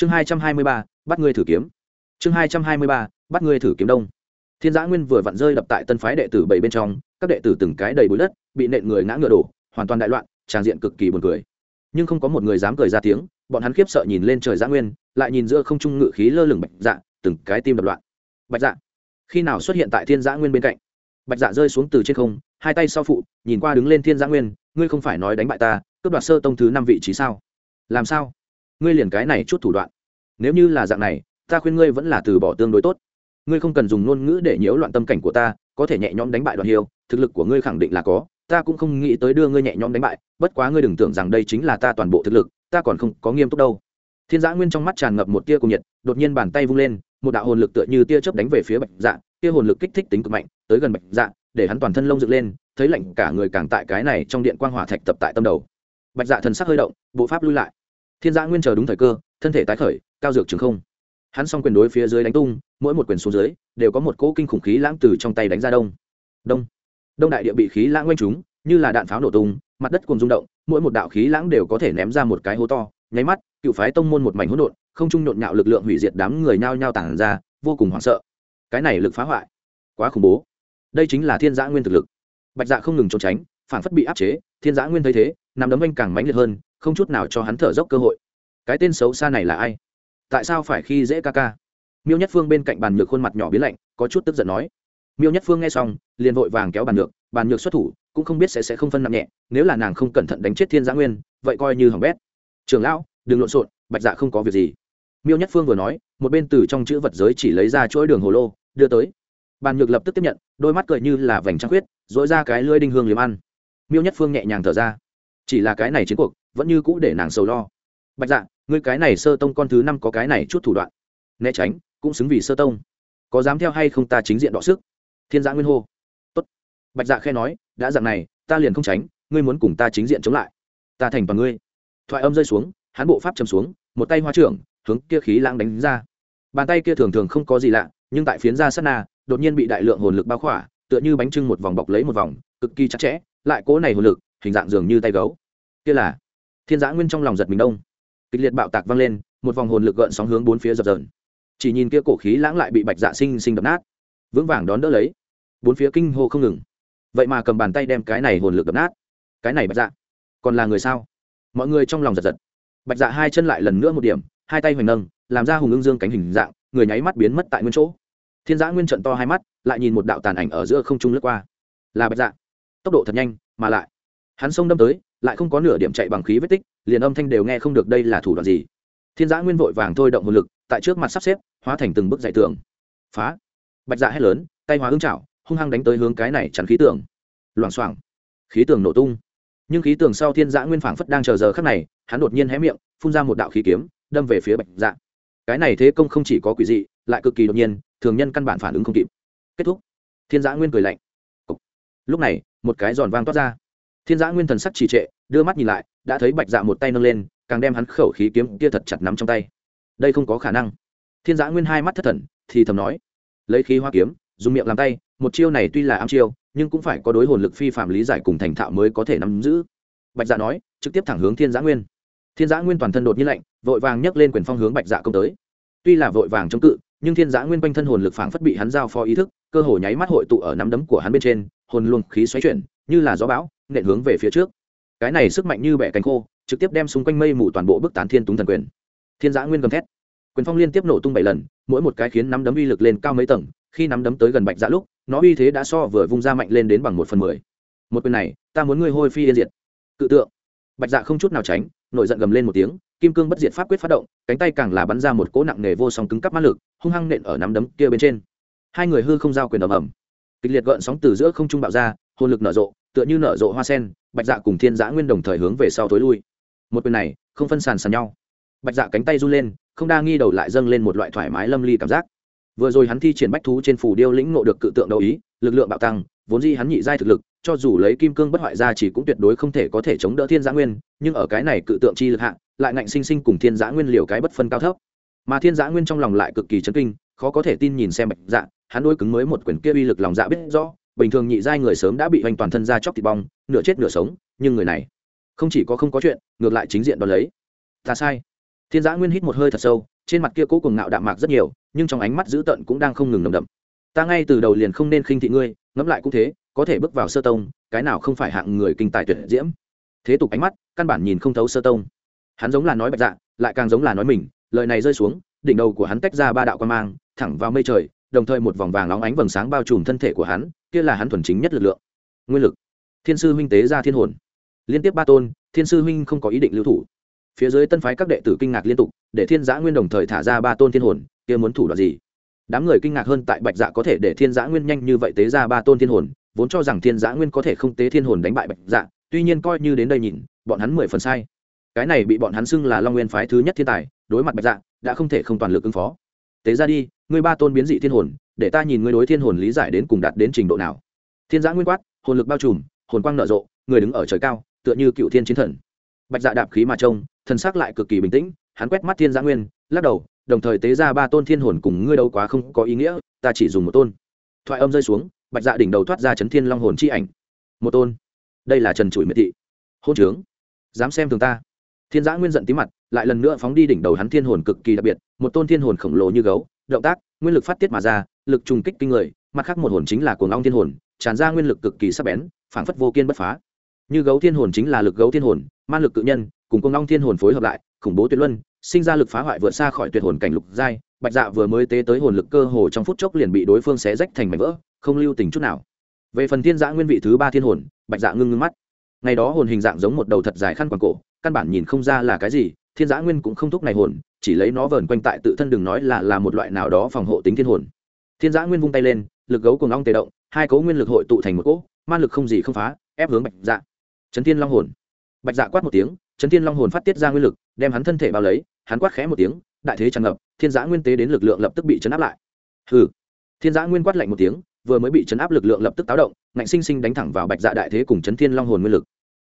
chương hai trăm hai mươi ba, bắt ngươi thử kiếm. Chương hai trăm hai mươi ba, bắt ngươi thử kiếm đông. Thiên giã nguyên vừa vặn rơi đập tại tân phái đệ tử bảy bên trong, các đệ tử từng cái đầy bụi đất, bị nện người ngã ngựa đổ, hoàn toàn đại loạn tràng diện cực kỳ buồn cười. Nhưng không có một người dám cười ra tiếng, bọn hắn khiếp sợ nhìn lên trời giã nguyên, lại nhìn giữa không trung ngự khí lơ lửng bạch dạ từng cái tim đập loạn. Bạch dạ khi nào xuất hiện tại thiên giã nguyên bên cạnh? Bạch dạ rơi xuống từ trên không, hai tay sau phụ, nhìn qua đứng lên thiên giã nguyên, ngươi không phải nói đánh bại ta, cướp đoạt sơ tông thứ năm vị trí sao? Làm sao? Ngươi liền cái này chút thủ đoạn. Nếu như là dạng này, ta khuyên ngươi vẫn là từ bỏ tương đối tốt. Ngươi không cần dùng ngôn ngữ để nhiễu loạn tâm cảnh của ta, có thể nhẹ nhõm đánh bại đoạn hiêu, thực lực của ngươi khẳng định là có, ta cũng không nghĩ tới đưa ngươi nhẹ nhõm đánh bại, bất quá ngươi đừng tưởng rằng đây chính là ta toàn bộ thực lực, ta còn không có nghiêm túc đâu. Thiên giã nguyên trong mắt tràn ngập một tia cùng nhiệt, đột nhiên bàn tay vung lên, một đạo hồn lực tựa như tia chớp đánh về phía bạch dạ tia hồn lực kích thích tính cực mạnh, tới gần bạch dạ để hắn toàn thân lông dựng lên, thấy lạnh cả người càng tại cái này trong điện quang hỏa thạch tập tại tâm đầu. Bạch dạ thần sắc hơi động, bộ pháp lui lại thiên giã nguyên chờ đúng thời cơ, thân thể tái khởi, cao dược trường không. Hắn s quyền đối phía dưới đánh tung, mỗi một quyền xuống dưới, đều có một cỗ kinh khủng khí lãng từ trong tay đánh ra đông. Đông. Đông đại địa bị khí lãng quanh chúng, như là đạn pháo nổ tung, mặt đất cùng rung động, mỗi một đạo khí lãng đều có thể ném ra một cái hố to, nháy mắt, cựu phái tông môn một mảnh hỗn độn, không trung nhộn nhạo lực lượng hủy diệt đám người nhao nhao tản ra, vô cùng hoảng sợ. Cái này lực phá hoại, quá khủng bố. Đây chính là thiên giã nguyên thực lực. Bạch dạ không ngừng trốn tránh, phản phất bị áp chế, thiên giã nguyên thấy thế nằm đấm anh càng mãnh liệt hơn không chút nào cho hắn thở dốc cơ hội. Cái tên xấu xa này là ai? Tại sao phải khi dễ ca ca? Miêu nhất phương bên cạnh bàn nhược khuôn mặt nhỏ biến lạnh, có chút tức giận nói. Miêu nhất phương nghe xong, liền vội vàng kéo bàn nhược bàn nhược xuất thủ, cũng không biết sẽ sẽ không phân nặng nhẹ, nếu là nàng không cẩn thận đánh chết thiên giã nguyên, vậy coi như hỏng bét. Trường lão, đừng lộn xộn, bạch dạ không có việc gì. Miêu nhất phương vừa nói, một bên từ trong chữ vật giới chỉ lấy ra chuỗi đường hồ lô, đưa tới. Bàn nhược lập tức tiếp nhận, đôi mắt cười như là vành trăng khuyết dỗi ra cái lưỡi đinh hương liếm ăn. Miêu nhất phương nhẹ nhàng thở ra. Chỉ là cái này chiến cuộc vẫn như cũ để nàng sầu lo. Bạch dạ ngươi cái này sơ tông con thứ năm có cái này chút thủ đoạn. Né tránh, cũng xứng vì sơ tông. Có dám theo hay không ta chính diện đọ sức. Thiên giã nguyên hô. Tốt. bạch dạ khe nói, đã dặn này, ta liền không tránh, ngươi muốn cùng ta chính diện chống lại. Ta thành bằng ngươi. Thoại âm rơi xuống, hắn bộ pháp chầm xuống, một tay hoa trưởng, hướng kia khí lãng đánh ra. Bàn tay kia thường thường không có gì lạ, nhưng tại phiến ra sát na, đột nhiên bị đại lượng hồn lực bao khỏa, tựa như bánh trưng một vòng bọc lấy một vòng, cực kỳ chặt chẽ, lại cố này hồn lực, hình dạng dường như tay gấu. Kia là thiên giã nguyên trong lòng giật mình đông. Kịch liệt bạo tạc vang lên, một vòng hồn lực gợn sóng hướng bốn phía dập dờn. Chỉ nhìn kia cổ khí lãng lại bị bạch dạ sinh sinh đập nát. Vững vàng đón đỡ lấy. Bốn phía kinh hô không ngừng. Vậy mà cầm bàn tay đem cái này hồn lực đập nát. Cái này bạch dạ còn là người sao? Mọi người trong lòng giật giật. Bạch dạ hai chân lại lần nữa một điểm, hai tay hoành nâng, làm ra hùng ưng dương cánh hình dạng, người nháy mắt biến mất tại nguyên chỗ. Thiên giã nguyên trận to hai mắt, lại nhìn một đạo tàn ảnh ở giữa không trung lướt qua. Là bạch dạ. Tốc độ thật nhanh, mà lại. Hắn xông đâm tới lại không có nửa điểm chạy bằng khí vết tích, liền âm thanh đều nghe không được đây là thủ đoạn gì. Thiên giã nguyên vội vàng thôi động hồn lực, tại trước mặt sắp xếp, hóa thành từng bức dạy tường. Phá! Bạch dạ hét lớn, tay hóa hương chảo, hung hăng đánh tới hướng cái này chắn khí tường. Loảng xoảng! Khí tường nổ tung. Nhưng khí tường sau thiên giã nguyên phảng phất đang chờ giờ khắc này, hắn đột nhiên hé miệng, phun ra một đạo khí kiếm, đâm về phía bạch dạ. Cái này thế công không chỉ có quỷ dị, lại cực kỳ đột nhiên, thường nhân căn bản phản ứng không kịp. Kết thúc. Thiên giã nguyên cười lạnh. Lúc này, một cái giòn vang toát ra thiên giã nguyên thần sắc trì trệ, đưa mắt nhìn lại, đã thấy bạch dạ một tay nâng lên, càng đem hắn khẩu khí kiếm kia thật chặt nắm trong tay. Đây không có khả năng. Thiên giã nguyên hai mắt thất thần, thì thầm nói, lấy khí hoa kiếm, dùng miệng làm tay, một chiêu này tuy là ám chiêu, nhưng cũng phải có đối hồn lực phi phạm lý giải cùng thành thạo mới có thể nắm giữ. Bạch dạ nói, trực tiếp thẳng hướng thiên giã nguyên. Thiên giã nguyên toàn thân đột nhiên lạnh, vội vàng nhấc lên quyền phong hướng bạch dạ công tới. Tuy là vội vàng chống cự, nhưng thiên giã nguyên quanh thân hồn lực phảng phất bị hắn giao phó ý thức, cơ hồ nháy mắt hội tụ ở nắm đấm của hắn bên trên, hồn luồng khí xoáy chuyển, như là gió bão nện hướng về phía trước. Cái này sức mạnh như bẻ cánh khô, trực tiếp đem xung quanh mây mù toàn bộ bức tán thiên túng thần quyền. Thiên giã nguyên gầm thét. Quyền phong liên tiếp nổ tung bảy lần, mỗi một cái khiến nắm đấm uy lực lên cao mấy tầng, khi nắm đấm tới gần bạch giã lúc, nó uy thế đã so vừa vung ra mạnh lên đến bằng một phần mười. Một quyền này, ta muốn ngươi hôi phi yên diệt. Cự tượng. Bạch dạ không chút nào tránh, nổi giận gầm lên một tiếng, kim cương bất diệt pháp quyết phát động, cánh tay càng là bắn ra một cỗ nặng nề vô song cứng cắp mã lực, hung hăng nện ở nắm đấm kia bên trên. Hai người hư không giao quyền ầm ầm. Kịch liệt gợn sóng từ giữa không trung bạo ra, hồn lực nở rộ tựa như nở rộ hoa sen, bạch dạ cùng thiên giã nguyên đồng thời hướng về sau thối lui. Một quyền này, không phân sàn sàn nhau. Bạch dạ cánh tay run lên, không đa nghi đầu lại dâng lên một loại thoải mái lâm ly cảm giác. Vừa rồi hắn thi triển bách thú trên phủ điêu lĩnh ngộ được cự tượng đầu ý, lực lượng bạo tăng, vốn di hắn nhị giai thực lực, cho dù lấy kim cương bất hoại ra chỉ cũng tuyệt đối không thể có thể chống đỡ thiên giã nguyên, nhưng ở cái này cự tượng chi lực hạng lại ngạnh sinh sinh cùng thiên giã nguyên liều cái bất phân cao thấp. Mà thiên giã nguyên trong lòng lại cực kỳ chấn kinh, khó có thể tin nhìn xem bạch dạ hắn đôi cứng mới một quyển kia uy lực lòng dạ biết rõ bình thường nhị giai người sớm đã bị hoành toàn thân ra chóc thịt bong, nửa chết nửa sống, nhưng người này không chỉ có không có chuyện, ngược lại chính diện đón lấy. Ta sai. Thiên giã nguyên hít một hơi thật sâu, trên mặt kia cố cùng ngạo đạm mạc rất nhiều, nhưng trong ánh mắt dữ tợn cũng đang không ngừng nồng đậm. Ta ngay từ đầu liền không nên khinh thị ngươi, ngẫm lại cũng thế, có thể bước vào sơ tông, cái nào không phải hạng người kinh tài tuyệt diễm. Thế tục ánh mắt, căn bản nhìn không thấu sơ tông. Hắn giống là nói bạch dạ lại càng giống là nói mình, lời này rơi xuống, đỉnh đầu của hắn tách ra ba đạo quan mang, thẳng vào mây trời đồng thời một vòng vàng óng ánh vầng sáng bao trùm thân thể của hắn, kia là hắn thuần chính nhất lực lượng. Nguyên lực. Thiên sư huynh tế ra thiên hồn. Liên tiếp ba tôn, thiên sư huynh không có ý định lưu thủ. Phía dưới tân phái các đệ tử kinh ngạc liên tục, để thiên giã nguyên đồng thời thả ra ba tôn thiên hồn, kia muốn thủ đoạn gì? Đám người kinh ngạc hơn tại bạch dạ có thể để thiên giã nguyên nhanh như vậy tế ra ba tôn thiên hồn, vốn cho rằng thiên giã nguyên có thể không tế thiên hồn đánh bại bạch dạ tuy nhiên coi như đến đây nhìn, bọn hắn mười phần sai. Cái này bị bọn hắn xưng là long nguyên phái thứ nhất thiên tài, đối mặt bạch dạ đã không thể không toàn lực ứng phó tế ra đi, ngươi ba tôn biến dị thiên hồn, để ta nhìn ngươi đối thiên hồn lý giải đến cùng đạt đến trình độ nào. Thiên giã nguyên quát, hồn lực bao trùm, hồn quang nở rộ, người đứng ở trời cao, tựa như cựu thiên chiến thần. Bạch dạ đạp khí mà trông, thần sắc lại cực kỳ bình tĩnh, hắn quét mắt thiên giã nguyên, lắc đầu, đồng thời tế ra ba tôn thiên hồn cùng ngươi đâu quá không có ý nghĩa, ta chỉ dùng một tôn. Thoại âm rơi xuống, bạch dạ đỉnh đầu thoát ra chấn thiên long hồn chi ảnh. Một tôn. Đây là trần chủi miệt thị. Hôn trướng. Dám xem thường ta. Thiên giã nguyên giận tí mặt, lại lần nữa phóng đi đỉnh đầu hắn thiên hồn cực kỳ đặc biệt một tôn thiên hồn khổng lồ như gấu, động tác, nguyên lực phát tiết mà ra, lực trùng kích kinh người, mặt khác một hồn chính là cuồng long thiên hồn, tràn ra nguyên lực cực kỳ sắc bén, phảng phất vô kiên bất phá. Như gấu thiên hồn chính là lực gấu thiên hồn, man lực cự nhân, cùng cuồng long thiên hồn phối hợp lại, khủng bố tuyệt luân, sinh ra lực phá hoại vượt xa khỏi tuyệt hồn cảnh lục giai, bạch dạ vừa mới tế tới hồn lực cơ hồ trong phút chốc liền bị đối phương xé rách thành mảnh vỡ, không lưu tình chút nào. Về phần thiên giã nguyên vị thứ ba thiên hồn, bạch dạ ngưng ngưng mắt. Ngày đó hồn hình dạng giống một đầu thật dài khăn quàng cổ, căn bản nhìn không ra là cái gì, thiên giã nguyên cũng không thúc này hồn chỉ lấy nó vờn quanh tại tự thân đừng nói là là một loại nào đó phòng hộ tính thiên hồn. Thiên giã nguyên vung tay lên, lực gấu cùng long tề động, hai cấu nguyên lực hội tụ thành một cỗ man lực không gì không phá, ép hướng bạch dạ. Chấn thiên long hồn. Bạch dạ quát một tiếng, chấn thiên long hồn phát tiết ra nguyên lực, đem hắn thân thể bao lấy, hắn quát khẽ một tiếng, đại thế tràn ngập, thiên giã nguyên tế đến lực lượng lập tức bị chấn áp lại. Hừ. Thiên giã nguyên quát lạnh một tiếng, vừa mới bị chấn áp lực lượng lập tức táo động, ngạnh sinh sinh đánh thẳng vào bạch dạ đại thế cùng chấn thiên long hồn nguyên lực.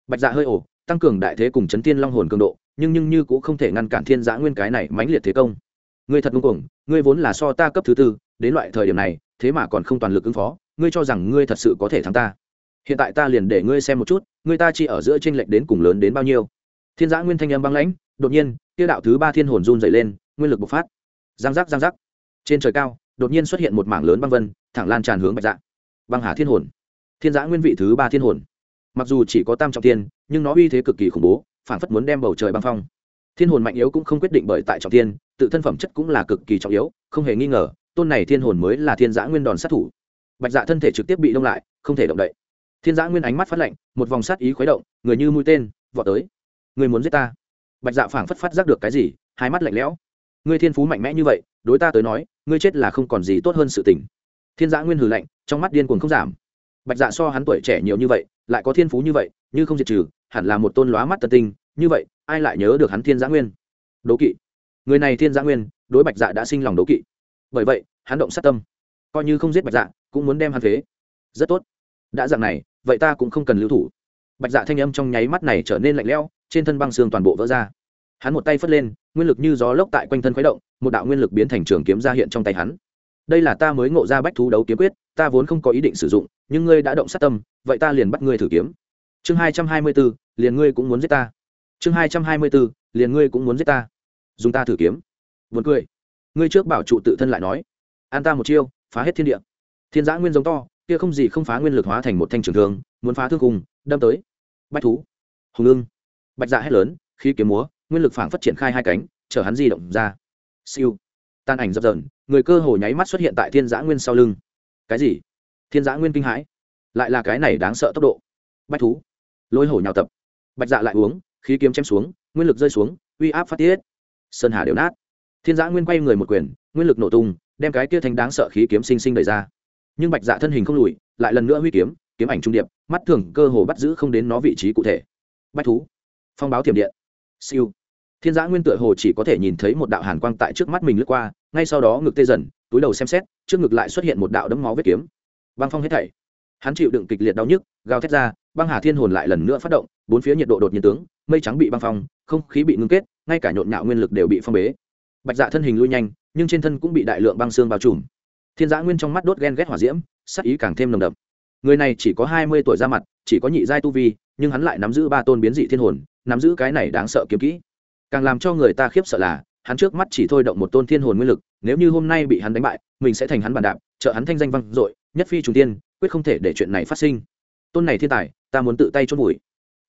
Bạch dạ hơi ổ tăng cường đại thế cùng chấn thiên long hồn cường độ nhưng nhưng như cũng không thể ngăn cản thiên giã nguyên cái này mãnh liệt thế công. Ngươi thật ngưng cuồng, ngươi vốn là so ta cấp thứ tư, đến loại thời điểm này, thế mà còn không toàn lực ứng phó, ngươi cho rằng ngươi thật sự có thể thắng ta. Hiện tại ta liền để ngươi xem một chút, ngươi ta chỉ ở giữa tranh lệch đến cùng lớn đến bao nhiêu. Thiên giã nguyên thanh âm băng lãnh, đột nhiên tiêu đạo thứ ba thiên hồn run dày lên, nguyên lực bộc phát. Giang giác giang giác. Trên trời cao, đột nhiên xuất hiện một mảng lớn băng vân, thẳng lan tràn hướng bạch dạ. Băng hà thiên hồn. Thiên giã nguyên vị thứ ba thiên hồn. Mặc dù chỉ có tam trọng thiên, nhưng nó uy thế cực kỳ khủng bố phản phất muốn đem bầu trời băng phong. Thiên hồn mạnh yếu cũng không quyết định bởi tại trọng thiên, tự thân phẩm chất cũng là cực kỳ trọng yếu, không hề nghi ngờ, tôn này thiên hồn mới là thiên giã nguyên đòn sát thủ. Bạch dạ thân thể trực tiếp bị đông lại, không thể động đậy. Thiên giã nguyên ánh mắt phát lạnh, một vòng sát ý khuấy động, người như mũi tên, vọt tới. Người muốn giết ta? Bạch dạ phảng phất phát giác được cái gì, hai mắt lạnh lẽo. Ngươi thiên phú mạnh mẽ như vậy, đối ta tới nói, ngươi chết là không còn gì tốt hơn sự tình. Thiên giã nguyên hừ lạnh, trong mắt điên cuồng không giảm. Bạch dạ so hắn tuổi trẻ nhiều như vậy, lại có thiên phú như vậy, như không diệt trừ, hẳn là một tôn lóa mắt tân tinh như vậy, ai lại nhớ được hắn thiên giã nguyên? Đố kỵ. Người này thiên giã nguyên, đối bạch dạ đã sinh lòng đố kỵ. Bởi vậy, hắn động sát tâm. Coi như không giết bạch dạ cũng muốn đem hắn phế. Rất tốt. Đã dạng này, vậy ta cũng không cần lưu thủ. Bạch dạ thanh âm trong nháy mắt này trở nên lạnh lẽo, trên thân băng xương toàn bộ vỡ ra. Hắn một tay phất lên, nguyên lực như gió lốc tại quanh thân khuấy động, một đạo nguyên lực biến thành trường kiếm ra hiện trong tay hắn. Đây là ta mới ngộ ra bách thú đấu kiếm quyết, ta vốn không có ý định sử dụng, nhưng ngươi đã động sát tâm, vậy ta liền bắt ngươi thử kiếm. Chương hai trăm hai mươi bốn liền ngươi cũng muốn giết ta chương hai trăm hai mươi bốn liền ngươi cũng muốn giết ta. Dùng ta thử kiếm. Vượt cười. Ngươi trước bảo trụ tự thân lại nói. An ta một chiêu, phá hết thiên địa. Thiên giã nguyên giống to, kia không gì không phá nguyên lực hóa thành một thanh trường thương, muốn phá thương cùng, đâm tới. Bách thú. Hùng ưng. Bạch dạ hét lớn khi kiếm múa, nguyên lực phảng phát triển khai hai cánh, chở hắn di động ra. Siêu. Tan ảnh dập dờn, người cơ hồ nháy mắt xuất hiện tại thiên giã nguyên sau lưng. Cái gì? Thiên giã nguyên kinh hãi. Lại là cái này đáng sợ tốc độ. Bách thú. Lôi hổ nhào tập. Bạch dạ lại uống khí kiếm chém xuống, nguyên lực rơi xuống, uy áp phát tiết. Sơn hà đều nát. Thiên giã nguyên quay người một quyền, nguyên lực nổ tung, đem cái kia thành đáng sợ khí kiếm sinh sinh đẩy ra. Nhưng bạch dạ thân hình không lùi, lại lần nữa huy kiếm kiếm ảnh trung điệp, mắt thường cơ hồ bắt giữ không đến nó vị trí cụ thể. Bách thú. Phong báo thiểm điện. Siêu. Thiên giã nguyên tựa hồ chỉ có thể nhìn thấy một đạo hàn quang tại trước mắt mình lướt qua, ngay sau đó ngực tê dần, túi đầu xem xét, trước ngực lại xuất hiện một đạo đấm máu vết kiếm. Băng phong hết thảy hắn chịu đựng kịch liệt đau nhức, gào thét ra, băng hà thiên hồn lại lần nữa phát động, bốn phía nhiệt độ đột nhiên tướng, mây trắng bị băng phong, không khí bị ngưng kết, ngay cả nhộn nhạo nguyên lực đều bị phong bế. Bạch dạ thân hình lui nhanh, nhưng trên thân cũng bị đại lượng băng xương bao trùm. Thiên giã nguyên trong mắt đốt ghen ghét hỏa diễm, sắc ý càng thêm nồng đậm. Người này chỉ có hai mươi tuổi ra mặt, chỉ có nhị giai tu vi, nhưng hắn lại nắm giữ ba tôn biến dị thiên hồn, nắm giữ cái này đáng sợ kiếm kỹ. Càng làm cho người ta khiếp sợ là hắn trước mắt chỉ thôi động một tôn thiên hồn nguyên lực, nếu như hôm nay bị hắn đánh bại, mình sẽ thành hắn bàn đạp, trợ hắn thanh danh vang dội, nhất phi trùng tiên, quyết không thể để chuyện này phát sinh. Tôn này thiên tài, ta muốn tự tay chốt bụi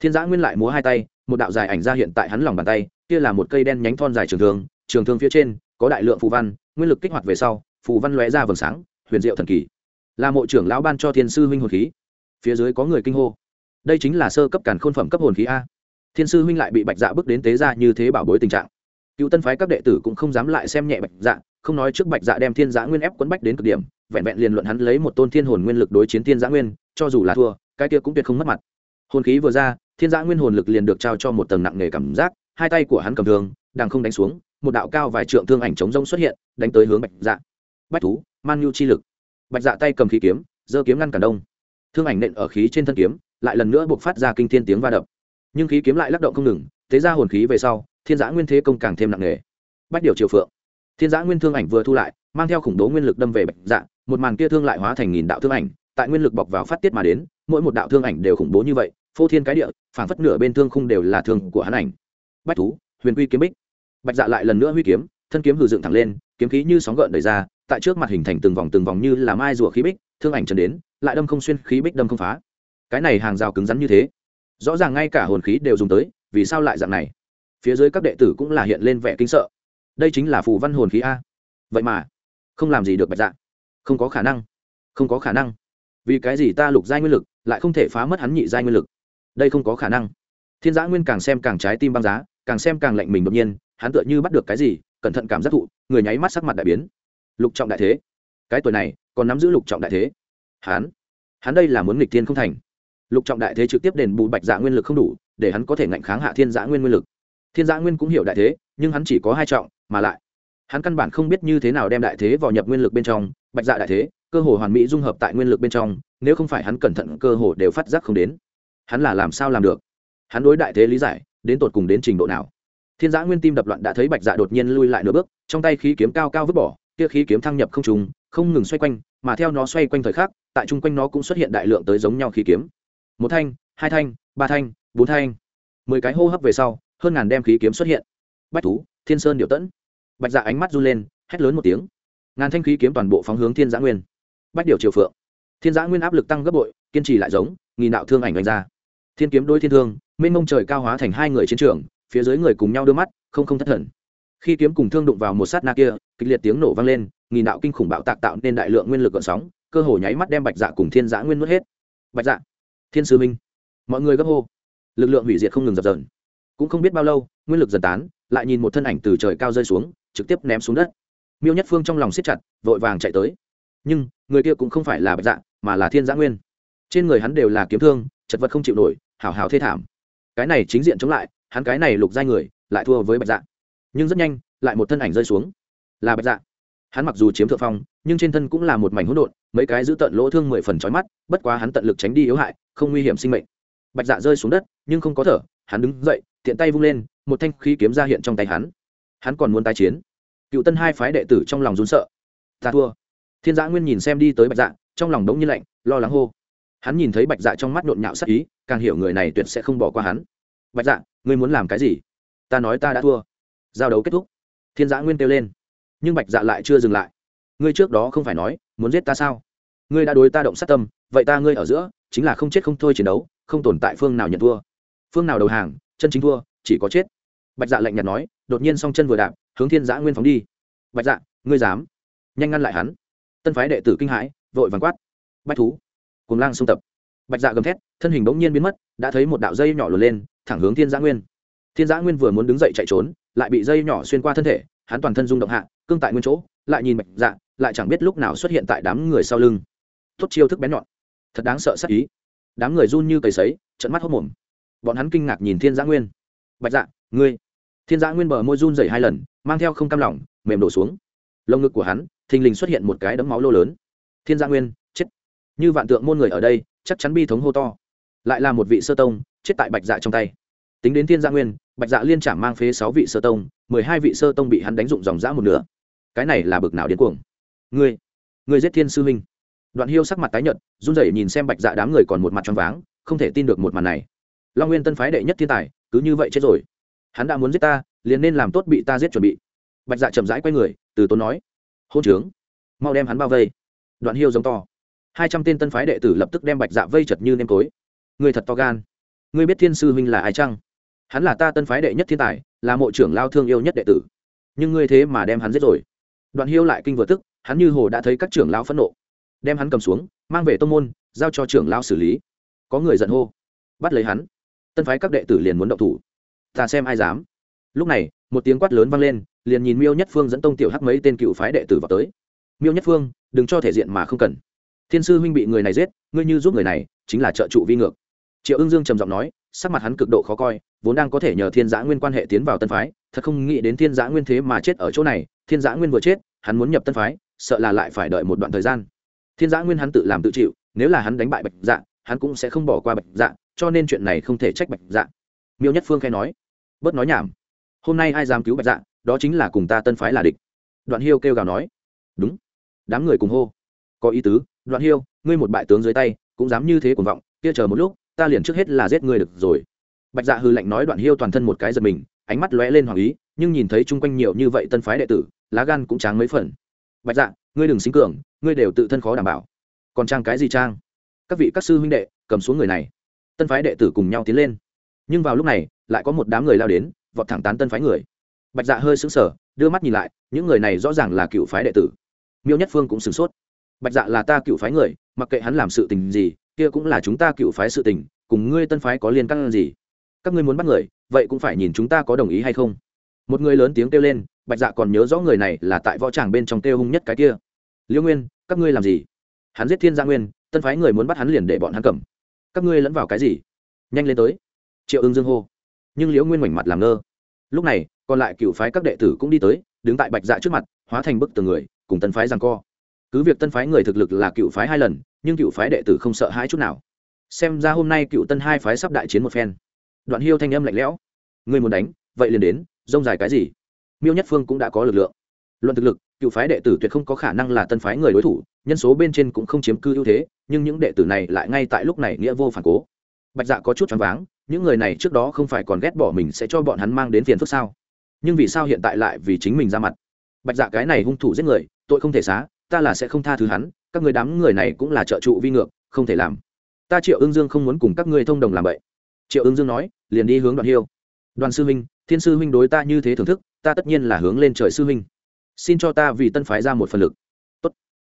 thiên giã nguyên lại múa hai tay, một đạo dài ảnh ra hiện tại hắn lòng bàn tay, kia là một cây đen nhánh thon dài trường thương trường thương phía trên có đại lượng phù văn, nguyên lực kích hoạt về sau, phù văn lóe ra vầng sáng, huyền diệu thần kỳ. Là mộ trưởng lão ban cho thiên sư huynh hồn khí. Phía dưới có người kinh hô. Đây chính là sơ cấp càn khôn phẩm cấp hồn khí a. Thiên sư huynh lại bị bạch dạ bước đến tế ra như thế bảo bối tình trạng cựu tân phái các đệ tử cũng không dám lại xem nhẹ bạch dạ không nói trước bạch dạ đem thiên giã nguyên ép quấn bách đến cực điểm, vẹn vẹn liền luận hắn lấy một tôn thiên hồn nguyên lực đối chiến thiên giã nguyên, cho dù là thua, cái kia cũng tuyệt không mất mặt. Hồn khí vừa ra, thiên giã nguyên hồn lực liền được trao cho một tầng nặng nề cảm giác, hai tay của hắn cầm thường đang không đánh xuống, một đạo cao vài trượng thương ảnh chống rông xuất hiện, đánh tới hướng bạch dạ. Bách thú, man nhu chi lực. Bạch dạ tay cầm khí kiếm, giơ kiếm ngăn cản đông. Thương ảnh nện ở khí trên thân kiếm, lại lần nữa buộc phát ra kinh thiên tiếng va đập. Nhưng khí kiếm lại lắc động không ngừng, thế ra hồn khí về sau thiên giã nguyên thế công càng thêm nặng nề. Bách điều triều phượng, thiên giã nguyên thương ảnh vừa thu lại, mang theo khủng bố nguyên lực đâm về bạch dạ một màn kia thương lại hóa thành nghìn đạo thương ảnh, tại nguyên lực bọc vào phát tiết mà đến, mỗi một đạo thương ảnh đều khủng bố như vậy, phô thiên cái địa phản phất nửa bên thương khung đều là thương của hắn ảnh. Bách thú, huyền quy kiếm bích. Bạch dạ lại lần nữa huy kiếm, thân kiếm hử dựng thẳng lên, kiếm khí như sóng gợn đầy ra, tại trước mặt hình thành từng vòng từng vòng như là mai rùa khí bích, thương ảnh trần đến, lại đâm không xuyên khí bích đâm không phá. Cái này hàng rào cứng rắn như thế, rõ ràng ngay cả hồn khí đều dùng tới, vì sao lại dạng này? Phía dưới các đệ tử cũng là hiện lên vẻ kinh sợ. Đây chính là phù văn hồn khí a. Vậy mà, không làm gì được bạch dạ. Không có khả năng. Không có khả năng. Vì cái gì ta lục giai nguyên lực lại không thể phá mất hắn nhị giai nguyên lực? Đây không có khả năng. Thiên giã nguyên càng xem càng trái tim băng giá, càng xem càng lạnh mình đột nhiên, hắn tựa như bắt được cái gì, cẩn thận cảm giác thụ, người nháy mắt sắc mặt đại biến. Lục trọng đại thế. Cái tuổi này, còn nắm giữ lục trọng đại thế. Hắn hắn đây là muốn nghịch thiên không thành. Lục trọng đại thế trực tiếp đền bù bạch dạ nguyên lực không đủ, để hắn có thể ngạnh kháng hạ thiên giã nguyên nguyên lực thiên giã nguyên cũng hiểu đại thế, nhưng hắn chỉ có hai trọng, mà lại, hắn căn bản không biết như thế nào đem đại thế vào nhập nguyên lực bên trong, bạch dạ đại thế, cơ hồ hoàn mỹ dung hợp tại nguyên lực bên trong, nếu không phải hắn cẩn thận cơ hồ đều phát giác không đến. Hắn là làm sao làm được? Hắn đối đại thế lý giải, đến tột cùng đến trình độ nào? Thiên giã nguyên tim đập loạn đã thấy bạch dạ đột nhiên lui lại nửa bước, trong tay khí kiếm cao cao vứt bỏ, kia khí kiếm thăng nhập không trùng không ngừng xoay quanh, mà theo nó xoay quanh thời khắc, tại chung quanh nó cũng xuất hiện đại lượng tới giống nhau khí kiếm. Một thanh, hai thanh, ba thanh, bốn thanh. Mười cái hô hấp về sau hơn ngàn đem khí kiếm xuất hiện. Bách thú, thiên sơn điệu tẫn. Bạch dạ ánh mắt run lên, hét lớn một tiếng. Ngàn thanh khí kiếm toàn bộ phóng hướng thiên giã nguyên. Bách điều triều phượng. Thiên giã nguyên áp lực tăng gấp bội, kiên trì lại giống, nghìn đạo thương ảnh đánh ra. Thiên kiếm đôi thiên thương, mênh mông trời cao hóa thành hai người chiến trường, phía dưới người cùng nhau đưa mắt, không không thất thần. Khi kiếm cùng thương đụng vào một sát na kia, kịch liệt tiếng nổ vang lên, nghìn đạo kinh khủng bạo tạc tạo nên đại lượng nguyên lực gợn sóng, cơ hồ nháy mắt đem bạch dạ cùng thiên giã nguyên nuốt hết. Bạch dạ thiên sư minh. Mọi người gấp hô. Lực lượng hủy diệt không ngừng dập dờn cũng không biết bao lâu, nguyên lực dần tán, lại nhìn một thân ảnh từ trời cao rơi xuống, trực tiếp ném xuống đất. Miêu nhất phương trong lòng siết chặt, vội vàng chạy tới. Nhưng, người kia cũng không phải là bạch dạ mà là thiên giã nguyên. Trên người hắn đều là kiếm thương, chật vật không chịu nổi hảo hảo thê thảm. Cái này chính diện chống lại, hắn cái này lục giai người, lại thua với bạch dạ. Nhưng rất nhanh, lại một thân ảnh rơi xuống. Là bạch dạ. Hắn mặc dù chiếm thượng phong, nhưng trên thân cũng là một mảnh hỗn độn, mấy cái giữ tận lỗ thương mười phần trói mắt, bất quá hắn tận lực tránh đi yếu hại, không nguy hiểm sinh mệnh. Bạch dạ rơi xuống đất, nhưng không có thở, hắn đứng dậy tiện tay vung lên, một thanh khí kiếm ra hiện trong tay hắn. Hắn còn muốn tái chiến. Cựu tân hai phái đệ tử trong lòng rún sợ. Ta thua. Thiên giã nguyên nhìn xem đi tới bạch dạ trong lòng đống như lạnh, lo lắng hô. Hắn nhìn thấy bạch dạ trong mắt nhộn nhạo sắc ý, càng hiểu người này tuyệt sẽ không bỏ qua hắn. Bạch dạ ngươi muốn làm cái gì? Ta nói ta đã thua. Giao đấu kết thúc. Thiên giã nguyên kêu lên. Nhưng bạch dạ lại chưa dừng lại. Ngươi trước đó không phải nói, muốn giết ta sao? Ngươi đã đối ta động sát tâm, vậy ta ngươi ở giữa, chính là không chết không thôi chiến đấu, không tồn tại phương nào nhận thua. Phương nào đầu hàng chân chính thua, chỉ có chết. Bạch dạ lạnh nhạt nói, đột nhiên s o n g chân vừa đạp, hướng thiên giã nguyên phóng đi. Bạch dạ ngươi dám? Nhanh ngăn lại hắn. Tân phái đệ tử kinh hãi, vội vàng quát. Bách thú cùng lang sông tập. Bạch dạ gầm thét, thân hình bỗng nhiên biến mất, đã thấy một đạo dây nhỏ lùa lên, thẳng hướng thiên giã nguyên. Thiên giã nguyên vừa muốn đứng dậy chạy trốn, lại bị dây nhỏ xuyên qua thân thể, hắn toàn thân rung động hạ, cương tại nguyên chỗ, lại nhìn bạch dạ lại chẳng biết lúc nào xuất hiện tại đám người sau lưng. Tốt chiêu thức bén nhọn. Thật đáng sợ sắc ý. Đám người run như cầy sấy trận mắt hốc mồm bọn hắn kinh ngạc nhìn thiên giã nguyên. Bạch dạ ngươi. Thiên giã nguyên bờ môi run dày hai lần, mang theo không cam lỏng mềm đổ xuống. Lồng ngực của hắn, thình lình xuất hiện một cái đấm máu lô lớn. Thiên giã nguyên, chết. Như vạn tượng môn người ở đây, chắc chắn bi thống hô to. Lại là một vị sơ tông, chết tại bạch dạ trong tay. Tính đến thiên giã nguyên, bạch dạ liên trảm mang phế sáu vị sơ tông, mười hai vị sơ tông bị hắn đánh dụng dòng dã một nửa. Cái này là bực nào điên cuồng. Ngươi ngươi giết thiên sư huynh. Đoạn hiêu sắc mặt tái nhợt, run rẩy nhìn xem bạch dạ đám người còn một mặt trong váng, không thể tin được một màn này long nguyên tân phái đệ nhất thiên tài cứ như vậy chết rồi hắn đã muốn giết ta liền nên làm tốt bị ta giết chuẩn bị bạch dạ chậm rãi quay người từ tốn nói hôn trướng mau đem hắn bao vây đoạn hiêu giống to hai trăm tên tân phái đệ tử lập tức đem bạch dạ vây chật như nêm tối người thật to gan ngươi biết thiên sư huynh là ai chăng hắn là ta tân phái đệ nhất thiên tài là mộ trưởng lao thương yêu nhất đệ tử nhưng ngươi thế mà đem hắn giết rồi đoạn hiêu lại kinh vừa tức hắn như hồ đã thấy các trưởng lao phẫn nộ đem hắn cầm xuống mang về tô n g môn giao cho trưởng lao xử lý có người giận hô bắt lấy hắn tân phái các đệ tử liền muốn động thủ. Ta xem ai dám. Lúc này, một tiếng quát lớn vang lên, liền nhìn miêu nhất phương dẫn tông tiểu hắc mấy tên cựu phái đệ tử vào tới. Miêu nhất phương, đừng cho thể diện mà không cần. Thiên sư huynh bị người này giết, ngươi như giúp người này, chính là trợ trụ vi ngược. Triệu ưng dương trầm giọng nói, sắc mặt hắn cực độ khó coi, vốn đang có thể nhờ thiên giã nguyên quan hệ tiến vào tân phái, thật không nghĩ đến thiên giã nguyên thế mà chết ở chỗ này. Thiên giã nguyên vừa chết, hắn muốn nhập tân phái, sợ là lại phải đợi một đoạn thời gian. Thiên giã nguyên hắn tự làm tự chịu, nếu là hắn đánh bại bạch dạ hắn cũng sẽ không bỏ qua bạch dạ cho nên chuyện này không thể trách bạch dạ. Miêu nhất phương khai nói, bớt nói nhảm. Hôm nay ai dám cứu bạch dạ đó chính là cùng ta tân phái là địch. Đoạn hiêu kêu gào nói, đúng, đám người cùng hô. Có ý tứ, đoạn hiêu, ngươi một bại tướng dưới tay, cũng dám như thế cuồng vọng, kia chờ một lúc, ta liền trước hết là giết ngươi được rồi. Bạch dạ hư lạnh nói, đoạn hiêu toàn thân một cái giật mình, ánh mắt lóe lên hoàng ý, nhưng nhìn thấy chung quanh nhiều như vậy tân phái đệ tử, lá gan cũng tráng mấy phần. Bạch dạ ngươi đừng xính cường, ngươi đều tự thân khó đảm bảo. Còn trang cái gì trang? Các vị các sư huynh đệ, cầm xuống người này tân phái đệ tử cùng nhau tiến lên. Nhưng vào lúc này, lại có một đám người lao đến, vọt thẳng tán tân phái người. Bạch dạ hơi sững sờ, đưa mắt nhìn lại, những người này rõ ràng là cựu phái đệ tử. Miêu nhất phương cũng sửng sốt. Bạch dạ là ta cựu phái người, mặc kệ hắn làm sự tình gì, kia cũng là chúng ta cựu phái sự tình, cùng ngươi tân phái có liên căn gì? Các ngươi muốn bắt người, vậy cũng phải nhìn chúng ta có đồng ý hay không? Một người lớn tiếng kêu lên, bạch dạ còn nhớ rõ người này là tại võ tràng bên trong kêu hung nhất cái kia. Liêu nguyên, các ngươi làm gì? Hắn giết thiên gia nguyên, tân phái người muốn bắt hắn liền để bọn hắn cầm các ngươi lẫn vào cái gì? Nhanh lên tới. Triệu ưng dương hô. Nhưng liễu nguyên mảnh mặt làm ngơ. Lúc này, còn lại cựu phái các đệ tử cũng đi tới, đứng tại bạch dạ trước mặt, hóa thành bức tường người, cùng tân phái rằng co. Cứ việc tân phái người thực lực là cựu phái hai lần, nhưng cựu phái đệ tử không sợ hãi chút nào. Xem ra hôm nay cựu tân hai phái sắp đại chiến một phen. Đoạn hiêu thanh âm lạnh lẽo. Người muốn đánh, vậy liền đến, rông dài cái gì? Miêu nhất phương cũng đã có lực lượng. Luận thực lực, cựu phái đệ tử tuyệt không có khả năng là tân phái người đối thủ nhân số bên trên cũng không chiếm cư ưu thế, nhưng những đệ tử này lại ngay tại lúc này nghĩa vô phản cố. Bạch dạ có chút choáng váng, những người này trước đó không phải còn ghét bỏ mình sẽ cho bọn hắn mang đến phiền phức sao? Nhưng vì sao hiện tại lại vì chính mình ra mặt? Bạch dạ cái này hung thủ giết người, tội không thể xá, ta là sẽ không tha thứ hắn, các người đám người này cũng là trợ trụ vi ngược, không thể làm. Ta triệu ương dương không muốn cùng các ngươi thông đồng làm vậy. Triệu ương dương nói, liền đi hướng đoàn hiêu. Đoàn sư huynh, thiên sư huynh đối ta như thế thưởng thức, ta tất nhiên là hướng lên trời sư huynh. Xin cho ta vì tân phái ra một phần lực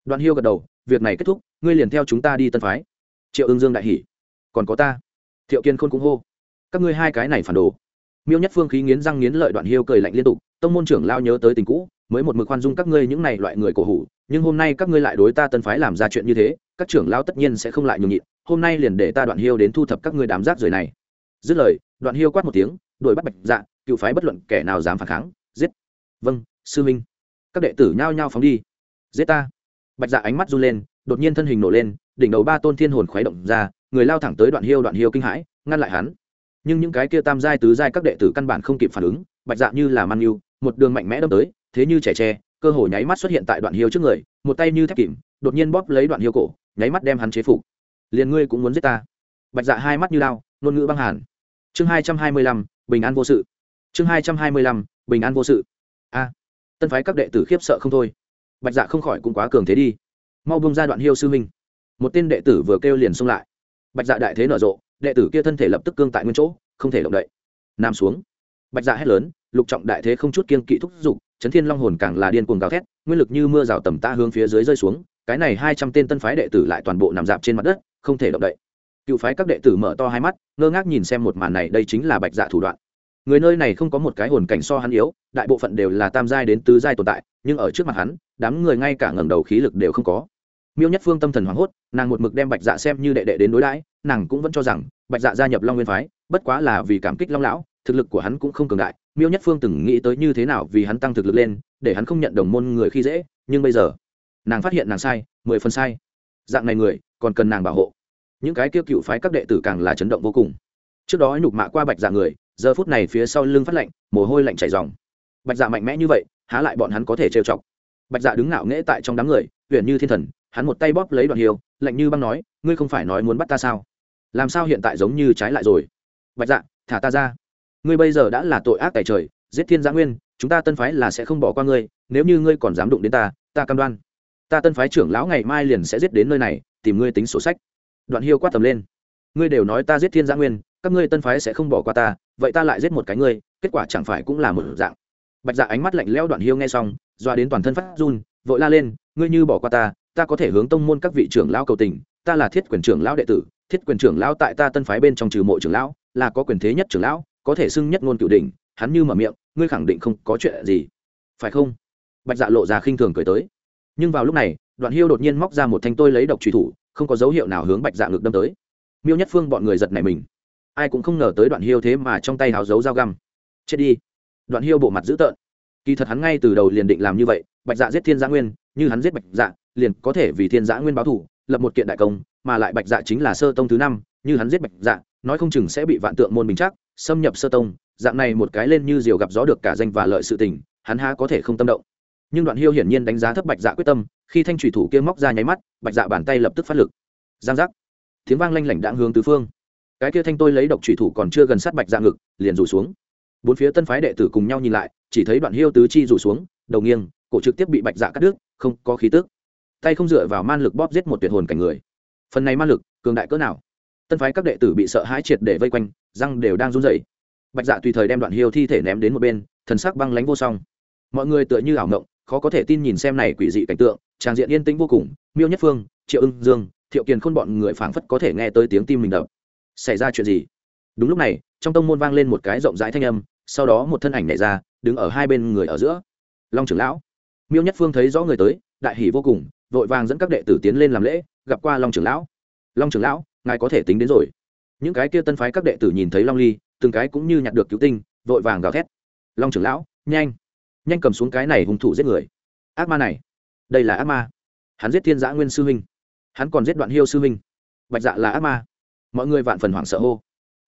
đoạn đoàn hiêu gật đầu, việc này kết thúc, ngươi liền theo chúng ta đi tân phái. Triệu ương dương đại hỉ, còn có ta? Thiệu kiên khôn cũng hô, các ngươi hai cái này phản đồ. Miêu nhất phương khí nghiến răng nghiến lợi đoạn hiêu cười lạnh liên tục, tông môn trưởng lao nhớ tới tình cũ, mới một mực khoan dung các ngươi những này loại người cổ hủ, nhưng hôm nay các ngươi lại đối ta tân phái làm ra chuyện như thế, các trưởng lao tất nhiên sẽ không lại nhường nhịn, hôm nay liền để ta đoạn hiêu đến thu thập các ngươi đám rác rưởi này. Dứt lời, đoạn hiêu quát một tiếng, đuổi bắt bạch dạ cựu phái bất luận kẻ nào dám phản kháng, giết. Vâng sư minh các đệ tử nhao nhao phóng đi, giết ta bạch dạ ánh mắt run lên, đột nhiên thân hình nổ lên, đỉnh đầu ba tôn thiên hồn khuấy động ra, người lao thẳng tới đoạn hiêu đoạn hiêu kinh hãi, ngăn lại hắn. Nhưng những cái kia tam giai, tứ giai các đệ tử căn bản không kịp phản ứng, bạch dạ như là man yêu, một đường mạnh mẽ đâm tới, thế như trẻ tre, cơ hồ nháy mắt xuất hiện tại đoạn hiêu trước người, một tay như thép kìm, đột nhiên bóp lấy đoạn hiêu cổ, nháy mắt đem hắn chế phục. Liền ngươi cũng muốn giết ta? Bạch dạ hai mắt như lao ngôn ngữ băng hàn. Chương hai trăm hai mươi lăm, bình an vô sự. Chương hai trăm hai mươi lăm, bình an vô sự. A, tân phái các đệ tử khiếp sợ không thôi bạch dạ không khỏi cũng quá cường thế đi. Mau bông ra đoạn hiêu sư huynh. Một tên đệ tử vừa kêu liền xông lại. Bạch dạ đại thế nở rộ, đệ tử kia thân thể lập tức cương tại nguyên chỗ, không thể động đậy. Nam xuống. Bạch dạ hét lớn, lục trọng đại thế không chút kiên kỵ thúc giục, chấn thiên long hồn càng là điên cuồng gào thét, nguyên lực như mưa rào tầm ta hướng phía dưới rơi xuống, cái này hai trăm tên tân phái đệ tử lại toàn bộ nằm dạp trên mặt đất, không thể động đậy. Cựu phái các đệ tử mở to hai mắt, ngơ ngác nhìn xem một màn này, đây chính là bạch dạ thủ đoạn người nơi này không có một cái hồn cảnh so hắn yếu, đại bộ phận đều là tam giai đến tứ giai tồn tại, nhưng ở trước mặt hắn, đám người ngay cả ngẩng đầu khí lực đều không có. Miêu nhất phương tâm thần hoảng hốt, nàng một mực đem bạch dạ xem như đệ đệ đến đối đãi, nàng cũng vẫn cho rằng, bạch dạ gia nhập long nguyên phái, bất quá là vì cảm kích long lão, thực lực của hắn cũng không cường đại, miêu nhất phương từng nghĩ tới như thế nào vì hắn tăng thực lực lên, để hắn không nhận đồng môn người khi dễ, nhưng bây giờ, nàng phát hiện nàng sai, mười phần sai. Dạng này người, còn cần nàng bảo hộ. Những cái kêu cựu phái các đệ tử càng là chấn động vô cùng. Trước đó nhục mạ qua bạch dạ người giờ phút này phía sau lưng phát lạnh, mồ hôi lạnh chảy dòng bạch dạ mạnh mẽ như vậy, há lại bọn hắn có thể trêu chọc. Bạch dạ đứng ngạo nghễ tại trong đám người huyện như thiên thần, hắn một tay bóp lấy đoạn hiêu, lạnh như băng nói, ngươi không phải nói muốn bắt ta sao? Làm sao hiện tại giống như trái lại rồi? Bạch dạ thả ta ra. Ngươi bây giờ đã là tội ác tài trời, giết thiên giã nguyên, chúng ta tân phái là sẽ không bỏ qua ngươi, nếu như ngươi còn dám đụng đến ta ta cam đoan, ta tân phái trưởng lão ngày mai liền sẽ giết đến nơi này, tìm ngươi tính sổ sách. Đoạn hiêu quát tầm lên, ngươi đều nói ta giết thiên giã nguyên, các ngươi tân phái sẽ không bỏ qua ta vậy ta lại giết một cái ngươi, kết quả chẳng phải cũng là một dạng. Bạch dạ ánh mắt lạnh lẽo đoạn hiêu nghe xong, doa đến toàn thân phát run, vội la lên, ngươi như bỏ qua ta ta có thể hướng tông môn các vị trưởng lão cầu tình, ta là thiết quyền trưởng lão đệ tử, thiết quyền trưởng lão tại ta tân phái bên trong trừ mộ trưởng lão, là có quyền thế nhất trưởng lão, có thể xưng nhất ngôn cửu đỉnh, hắn như mở miệng, ngươi khẳng định không có chuyện gì. Phải không? Bạch dạ lộ ra khinh thường cười tới. Nhưng vào lúc này, đoạn hiêu đột nhiên móc ra một thanh tôi lấy độc truy thủ, không có dấu hiệu nào hướng bạch dạ ngực đâm tới. Miêu nhất phương bọn người giật này mình ai cũng không ngờ tới đoạn hiêu thế mà trong tay háo giấu dao găm. Chết đi. Đoạn hiêu bộ mặt dữ tợn. Kỳ thật hắn ngay từ đầu liền định làm như vậy, bạch dạ giết thiên giã nguyên, như hắn giết bạch dạ liền có thể vì thiên giã nguyên báo thủ lập một kiện đại công, mà lại bạch dạ chính là sơ tông thứ năm, như hắn giết bạch dạ nói không chừng sẽ bị vạn tượng môn bình chắc, xâm nhập sơ tông, dạng này một cái lên như diều gặp gió được cả danh và lợi sự tình, hắn há có thể không tâm động. Nhưng đoạn hiêu hiển nhiên đánh giá thấp bạch dạ quyết tâm, khi thanh thủy thủ kia móc ra nháy mắt, bạch dạ bàn tay lập tức phát lực. Giang giác. Tiếng vang lanh lảnh đạn hướng tứ phương cái kia thanh tôi lấy độc thủy thủ còn chưa gần sát bạch dạ ngực, liền rủ xuống. Bốn phía tân phái đệ tử cùng nhau nhìn lại, chỉ thấy đoạn hiêu tứ chi rủ xuống, đầu nghiêng, cổ trực tiếp bị bạch dạ cắt đứt, không có khí tức. Tay không dựa vào man lực bóp giết một tuyệt hồn cảnh người. Phần này man lực, cường đại cỡ nào? Tân phái các đệ tử bị sợ hãi triệt để vây quanh, răng đều đang run rẩy. Bạch dạ tùy thời đem đoạn hiêu thi thể ném đến một bên, thần sắc băng lánh vô song. Mọi người tựa như ảo ngộng, khó có thể tin nhìn xem này quỷ dị cảnh tượng tràng diện yên tĩnh vô cùng, miêu nhất phương, triệu ưng dương, thiệu kiền khôn bọn người phảng phất có thể nghe tới tiếng tim mình đập xảy ra chuyện gì? Đúng lúc này, trong tông môn vang lên một cái rộng rãi thanh âm, sau đó một thân ảnh nhảy ra, đứng ở hai bên người ở giữa. Long trưởng lão. Miêu nhất phương thấy rõ người tới, đại hỷ vô cùng, vội vàng dẫn các đệ tử tiến lên làm lễ, gặp qua long trưởng lão. Long trưởng lão, ngài có thể tính đến rồi. Những cái kia tân phái các đệ tử nhìn thấy long ly, từng cái cũng như nhặt được cứu tinh, vội vàng gào thét. Long trưởng lão, nhanh nhanh cầm xuống cái này hung thủ giết người. Ác ma này, đây là ác ma. Hắn giết thiên giã nguyên sư huynh. Hắn còn giết đoạn hiêu sư huynh. Bạch dạ là ác ma mọi người vạn phần hoảng sợ hô.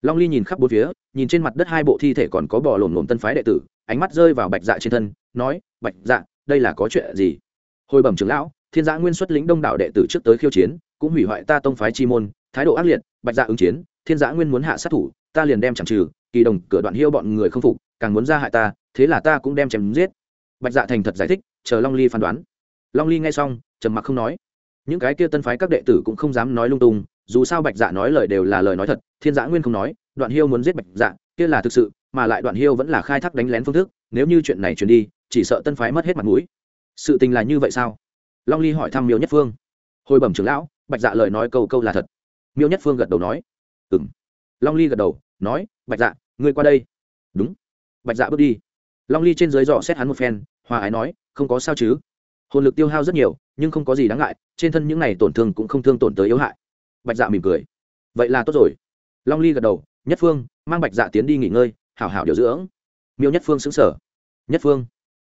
Long ly nhìn khắp bốn phía, nhìn trên mặt đất hai bộ thi thể còn có bò lổm lổm tân phái đệ tử, ánh mắt rơi vào bạch dạ trên thân, nói, bạch dạ đây là có chuyện gì? Hồi bẩm trưởng lão, thiên giã nguyên xuất lĩnh đông đảo đệ tử trước tới khiêu chiến, cũng hủy hoại ta tông phái chi môn, thái độ ác liệt, bạch dạ ứng chiến, thiên giã nguyên muốn hạ sát thủ, ta liền đem chẳng trừ, kỳ đồng cửa đoạn hiêu bọn người không phục, càng muốn ra hại ta, thế là ta cũng đem chém giết. Bạch dạ thành thật giải thích, chờ long ly phán đoán. Long ly nghe xong, trầm mặc không nói. Những cái kia tân phái các đệ tử cũng không dám nói lung tung dù sao bạch dạ nói lời đều là lời nói thật, thiên giã nguyên không nói, đoạn hiêu muốn giết bạch dạ kia là thực sự, mà lại đoạn hiêu vẫn là khai thác đánh lén phương thức, nếu như chuyện này truyền đi, chỉ sợ tân phái mất hết mặt mũi. Sự tình là như vậy sao? Long ly hỏi thăm miêu nhất phương. Hồi bẩm trưởng lão, bạch dạ lời nói câu câu là thật. Miêu nhất phương gật đầu nói. Ừ m long ly gật đầu, nói, bạch dạ ngươi qua đây. Đúng. Bạch dạ bước đi. Long ly trên dưới dò xét hắn một phen, hòa ái nói, không có sao chứ. Hồn lực tiêu hao rất nhiều, nhưng không có gì đáng ngại, trên thân những này tổn thương cũng không thương tổn tới yếu hại bạch dạ mỉm cười. Vậy là tốt rồi. Long ly gật đầu, nhất phương, mang bạch dạ tiến đi nghỉ ngơi, hảo hảo điều dưỡng. Miêu nhất phương xứng sở nhất phương,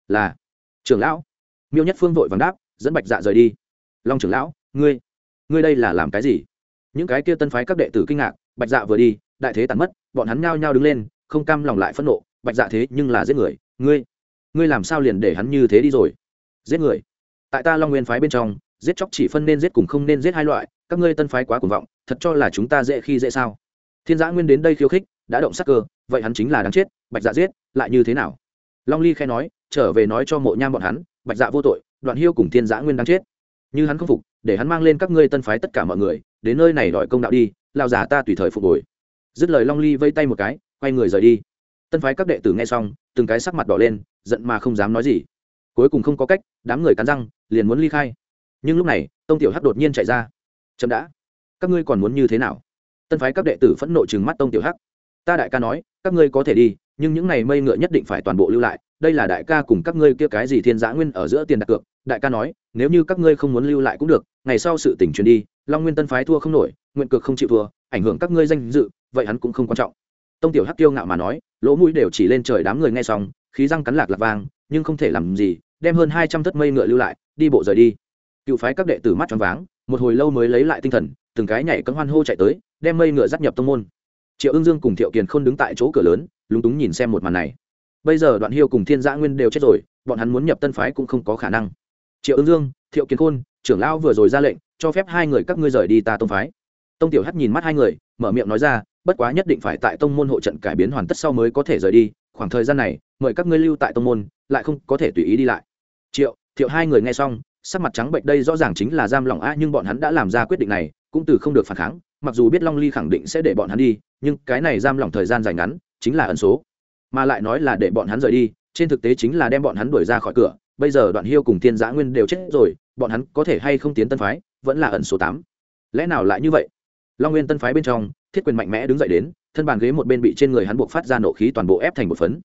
là trưởng lão. Miêu nhất phương vội vàng đáp, dẫn bạch dạ rời đi. Long trưởng lão, ngươi ngươi đây là làm cái gì? Những cái kia tân phái các đệ tử kinh ngạc, bạch dạ vừa đi, đại thế tàn mất, bọn hắn nhao nhao đứng lên, không cam lòng lại phẫn nộ. Bạch dạ thế nhưng là giết người. Ngươi ngươi làm sao liền để hắn như thế đi rồi? Giết người. Tại ta long nguyên phái bên trong, giết chóc chỉ phân nên giết cùng không nên giết hai loại các ngươi tân phái quá cuồng vọng, thật cho là chúng ta dễ khi dễ sao? Thiên giã nguyên đến đây khiêu khích, đã động sắc cơ, vậy hắn chính là đáng chết, bạch dạ giết, lại như thế nào? Long ly khai nói, trở về nói cho mộ nham bọn hắn, bạch dạ vô tội, đoạn hiêu cùng thiên giã nguyên đáng chết. Như hắn không phục, để hắn mang lên các ngươi tân phái tất cả mọi người, đến nơi này đòi công đạo đi lao giả ta tùy thời phục hồi. Dứt lời long ly vây tay một cái, quay người rời đi. Tân phái các đệ tử nghe xong, từng cái sắc mặt đỏ lên, giận mà không dám nói gì. Cuối cùng không có cách, đám người cắn răng, liền muốn ly khai. Nhưng lúc này, tông tiểu hắc đột nhiên chạy ra chậm đã. Các ngươi còn muốn như thế nào? Tân phái các đệ tử phẫn nộ chừng mắt tông tiểu hắc. Ta đại ca nói, các ngươi có thể đi, nhưng những này mây ngựa nhất định phải toàn bộ lưu lại. Đây là đại ca cùng các ngươi kia cái gì thiên giã nguyên ở giữa tiền đặt cược. Đại ca nói, nếu như các ngươi không muốn lưu lại cũng được, ngày sau sự tỉnh truyền đi, long nguyên tân phái thua không nổi, nguyện cược không chịu thua, ảnh hưởng các ngươi danh dự, vậy hắn cũng không quan trọng. Tông tiểu hắc kiêu ngạo mà nói, lỗ mũi đều chỉ lên trời đám người nghe xong, khí răng cắn lạc lạc vang, nhưng không thể làm gì, đem hơn hai trăm thất mây ngựa lưu lại, đi bộ rời đi. Cựu phái các đệ tử mắt tròn váng một hồi lâu mới lấy lại tinh thần, từng cái nhảy cấm hoan hô chạy tới, đem mây ngựa dắt nhập tông môn. Triệu ương dương cùng thiệu kiền không đứng tại chỗ cửa lớn, lúng túng nhìn xem một màn này. Bây giờ đoạn hiêu cùng thiên giã nguyên đều chết rồi, bọn hắn muốn nhập tân phái cũng không có khả năng. Triệu ương dương, thiệu kiền khôn, trưởng lão vừa rồi ra lệnh, cho phép hai người các ngươi rời đi ta tông phái. Tông tiểu hắt nhìn mắt hai người, mở miệng nói ra, bất quá nhất định phải tại tông môn hộ trận cải biến hoàn tất sau mới có thể rời đi, khoảng thời gian này, mời các ngươi lưu tại tông môn, lại không có thể tùy ý đi lại. Triệu, thiệu hai người nghe xong sắc mặt trắng bệnh đây rõ ràng chính là giam lỏng a, nhưng bọn hắn đã làm ra quyết định này, cũng từ không được phản kháng, mặc dù biết long ly khẳng định sẽ để bọn hắn đi, nhưng cái này giam lỏng thời gian dài ngắn, chính là ẩn số. Mà lại nói là để bọn hắn rời đi, trên thực tế chính là đem bọn hắn đuổi ra khỏi cửa. Bây giờ đoạn hiêu cùng thiên giã nguyên đều chết rồi, bọn hắn có thể hay không tiến tân phái, vẫn là ẩn số tám. Lẽ nào lại như vậy? Long nguyên tân phái bên trong, thiết quyền mạnh mẽ đứng dậy đến, thân bàn ghế một bên bị trên người hắn buộc phát ra nộ khí toàn bộ ép thành một phấn.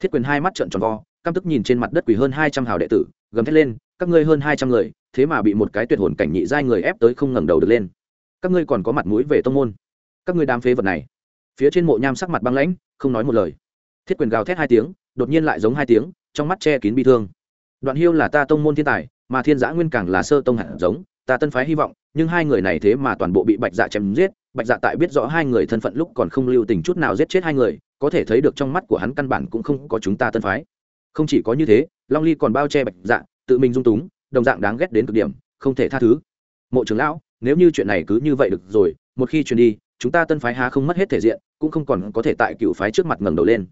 Thiết quyền hai mắt trợn tròn vo, căm tức nhìn trên mặt đất quỳ hơn hai trăm hào đệ tử, gầm thét lên các ngươi hơn hai trăm người, thế mà bị một cái tuyệt hồn cảnh nhị giai người ép tới không ngẩng đầu được lên. Các ngươi còn có mặt mũi về tông môn. Các ngươi đám phế vật này. Phía trên mộ nham sắc mặt băng lãnh, không nói một lời. Thiết quyền gào thét hai tiếng, đột nhiên lại giống hai tiếng, trong mắt che kín bi thương. Đoạn hiêu là ta tông môn thiên tài, mà thiên giã nguyên càng là sơ tông hạt giống, ta tân phái hy vọng, nhưng hai người này thế mà toàn bộ bị bạch dạ chém giết, bạch dạ tại biết rõ hai người thân phận lúc còn không lưu tình chút nào giết chết hai người, có thể thấy được trong mắt của hắn căn bản cũng không có chúng ta tân phái. Không chỉ có như thế, long ly còn bao che bạch dạ tự mình dung túng, đồng dạng đáng ghét đến cực điểm, không thể tha thứ. Mộ trưởng lão, nếu như chuyện này cứ như vậy được rồi, một khi truyền đi, chúng ta tân phái há không mất hết thể diện, cũng không còn có thể tại cựu phái trước mặt ngẩng đầu lên.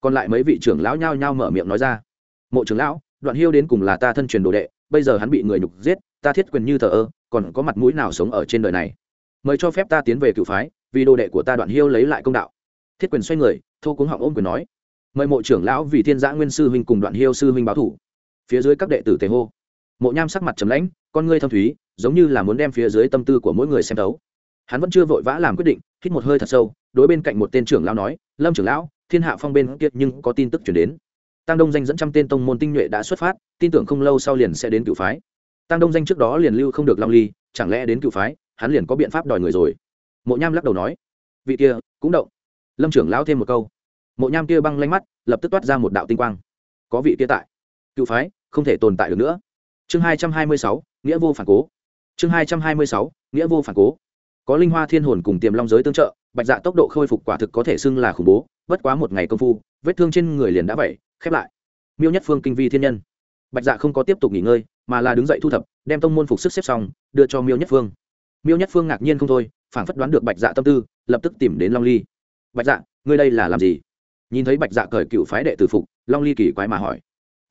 Còn lại mấy vị trưởng lão nhao nhao mở miệng nói ra. Mộ trưởng lão, đoạn hiêu đến cùng là ta thân truyền đồ đệ, bây giờ hắn bị người nhục giết, ta thiết quyền như thờ ơ, còn có mặt mũi nào sống ở trên đời này? Mời cho phép ta tiến về cựu phái, vì đồ đệ của ta đoạn hiêu lấy lại công đạo. Thiết quyền xoay người, thô cuống họng ôm quyền nói. Mời mộ trưởng lão vì thiên giã nguyên sư huynh cùng đoạn hiêu sư huynh báo thủ phía dưới các đệ tử tề hô. Mộ nham sắc mặt trầm lãnh, con ngươi thâm thúy, giống như là muốn đem phía dưới tâm tư của mỗi người xem thấu. Hắn vẫn chưa vội vã làm quyết định, hít một hơi thật sâu, đối bên cạnh một tên trưởng lão nói, lâm trưởng lão, thiên hạ phong bên kia nhưng có tin tức chuyển đến. Tăng đông danh dẫn trăm tên tông môn tinh nhuệ đã xuất phát, tin tưởng không lâu sau liền sẽ đến cựu phái. Tăng đông danh trước đó liền lưu không được long ly, chẳng lẽ đến cựu phái, hắn liền có biện pháp đòi người rồi? Mộ nham lắc đầu nói, vị kia, cũng động. Lâm trưởng lão thêm một câu. Mộ nham kia băng lanh mắt, lập tức toát ra một đạo tinh quang. Có vị kia tại cựu phái, không thể tồn tại được nữa. Chương hai trăm hai mươi sáu, nghĩa vô phản cố. Chương hai trăm hai mươi sáu, nghĩa vô phản cố. Có linh hoa thiên hồn cùng tiềm long giới tương trợ, bạch dạ tốc độ khôi phục quả thực có thể xưng là khủng bố, bất quá một ngày công phu, vết thương trên người liền đã vậy khép lại. Miêu nhất phương kinh vi thiên nhân. Bạch dạ không có tiếp tục nghỉ ngơi, mà là đứng dậy thu thập, đem tông môn phục sức xếp xong, đưa cho miêu nhất phương. Miêu nhất phương ngạc nhiên không thôi phản phất đoán được bạch dạ tâm tư, lập tức tìm đến long ly. Bạch dạ ngươi đây là làm gì? Nhìn thấy bạch dạ cởi cựu phái đệ tử phục, long ly kỳ quái mà hỏi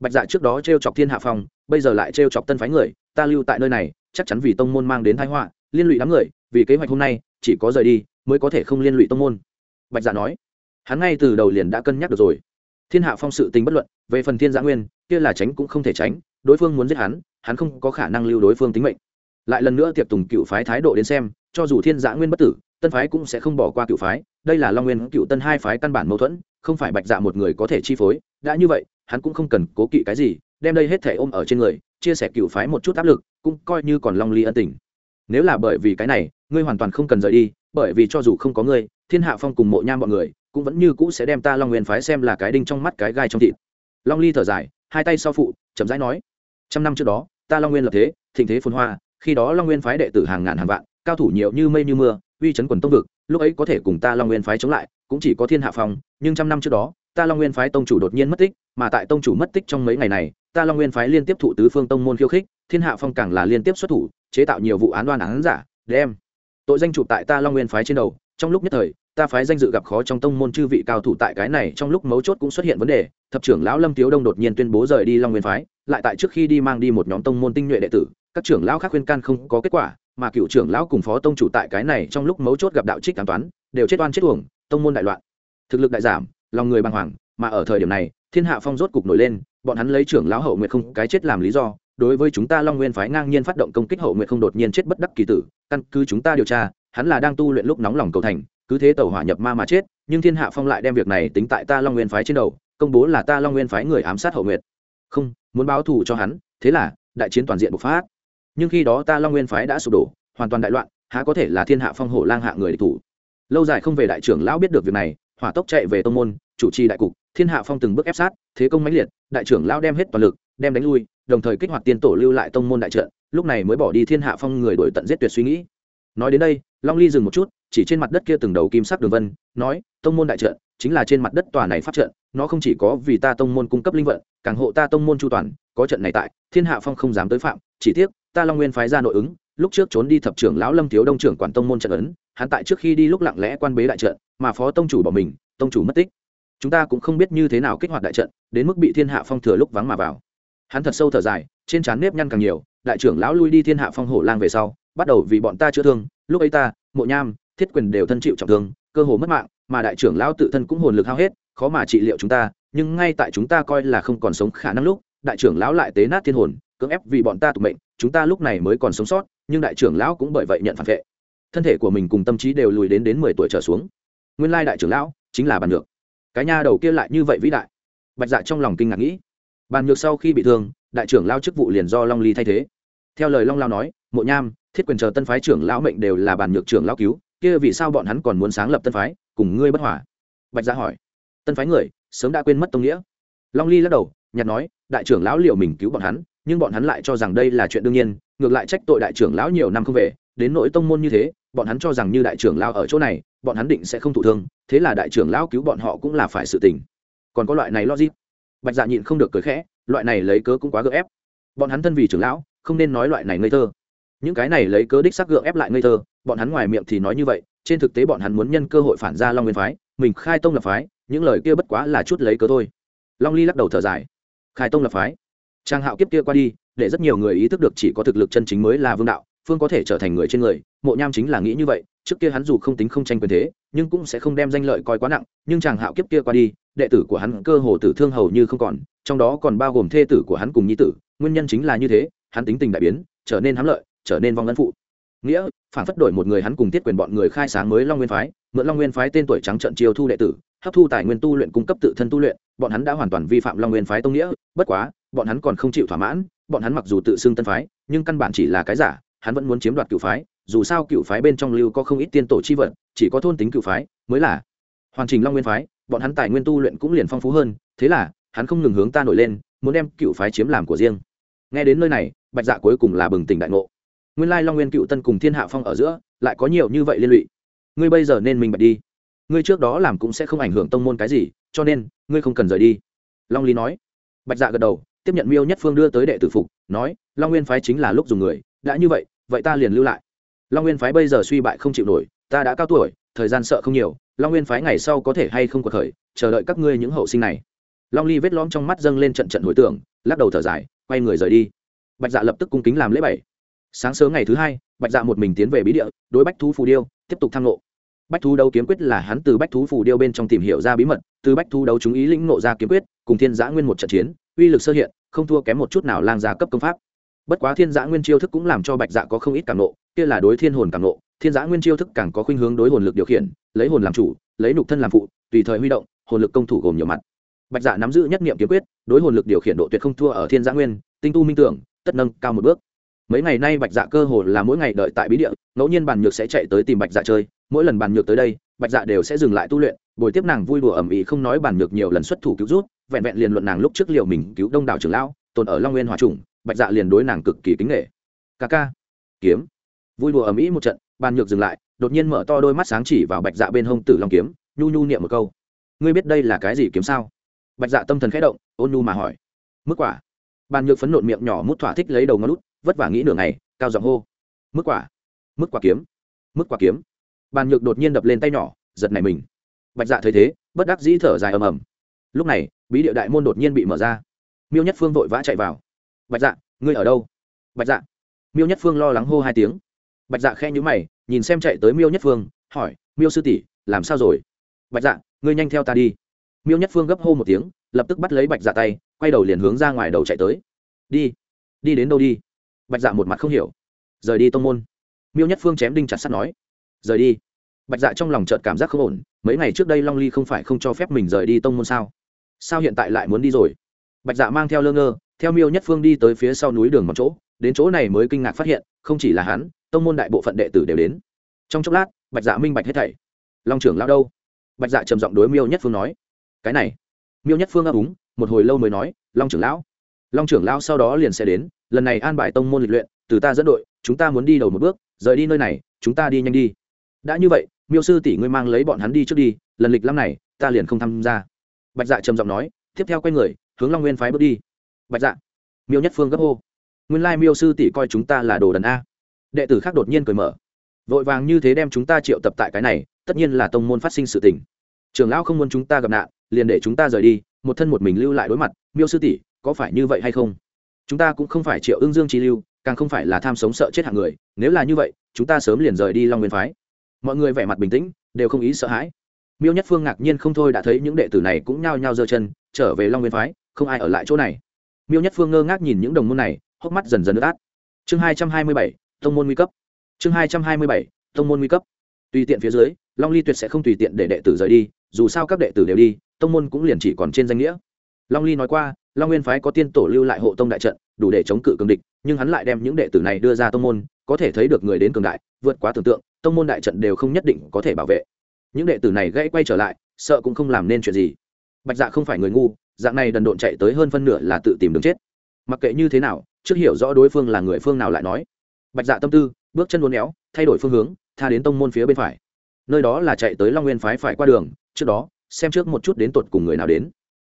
bạch dạ trước đó t r e o chọc thiên hạ phong, bây giờ lại t r e o chọc tân phái người, ta lưu tại nơi này, chắc chắn vì tông môn mang đến thái họa, liên lụy đám người, vì kế hoạch hôm nay, chỉ có rời đi, mới có thể không liên lụy tông môn. Bạch dạ nói. Hắn ngay từ đầu liền đã cân nhắc được rồi. Thiên hạ phong sự tình bất luận, về phần thiên giã nguyên, kia là tránh cũng không thể tránh, đối phương muốn giết hắn hắn không có khả năng lưu đối phương tính mệnh. Lại lần nữa tiệp tùng cựu phái thái độ đến xem, cho dù thiên giã nguyên bất tử, tân phái cũng sẽ không bỏ qua cựu phái, đây là long nguyên cựu tân hai phái căn bản mâu thuẫn, không phải bạch dạ một người có thể chi phối, đã như vậy hắn cũng không cần cố kỵ cái gì, đem đây hết thể ôm ở trên người, chia sẻ cựu phái một chút áp lực, cũng coi như còn long ly ân tình. Nếu là bởi vì cái này, ngươi hoàn toàn không cần rời đi, bởi vì cho dù không có ngươi, thiên hạ phong cùng mộ nham bọn người, cũng vẫn như cũ sẽ đem ta long nguyên phái xem là cái đinh trong mắt cái gai trong thịt. Long ly thở dài, hai tay sau phụ, chậm rãi nói, trăm năm trước đó, ta long nguyên lập thế, thịnh thế phồn hoa, khi đó long nguyên phái đệ tử hàng ngàn hàng vạn, cao thủ nhiều như mây như mưa, uy chấn quần tông vực, lúc ấy có thể cùng ta long nguyên phái chống lại, cũng chỉ có thiên hạ phong, nhưng trăm năm trước đó ta long nguyên phái tông chủ đột nhiên mất tích, mà tại tông chủ mất tích trong mấy ngày này, ta long nguyên phái liên tiếp thụ tứ phương tông môn khiêu khích, thiên hạ phong càng là liên tiếp xuất thủ, chế tạo nhiều vụ án đoan án giả, đem tội danh chụp tại ta long nguyên phái trên đầu. Trong lúc nhất thời, ta phái danh dự gặp khó trong tông môn chư vị cao thủ tại cái này, trong lúc mấu chốt cũng xuất hiện vấn đề, thập trưởng lão lâm tiếu đông đột nhiên tuyên bố rời đi long nguyên phái, lại tại trước khi đi mang đi một nhóm tông môn tinh nhuệ đệ tử, các trưởng lão khác khuyên can không có kết quả, mà cựu trưởng lão cùng phó tông chủ tại cái này trong lúc mấu chốt gặp đạo trích cảm toán, đều chết oan chết uổng, tông môn đại loạn, thực lực đại giảm lòng người bàng hoàng, mà ở thời điểm này, thiên hạ phong rốt cục nổi lên, bọn hắn lấy trưởng lão hậu nguyệt không cái chết làm lý do, đối với chúng ta long nguyên phái ngang nhiên phát động công kích hậu nguyệt không đột nhiên chết bất đắc kỳ tử, căn cứ chúng ta điều tra, hắn là đang tu luyện lúc nóng lòng cầu thành, cứ thế tàu hỏa nhập ma mà chết, nhưng thiên hạ phong lại đem việc này tính tại ta long nguyên phái trên đầu, công bố là ta long nguyên phái người ám sát hậu nguyệt không, muốn báo thù cho hắn, thế là, đại chiến toàn diện bộc phát. Nhưng khi đó ta long nguyên phái đã sụp đổ, hoàn toàn đại loạn, há có thể là thiên hạ phong hổ lang hạ người địch thủ. Lâu dài không về đại trưởng lão biết được việc này hỏa tốc chạy về tông môn, chủ trì đại cục, thiên hạ phong từng bước ép sát, thế công mãnh liệt, đại trưởng lao đem hết toàn lực, đem đánh lui, đồng thời kích hoạt tiên tổ lưu lại tông môn đại trận, lúc này mới bỏ đi thiên hạ phong người đổi tận giết tuyệt suy nghĩ. Nói đến đây, long ly dừng một chút, chỉ trên mặt đất kia từng đầu kim sắc đường vân, nói, tông môn đại trận chính là trên mặt đất tòa này phát trận, nó không chỉ có vì ta tông môn cung cấp linh vận, càng hộ ta tông môn chu toàn, có trận này tại, thiên hạ phong không dám tới phạm, chỉ tiếc, ta long nguyên phái ra nội ứng lúc trước trốn đi thập trưởng lão lâm thiếu đông trưởng quản tông môn trận ấn, hắn tại trước khi đi lúc lặng lẽ quan bế đại trận, mà phó tông chủ bỏ mình, tông chủ mất tích. Chúng ta cũng không biết như thế nào kích hoạt đại trận, đến mức bị thiên hạ phong thừa lúc vắng mà vào. Hắn thật sâu thở dài, trên trán nếp nhăn càng nhiều, đại trưởng lão lui đi thiên hạ phong hổ lang về sau, bắt đầu vì bọn ta chữa thương, lúc ấy ta, mộ nham, thiết quyền đều thân chịu trọng thương, cơ hồ mất mạng, mà đại trưởng lão tự thân cũng hồn lực hao hết, khó mà trị liệu chúng ta, nhưng ngay tại chúng ta coi là không còn sống khả năng lúc, đại trưởng lão lại tế nát thiên hồn, cưỡng ép vì bọn ta tụ mệnh, chúng ta lúc này mới còn sống sót nhưng đại trưởng lão cũng bởi vậy nhận phản vệ. Thân thể của mình cùng tâm trí đều lùi đến đến mười tuổi trở xuống. Nguyên lai đại trưởng lão chính là bàn nhược. Cái nha đầu kia lại như vậy vĩ đại. Bạch dạ trong lòng kinh ngạc nghĩ. Bàn nhược sau khi bị thương, đại trưởng lao chức vụ liền do long ly thay thế. Theo lời long lao nói, mộ nham, thiết quyền chờ tân phái trưởng lão mệnh đều là bàn nhược trưởng lão cứu, kia vì sao bọn hắn còn muốn sáng lập tân phái, cùng ngươi bất hỏa bạch dạ hỏi. Tân phái người, sớm đã quên mất tông nghĩa. Long ly lắc đầu, nhặt nói, đại trưởng lão liệu mình cứu bọn hắn, nhưng bọn hắn lại cho rằng đây là chuyện đương nhiên ngược lại trách tội đại trưởng lão nhiều năm không về, đến nỗi tông môn như thế, bọn hắn cho rằng như đại trưởng lão ở chỗ này, bọn hắn định sẽ không thụ thương, thế là đại trưởng lão cứu bọn họ cũng là phải sự tình. Còn có loại này logic, bạch dạ nhịn không được cười khẽ, loại này lấy cớ cũng quá gượng ép. Bọn hắn thân vì trưởng lão, không nên nói loại này ngây thơ. Những cái này lấy cớ đích xác gượng ép lại ngây thơ, bọn hắn ngoài miệng thì nói như vậy, trên thực tế bọn hắn muốn nhân cơ hội phản ra long nguyên phái, mình khai tông lập phái, những lời kia bất quá là chút lấy cớ thôi. Long ly lắc đầu thở dài. Khai tông lập phái? Trang hạo kiếp kia qua đi, để rất nhiều người ý thức được chỉ có thực lực chân chính mới là vương đạo, phương có thể trở thành người trên người, mộ nham chính là nghĩ như vậy, trước kia hắn dù không tính không tranh quyền thế, nhưng cũng sẽ không đem danh lợi coi quá nặng, nhưng chàng hạo kiếp kia qua đi, đệ tử của hắn cơ hồ tử thương hầu như không còn, trong đó còn bao gồm thê tử của hắn cùng nhi tử, nguyên nhân chính là như thế, hắn tính tình đại biến, trở nên hám lợi, trở nên vong ân phụ. Nghĩa, phản phất đổi một người hắn cùng tiết quyền bọn người khai sáng mới long nguyên phái, mượn long nguyên phái tên tuổi trắng trận chiêu thu đệ tử, hấp thu tài nguyên tu luyện cung cấp tự thân tu luyện, bọn hắn đã hoàn toàn vi phạm long nguyên phái tông nghĩa, bất quá bọn hắn còn không chịu thỏa mãn, bọn hắn mặc dù tự xưng tân phái, nhưng căn bản chỉ là cái giả, hắn vẫn muốn chiếm đoạt cựu phái, dù sao cựu phái bên trong lưu có không ít tiên tổ chi vật, chỉ có thôn tính cựu phái, mới là hoàn chỉnh long nguyên phái, bọn hắn tài nguyên tu luyện cũng liền phong phú hơn, thế là, hắn không ngừng hướng ta nổi lên, muốn đem cựu phái chiếm làm của riêng. Nghe đến nơi này, bạch dạ cuối cùng là bừng tỉnh đại ngộ. Nguyên lai long nguyên cựu tân cùng thiên hạ phong ở giữa, lại có nhiều như vậy liên lụy. Ngươi bây giờ nên mình bạch đi. Ngươi trước đó làm cũng sẽ không ảnh hưởng tông môn cái gì, cho nên, ngươi không cần rời đi. Long lý nói. Bạch dạ gật đầu tiếp nhận miêu nhất phương đưa tới đệ tử phục nói long nguyên phái chính là lúc dùng người đã như vậy vậy ta liền lưu lại. Long nguyên phái bây giờ suy bại không chịu nổi ta đã cao tuổi thời gian sợ không nhiều long nguyên phái ngày sau có thể hay không có thời, chờ đợi các ngươi những hậu sinh này. Long ly vết lõm trong mắt dâng lên trận trận hồi tưởng lắc đầu thở dài quay người rời đi. Bạch dạ lập tức cung kính làm lễ bảy. Sáng sớm ngày thứ hai bạch dạ một mình tiến về bí địa đối bách thú phù điêu tiếp tục tham lộ bách thú đấu kiếm quyết là hắn từ bách thú phù điêu bên trong tìm hiểu ra bí mật từ bách thú đấu chúng ý lĩnh nộ ra kiếm quyết cùng thiên giã nguyên một trận chiến uy lực sơ hiện không thua kém một chút nào lang gia cấp công pháp. Bất quá thiên giã nguyên chiêu thức cũng làm cho bạch dạ có không ít cảm nộ, kia là đối thiên hồn cảm nộ, thiên giã nguyên chiêu thức càng có khuynh hướng đối hồn lực điều khiển, lấy hồn làm chủ, lấy nục thân làm phụ, tùy thời huy động, hồn lực công thủ gồm nhiều mặt. Bạch dạ nắm giữ nhất niệm kiếm quyết, đối hồn lực điều khiển độ tuyệt không thua ở thiên giã nguyên, tinh tu minh tưởng, tất nâng cao một bước. Mấy ngày nay bạch dạ cơ hồ là mỗi ngày đợi tại bí địa, ngẫu nhiên bàn nhược sẽ chạy tới tìm bạch dạ chơi, mỗi lần bàn nhược tới đây, bạch dạ đều sẽ dừng lại tu luyện, buổi tiếp nàng vui đùa ẩm ý không nói bàn nhược nhiều lần xuất thủ cứu rút vẹn vẹn liền luận nàng lúc trước liệu mình cứu đông đảo trưởng lão, tồn ở long nguyên hòa trùng, bạch dạ liền đối nàng cực kỳ kính nghệ ca ca. Kiếm. Vui đùa ở mỹ một trận, bàn nhược dừng lại, đột nhiên mở to đôi mắt sáng chỉ vào bạch dạ bên hông tử long kiếm, nhu nhu niệm một câu. Ngươi biết đây là cái gì kiếm sao? Bạch dạ tâm thần khẽ động, ôn nhu mà hỏi. Mức quả. Bàn nhược phấn nộn miệng nhỏ mút thỏa thích lấy đầu ngón lút vất vả nghĩ nửa ngày, cao giọng hô. Mức quả. Mức quả kiếm. Mức quả kiếm. Bàn nhược đột nhiên đập lên tay nhỏ, giật này mình. Bạch dạ thấy thế, bất đắc dĩ thở dài ầm ầm. Lúc này bí địa đại môn đột nhiên bị mở ra. Miêu nhất phương vội vã chạy vào. Bạch dạ ngươi ở đâu? Bạch dạ. Miêu nhất phương lo lắng hô hai tiếng. Bạch dạ khe nhữ mày, nhìn xem chạy tới miêu nhất phương, hỏi, miêu sư tỷ, làm sao rồi? Bạch dạ ngươi nhanh theo ta đi. Miêu nhất phương gấp hô một tiếng, lập tức bắt lấy bạch dạ tay, quay đầu liền hướng ra ngoài đầu chạy tới. Đi đi đến đâu đi? Bạch dạ một mặt không hiểu. Rời đi tông môn. Miêu nhất phương chém đinh chặt sắt nói. Rời đi. Bạch dạ trong lòng trợt cảm giác không ổn, mấy ngày trước đây long ly không phải không cho phép mình rời đi tông môn sao? Sao hiện tại lại muốn đi rồi? Bạch dạ mang theo lơ ngơ, theo miêu nhất phương đi tới phía sau núi đường một chỗ, đến chỗ này mới kinh ngạc phát hiện, không chỉ là hắn, tông môn đại bộ phận đệ tử đều đến. Trong chốc lát, bạch dạ minh bạch hết thảy. Long trưởng lao đâu? Bạch dạ trầm giọng đối miêu nhất phương nói. Cái này. Miêu nhất phương ấp úng, một hồi lâu mới nói, long trưởng lão. Long trưởng lão sau đó liền sẽ đến, lần này an bài tông môn lịch luyện, từ ta dẫn đội, chúng ta muốn đi đầu một bước, rời đi nơi này, chúng ta đi nhanh đi. Đã như vậy, miêu sư tỷ ngươi mang lấy bọn hắn đi trước đi, lần lịch lắm này, ta liền không tham gia bạch dạ trầm giọng nói, tiếp theo quay người, hướng long nguyên phái bước đi. Bạch dạ miêu nhất phương gấp hô. Nguyên lai miêu sư tỷ coi chúng ta là đồ đần a. Đệ tử khác đột nhiên cười mở. Vội vàng như thế đem chúng ta triệu tập tại cái này, tất nhiên là tông môn phát sinh sự tình. Trường lão không muốn chúng ta gặp nạn, liền để chúng ta rời đi, một thân một mình lưu lại đối mặt, miêu sư tỷ, có phải như vậy hay không? Chúng ta cũng không phải triệu ưng dương chi lưu, càng không phải là tham sống sợ chết hạng người, nếu là như vậy, chúng ta sớm liền rời đi long nguyên phái. Mọi người vẻ mặt bình tĩnh, đều không ý sợ hãi miêu nhất phương ngạc nhiên không thôi đã thấy những đệ tử này cũng nhao nhao giơ chân, trở về long nguyên phái, không ai ở lại chỗ này. Miêu nhất phương ngơ ngác nhìn những đồng môn này, hốc mắt dần dần ướt át. Chương hai trăm hai mươi bảy, tông môn nguy cấp. Chương hai trăm hai mươi bảy, tông môn nguy cấp. Tùy tiện phía dưới, long ly tuyệt sẽ không tùy tiện để đệ tử rời đi, dù sao các đệ tử đều đi, tông môn cũng liền chỉ còn trên danh nghĩa. Long ly nói qua, long nguyên phái có tiên tổ lưu lại hộ tông đại trận, đủ để chống cự cường địch, nhưng hắn lại đem những đệ tử này đưa ra tông môn, có thể thấy được người đến cường đại, vượt quá tưởng tượng, tông môn đại trận đều không nhất định có thể bảo vệ những đệ tử này gãy quay trở lại, sợ cũng không làm nên chuyện gì. Bạch dạ không phải người ngu, dạng này đần độn chạy tới hơn phân nửa là tự tìm đường chết. Mặc kệ như thế nào, trước hiểu rõ đối phương là người phương nào lại nói. Bạch dạ tâm tư, bước chân uốn éo, thay đổi phương hướng, tha đến tông môn phía bên phải. Nơi đó là chạy tới long nguyên phái phải qua đường, trước đó, xem trước một chút đến tột cùng người nào đến.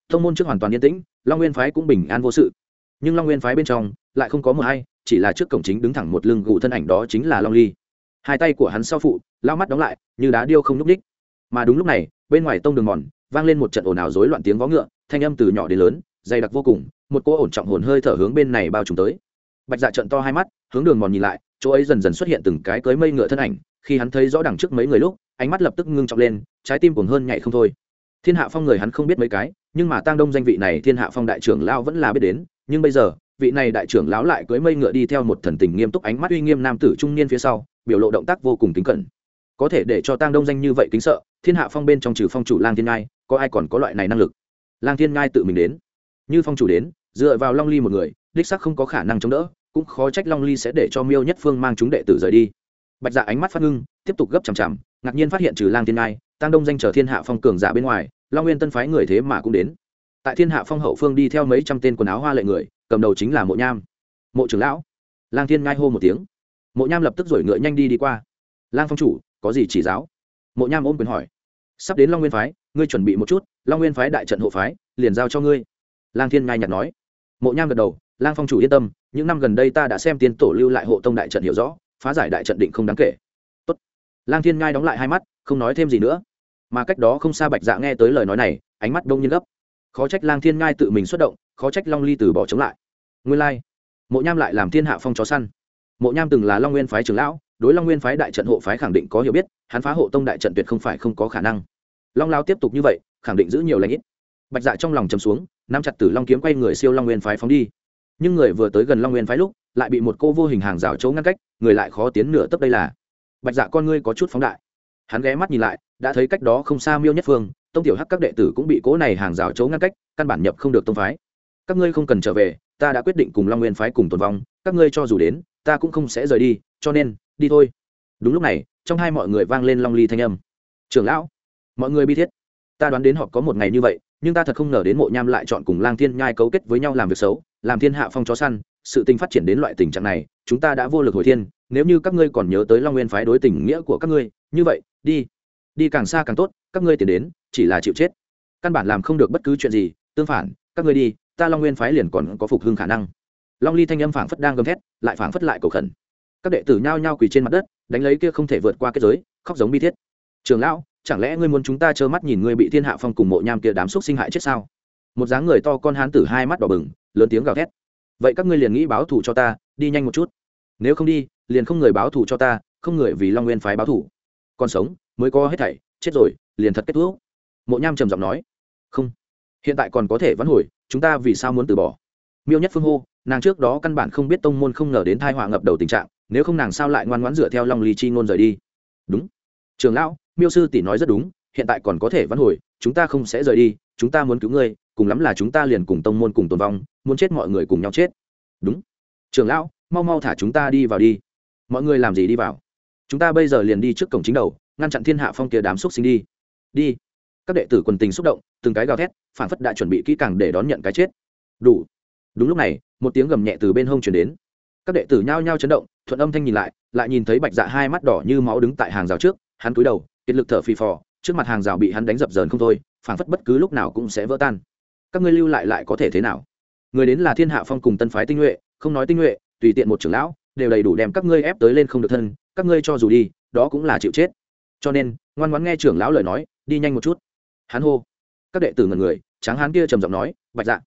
Tông môn trước hoàn toàn yên tĩnh, long nguyên phái cũng bình an vô sự. Nhưng long nguyên phái bên trong, lại không có mờ hay chỉ là trước cổng chính đứng thẳng một lưng gù thân ảnh đó chính là long ly. Hai tay của hắn sau phụ lao mắt đóng lại, như đá điêu không nhúc ních mà đúng lúc này, bên ngoài tông đường mòn, vang lên một trận ồn ào rối loạn tiếng vó ngựa, thanh âm từ nhỏ đến lớn, dày đặc vô cùng, một cô ổn trọng hồn hơi thở hướng bên này bao trùm tới. Bạch dạ trận to hai mắt, hướng đường mòn nhìn lại, chỗ ấy dần dần xuất hiện từng cái cưới mây ngựa thân ảnh, khi hắn thấy rõ đằng trước mấy người lúc, ánh mắt lập tức ngưng trọng lên, trái tim cuồng hơn nhảy không thôi. Thiên hạ phong người hắn không biết mấy cái, nhưng mà tăng đông danh vị này thiên hạ phong đại trưởng lão vẫn là biết đến, nhưng bây giờ, vị này đại trưởng lão lại cưới mây ngựa đi theo một thần tình nghiêm túc ánh mắt uy nghiêm nam tử trung niên phía sau, biểu lộ động tác vô cùng kính cẩn có thể để cho tăng đông danh như vậy kính sợ, thiên hạ phong bên trong trừ phong chủ lang thiên ngai, có ai còn có loại này năng lực? Lang thiên ngai tự mình đến. Như phong chủ đến, dựa vào long ly một người, đích sắc không có khả năng chống đỡ, cũng khó trách long ly sẽ để cho miêu nhất phương mang chúng đệ tử rời đi. Bạch dạ ánh mắt phát ngưng, tiếp tục gấp chằm chằm, ngạc nhiên phát hiện trừ lang thiên ngai tăng đông danh chờ thiên hạ phong cường giả bên ngoài, long nguyên tân phái người thế mà cũng đến. Tại thiên hạ phong hậu phương đi theo mấy trăm tên quần áo hoa lệ người, cầm đầu chính là mộ nham. Mộ trưởng lão. Lang thiên ngai hô một tiếng. Mộ nham lập tức rồi ngựa nhanh đi đi qua. Lang phong chủ có gì chỉ giáo? Mộ nham ôm quyền hỏi. Sắp đến long nguyên phái, ngươi chuẩn bị một chút, long nguyên phái đại trận hộ phái, liền giao cho ngươi. Lang thiên ngai nhặt nói. Mộ nham gật đầu, lang phong chủ yên tâm, những năm gần đây ta đã xem tiên tổ lưu lại hộ tông đại trận hiểu rõ, phá giải đại trận định không đáng kể. Tốt. lang thiên ngai đóng lại hai mắt, không nói thêm gì nữa. Mà cách đó không xa bạch dạ nghe tới lời nói này, ánh mắt đông nhiên gấp. Khó trách lang thiên ngai tự mình xuất động, khó trách long ly từ bỏ chống lại. Nguyên lai、like. mộ nham lại làm thiên hạ phong chó săn. Mộ nham từng là long nguyên phái trưởng lão đối long nguyên phái đại trận hộ phái khẳng định có hiểu biết, hắn phá hộ tông đại trận tuyệt không phải không có khả năng. Long lao tiếp tục như vậy, khẳng định giữ nhiều lãnh ít. Bạch dạ trong lòng chầm xuống, nắm chặt tử long kiếm quay người siêu long nguyên phái phóng đi. Nhưng người vừa tới gần long nguyên phái lúc, lại bị một cô vô hình hàng rào chỗ ngăn cách, người lại khó tiến nửa tấp đây là. Bạch dạ con ngươi có chút phóng đại. Hắn ghé mắt nhìn lại, đã thấy cách đó không xa miêu nhất phương, tông tiểu hắc các đệ tử cũng bị cố này hàng rào chỗ ngăn cách, căn bản nhập không được tông phái. Các ngươi không cần trở về, ta đã quyết định cùng long nguyên phái cùng tồn vong, các ngươi cho dù đến, ta cũng không sẽ rời đi, cho nên đi thôi. Đúng lúc này, trong hai mọi người vang lên long ly thanh âm. Trưởng lão, mọi người bi thiết. Ta đoán đến họ có một ngày như vậy, nhưng ta thật không ngờ đến mộ nham lại chọn cùng lang thiên nhai cấu kết với nhau làm việc xấu, làm thiên hạ phong chó săn, sự tình phát triển đến loại tình trạng này, chúng ta đã vô lực hồi thiên, nếu như các ngươi còn nhớ tới long nguyên phái đối tình nghĩa của các ngươi, như vậy, đi. Đi càng xa càng tốt, các ngươi tiến đến, chỉ là chịu chết. Căn bản làm không được bất cứ chuyện gì, tương phản, các ngươi đi, ta long nguyên phái liền còn có phục hưng khả năng. Long ly thanh âm phảng phất đang gầm thét, lại phảng phất lại cầu khẩn các đệ tử nhao nhao quỳ trên mặt đất, đánh lấy kia không thể vượt qua kết giới, khóc giống bi thiết. Trường lão, chẳng lẽ ngươi muốn chúng ta trơ mắt nhìn ngươi bị thiên hạ phong cùng mộ nham kia đám xúc sinh hại chết sao? Một dáng người to con hán tử hai mắt đỏ bừng, lớn tiếng gào thét. Vậy các ngươi liền nghĩ báo thù cho ta, đi nhanh một chút. Nếu không đi, liền không người báo thù cho ta, không người vì long nguyên phái báo thù. Còn sống, mới có hết thảy, chết rồi, liền thật kết thúc. Mộ nham trầm giọng nói. Không, hiện tại còn có thể vãn hồi, chúng ta vì sao muốn từ bỏ? Miêu nhất phương hô, nàng trước đó căn bản không biết tông môn không ngờ đến thai họa ngập đầu tình trạng nếu không nàng sao lại ngoan ngoãn dựa theo long ly chi ngôn rời đi? Đúng. Trường lão, miêu sư tỷ nói rất đúng, hiện tại còn có thể vãn hồi, chúng ta không sẽ rời đi, chúng ta muốn cứu ngươi, cùng lắm là chúng ta liền cùng tông môn cùng tồn vong, muốn chết mọi người cùng nhau chết. Đúng. Trường lão, mau mau thả chúng ta đi vào đi. Mọi người làm gì đi vào? Chúng ta bây giờ liền đi trước cổng chính đầu, ngăn chặn thiên hạ phong kia đám xúc sinh đi. Đi. Các đệ tử quần tình xúc động, từng cái gào thét, phản phất đã chuẩn bị kỹ càng để đón nhận cái chết. Đủ. Đúng lúc này, một tiếng gầm nhẹ từ bên hông chuyển đến các đệ tử nhao nhao chấn động, thuận âm thanh nhìn lại lại nhìn thấy bạch dạ hai mắt đỏ như máu đứng tại hàng rào trước, hắn cúi đầu, kiệt lực thở phì phò, trước mặt hàng rào bị hắn đánh dập dờn không thôi, phảng phất bất cứ lúc nào cũng sẽ vỡ tan. Các ngươi lưu lại lại có thể thế nào? Người đến là thiên hạ phong cùng tân phái tinh nhuệ, không nói tinh nhuệ, tùy tiện một trưởng lão, đều đầy đủ đem các ngươi ép tới lên không được thân, các ngươi cho dù đi, đó cũng là chịu chết. Cho nên, ngoan ngoãn nghe trưởng lão lời nói, đi nhanh một chút. Hắn hô. Các đệ tử ngần người, tráng hán kia trầm giọng nói, bạch dạ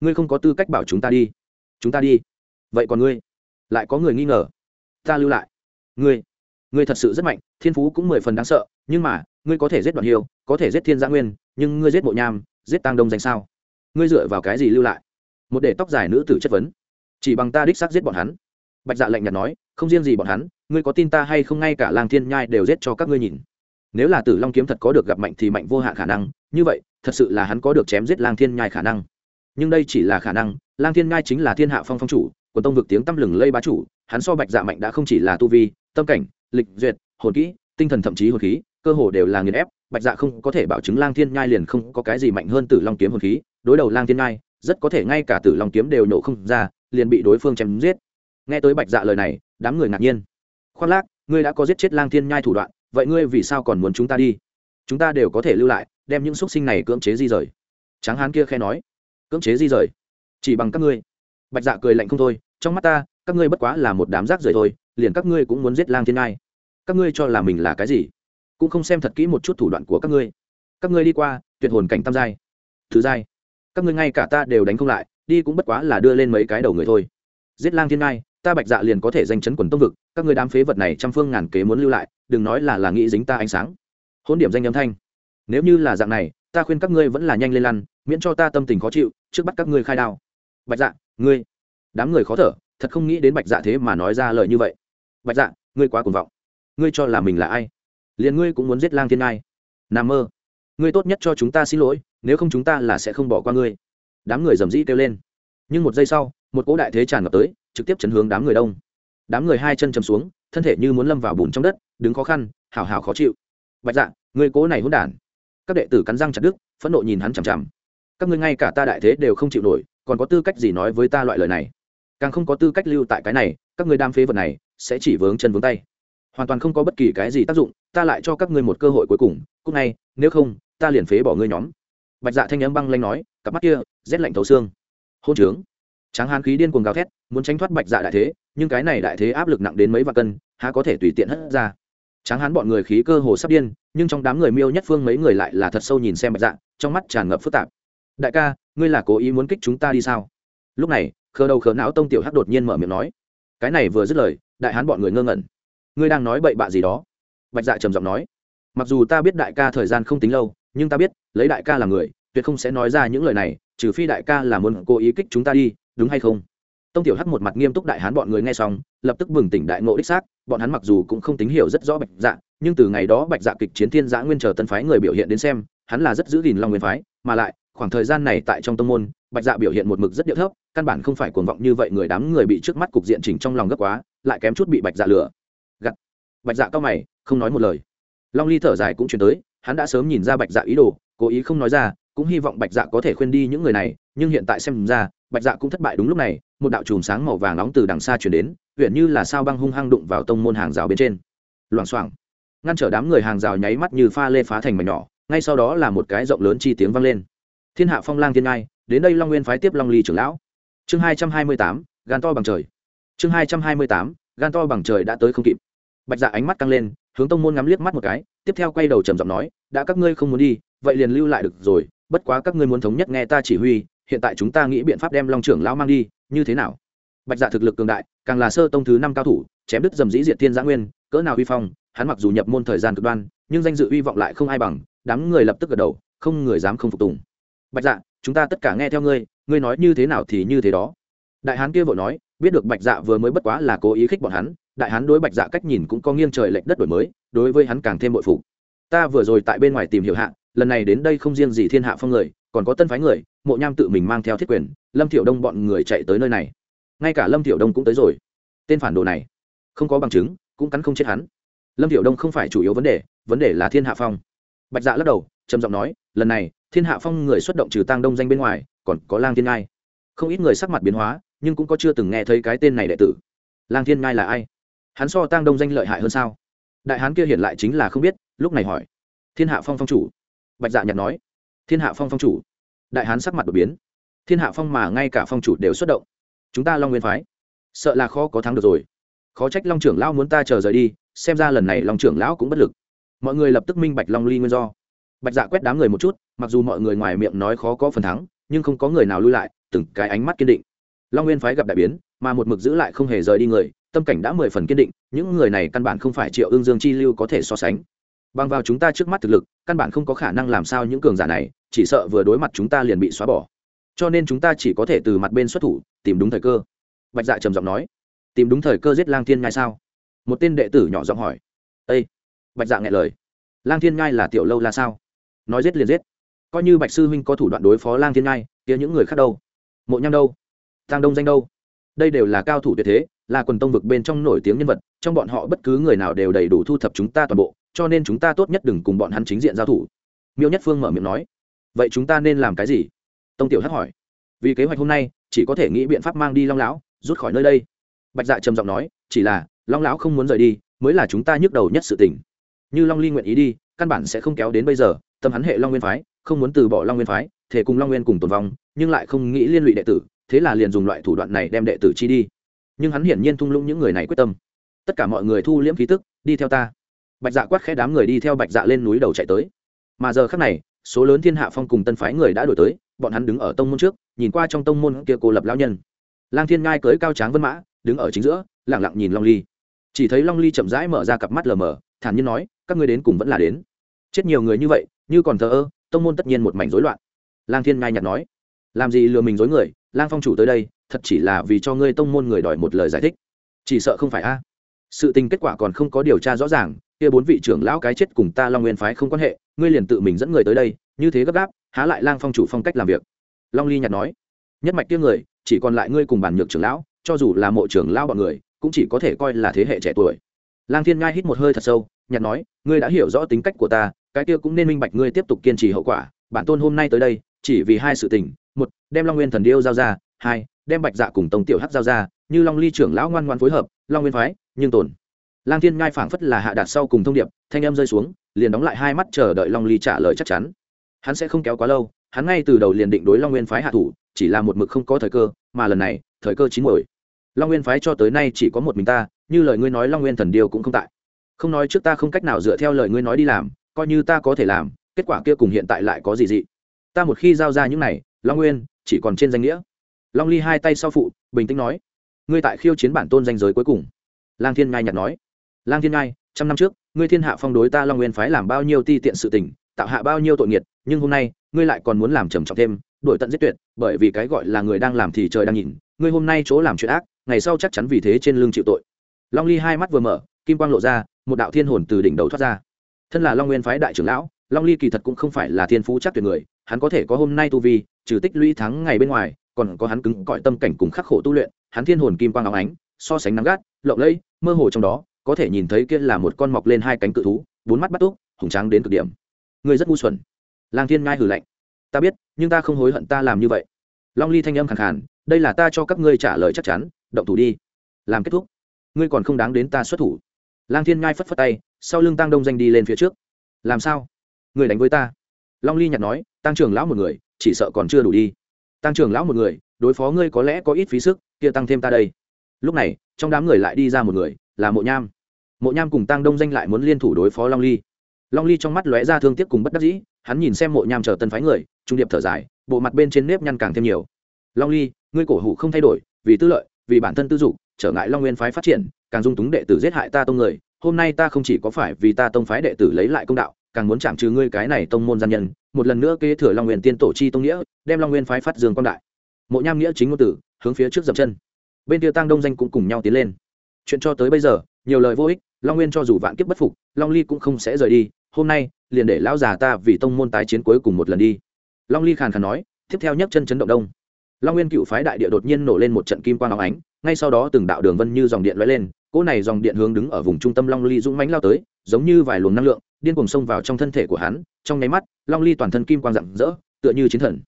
ngươi không có tư cách bảo chúng ta đi. Chúng ta đi. Vậy còn ngươi? Lại có người nghi ngờ. Ta lưu lại. Ngươi ngươi thật sự rất mạnh, thiên phú cũng mười phần đáng sợ, nhưng mà, ngươi có thể giết đoạn hiêu, có thể giết thiên gia nguyên, nhưng ngươi giết bộ nham, giết tăng đông danh sao? Ngươi dựa vào cái gì lưu lại? Một để tóc dài nữ tử chất vấn. Chỉ bằng ta đích xác giết bọn hắn. Bạch dạ lạnh nhạt nói, không riêng gì bọn hắn, ngươi có tin ta hay không ngay cả làng thiên nhai đều giết cho các ngươi nhìn. Nếu là tử long kiếm thật có được gặp mạnh thì mạnh vô hạn khả năng, như vậy, thật sự là hắn có được chém giết lang thiên nhai khả năng. Nhưng đây chỉ là khả năng, lang thiên nhai chính là thiên hạ phong phong chủ quần tông vực tiếng tăm lừng lây bá chủ, hắn so bạch dạ mạnh đã không chỉ là tu vi, tâm cảnh, lịch duyệt, hồn kỹ, tinh thần thậm chí hồn khí, cơ hồ đều là nghiền ép, bạch dạ không có thể bảo chứng lang thiên nhai liền không có cái gì mạnh hơn tử long kiếm hồn khí, đối đầu lang thiên nhai, rất có thể ngay cả tử long kiếm đều nổ không ra, liền bị đối phương chém giết. Nghe tới bạch dạ lời này, đám người ngạc nhiên. Khoác lác, ngươi đã có giết chết lang thiên nhai thủ đoạn, vậy ngươi vì sao còn muốn chúng ta đi? Chúng ta đều có thể lưu lại, đem những xúc sinh này cưỡng chế di rời. Tráng hán kia khe nói. Cưỡng chế di rời? Chỉ bằng các ngươi bạch dạ cười lạnh không thôi, trong mắt ta, các ngươi bất quá là một đám rác rời thôi, liền các ngươi cũng muốn giết lang thiên ngai. Các ngươi cho là mình là cái gì? Cũng không xem thật kỹ một chút thủ đoạn của các ngươi. Các ngươi đi qua, tuyệt hồn cảnh tam giai. Thứ giai. Các ngươi ngay cả ta đều đánh không lại, đi cũng bất quá là đưa lên mấy cái đầu người thôi. Giết lang thiên ngai, ta bạch dạ liền có thể danh chấn quần tông vực, các ngươi đám phế vật này trăm phương ngàn kế muốn lưu lại, đừng nói là là nghĩ dính ta ánh sáng. Hôn điểm danh âm thanh. Nếu như là dạng này, ta khuyên các ngươi vẫn là nhanh lên lăn, miễn cho ta tâm tình khó chịu, trước bắt các ngươi khai đao. Bạch dạ ngươi, đám người khó thở, thật không nghĩ đến bạch dạ thế mà nói ra lời như vậy. Bạch dạ ngươi quá cuồng vọng. Ngươi cho là mình là ai? Liền ngươi cũng muốn giết lang thiên ai n mơ. Ngươi tốt nhất cho chúng ta xin lỗi, nếu không chúng ta là sẽ không bỏ qua ngươi. Đám người rầm rĩ kêu lên. Nhưng một giây sau, một cỗ đại thế tràn ngập tới, trực tiếp chấn hướng đám người đông. Đám người hai chân chầm xuống, thân thể như muốn lâm vào bùn trong đất, đứng khó khăn hào hào khó chịu. Bạch dạ người cố này hôn đản. Các đệ tử cắn răng chặt đức phẫn nộ nhìn hắn chằm chằm. Các ngươi ngay cả ta đại thế đều không chịu nổi còn có tư cách gì nói với ta loại lời này? Càng không có tư cách lưu tại cái này, các người đam phế vật này sẽ chỉ vướng chân vướng tay. Hoàn toàn không có bất kỳ cái gì tác dụng, ta lại cho các ngươi một cơ hội cuối cùng cúc ngay, nếu không, ta liền phế bỏ ngươi nhóm. Bạch dạ thanh n m băng lanh nói, cặp mắt kia, rét lạnh thấu xương. Hôn trướng. Tráng hán khí điên cuồng gào thét, muốn tránh thoát bạch dạ đại thế, nhưng cái này đại thế áp lực nặng đến mấy vạn cân, há có thể tùy tiện hất ra. Tráng hán bọn người khí cơ hồ sắp điên, nhưng trong đám người miêu nhất phương mấy người lại là thật sâu nhìn xem bạch dạ trong mắt tràn ngập phức tạp đại ca, ngươi là cố ý muốn kích chúng ta đi sao? Lúc này, khờ đầu khờ não tông tiểu hắc đột nhiên mở miệng nói, cái này vừa dứt lời, đại hán bọn người ngơ ngẩn. Ngươi đang nói bậy bạ gì đó? Bạch dạ trầm giọng nói, mặc dù ta biết đại ca thời gian không tính lâu, nhưng ta biết, lấy đại ca là người, tuyệt không sẽ nói ra những lời này, trừ phi đại ca là muốn cố ý kích chúng ta đi, đúng hay không? Tông tiểu hắc một mặt nghiêm túc đại hán bọn người nghe xong, lập tức bừng tỉnh đại ngộ đích xác, bọn hắn mặc dù cũng không tín hiểu rất rõ bạch dạ nhưng từ ngày đó bạch dạ kịch chiến thiên giã nguyên chờ tân phái người biểu hiện đến xem, hắn là rất giữ gìn long nguyên phái, mà lại khoảng thời gian này tại trong tông môn, bạch dạ biểu hiện một mực rất điệu thấp, căn bản không phải cuồng vọng như vậy người đám người bị trước mắt cục diện chỉnh trong lòng gấp quá, lại kém chút bị bạch dạ lửa gặt bạch dạ cao mày, không nói một lời. Long ly thở dài cũng chuyển tới, hắn đã sớm nhìn ra bạch dạ ý đồ, cố ý không nói ra, cũng hy vọng bạch dạ có thể khuyên đi những người này, nhưng hiện tại xem ra, bạch dạ cũng thất bại đúng lúc này, một đạo chùm sáng màu vàng nóng từ đằng xa chuyển đến, huyện như là sao băng hung hăng đụng vào tông môn hàng rào bên trên. Loảng xoảng. Ngăn trở đám người hàng rào nháy mắt như pha lê phá thành mảnh nhỏ, ngay sau đó là một cái rộng lớn chi tiếng vang lên thiên hạ phong lang thiên ngai, đến đây long nguyên phái tiếp long ly trưởng lão. Chương hai trăm hai mươi tám, gan to bằng trời. Chương hai trăm hai mươi tám, gan to bằng trời đã tới không kịp. Bạch dạ ánh mắt căng lên, hướng tông môn ngắm liếc mắt một cái, tiếp theo quay đầu trầm giọng nói, đã các ngươi không muốn đi, vậy liền lưu lại được rồi, bất quá các ngươi muốn thống nhất nghe ta chỉ huy, hiện tại chúng ta nghĩ biện pháp đem long trưởng lão mang đi, như thế nào? Bạch dạ thực lực cường đại, càng là sơ tông thứ năm cao thủ, chém đứt dầm dĩ diệt thiên giã nguyên, cỡ nào uy phong, hắn mặc dù nhập môn thời gian cực đoan, nhưng danh dự uy vọng lại không ai bằng, đám người lập tức gật đầu, không người dám không phục tùng bạch dạ chúng ta tất cả nghe theo ngươi ngươi nói như thế nào thì như thế đó. Đại hán kia vội nói, biết được bạch dạ vừa mới bất quá là cố ý khích bọn hắn, đại hán đối bạch dạ cách nhìn cũng có nghiêng trời lệch đất đổi mới, đối với hắn càng thêm bội phục. Ta vừa rồi tại bên ngoài tìm hiểu hạ, lần này đến đây không riêng gì thiên hạ phong người, còn có tân phái người, mộ nham tự mình mang theo thiết quyền, lâm thiểu đông bọn người chạy tới nơi này. Ngay cả lâm thiểu đông cũng tới rồi. Tên phản đồ này, không có bằng chứng, cũng cắn không chết hắn. Lâm thiểu đông không phải chủ yếu vấn đề vấn đề là thiên hạ phong. Bạch dạ lắc đầu, trầm giọng nói, lần này thiên hạ phong người xuất động trừ tăng đông danh bên ngoài, còn có lang thiên ngai. Không ít người sắc mặt biến hóa, nhưng cũng có chưa từng nghe thấy cái tên này đệ tử. Lang thiên ngai là ai? Hắn so tăng đông danh lợi hại hơn sao? Đại hán kia hiện lại chính là không biết, lúc này hỏi. Thiên hạ phong phong chủ. Bạch dạ nhặt nói. Thiên hạ phong phong chủ. Đại hán sắc mặt đột biến. Thiên hạ phong mà ngay cả phong chủ đều xuất động. Chúng ta long nguyên phái. Sợ là khó có thắng được rồi. Khó trách long trưởng lão muốn ta chờ rời đi, xem ra lần này long trưởng lão cũng bất lực. Mọi người lập tức minh bạch long ly nguyên do bạch dạ quét đám người một chút, mặc dù mọi người ngoài miệng nói khó có phần thắng, nhưng không có người nào lui lại, từng cái ánh mắt kiên định. Long nguyên phái gặp đại biến, mà một mực giữ lại không hề rời đi người, tâm cảnh đã mười phần kiên định, những người này căn bản không phải triệu ương dương chi lưu có thể so sánh. Bằng vào chúng ta trước mắt thực lực, căn bản không có khả năng làm sao những cường giả này, chỉ sợ vừa đối mặt chúng ta liền bị xóa bỏ. Cho nên chúng ta chỉ có thể từ mặt bên xuất thủ, tìm đúng thời cơ. Bạch dạ trầm giọng nói. Tìm đúng thời cơ giết lang thiên ngay sao? Một tên đệ tử nhỏ giọng hỏi. Â bạch dạ nghe lời. Lang thiên ngay là tiểu lâu là sao? Nói giết liền giết. Coi như bạch sư huynh có thủ đoạn đối phó lang thiên ngai, kia những người khác đâu? Mộ nham đâu? Tăng đông danh đâu? Đây đều là cao thủ tuyệt thế, là quần tông vực bên trong nổi tiếng nhân vật, trong bọn họ bất cứ người nào đều đầy đủ thu thập chúng ta toàn bộ, cho nên chúng ta tốt nhất đừng cùng bọn hắn chính diện giao thủ. Miêu nhất phương mở miệng nói. Vậy chúng ta nên làm cái gì? Tông tiểu hắc hỏi. Vì kế hoạch hôm nay, chỉ có thể nghĩ biện pháp mang đi long lão, rút khỏi nơi đây. Bạch dạ trầm giọng nói, chỉ là, long lão không muốn rời đi, mới là chúng ta nhức đầu nhất sự tình. Như long ly nguyện ý đi, căn bản sẽ không kéo đến bây giờ tâm hắn hệ long nguyên phái, không muốn từ bỏ long nguyên phái, thể cùng long nguyên cùng tồn vong, nhưng lại không nghĩ liên lụy đệ tử, thế là liền dùng loại thủ đoạn này đem đệ tử chi đi. Nhưng hắn hiển nhiên thung lũng những người này quyết tâm. Tất cả mọi người thu liễm khí tức, đi theo ta. Bạch dạ quát khẽ đám người đi theo bạch dạ lên núi đầu chạy tới. Mà giờ khác này, số lớn thiên hạ phong cùng tân phái người đã đổi tới, bọn hắn đứng ở tông môn trước, nhìn qua trong tông môn kia cô lập lão nhân. Lang thiên ngai cưới cao tráng vân mã, đứng ở chính giữa lẳng lặng nhìn long ly. Chỉ thấy long ly chậm rãi mở ra cặp mắt lờ mờ, thản nhiên nói, các ngươi đến cùng vẫn là đến. Chết nhiều người như vậy như còn thờ ơ, tông môn tất nhiên một mảnh rối loạn. Lang thiên ngai nhặt nói, làm gì lừa mình dối người, lang phong chủ tới đây, thật chỉ là vì cho ngươi tông môn người đòi một lời giải thích. Chỉ sợ không phải a. Sự tình kết quả còn không có điều tra rõ ràng, kia bốn vị trưởng lão cái chết cùng ta long nguyên phái không quan hệ, ngươi liền tự mình dẫn người tới đây, như thế gấp gáp, há lại lang phong chủ phong cách làm việc. Long ly nhặt nói, nhất mạch kia người, chỉ còn lại ngươi cùng bản nhược trưởng lão, cho dù là mộ trưởng lão bọn người, cũng chỉ có thể coi là thế hệ trẻ tuổi. Lang thiên ngai hít một hơi thật sâu nhặt nói, ngươi đã hiểu rõ tính cách của ta cái kia cũng nên minh bạch ngươi tiếp tục kiên trì hậu quả, bản tôn hôm nay tới đây, chỉ vì hai sự tình, một, đem long nguyên thần điêu giao ra, hai, đem bạch dạ cùng tông tiểu hắc giao ra, như long ly trưởng lão ngoan ngoan phối hợp, long nguyên phái, nhưng tồn. Lang thiên ngai phảng phất là hạ đạt sau cùng thông điệp, thanh em rơi xuống, liền đóng lại hai mắt chờ đợi long ly trả lời chắc chắn. Hắn sẽ không kéo quá lâu, hắn ngay từ đầu liền định đối long nguyên phái hạ thủ, chỉ là một mực không có thời cơ, mà lần này, thời cơ chín mồi long nguyên phái cho tới nay chỉ có một mình ta, như lời ngươi nói long nguyên thần điêu cũng không tại. Không nói trước ta không cách nào dựa theo lời ngươi nói đi làm coi như ta có thể làm, kết quả kia cùng hiện tại lại có gì dị. Ta một khi giao ra những này, long nguyên, chỉ còn trên danh nghĩa. Long ly hai tay sau phụ, bình tĩnh nói, ngươi tại khiêu chiến bản tôn danh giới cuối cùng. Lang thiên ngai nhặt nói, lang thiên ngai, trăm năm trước, ngươi thiên hạ phong đối ta long nguyên phái làm bao nhiêu ti tiện sự tình, tạo hạ bao nhiêu tội nghiệt, nhưng hôm nay, ngươi lại còn muốn làm trầm trọng thêm đổi tận giết tuyệt, bởi vì cái gọi là người đang làm thì trời đang nhìn, ngươi hôm nay chỗ làm chuyện ác, ngày sau chắc chắn vì thế trên lưng chịu tội. Long ly hai mắt vừa mở, kim quang lộ ra, một đạo thiên hồn từ đỉnh đầu thoát ra thân là long nguyên phái đại trưởng lão, long ly kỳ thật cũng không phải là thiên phú chắc tuyệt người, hắn có thể có hôm nay tu vi, trừ tích lũy thắng ngày bên ngoài, còn có hắn cứng cõi tâm cảnh cùng khắc khổ tu luyện, hắn thiên hồn kim quang áo ánh, so sánh nắng gắt, lộng lẫy, mơ hồ trong đó, có thể nhìn thấy kia là một con mọc lên hai cánh cự thú, bốn mắt bắt túc, hùng tráng đến cực điểm. Người rất ngu xuẩn. Lang thiên ngai hử lạnh. Ta biết, nhưng ta không hối hận ta làm như vậy. Long ly thanh âm khẳng khàn, đây là ta cho các ngươi trả lời chắc chắn, động thủ đi. Làm kết thúc. Ngươi còn không đáng đến ta xuất thủ. Lang thiên ngai phất phất tay sau lưng tăng đông danh đi lên phía trước. Làm sao? Người đánh với ta. Long ly nhặt nói tăng trưởng lão một người, chỉ sợ còn chưa đủ đi. Tăng trưởng lão một người, đối phó ngươi có lẽ có ít phí sức, kia tăng thêm ta đây. Lúc này, trong đám người lại đi ra một người, là mộ nham. Mộ nham cùng tăng đông danh lại muốn liên thủ đối phó long ly. Long ly trong mắt lóe ra thương tiếc cùng bất đắc dĩ, hắn nhìn xem mộ nham chờ tân phái người, trung điệp thở dài, bộ mặt bên trên nếp nhăn càng thêm nhiều. Long ly, ngươi cổ hủ không thay đổi, vì tư lợi, vì bản thân tư dục, trở ngại long nguyên phái phát triển, càng dung túng đệ tử giết hại ta tông người hôm nay ta không chỉ có phải vì ta tông phái đệ tử lấy lại công đạo, càng muốn chạm trừ ngươi cái này tông môn gian nhân, một lần nữa kế thừa long nguyên tiên tổ chi tông nghĩa, đem long nguyên phái phát dương quang đại. Mộ nham nghĩa chính ngôn tử, hướng phía trước dập chân. Bên kia tăng đông danh cũng cùng nhau tiến lên. Chuyện cho tới bây giờ, nhiều lời vô ích, long nguyên cho dù vạn kiếp bất phục, long ly cũng không sẽ rời đi, hôm nay, liền để lão già ta vì tông môn tái chiến cuối cùng một lần đi. Long ly khàn khàn nói, tiếp theo nhấc chân chấn động đông. Long nguyên cựu phái đại địa đột nhiên nổ lên một trận kim quang áo ánh, ngay sau đó từng đạo đường vân như dòng điện lóe lên cỗ này dòng điện hướng đứng ở vùng trung tâm long ly dũng mánh lao tới, giống như vài luồng năng lượng, điên cuồng xông vào trong thân thể của hắn, trong nháy mắt, long ly toàn thân kim quang rạng rỡ, tựa như chiến thần.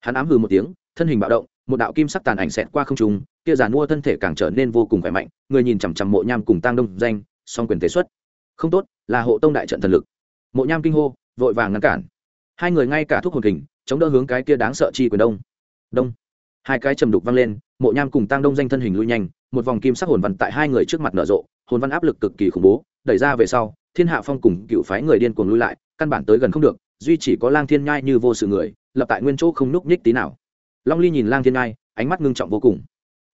Hắn ám hừ một tiếng, thân hình bạo động, một đạo kim sắc tàn ảnh xẹt qua không trung, kia giàn mua thân thể càng trở nên vô cùng khỏe mạnh, người nhìn chằm chằm mộ nham cùng tăng đông danh, song quyền tế xuất. Không tốt, là hộ tông đại trận thần lực. Mộ nham kinh hô, vội vàng ngăn cản. Hai người ngay cả thuốc hồn kình, chống đỡ hướng cái kia đáng sợ chi quyền đông. Đông. Hai cái trầm đục văng lên, mộ nham cùng tăng đông danh thân hình lui nhanh một vòng kim sắc hồn văn tại hai người trước mặt nở rộ, hồn văn áp lực cực kỳ khủng bố, đẩy ra về sau, thiên hạ phong cùng cựu phái người điên cuồng lui lại, căn bản tới gần không được, duy chỉ có lang thiên nhai như vô sự người, lập tại nguyên chỗ không núc nhích tí nào. Long ly nhìn lang thiên nhai, ánh mắt ngưng trọng vô cùng.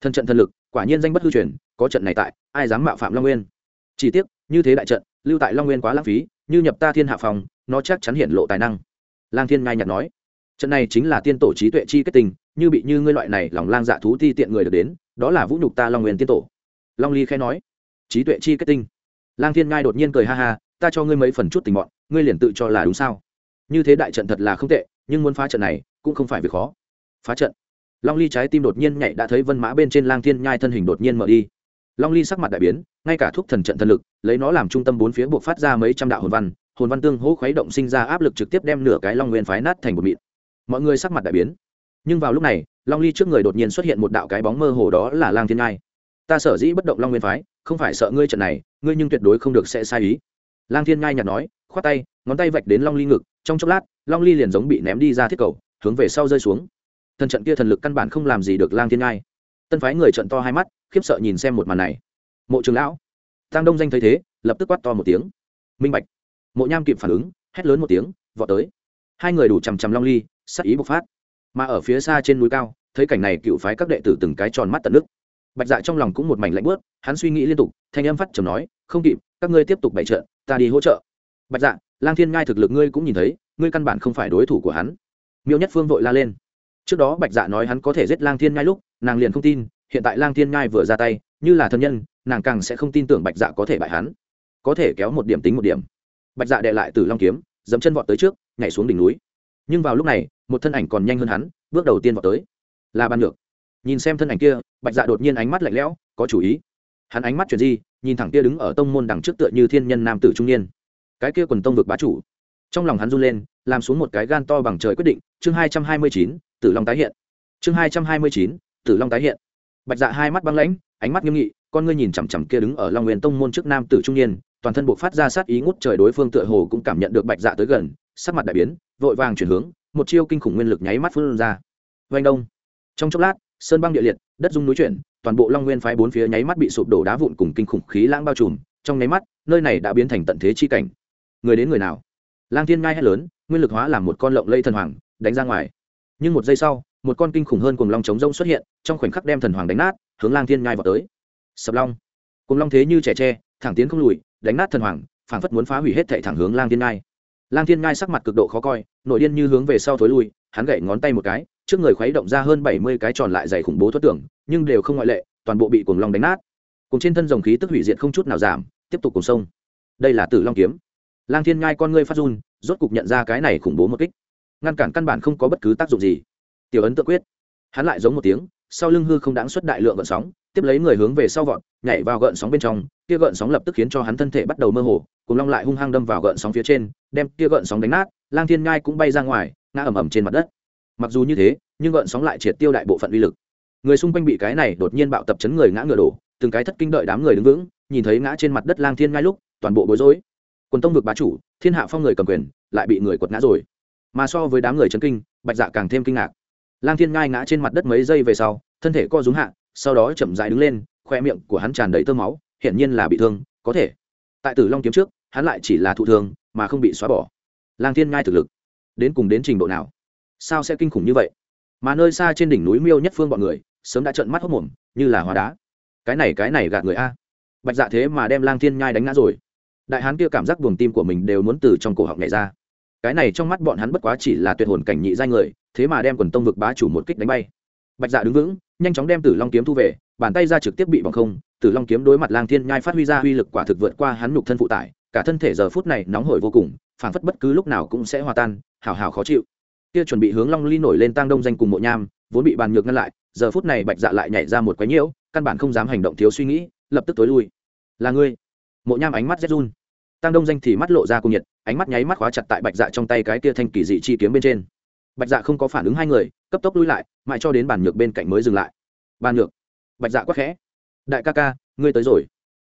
Thân trận thân lực, quả nhiên danh bất hư truyền, có trận này tại, ai dám mạo phạm long nguyên? Chỉ tiếc, như thế đại trận, lưu tại long nguyên quá lãng phí, như nhập ta thiên hạ phòng nó chắc chắn hiện lộ tài năng. Lang thiên nhai nhặt nói, trận này chính là tiên tổ trí tuệ chi kết tình, như bị như ngươi loại này lòng lang dạ thú ti tiện người được đến đó là vũ nhục ta long nguyên tiên tổ long ly khẽ nói trí tuệ chi kết tinh lang thiên ngai đột nhiên cười ha ha ta cho ngươi mấy phần chút tình mọn ngươi liền tự cho là đúng sao như thế đại trận thật là không tệ nhưng muốn phá trận này cũng không phải việc khó phá trận long ly trái tim đột nhiên nhảy đã thấy vân mã bên trên lang thiên nhai thân hình đột nhiên mở đi long ly sắc mặt đại biến ngay cả thuốc thần trận thần lực lấy nó làm trung tâm bốn phía buộc phát ra mấy trăm đạo hồn văn hồn văn tương hỗ khuấy động sinh ra áp lực trực tiếp đem nửa cái long nguyên phái nát thành một mịn mọi người sắc mặt đại biến nhưng vào lúc này long ly trước người đột nhiên xuất hiện một đạo cái bóng mơ hồ đó là lang thiên ngai. Ta sở dĩ bất động long nguyên phái, không phải sợ ngươi trận này, ngươi nhưng tuyệt đối không được sẽ sai ý. Lang thiên ngai nhặt nói, khoát tay, ngón tay vạch đến long ly ngực, trong chốc lát, long ly liền giống bị ném đi ra thiết cầu, hướng về sau rơi xuống. Thần trận kia thần lực căn bản không làm gì được lang thiên ngai. Tân phái người trận to hai mắt, khiếp sợ nhìn xem một màn này. Mộ trường lão tăng đông danh thấy thế, lập tức quát to một tiếng. Minh bạch. Mộ nham kịp phản ứng, hét lớn một tiếng, vọt tới. Hai người đủ chằm chằm long ly sắc ý bộc phát mà ở phía xa trên núi cao, thấy cảnh này cựu phái các đệ tử từng cái tròn mắt tận nước. Bạch dạ trong lòng cũng một mảnh lạnh bớt hắn suy nghĩ liên tục, thanh âm phát trầm nói, không kịp, các ngươi tiếp tục bày trợ ta đi hỗ trợ. Bạch dạ lang thiên ngai thực lực ngươi cũng nhìn thấy, ngươi căn bản không phải đối thủ của hắn. Miêu nhất phương vội la lên. Trước đó bạch dạ nói hắn có thể giết lang thiên ngai lúc, nàng liền không tin, hiện tại lang thiên ngai vừa ra tay, như là thân nhân, nàng càng sẽ không tin tưởng bạch dạ có thể bại hắn. Có thể kéo một điểm tính một điểm. Bạch dạ đệ lại từ long kiếm dấm chân vọt tới trước, nhảy xuống đỉnh núi. Nhưng vào lúc này một thân ảnh còn nhanh hơn hắn, bước đầu tiên vào tới. Là ban nhược. Nhìn xem thân ảnh kia, bạch dạ đột nhiên ánh mắt lạnh lẽo, có chủ ý. Hắn ánh mắt chuyển di, nhìn thẳng kia đứng ở tông môn đằng trước tựa như thiên nhân nam tử trung niên. Cái kia quần tông vực bá chủ. Trong lòng hắn run lên, làm xuống một cái gan to bằng trời quyết định, chương hai trăm hai mươi chín, tử long tái hiện. Chương hai trăm hai mươi chín, tử long tái hiện. Bạch dạ hai mắt băng lãnh, ánh mắt nghiêm nghị, con ngươi nhìn chằm chằm kia đứng ở long nguyên tông môn trước nam tử trung niên, toàn thân buộc phát ra sát ý ngút trời đối phương tựa hồ cũng cảm nhận được bạch dạ tới gần, sắc mặt đại biến, vội vàng chuyển hướng một chiêu kinh khủng nguyên lực nháy mắt phun ra. Vanh đông. Trong chốc lát, sơn băng địa liệt, đất dung núi chuyển, toàn bộ long nguyên phái bốn phía nháy mắt bị sụp đổ đá vụn cùng kinh khủng khí lãng bao trùm, trong nháy mắt, nơi này đã biến thành tận thế chi cảnh. Người đến người nào? Lang thiên ngai hét lớn, nguyên lực hóa làm một con lộng lây thần hoàng, đánh ra ngoài. Nhưng một giây sau, một con kinh khủng hơn cùng long trống rông xuất hiện, trong khoảnh khắc đem thần hoàng đánh nát, hướng lang thiên ngai vào tới. Sập long. Cùng long thế như trẻ tre, thẳng tiến không lùi, đánh nát thần hoàng, phảng phất muốn phá hủy hết thệ thẳng hướng lang thiên ngai lang thiên ngai sắc mặt cực độ khó coi, nội điên như hướng về sau thối lui, hắn gậy ngón tay một cái, trước người khuấy động ra hơn bảy mươi cái tròn lại dày khủng bố thoát tưởng, nhưng đều không ngoại lệ, toàn bộ bị cuồng long đánh nát. Cùng trên thân dòng khí tức hủy diệt không chút nào giảm, tiếp tục cùng sông. Đây là tử long kiếm. Lang thiên ngai con ngươi phát run, rốt cục nhận ra cái này khủng bố một kích. Ngăn cản căn bản không có bất cứ tác dụng gì. Tiểu ấn tự quyết. Hắn lại giống một tiếng, sau lưng hư không đáng xuất đại lượng gợn sóng tiếp lấy người hướng về sau vọt, nhảy vào gợn sóng bên trong, kia gợn sóng lập tức khiến cho hắn thân thể bắt đầu mơ hồ, cùng long lại hung hăng đâm vào gợn sóng phía trên, đem kia gợn sóng đánh nát, lang thiên ngai cũng bay ra ngoài, ngã ầm ầm trên mặt đất. Mặc dù như thế, nhưng gợn sóng lại triệt tiêu đại bộ phận uy lực. Người xung quanh bị cái này đột nhiên bạo tập chấn người ngã ngựa đổ, từng cái thất kinh đợi đám người đứng vững, nhìn thấy ngã trên mặt đất lang thiên ngai lúc, toàn bộ bối rối. Quần tông vực bá chủ, thiên hạ phong người cầm quyền, lại bị người quật ngã rồi. Mà so với đám người chấn kinh, bạch dạ càng thêm kinh ngạc. Lang thiên ngai ngã trên mặt đất mấy giây về sau, thân thể co rúm hạ sau đó chậm rãi đứng lên, khoe miệng của hắn tràn đầy tơ máu, hiển nhiên là bị thương, có thể. Tại tử long kiếm trước, hắn lại chỉ là thụ thương, mà không bị xóa bỏ. Lang thiên ngai thực lực, đến cùng đến trình độ nào? Sao sẽ kinh khủng như vậy? Mà nơi xa trên đỉnh núi miêu nhất phương bọn người, sớm đã trợn mắt hốc mồm, như là hóa đá. Cái này cái này gạt người a. Bạch dạ thế mà đem lang thiên nhai đánh ngã rồi. Đại hán kia cảm giác buồng tim của mình đều muốn từ trong cổ họng nhảy ra. Cái này trong mắt bọn hắn bất quá chỉ là tuyệt hồn cảnh nhị giai người, thế mà đem quần tông vực bá chủ một kích đánh bay. Bạch dạ đứng vững nhanh chóng đem tử long kiếm thu về, bàn tay ra trực tiếp bị bằng không, tử long kiếm đối mặt lang thiên nhai phát huy ra uy lực quả thực vượt qua hắn nhục thân phụ tải, cả thân thể giờ phút này nóng hổi vô cùng, phảng phất bất cứ lúc nào cũng sẽ hòa tan, hào hào khó chịu. Kia chuẩn bị hướng long ly nổi lên tăng đông danh cùng mộ nham, vốn bị bàn nhược ngăn lại, giờ phút này bạch dạ lại nhảy ra một quái nhiễu, căn bản không dám hành động thiếu suy nghĩ, lập tức tối lui. Là ngươi? Mộ nham ánh mắt rét run. Tăng đông danh thì mắt lộ ra cung nhiệt, ánh mắt nháy mắt khóa chặt tại bạch dạ trong tay cái kia thanh kỳ dị chi kiếm bên trên bạch dạ không có phản ứng hai người, cấp tốc lui lại, mãi cho đến bàn nhược bên cạnh mới dừng lại. Bàn nhược. Bạch dạ quắc khẽ. Đại ca ca, ngươi tới rồi.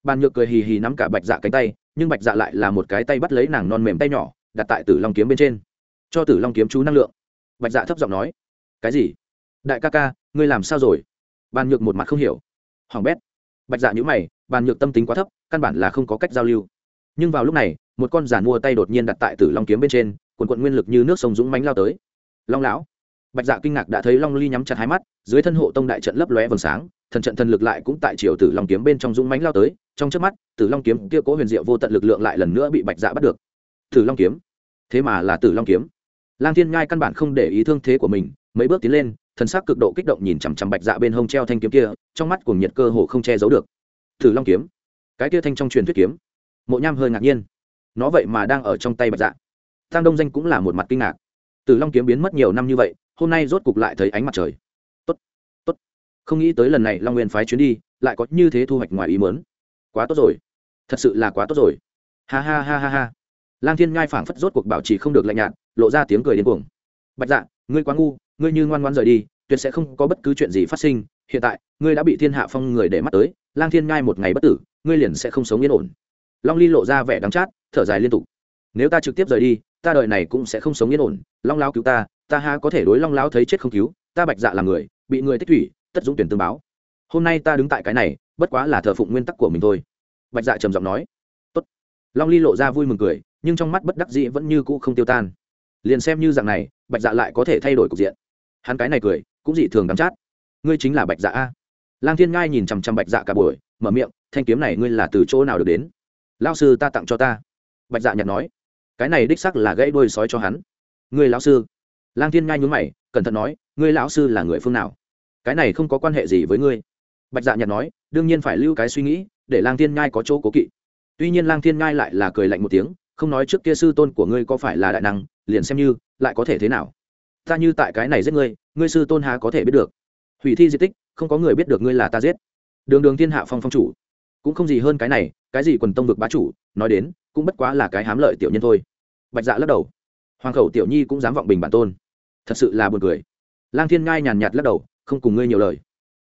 Bàn nhược cười hì hì nắm cả bạch dạ cánh tay, nhưng bạch dạ lại là một cái tay bắt lấy nàng non mềm tay nhỏ, đặt tại tử long kiếm bên trên. Cho tử long kiếm chú năng lượng. Bạch dạ thấp giọng nói. Cái gì? Đại ca ca, ngươi làm sao rồi? Bàn nhược một mặt không hiểu. Hoàng bét. Bạch dạ nhữ mày, bàn nhược tâm tính quá thấp, căn bản là không có cách giao lưu. Nhưng vào lúc này, một con giàn mua tay đột nhiên đặt tại tử long kiếm bên trên quần quận nguyên lực như nước sông dũng mánh lao tới long lão. Bạch dạ kinh ngạc đã thấy long ly nhắm chặt hai mắt, dưới thân hộ tông đại trận lấp lóe vầng sáng, thần trận thần lực lại cũng tại triều tử long kiếm bên trong dũng mánh lao tới, trong trước mắt, tử long kiếm kia cố huyền diệu vô tận lực lượng lại lần nữa bị bạch dạ bắt được. Tử long kiếm? Thế mà là tử long kiếm. Lang thiên ngai căn bản không để ý thương thế của mình, mấy bước tiến lên, thần sắc cực độ kích động nhìn chằm chằm bạch dạ bên hông treo thanh kiếm kia, trong mắt cùng nhiệt cơ hồ không che giấu được. Tử long kiếm? Cái kia thanh trong truyền thuyết kiếm. Mộ nham hơi ngạc nhiên. Nó vậy mà đang ở trong tay bạch dạ. Tăng đông danh cũng là một mặt kinh ngạc tử long kiếm biến mất nhiều năm như vậy, hôm nay rốt cục lại thấy ánh mặt trời. Tốt tốt. Không nghĩ tới lần này long nguyên phái chuyến đi, lại có như thế thu hoạch ngoài ý muốn. quá tốt rồi. Thật sự là quá tốt rồi. Ha ha ha ha ha. Lang thiên ngai phảng phất rốt cuộc bảo trì không được lạnh nhạt, lộ ra tiếng cười điên cuồng. Bạch dạ ngươi quá ngu, ngươi như ngoan ngoãn rời đi, tuyệt sẽ không có bất cứ chuyện gì phát sinh. Hiện tại, ngươi đã bị thiên hạ phong người để mắt tới, lang thiên ngai một ngày bất tử, ngươi liền sẽ không sống yên ổn. Long ly lộ ra vẻ đắng chát, thở dài liên tục. Nếu ta trực tiếp rời đi ta đời này cũng sẽ không sống yên ổn, long lao cứu ta ta ha có thể đối long lao thấy chết không cứu, ta bạch dạ là người, bị người tích thủy, tất dũng tuyển tương báo. Hôm nay ta đứng tại cái này, bất quá là thờ phụng nguyên tắc của mình thôi. Bạch dạ trầm giọng nói. Tốt. long ly lộ ra vui mừng cười, nhưng trong mắt bất đắc dĩ vẫn như cũ không tiêu tan. Liền xem như dạng này, bạch dạ lại có thể thay đổi cục diện. Hắn cái này cười, cũng dị thường đắm chát. Ngươi chính là bạch dạ a? Lang thiên ngai nhìn chằm chằm bạch dạ cả buổi, mở miệng, thanh kiếm này ngươi là từ chỗ nào được đến? Lao sư ta tặng cho ta. Bạch dạ nhặt nói cái này đích sắc là gãy đôi sói cho hắn. Người lão sư. Lang thiên ngai nhún mày, cẩn thận nói, ngươi lão sư là người phương nào? Cái này không có quan hệ gì với ngươi. Bạch dạ nhạt nói, đương nhiên phải lưu cái suy nghĩ, để lang thiên ngai có chỗ cố kỵ. Tuy nhiên lang thiên ngai lại là cười lạnh một tiếng, không nói trước kia sư tôn của ngươi có phải là đại năng, liền xem như, lại có thể thế nào? Ta như tại cái này giết ngươi ngươi sư tôn há có thể biết được? Hủy thi di tích, không có người biết được ngươi là ta giết. Đường đường thiên hạ phong phong chủ. Cũng không gì hơn cái này, cái gì quần tông vực bá chủ, nói đến, cũng bất quá là cái hám lợi tiểu nhân thôi bạch dạ lắc đầu. Hoàng khẩu tiểu nhi cũng dám vọng bình bản tôn. Thật sự là buồn cười. Lang thiên ngai nhàn nhạt lắc đầu, không cùng ngươi nhiều lời.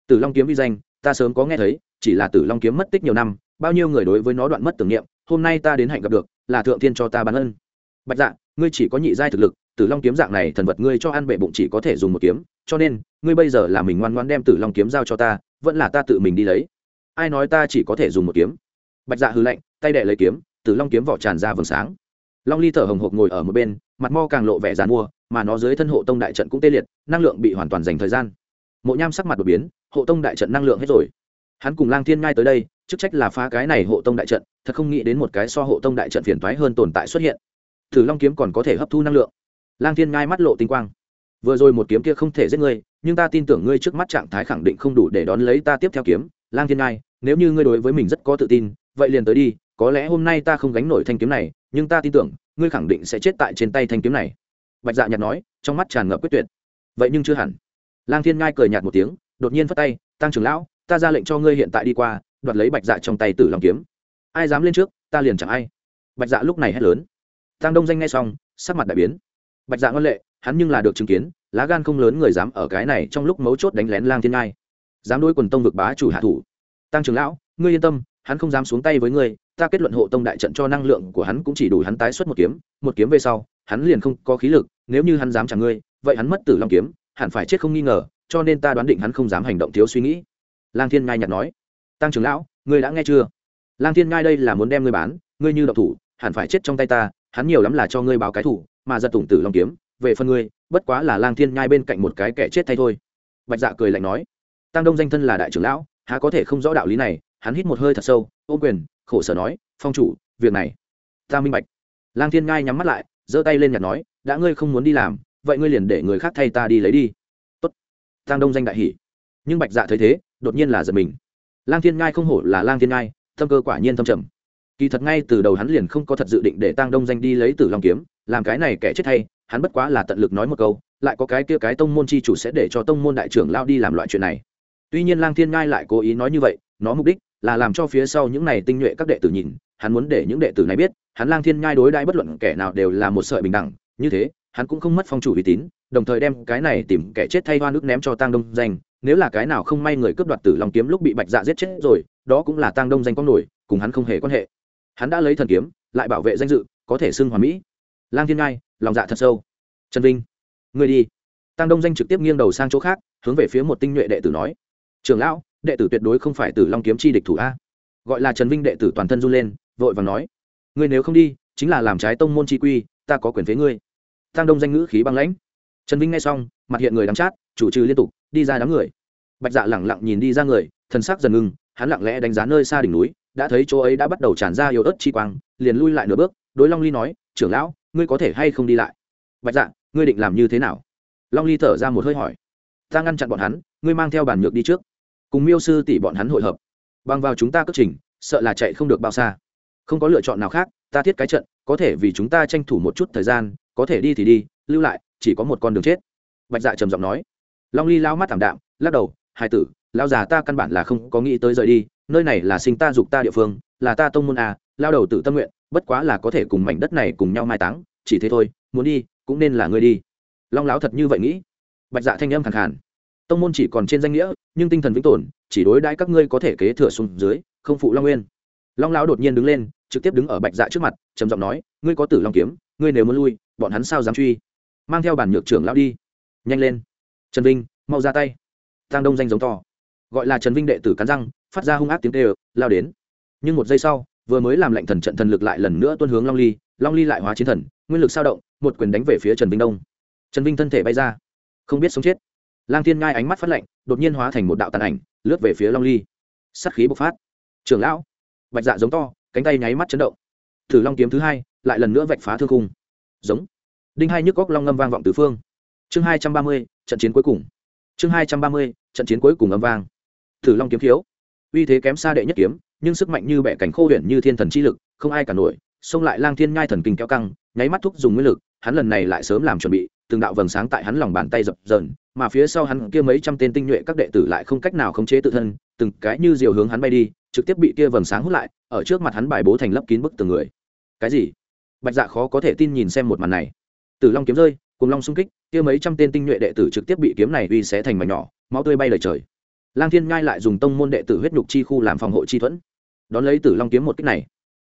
Tử long kiếm vi danh, ta sớm có nghe thấy, chỉ là tử long kiếm mất tích nhiều năm, bao nhiêu người đối với nó đoạn mất tưởng niệm, hôm nay ta đến hạnh gặp được, là thượng thiên cho ta bán ân. Bạch dạ ngươi chỉ có nhị giai thực lực, tử long kiếm dạng này thần vật ngươi cho ăn bệ bụng chỉ có thể dùng một kiếm, cho nên, ngươi bây giờ là mình ngoan ngoan đem tử long kiếm giao cho ta, vẫn là ta tự mình đi lấy. Ai nói ta chỉ có thể dùng một kiếm? Bạch dạ hư lạnh, tay đệ lấy kiếm, tử long kiếm vỏ tràn ra vầng sáng long ly thở hồng hộc ngồi ở một bên, mặt mo càng lộ vẻ dàn mua, mà nó dưới thân hộ tông đại trận cũng tê liệt, năng lượng bị hoàn toàn dành thời gian. Mộ nham sắc mặt đột biến, hộ tông đại trận năng lượng hết rồi. Hắn cùng lang thiên ngay tới đây, chức trách là phá cái này hộ tông đại trận, thật không nghĩ đến một cái so hộ tông đại trận phiền toái hơn tồn tại xuất hiện. Thử long kiếm còn có thể hấp thu năng lượng. Lang thiên ngai mắt lộ tinh quang. Vừa rồi một kiếm kia không thể giết ngươi, nhưng ta tin tưởng ngươi trước mắt trạng thái khẳng định không đủ để đón lấy ta tiếp theo kiếm. Lang thiên ngai, nếu như ngươi đối với mình rất có tự tin, vậy liền tới đi, có lẽ hôm nay ta không gánh nổi thanh kiếm này nhưng ta tin tưởng, ngươi khẳng định sẽ chết tại trên tay thanh kiếm này. Bạch dạ nhạt nói, trong mắt tràn ngập quyết tuyệt. Vậy nhưng chưa hẳn. Lang thiên ngai cười nhạt một tiếng, đột nhiên phát tay, tăng trưởng lão, ta ra lệnh cho ngươi hiện tại đi qua, đoạt lấy bạch dạ trong tay tử lòng kiếm. Ai dám lên trước, ta liền chẳng ai. Bạch dạ lúc này hét lớn. Tăng đông danh ngay xong, sắc mặt đại biến. Bạch dạ ngân lệ, hắn nhưng là được chứng kiến, lá gan không lớn người dám ở cái này trong lúc mấu chốt đánh lén lang thiên ngai. Dám đôi quần tông vực bá chủ hạ thủ. Tăng trưởng lão, ngươi yên tâm, hắn không dám xuống tay với ngươi ta kết luận hộ tông đại trận cho năng lượng của hắn cũng chỉ đủ hắn tái xuất một kiếm một kiếm về sau, hắn liền không có khí lực, nếu như hắn dám chẳng ngươi, vậy hắn mất tử long kiếm, hẳn phải chết không nghi ngờ, cho nên ta đoán định hắn không dám hành động thiếu suy nghĩ. Lang thiên ngai nhặt nói. Tăng trưởng lão, ngươi đã nghe chưa? Lang thiên ngai đây là muốn đem ngươi bán, ngươi như độc thủ, hẳn phải chết trong tay ta, hắn nhiều lắm là cho ngươi báo cái thủ, mà giật tùng tử long kiếm, về phần ngươi, bất quá là lang thiên nhai bên cạnh một cái kẻ chết thay thôi. Bạch dạ cười lạnh nói. Tăng đông danh thân là đại trưởng lão, há có thể không rõ đạo lý này, hắn hít một hơi thật sâu ôn quyền khổ sở nói, phong chủ, việc này, ta minh bạch. Lang thiên ngai nhắm mắt lại, giơ tay lên nhặt nói, đã ngươi không muốn đi làm, vậy ngươi liền để người khác thay ta đi lấy đi. Tốt. Tăng đông danh đại hỉ. Nhưng bạch dạ thấy thế, đột nhiên là giật mình. Lang thiên ngai không hổ là lang thiên ngai, tâm cơ quả nhiên thâm trầm. Kỳ thật ngay từ đầu hắn liền không có thật dự định để tăng đông danh đi lấy tử long kiếm, làm cái này kẻ chết hay, hắn bất quá là tận lực nói một câu, lại có cái kia cái tông môn chi chủ sẽ để cho tông môn đại trưởng lao đi làm loại chuyện này. Tuy nhiên lang thiên ngai lại cố ý nói như vậy nó mục đích là làm cho phía sau những này tinh nhuệ các đệ tử nhìn, hắn muốn để những đệ tử này biết, hắn lang thiên nhai đối đãi bất luận kẻ nào đều là một sợi bình đẳng, như thế, hắn cũng không mất phong chủ uy tín, đồng thời đem cái này tìm kẻ chết thay hoa nước ném cho Tang đông danh, nếu là cái nào không may người cướp đoạt tử long kiếm lúc bị bạch dạ giết chết rồi, đó cũng là Tang đông danh con nổi, cùng hắn không hề quan hệ. Hắn đã lấy thần kiếm, lại bảo vệ danh dự, có thể xưng hòa mỹ. Lang thiên ngai lòng dạ thật sâu. Trần vinh người đi. Tang đông danh trực tiếp nghiêng đầu sang chỗ khác, hướng về phía một tinh nhuệ đệ tử nói. Trưởng lão đệ tử tuyệt đối không phải tử long kiếm chi địch thủ a. Gọi là trần vinh đệ tử toàn thân run lên, vội vàng nói, ngươi nếu không đi, chính là làm trái tông môn chi quy, ta có quyền phế ngươi. Tăng đông danh ngữ khí băng lãnh. Trần vinh nghe xong, mặt hiện người đắm chát, chủ trừ liên tục, đi ra đám người. Bạch dạ lẳng lặng nhìn đi ra người thân xác dần ngưng, hắn lặng lẽ đánh giá nơi xa đỉnh núi, đã thấy chỗ ấy đã bắt đầu tràn ra yếu ớt chi quang, liền lui lại nửa bước, đối long ly nói, trưởng lão, ngươi có thể hay không đi lại? Bạch dạ ngươi định làm như thế nào? Long ly thở ra một hơi hỏi. Ta ngăn chặn bọn hắn, ngươi mang theo bản nhược đi trước cùng miêu sư tỷ bọn hắn hội hợp. Bằng vào chúng ta cất trình, sợ là chạy không được bao xa. Không có lựa chọn nào khác, ta thiết cái trận, có thể vì chúng ta tranh thủ một chút thời gian, có thể đi thì đi, lưu lại, chỉ có một con đường chết. Bạch dạ trầm giọng nói. Long ly lao mắt thảm đạm, lắc đầu hai tử, lao già ta căn bản là không có nghĩ tới rời đi, nơi này là sinh ta dục ta địa phương, là ta tông môn à lao đầu tự tâm nguyện, bất quá là có thể cùng mảnh đất này cùng nhau mai táng, chỉ thế thôi, muốn đi, cũng nên là ngươi đi. Long láo thật như vậy nghĩ. Bạch dạ thanh âm khẳng khàn tông môn chỉ còn trên danh nghĩa, nhưng tinh thần vĩnh tồn, chỉ đối đãi các ngươi có thể kế thừa xuống dưới, không phụ long nguyên. Long lão đột nhiên đứng lên, trực tiếp đứng ở bạch dạ trước mặt, trầm giọng nói, ngươi có tử long kiếm, ngươi nếu muốn lui, bọn hắn sao dám truy? Mang theo bản nhược trưởng lão đi. Nhanh lên. Trần vinh, mau ra tay. Tăng đông danh giống to. Gọi là trần vinh đệ tử cắn răng, phát ra hung ác tiếng tê ờ lao đến. Nhưng một giây sau, vừa mới làm lệnh thần trận thần lực lại lần nữa tuân hướng long ly long ly lại hóa chiến thần, nguyên lực sao động, một quyền đánh về phía trần vinh đông. Trần vinh thân thể bay ra, không biết sống chết lang thiên ngai ánh mắt phát lạnh, đột nhiên hóa thành một đạo tàn ảnh, lướt về phía long ly. Sắt khí bộc phát. Trưởng lão. Bạch dạ giống to, cánh tay nháy mắt chấn động. Thử long kiếm thứ hai, lại lần nữa vạch phá thương khung. Giống. Đinh hai nhức góc long ngâm vang vọng tứ phương. Chương hai trăm ba mươi, trận chiến cuối cùng. Chương hai trăm ba mươi, trận chiến cuối cùng âm vang. Thử long kiếm thiếu uy thế kém xa đệ nhất kiếm, nhưng sức mạnh như bẻ cảnh khô huyền như thiên thần chi lực, không ai cả nổi, xông lại lang thiên nhai thần kinh kéo căng, nháy mắt thúc dùng nguyên lực, hắn lần này lại sớm làm chuẩn bị từng đạo vầng sáng tại hắn lòng bàn tay dập dờn, mà phía sau hắn kia mấy trăm tên tinh nhuệ các đệ tử lại không cách nào khống chế tự thân, từng cái như diều hướng hắn bay đi, trực tiếp bị kia vầng sáng hút lại, ở trước mặt hắn bài bố thành lấp kín bức từng người. Cái gì? Bạch dạ khó có thể tin nhìn xem một màn này. Tử long kiếm rơi cùng long xung kích, kia mấy trăm tên tinh nhuệ đệ tử trực tiếp bị kiếm này uy xé thành mảnh nhỏ, máu tươi bay lời trời. Lang thiên ngai lại dùng tông môn đệ tử huyết nhục chi khu làm phòng hộ chi thuẫn. Đón lấy tử long kiếm một kích này,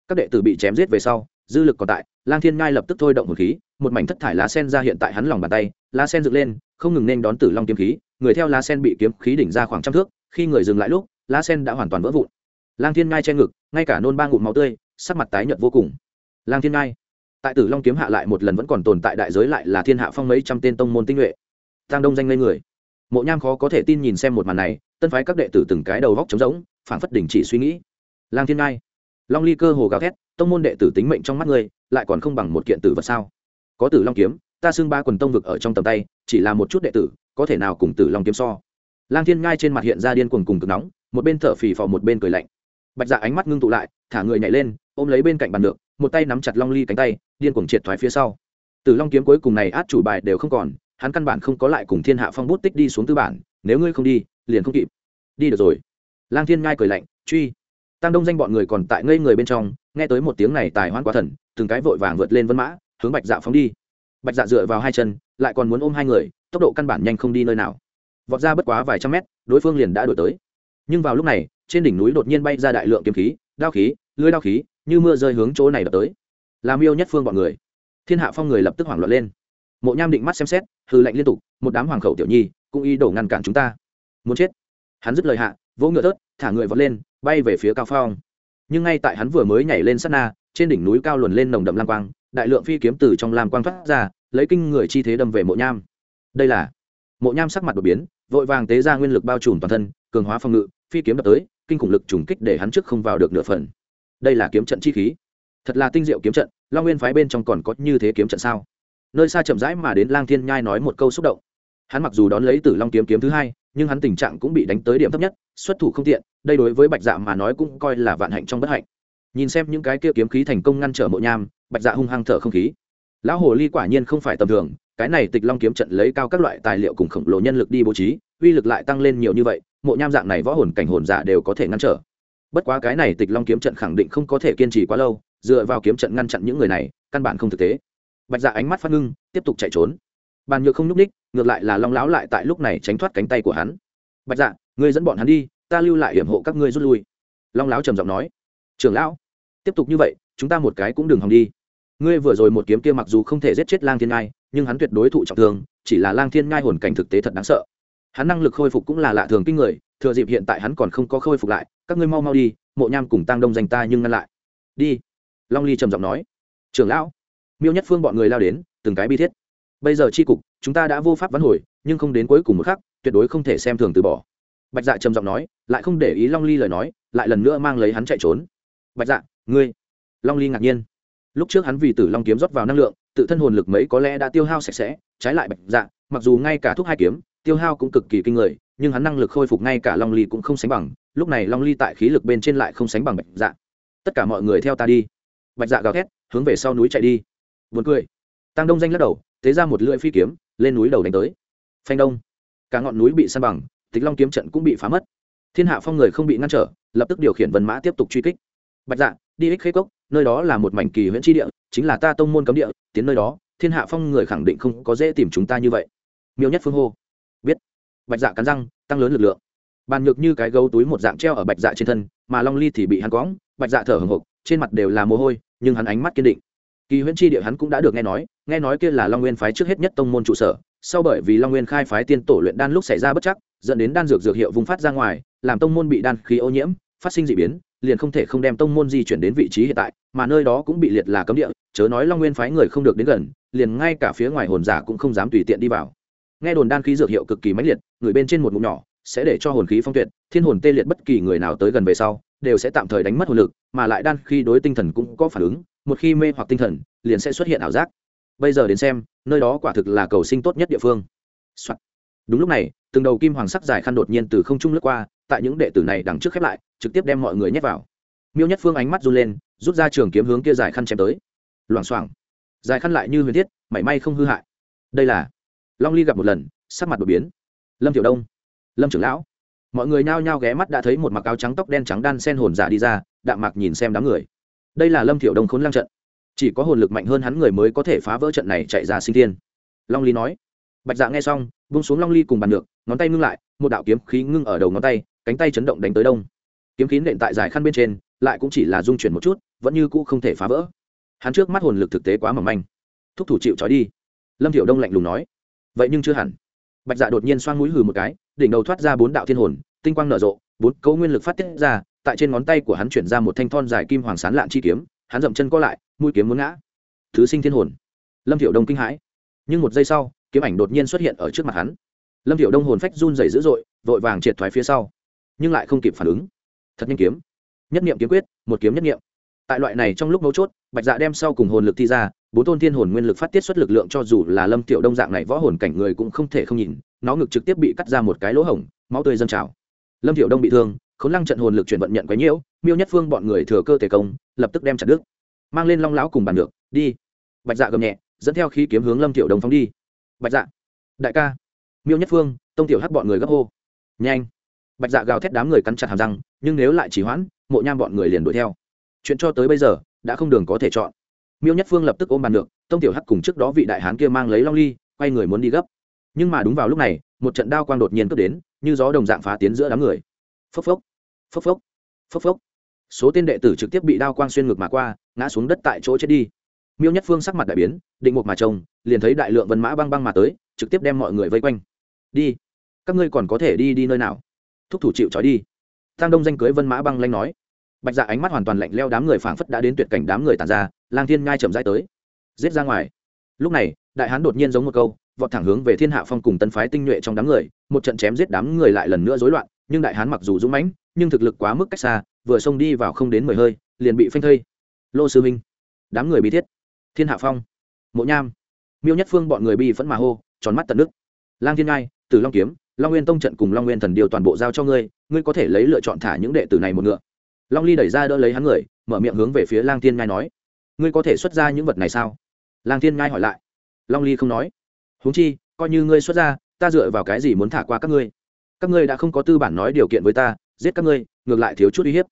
các đệ tử bị chém giết về sau dư lực còn tại, lang thiên ngai lập tức thôi động một khí, một mảnh thất thải lá sen ra hiện tại hắn lòng bàn tay, lá sen dựng lên, không ngừng nên đón tử long kiếm khí, người theo lá sen bị kiếm khí đỉnh ra khoảng trăm thước, khi người dừng lại lúc, lá sen đã hoàn toàn vỡ vụn. Lang thiên ngai che ngực, ngay cả nôn ba ngụm máu tươi, sắc mặt tái nhợt vô cùng. Lang thiên ngai tại tử long kiếm hạ lại một lần vẫn còn tồn tại đại giới lại là thiên hạ phong mấy trăm tên tông môn tinh nhuệ. Tăng đông danh lên người. Mộ nham khó có thể tin nhìn xem một màn này, tân phái các đệ tử từng cái đầu góc trống rỗng, phảng phất đình chỉ suy nghĩ. Lang thiên ngai long ly cơ hồ gào thét tông môn đệ tử tính mệnh trong mắt ngươi, lại còn không bằng một kiện tử vật sao? Có tử long kiếm, ta xưng ba quần tông vực ở trong tầm tay, chỉ là một chút đệ tử, có thể nào cùng tử long kiếm so? Lang thiên ngai trên mặt hiện ra điên cuồng cùng cực nóng, một bên thở phì phò một bên cười lạnh. Bạch dạ ánh mắt ngưng tụ lại, thả người nhảy lên, ôm lấy bên cạnh bàn được một tay nắm chặt long ly cánh tay, điên cuồng triệt thoái phía sau. Tử long kiếm cuối cùng này át chủ bài đều không còn, hắn căn bản không có lại cùng thiên hạ phong bút tích đi xuống tư bản, nếu ngươi không đi, liền không kịp. Đi được rồi. Lang thiên ngai cười lạnh, truy. Tăng đông danh bọn người còn tại ngây người bên trong nghe tới một tiếng này tài hoãn quá thần, từng cái vội vàng vượt lên vân mã, hướng bạch dạ phóng đi. Bạch dạ dựa vào hai chân, lại còn muốn ôm hai người, tốc độ căn bản nhanh không đi nơi nào. Vọt ra bất quá vài trăm mét, đối phương liền đã đổi tới. Nhưng vào lúc này, trên đỉnh núi đột nhiên bay ra đại lượng kiếm khí, đao khí, lưới đao khí, như mưa rơi hướng chỗ này đập tới. Làm yêu nhất phương bọn người. Thiên hạ phong người lập tức hoảng loạn lên. Mộ nham định mắt xem xét, hư lệnh liên tục, một đám hoàng khẩu tiểu nhi, cũng y đổ ngăn cản chúng ta. Muốn chết. Hắn dứt lời hạ, vỗ ngựa tớt thả người vọt lên, bay về phía cao phong nhưng ngay tại hắn vừa mới nhảy lên sát na, trên đỉnh núi cao luồn lên nồng đậm lam quang, đại lượng phi kiếm từ trong lam quang thoát ra, lấy kinh người chi thế đâm về mộ nham. Đây là, mộ nham sắc mặt đột biến, vội vàng tế ra nguyên lực bao trùm toàn thân, cường hóa phòng ngự, phi kiếm đập tới, kinh khủng lực trùng kích để hắn trước không vào được nửa phần. Đây là kiếm trận chi khí. Thật là tinh diệu kiếm trận, long nguyên phái bên trong còn có như thế kiếm trận sao? Nơi xa chậm rãi mà đến lang thiên nhai nói một câu xúc động. Hắn mặc dù đón lấy tử long kiếm kiếm thứ hai nhưng hắn tình trạng cũng bị đánh tới điểm thấp nhất, xuất thủ không tiện, đây đối với bạch dạ mà nói cũng coi là vạn hạnh trong bất hạnh. Nhìn xem những cái kia kiếm khí thành công ngăn trở mộ nham, bạch dạ hung hăng thở không khí. Lão hồ ly quả nhiên không phải tầm thường, cái này tịch long kiếm trận lấy cao các loại tài liệu cùng khổng lồ nhân lực đi bố trí, uy lực lại tăng lên nhiều như vậy, mộ nham dạng này võ hồn cảnh hồn giả đều có thể ngăn trở. Bất quá cái này tịch long kiếm trận khẳng định không có thể kiên trì quá lâu, dựa vào kiếm trận ngăn chặn những người này, căn bản không thực tế. Bạch dạ ánh mắt phát ngưng, tiếp tục chạy trốn. Bàn nhược không n ú c ních ngược lại là long lão lại tại lúc này tránh thoát cánh tay của hắn. Bạch dạ ngươi dẫn bọn hắn đi, ta lưu lại hiểm hộ các ngươi rút lui. Long lão trầm giọng nói. Trưởng lão, tiếp tục như vậy, chúng ta một cái cũng đừng hòng đi. Ngươi vừa rồi một kiếm kia mặc dù không thể giết chết lang thiên ngai, nhưng hắn tuyệt đối thụ trọng thương, chỉ là lang thiên ngai hồn cảnh thực tế thật đáng sợ. Hắn năng lực khôi phục cũng là lạ thường kinh người, thừa dịp hiện tại hắn còn không có khôi phục lại, các ngươi mau mau đi, mộ nham cùng tăng đông danh ta nhưng ngăn lại. Đi. Long ly trầm giọng nói. Trưởng lão, miêu nhất phương bọn người lao đến, từng cái bi thiết bây giờ tri cục, chúng ta đã vô pháp vắn hồi, nhưng không đến cuối cùng một khắc, tuyệt đối không thể xem thường từ bỏ. Bạch dạ trầm giọng nói, lại không để ý long ly lời nói, lại lần nữa mang lấy hắn chạy trốn. Bạch dạ ngươi. Long ly ngạc nhiên. Lúc trước hắn vì tử long kiếm rót vào năng lượng, tự thân hồn lực mấy có lẽ đã tiêu hao sạch sẽ, trái lại bạch dạ mặc dù ngay cả thuốc hai kiếm, tiêu hao cũng cực kỳ kinh người, nhưng hắn năng lực khôi phục ngay cả long ly cũng không sánh bằng, lúc này long ly tại khí lực bên trên lại không sánh bằng bạch dạ. Tất cả mọi người theo ta đi. Bạch dạ gào thét, hướng về sau núi chạy đi. Vượt cười tăng đông danh lắc đầu, thế ra một lưỡi phi kiếm, lên núi đầu đánh tới. Phanh đông. Cả ngọn núi bị san bằng, tịch long kiếm trận cũng bị phá mất. Thiên hạ phong người không bị ngăn trở, lập tức điều khiển vân mã tiếp tục truy kích. Bạch dạ đi ích khế cốc, nơi đó là một mảnh kỳ huyện tri địa, chính là ta tông môn cấm địa, tiến nơi đó, thiên hạ phong người khẳng định không có dễ tìm chúng ta như vậy. Miêu nhất phương hô. Biết. Bạch dạ cắn răng, tăng lớn lực lượng. Bàn nhược như cái gấu túi một dạng treo ở bạch dạ trên thân, mà long ly thì bị hắn quõng. Bạch dạ thở hồng hộc, trên mặt đều là mồ hôi, nhưng hắn ánh mắt kiên định kỳ huyễn tri địa hắn cũng đã được nghe nói nghe nói kia là long nguyên phái trước hết nhất tông môn trụ sở, sau bởi vì long nguyên khai phái tiên tổ luyện đan lúc xảy ra bất chắc, dẫn đến đan dược dược hiệu vùng phát ra ngoài, làm tông môn bị đan khí ô nhiễm, phát sinh d ị biến, liền không thể không đem tông môn di chuyển đến vị trí hiện tại, mà nơi đó cũng bị liệt là cấm địa, chớ nói long nguyên phái người không được đến gần, liền ngay cả phía ngoài hồn giả cũng không dám tùy tiện đi vào. Nghe đồn đan khí dược hiệu cực kỳ mãnh liệt, người bên trên một ngụm nhỏ, sẽ để cho hồn khí phong tuyệt, thiên hồn tê liệt bất kỳ người nào tới gần về sau, đều sẽ tạm thời đánh mất hồn lực, mà lại đan khi đối tinh thần cũng có phản ứng một khi mê hoặc tinh thần, liền sẽ xuất hiện ảo giác. Bây giờ đến xem, nơi đó quả thực là cầu sinh tốt nhất địa phương、Soạn. đúng lúc này, từng đầu kim hoàng sắc dài khăn đột nhiên từ không trung lướt qua, tại những đệ tử này đằng trước khép lại, trực tiếp đem mọi người nhét vào. Miêu nhất phương ánh mắt run lên, rút ra trường kiếm hướng kia dài khăn chém tới. Loảng xoảng. Dài khăn lại như huyền thiết, mảy may không hư hại. Đây là long ly gặp một lần, sắc mặt đột biến. Lâm tiểu đông. Lâm trưởng lão. Mọi người nhao nhao ghé mắt đã thấy một mặc áo trắng tóc đen trắng đan sen hồn giả đi ra, đạm mạc nhìn xem đám người đây là lâm thiểu đông khốn lăng trận. Chỉ có hồn lực mạnh hơn hắn người mới có thể phá vỡ trận này chạy ra sinh thiên. Long ly nói. Bạch dạ nghe xong bung xuống long ly cùng bàn được ngón tay ngưng lại, một đạo kiếm khí ngưng ở đầu ngón tay, cánh tay chấn động đánh tới đông. Kiếm khí nện tại dài khăn bên trên, lại cũng chỉ là dung chuyển một chút, vẫn như cũ không thể phá vỡ. Hắn trước mắt hồn lực thực tế quá mỏng manh. Thúc thủ chịu trói đi. Lâm thiểu đông lạnh lùng nói. Vậy nhưng chưa hẳn. Bạch dạ đột nhiên xoang mũi hừ một cái, đỉnh đầu thoát ra bốn đạo thiên hồn, tinh quang nở rộ, bốn cấu nguyên lực phát tiết ra tại trên ngón tay của hắn chuyển ra một thanh thon dài kim hoàng sán lạn chi kiếm, hắn dậm chân co lại, mũi kiếm muốn ngã. Thứ sinh thiên hồn. Lâm thiểu đông kinh hãi. Nhưng một giây sau, kiếm ảnh đột nhiên xuất hiện ở trước mặt hắn. Lâm thiểu đông hồn phách run dày dữ dội, vội vàng triệt thoái phía sau. Nhưng lại không kịp phản ứng. Thật nhanh kiếm. Nhất niệm kiếm quyết, một kiếm nhất niệm. Tại loại này trong lúc mấu chốt, bạch dạ đem sau cùng hồn lực thi ra, bốn tôn thiên hồn nguyên lực phát tiết xuất lực lượng cho dù là lâm tiểu đông dạng này võ hồn cảnh người cũng không thể không nhìn, nó ngực trực tiếp bị cắt ra một cái lỗ hổng, máu tươi dâng trào. Lâm tiểu đông bị thương khốn lăng trận hồn lực chuyển vận nhận quấy nhiễu, miêu nhất phương bọn người thừa cơ thể công, lập tức đem chặt đứt. Mang lên long lão cùng bàn được, đi. Bạch dạ gầm nhẹ, dẫn theo khí kiếm hướng lâm tiểu đồng phóng đi. Bạch dạ đại ca. Miêu nhất phương, tông tiểu hắc bọn người gấp hô. Nhanh. Bạch dạ gào thét đám người cắn chặt hàm răng, nhưng nếu lại chỉ hoãn, mộ nham bọn người liền đuổi theo. Chuyện cho tới bây giờ, đã không đường có thể chọn. Miêu nhất phương lập tức ôm bàn được, tông tiểu hắc cùng trước đó vị đại hán kia mang lấy long ly, quay người muốn đi gấp. Nhưng mà đúng vào lúc này, một trận đao quang đột nhiên cướp đến, như gió đồng dạng phá tiến giữa đám người. Phốc phốc phốc phốc. Phốc phốc. Số tên đệ tử trực tiếp bị đao quang xuyên ngực mà qua, ngã xuống đất tại chỗ chết đi. Miêu nhất phương sắc mặt đại biến, định một mà trông, liền thấy đại lượng vân mã băng băng mà tới, trực tiếp đem mọi người vây quanh. Đi, các ngươi còn có thể đi đi nơi nào? Thúc thủ chịu trói đi. Tăng đông danh cưới vân mã băng lanh nói. Bạch dạ ánh mắt hoàn toàn lạnh leo đám người phảng phất đã đến tuyệt cảnh đám người tàn ra, lang thiên ngai chậm rãi tới. Giết ra ngoài. Lúc này, đại hán đột nhiên giống một câu, vọt thẳng hướng về thiên hạ phong cùng tân phái tinh nhuệ trong đám người, một trận chém giết đám người lại lần nữa rối loạn, nhưng đại hán mặc dù dũng mãnh nhưng thực lực quá mức cách xa, vừa xông đi vào không đến mười hơi, liền bị phanh thây. Lô sư minh, đám người bi thiết. Thiên hạ phong, mộ nham, miêu nhất phương bọn người bi vẫn mà hô, tròn mắt tận nước. Lang thiên ngai từ long kiếm, long nguyên tông trận cùng long nguyên thần điều toàn bộ giao cho ngươi ngươi có thể lấy lựa chọn thả những đệ tử này một ngựa. Long ly đẩy ra đỡ lấy hắn người, mở miệng hướng về phía lang thiên ngai nói, ngươi có thể xuất ra những vật này sao? Lang thiên ngai hỏi lại. Long ly không nói. Huống chi, coi như ngươi xuất ra, ta dựa vào cái gì muốn thả qua các ngươi? Các ngươi đã không có tư bản nói điều kiện với ta giết các ngươi, ngược lại thiếu chút uy hiếp.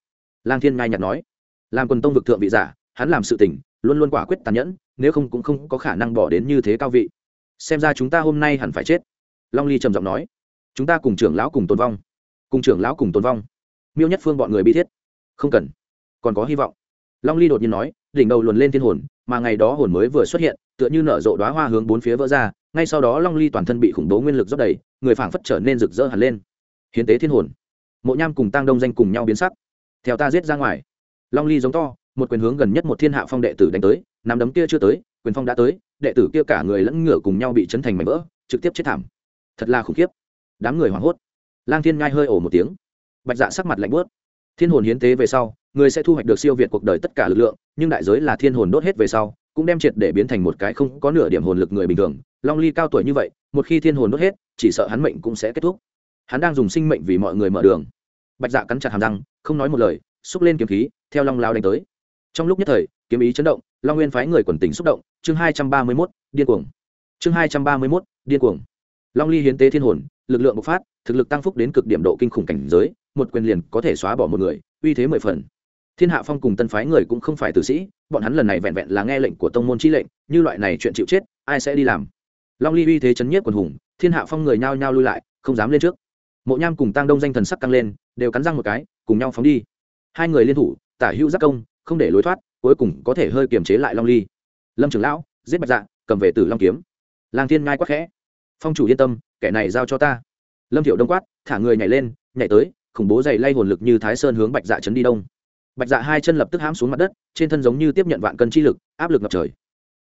Lang thiên ngai nhặt nói. Làm quần tông vực thượng vị giả, hắn làm sự tình, luôn luôn quả quyết tàn nhẫn, nếu không cũng không có khả năng bỏ đến như thế cao vị. Xem ra chúng ta hôm nay hẳn phải chết. Long ly trầm giọng nói. Chúng ta cùng trưởng lão cùng tồn vong, cùng trưởng lão cùng tồn vong. Miêu nhất phương bọn người bi thiết. Không cần, còn có hy vọng. Long ly đột nhiên nói, đỉnh đầu luồn lên thiên hồn, mà ngày đó hồn mới vừa xuất hiện, tựa như nở rộ đoá hoa hướng bốn phía vỡ ra, ngay sau đó long ly toàn thân bị khủng bố nguyên lực rót đầy, người phảng phất trở nên rực rỡ hẳn lên. Hiến tế thiên hồn mộ nham cùng tăng đông danh cùng nhau biến sắc. Theo ta giết ra ngoài. Long ly giống to, một quyền hướng gần nhất một thiên hạ phong đệ tử đánh tới, nắm đấm kia chưa tới, quyền phong đã tới, đệ tử kia cả người lẫn ngửa cùng nhau bị chấn thành mảnh vỡ, trực tiếp chết thảm. Thật là khủng khiếp. Đám người hoảng hốt. Lang thiên ngai hơi ổ một tiếng. Bạch dạ sắc mặt lạnh bớt thiên hồn hiến tế về sau, người sẽ thu hoạch được siêu việt cuộc đời tất cả lực lượng, nhưng đại giới là thiên hồn đốt hết về sau, cũng đem triệt để biến thành một cái không có nửa điểm hồn lực người bình thường. Long ly cao tuổi như vậy, một khi thiên hồn đốt hết, chỉ sợ hắn mệnh cũng sẽ kết thúc hắn đang dùng sinh mệnh vì mọi người mở đường. Bạch dạ cắn chặt hàm răng, không nói một lời, xúc lên kiếm khí, theo long lao đánh tới. Trong lúc nhất thời, kiếm ý chấn động, long nguyên phái người quần tình xúc động, chương hai trăm ba mươi mốt, điên cuồng. Chương hai trăm ba mươi mốt, điên cuồng. Long ly hiến tế thiên hồn, lực lượng bộc phát, thực lực tăng phúc đến cực điểm độ kinh khủng cảnh giới, một quyền liền có thể xóa bỏ một người, uy thế mười phần. Thiên hạ phong cùng tân phái người cũng không phải tử sĩ, bọn hắn lần này vẹn vẹn là nghe lệnh của tông môn chi lệnh, như loại này chuyện chịu chết, ai sẽ đi làm? Long ly uy thế chấn nhất quần hùng, thiên hạ phong người nhao nhao lui lại, không dám lên trước mộ nham cùng tăng đông danh thần sắc căng lên, đều cắn răng một cái, cùng nhau phóng đi. Hai người liên thủ, tả hữu giác công, không để lối thoát, cuối cùng có thể hơi kiềm chế lại long ly. Lâm trưởng lão, giết bạch dạ cầm về từ long kiếm. Lang thiên ngai quắc khẽ. Phong chủ yên tâm, kẻ này giao cho ta. Lâm thiệu đông quát, thả người nhảy lên, nhảy tới, khủng bố dày lay hồn lực như thái sơn hướng bạch dạ chấn đi đông. Bạch dạ hai chân lập tức hãm xuống mặt đất, trên thân giống như tiếp nhận vạn cân chi lực, áp lực ngập trời.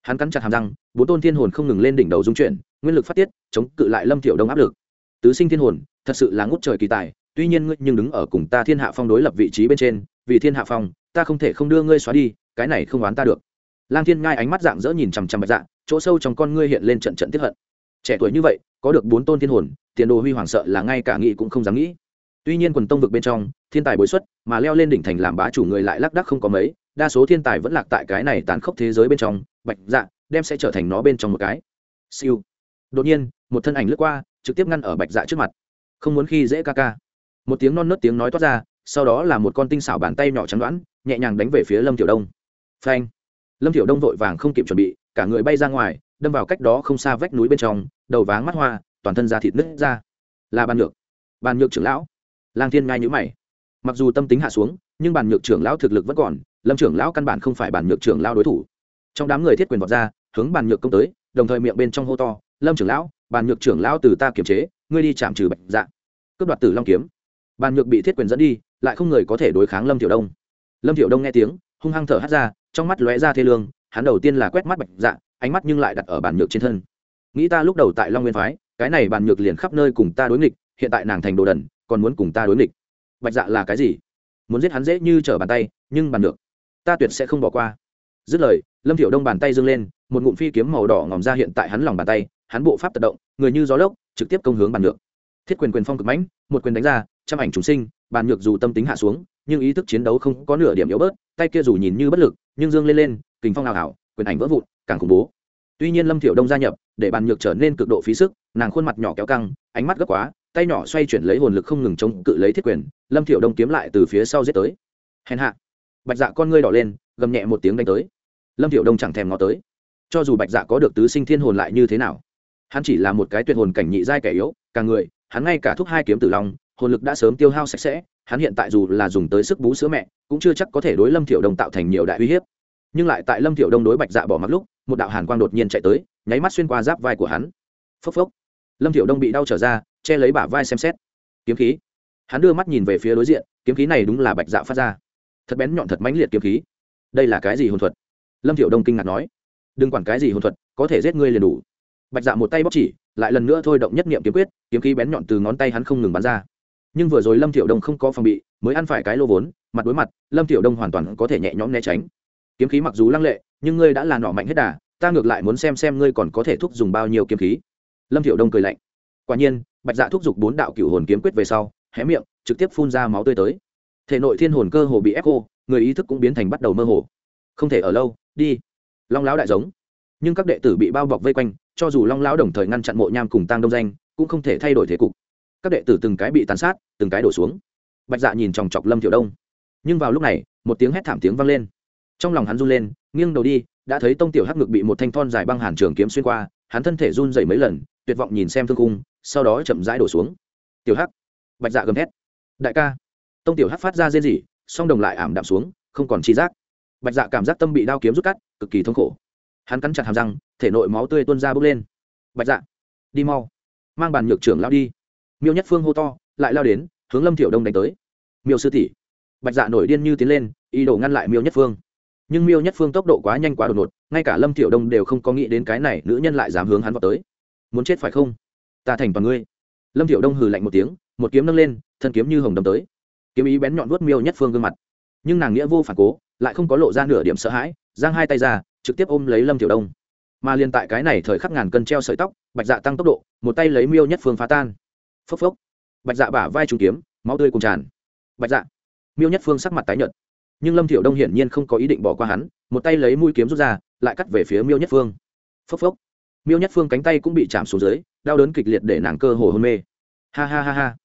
Hắn cắn chặt hàm răng, bốn tôn thiên hồn không ngừng lên đỉnh đầu dung chuyển, nguyên lực phát tiết, chống cự lại lâm thiệu đông áp lực tứ sinh thiên hồn, thật sự là ngút trời kỳ tài, tuy nhiên ngươi nhưng đứng ở cùng ta thiên hạ phong đối lập vị trí bên trên, vì thiên hạ phong, ta không thể không đưa ngươi xóa đi, cái này không oán ta được. Lang thiên ngai ánh mắt dạng dỡ nhìn chằm chằm bạch dạ chỗ sâu trong con ngươi hiện lên trận trận tiếp hận. Trẻ tuổi như vậy, có được bốn tôn thiên hồn, tiền đồ huy hoàng sợ là ngay cả nghĩ cũng không dám nghĩ. Tuy nhiên quần tông vực bên trong, thiên tài bối xuất, mà leo lên đỉnh thành làm bá chủ người lại lác đắc không có mấy, đa số thiên tài vẫn lạc tại cái này tàn khốc thế giới bên trong, bạch dạ đem sẽ trở thành nó bên trong một cái. Siêu. Đột nhiên, một thân ảnh lướt qua trực tiếp ngăn ở bạch dạ trước mặt. Không muốn khi dễ ca ca. Một tiếng non nớt tiếng nói toát ra, sau đó là một con tinh xảo bàn tay nhỏ trắng đoán, nhẹ nhàng đánh về phía lâm tiểu đông. Phanh. Lâm tiểu đông vội vàng không kịp chuẩn bị, cả người bay ra ngoài, đâm vào cách đó không xa vách núi bên trong, đầu váng mắt hoa, toàn thân da thịt nứt ra. Là bàn nhược. Bàn nhược trưởng lão. Lang thiên ngay nhữ mày. Mặc dù tâm tính hạ xuống, nhưng bàn nhược trưởng lão thực lực vẫn còn, lâm trưởng lão căn bản không phải bàn nhược trưởng lão đối thủ. Trong đám người thiết quyền vọt ra, hướng bàn nhược công tới, đồng thời miệng bên trong hô to, lâm trưởng lão bàn nhược trưởng lão từ ta kiềm chế ngươi đi chạm trừ bạch dạ. Cướp đoạt tử long kiếm. Bàn nhược bị thiết quyền dẫn đi lại không người có thể đối kháng lâm tiểu đông. Lâm tiểu đông nghe tiếng hung hăng thở hắt ra trong mắt lóe ra thê lương hắn đầu tiên là quét mắt bạch dạ ánh mắt nhưng lại đặt ở bàn nhược trên thân. Nghĩ ta lúc đầu tại long nguyên phái cái này bàn nhược liền khắp nơi cùng ta đối nghịch hiện tại nàng thành đồ đần còn muốn cùng ta đối nghịch. Bạch dạ là cái gì? Muốn giết hắn dễ như trở bàn tay nhưng bàn nhược, ta tuyệt sẽ không bỏ qua. Dứt lời lâm thiểu đông bàn tay dâng lên một ngụm phi kiếm màu đỏ ngòm ra hiện tại hắn lòng bàn tay hắn bộ pháp tự động, người như gió lốc, trực tiếp công hướng bàn nhược thiết quyền quyền phong cực mãnh, một quyền đánh ra, trăm ảnh chúng sinh, bàn nhược dù tâm tính hạ xuống, nhưng ý thức chiến đấu không có nửa điểm yếu bớt, tay kia dù nhìn như bất lực, nhưng dương lên lên, kình phong hào hảo quyền ảnh vỡ vụn, càng khủng bố. Tuy nhiên lâm thiểu đông gia nhập, để bàn nhược trở nên cực độ phí sức, nàng khuôn mặt nhỏ kéo căng, ánh mắt gấp quá, tay nhỏ xoay chuyển lấy hồn lực không ngừng chống cự lấy thiết quyền, lâm thiểu đông kiếm lại từ phía sau giết tới. Hèn hạ. Bạch dạ con ngươi đỏ lên, gầm nhẹ một tiếng đánh tới. Lâm thiểu đông chẳng thèm ngó tới. Cho dù bạch dạ có được tứ sinh thiên hồn lại như thế nào? Hắn chỉ là một cái tuyệt hồn cảnh nhị giai kẻ yếu, cả người, hắn ngay cả thúc hai kiếm tử long, hồn lực đã sớm tiêu hao sạch sẽ, hắn hiện tại dù là dùng tới sức bú sữa mẹ, cũng chưa chắc có thể đối lâm thiểu đông tạo thành nhiều đại uy hiếp. Nhưng lại tại lâm thiểu đông đối bạch dạ bỏ mặc lúc, một đạo hàn quang đột nhiên chạy tới, nháy mắt xuyên qua giáp vai của hắn. Phốc phốc. Lâm thiểu đông bị đau trở ra, che lấy bả vai xem xét. Kiếm khí. Hắn đưa mắt nhìn về phía đối diện, kiếm khí này đúng là bạch dạ phát ra. Thật bén nhọn thật mãnh liệt kiếm khí. Đây là cái gì hồn thuật? Lâm thiểu đông kinh ngạc nói. Đừng quản cái gì hồn thuật, có thể giết ngươi liền đủ bạch dạ một tay bóc chỉ, lại lần nữa thôi động nhất nghiệm kiếm quyết, kiếm khí bén nhọn từ ngón tay hắn không ngừng bắn ra. Nhưng vừa rồi lâm thiểu đông không có phòng bị, mới ăn phải cái lô vốn, mặt đối mặt, lâm thiểu đông hoàn toàn có thể nhẹ nhõm né tránh. Kiếm khí mặc dù lăng lệ, nhưng ngươi đã là nọ mạnh hết đà, ta ngược lại muốn xem xem ngươi còn có thể thúc dùng bao nhiêu kiếm khí. Lâm thiểu đông cười lạnh. Quả nhiên, bạch dạ thúc giục bốn đạo cựu hồn kiếm quyết về sau, hé miệng, trực tiếp phun ra máu tươi tới. Thể nội thiên hồn cơ hồ bị ép khô, người ý thức cũng biến thành bắt đầu mơ hồ. Không thể ở lâu, đi. Long lão đại giống. Nhưng các đệ tử bị bao bọc vây quanh cho dù long lão đồng thời ngăn chặn mộ nham cùng tăng đông danh, cũng không thể thay đổi thế cục. Các đệ tử từng cái bị tàn sát, từng cái đổ xuống. Bạch dạ nhìn chòng chọc lâm thiểu đông. Nhưng vào lúc này, một tiếng hét thảm tiếng vang lên. Trong lòng hắn run lên, nghiêng đầu đi, đã thấy tông tiểu hắc ngực bị một thanh thon dài băng hàn trường kiếm xuyên qua, hắn thân thể run dày mấy lần, tuyệt vọng nhìn xem thương cung sau đó chậm rãi đổ xuống. Tiểu hắc. Bạch dạ gầm thét. Đại ca. Tông tiểu hắc phát ra rên rỉ, song đồng lại ảm đạm xuống, không còn chi giác. Bạch dạ cảm giác tâm bị đao kiếm rút cắt, cực kỳ thống khổ hắn cắn chặt hàm răng, thể nội máu tươi tuôn ra bốc lên. Bạch dạ đi mau. Mang bàn nhược trưởng lao đi. Miêu nhất phương hô to, lại lao đến, hướng lâm thiểu đông đánh tới. Miêu sư tỷ. Bạch dạ nổi điên như tiến lên, ý đồ ngăn lại miêu nhất phương. Nhưng miêu nhất phương tốc độ quá nhanh quá đột ngột, ngay cả lâm thiểu đông đều không có nghĩ đến cái này nữ nhân lại dám hướng hắn vào tới. Muốn chết phải không? Ta thành toàn ngươi. Lâm thiểu đông hừ lạnh một tiếng, một kiếm nâng lên, thân kiếm như hồng đâm tới. Kiếm ý bén nhọn vuốt miêu nhất phương gương mặt. Nhưng nàng nghĩa vô phản cố, lại không có lộ ra nửa điểm sợ hãi, giang hai tay ra trực tiếp ôm lấy lâm Tiểu đông. Mà liền tại cái này thời khắc ngàn cân treo sợi tóc, bạch dạ tăng tốc độ, một tay lấy miêu nhất phương phá tan. Phốc phốc. Bạch dạ bả vai trúng kiếm, máu tươi cùng tràn. Bạch dạ. Miêu nhất phương sắc mặt tái nhợt. Nhưng lâm thiểu đông hiển nhiên không có ý định bỏ qua hắn, một tay lấy mũi kiếm rút ra, lại cắt về phía miêu nhất phương. Phốc phốc. Miêu nhất phương cánh tay cũng bị chạm xuống dưới, đau đớn kịch liệt để nàng cơ hồ hôn mê. Ha ha ha ha.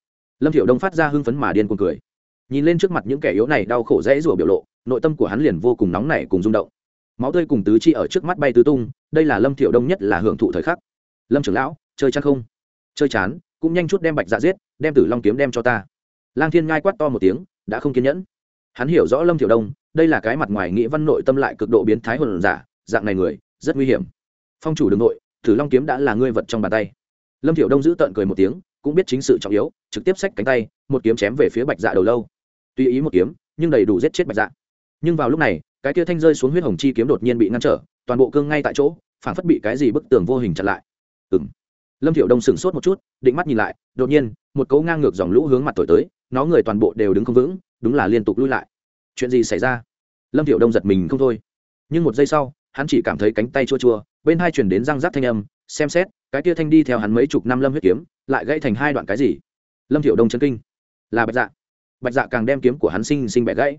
Lâm thiểu đông phát ra hưng phấn mà điên cuồng cười. Nhìn lên trước mặt những kẻ yếu này đau khổ dễ rủa biểu lộ, nội tâm của hắn liền vô cùng nóng nảy cùng rung động máu tươi cùng tứ chi ở trước mắt bay tứ tung, đây là lâm thiểu đông nhất là hưởng thụ thời khắc. Lâm trưởng lão, chơi chán không? Chơi chán, cũng nhanh chút đem bạch dạ giết, đem tử long kiếm đem cho ta. Lang thiên ngai quát to một tiếng, đã không kiên nhẫn. Hắn hiểu rõ lâm thiểu đông, đây là cái mặt ngoài nghĩ văn nội tâm lại cực độ biến thái hồn giả, dạng này người, rất nguy hiểm. Phong chủ đường nội, tử long kiếm đã là ngươi vật trong bàn tay. Lâm thiểu đông giữ tợn cười một tiếng, cũng biết chính sự trọng yếu, trực tiếp xách cánh tay, một kiếm chém về phía bạch dạ đầu lâu. Tuy ý một kiếm, nhưng đầy đủ giết chết bạch dạ. Nhưng vào lúc này cái kia thanh rơi xuống huyết hồng chi kiếm đột nhiên bị ngăn trở, toàn bộ cương ngay tại chỗ, phản phất bị cái gì bức tường vô hình chặn lại. Ừng lâm thiểu đông sửng sốt một chút, định mắt nhìn lại, đột nhiên, một cấu ngang ngược dòng lũ hướng mặt thổi tới, nó người toàn bộ đều đứng không vững, đúng là liên tục lui lại. Chuyện gì xảy ra? Lâm thiểu đông giật mình không thôi. Nhưng một giây sau, hắn chỉ cảm thấy cánh tay chua chua, bên hai chuyển đến răng rác thanh âm, xem xét, cái kia thanh đi theo hắn mấy chục năm lâm huyết kiếm, lại gãy thành hai đoạn cái gì? Lâm thiểu đông chân kinh. Là bạch dạ. Bạch dạ càng đem kiếm của hắn sinh sinh bẻ gãy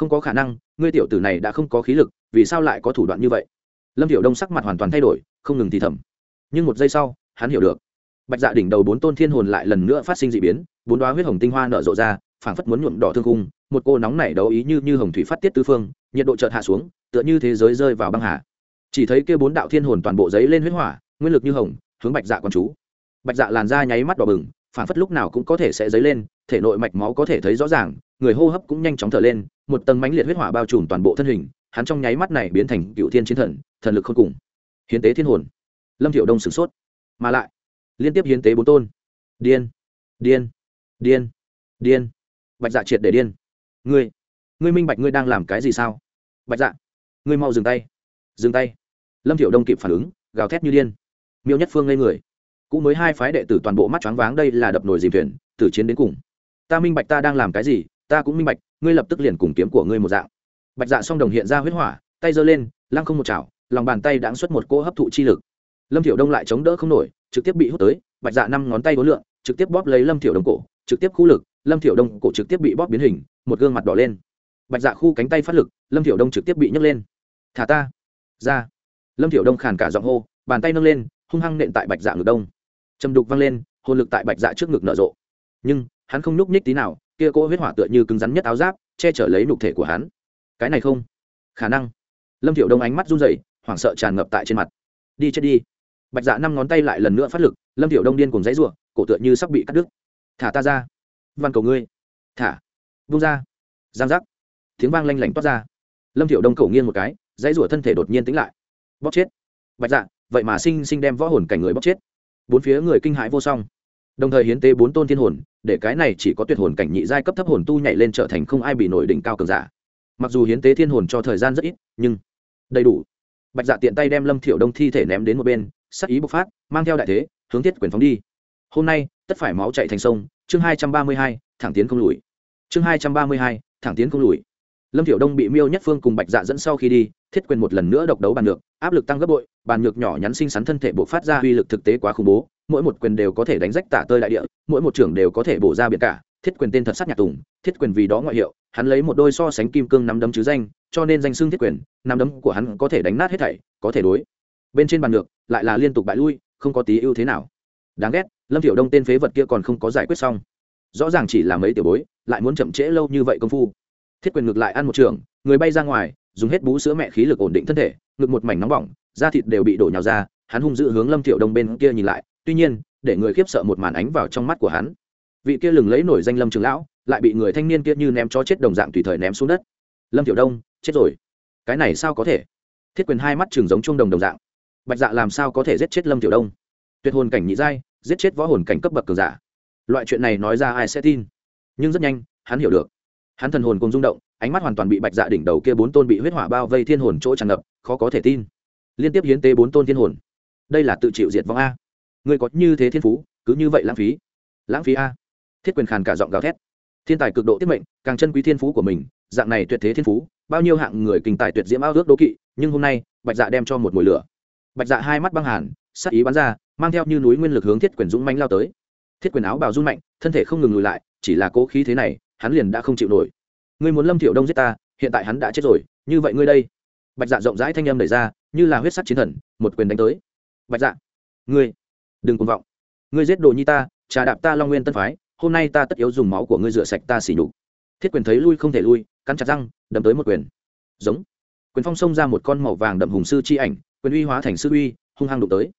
không có khả năng, ngươi tiểu tử này đã không có khí lực, vì sao lại có thủ đoạn như vậy? Lâm tiểu đông sắc mặt hoàn toàn thay đổi, không ngừng thì thầm. Nhưng một giây sau, hắn hiểu được. Bạch dạ đỉnh đầu bốn tôn thiên hồn lại lần nữa phát sinh d ị biến, bốn đoá huyết hồng tinh hoa nở rộ ra, phảng phất muốn nhuộm đỏ thương cung một cô nóng nảy đấu ý như như hồng thủy phát tiết tư phương, nhiệt độ chợt hạ xuống, tựa như thế giới rơi vào băng hà. Chỉ thấy kia bốn đạo thiên hồn toàn bộ giấy lên huyết hỏa, nguyên lực như hồng, hướng bạch dạ con chú. Bạch dạ làn da nháy mắt đỏ bừng, phảng phất lúc nào cũng có thể sẽ dấy lên, thể nội mạch máu có thể thấy rõ ràng người hô hấp cũng nhanh chóng thở lên, một tầng mãnh liệt huyết hỏa bao trùm toàn bộ thân hình, hắn trong nháy mắt này biến thành cựu thiên chiến thần thần lực không cùng. Hiến tế thiên hồn. Lâm thiệu đông sửng sốt. Mà lại, liên tiếp hiến tế bốn tôn. Điên điên điên điên. Bạch dạ triệt để điên. Ngươi ngươi minh bạch ngươi đang làm cái gì sao? Bạch dạ ngươi mau dừng tay. Dừng tay. Lâm thiệu đông kịp phản ứng, gào thét như điên. Miêu nhất phương ngây người. Cũng mới hai phái đệ tử toàn bộ mắt choáng váng, đây là đập nồi dìm thuyền, tử chiến đến cùng. Ta minh bạch ta đang làm cái gì ta cũng minh bạch, ngươi lập tức liền cùng kiếm của ngươi một dạng. Bạch dạ song đồng hiện ra huyết hỏa, tay giơ lên, lăng không một chảo, lòng bàn tay đáng xuất một cỗ hấp thụ chi lực. Lâm thiểu đông lại chống đỡ không nổi, trực tiếp bị hút tới, bạch dạ năm ngón tay đối lượng, trực tiếp bóp lấy lâm thiểu đông cổ, trực tiếp khu lực, lâm thiểu đông cổ trực tiếp bị bóp biến hình, một gương mặt đỏ lên. Bạch dạ khu cánh tay phát lực, lâm thiểu đông trực tiếp bị nhấc lên. Thả ta, ra. Lâm thiểu đông khàn cả giọng hô, bàn tay nâng lên, hung hăng nện tại bạch dạ ngực đông. Châm đục văng lên, hồn lực tại bạch dạ trước ngực nở rộ. Nhưng, hắn không nhúc nhích tí nào kia cỗ huyết hỏa tựa như cứng rắn nhất áo giáp, che chở lấy nhục thể của hắn. Cái này không. Khả năng. Lâm thiệu đông ánh mắt run rẩy, hoảng sợ tràn ngập tại trên mặt. Đi chết đi. Bạch dạ năm ngón tay lại lần nữa phát lực, lâm thiệu đông điên cùng dãy ruộng cổ tựa như sắp bị cắt đứt. Thả ta ra. Văn cầu ngươi. Thả. Vung ra. Giang giác. Tiếng vang lanh lảnh toát ra. Lâm thiệu đông cổ nghiêng một cái dãy rủa thân thể đột nhiên tính lại. Bóp chết. Bạch dạ vậy mà sinh sinh đem võ hồn cảnh người bóp chết. Bốn phía người kinh hãi vô song đồng thời hiến tế bốn tôn thiên hồn, để cái này chỉ có tuyệt hồn cảnh nhị giai cấp thấp hồn tu nhảy lên trở thành không ai bị nổi đỉnh cao cường giả. Mặc dù hiến tế thiên hồn cho thời gian rất ít, nhưng đầy đủ. Bạch dạ tiện tay đem lâm thiểu đông thi thể ném đến một bên, sắc ý bộc phát, mang theo đại thế, hướng thiết quyền phóng đi. Hôm nay, tất phải máu chạy thành sông, chương hai trăm ba mươi hai, thẳng tiến không lùi. Chương hai trăm ba mươi hai, thẳng tiến không lùi. Lâm thiểu đông bị miêu nhất phương cùng bạch dạ dẫn sau khi đi thiết quyền một lần nữa độc đấu bàn nhược áp lực tăng gấp bội, bàn nhược nhỏ nhắn xinh xắn thân thể bộ phát ra uy lực thực tế quá khủng bố, mỗi một quyền đều có thể đánh rách tả tơi đại địa, mỗi một trưởng đều có thể bổ ra biệt cả, thiết quyền tên thật sắc nhạc tùng, thiết quyền vì đó ngoại hiệu, hắn lấy một đôi so sánh kim cương nắm đấm chứ danh, cho nên danh xưng thiết quyền, nắm đấm của hắn có thể đánh nát hết thảy, có thể đối. Bên trên bàn ngược, lại là liên tục bại lui, không có tí ưu thế nào. Đáng ghét, lâm tiểu đông tên phế vật kia còn không có giải quyết xong. Rõ ràng chỉ là mấy tiểu bối, lại muốn chậm trễ lâu như vậy công phu. Thiết quyền ngược lại ăn một trường người bay ra ngoài dùng hết bú sữa mẹ khí lực ổn định thân thể, ngực một mảnh nóng bỏng, da thịt đều bị đổ nhào ra, hắn hung dữ hướng lâm tiểu đông bên kia nhìn lại, tuy nhiên, để người khiếp sợ một màn ánh vào trong mắt của hắn. Vị kia lừng lấy nổi danh lâm trường lão, lại bị người thanh niên kia như ném cho chết đồng dạng tùy thời ném xuống đất. Lâm tiểu đông, chết rồi. Cái này sao có thể? Thiết quyền hai mắt trường giống trung đồng đồng dạng. Bạch dạ làm sao có thể giết chết lâm tiểu đông? Tuyệt hồn cảnh nhị giai, giết chết võ hồn cảnh cấp bậc cường giả. Loại chuyện này nói ra ai sẽ tin? Nhưng rất nhanh, hắn hiểu được. Hắn thần hồn cùng rung động ánh mắt hoàn toàn bị bạch dạ đỉnh đầu kia bốn tôn bị huyết hỏa bao vây thiên hồn chỗ tràn ngập, khó có thể tin. Liên tiếp hiến tế bốn tôn thiên hồn. Đây là tự chịu diệt vong a. Người có như thế thiên phú, cứ như vậy lãng phí. Lãng phí a. Thiết quyền khàn cả giọng gào thét. Thiên tài cực độ tiết mệnh, càng chân quý thiên phú của mình, dạng này tuyệt thế thiên phú, bao nhiêu hạng người kinh tài tuyệt diễm ao ước đố kỵ, nhưng hôm nay, bạch dạ đem cho một mùi lửa. Bạch dạ hai mắt băng hàn, sắc ý bắn ra, mang theo như núi nguyên lực hướng thiết quyền dũng mánh lao tới. Thiết quyền áo bào run mạnh, thân thể không ngừng lùi lại, chỉ là cố khí thế này, hắn liền đã không chịu nổi ngươi muốn lâm Thiệu đông giết ta, hiện tại hắn đã chết rồi, như vậy ngươi đây. Bạch dạ rộng rãi thanh âm đẩy ra, như là huyết sắc chiến thần, một quyền đánh tới. Bạch dạ ngươi, đừng cuồng vọng. Ngươi giết đồ nhi ta, trà đạp ta long nguyên tân phái, hôm nay ta tất yếu dùng máu của ngươi rửa sạch ta xỉ nhục. Thiết quyền thấy lui không thể lui, cắn chặt răng, đấm tới một quyền. Giống. Quyền phong xông ra một con màu vàng đậm hùng sư chi ảnh, quyền uy hóa thành sư uy, hung hăng đụng tới.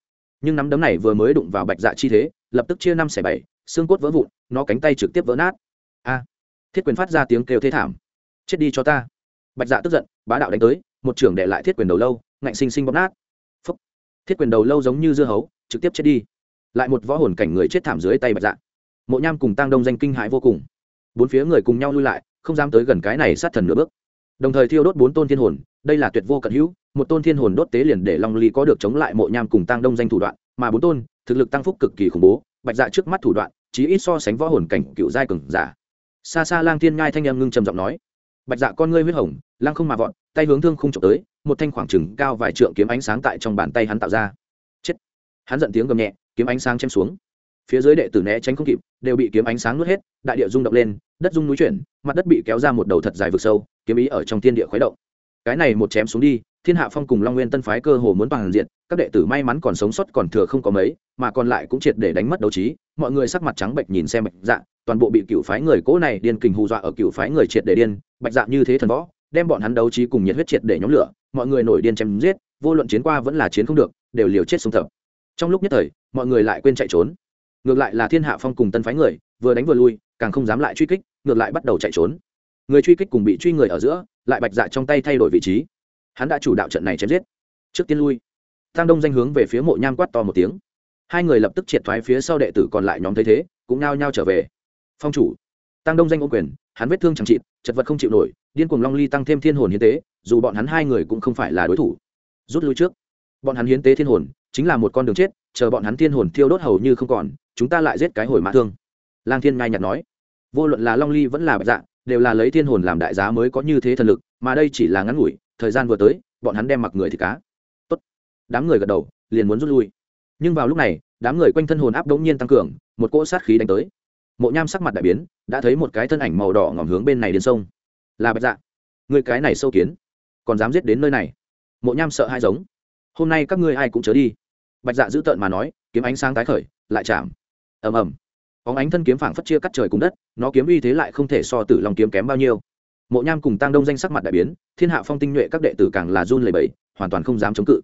Nhưng nắm đấm này vừa mới đụng vào bạch dạ chi thế, lập tức chia năm xẻ bảy, xương cốt vỡ vụn, nó cánh tay trực tiếp vỡ nát. A thiết quyền phát ra tiếng kêu thế thảm. Chết đi cho ta. Bạch dạ tức giận, bá đạo đánh tới, một trưởng đệ lại thiết quyền đầu lâu, ngạnh sinh sinh bóp nát. Phúc. thiết quyền đầu lâu giống như dưa hấu, trực tiếp chết đi. Lại một võ hồn cảnh người chết thảm dưới tay bạch dạ. Mộ nham cùng tăng đông danh kinh hãi vô cùng. Bốn phía người cùng nhau lui lại, không dám tới gần cái này sát thần nửa bước. Đồng thời thiêu đốt bốn tôn thiên hồn, đây là tuyệt vô cận hữu, một tôn thiên hồn đốt tế liền để long ly có được chống lại mộ nham cùng tăng đông danh thủ đoạn, mà bốn tôn, thực lực tăng phúc cực kỳ khủng bố, bạch dạ trước mắt thủ đoạn, chí ít so sánh võ hồn cảnh cựu giai cường giả xa xa lang thiên ngai thanh em ngưng trầm giọng nói. Bạch dạ con ngươi huyết hồng, lang không mà vọn tay hướng thương không trộm tới, một thanh khoảng trừng cao vài trượng kiếm ánh sáng tại trong bàn tay hắn tạo ra. Chết. Hắn giận tiếng gầm nhẹ, kiếm ánh sáng chém xuống. Phía dưới đệ tử né tránh không kịp, đều bị kiếm ánh sáng nuốt hết, đại địa rung động lên, đất rung núi chuyển, mặt đất bị kéo ra một đầu thật dài vực sâu, kiếm ý ở trong thiên địa khuấy động. Cái này một chém xuống đi, thiên hạ phong cùng long nguyên tân phái cơ hồ muốn toàn diện, các đệ tử may mắn còn sống sót còn thừa không có mấy, mà còn lại cũng triệt để đánh mất đấu trí, mọi người sắc mặt trắng bệnh nhìn xem bạch dạ toàn bộ bị cựu phái người cố này điên kình hù dọa ở cựu phái người triệt để điên, bạch dạ như thế thần võ, đem bọn hắn đấu trí cùng nhiệt huyết triệt để nhóm lửa, mọi người nổi điên chém giết, vô luận chiến qua vẫn là chiến không được, đều liều chết xuống thập. Trong lúc nhất thời, mọi người lại quên chạy trốn. Ngược lại là thiên hạ phong cùng tân phái người, vừa đánh vừa lui, càng không dám lại truy kích, ngược lại bắt đầu chạy trốn. Người truy kích cùng bị truy người ở giữa, lại bạch dạ trong tay thay đổi vị trí. Hắn đã chủ đạo trận này chém giết. Trước tiên lui. Tăng đông danh hướng về phía mộ nham quát to một tiếng. Hai người lập tức triệt thoái phía sau đệ tử còn lại nhóm thấy thế, cũng nao nhao trở về phong chủ. Tăng đông danh ô quyền, hắn vết thương chẳng trịt chật vật không chịu nổi, điên cuồng long ly tăng thêm thiên hồn hiến tế, dù bọn hắn hai người cũng không phải là đối thủ. Rút lui trước. Bọn hắn hiến tế thiên hồn, chính là một con đường chết, chờ bọn hắn thiên hồn thiêu đốt hầu như không còn, chúng ta lại giết cái hồi mã thương. Lang thiên ngai nhặt nói. Vô luận là long ly vẫn là bạch dạ đều là lấy thiên hồn làm đại giá mới có như thế thần lực, mà đây chỉ là ngắn ngủi, thời gian vừa tới, bọn hắn đem mặc người thì cá. Tốt. Đám người gật đầu, liền muốn rút lui. Nhưng vào lúc này, đám người quanh thân hồn áp đống nhiên tăng cường, một cỗ sát khí đánh tới mộ nham sắc mặt đại biến, đã thấy một cái thân ảnh màu đỏ ngỏm hướng bên này đến sông. Là bạch dạ. Người cái này sâu kiến, còn dám giết đến nơi này? Mộ nham sợ hai giống. Hôm nay các ngươi ai cũng chớ đi. Bạch dạ giữ tợn mà nói, kiếm ánh sáng tái khởi, lại chạm. Ầm ầm. Óng ánh thân kiếm phảng phất chia cắt trời cùng đất, nó kiếm uy thế lại không thể so tử lòng kiếm kém bao nhiêu. Mộ nham cùng tăng đông danh sắc mặt đại biến, thiên hạ phong tinh nhuệ các đệ tử càng là run lầy bẫy hoàn toàn không dám chống cự.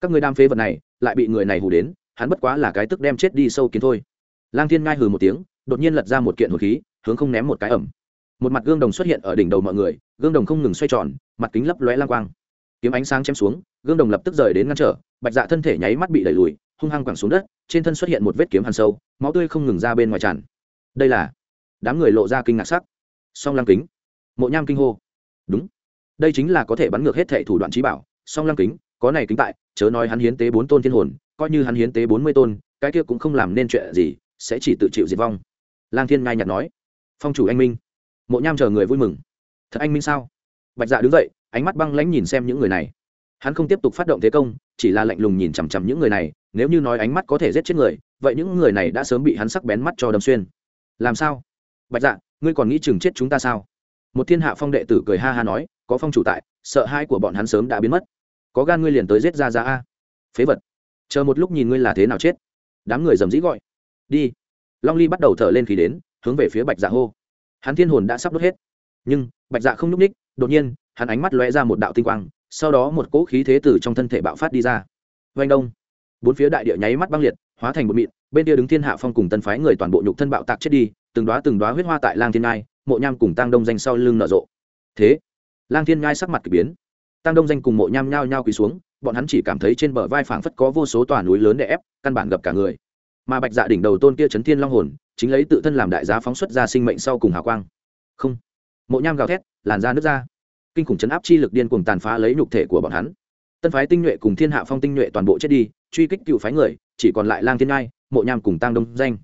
Các người đam phế vật này, lại bị người này hù đến, hắn bất quá là cái tức đem chết đi sâu kiến thôi. Lang thiên ngai hừ một tiếng đột nhiên lật ra một kiện hồn khí, hướng không ném một cái ẩm. Một mặt gương đồng xuất hiện ở đỉnh đầu mọi người, gương đồng không ngừng xoay tròn, mặt kính lấp lóe lang quang. Kiếm ánh sáng chém xuống, gương đồng lập tức rời đến ngăn trở, bạch dạ thân thể nháy mắt bị đẩy lùi, hung hăng quẳng xuống đất, trên thân xuất hiện một vết kiếm hàn sâu, máu tươi không ngừng ra bên ngoài tràn. Đây là đám người lộ ra kinh ngạc sắc. Song lăng kính, mộ nham kinh hô. Đúng, đây chính là có thể bắn ngược hết thệ thủ đoạn trí bảo, song lăng kính, có này kính tại, chớ nói hắn hiến tế bốn tôn thiên hồn, coi như hắn hiến tế bốn mươi tôn, cái kia cũng không làm nên chuyện gì, sẽ chỉ tự chịu diệt vong lang thiên ngai nhặt nói. Phong chủ anh minh. Mộ nham chờ người vui mừng. Thật anh minh sao? Bạch dạ đứng dậy, ánh mắt băng lãnh nhìn xem những người này. Hắn không tiếp tục phát động thế công, chỉ là lạnh lùng nhìn chằm chằm những người này, nếu như nói ánh mắt có thể giết chết người, vậy những người này đã sớm bị hắn sắc bén mắt cho đâm xuyên. Làm sao? Bạch dạ ngươi còn nghĩ chừng chết chúng ta sao? Một thiên hạ phong đệ tử cười ha ha nói, có phong chủ tại, sợ hai của bọn hắn sớm đã biến mất. Có gan ngươi liền tới giết ra ra a. Phế vật. Chờ một lúc nhìn ngươi là thế nào chết. Đám người dầm dĩ gọi. Đi long ly bắt đầu thở lên khí đến, hướng về phía bạch dạ hô. Hắn thiên hồn đã sắp đốt hết. Nhưng, bạch dạ không nhúc ních đột nhiên, hắn ánh mắt lóe ra một đạo tinh quang, sau đó một cỗ khí thế từ trong thân thể bạo phát đi ra. Vanh đông. Bốn phía đại địa nháy mắt băng liệt, hóa thành một mịn, bên kia đứng thiên hạ phong cùng tân phái người toàn bộ nhục thân bạo tạc chết đi, từng đoá từng đoá huyết hoa tại lang thiên ngai, mộ nham cùng tăng đông danh sau lưng nở rộ. Thế, lang thiên ngai sắc mặt k ỳ biến. Tăng đông danh cùng mộ nham nhao nhao quỳ xuống, bọn hắn chỉ cảm thấy trên bờ vai phảng phất có vô số tòa núi lớn để ép, căn bản gặp cả người mà bạch dạ đỉnh đầu tôn kia chấn thiên long hồn, chính lấy tự thân làm đại giá phóng xuất ra sinh mệnh sau cùng hào quang. Không. Mộ nham gào thét, làn da nước ra. Kinh khủng chấn áp chi lực điên cuồng tàn phá lấy nhục thể của bọn hắn. Tân phái tinh nhuệ cùng thiên hạ phong tinh nhuệ toàn bộ chết đi, truy kích cựu phái người, chỉ còn lại lang thiên ngai, mộ nham cùng tăng đông danh.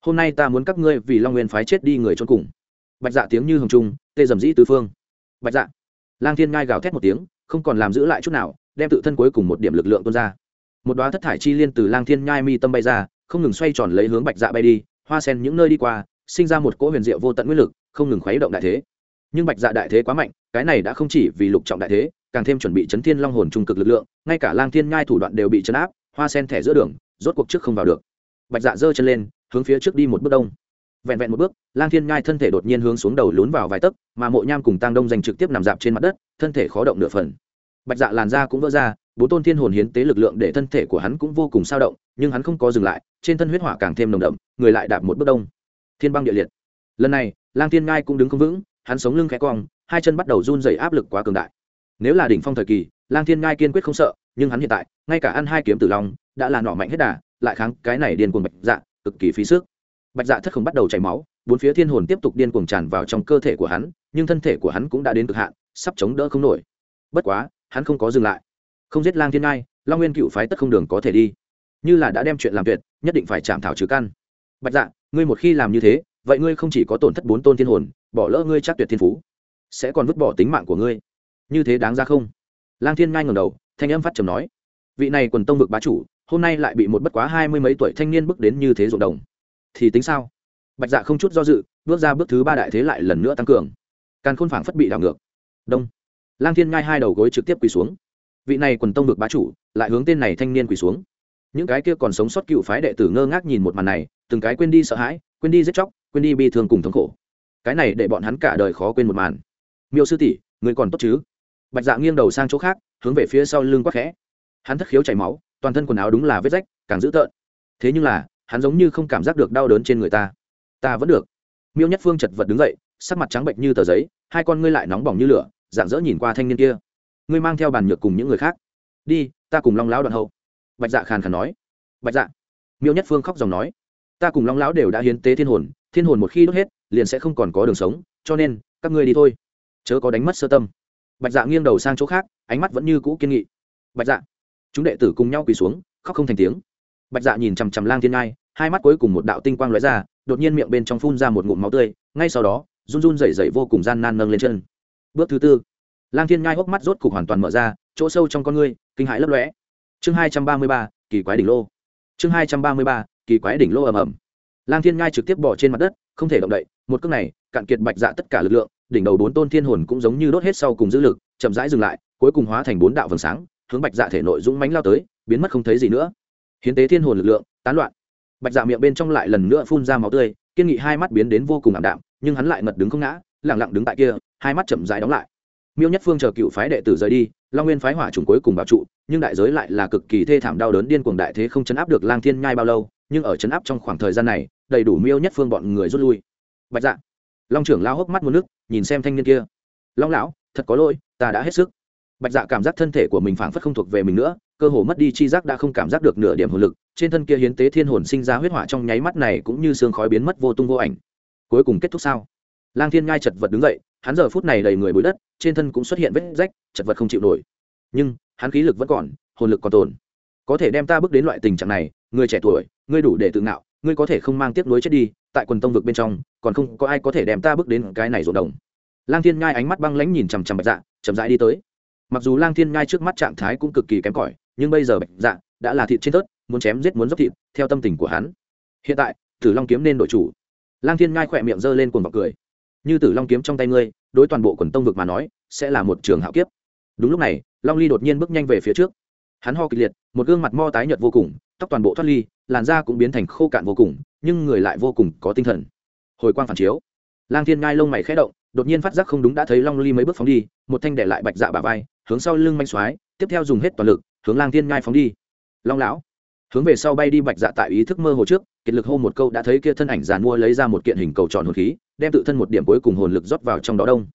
Hôm nay ta muốn các ngươi vì long nguyên phái chết đi người trốn cùng. Bạch dạ tiếng như hồng trung, tê dầm dĩ tứ phương. Bạch dạ. Lang thiên ngai gào thét một tiếng, không còn làm giữ lại chút nào, đem tự thân cuối cùng một điểm lực lượng tuôn ra. Một đoá thất thải chi liên từ lang thiên nhai mi tâm bay ra không ngừng xoay tròn lấy hướng bạch dạ bay đi, hoa sen những nơi đi qua, sinh ra một cỗ huyền diệu vô tận nguyên lực, không ngừng khuấy động đại thế. Nhưng bạch dạ đại thế quá mạnh, cái này đã không chỉ vì lục trọng đại thế, càng thêm chuẩn bị chấn thiên long hồn trung cực lực lượng, ngay cả lang thiên nhai thủ đoạn đều bị chấn áp, hoa sen thẻ giữa đường, rốt cuộc trước không vào được. Bạch dạ giơ chân lên, hướng phía trước đi một bước đông. Vẹn vẹn một bước, lang thiên nhai thân thể đột nhiên hướng xuống đầu lún vào vài tấc, mà mộ nham cùng tăng đông dành trực tiếp nằm dạp trên mặt đất, thân thể khó động nửa phần. Bạch dạ làn da cũng vỡ ra bố tôn thiên hồn hiến tế lực lượng để thân thể của hắn cũng vô cùng sao động, nhưng hắn không có dừng lại, trên thân huyết hỏa càng thêm nồng đậm, người lại đạp một bước đông. Thiên băng địa liệt. Lần này, lang thiên ngai cũng đứng không vững, hắn sống lưng khẽ cong, hai chân bắt đầu run dày áp lực quá cường đại. Nếu là đỉnh phong thời kỳ, lang thiên ngai kiên quyết không sợ, nhưng hắn hiện tại, ngay cả ăn hai kiếm tử long, đã là nọ mạnh hết đà, lại kháng cái này điên cuồng bạch dạ cực kỳ phí sức. Bạch dạ thất không bắt đầu chảy máu, bốn phía thiên hồn tiếp tục điên cuồng tràn vào trong cơ thể của hắn, nhưng thân thể của hắn cũng đã đến cực hạn, sắp chống đỡ không nổi. Bất quá, hắn không có dừng lại không giết lang thiên ngai, long nguyên cựu phái tất không đường có thể đi. Như là đã đem chuyện làm tuyệt, nhất định phải chạm thảo trừ căn. Bạch dạ ngươi một khi làm như thế, vậy ngươi không chỉ có tổn thất bốn tôn thiên hồn, bỏ lỡ ngươi chắc tuyệt thiên phú, sẽ còn vứt bỏ tính mạng của ngươi. Như thế đáng ra không? Lang thiên ngai ngầm đầu, thanh âm phát trầm nói. Vị này quần tông vực bá chủ, hôm nay lại bị một bất quá hai mươi mấy tuổi thanh niên bước đến như thế ruộng đồng. Thì tính sao? Bạch dạ không chút do dự, bước ra bước thứ ba đại thế lại lần nữa tăng cường. Càn khôn phảng phất bị đảo ngược. Đông. Lang thiên ngai hai đầu gối trực tiếp quỳ xuống vị này quần tông vực bá chủ lại hướng tên này thanh niên quỳ xuống. Những cái kia còn sống sót cựu phái đệ tử ngơ ngác nhìn một màn này, từng cái quên đi sợ hãi, quên đi giết chóc, quên đi bi thương cùng thống khổ. Cái này để bọn hắn cả đời khó quên một màn. Miêu sư tỷ, người còn tốt chứ? Bạch dạ nghiêng đầu sang chỗ khác, hướng về phía sau lưng quắc khẽ. Hắn thất khiếu chảy máu, toàn thân quần áo đúng là vết rách, càng dữ tợn. Thế nhưng là, hắn giống như không cảm giác được đau đớn trên người ta. Ta vẫn được. Miêu nhất phương chật vật đứng dậy, sắc mặt trắng bệnh như tờ giấy, hai con ngươi lại nóng bỏng như lửa dạng dỡ nhìn qua thanh niên kia ngươi mang theo bàn nhược cùng những người khác. Đi, ta cùng long lão đoạn hậu. Bạch dạ khàn khàn nói. Bạch dạ. Miêu nhất phương khóc dòng nói. Ta cùng long lão đều đã hiến tế thiên hồn thiên hồn một khi đốt hết, liền sẽ không còn có đường sống, cho nên, các ngươi đi thôi. Chớ có đánh mất sơ tâm. Bạch dạ nghiêng đầu sang chỗ khác, ánh mắt vẫn như cũ kiên nghị. Bạch dạ. Chúng đệ tử cùng nhau quỳ xuống, khóc không thành tiếng. Bạch dạ nhìn chằm chằm lang thiên ngai, hai mắt cuối cùng một đạo tinh quang lóe ra, đột nhiên miệng bên trong phun ra một ngụm máu tươi, ngay sau đó, run run rẩy rẩy vô cùng gian nan nâng lên chân. Bước thứ tư lang thiên nhai hốc mắt rốt cục hoàn toàn mở ra, chỗ sâu trong con ngươi, kinh hãi lấp lóe. Chương hai trăm ba mươi ba, kỳ quái đỉnh lô. Chương hai trăm ba mươi ba, kỳ quái đỉnh lô ầm ầm. Lang thiên nhai trực tiếp bỏ trên mặt đất, không thể động đậy, một cước này, cạn kiệt bạch dạ tất cả lực lượng, đỉnh đầu bốn tôn thiên hồn cũng giống như đốt hết sau cùng dữ lực, chậm rãi dừng lại, cuối cùng hóa thành bốn đạo vầng sáng, hướng bạch dạ thể nội dũng mánh lao tới, biến mất không thấy gì nữa. Hiến tế thiên hồn lực lượng, tán loạn. Bạch dạ miệng bên trong lại lần nữa phun ra máu tươi, kiên nghị hai mắt biến đến vô cùng ảm đạm, nhưng hắn lại ngật đứng không ngã, lẳng lặng đứng tại kia, hai mắt chậm rãi đóng lại miêu nhất phương chờ cựu phái đệ tử rời đi, long nguyên phái hỏa trùng cuối cùng bảo trụ, nhưng đại giới lại là cực kỳ thê thảm đau đớn điên cuồng đại thế không chấn áp được lang thiên nhai bao lâu, nhưng ở chấn áp trong khoảng thời gian này, đầy đủ miêu nhất phương bọn người rút lui. Bạch dạ long trưởng lao hốc mắt một nước, nhìn xem thanh niên kia. Long lão, thật có lỗi, ta đã hết sức. Bạch dạ cảm giác thân thể của mình phảng phất không thuộc về mình nữa, cơ hồ mất đi chi giác đã không cảm giác được nửa điểm hồn lực, trên thân kia hiến tế thiên hồn sinh ra huyết hỏa trong nháy mắt này cũng như xương khói biến mất vô tung vô ảnh. Cuối cùng kết thúc sao? Lang thiên ngai chật vật đứng dậy hắn giờ phút này đầy người bụi đất, trên thân cũng xuất hiện vết rách, chật vật không chịu nổi. Nhưng, hắn khí lực vẫn còn, hồn lực còn tồn. Có thể đem ta bước đến loại tình trạng này, người trẻ tuổi, ngươi đủ để tự ngạo, ngươi có thể không mang tiếc nuối chết đi, tại quần tông vực bên trong, còn không có ai có thể đem ta bước đến cái này rộn đồng. Lang thiên ngai ánh mắt băng lãnh nhìn chằm chằm bạch dạ chậm rãi đi tới. Mặc dù lang thiên ngai trước mắt trạng thái cũng cực kỳ kém cỏi, nhưng bây giờ bạch dạ đã là thịt trên tớt muốn chém giết muốn dốc thịt, theo tâm tình của hắn. Hiện tại, tử long kiếm nên đội chủ. Lang thiên ngai khỏe miệng giơ lên cuồng vào cười như tử long kiếm trong tay ngươi, đối toàn bộ quần tông vực mà nói, sẽ là một trường hạo kiếp. Đúng lúc này, long ly đột nhiên bước nhanh về phía trước. Hắn ho kịch liệt, một gương mặt mo tái nhợt vô cùng, tóc toàn bộ thoát ly, làn da cũng biến thành khô cạn vô cùng, nhưng người lại vô cùng có tinh thần. Hồi quang phản chiếu. Lang thiên ngai lông mày khẽ động, đột nhiên phát giác không đúng đã thấy long ly mấy bước phóng đi, một thanh để lại bạch dạ bà vai, hướng sau lưng manh xoái, tiếp theo dùng hết toàn lực, hướng lang thiên ngai phóng đi. Long lão, hướng về sau bay đi bạch dạ tại ý thức mơ hồ trước, kiệt lực hô một câu đã thấy kia thân ảnh giàn mua lấy ra một kiện hình cầu tròn hồn khí đem tự thân một điểm cuối cùng hồn lực rót vào trong đó đông.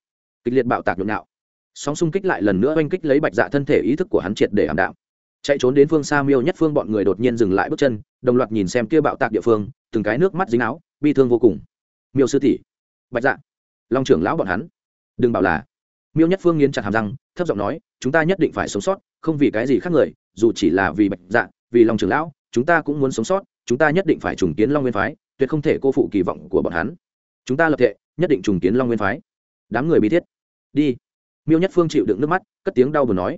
Kịch liệt bạo tạc nhộn nhạo. Sóng xung kích lại lần nữa oanh kích lấy bạch dạ thân thể ý thức của hắn triệt để ảm đạm. Chạy trốn đến phương xa miêu nhất phương bọn người đột nhiên dừng lại bước chân, đồng loạt nhìn xem kia bạo tạc địa phương, từng cái nước mắt dính áo, bi thương vô cùng. Miêu sư tỷ, bạch dạ long trưởng lão bọn hắn. Đừng bảo là. Miêu nhất phương nghiến chặt hàm răng, thấp giọng nói, chúng ta nhất định phải sống sót, không vì cái gì khác người, dù chỉ là vì bạch dạ vì long trưởng lão, chúng ta cũng muốn sống sót, chúng ta nhất định phải trùng kiến long nguyên phái, tuyệt không thể cô phụ kỳ vọng của bọn hắn chúng ta lập thệ, nhất định trùng kiến long nguyên phái. Đám người bi thiết. Đi. Miêu nhất phương chịu đựng nước mắt, cất tiếng đau buồn nói.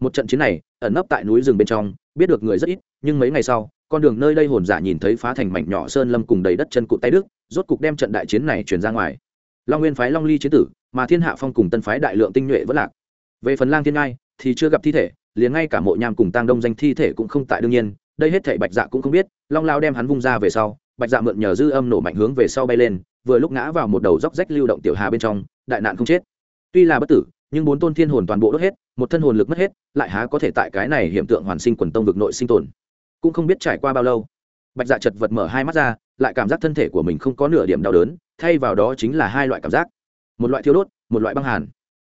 Một trận chiến này, ẩn nấp tại núi rừng bên trong, biết được người rất ít, nhưng mấy ngày sau, con đường nơi đây hồn giả nhìn thấy phá thành mảnh nhỏ sơn lâm cùng đầy đất chân cụt tay đức, rốt cục đem trận đại chiến này truyền ra ngoài. Long nguyên phái long ly chiến tử, mà thiên hạ phong cùng tân phái đại lượng tinh nhuệ vẫn lạc. Về phần lang thiên ngai, thì chưa gặp thi thể, liền ngay cả mộ nham cùng tang đông danh thi thể cũng không tại đương nhiên, đây hết thảy bạch dạ cũng không biết, long lao đem hắn vung ra về sau, bạch dạ mượn nhờ dư âm nổ mạnh hướng về sau bay lên vừa lúc ngã vào một đầu dốc rách lưu động tiểu hà bên trong, đại nạn không chết. Tuy là bất tử, nhưng bốn tôn thiên hồn toàn bộ đốt hết, một thân hồn lực mất hết, lại há có thể tại cái này hiện tượng hoàn sinh quần tông vực nội sinh tồn. Cũng không biết trải qua bao lâu, bạch dạ chật vật mở hai mắt ra, lại cảm giác thân thể của mình không có nửa điểm đau đớn, thay vào đó chính là hai loại cảm giác. Một loại thiêu đốt, một loại băng hàn.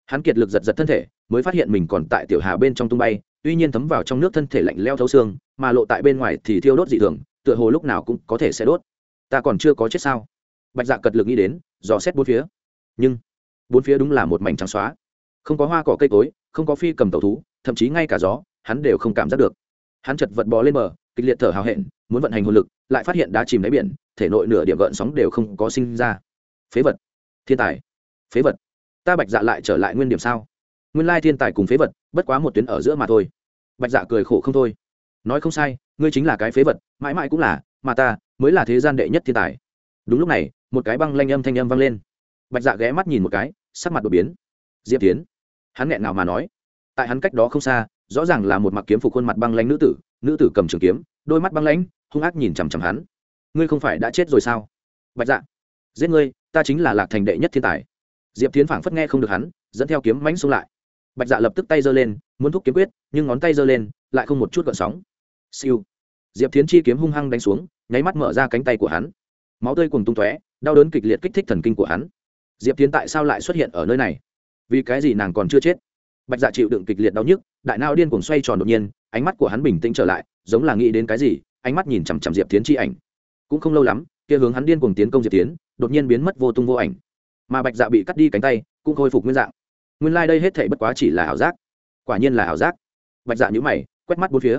Hắn kiệt lực giật giật thân thể, mới phát hiện mình còn tại tiểu hà bên trong tung bay, tuy nhiên thấm vào trong nước thân thể lạnh leo thấu xương, mà lộ tại bên ngoài thì thiêu đốt dị thường, tựa hồ lúc nào cũng có thể sẽ đốt. Ta còn chưa có chết sao? Bạch dạ cật lực nghĩ đến, dò xét bốn phía. Nhưng, bốn phía đúng là một mảnh trắng xóa. Không có hoa cỏ cây cối, không có phi cầm tàu thú, thậm chí ngay cả gió, hắn đều không cảm giác được. Hắn chật vật bò lên bờ, kịch liệt thở hào hẹn, muốn vận hành hồn lực, lại phát hiện đá chìm đáy biển, thể nội nửa điểm gợn sóng đều không có sinh ra. Phế vật. Thiên tài. Phế vật. Ta bạch dạ lại trở lại nguyên điểm sao? Nguyên lai thiên tài cùng phế vật, bất quá một tuyến ở giữa mà thôi. Bạch dạ cười khổ không thôi. Nói không sai, ngươi chính là cái phế vật, mãi mãi cũng là, mà ta mới là thế gian đệ nhất thiên tài đúng lúc này, một cái băng lanh âm thanh âm vang lên. Bạch dạ ghé mắt nhìn một cái, sắc mặt đột biến. Diệp tiến hắn nghẹn nào mà nói. Tại hắn cách đó không xa, rõ ràng là một mặc kiếm phục khuôn mặt băng lanh nữ tử nữ tử cầm trường kiếm, đôi mắt băng lãnh hung ác nhìn chằm chằm hắn. Ngươi không phải đã chết rồi sao? Bạch dạ. Giết ngươi, ta chính là lạc thành đệ nhất thiên tài. Diệp tiến phảng phất nghe không được hắn, dẫn theo kiếm mánh xông lại. Bạch dạ lập tức tay giơ lên, muốn thúc kiếm quyết, nhưng ngón tay giơ lên, lại không một chút gợn sóng. Siêu. Diệp tiến chi kiếm hung hăng đánh xuống, nháy mắt mở ra cánh tay của hắn máu tươi cùng tung tóe, đau đớn kịch liệt kích thích thần kinh của hắn. Diệp tiến tại sao lại xuất hiện ở nơi này? Vì cái gì nàng còn chưa chết? Bạch dạ chịu đựng kịch liệt đau nhức, đại nao điên cuồng xoay tròn đột nhiên, ánh mắt của hắn bình tĩnh trở lại, giống là nghĩ đến cái gì, ánh mắt nhìn chằm chằm diệp tiến chi ảnh. Cũng không lâu lắm, kia hướng hắn điên cuồng tiến công diệp tiến đột nhiên biến mất vô tung vô ảnh. Mà bạch dạ bị cắt đi cánh tay, cũng khôi phục nguyên dạng. Nguyên lai、like、đây hết thể bất quá chỉ là ảo giác. Quả nhiên là ảo giác. Bạch dạ nhữ mày, quét mắt bốn phía.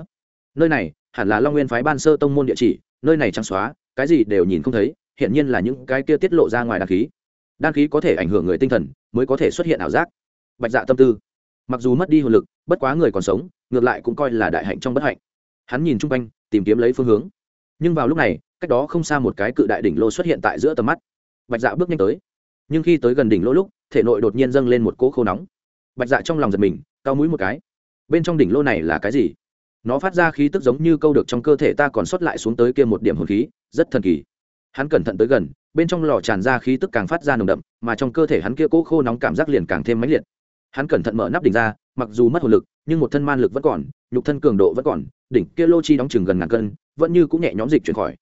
Nơi này, hẳn là long nguyên phái ban sơ tông môn địa chỉ nơi này trắng xóa, cái gì đều nhìn không thấy hiện nhiên là những cái kia tiết lộ ra ngoài đan khí. Đan khí có thể ảnh hưởng người tinh thần, mới có thể xuất hiện ảo giác. Bạch dạ tâm tư. Mặc dù mất đi hồn lực, bất quá người còn sống, ngược lại cũng coi là đại hạnh trong bất hạnh. Hắn nhìn chung quanh, tìm kiếm lấy phương hướng. Nhưng vào lúc này, cách đó không xa một cái cự đại đỉnh lô xuất hiện tại giữa tầm mắt. Bạch dạ bước nhanh tới. Nhưng khi tới gần đỉnh lô lúc, thể nội đột nhiên dâng lên một cỗ khô nóng. Bạch dạ trong lòng giật mình cao mũi một cái. Bên trong đỉnh lô này là cái gì? Nó phát ra khí tức giống như câu được trong cơ thể ta còn sót lại xuống tới kia một điểm hồn khí, rất thần kỳ. Hắn cẩn thận tới gần, bên trong lò tràn ra khí tức càng phát ra nồng đậm, mà trong cơ thể hắn kia cố khô nóng cảm giác liền càng thêm mãnh liệt. Hắn cẩn thận mở nắp đỉnh ra, mặc dù mất hồn lực, nhưng một thân man lực vẫn còn, nhục thân cường độ vẫn còn, đỉnh kia lô chi đóng chừng gần ngàn cân, vẫn như cũng nhẹ nhóm dịch chuyển khỏi.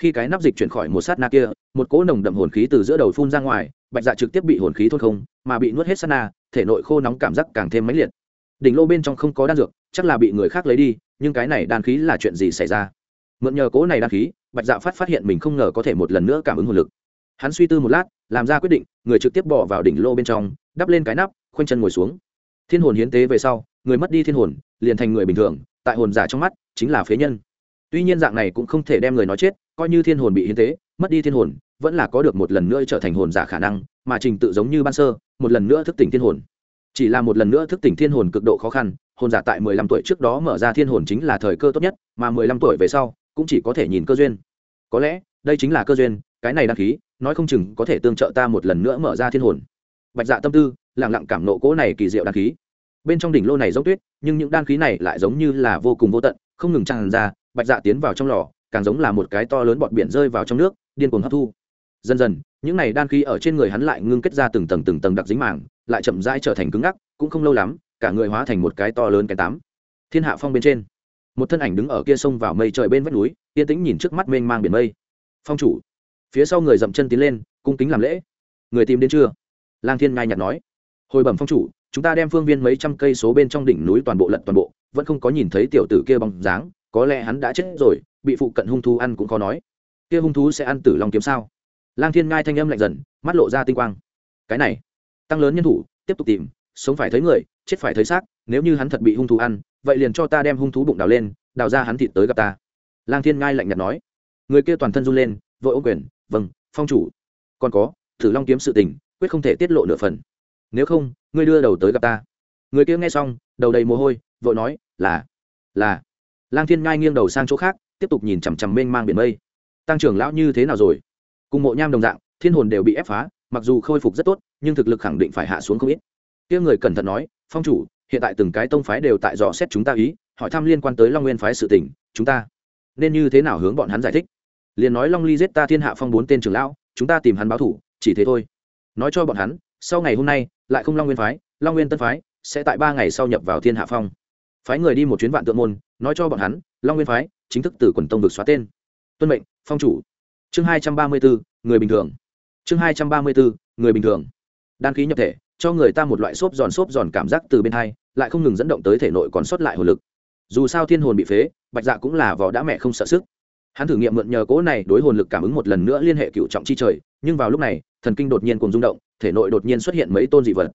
Khi cái nắp dịch chuyển khỏi một sát na kia, một cỗ nồng đậm hồn khí từ giữa đầu phun ra ngoài, bạch dạ trực tiếp bị hồn khí thôn không, mà bị nuốt hết sát na, thể nội khô nóng cảm giác càng thêm mãnh liệt. Đỉnh lô bên trong không có đan dược chắc là bị người khác lấy đi, nhưng cái này đan khí là chuyện gì xảy ra? Mượn nhờ cỗ này đan khí, bạch dạ phát phát hiện mình không ngờ có thể một lần nữa cảm ứng hồn lực. Hắn suy tư một lát, làm ra quyết định, người trực tiếp bỏ vào đỉnh lô bên trong, đắp lên cái nắp, khoanh chân ngồi xuống. Thiên hồn hiến tế về sau, người mất đi thiên hồn, liền thành người bình thường, tại hồn giả trong mắt, chính là phế nhân. Tuy nhiên dạng này cũng không thể đem người nói chết, coi như thiên hồn bị hiến tế, mất đi thiên hồn, vẫn là có được một lần nữa trở thành hồn giả khả năng, mà trình tự giống như ban sơ, một lần nữa thức tỉnh thiên hồn. Chỉ là một lần nữa thức tỉnh thiên hồn cực độ khó khăn hồn giả tại mười lăm tuổi trước đó mở ra thiên hồn chính là thời cơ tốt nhất, mà mười lăm tuổi về sau, cũng chỉ có thể nhìn cơ duyên. Có lẽ, đây chính là cơ duyên, cái này đăng khí, nói không chừng có thể tương trợ ta một lần nữa mở ra thiên hồn. Bạch dạ tâm tư lẳng lặng cảm nộ cỗ này kỳ diệu đan khí. Bên trong đỉnh lô này giống tuyết, nhưng những đan khí này lại giống như là vô cùng vô tận, không ngừng tràn ra, bạch dạ tiến vào trong lò, càng giống là một cái to lớn bọt biển rơi vào trong nước, điên cuồng hấp thu. Dần dần, những này đan khí ở trên người hắn lại ngưng kết ra từng tầng từng tầng đặc dính màng, lại chậm rãi trở thành cứng ngắc, cũng không lâu lắm cả người hóa thành một cái to lớn cái tám. Thiên hạ phong bên trên. Một thân ảnh đứng ở kia sông vào mây trời bên vách núi, yên tĩnh nhìn trước mắt mênh mang biển mây. Phong chủ. Phía sau người dậm chân tiến lên, cung kính làm lễ. Người tìm đến chưa? Lang thiên ngai nhặt nói. Hồi bẩm phong chủ, chúng ta đem phương viên mấy trăm cây số bên trong đỉnh núi toàn bộ lận toàn bộ, vẫn không có nhìn thấy tiểu tử kia bóng dáng, có lẽ hắn đã chết rồi, bị phụ cận hung thú ăn cũng khó nói. Kia hung thú sẽ ăn tử long kiếm sao? Lang thiên ngai thanh âm lạnh dần, mắt lộ ra tinh quang. Cái này, tăng lớn nhân thủ, tiếp tục tìm, sống phải thấy người chết phải thấy xác, nếu như hắn thật bị hung thú ăn, vậy liền cho ta đem hung thú bụng đào lên, đào ra hắn thịt tới gặp ta. Lang thiên ngai lạnh nhạt nói. Người kia toàn thân run lên, vội ô quyền vâng phong chủ. Còn có, thử long kiếm sự tình, quyết không thể tiết lộ nửa phần. Nếu không, ngươi đưa đầu tới gặp ta. Người kia nghe xong, đầu đầy mồ hôi, vội nói, là là. Lang thiên ngai nghiêng đầu sang chỗ khác, tiếp tục nhìn chằm chằm mênh mang biển mây. Tăng trưởng lão như thế nào rồi? Cùng mộ nham đồng dạng, thiên hồn đều bị ép phá, mặc dù khôi phục rất tốt, nhưng thực lực khẳng định phải hạ xuống không ít. Tiếng người cẩn thận nói phong chủ, hiện tại từng cái tông phái đều tại dò xét chúng ta ý, hỏi thăm liên quan tới long nguyên phái sự tình, chúng ta nên như thế nào hướng bọn hắn giải thích? Liền nói long ly giết ta thiên hạ phong bốn tên trưởng lão, chúng ta tìm hắn báo thủ, chỉ thế thôi. Nói cho bọn hắn, sau ngày hôm nay, lại không long nguyên phái, long nguyên tân phái sẽ tại ba ngày sau nhập vào thiên hạ phong. Phái người đi một chuyến vạn tượng môn, nói cho bọn hắn, long nguyên phái chính thức từ quần tông được xóa tên. Tuân mệnh, phong chủ. Chương hai trăm ba mươi bốn, người bình thường. Chương hai trăm ba mươi bốn, người bình thường. Đan khí nhập thể cho người ta một loại xốp giòn xốp giòn cảm giác từ bên hai, lại không ngừng dẫn động tới thể nội còn sót lại hồn lực. Dù sao thiên hồn bị phế, bạch dạ cũng là vỏ đã mẹ không sợ sức. Hắn thử nghiệm mượn nhờ cỗ này đối hồn lực cảm ứng một lần nữa liên hệ cựu trọng chi trời, nhưng vào lúc này, thần kinh đột nhiên cùng rung động, thể nội đột nhiên xuất hiện mấy tôn dị vật.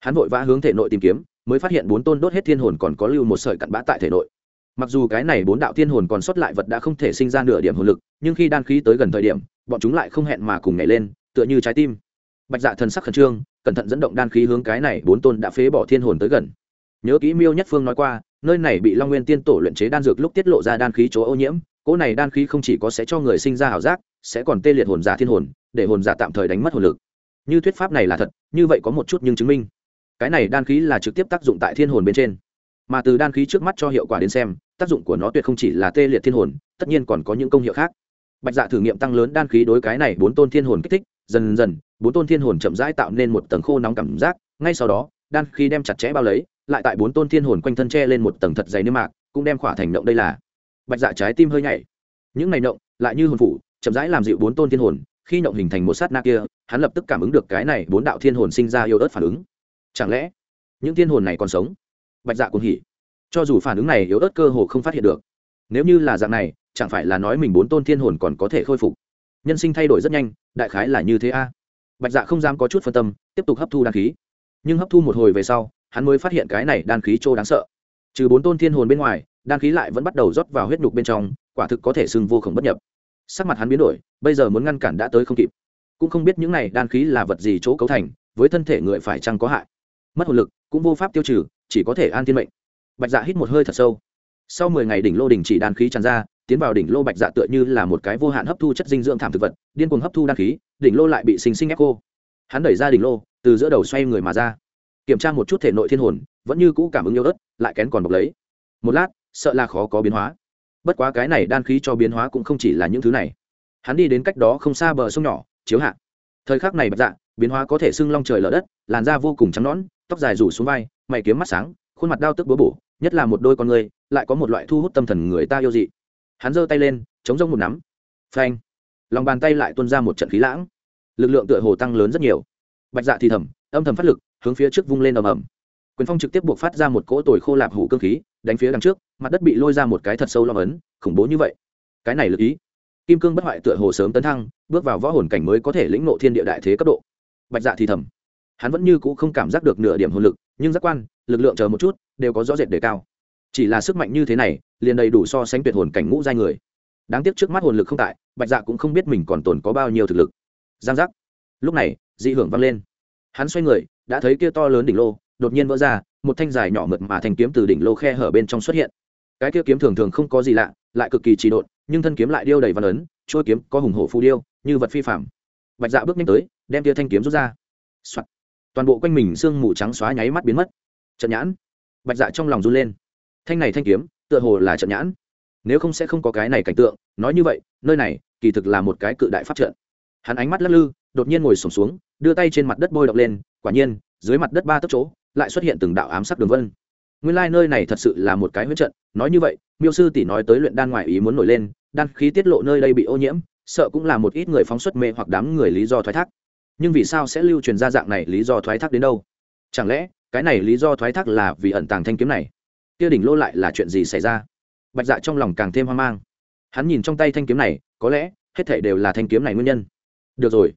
Hắn vội vã hướng thể nội tìm kiếm, mới phát hiện bốn tôn đốt hết thiên hồn còn có lưu một sợi cặn bã tại thể nội. Mặc dù cái này bốn đạo thiên hồn còn sót lại vật đã không thể sinh ra nửa điểm hồn lực, nhưng khi đan khí tới gần thời điểm, bọn chúng lại không hẹn mà cùng nhảy lên, tựa như trái tim. Bạch dạ thần sắc khẩn trương cẩn thận dẫn động đan khí hướng cái này bốn tôn đã phế bỏ thiên hồn tới gần. Nhớ kỹ miêu nhất phương nói qua, nơi này bị long nguyên tiên tổ luyện chế đan dược lúc tiết lộ ra đan khí chỗ ô nhiễm, cỗ này đan khí không chỉ có sẽ cho người sinh ra ảo giác, sẽ còn tê liệt hồn giả thiên hồn, để hồn giả tạm thời đánh mất hồn lực. Như thuyết pháp này là thật, như vậy có một chút nhưng chứng minh. Cái này đan khí là trực tiếp tác dụng tại thiên hồn bên trên. Mà từ đan khí trước mắt cho hiệu quả đến xem, tác dụng của nó tuyệt không chỉ là tê liệt thiên hồn, tất nhiên còn có những công hiệu khác bạch dạ thử nghiệm tăng lớn đan khí đối cái này bốn tôn thiên hồn kích thích, dần dần, bốn tôn thiên hồn chậm rãi tạo nên một tầng khô nóng cảm giác, ngay sau đó, đan khí đem chặt chẽ bao lấy, lại tại bốn tôn thiên hồn quanh thân tre lên một tầng thật dày niêm mạc, cũng đem khỏa thành động đây là. Bạch dạ trái tim hơi nhảy. Những ngày động, lại như hồn phủ, chậm rãi làm dịu bốn tôn thiên hồn, khi động hình thành một sát na kia, hắn lập tức cảm ứng được cái này bốn đạo thiên hồn sinh ra yêu ớt phản ứng. Chẳng lẽ, những thiên hồn này còn sống? Bạch dạ cũng hỉ. Cho dù phản ứng này yếu ớt cơ hồ không phát hiện được. Nếu như là dạng này chẳng phải là nói mình bốn tôn thiên hồn còn có thể khôi phục. Nhân sinh thay đổi rất nhanh, đại khái là như thế a. Bạch dạ không dám có chút phân tâm, tiếp tục hấp thu đan khí. Nhưng hấp thu một hồi về sau, hắn mới phát hiện cái này đan khí trô đáng sợ. Trừ bốn tôn thiên hồn bên ngoài, đan khí lại vẫn bắt đầu rót vào huyết nhục bên trong, quả thực có thể sưng vô khổng bất nhập. Sắc mặt hắn biến đổi, bây giờ muốn ngăn cản đã tới không kịp. Cũng không biết những này đan khí là vật gì chỗ cấu thành, với thân thể người phải chăng có hại. Mất hồn lực, cũng vô pháp tiêu trừ, chỉ có thể an thiên mệnh. Bạch dạ hít một hơi thật sâu. Sau mười ngày đỉnh lô đỉnh chỉ đan khí tràn ra tiến vào đỉnh lô bạch dạ tựa như là một cái vô hạn hấp thu chất dinh dưỡng thảm thực vật, điên cuồng hấp thu đan khí, đỉnh lô lại bị sinh sinh ép cô hắn đẩy ra đỉnh lô, từ giữa đầu xoay người mà ra. Kiểm tra một chút thể nội thiên hồn, vẫn như cũ cảm ứng yêu ớt, lại kén còn bọc lấy. Một lát, sợ là khó có biến hóa. Bất quá cái này đan khí cho biến hóa cũng không chỉ là những thứ này. Hắn đi đến cách đó không xa bờ sông nhỏ, chiếu hạ. Thời khắc này bạch dạ biến hóa có thể sưng long trời lở đất, làn da vô cùng trắng nõn, tóc dài rủ xuống vai, mày kiếm mắt sáng, khuôn mặt đau tức búa bổ, nhất là một đôi con người, lại có một loại thu hút tâm thần người ta yêu dị hắn giơ tay lên, chống rông một nắm. Phanh. Lòng bàn tay lại tuôn ra một trận khí lãng. Lực lượng tựa hồ tăng lớn rất nhiều. Bạch dạ thì thầm, âm thầm phát lực, hướng phía trước vung lên ầm ầm. Quyền phong trực tiếp buộc phát ra một cỗ tồi khô lạp hủ cơ khí, đánh phía đằng trước, mặt đất bị lôi ra một cái thật sâu long ấn, khủng bố như vậy. Cái này lực ý. Kim cương bất hoại tựa hồ sớm tấn thăng, bước vào võ hồn cảnh mới có thể lĩnh nộ thiên địa đại thế cấp độ. Bạch dạ thì thầm. Hắn vẫn như cũ không cảm giác được nửa điểm hồn lực, nhưng giác quan, lực lượng chờ một chút, đều có rõ rệt đề cao chỉ là sức mạnh như thế này, liền đầy đủ so sánh tuyệt hồn cảnh ngũ giai người. Đáng tiếc trước mắt hồn lực không tại, bạch dạ cũng không biết mình còn tồn có bao nhiêu thực lực. Giang giác. Lúc này, dị hưởng vang lên. Hắn xoay người, đã thấy kia to lớn đỉnh lô, đột nhiên vỡ ra, một thanh dài nhỏ mượt mà thành kiếm từ đỉnh lô khe hở bên trong xuất hiện. Cái kia kiếm thường thường không có gì lạ, lại cực kỳ trì độn, nhưng thân kiếm lại điêu đầy văn ấn trôi kiếm có hùng hổ phù điêu, như vật phi phạm bạch dạ bước nhanh tới, đem tia thanh kiếm rút ra、Soạn. toàn bộ quanh mình sương mù trắng xóa nháy mắt biến mất. Trận nhãn. Bạch dạ trong lòng run lên thanh này thanh kiếm, tựa hồ là trận nhãn. Nếu không sẽ không có cái này cảnh tượng, nói như vậy, nơi này, kỳ thực là một cái cự đại pháp trận. Hắn ánh mắt lắc lư, đột nhiên ngồi sổm xuống, đưa tay trên mặt đất bôi độc lên, quả nhiên, dưới mặt đất ba tấc chỗ, lại xuất hiện từng đạo ám sắc đường vân. Nguyên lai、like、nơi này thật sự là một cái huyết trận, nói như vậy, miêu sư tỷ nói tới luyện đan ngoại ý muốn nổi lên, đan khí tiết lộ nơi đây bị ô nhiễm, sợ cũng là một ít người phóng xuất mê hoặc đám người lý do thoái thác. Nhưng vì sao sẽ lưu truyền ra dạng này lý do thoái thác đến đâu? Chẳng lẽ, cái này lý do thoái thác là vì ẩn tàng thanh kiếm này? Kia đỉnh lô lại là chuyện gì xảy ra? Bạch dạ trong lòng càng thêm hoang mang. Hắn nhìn trong tay thanh kiếm này, có lẽ hết thể đều là thanh kiếm này nguyên nhân. Được rồi,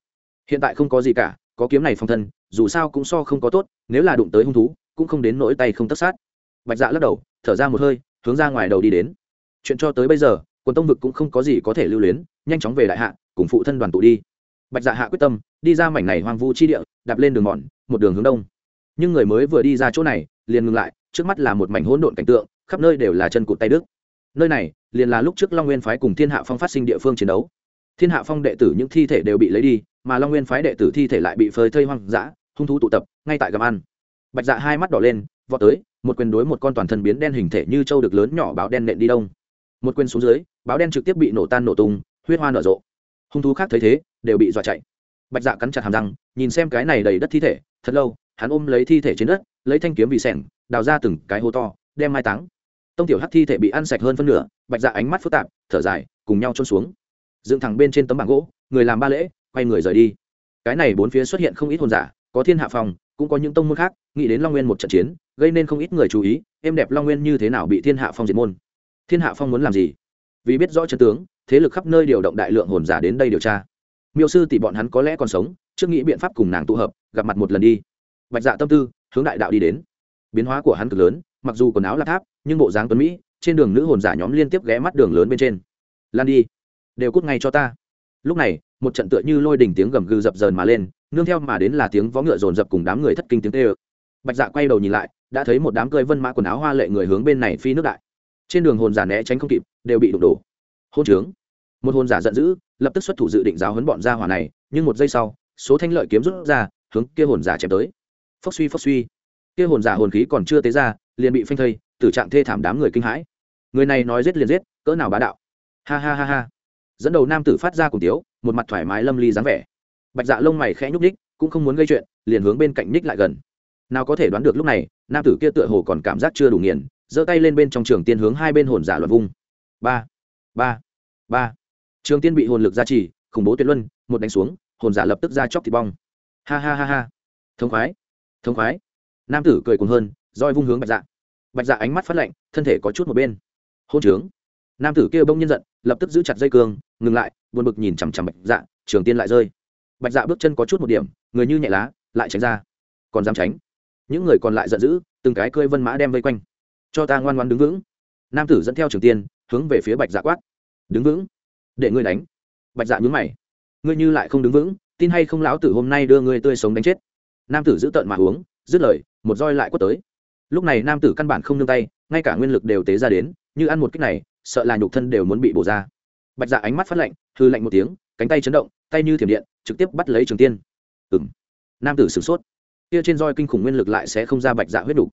hiện tại không có gì cả, có kiếm này phong thân, dù sao cũng so không có tốt, nếu là đụng tới hung thú, cũng không đến nỗi tay không tất sát. Bạch dạ lắc đầu, thở ra một hơi, hướng ra ngoài đầu đi đến. Chuyện cho tới bây giờ, quần tông vực cũng không có gì có thể lưu luyến, nhanh chóng về đại hạ, cùng phụ thân đoàn tụ đi. Bạch dạ hạ quyết tâm, đi ra mảnh này hoang vu chi địa, đạp lên đường mòn, một đường hướng đông nhưng người mới vừa đi ra chỗ này, liền ngừng lại, trước mắt là một mảnh hỗn độn cảnh tượng, khắp nơi đều là chân cụt tay đức nơi này, liền là lúc trước long nguyên phái cùng thiên hạ phong phát sinh địa phương chiến đấu. Thiên hạ phong đệ tử những thi thể đều bị lấy đi, mà long nguyên phái đệ tử thi thể lại bị phơi thây hoang dã, hung thú tụ tập, ngay tại gầm ăn. Bạch dạ hai mắt đỏ lên, vọt tới, một quyền đối một con toàn thân biến đen hình thể như trâu được lớn nhỏ báo đen nện đi đông. Một quyền xuống dưới, báo đen trực tiếp bị nổ tan nổ tung, huyết hoa nở rộ. Hung thú khác thấy thế, đều bị dọa chạy. Bạch dạ cắn chặt hàm răng, nhìn xem cái này đầy đất thi thể, thật lâu hắn ôm lấy thi thể trên đất, lấy thanh kiếm vì sẻng, đào ra từng cái hố to, đem mai táng. Tông tiểu hắc thi thể bị ăn sạch hơn phân nửa, bạch dạ ánh mắt phức tạp, thở dài, cùng nhau trôn xuống. Dựng thẳng bên trên tấm bảng gỗ, người làm ba lễ, quay người rời đi. Cái này bốn phía xuất hiện không ít hồn giả, có thiên hạ phòng cũng có những tông môn khác, nghĩ đến long nguyên một trận chiến, gây nên không ít người chú ý em đẹp long nguyên như thế nào bị thiên hạ phong diệt môn. Thiên hạ phong muốn làm gì? Vì biết rõ trận tướng, thế lực khắp nơi điều động đại lượng hồn giả đến đây điều tra. Miêu sư tỷ bọn hắn có lẽ còn sống, trước nghĩ biện pháp cùng nàng tụ hợp, gặp mặt một lần đi bạch dạ tâm tư, hướng đại đạo đi đến. Biến hóa của hắn cực lớn, mặc dù quần áo là tháp, nhưng bộ dáng tuấn mỹ, trên đường nữ hồn giả nhóm liên tiếp ghé mắt đường lớn bên trên. Lan đi, đều cút ngay cho ta. Lúc này, một trận tựa như lôi đỉnh tiếng gầm gừ dập dờn mà lên, nương theo mà đến là tiếng vó ngựa dồn dập cùng đám người thất kinh tiếng tê ơ. Bạch dạ quay đầu nhìn lại, đã thấy một đám cơi vân mã quần áo hoa lệ người hướng bên này phi nước đại. Trên đường hồn giả né tránh không kịp, đều bị đụng đổ. Hôn trướng. Một hồn giả giận dữ, lập tức xuất thủ dự định giáo huấn bọn gia hỏa này, nhưng một giây sau, số thanh lợi kiếm rút ra, hướng kia hồn giả chém tới phốc suy phốc suy. Kia hồn giả hồn khí còn chưa tế ra, liền bị phanh thây, tử trạng thê thảm đám người kinh hãi. Người này nói giết liền giết, cỡ nào bá đạo. Ha ha ha ha. Dẫn đầu nam tử phát ra cùng tiếu, một mặt thoải mái lâm ly dáng vẻ. Bạch dạ lông mày khẽ nhúc ních cũng không muốn gây chuyện, liền hướng bên cạnh ních lại gần. Nào có thể đoán được lúc này, nam tử kia tựa hồ còn cảm giác chưa đủ nghiền, giơ tay lên bên trong trường tiên hướng hai bên hồn giả loạn vung. Ba ba ba. Trường tiên bị hồn lực gia trì, khủng bố tuyệt luân, một đánh xuống, hồn giả lập tức ra chóc thịt bong. Ha ha ha ha. Thông khoái thông khoái. Nam tử cười cùng hơn, roi vung hướng bạch dạ. Bạch dạ ánh mắt phát lạnh, thân thể có chút một bên. Hôn trướng. Nam tử kia bông nhân giận, lập tức giữ chặt dây cương, ngừng lại, buồn bực nhìn chằm chằm bạch dạ trường tiên lại rơi. Bạch dạ bước chân có chút một điểm, người như nhẹ lá, lại tránh ra. Còn dám tránh. Những người còn lại giận dữ, từng cái cơi vân mã đem vây quanh. Cho ta ngoan ngoan đứng vững. Nam tử dẫn theo trường tiên, hướng về phía bạch dạ quát. Đứng vững. Để ngươi đánh. Bạch dạ nhướng mày. Ngươi như lại không đứng vững, tin hay không lão tử hôm nay đưa ngươi tươi sống đánh chết? Nam tử giữ tợn mà uống, dứt lời, một roi lại quất tới. Lúc này nam tử căn bản không nương tay, ngay cả nguyên lực đều tế ra đến, như ăn một cách này, sợ là nhục thân đều muốn bị bổ ra. Bạch dạ ánh mắt phát lạnh hư lạnh một tiếng, cánh tay chấn động, tay như thiểm điện, trực tiếp bắt lấy trường tiên. Ừng nam tử sửng sốt. Kia trên roi kinh khủng nguyên lực lại sẽ không ra bạch dạ huyết đủ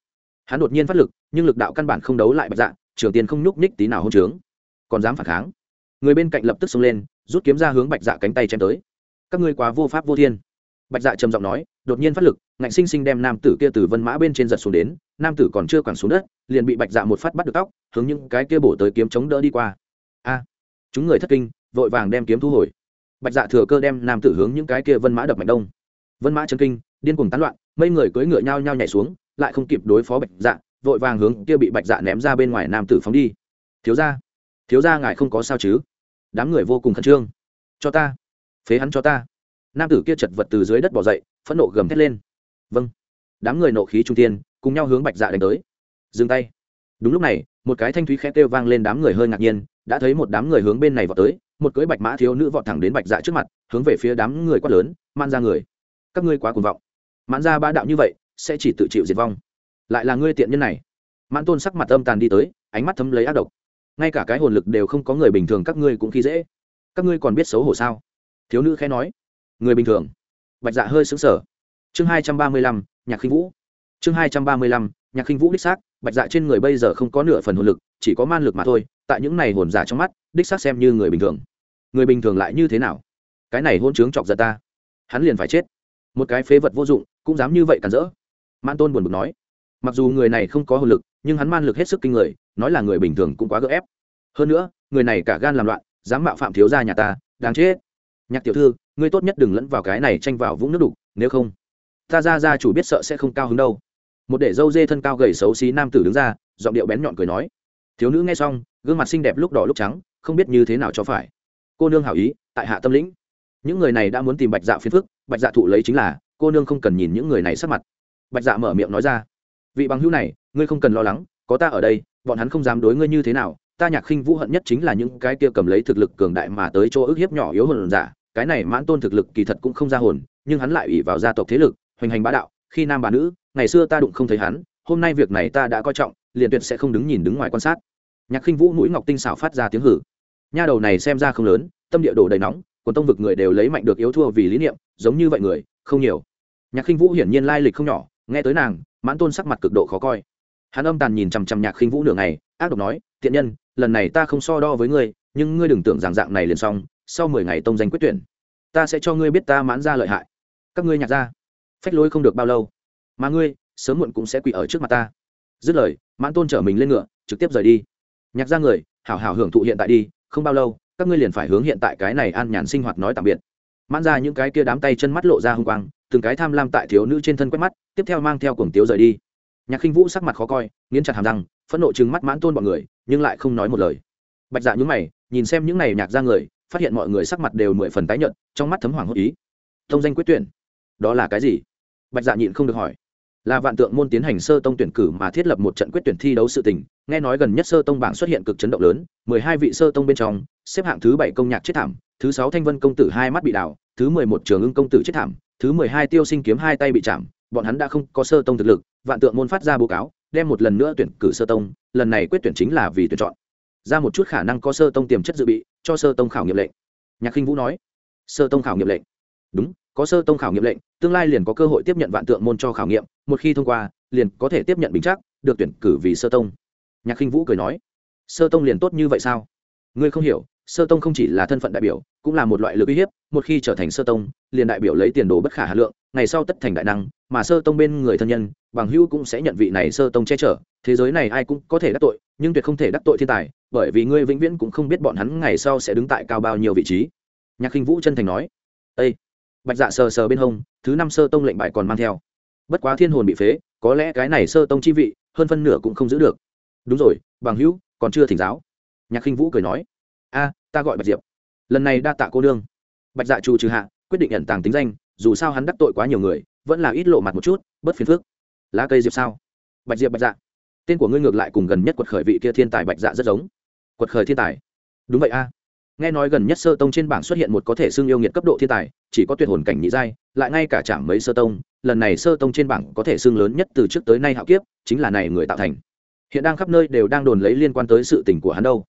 hắn đột nhiên phát lực, nhưng lực đạo căn bản không đấu lại bạch dạ trường tiên không nhúc nhích tí nào hôn trướng. Còn dám phản kháng. Người bên cạnh lập tức xông lên, rút kiếm ra hướng bạch dạ cánh tay chém tới. Các ngươi quá vô pháp vô thiên bạch dạ trầm giọng nói, đột nhiên phát lực, ngạnh sinh sinh đem nam tử kia từ vân mã bên trên giật xuống đến, nam tử còn chưa quẳng xuống đất, liền bị bạch dạ một phát bắt được tóc, hướng những cái kia bổ tới kiếm chống đỡ đi qua. A, chúng người thất kinh, vội vàng đem kiếm thu hồi. Bạch dạ thừa cơ đem nam tử hướng những cái kia vân mã đập mạnh đông. Vân mã chân kinh, điên cuồng tán loạn, mấy người cưỡi ngựa nhao nhao nhảy xuống, lại không kịp đối phó bạch dạ vội vàng hướng kia bị bạch dạ ném ra bên ngoài nam tử phóng đi. Thiếu ra thiếu ra ngài không có sao chứ? Đám người vô cùng khẩn trương. Cho ta, phế hắn cho ta nam tử kia chật vật từ dưới đất bỏ dậy, phẫn nộ gầm thét lên. Vâng. Đám người nộ khí trung tiên cùng nhau hướng bạch dạ đánh tới. Dừng tay. Đúng lúc này, một cái thanh thúy khẽ kêu vang lên đám người hơi ngạc nhiên, đã thấy một đám người hướng bên này vọt tới, một cưỡi bạch mã thiếu nữ vọt thẳng đến bạch dạ trước mặt, hướng về phía đám người quát lớn man ra người, các ngươi quá cuồng vọng. Mãn ra ba đạo như vậy, sẽ chỉ tự chịu diệt vong. Lại là ngươi tiện nhân này. Mãn tôn sắc mặt âm tàn đi tới, ánh mắt thấm lấy ác độc. Ngay cả cái hồn lực đều không có người bình thường, các ngươi cũng khi dễ. Các ngươi còn biết xấu hổ sao? Thiếu nữ khẽ nói người bình thường. Bạch dạ hơi xứng sở chương hai trăm ba mươi lăm, nhạc khinh vũ. Chương hai trăm ba mươi lăm, nhạc khinh vũ đích xác, bạch dạ trên người bây giờ không có nửa phần hồn lực, chỉ có man lực mà thôi, tại những này hồn giả trong mắt, đích xác xem như người bình thường. Người bình thường lại như thế nào? Cái này hôn chướng chọc giật ta. Hắn liền phải chết. Một cái phế vật vô dụng, cũng dám như vậy cản rỡ. Man tôn buồn bực nói. Mặc dù người này không có hồn lực, nhưng hắn man lực hết sức kinh người, nói là người bình thường cũng quá gỡ ép. Hơn nữa, người này cả gan làm loạn, dám mạo phạm thiếu gia nhà ta, đáng chết. Nhạc tiểu thư ngươi tốt nhất đừng lẫn vào cái này tranh vào vũng nước đục, nếu không, ta ra ra chủ biết sợ sẽ không cao hứng đâu. Một để dâu dê thân cao gầy xấu xí nam tử đứng ra, giọng điệu bén nhọn cười nói, thiếu nữ nghe xong, gương mặt xinh đẹp lúc đỏ lúc trắng, không biết như thế nào cho phải. Cô nương hảo ý, tại hạ tâm lĩnh. Những người này đã muốn tìm bạch dạ phiền phức, bạch dạ thụ lấy chính là, cô nương không cần nhìn những người này sắc mặt. Bạch dạ mở miệng nói ra, vị bằng hữu này, ngươi không cần lo lắng, có ta ở đây, bọn hắn không dám đối ngươi như thế nào, ta nhạc khinh vũ hận nhất chính là những cái kia cầm lấy thực lực cường đại mà tới chỗ ức hiếp nhỏ yếu hơn giả cái này mãn tôn thực lực kỳ thật cũng không ra hồn, nhưng hắn lại ủy vào gia tộc thế lực, hoành hành bá đạo, khi nam bà nữ, ngày xưa ta đụng không thấy hắn, hôm nay việc này ta đã coi trọng, liền tuyệt sẽ không đứng nhìn đứng ngoài quan sát. Nhạc khinh vũ mũi ngọc tinh xảo phát ra tiếng hử. Nha đầu này xem ra không lớn, tâm địa đồ đầy nóng còn tông vực người đều lấy mạnh được yếu thua vì lý niệm, giống như vậy người, không nhiều. Nhạc khinh vũ hiển nhiên lai lịch không nhỏ, nghe tới nàng, mãn tôn sắc mặt cực độ khó coi. Hắn âm tàn nhìn chằm chằm nhạc khinh vũ nửa ngày, ác độc nói thiện nhân, lần này ta không so đo với ngươi, nhưng ngươi đừng tưởng rằng dạng này liền xong sau mười ngày tông danh quyết tuyển, ta sẽ cho ngươi biết ta mãn ra lợi hại. Các ngươi nhạc ra, phách lối không được bao lâu, mà ngươi sớm muộn cũng sẽ quỳ ở trước mặt ta. Dứt lời, mãn tôn trở mình lên ngựa, trực tiếp rời đi. Nhạc ra người, hảo hảo hưởng thụ hiện tại đi, không bao lâu, các ngươi liền phải hướng hiện tại cái này an nhàn sinh hoạt nói tạm biệt. Mãn ra những cái kia đám tay chân mắt lộ ra h ư n g quang, từng cái tham lam tại thiếu nữ trên thân quét mắt, tiếp theo mang theo cuồng tiếu rời đi. Nhạc khinh vũ sắc mặt khó coi, nghiến chặt hàm răng, phẫn nộ chừng mắt mãn tôn b ọ n người, nhưng lại không nói một lời. Bạch dạ nhúng mày, nhìn xem những này nhạc ra người phát hiện mọi người sắc mặt đều mười phần tái nhợt, trong mắt thấm hoàng hốt ý. Thông danh quyết tuyển. Đó là cái gì? Bạch dạ nhịn không được hỏi. Là vạn tượng môn tiến hành sơ tông tuyển cử mà thiết lập một trận quyết tuyển thi đấu sự tình, nghe nói gần nhất sơ tông bảng xuất hiện cực chấn động lớn, mười hai vị sơ tông bên trong, xếp hạng thứ bảy công nhạc chết thảm, thứ sáu thanh vân công tử hai mắt bị đảo, thứ mười một trường ưng công tử chết thảm, thứ mười hai tiêu sinh kiếm hai tay bị chạm, bọn hắn đã không có sơ tông thực lực, vạn tượng môn phát ra báo cáo, đem một lần nữa tuyển cử sơ tông, lần này quyết tuyển chính là vì tuyển chọn ra một chút khả năng có sơ tông tiềm chất dự bị, cho sơ tông khảo nghiệm lệnh. Nhạc khinh vũ nói. Sơ tông khảo nghiệm lệnh. Đúng, có sơ tông khảo nghiệm lệnh, tương lai liền có cơ hội tiếp nhận vạn tượng môn cho khảo nghiệm, một khi thông qua, liền có thể tiếp nhận bình chắc, được tuyển cử vì sơ tông. Nhạc khinh vũ cười nói. Sơ tông liền tốt như vậy sao? Ngươi không hiểu, sơ tông không chỉ là thân phận đại biểu, cũng là một loại lực uy hiếp, một khi trở thành sơ tông, liền đại biểu lấy tiền đồ bất khả hà lượng, ngày sau tất thành đại năng, mà sơ tông bên người thân nhân, bằng hữu cũng sẽ nhận vị này sơ tông che chở. Thế giới này ai cũng có thể đắc tội, nhưng tuyệt không thể đắc tội thiên tài, bởi vì ngươi vĩnh viễn cũng không biết bọn hắn ngày sau sẽ đứng tại cao bao nhiêu vị trí. Nhạc khinh vũ chân thành nói ây bạch dạ sờ sờ bên hông, thứ năm sơ tông lệnh bài còn mang theo. Bất quá thiên hồn bị phế, có lẽ cái này sơ tông chi vị, hơn phân nửa cũng không giữ được. Đúng rồi, bằng hữu, còn chưa thỉnh giáo nhạc khinh vũ cười nói, a, ta gọi bạch diệp. Lần này đa tạ cô đương bạch dạ trù trừ hạ, quyết định nhận tàng tính danh, dù sao hắn đắc tội quá nhiều người, vẫn là ít lộ mặt một chút, bớt phiền phước lá cây diệp sao? Bạch diệp, bạch dạ. Tên của ngươi ngược lại cùng gần nhất quật khởi vị kia thiên tài bạch dạ rất giống. Quật khởi thiên tài? Đúng vậy a. Nghe nói gần nhất sơ tông trên bảng xuất hiện một có thể xưng yêu nghiệt cấp độ thiên tài, chỉ có tuyệt hồn cảnh nhị giai, lại ngay cả chạm mấy sơ tông, lần này sơ tông trên bảng có thể xưng lớn nhất từ trước tới nay hạo kiếp, chính là này người tạo thành. Hiện đang khắp nơi đều đang đồn lấy liên quan tới sự tình của hắn đâu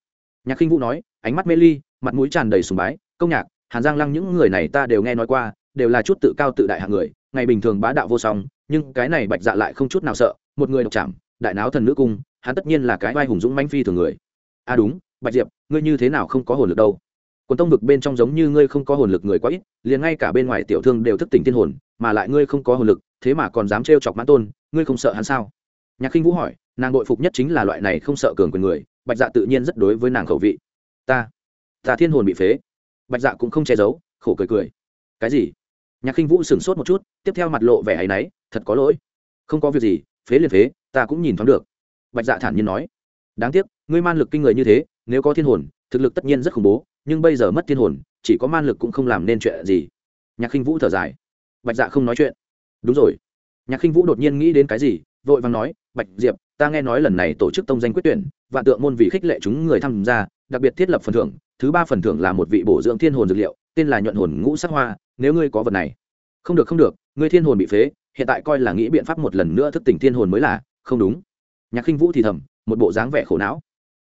nhạc khinh vũ nói, ánh mắt mê ly, mặt mũi tràn đầy sùng bái, công nhạc, hàn giang lăng những người này ta đều nghe nói qua, đều là chút tự cao tự đại hạng người, ngày bình thường bá đạo vô song, nhưng cái này bạch dạ lại không chút nào sợ, một người độc chạm đại náo thần nữ cung, hắn tất nhiên là cái vai hùng dũng manh phi thường người. À đúng, bạch diệp, ngươi như thế nào không có hồn lực đâu? Quần tông vực bên trong giống như ngươi không có hồn lực người quá ít, liền ngay cả bên ngoài tiểu thương đều thức tỉnh thiên hồn, mà lại ngươi không có hồn lực, thế mà còn dám trêu chọc mãn tôn, ngươi không sợ hắn sao? Nhạc khinh vũ hỏi, nàng đội phục nhất chính là loại này không sợ cường quyền người bạch dạ tự nhiên rất đối với nàng khẩu vị. Ta ta thiên hồn bị phế. Bạch dạ cũng không che giấu, khổ cười cười. Cái gì? Nhạc khinh vũ sửng sốt một chút, tiếp theo mặt lộ vẻ áy náy, thật có lỗi. Không có việc gì, phế liền phế, ta cũng nhìn thoáng được. Bạch dạ thản nhiên nói. Đáng tiếc, ngươi man lực kinh người như thế, nếu có thiên hồn, thực lực tất nhiên rất khủng bố, nhưng bây giờ mất thiên hồn, chỉ có man lực cũng không làm nên chuyện gì. Nhạc khinh vũ thở dài. Bạch dạ không nói chuyện. Đúng rồi. Nhạc khinh vũ đột nhiên nghĩ đến cái gì, vội vàng nói, bạch diệp ta nghe nói lần này tổ chức tông danh quyết tuyển, vạn tượng môn vì khích lệ chúng người tham gia, đặc biệt thiết lập phần thưởng, thứ ba phần thưởng là một vị bổ dưỡng thiên hồn dược liệu, tên là nhuận hồn ngũ sắc hoa, nếu ngươi có vật này. Không được không được, ngươi thiên hồn bị phế, hiện tại coi là nghĩ biện pháp một lần nữa thức tỉnh thiên hồn mới là, không đúng. Nhạc khinh vũ thì thầm, một bộ dáng vẻ khổ não.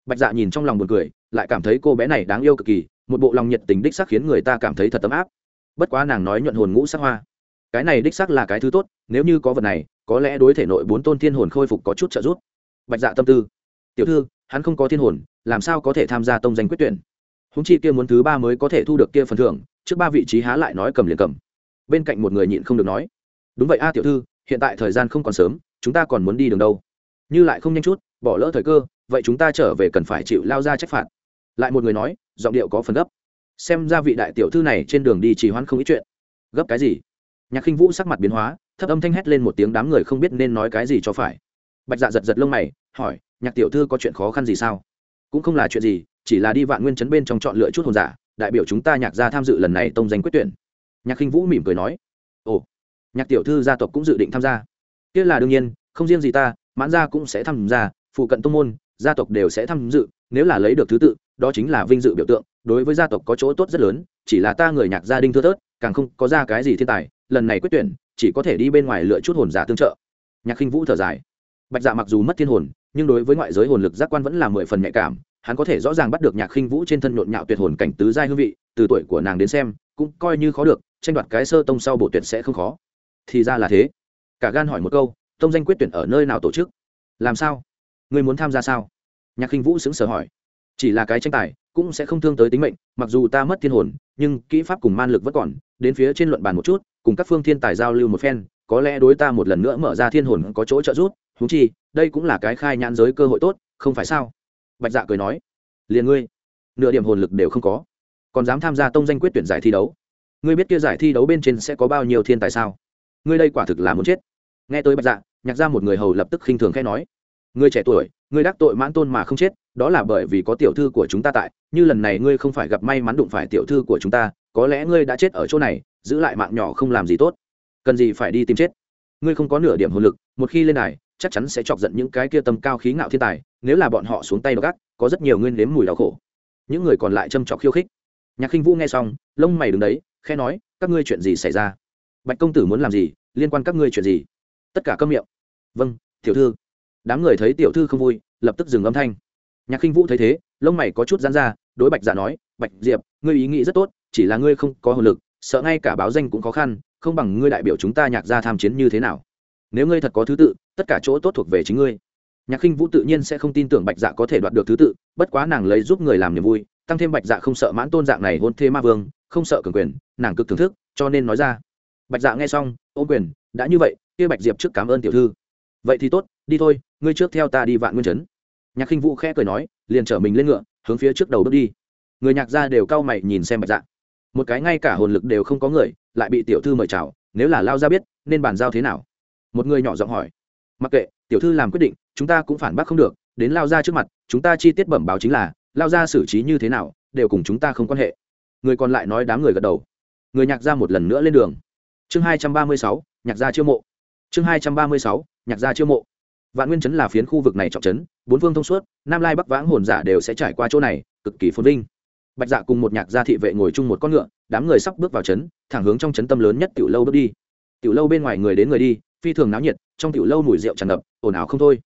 Bạch dạ nhìn trong lòng buồn cười, lại cảm thấy cô bé này đáng yêu cực kỳ, một bộ lòng nhiệt tình đích sắc khiến người ta cảm thấy thật tấm áp. Bất quá nàng nói nhuận hồn ngũ sắc hoa. Cái này đích sắc là cái thứ tốt, nếu như có vật này có lẽ đối thể nội bốn tôn thiên hồn khôi phục có chút trợ giúp. Bạch dạ tâm tư. Tiểu thư, hắn không có thiên hồn, làm sao có thể tham gia tông danh quyết tuyển? Húng chi kia muốn thứ ba mới có thể thu được kia phần thưởng, trước ba vị trí há lại nói cầm liền cầm. Bên cạnh một người nhịn không được nói, đúng vậy a, tiểu thư, hiện tại thời gian không còn sớm, chúng ta còn muốn đi đường đâu? Như lại không nhanh chút, bỏ lỡ thời cơ, vậy chúng ta trở về cần phải chịu lao ra trách phạt. Lại một người nói, giọng điệu có phần gấp. Xem ra vị đại tiểu thư này trên đường đi trì hoãn không ít chuyện. Gấp cái gì? Nhạc khinh vũ sắc mặt biến hóa thấp âm thanh hét lên một tiếng đám người không biết nên nói cái gì cho phải. Bạch dạ giật giật lông mày, hỏi, nhạc tiểu thư có chuyện khó khăn gì sao? Cũng không là chuyện gì, chỉ là đi vạn nguyên chấn bên trong chọn lựa chút hồn giả, đại biểu chúng ta nhạc gia tham dự lần này tông danh quyết tuyển. Nhạc khinh vũ mỉm cười nói, ồ, nhạc tiểu thư gia tộc cũng dự định tham gia. Kia là đương nhiên, không riêng gì ta, mãn gia cũng sẽ tham gia, phụ cận tông môn, gia tộc đều sẽ tham dự, nếu là lấy được thứ tự, đó chính là vinh dự biểu tượng, đối với gia tộc có chỗ tốt rất lớn, chỉ là ta người nhạc gia đình thưa thớt, càng không có ra cái gì thiên tài, lần này quyết tuyển chỉ có thể đi bên ngoài lựa chút hồn giả tương trợ. Nhạc khinh vũ thở dài. Bạch dạ mặc dù mất thiên hồn, nhưng đối với ngoại giới hồn lực giác quan vẫn là mười phần nhạy cảm, hắn có thể rõ ràng bắt được nhạc khinh vũ trên thân nhộn nhạo tuyệt hồn cảnh tứ giai hương vị, từ tuổi của nàng đến xem, cũng coi như khó được, tranh đoạt cái sơ tông sau bộ tuyển sẽ không khó. Thì ra là thế. Cả gan hỏi một câu, tông danh quyết tuyển ở nơi nào tổ chức? Làm sao? Ngươi muốn tham gia sao? Nhạc khinh vũ xứng sở hỏi. Chỉ là cái tranh tài, cũng sẽ không thương tới tính mệnh, mặc dù ta mất thiên hồn, nhưng kỹ pháp cùng man lực vẫn còn, đến phía trên luận bàn một chút cùng các phương thiên tài giao lưu một phen, có lẽ đối ta một lần nữa mở ra thiên hồn có chỗ trợ giúp húng chi, đây cũng là cái khai nhãn giới cơ hội tốt, không phải sao? Bạch dạ cười nói. Liền ngươi, nửa điểm hồn lực đều không có, còn dám tham gia tông danh quyết tuyển giải thi đấu? Ngươi biết kia giải thi đấu bên trên sẽ có bao nhiêu thiên tài sao? Ngươi đây quả thực là muốn chết. Nghe tới bạch dạ nhạc ra một người hầu lập tức khinh thường khẽ nói. Ngươi trẻ tuổi, ngươi đắc tội mãn tôn mà không chết, đó là bởi vì có tiểu thư của chúng ta tại, như lần này ngươi không phải gặp may mắn đụng phải tiểu thư của chúng ta, có lẽ ngươi đã chết ở chỗ này giữ lại mạng nhỏ không làm gì tốt. Cần gì phải đi tìm chết? Ngươi không có nửa điểm hồn lực, một khi lên này chắc chắn sẽ chọc giận những cái kia tâm cao khí ngạo thiên tài, nếu là bọn họ xuống tay gác có rất nhiều nguyên nếm mùi đau khổ. Những người còn lại châm trọc khiêu khích. Nhạc khinh vũ nghe xong, lông mày đứng đấy khe nói, các ngươi chuyện gì xảy ra? Bạch công tử muốn làm gì? Liên quan các ngươi chuyện gì? Tất cả câm miệng. Vâng tiểu thư. Đám người thấy tiểu thư không vui, lập tức dừng âm thanh. Nhạc khinh vũ thấy thế, lông mày có chút dán ra, đối bạch giả nói, bạch diệp, ngươi ý nghĩ rất tốt, chỉ là ngươi không có hồn lực sợ ngay cả báo danh cũng khó khăn, không bằng ngươi đại biểu chúng ta nhạc gia tham chiến như thế nào. Nếu ngươi thật có thứ tự, tất cả chỗ tốt thuộc về chính ngươi. Nhạc khinh vũ tự nhiên sẽ không tin tưởng bạch dạ có thể đoạt được thứ tự, bất quá nàng lấy giúp người làm niềm vui, tăng thêm bạch dạ không sợ mãn tôn dạng này hôn thê ma vương, không sợ cường quyền, nàng cực thưởng thức, cho nên nói ra. Bạch dạ nghe xong ô quyền, đã như vậy, kia bạch diệp trước cảm ơn tiểu thư. Vậy thì tốt, đi thôi, ngươi trước theo ta đi vạn nguyên chấn nhạc khinh vũ khẽ cười nói, liền chở mình lên ngựa, hướng phía trước đầu bước đi. Người nhạc gia đều cau mày nhìn xem bạch dạ một cái ngay cả hồn lực đều không có người, lại bị tiểu thư mời chào, nếu là lao ra biết, nên bàn giao thế nào? Một người nhỏ giọng hỏi. Mặc kệ, tiểu thư làm quyết định, chúng ta cũng phản bác không được, đến lao ra trước mặt, chúng ta chi tiết bẩm báo chính là, lao ra xử trí như thế nào, đều cùng chúng ta không quan hệ. Người còn lại nói đám người gật đầu. Người nhạc ra một lần nữa lên đường. Chương hai trăm ba mươi sáu, nhạc gia chiêu mộ. Chương hai trăm ba mươi sáu, nhạc gia chiêu mộ. Vạn nguyên chấn là phiến khu vực này trọng trấn, bốn phương thông suốt, nam lai bắc vãng hồn giả đều sẽ trải qua chỗ này, cực kỳ phồn vinh bạch dạ cùng một nhạc gia thị vệ ngồi chung một con ngựa, đám người sắp bước vào trấn, thẳng hướng trong trấn tâm lớn nhất tiểu lâu bước đi. Tiểu lâu bên ngoài người đến người đi, phi thường náo nhiệt, trong tiểu lâu mùi rượu tràn ngập, ồn ào không thôi.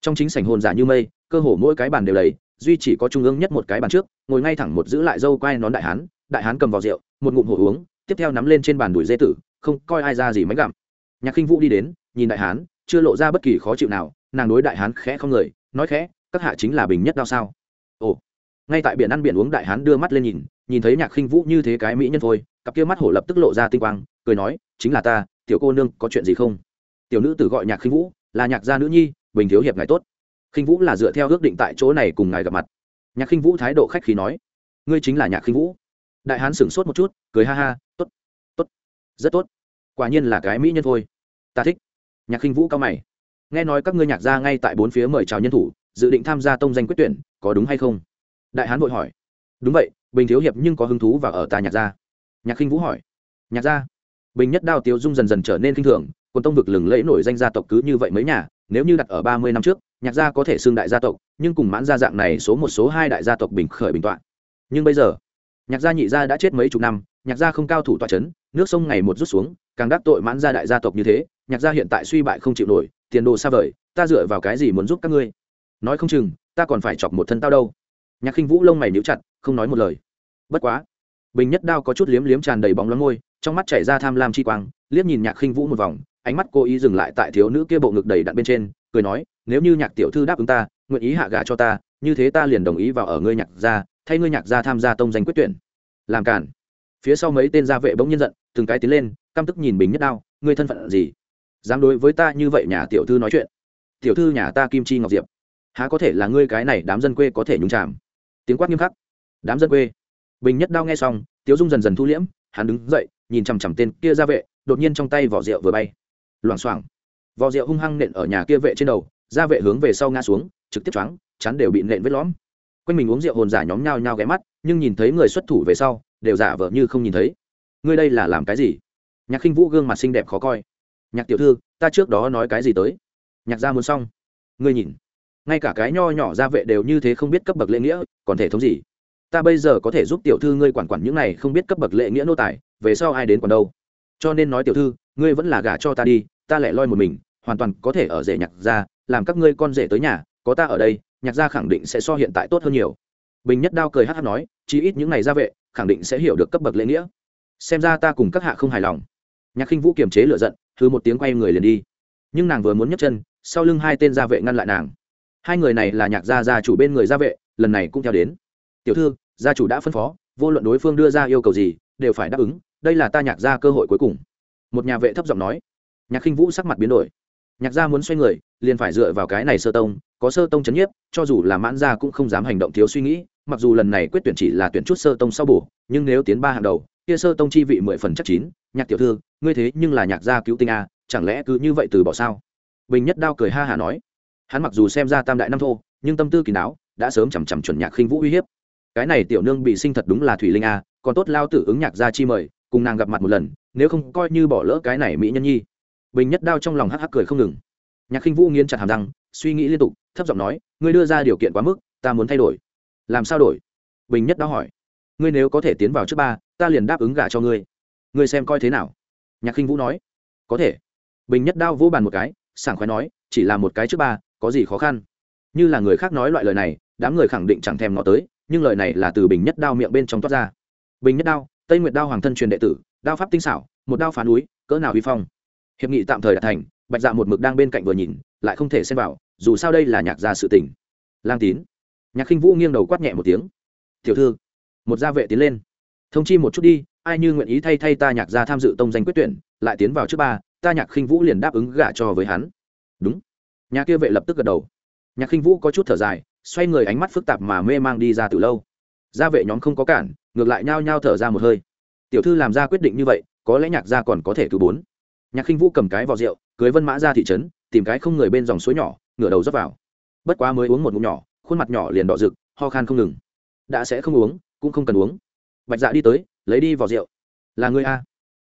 Trong chính sảnh hồn giả như mây, cơ hồ mỗi cái bàn đều đầy, duy chỉ có trung ương nhất một cái bàn trước, ngồi ngay thẳng một giữ lại dâu quai nón đại hán đại hán cầm vào rượu, một ngụm hổ uống, tiếp theo nắm lên trên bàn đùi dê tử, không coi ai ra gì mấy gặm. Nhạc khinh vũ đi đến, nhìn đại hán, chưa lộ ra bất kỳ khó chịu nào, nàng đối đại hán khẽ không người, nói khẽ, các hạ chính là bình nhất đao sao? Ồ ngay tại biển ăn biển uống đại hán đưa mắt lên nhìn nhìn thấy nhạc khinh vũ như thế cái mỹ nhân thôi, cặp kia mắt hổ lập tức lộ ra tinh quang, cười nói, chính là ta, tiểu cô nương, có chuyện gì không? Tiểu nữ tử gọi nhạc khinh vũ, là nhạc gia nữ nhi, bình thiếu hiệp ngài tốt. Khinh vũ là dựa theo ước định tại chỗ này cùng ngài gặp mặt. Nhạc khinh vũ thái độ khách khí nói, ngươi chính là nhạc khinh vũ. Đại hán sửng sốt một chút, cười ha ha, tốt tốt, rất tốt. Quả nhiên là cái mỹ nhân thôi. Ta thích. Nhạc khinh vũ cao mày, nghe nói các ngươi nhạc gia ngay tại bốn phía mời chào nhân thủ, dự định tham gia tông danh quyết tuyển, có đúng hay không? Đại hán vội hỏi đúng vậy bình thiếu hiệp nhưng có hứng thú và ở ta nhạc gia? Nhạc khinh vũ hỏi nhạc gia? Bình nhất đao tiêu dung dần dần trở nên kinh thường còn tông vực lừng lẫy nổi danh gia tộc cứ như vậy mấy nhà nếu như đặt ở ba mươi năm trước nhạc gia có thể xưng đại gia tộc nhưng cùng mãn gia dạng này số một số hai đại gia tộc bình khởi bình Toạn, nhưng bây giờ nhạc gia nhị gia đã chết mấy chục năm nhạc gia không cao thủ tọa c h ấ n nước sông ngày một rút xuống càng đắc tội mãn gia đại gia tộc như thế nhạc gia hiện tại suy bại không chịu nổi tiền đồ xa vời ta dựa vào cái gì muốn giúp các ngươi? Nói không chừng ta còn phải chọc một thân tao đâu nhạc khinh vũ lông mày níu chặt, không nói một lời. Bất quá, bình nhất đao có chút liếm liếm tràn đầy bóng lắm môi, trong mắt chảy ra tham lam chi quang, liếc nhìn nhạc khinh vũ một vòng, ánh mắt cô ý dừng lại tại thiếu nữ kia bộ ngực đầy đặn bên trên, cười nói, nếu như nhạc tiểu thư đáp ứng ta, nguyện ý hạ gà cho ta, như thế ta liền đồng ý vào ở ngươi nhạc gia, thay ngươi nhạc gia tham gia tông danh quyết tuyển. Làm cản phía sau mấy tên gia vệ bỗng nhân giận, từng cái tiến lên, căm tức nhìn bình nhất đao, ngươi thân phận gì? Dám đối với ta như vậy nhà tiểu thư nói chuyện? Tiểu thư nhà ta kim chi ngọc diệp. Há có thể là ngươi cái này đám dân quê có thể nhúng chàm? Tiếng quát nghiêm khắc. Đám dân quê. Bình nhất đao nghe xong, tiếu dung dần dần thu liễm, hắn đứng dậy, nhìn chằm chằm tên kia gia vệ, đột nhiên trong tay vỏ rượu vừa bay. Loảng xoảng. Vỏ rượu hung hăng nện ở nhà kia vệ trên đầu, gia vệ hướng về sau ngã xuống, trực tiếp choáng chắn đều bị nện vết lõm. Quanh mình uống rượu hồn giả nhóm nhao nhao ghé mắt, nhưng nhìn thấy người xuất thủ về sau, đều giả vờ như không nhìn thấy. Ngươi đây là làm cái gì? Nhạc khinh vũ gương mặt xinh đẹp khó coi. Nhạc tiểu thư, ta trước đó nói cái gì tới? Nhạc gia muốn xong. Ngươi nhìn ngay cả cái nho nhỏ gia vệ đều như thế không biết cấp bậc lễ nghĩa, còn thể thống gì? Ta bây giờ có thể giúp tiểu thư ngươi quản quản những này không biết cấp bậc lễ nghĩa nô tài, về sau ai đến còn đâu? Cho nên nói tiểu thư, ngươi vẫn là gả cho ta đi, ta lại loi một mình, hoàn toàn có thể ở rể nhạc gia, làm các ngươi con rể tới nhà, có ta ở đây, nhạc gia khẳng định sẽ so hiện tại tốt hơn nhiều. Bình nhất đao cười hát hát nói, chí ít những ngày gia vệ, khẳng định sẽ hiểu được cấp bậc lễ nghĩa. Xem ra ta cùng các hạ không hài lòng. Nhạc khinh vũ kiềm chế lựa giận thứ một tiếng quay người liền đi. Nhưng nàng vừa muốn nhấc chân, sau lưng hai tên gia vệ ngăn lại nàng hai người này là nhạc gia gia chủ bên người gia vệ, lần này cũng theo đến. Tiểu thư, gia chủ đã phân phó, vô luận đối phương đưa ra yêu cầu gì, đều phải đáp ứng, đây là ta nhạc gia cơ hội cuối cùng. Một nhà vệ thấp giọng nói. Nhạc khinh vũ sắc mặt biến đổi. Nhạc gia muốn xoay người, liền phải dựa vào cái này sơ tông, có sơ tông c h ấ n nhiếp, cho dù là mãn gia cũng không dám hành động thiếu suy nghĩ, mặc dù lần này quyết tuyển chỉ là tuyển chút sơ tông sau bổ, nhưng nếu tiến ba hàng đầu, kia sơ tông chi vị mười phần chắc chín, nhạc tiểu thư, ngươi thế nhưng là nhạc gia cứu tinh a, chẳng lẽ cứ như vậy từ bỏ sao? Bình nhất đao cười ha hả nói hắn mặc dù xem ra tam đại năm thô, nhưng tâm tư kỳ đáo, đã sớm chằm chằm chuẩn nhạc khinh vũ uy hiếp. Cái này tiểu nương bị sinh thật đúng là thủy linh a, còn tốt lao tử ứng nhạc gia chi mời, cùng nàng gặp mặt một lần, nếu không coi như bỏ lỡ cái này mỹ nhân nhi. Bình nhất đao trong lòng hắc hắc cười không ngừng. Nhạc khinh vũ nghiến chặt hàm răng, suy nghĩ liên tục, thấp giọng nói, ngươi đưa ra điều kiện quá mức, ta muốn thay đổi. Làm sao đổi? Bình nhất đao hỏi. Ngươi nếu có thể tiến vào trước ba, ta liền đáp ứng gả cho ngươi. Ngươi xem coi thế nào? Nhạc khinh vũ nói. Có thể. Bình nhất đao vỗ bàn một cái, sảng khoái nói, chỉ là một cái trước ba có gì khó khăn? Như là người khác nói loại lời này, đám người khẳng định chẳng thèm ngó tới, nhưng lời này là từ bình nhất đao miệng bên trong toát ra. Bình nhất đao, tây nguyệt đao hoàng thân truyền đệ tử, đao pháp tinh xảo, một đao phá núi, cỡ nào huy phong. Hiệp nghị tạm thời đạt thành, bạch dạ một mực đang bên cạnh vừa nhìn, lại không thể xem vào, dù sao đây là nhạc gia sự tình. Lang tín. Nhạc khinh vũ nghiêng đầu quát nhẹ một tiếng. Tiểu thư. Một gia vệ tiến lên. Thông chi một chút đi, ai như nguyện ý thay thay ta nhạc gia tham dự tông danh quyết tuyển, lại tiến vào trước ba, ta nhạc khinh vũ liền đáp ứng gả cho với hắn. Đúng nhà kia vệ lập tức gật đầu. Nhạc khinh vũ có chút thở dài, xoay người ánh mắt phức tạp mà mê mang đi ra từ lâu. Gia vệ nhóm không có cản, ngược lại nhao nhao thở ra một hơi. Tiểu thư làm ra quyết định như vậy, có lẽ nhạc gia còn có thể cứu bốn. Nhạc khinh vũ cầm cái vỏ rượu, cưới vân mã ra thị trấn, tìm cái không người bên dòng suối nhỏ, ngửa đầu rót vào. Bất quá mới uống một ngụm nhỏ, khuôn mặt nhỏ liền đỏ rực, ho khan không ngừng. Đã sẽ không uống, cũng không cần uống. Bạch dạ đi tới, lấy đi vỏ rượu. Là ngươi a.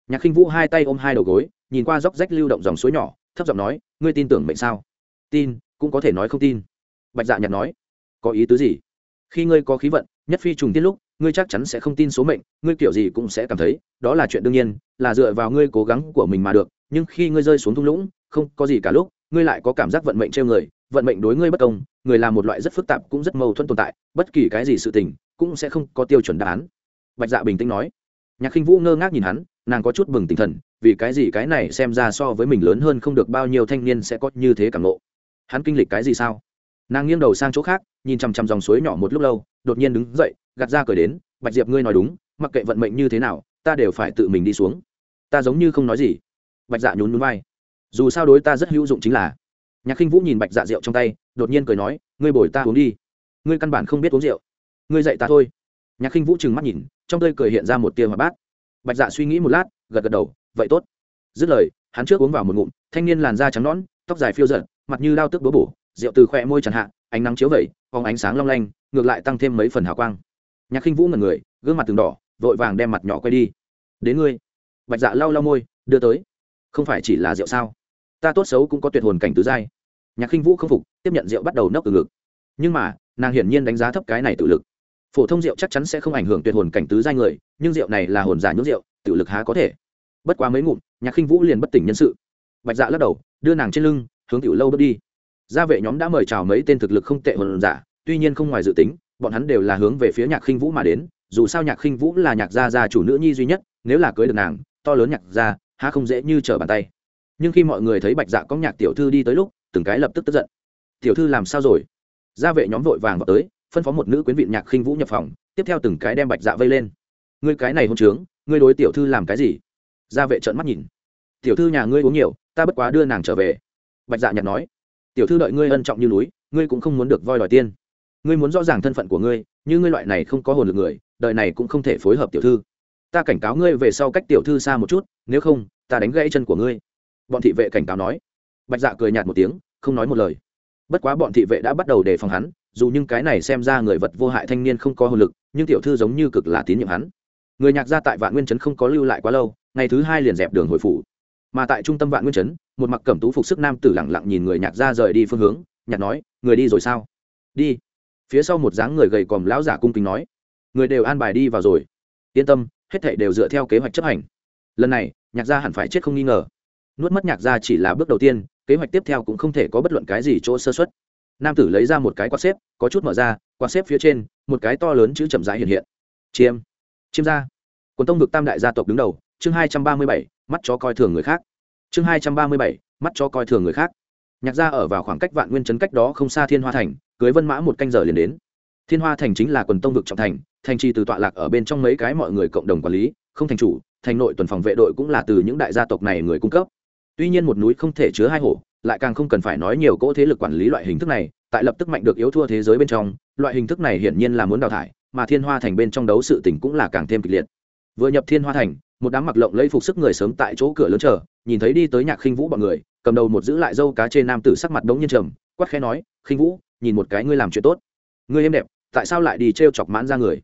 Nhạc khinh vũ hai tay ôm hai đầu gối, nhìn qua dốc rách lưu động dòng suối nhỏ, thấp giọng nói, ngươi tin tưởng mệnh sao? Tin, cũng có thể nói không tin. Bạch dạ nhặt nói, có ý tứ gì? Khi ngươi có khí vận, nhất phi trùng tiết lúc, ngươi chắc chắn sẽ không tin số mệnh, ngươi kiểu gì cũng sẽ cảm thấy, đó là chuyện đương nhiên, là dựa vào ngươi cố gắng của mình mà được, nhưng khi ngươi rơi xuống thung lũng, không có gì cả lúc, ngươi lại có cảm giác vận mệnh treo người, vận mệnh đối ngươi bất công, người là một loại rất phức tạp cũng rất mâu thuẫn tồn tại, bất kỳ cái gì sự tình cũng sẽ không có tiêu chuẩn đáp án. Bạch dạ bình tĩnh nói. Nhạc khinh vũ ngơ ngác nhìn hắn, nàng có chút bừng tinh thần, vì cái gì cái này xem ra so với mình lớn hơn không được bao nhiêu thanh niên sẽ có như thế cảm ngộ hắn kinh lịch cái gì sao? Nàng nghiêng đầu sang chỗ khác, nhìn chằm chằm dòng suối nhỏ một lúc lâu, đột nhiên đứng dậy, gạt ra cởi đến, bạch diệp ngươi nói đúng, mặc kệ vận mệnh như thế nào, ta đều phải tự mình đi xuống. Ta giống như không nói gì. Bạch dạ nhún nhún vai. Dù sao đối ta rất hữu dụng chính là. Nhạc khinh vũ nhìn bạch dạ rượu trong tay, đột nhiên cười nói, ngươi bồi ta uống đi. Ngươi căn bản không biết uống rượu. Ngươi dạy ta thôi. Nhạc khinh vũ trừng mắt nhìn, trong tơi cười hiện ra một tia hoạt bát. Bạch dạ suy nghĩ một lát, gật gật đầu, vậy tốt. Dứt lời, hắn trước uống vào một ngụm, thanh niên làn da trắng nõn, tóc dài phiêu giận mặt như đao tước búa bổ, rượu từ khỏe môi chẳng hạ, ánh nắng chiếu vẩy, phóng ánh sáng long lanh, ngược lại tăng thêm mấy phần hào quang. Nhạc khinh vũ ngẩn người, gương mặt từng đỏ, vội vàng đem mặt nhỏ quay đi. Đến ngươi. Bạch dạ lau lau môi, đưa tới. Không phải chỉ là rượu sao? Ta tốt xấu cũng có tuyệt hồn cảnh tứ giai. Nhạc khinh vũ không phục, tiếp nhận rượu bắt đầu nốc từ ngực. Nhưng mà, nàng hiển nhiên đánh giá thấp cái này tự lực. Phổ thông rượu chắc chắn sẽ không ảnh hưởng tuyệt hồn cảnh tứ giai người, nhưng rượu này là hồn giả nhốt rượu, tự lực há có thể. Bất quá mấy ngụm, nhạc khinh vũ liền bất tỉnh nhân sự. Bạch dạ lắc đầu, đưa nàng trên lưng hướng tiểu lâu bước đi. Gia vệ nhóm đã mời chào mấy tên thực lực không tệ hồn giả, tuy nhiên không ngoài dự tính, bọn hắn đều là hướng về phía nhạc khinh vũ mà đến, dù sao nhạc khinh vũ là nhạc gia gia chủ nữ nhi duy nhất, nếu là cưới được nàng, to lớn nhạc gia, há không dễ như trở bàn tay. Nhưng khi mọi người thấy bạch dạ có nhạc tiểu thư đi tới lúc, từng cái lập tức tức giận. Tiểu thư làm sao rồi? Gia vệ nhóm vội vàng vào tới, phân phó một nữ quyến vị nhạc khinh vũ nhập phòng, tiếp theo từng cái đem bạch dạ vây lên. Ngươi cái này hôn trướng, ngươi đối tiểu thư làm cái gì? Gia vệ trợn mắt nhìn. Tiểu thư nhà ngươi uống nhiều, ta bất quá đưa nàng trở về bạch dạ nhặt nói, tiểu thư đợi ngươi ân trọng như núi, ngươi cũng không muốn được voi đòi tiên. Ngươi muốn rõ ràng thân phận của ngươi, như ngươi loại này không có hồn lực người, đời này cũng không thể phối hợp tiểu thư. Ta cảnh cáo ngươi về sau cách tiểu thư xa một chút, nếu không, ta đánh gãy chân của ngươi. Bọn thị vệ cảnh cáo nói. Bạch dạ cười nhạt một tiếng, không nói một lời. Bất quá bọn thị vệ đã bắt đầu đề phòng hắn, dù những cái này xem ra người vật vô hại thanh niên không có hồn lực, nhưng tiểu thư giống như cực là tín nhiệm hắn. Người nhạc gia tại vạn nguyên trấn không có lưu lại quá lâu, ngày thứ hai liền dẹp đường hồi phủ mà tại trung tâm vạn nguyên trấn, một mặc cẩm tú phục sức nam tử lẳng lặng nhìn người nhạc ra rời đi phương hướng nhạc nói người đi rồi sao? Đi. Phía sau một dáng người gầy còm lão giả cung kính nói người đều an bài đi vào rồi. Yên tâm hết thảy đều dựa theo kế hoạch chấp hành. Lần này nhạc gia hẳn phải chết không nghi ngờ. Nuốt mất nhạc gia chỉ là bước đầu tiên kế hoạch tiếp theo cũng không thể có bất luận cái gì chỗ sơ xuất nam tử lấy ra một cái quạt xếp có chút mở ra quạt xếp phía trên một cái to lớn chữ chậm rãi hiện hiện. Chiêm. Chiêm gia. Quần tông vực tam đại gia tộc đứng đầu chương hai trăm ba mươi bảy mắt chó coi thường người khác. Chương hai trăm ba mươi bảy, mắt chó coi thường người khác. Nhạc gia ở vào khoảng cách vạn nguyên chấn cách đó không xa thiên hoa thành, cưới vân mã một canh giờ liền đến. Thiên hoa thành chính là quần tông vực trọng thành thành trì từ tọa lạc ở bên trong mấy cái mọi người cộng đồng quản lý, không thành chủ, thành nội tuần phòng vệ đội cũng là từ những đại gia tộc này người cung cấp. Tuy nhiên một núi không thể chứa hai hổ, lại càng không cần phải nói nhiều cỗ thế lực quản lý loại hình thức này, tại lập tức mạnh được yếu thua thế giới bên trong, loại hình thức này hiển nhiên là muốn đào thải, mà thiên hoa thành bên trong đấu sự tình cũng là càng thêm kịch liệt. Vừa nhập thiên hoa thành một đám mặc lộng lấy phục sức người sớm tại chỗ cửa lớn chờ, nhìn thấy đi tới nhạc khinh vũ bọn người, cầm đầu một giữ lại dâu cá trên nam tử sắc mặt đống nhiên trầm, quát khẽ nói, khinh vũ, nhìn một cái ngươi làm chuyện tốt. Ngươi êm đẹp, tại sao lại đi t chọc mãn ra người?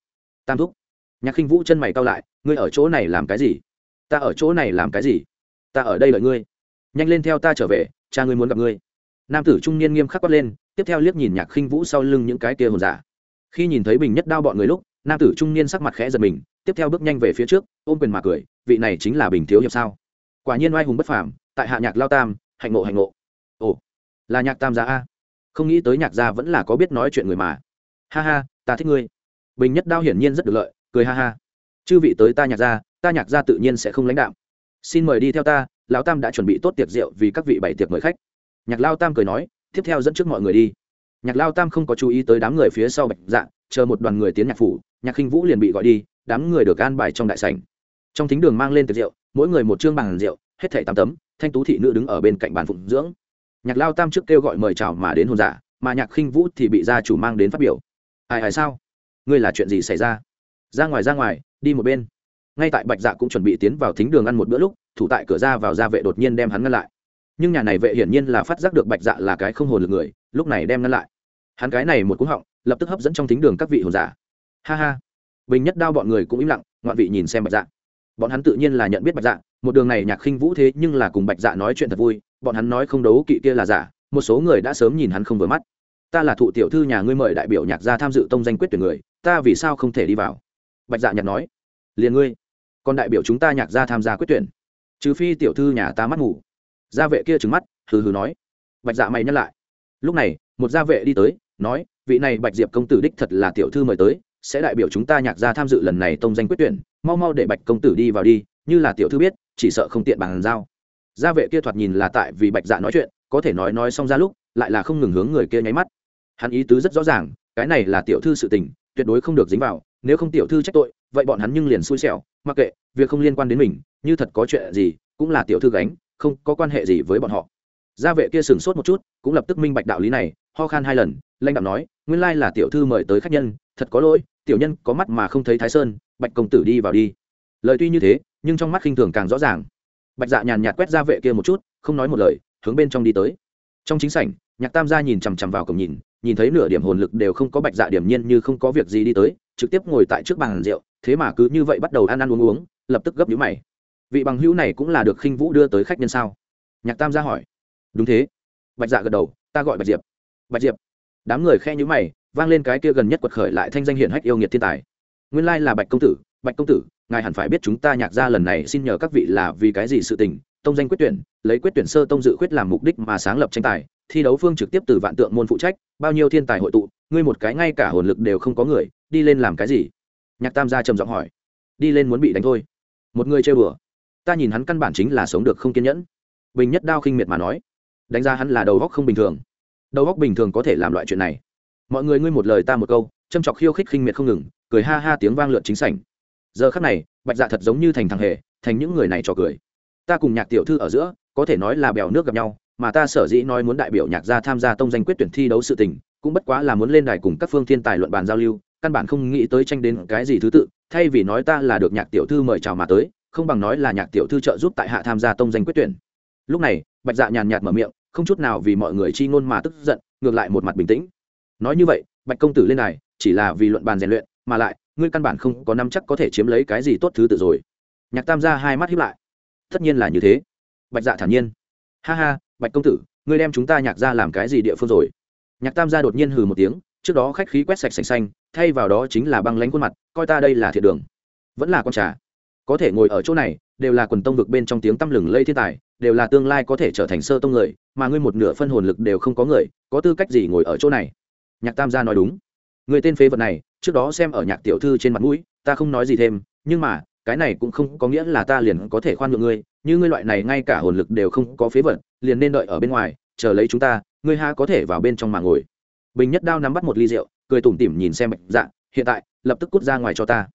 Tam thúc. Nhạc khinh vũ chân mày cao lại, ngươi ở chỗ này làm cái gì? Ta ở chỗ này làm cái gì? Ta ở đây đợi ngươi. Nhanh lên theo ta trở về, cha ngươi muốn gặp ngươi. Nam tử trung niên nghiêm khắc quát lên, tiếp theo liếc nhìn nhạc khinh vũ sau lưng những cái kia hồn giả. Khi nhìn thấy bình nhất đao bọn người lúc, nam tử trung niên sắc mặt khẽ giật mình tiếp theo bước nhanh về phía trước, ôm quyền mà cười, vị này chính là bình thiếu hiệp sao? Quả nhiên oai hùng bất phàm, tại hạ nhạc lao tam, hạnh ngộ hạnh ngộ. Ồ, là nhạc tam gia a? Không nghĩ tới nhạc gia vẫn là có biết nói chuyện người mà. Ha ha, ta thích ngươi. Bình nhất đao hiển nhiên rất được lợi, cười ha ha. Chư vị tới ta nhạc gia, ta nhạc gia tự nhiên sẽ không lãnh đạo xin mời đi theo ta, lão tam đã chuẩn bị tốt tiệc rượu vì các vị bảy tiệc mời khách. Nhạc lao tam cười nói, tiếp theo dẫn trước mọi người đi. Nhạc lao tam không có chú ý tới đám người phía sau bạch dạ chờ một đoàn người tiến nhạc phủ, nhạc khinh vũ liền bị gọi đi đám người được an bài trong đại sảnh. Trong thính đường mang lên tiệc rượu, mỗi người một chương bàn rượu, hết thảy tám tấm, thanh tú thị nữ đứng ở bên cạnh bàn phụng dưỡng. Nhạc lao tam trước kêu gọi mời chào mà đến hôn giả, mà nhạc khinh vũ thì bị gia chủ mang đến phát biểu. Ai ai sao? Ngươi là chuyện gì xảy ra? Ra ngoài ra ngoài, đi một bên. Ngay tại bạch dạ cũng chuẩn bị tiến vào thính đường ăn một bữa lúc, thủ tại cửa ra vào gia vệ đột nhiên đem hắn ngăn lại. Nhưng nhà này vệ hiển nhiên là phát giác được bạch dạ là cái không hồn lực người, lúc này đem ngăn lại. Hắn cái này một cú họng, lập tức hấp dẫn trong thính đường các vị hồn giả. Ha ha bình nhất đao bọn người cũng im lặng, ngoạn vị nhìn xem bạch dạ. Bọn hắn tự nhiên là nhận biết bạch dạ một đường này nhạc khinh vũ thế nhưng là cùng bạch dạ nói chuyện thật vui, bọn hắn nói không đấu kỵ kia là giả, một số người đã sớm nhìn hắn không vừa mắt. Ta là thụ tiểu thư nhà ngươi mời đại biểu nhạc gia tham dự tông danh quyết tuyển người, ta vì sao không thể đi vào? Bạch dạ nhạc nói, liền ngươi, còn đại biểu chúng ta nhạc gia tham gia quyết tuyển. Trừ phi tiểu thư nhà ta mắt ngủ. Gia vệ kia trứng mắt, hừ hừ nói. Bạch dạ mày nhắc lại. Lúc này, một gia vệ đi tới, nói, vị này bạch diệp công tử đích thật là tiểu thư mời tới sẽ đại biểu chúng ta nhạc gia tham dự lần này tông danh quyết tuyển, mau mau để bạch công tử đi vào đi, như là tiểu thư biết, chỉ sợ không tiện bàn giao. Gia vệ kia thoạt nhìn là tại vì bạch dạ nói chuyện, có thể nói nói xong ra lúc, lại là không ngừng hướng người kia nháy mắt. Hắn ý tứ rất rõ ràng, cái này là tiểu thư sự tình, tuyệt đối không được dính vào, nếu không tiểu thư trách tội, vậy bọn hắn nhưng liền xui xẻo, mặc kệ, việc không liên quan đến mình, như thật có chuyện gì, cũng là tiểu thư gánh, không có quan hệ gì với bọn họ. Gia vệ kia sửng sốt một chút, cũng lập tức minh bạch đạo lý này, ho khan hai lần, lãnh đạo nói, nguyên lai là tiểu thư mời tới khách nhân thật có lỗi, tiểu nhân có mắt mà không thấy thái sơn, bạch công tử đi vào đi. Lời tuy như thế, nhưng trong mắt khinh thường càng rõ ràng. Bạch dạ nhàn nhạt quét ra vệ kia một chút, không nói một lời, hướng bên trong đi tới. Trong chính sảnh, nhạc tam gia nhìn chằm chằm vào cổng nhìn nhìn thấy nửa điểm hồn lực đều không có bạch dạ điểm nhiên như không có việc gì đi tới, trực tiếp ngồi tại trước bàn rượu, thế mà cứ như vậy bắt đầu ăn ăn uống uống, lập tức gấp nhũ mày. Vị bằng hữu này cũng là được khinh vũ đưa tới khách nhân sao? Nhạc tam gia hỏi. Đúng thế. Bạch dạ gật đầu, ta gọi bạch diệp. Bạch diệp. Đám người khe nhũ mày vang lên cái kia gần nhất quật khởi lại thanh danh hiển hách yêu nghiệt thiên tài. Nguyên lai là bạch công tử, bạch công tử, ngài hẳn phải biết chúng ta nhạc gia lần này xin nhờ các vị là vì cái gì sự tình, tông danh quyết tuyển, lấy quyết tuyển sơ tông dự quyết làm mục đích mà sáng lập tranh tài, thi đấu phương trực tiếp từ vạn tượng môn phụ trách, bao nhiêu thiên tài hội tụ, ngươi một cái ngay cả hồn lực đều không có người, đi lên làm cái gì? Nhạc tam gia trầm giọng hỏi. Đi lên muốn bị đánh thôi. Một người chơi bừa ta nhìn hắn căn bản chính là sống được không kiên nhẫn. Bình nhất đao khinh miệt mà nói. Đánh ra hắn là đầu góc không bình thường. Đầu góc bình thường có thể làm loại chuyện này mọi người ngươi một lời ta một câu, châm chọc khiêu khích khinh miệt không ngừng, cười ha ha tiếng vang lượn chính sảnh. Giờ khắc này, bạch dạ thật giống như thành thằng hề, thành những người này trò cười. Ta cùng nhạc tiểu thư ở giữa, có thể nói là bèo nước gặp nhau, mà ta sở dĩ nói muốn đại biểu nhạc gia tham gia tông danh quyết tuyển thi đấu sự tình, cũng bất quá là muốn lên đài cùng các phương thiên tài luận bàn giao lưu, căn bản không nghĩ tới tranh đến cái gì thứ tự, thay vì nói ta là được nhạc tiểu thư mời chào mà tới, không bằng nói là nhạc tiểu thư trợ giúp tại hạ tham gia tông danh quyết tuyển. Lúc này, bạch dạ nhàn nhạt mở miệng, không chút nào vì mọi người chi ngôn mà tức giận, ngược lại một mặt bình tĩnh nói như vậy, bạch công tử lên này, chỉ là vì luận bàn rèn luyện, mà lại, ngươi căn bản không có năm chắc có thể chiếm lấy cái gì tốt thứ tự rồi. Nhạc tam ra hai mắt hiếp lại. Tất nhiên là như thế. Bạch dạ thản nhiên. Ha ha, bạch công tử, ngươi đem chúng ta nhạc ra làm cái gì địa phương rồi? Nhạc tam gia đột nhiên hừ một tiếng, trước đó khách khí quét sạch sành xanh, thay vào đó chính là băng lánh khuôn mặt, coi ta đây là thiệt đường. Vẫn là con trà. Có thể ngồi ở chỗ này, đều là quần tông vực bên trong tiếng tăm lừng lây thiên tài, đều là tương lai có thể trở thành sơ tông người, mà ngươi một nửa phân hồn lực đều không có người, có tư cách gì ngồi ở chỗ này? Nhạc tam gia nói đúng. Người tên phế vật này, trước đó xem ở nhạc tiểu thư trên mặt mũi, ta không nói gì thêm, nhưng mà, cái này cũng không có nghĩa là ta liền có thể khoan nhượng ngươi, như ngươi loại này ngay cả hồn lực đều không có phế vật, liền nên đợi ở bên ngoài, chờ lấy chúng ta, ngươi ha có thể vào bên trong mà ngồi. Bình nhất đao nắm bắt một ly rượu, cười tủm tỉm nhìn xem bạch dạ hiện tại, lập tức cút ra ngoài cho ta.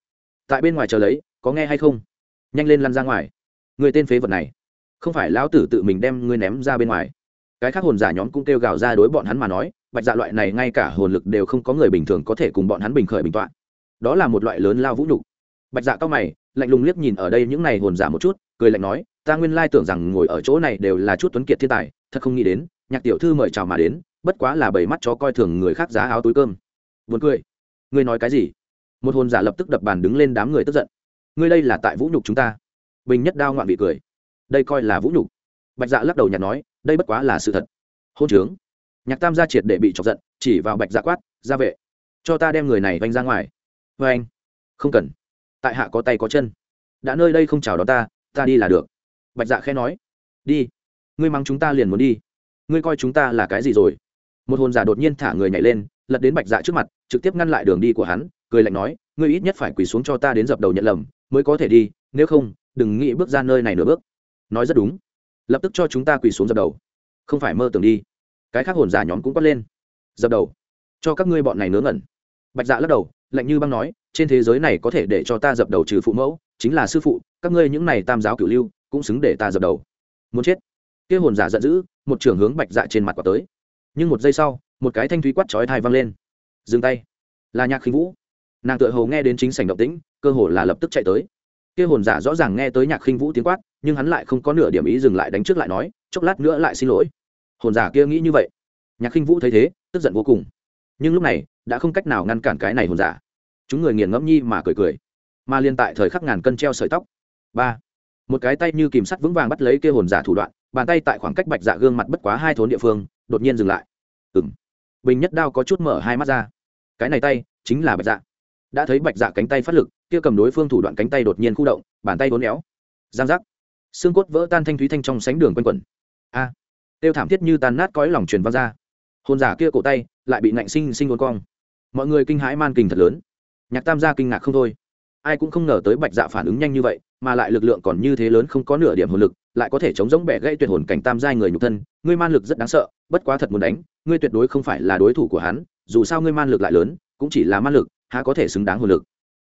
Tại bên ngoài chờ lấy, có nghe hay không? Nhanh lên lăn ra ngoài. Người tên phế vật này, không phải lão tử tự mình đem ngươi ném ra bên ngoài cái khác hồn giả nhóm cũng kêu gào ra đối bọn hắn mà nói, bạch dạ loại này ngay cả hồn lực đều không có người bình thường có thể cùng bọn hắn bình khởi bình tọa. Đó là một loại lớn lao vũ nhục. Bạch dạ cao mày, lạnh lùng liếc nhìn ở đây những này hồn giả một chút, cười lạnh nói, ta nguyên lai tưởng rằng ngồi ở chỗ này đều là chút tuấn kiệt thiên tài, thật không nghĩ đến, nhạc tiểu thư mời chào mà đến, bất quá là bầy mắt chó coi thường người khác giá áo túi cơm. Buồn cười. Ngươi nói cái gì? Một hồn giả lập tức đập bàn đứng lên đám người tức giận. Ngươi đây là tại vũ nhục chúng ta. Bình nhất đao ngoạn bị cười. Đây coi là vũ nhục bạch dạ lắc đầu nhạt nói, đây bất quá là sự thật. Hôn trướng. Nhạc tam gia triệt để bị chọc giận, chỉ vào bạch dạ quát ra vệ, cho ta đem người này vanh ra ngoài. Vê anh không cần. Tại hạ có tay có chân. Đã nơi đây không chào đón ta ta đi là được. Bạch dạ khẽ nói, đi. Ngươi mắng chúng ta liền muốn đi. Ngươi coi chúng ta là cái gì rồi? Một hồn giả đột nhiên thả người nhảy lên, lật đến bạch dạ trước mặt, trực tiếp ngăn lại đường đi của hắn, cười lạnh nói, ngươi ít nhất phải quỳ xuống cho ta đến dập đầu nhận lầm, mới có thể đi, nếu không, đừng nghĩ bước ra nơi này nửa bước. Nói rất đúng lập tức cho chúng ta quỳ xuống dập đầu. Không phải mơ tưởng đi. Cái khác hồn giả nhóm cũng quát lên. Dập đầu. Cho các ngươi bọn này ngớ ngẩn. Bạch dạ lắc đầu, lạnh như băng nói, trên thế giới này có thể để cho ta dập đầu trừ phụ mẫu, chính là sư phụ, các ngươi những này tam giáo cửu lưu, cũng xứng để ta dập đầu. Muốn chết. Kia hồn giả giận dữ, một trưởng hướng bạch dạ trên mặt quả tới. Nhưng một giây sau, một cái thanh thúy quát chói thai vang lên. Dừng tay. Là nhạc khinh vũ. Nàng tựa hồ nghe đến chính sảnh động tĩnh, cơ hồ là lập tức chạy tới kia hồn giả rõ ràng nghe tới nhạc khinh vũ tiếng quát, nhưng hắn lại không có nửa điểm ý dừng lại đánh trước lại nói, chốc lát nữa lại xin lỗi. Hồn giả kia nghĩ như vậy. Nhạc khinh vũ thấy thế, tức giận vô cùng. Nhưng lúc này, đã không cách nào ngăn cản cái này hồn giả. Chúng người nghiền ngẫm nhi mà cười cười. Mà liên tại thời khắc ngàn cân treo sợi tóc. Ba. Một cái tay như kìm sắt vững vàng bắt lấy kia hồn giả thủ đoạn, bàn tay tại khoảng cách bạch dạ gương mặt bất quá hai thốn địa phương, đột nhiên dừng lại. Ừng bình nhất đao có chút mở hai mắt ra. Cái này tay chính là bạch dạ đã thấy bạch dạ cánh tay phát lực kia cầm đối phương thủ đoạn cánh tay đột nhiên khu động bàn tay vốn éo. Giang giác. Xương cốt vỡ tan thanh thúy thanh trong sánh đường quanh quẩn. A. À, tiêu thảm thiết như tan nát cõi lòng truyền vang ra. Hôn giả kia cổ tay lại bị nạnh sinh sinh uốn cong. Mọi người kinh hãi man kình thật lớn. Nhạc tam gia kinh ngạc không thôi. Ai cũng không ngờ tới bạch dạ phản ứng nhanh như vậy mà lại lực lượng còn như thế lớn không có nửa điểm hồn lực lại có thể chống giống bẻ gãy tuyệt hồn cảnh tam giai người nhục thân. Ngươi man lực rất đáng sợ bất quá thật muốn đánh ngươi tuyệt đối không phải là đối thủ của hắn dù sao ngươi man lực lại lớn cũng chỉ là man lực há có thể xứng đáng hồn lực.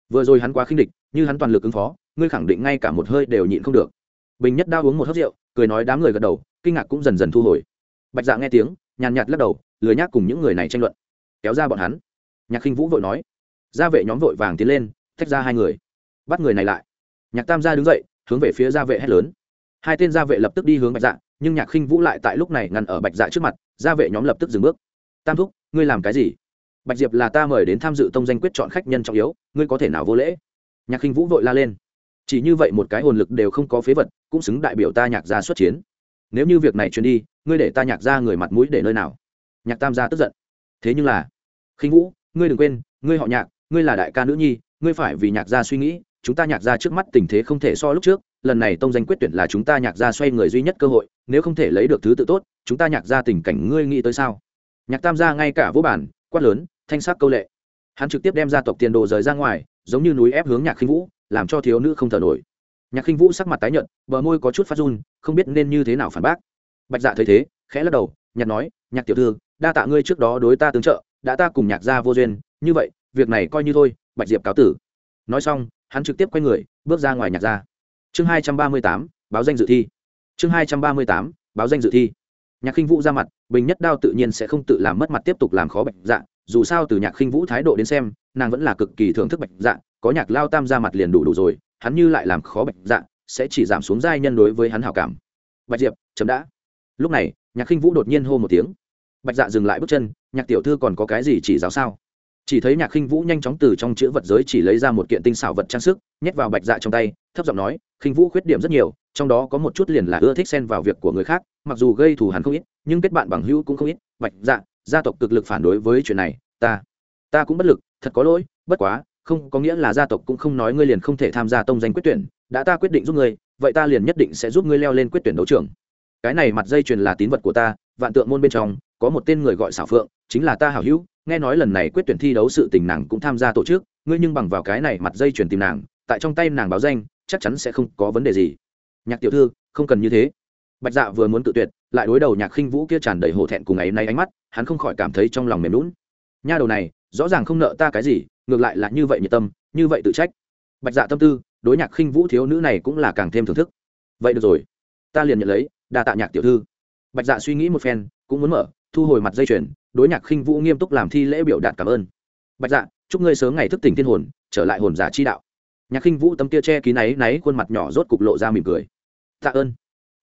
Vừa rồi hắn quá khinh địch, như hắn toàn lực ứng phó, ngươi khẳng định ngay cả một hơi đều nhịn không được. Bình nhất đao uống một hớp rượu, cười nói đám người gật đầu, kinh ngạc cũng dần dần thu hồi. Bạch dạ nghe tiếng, nhàn nhạt lắc đầu, lười nhác cùng những người này tranh luận. Kéo ra bọn hắn. Nhạc khinh vũ vội nói, gia vệ nhóm vội vàng tiến lên, tách ra hai người, bắt người này lại. Nhạc tam gia đứng dậy, hướng về phía gia vệ hét lớn. Hai tên gia vệ lập tức đi hướng bạch dạ nhưng nhạc khinh vũ lại tại lúc này ngăn ở bạch dạ trước mặt, gia vệ nhóm lập tức dừng bước. Tam thúc, ngươi làm cái gì? Bạch diệp là ta mời đến tham dự tông danh quyết chọn khách nhân trọng yếu, ngươi có thể nào vô lễ? Nhạc khinh vũ vội la lên. Chỉ như vậy một cái hồn lực đều không có phế vật, cũng xứng đại biểu ta nhạc gia xuất chiến. Nếu như việc này truyền đi, ngươi để ta nhạc ra người mặt mũi để nơi nào? Nhạc tam gia tức giận. Thế nhưng là, khinh vũ, ngươi đừng quên, ngươi họ nhạc, ngươi là đại ca nữ nhi, ngươi phải vì nhạc gia suy nghĩ, chúng ta nhạc gia trước mắt tình thế không thể so lúc trước, lần này tông danh quyết tuyển là chúng ta nhạc gia xoay người duy nhất cơ hội, nếu không thể lấy được thứ tự tốt, chúng ta nhạc gia tình cảnh ngươi nghĩ tới sao? Nhạc tam gia ngay cả vô bản quát lớn, thanh sắc câu lệ. Hắn trực tiếp đem gia tộc tiền đồ rời ra ngoài, giống như núi ép hướng nhạc khinh vũ, làm cho thiếu nữ không thở nổi. Nhạc khinh vũ sắc mặt tái nhợt, bờ môi có chút phát run, không biết nên như thế nào phản bác. Bạch dạ thấy thế, khẽ lắc đầu, nhạc nói, nhạc tiểu thư, đa tạ ngươi trước đó đối ta tương trợ, đã ta cùng nhạc gia vô duyên, như vậy, việc này coi như thôi, bạch diệp cáo tử. Nói xong, hắn trực tiếp quay người, bước ra ngoài nhạc gia. Chương hai trăm ba mươi tám, báo danh dự thi. Chương hai trăm ba mươi tám, báo danh dự thi nhạc khinh vũ ra mặt, bình nhất đao tự nhiên sẽ không tự làm mất mặt tiếp tục làm khó bạch dạ dù sao từ nhạc khinh vũ thái độ đến xem, nàng vẫn là cực kỳ thưởng thức bạch dạ có nhạc lao tam ra mặt liền đủ đủ rồi, hắn như lại làm khó bạch dạ sẽ chỉ giảm xuống giai nhân đối với hắn hảo cảm. Bạch diệp, chấm đã. Lúc này, nhạc khinh vũ đột nhiên hô một tiếng. Bạch dạ dừng lại bước chân, nhạc tiểu thư còn có cái gì chỉ giáo sao? Chỉ thấy nhạc khinh vũ nhanh chóng từ trong chữ vật giới chỉ lấy ra một kiện tinh xảo vật trang sức, nhét vào bạch dạ trong tay, thấp giọng nói, khinh vũ khuyết điểm rất nhiều trong đó có một chút liền là ưa thích xen vào việc của người khác, mặc dù gây thù hắn không ít, nhưng kết bạn bằng hữu cũng không ít. Bạch dạ gia tộc cực lực phản đối với chuyện này, ta ta cũng bất lực, thật có lỗi, bất quá, không, có nghĩa là gia tộc cũng không nói ngươi liền không thể tham gia tông danh quyết tuyển, đã ta quyết định giúp ngươi, vậy ta liền nhất định sẽ giúp ngươi leo lên quyết tuyển đấu trường. Cái này mặt dây chuyền là tín vật của ta, vạn tượng môn bên trong, có một tên người gọi xảo phượng, chính là ta hảo hữu, nghe nói lần này quyết tuyển thi đấu sự tình nàng cũng tham gia tổ chức, ngươi nhưng bằng vào cái này mặt dây chuyền tìm nàng, tại trong tay nàng báo danh, chắc chắn sẽ không có vấn đề gì nhạc tiểu thư, không cần như thế. Bạch dạ vừa muốn tự tuyệt, lại đối đầu nhạc khinh vũ kia tràn đầy hổ thẹn cùng ấy nay ánh mắt, hắn không khỏi cảm thấy trong lòng mềm lún nha đầu này, rõ ràng không nợ ta cái gì, ngược lại là như vậy nhiệt tâm, như vậy tự trách. Bạch dạ tâm tư, đối nhạc khinh vũ thiếu nữ này cũng là càng thêm thưởng thức. Vậy được rồi, ta liền nhận lấy, đa tạ nhạc tiểu thư. Bạch dạ suy nghĩ một phen, cũng muốn mở, thu hồi mặt dây chuyền, đối nhạc khinh vũ nghiêm túc làm thi lễ biểu đạt cảm ơn. Bạch dạ chúc ngươi sớm ngày thức tỉnh thiên hồn, trở lại hồn giả chi đạo. Nhạc khinh vũ tấm tia che ký náy náy khuôn mặt nhỏ rốt cục lộ ra mỉm cười tạ ơn.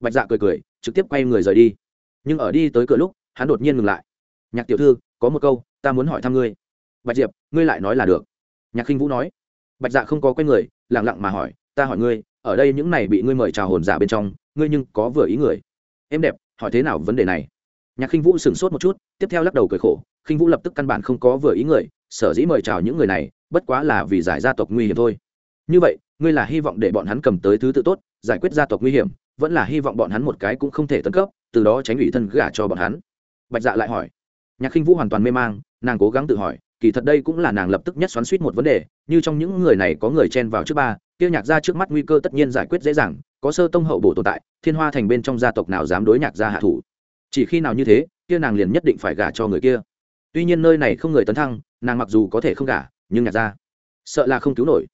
Bạch dạ cười cười, trực tiếp quay người rời đi. Nhưng ở đi tới cửa lúc, hắn đột nhiên ngừng lại. Nhạc tiểu thư, có một câu, ta muốn hỏi thăm ngươi. Bạch diệp, ngươi lại nói là được. Nhạc khinh vũ nói. Bạch dạ không có quen người lẳng lặng mà hỏi, ta hỏi ngươi, ở đây những này bị ngươi mời chào hồn giả bên trong, ngươi nhưng có vừa ý người. Em đẹp, hỏi thế nào vấn đề này? Nhạc khinh vũ sửng sốt một chút, tiếp theo lắc đầu cười khổ, khinh vũ lập tức căn bản không có vừa ý người, sở dĩ mời chào những người này, bất quá là vì giải gia tộc nguy hiểm thôi. Như vậy, ngươi là hy vọng để bọn hắn cầm tới thứ tự tốt giải quyết gia tộc nguy hiểm, vẫn là hy vọng bọn hắn một cái cũng không thể tấn cấp, từ đó tránh ủy thân gả cho bọn hắn. Bạch dạ lại hỏi. Nhạc khinh vũ hoàn toàn mê mang, nàng cố gắng tự hỏi, kỳ thật đây cũng là nàng lập tức nhất xoắn suýt một vấn đề, như trong những người này có người chen vào trước ba tiêu nhạc ra trước mắt nguy cơ tất nhiên giải quyết dễ dàng, có sơ tông hậu bổ tồn tại, thiên hoa thành bên trong gia tộc nào dám đối nhạc gia hạ thủ. Chỉ khi nào như thế, kia nàng liền nhất định phải gả cho người kia. Tuy nhiên nơi này không người tấn thăng, nàng mặc dù có thể không gả, nhưng nhạc gia sợ là không cứu nổi.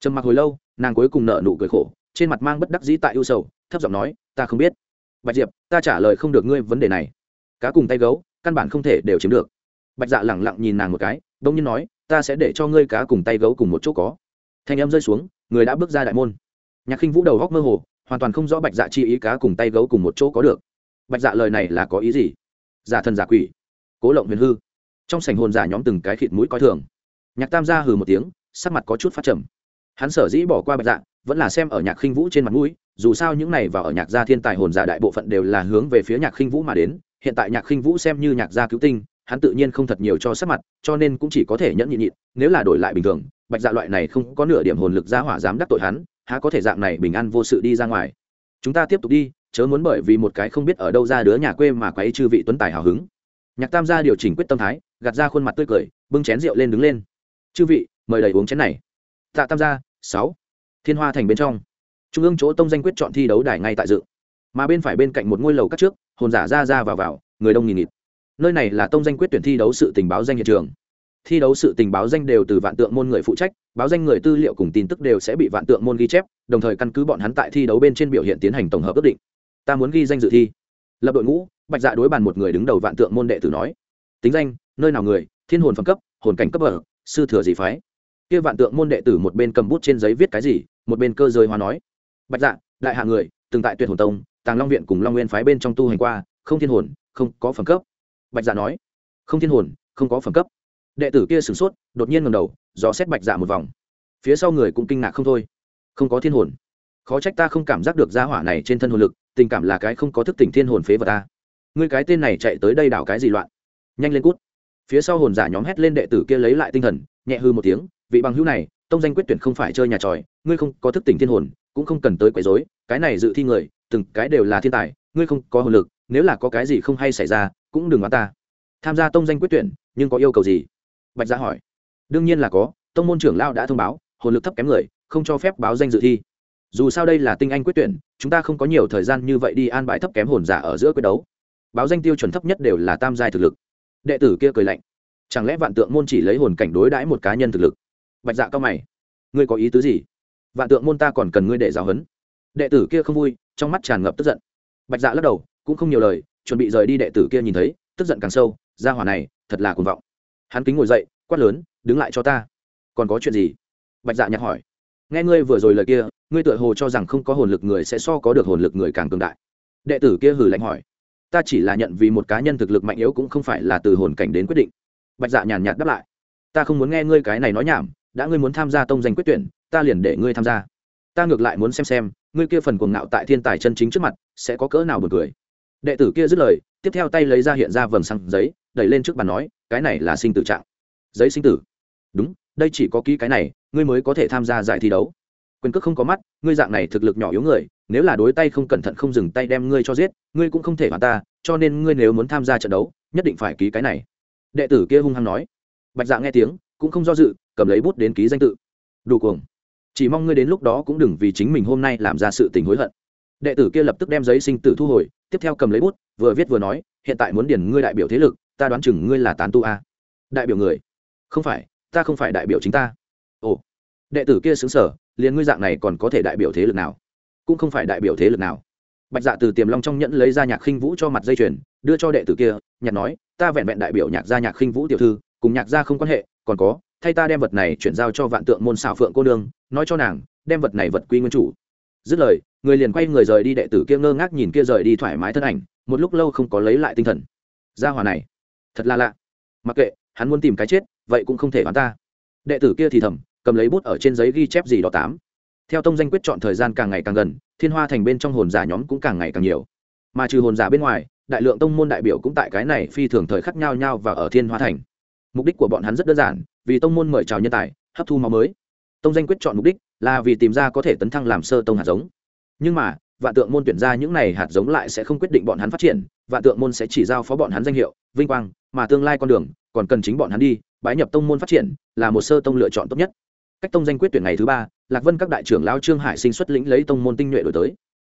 Trầm mặc hồi lâu, nàng cuối cùng nợ nụ cười khổ trên mặt mang bất đắc dĩ tại ưu sầu, thấp giọng nói, ta không biết. Bạch diệp, ta trả lời không được ngươi vấn đề này. Cá cùng tay gấu, căn bản không thể đều chiếm được. Bạch dạ lẳng lặng nhìn nàng một cái đông nhiên nói, ta sẽ để cho ngươi cá cùng tay gấu cùng một chỗ có. Thanh em rơi xuống, người đã bước ra đại môn. Nhạc khinh vũ đầu góc mơ hồ, hoàn toàn không rõ bạch dạ chi ý cá cùng tay gấu cùng một chỗ có được. Bạch dạ lời này là có ý gì? Giả thần giả quỷ. Cố lộng huyền hư. Trong sảnh hồn giả nhóm từng cái khịt mũi coi thường. Nhạc tam gia hừ một tiếng, sắc mặt có chút phát trầm. Hắn sở dĩ bỏ qua bạch dạ vẫn là xem ở nhạc khinh vũ trên mặt mũi, dù sao những này vào ở nhạc gia thiên tài hồn giả đại bộ phận đều là hướng về phía nhạc khinh vũ mà đến, hiện tại nhạc khinh vũ xem như nhạc gia cứu tinh, hắn tự nhiên không thật nhiều cho sắc mặt, cho nên cũng chỉ có thể nhẫn nhịn nhịn, nếu là đổi lại bình thường, bạch dạ loại này không có nửa điểm hồn lực gia hỏa dám đắc tội hắn, há có thể dạng này bình an vô sự đi ra ngoài. Chúng ta tiếp tục đi, chớ muốn bởi vì một cái không biết ở đâu ra đứa nhà quê mà quấy chư vị tuấn tài hào hứng. Nhạc tam gia điều chỉnh quyết tâm thái, gạt ra khuôn mặt tươi cười, bưng chén rượu lên đứng lên. Chư vị, mời đầy uống chén này. Tạ tam gia, sáu thiên hoa thành bên trong, trung ương chỗ tông danh quyết chọn thi đấu đài ngay tại dự. Mà bên phải bên cạnh một ngôi lầu cắt trước, hồn giả ra ra vào vào, người đông nghìn nghịt. Nơi này là tông danh quyết tuyển thi đấu sự tình báo danh hiện trường. Thi đấu sự tình báo danh đều từ vạn tượng môn người phụ trách, báo danh người tư liệu cùng tin tức đều sẽ bị vạn tượng môn ghi chép, đồng thời căn cứ bọn hắn tại thi đấu bên trên biểu hiện tiến hành tổng hợp ước định. Ta muốn ghi danh dự thi. Lập đội ngũ, bạch dạ đối bàn một người đứng đầu vạn tượng môn đệ tử nói, tính danh, nơi nào người? Thiên hồn phẩm cấp, hồn cảnh cấp ở sư thừa gì phái? Kia vạn tượng môn đệ tử một bên cầm bút trên giấy viết cái gì, một bên cơ giới hóa nói. Bạch dạ đại hạ người, từng tại tuyệt hồn tông, tàng long viện cùng long nguyên phái bên trong tu hành qua, không thiên hồn, không có phẩm cấp. Bạch dạ nói. Không thiên hồn, không có phẩm cấp. Đệ tử kia sửng sốt, đột nhiên ngầm đầu, dò xét bạch dạ một vòng. Phía sau người cũng kinh ngạc không thôi. Không có thiên hồn. Khó trách ta không cảm giác được gia hỏa này trên thân hồn lực, tình cảm là cái không có thức tỉnh thiên hồn phế vật ta. Ngươi cái tên này chạy tới đây đảo cái gì loạn? Nhanh lên cút. Phía sau hồn giả nhóm hét lên đệ tử kia lấy lại tinh thần, nhẹ hư một tiếng vị bằng hữu này, tông danh quyết tuyển không phải chơi nhà tròi, ngươi không có thức tỉnh thiên hồn, cũng không cần tới quấy rối, cái này dự thi người, từng cái đều là thiên tài, ngươi không có hồn lực, nếu là có cái gì không hay xảy ra, cũng đừng nói ta. Tham gia tông danh quyết tuyển, nhưng có yêu cầu gì? Bạch gia hỏi. Đương nhiên là có, tông môn trưởng lao đã thông báo, hồn lực thấp kém người, không cho phép báo danh dự thi. Dù sao đây là tinh anh quyết tuyển, chúng ta không có nhiều thời gian như vậy đi an bài thấp kém hồn giả ở giữa quyết đấu. Báo danh tiêu chuẩn thấp nhất đều là tam giai thực lực. Đệ tử kia cười lạnh. Chẳng lẽ vạn tượng môn chỉ lấy hồn cảnh đối đãi một cá nhân thực lực? Bạch dạ cao mày. Ngươi có ý tứ gì? Vạn tượng môn ta còn cần ngươi để giáo huấn. Đệ tử kia không vui, trong mắt tràn ngập tức giận. Bạch dạ lắc đầu, cũng không nhiều lời, chuẩn bị rời đi đệ tử kia nhìn thấy, tức giận càng sâu ra hỏa này thật là cuồng vọng. Hắn kính ngồi dậy, quát lớn, đứng lại cho ta. Còn có chuyện gì? Bạch dạ nhặt hỏi. Nghe ngươi vừa rồi lời kia, ngươi tựa hồ cho rằng không có hồn lực người sẽ so có được hồn lực người càng cường đại. Đệ tử kia hử lạnh hỏi. Ta chỉ là nhận vì một cá nhân thực lực mạnh yếu cũng không phải là từ hồn cảnh đến quyết định. Bạch dạ nhàn nhạt đáp lại. Ta không muốn nghe ngươi cái này nói nhảm đã ngươi muốn tham gia tông danh quyết tuyển, ta liền để ngươi tham gia. Ta ngược lại muốn xem xem, ngươi kia phần cuồng ngạo tại thiên tài chân chính trước mặt, sẽ có cỡ nào buồn cười. Đệ tử kia dứt lời, tiếp theo tay lấy ra hiện ra vầng xăng giấy, đẩy lên trước bàn nói, cái này là sinh tử trạng. Giấy sinh tử. Đúng, đây chỉ có ký cái này, ngươi mới có thể tham gia giải thi đấu. Quyền cước không có mắt, ngươi dạng này thực lực nhỏ yếu người, nếu là đối tay không cẩn thận không dừng tay đem ngươi cho giết, ngươi cũng không thể hoàn ta, cho nên ngươi nếu muốn tham gia trận đấu, nhất định phải ký cái này. Đệ tử kia hung hăng nói. Bạch dạ nghe tiếng cũng không do dự, cầm lấy bút đến ký danh tự. Đủ cuồng. Chỉ mong ngươi đến lúc đó cũng đừng vì chính mình hôm nay làm ra sự tình hối hận. Đệ tử kia lập tức đem giấy sinh tử thu hồi, tiếp theo cầm lấy bút, vừa viết vừa nói, hiện tại muốn điền ngươi đại biểu thế lực, ta đoán chừng ngươi là tán tu a. Đại biểu người. Không phải, ta không phải đại biểu chính ta. Ồ. Đệ tử kia xứng sở liền ngươi dạng này còn có thể đại biểu thế lực nào? Cũng không phải đại biểu thế lực nào. Bạch dạ từ tiềm long trong nhẫn lấy ra nhạc khinh vũ cho mặt dây chuyền, đưa cho đệ tử kia nhạc nói, ta vẹn vẹn đại biểu nhạc gia nhạc khinh vũ tiểu thư cùng nhạc gia không quan hệ, còn có, thay ta đem vật này chuyển giao cho vạn tượng môn xảo phượng cô nương, nói cho nàng, đem vật này vật quy nguyên chủ. Dứt lời, người liền quay người rời đi đệ tử kia ngơ ngác nhìn kia rời đi thoải mái thân ảnh, một lúc lâu không có lấy lại tinh thần. Gia hòa này, thật là lạ. Mặc kệ, hắn muốn tìm cái chết, vậy cũng không thể bán ta. Đệ tử kia thì thầm, cầm lấy bút ở trên giấy ghi chép gì đó tám. Theo tông danh quyết chọn thời gian càng ngày càng gần, thiên hoa thành bên trong hồn giả nhóm cũng càng ngày càng nhiều. Mà trừ hồn giả bên ngoài, đại lượng tông môn đại biểu cũng tại cái này phi thường thời khắc nhau nhau và ở thiên hoa thành mục đích của bọn hắn rất đơn giản, vì tông môn mời chào nhân tài, hấp thu máu mới. Tông danh quyết chọn mục đích là vì tìm ra có thể tấn thăng làm sơ tông hạt giống. Nhưng mà, vạn tượng môn tuyển ra những này hạt giống lại sẽ không quyết định bọn hắn phát triển, vạn tượng môn sẽ chỉ giao phó bọn hắn danh hiệu, vinh quang, mà tương lai con đường, còn cần chính bọn hắn đi, bái nhập tông môn phát triển, là một sơ tông lựa chọn tốt nhất. Cách tông danh quyết tuyển ngày thứ ba, lạc vân các đại trưởng lao trương hải sinh xuất lĩnh lấy tông môn tinh nhuệ đổi tới.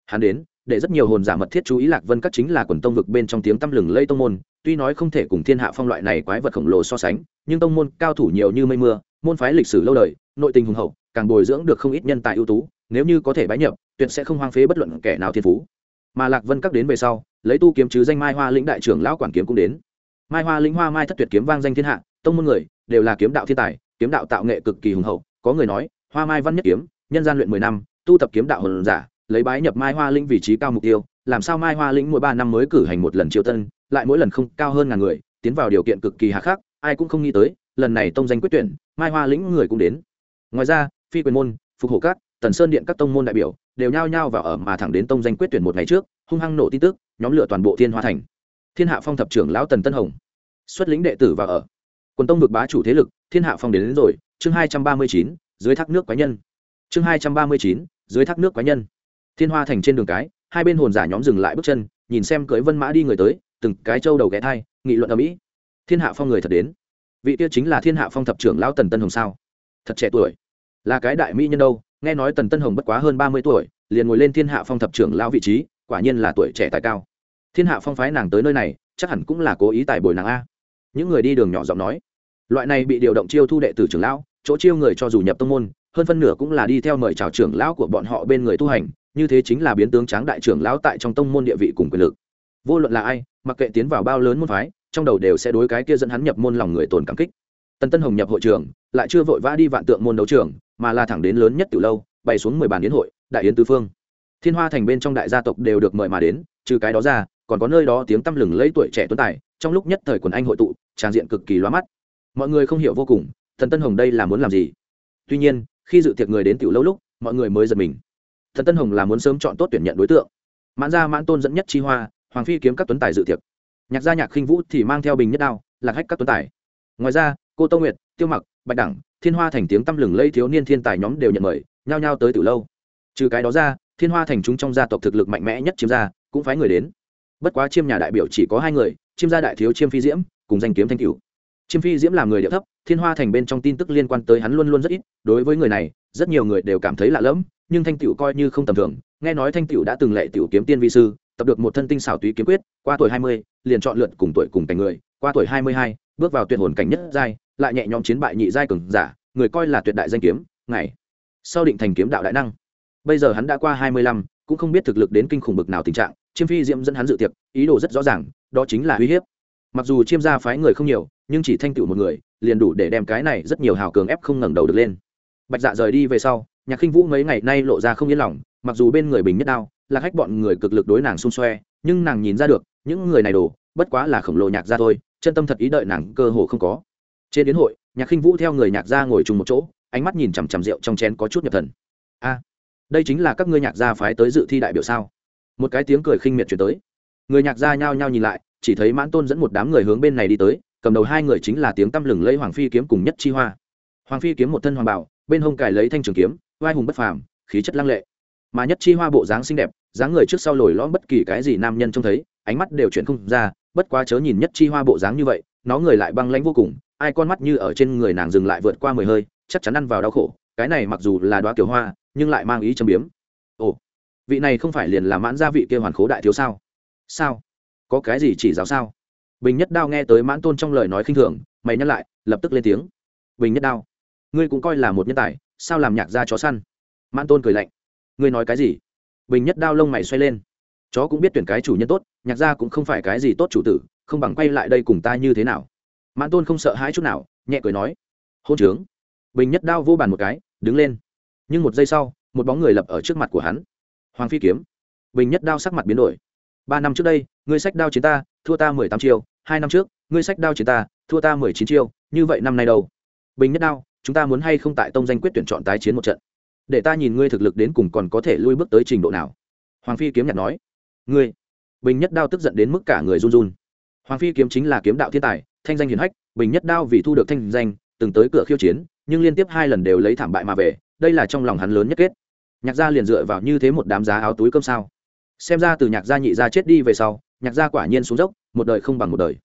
Hắn đến để rất nhiều hồn giả mật thiết chú ý lạc vân các chính là quần tông vực bên trong tiếng tăm lừng lây tông môn, tuy nói không thể cùng thiên hạ phong loại này quái vật khổng lồ so sánh, nhưng tông môn cao thủ nhiều như mây mưa, môn phái lịch sử lâu đời, nội tình hùng hậu, càng bồi dưỡng được không ít nhân tài ưu tú, nếu như có thể bái nhập, tuyệt sẽ không hoang phế bất luận kẻ nào thiên phú. Mà lạc vân các đến về sau, lấy tu kiếm chứ danh mai hoa lĩnh đại trưởng lão quản kiếm cũng đến. Mai hoa lĩnh hoa mai thất tuyệt kiếm vang danh thiên hạ, tông môn người đều là kiếm đạo thiên tài, kiếm đạo tạo nghệ cực kỳ hùng hậu, có người nói, hoa mai văn nhất kiếm, nhân gian luyện mười năm, tu tập kiếm đạo hồn giả lấy bái nhập mai hoa lĩnh vị trí cao mục tiêu làm sao mai hoa lĩnh mỗi ba năm mới cử hành một lần triều tân lại mỗi lần không cao hơn ngàn người tiến vào điều kiện cực kỳ hà khắc ai cũng không nghĩ tới lần này tông danh quyết tuyển mai hoa lĩnh người cũng đến. Ngoài ra phi quyền môn phục hộ các tần sơn điện các tông môn đại biểu đều nhao nhao vào ở mà thẳng đến tông danh quyết tuyển một ngày trước hung hăng nổ tin tức nhóm lửa toàn bộ thiên hoa thành. Thiên hạ phong thập trưởng lão tần tân hồng xuất lĩnh đệ tử vào ở. Quần tông vực bá chủ thế lực thiên hạ phong đến, đến rồi chương hai trăm ba mươi chín dưới thác nước quái nhân. Chương hai trăm ba mươi chín dưới thác nước quái nhân thiên hoa thành trên đường cái, hai bên hồn giả nhóm dừng lại bước chân, nhìn xem cưới vân mã đi người tới, từng cái trâu đầu ghé thai, nghị luận ở mỹ thiên hạ phong người thật đến. Vị kia chính là thiên hạ phong thập trưởng lão tần tân hồng sao? Thật trẻ tuổi. Là cái đại mỹ nhân đâu? Nghe nói tần tân hồng bất quá hơn ba mươi tuổi, liền ngồi lên thiên hạ phong thập trưởng lão vị trí, quả nhiên là tuổi trẻ tài cao. Thiên hạ phong phái nàng tới nơi này, chắc hẳn cũng là cố ý tài bồi nàng a. Những người đi đường nhỏ giọng nói. Loại này bị điều động chiêu thu đệ tử trưởng lão, chỗ chiêu người cho dù nhập tông môn, hơn phân nửa cũng là đi theo mời chào trưởng lão của bọn họ bên người tu hành như thế chính là biến tướng tráng đại trưởng lão tại trong tông môn địa vị cùng quyền lực. Vô luận là ai, mặc kệ tiến vào bao lớn môn phái, trong đầu đều sẽ đối cái kia dẫn hắn nhập môn lòng người tồn cảm kích. Tần tân hồng nhập hội trường, lại chưa vội vã đi vạn tượng môn đấu trường, mà là thẳng đến lớn nhất từ lâu, bày xuống mười bàn yến hội, đại yến tứ phương. Thiên hoa thành bên trong đại gia tộc đều được mời mà đến, trừ cái đó ra, còn có nơi đó tiếng tăm lừng lấy tuổi trẻ tuấn tài, trong lúc nhất thời quần anh hội tụ, tràn diện cực kỳ loa mắt. Mọi người không hiểu vô cùng thần tân hồng đây là muốn làm gì? Tuy nhiên, khi dự tiệc người đến tiểu lâu lúc, mọi người mới giật mình thần tân hồng là muốn sớm chọn tốt tuyển nhận đối tượng. Mãn gia mãn tôn dẫn nhất chi hoa, hoàng phi kiếm các tuấn tài dự tiệc. Nhạc gia nhạc khinh vũ thì mang theo bình nhất đao, lạc hách các tuấn tài. Ngoài ra, cô tô nguyệt, tiêu mặc, bạch đẳng, thiên hoa thành tiếng tăm lừng lây thiếu niên thiên tài nhóm đều nhận mời, nhao nhao tới từ lâu. Trừ cái đó ra, thiên hoa thành chúng trong gia tộc thực lực mạnh mẽ nhất chiếm gia, cũng phái người đến. Bất quá chiêm nhà đại biểu chỉ có hai người, chiêm gia đại thiếu chiêm phi diễm, cùng danh kiếm thanh cửu. Chiêm phi diễm là người địa thấp, thiên hoa thành bên trong tin tức liên quan tới hắn luôn luôn rất ít, đối với người này, rất nhiều người đều cảm thấy lạ lẫm nhưng thanh tiểu coi như không tầm thường, nghe nói thanh tiểu đã từng lệ tiểu kiếm tiên vi sư, tập được một thân tinh xảo túy kiếm quyết, qua tuổi hai mươi, liền chọn lượt cùng tuổi cùng cảnh người, qua tuổi hai mươi hai, bước vào tuyệt hồn cảnh nhất giai, lại nhẹ nhõm chiến bại nhị giai cường giả, người coi là tuyệt đại danh kiếm, ngày sau định thành kiếm đạo đại năng. Bây giờ hắn đã qua hai mươi lăm, cũng không biết thực lực đến kinh khủng bực nào tình trạng, chiêm phi diễm dẫn hắn dự tiệc, ý đồ rất rõ ràng, đó chính là uy hiếp. Mặc dù chiêm gia phái người không nhiều, nhưng chỉ thanh tựu một người, liền đủ để đem cái này rất nhiều hào cường ép không ngẩng đầu được lên. Bạch dạ rời đi về sau nhạc khinh vũ mấy ngày nay lộ ra không yên lòng, mặc dù bên người bình nhất đao là khách bọn người cực lực đối nàng xung xoe, nhưng nàng nhìn ra được, những người này đổ, bất quá là khổng lồ nhạc gia thôi, chân tâm thật ý đợi nàng cơ hồ không có. Trên đến hội, nhạc khinh vũ theo người nhạc gia ngồi chung một chỗ, ánh mắt nhìn chằm chằm rượu trong chén có chút nhập thần. A, đây chính là các ngươi nhạc gia phái tới dự thi đại biểu sao? Một cái tiếng cười khinh miệt chuyển tới. Người nhạc gia nhao nhao nhìn lại, chỉ thấy mãn tôn dẫn một đám người hướng bên này đi tới, cầm đầu hai người chính là tiếng tăm lừng lấy hoàng phi kiếm cùng nhất chi hoa. Hoàng phi kiếm một thân hoàng bảo, bên hông cài lấy thanh trường kiếm vai hùng bất phàm, khí chất lăng lệ. Mà nhất chi hoa bộ dáng xinh đẹp, dáng người trước sau lồi lõm bất kỳ cái gì nam nhân trông thấy, ánh mắt đều chuyển không ra, bất quá chớ nhìn nhất chi hoa bộ dáng như vậy, nó người lại băng lãnh vô cùng, ai con mắt như ở trên người nàng dừng lại vượt qua mười hơi, chắc chắn ăn vào đau khổ, cái này mặc dù là đoá kiểu hoa, nhưng lại mang ý châm biếm. Ồ, vị này không phải liền là mãn gia vị kia hoàn khố đại thiếu sao? Sao? Có cái gì chỉ giáo sao? Bình nhất đao nghe tới mãn tôn trong lời nói khinh thường, mày nhắc lại, lập tức lên tiếng. Bình nhất đao, ngươi cũng coi là một nhân tài sao làm nhạc ra chó săn? Mãn tôn cười lạnh. Ngươi nói cái gì? Bình nhất đao lông mày xoay lên. Chó cũng biết tuyển cái chủ nhân tốt, nhạc gia cũng không phải cái gì tốt chủ tử, không bằng quay lại đây cùng ta như thế nào? Mãn tôn không sợ hãi chút nào, nhẹ cười nói. Hôn trướng. Bình nhất đao vô bàn một cái, đứng lên. Nhưng một giây sau, một bóng người lập ở trước mặt của hắn. Hoàng phi kiếm. Bình nhất đao sắc mặt biến đổi. Ba năm trước đây, ngươi sách đao chiến ta, thua ta mười tám chiêu. Hai năm trước, ngươi sách đao chiến ta, thua ta mười chín chiêu. Như vậy năm nay đâu? Bình nhất đao chúng ta muốn hay không tại tông danh quyết tuyển chọn tái chiến một trận? Để ta nhìn ngươi thực lực đến cùng còn có thể lui bước tới trình độ nào. Hoàng phi kiếm nhặt nói. Ngươi. Bình nhất đao tức giận đến mức cả người run run. Hoàng phi kiếm chính là kiếm đạo thiên tài, thanh danh hiển hách, bình nhất đao vì thu được thanh danh, từng tới cửa khiêu chiến, nhưng liên tiếp hai lần đều lấy thảm bại mà về, đây là trong lòng hắn lớn nhất kết. Nhạc gia liền dựa vào như thế một đám giá áo túi cơm sao? Xem ra từ nhạc gia nhị gia chết đi về sau, nhạc gia quả nhiên xuống dốc, một đời không bằng một đời.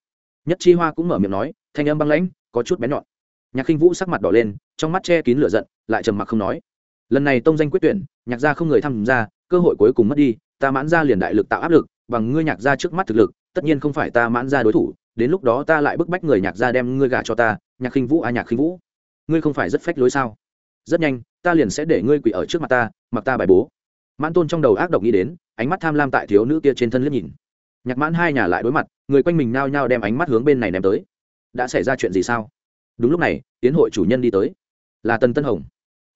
Nhất chi hoa cũng mở miệng nói, thanh âm băng lãnh, có chút bén nhọn nhạc khinh vũ sắc mặt đỏ lên, trong mắt che kín lửa giận, lại trầm mặc không nói. Lần này tông danh quyết tuyển, nhạc gia không người tham gia, cơ hội cuối cùng mất đi, ta mãn ra liền đại lực tạo áp lực, bằng ngươi nhạc gia trước mắt thực lực, tất nhiên không phải ta mãn ra đối thủ, đến lúc đó ta lại bức bách người nhạc gia đem ngươi gả cho ta, nhạc khinh vũ à nhạc khinh vũ. Ngươi không phải rất phách lối sao? Rất nhanh, ta liền sẽ để ngươi quỳ ở trước mặt ta, mặc ta bài bố. Mãn tôn trong đầu ác độc nghĩ đến, ánh mắt tham lam tại thiếu nữ kia trên thân liếc nhìn. Nhạc mãn hai nhà lại đối mặt, người quanh mình nao nhao đem ánh mắt hướng bên này ném tới. Đã xảy ra chuyện gì sao? Đúng lúc này tiến hội chủ nhân đi tới. Là tần tân hồng.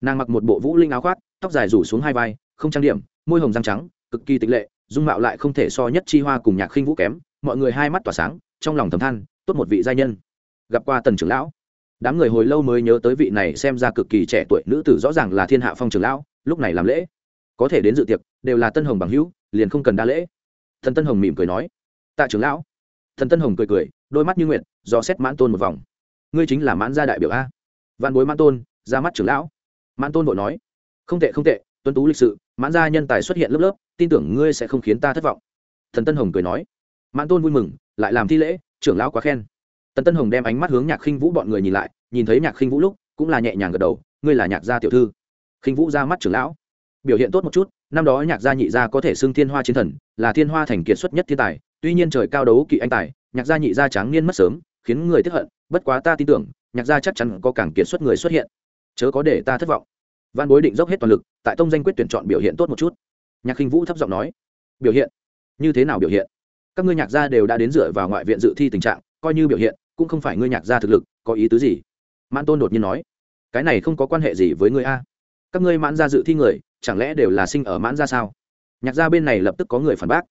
Nàng mặc một bộ vũ linh áo khoác, tóc dài rủ xuống hai vai, không trang điểm, môi hồng răng trắng, cực kỳ tịch lệ, dung mạo lại không thể so nhất chi hoa cùng nhạc khinh vũ kém, mọi người hai mắt tỏa sáng, trong lòng thầm than, tốt một vị giai nhân. Gặp qua tần trưởng lão. Đám người hồi lâu mới nhớ tới vị này xem ra cực kỳ trẻ tuổi nữ tử rõ ràng là thiên hạ phong trưởng lão, lúc này làm lễ. Có thể đến dự tiệc, đều là tân hồng bằng hữu, liền không cần đa lễ. Thần tân hồng mỉm cười nói, tạ trưởng lão. Thần tân hồng cười cười, đôi mắt như nguyện do xét mãn tôn một vòng ngươi chính là mãn gia đại biểu a. Văn bối mãn tôn, ra mắt trưởng lão. Mãn tôn vội nói, không tệ không tệ, tuân tú lịch sự, mãn gia nhân tài xuất hiện lớp lớp, tin tưởng ngươi sẽ không khiến ta thất vọng. Thần tân hồng cười nói, mãn tôn vui mừng, lại làm thi lễ, trưởng lão quá khen. Tần tân hồng đem ánh mắt hướng nhạc khinh vũ bọn người nhìn lại, nhìn thấy nhạc khinh vũ lúc, cũng là nhẹ nhàng gật đầu, ngươi là nhạc gia tiểu thư. Khinh vũ ra mắt trưởng lão. Biểu hiện tốt một chút, năm đó nhạc gia nhị gia có thể xưng thiên hoa chiến thần, là thiên hoa thành kiệt xuất nhất thiên tài, tuy nhiên trời cao đấu kỵ anh tài, nhạc gia nhị gia tráng niên mất sớm, khiến người tiếp hận bất quá ta tin tưởng, nhạc gia chắc chắn có càng kiệt xuất người xuất hiện. Chớ có để ta thất vọng. Văn bối định dốc hết toàn lực, tại tông danh quyết tuyển chọn biểu hiện tốt một chút. Nhạc khinh vũ thấp giọng nói, biểu hiện? Như thế nào biểu hiện? Các ngươi nhạc gia đều đã đến dựa vào ngoại viện dự thi tình trạng, coi như biểu hiện, cũng không phải ngươi nhạc gia thực lực, có ý tứ gì? Mãn tôn đột nhiên nói, cái này không có quan hệ gì với ngươi a. Các ngươi mãn gia dự thi người, chẳng lẽ đều là sinh ở mãn gia sao? Nhạc gia bên này lập tức có người phản bác.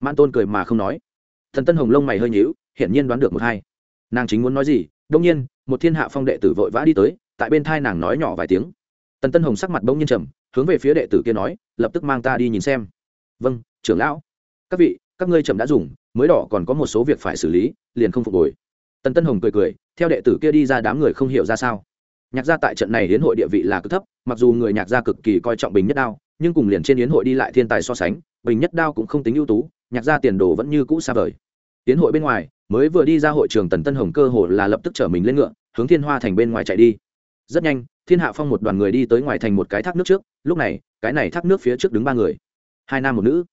Mãn tôn cười mà không nói. Thần tân hồng lông mày hơi nhíu, hiển nhiên đoán được một hai nàng chính muốn nói gì đông nhiên, một thiên hạ phong đệ tử vội vã đi tới, tại bên thai nàng nói nhỏ vài tiếng. Tần tân hồng sắc mặt bỗng nhiên trầm, hướng về phía đệ tử kia nói, lập tức mang ta đi nhìn xem. Vâng trưởng lão. Các vị, các ngươi trầm đã dùng, mới đỏ còn có một số việc phải xử lý, liền không phục hồi. Tần tân hồng cười cười, theo đệ tử kia đi ra đám người không hiểu ra sao. Nhạc gia tại trận này hiến hội địa vị là cực thấp, mặc dù người nhạc gia cực kỳ coi trọng bình nhất đao, nhưng cùng liền trên hiến hội đi lại thiên tài so sánh, bình nhất đao cũng không tính ưu tú, nhạc gia tiền đồ vẫn như cũ xa vời. Hiến hội bên ngoài mới vừa đi ra hội trường tần tân hồng cơ hồ là lập tức chở mình lên ngựa, hướng thiên hoa thành bên ngoài chạy đi. Rất nhanh, thiên hạ phong một đoàn người đi tới ngoài thành một cái thác nước trước, lúc này, cái này thác nước phía trước đứng ba người. Hai nam một nữ.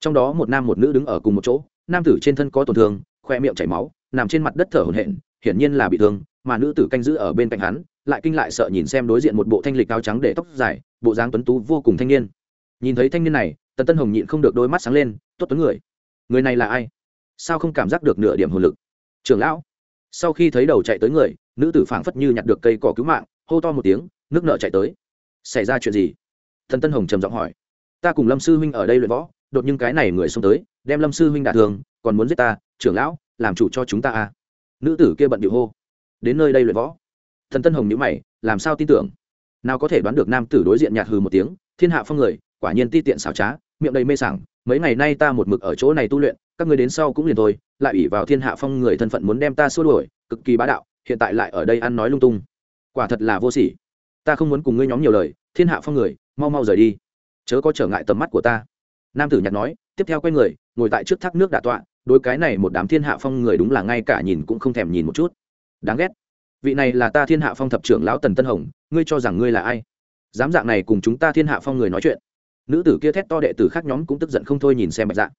Trong đó một nam một nữ đứng ở cùng một chỗ, nam tử trên thân có tổn thương, khoe miệng chảy máu, nằm trên mặt đất thở hổn hển, hiển nhiên là bị thương, mà nữ tử canh giữ ở bên cạnh hắn, lại kinh lại sợ nhìn xem đối diện một bộ thanh lịch áo trắng để tóc dài, bộ dáng tuấn tú vô cùng thanh niên. Nhìn thấy thanh niên này, tần tân hồng nhịn không được đôi mắt sáng lên, tốt tuấn người người này là ai? Sao không cảm giác được nửa điểm hồn lực? Trưởng lão, sau khi thấy đầu chạy tới người, nữ tử phảng phất như nhặt được cây cỏ cứu mạng, hô to một tiếng, nước nợ chạy tới. Xảy ra chuyện gì? Thần tân hồng trầm giọng hỏi. Ta cùng lâm sư huynh ở đây luyện võ, đột nhiên cái này người xông tới, đem lâm sư huynh đả thường còn muốn giết ta, trưởng lão, làm chủ cho chúng ta à? Nữ tử kia bận điệu hô. Đến nơi đây luyện võ. Thần tân hồng nhữ mày, làm sao tin tưởng? Nào có thể đoán được nam tử đối diện nhạt hừ một tiếng, thiên hạ phong người, quả nhiên ti tiện xảo trá, miệng đầy mê sảng, mấy ngày nay ta một mực ở chỗ này tu luyện các người đến sau cũng liền thôi, lại ủy vào thiên hạ phong người thân phận muốn đem ta xua đuổi, cực kỳ bá đạo, hiện tại lại ở đây ăn nói lung tung. Quả thật là vô sỉ. Ta không muốn cùng ngươi nhóm nhiều lời, thiên hạ phong người, mau mau rời đi. Chớ có trở ngại tầm mắt của ta. Nam tử nhặt nói, tiếp theo quay người, ngồi tại trước thác nước đạ tọa, đối cái này một đám thiên hạ phong người đúng là ngay cả nhìn cũng không thèm nhìn một chút. Đáng ghét. Vị này là ta thiên hạ phong thập trưởng lão tần tân hồng, ngươi cho rằng ngươi là ai? Dám dạng này cùng chúng ta thiên hạ phong người nói chuyện. Nữ tử kia thét to đệ tử khác nhóm cũng tức giận không thôi nhìn xem bạch dạ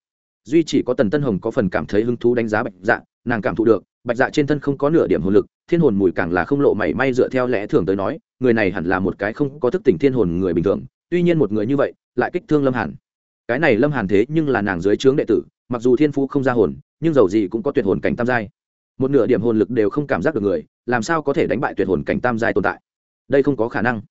duy chỉ có tần tân hồng có phần cảm thấy hứng thú đánh giá bạch dạ nàng cảm thụ được, bạch dạ trên thân không có nửa điểm hồn lực, thiên hồn mùi càng là không lộ mảy may dựa theo lẽ thường tới nói, người này hẳn là một cái không có thức tỉnh thiên hồn người bình thường, tuy nhiên một người như vậy, lại kích thương lâm hàn. Cái này lâm hàn thế nhưng là nàng dưới trướng đệ tử, mặc dù thiên phú không ra hồn, nhưng dầu gì cũng có tuyệt hồn cảnh tam giai. Một nửa điểm hồn lực đều không cảm giác được người, làm sao có thể đánh bại tuyệt hồn cảnh tam giai tồn tại? Đây không có khả năng.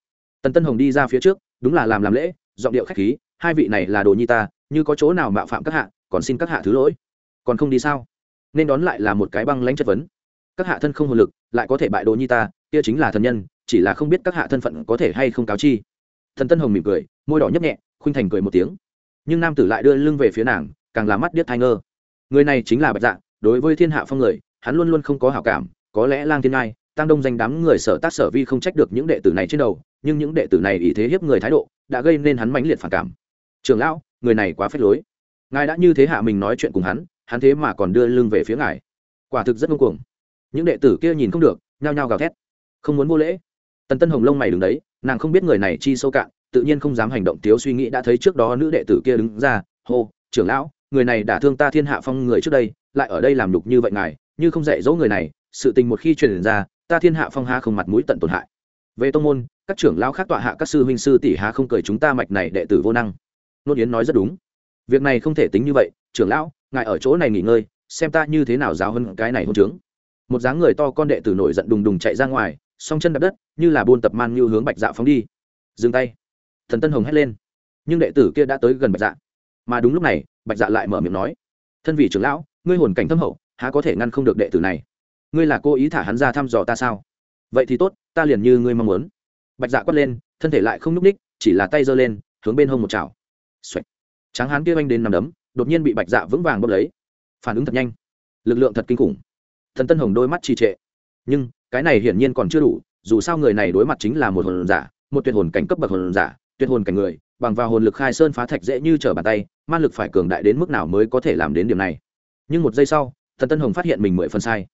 Tần tân hồng đi ra phía trước, đúng là làm làm lễ, giọng điệu khách khí, hai vị này là đồ nhi ta, như có chỗ nào mạo phạm các hạ còn xin các hạ thứ lỗi. Còn không đi sao? Nên đón lại là một cái băng lãnh chất vấn. Các hạ thân không hồn lực, lại có thể bại đồ nhi ta, kia chính là thần nhân, chỉ là không biết các hạ thân phận có thể hay không cáo chi. Thần tân hồng mỉm cười, môi đỏ nhấp nhẹ, khuynh thành cười một tiếng. Nhưng nam tử lại đưa lưng về phía nàng, càng làm mắt điếc thai ngơ. Người này chính là bạch dạ đối với thiên hạ phong người, hắn luôn luôn không có hảo cảm, có lẽ lang thiên ngai tăng đông danh đám người sở tác sở vi không trách được những đệ tử này trên đầu, nhưng những đệ tử này ý thế hiếp người thái độ, đã gây nên hắn mãnh liệt phản cảm. Trường lão, người này quá phép lối ngài đã như thế hạ mình nói chuyện cùng hắn hắn thế mà còn đưa lưng về phía ngài. Quả thực rất ngông cuồng. Những đệ tử kia nhìn không được, nhao nhao gào thét. Không muốn vô lễ. Tần tân hồng lông mày đứng đấy, nàng không biết người này chi sâu cạn, tự nhiên không dám hành động tiếu suy nghĩ đã thấy trước đó nữ đệ tử kia đứng ra, hô, trưởng lão, người này đã thương ta thiên hạ phong người trước đây, lại ở đây làm nhục như vậy ngài, như không dạy dỗ người này, sự tình một khi truyền ra, ta thiên hạ phong ha không mặt mũi tận tổn hại. Về tông môn, các trưởng lão khác tọa hạ các sư huynh sư tỷ há không cười chúng ta mạch này đệ tử vô năng. Nôn yến nói rất đúng việc này không thể tính như vậy, trưởng lão, ngài ở chỗ này nghỉ ngơi, xem ta như thế nào giáo hơn cái này hôn trướng. Một dáng người to con đệ tử nổi giận đùng đùng chạy ra ngoài, song chân đập đất, như là buôn tập man như hướng bạch dạ phóng đi. Dừng tay. Thần tân hồng hét lên. Nhưng đệ tử kia đã tới gần bạch dạ. Mà đúng lúc này, bạch dạ lại mở miệng nói. Thân vị trưởng lão, ngươi hồn cảnh thâm hậu, há có thể ngăn không được đệ tử này? Ngươi là cố ý thả hắn ra thăm dò ta sao? Vậy thì tốt, ta liền như ngươi mong muốn. Bạch dạ quát lên, thân thể lại không n ú c ních chỉ là tay giơ lên, hướng bên hông một chảo. Xoạch tráng hán kia anh đến nằm đấm, đột nhiên bị bạch dạ vững vàng bốc lấy. Phản ứng thật nhanh. Lực lượng thật kinh khủng. Thần tân hồng đôi mắt trì trệ. Nhưng, cái này hiển nhiên còn chưa đủ, dù sao người này đối mặt chính là một hồn giả, một tuyệt hồn cảnh cấp bậc hồn giả, tuyệt hồn cảnh người, bằng vào hồn lực khai sơn phá thạch dễ như trở bàn tay man lực phải cường đại đến mức nào mới có thể làm đến điểm này. Nhưng một giây sau, thần tân hồng phát hiện mình mười phần sai.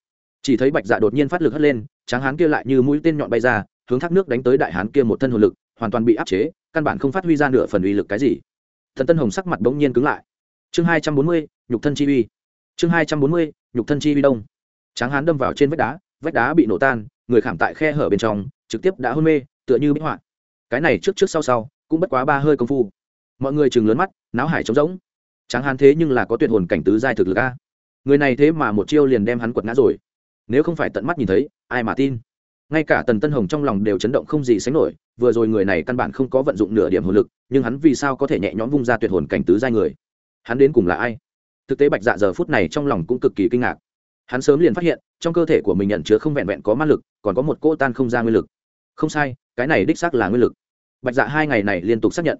Chỉ thấy bạch dạ đột nhiên phát lực hất lên, tráng hán kia lại như mũi tên nhọn bay ra, hướng thác nước đánh tới đại hán kia một thân hồn lực, hoàn toàn bị áp chế, căn bản không phát huy ra nửa phần uy lực cái gì thần tân hồng sắc mặt bỗng nhiên cứng lại. Chương hai trăm bốn mươi, nhục thân chi uy. Chương hai trăm bốn mươi, nhục thân chi uy đông. Tráng hán đâm vào trên vách đá vách đá bị nổ tan, người khảm tại khe hở bên trong, trực tiếp đã hôn mê, tựa như bích họa. Cái này trước trước sau sau, cũng bất quá ba hơi công phu. Mọi người chừng lớn mắt náo hải trống rỗng. Tráng hán thế nhưng là có tuyệt hồn cảnh tứ giai thực lực a. Người này thế mà một chiêu liền đem hắn quật ngã rồi. Nếu không phải tận mắt nhìn thấy, ai mà tin? Ngay cả tần tân hồng trong lòng đều chấn động không gì sánh nổi, vừa rồi người này căn bản không có vận dụng nửa điểm hồn lực, nhưng hắn vì sao có thể nhẹ nhõm vung ra tuyệt hồn cảnh tứ giai người? Hắn đến cùng là ai? Thực tế bạch dạ giờ phút này trong lòng cũng cực kỳ kinh ngạc. Hắn sớm liền phát hiện, trong cơ thể của mình nhận chứa không vẹn vẹn có ma lực, còn có một cỗ tan không ra nguyên lực. Không sai, cái này đích xác là nguyên lực. Bạch dạ hai ngày này liên tục xác nhận.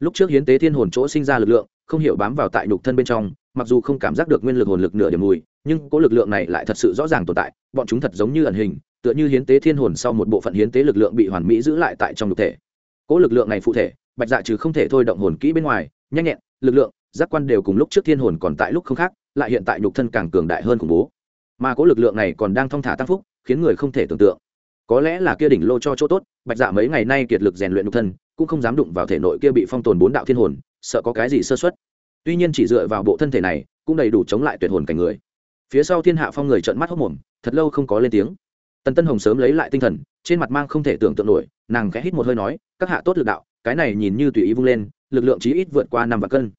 Lúc trước hiến tế thiên hồn chỗ sinh ra lực lượng, không hiểu bám vào tại nhục thân bên trong, mặc dù không cảm giác được nguyên lực hồn lực nửa điểm mùi, nhưng cỗ lực lượng này lại thật sự rõ ràng tồn tại, bọn chúng thật giống như ẩn hình tựa như hiến tế thiên hồn sau một bộ phận hiến tế lực lượng bị hoàn mỹ giữ lại tại trong nhục thể. Cỗ lực lượng này phụ thể, bạch dạ trừ không thể thôi động hồn kỹ bên ngoài, nhanh nhẹn, lực lượng, giác quan đều cùng lúc trước thiên hồn còn tại lúc không khác, lại hiện tại nhục thân càng cường đại hơn khủng bố. Mà cỗ lực lượng này còn đang thong thả tăng phúc, khiến người không thể tưởng tượng. Có lẽ là kia đỉnh lô cho chỗ tốt, bạch dạ mấy ngày nay kiệt lực rèn luyện nhục thân, cũng không dám đụng vào thể nội kia bị phong tồn bốn đạo thiên hồn, sợ có cái gì sơ xuất tuy nhiên chỉ dựa vào bộ thân thể này, cũng đầy đủ chống lại tuyệt hồn cảnh người. Phía sau thiên hạ phong người trợn mắt hốc mồm, thật lâu không có lên tiếng tần tân hồng sớm lấy lại tinh thần, trên mặt mang không thể tưởng tượng nổi, nàng khẽ hít một hơi nói, các hạ tốt lực đạo, cái này nhìn như tùy ý vung lên, lực lượng chí ít vượt qua năm vạn cân.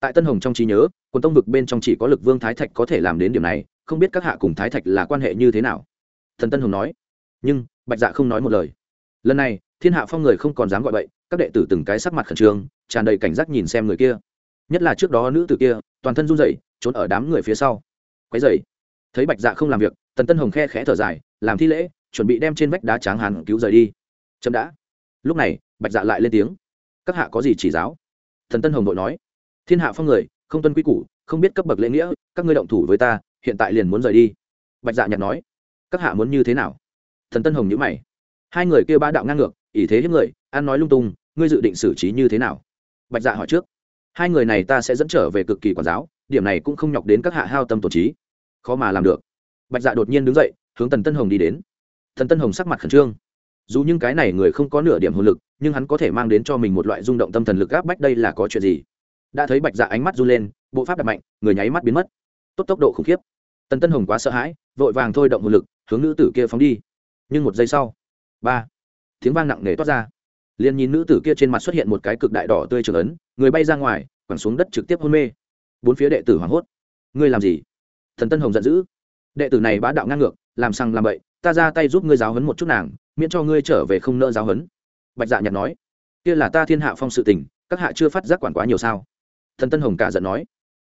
Tại tân hồng trong trí nhớ quân tông vực bên trong chỉ có lực vương thái thạch có thể làm đến điểm này, không biết các hạ cùng thái thạch là quan hệ như thế nào. Thần tân hồng nói, nhưng, bạch dạ không nói một lời. Lần này, thiên hạ phong người không còn dám gọi bậy, các đệ tử từng cái sắc mặt khẩn trương, tràn đầy cảnh giác nhìn xem người kia. Nhất là trước đó nữ tử kia, toàn thân run rẩy, trốn ở đám người phía sau. Quấy rầy. Thấy bạch dạ không làm việc, tần tân hồng khe khẽ thở dài làm thi lễ, chuẩn bị đem trên vách đá tráng hàn cứu rời đi. Chậm đã. Lúc này, bạch dạ lại lên tiếng. Các hạ có gì chỉ giáo? Thần tân hồng đội nói. Thiên hạ phong người, không tuân quy củ, không biết cấp bậc lễ nghĩa, các ngươi động thủ với ta, hiện tại liền muốn rời đi. Bạch dạ nhạt nói. Các hạ muốn như thế nào? Thần tân hồng nhữ mày. Hai người kêu ba đạo ngang ngược, ỷ thế hiếp người, ăn nói lung tung, ngươi dự định xử trí như thế nào? Bạch dạ hỏi trước. Hai người này ta sẽ dẫn trở về cực kỳ quản giáo, điểm này cũng không nhọc đến các hạ hao tâm tổ trí. Khó mà làm được. Bạch dạ đột nhiên đứng dậy hướng tần tân hồng đi đến. Thần tân hồng sắc mặt khẩn trương. Dù những cái này người không có nửa điểm hồn lực, nhưng hắn có thể mang đến cho mình một loại rung động tâm thần lực áp bách đây là có chuyện gì? Đã thấy bạch dạ ánh mắt run lên, bộ pháp đập mạnh, người nháy mắt biến mất. Tốt tốc độ khủng khiếp. Tần tân hồng quá sợ hãi, vội vàng thôi động hồn lực, hướng nữ tử kia phóng đi. Nhưng một giây sau, ba, tiếng vang nặng nề toát ra. Liền nhìn nữ tử kia trên mặt xuất hiện một cái cực đại đỏ tươi trường ấn, người bay ra ngoài, quẳng xuống đất trực tiếp hôn mê. Bốn phía đệ tử hoảng hốt. Ngươi làm gì? Thần tân hồng giận dữ đệ tử này bá đạo ngang ngược, làm sằng làm bậy, ta ra tay giúp ngươi giáo hấn một chút nàng, miễn cho ngươi trở về không nỡ giáo hấn bạch dạ nhặt nói. Kia là ta thiên hạ phong sự tình, các hạ chưa phát giác quản quá nhiều sao? Thần tân hồng cả giận nói.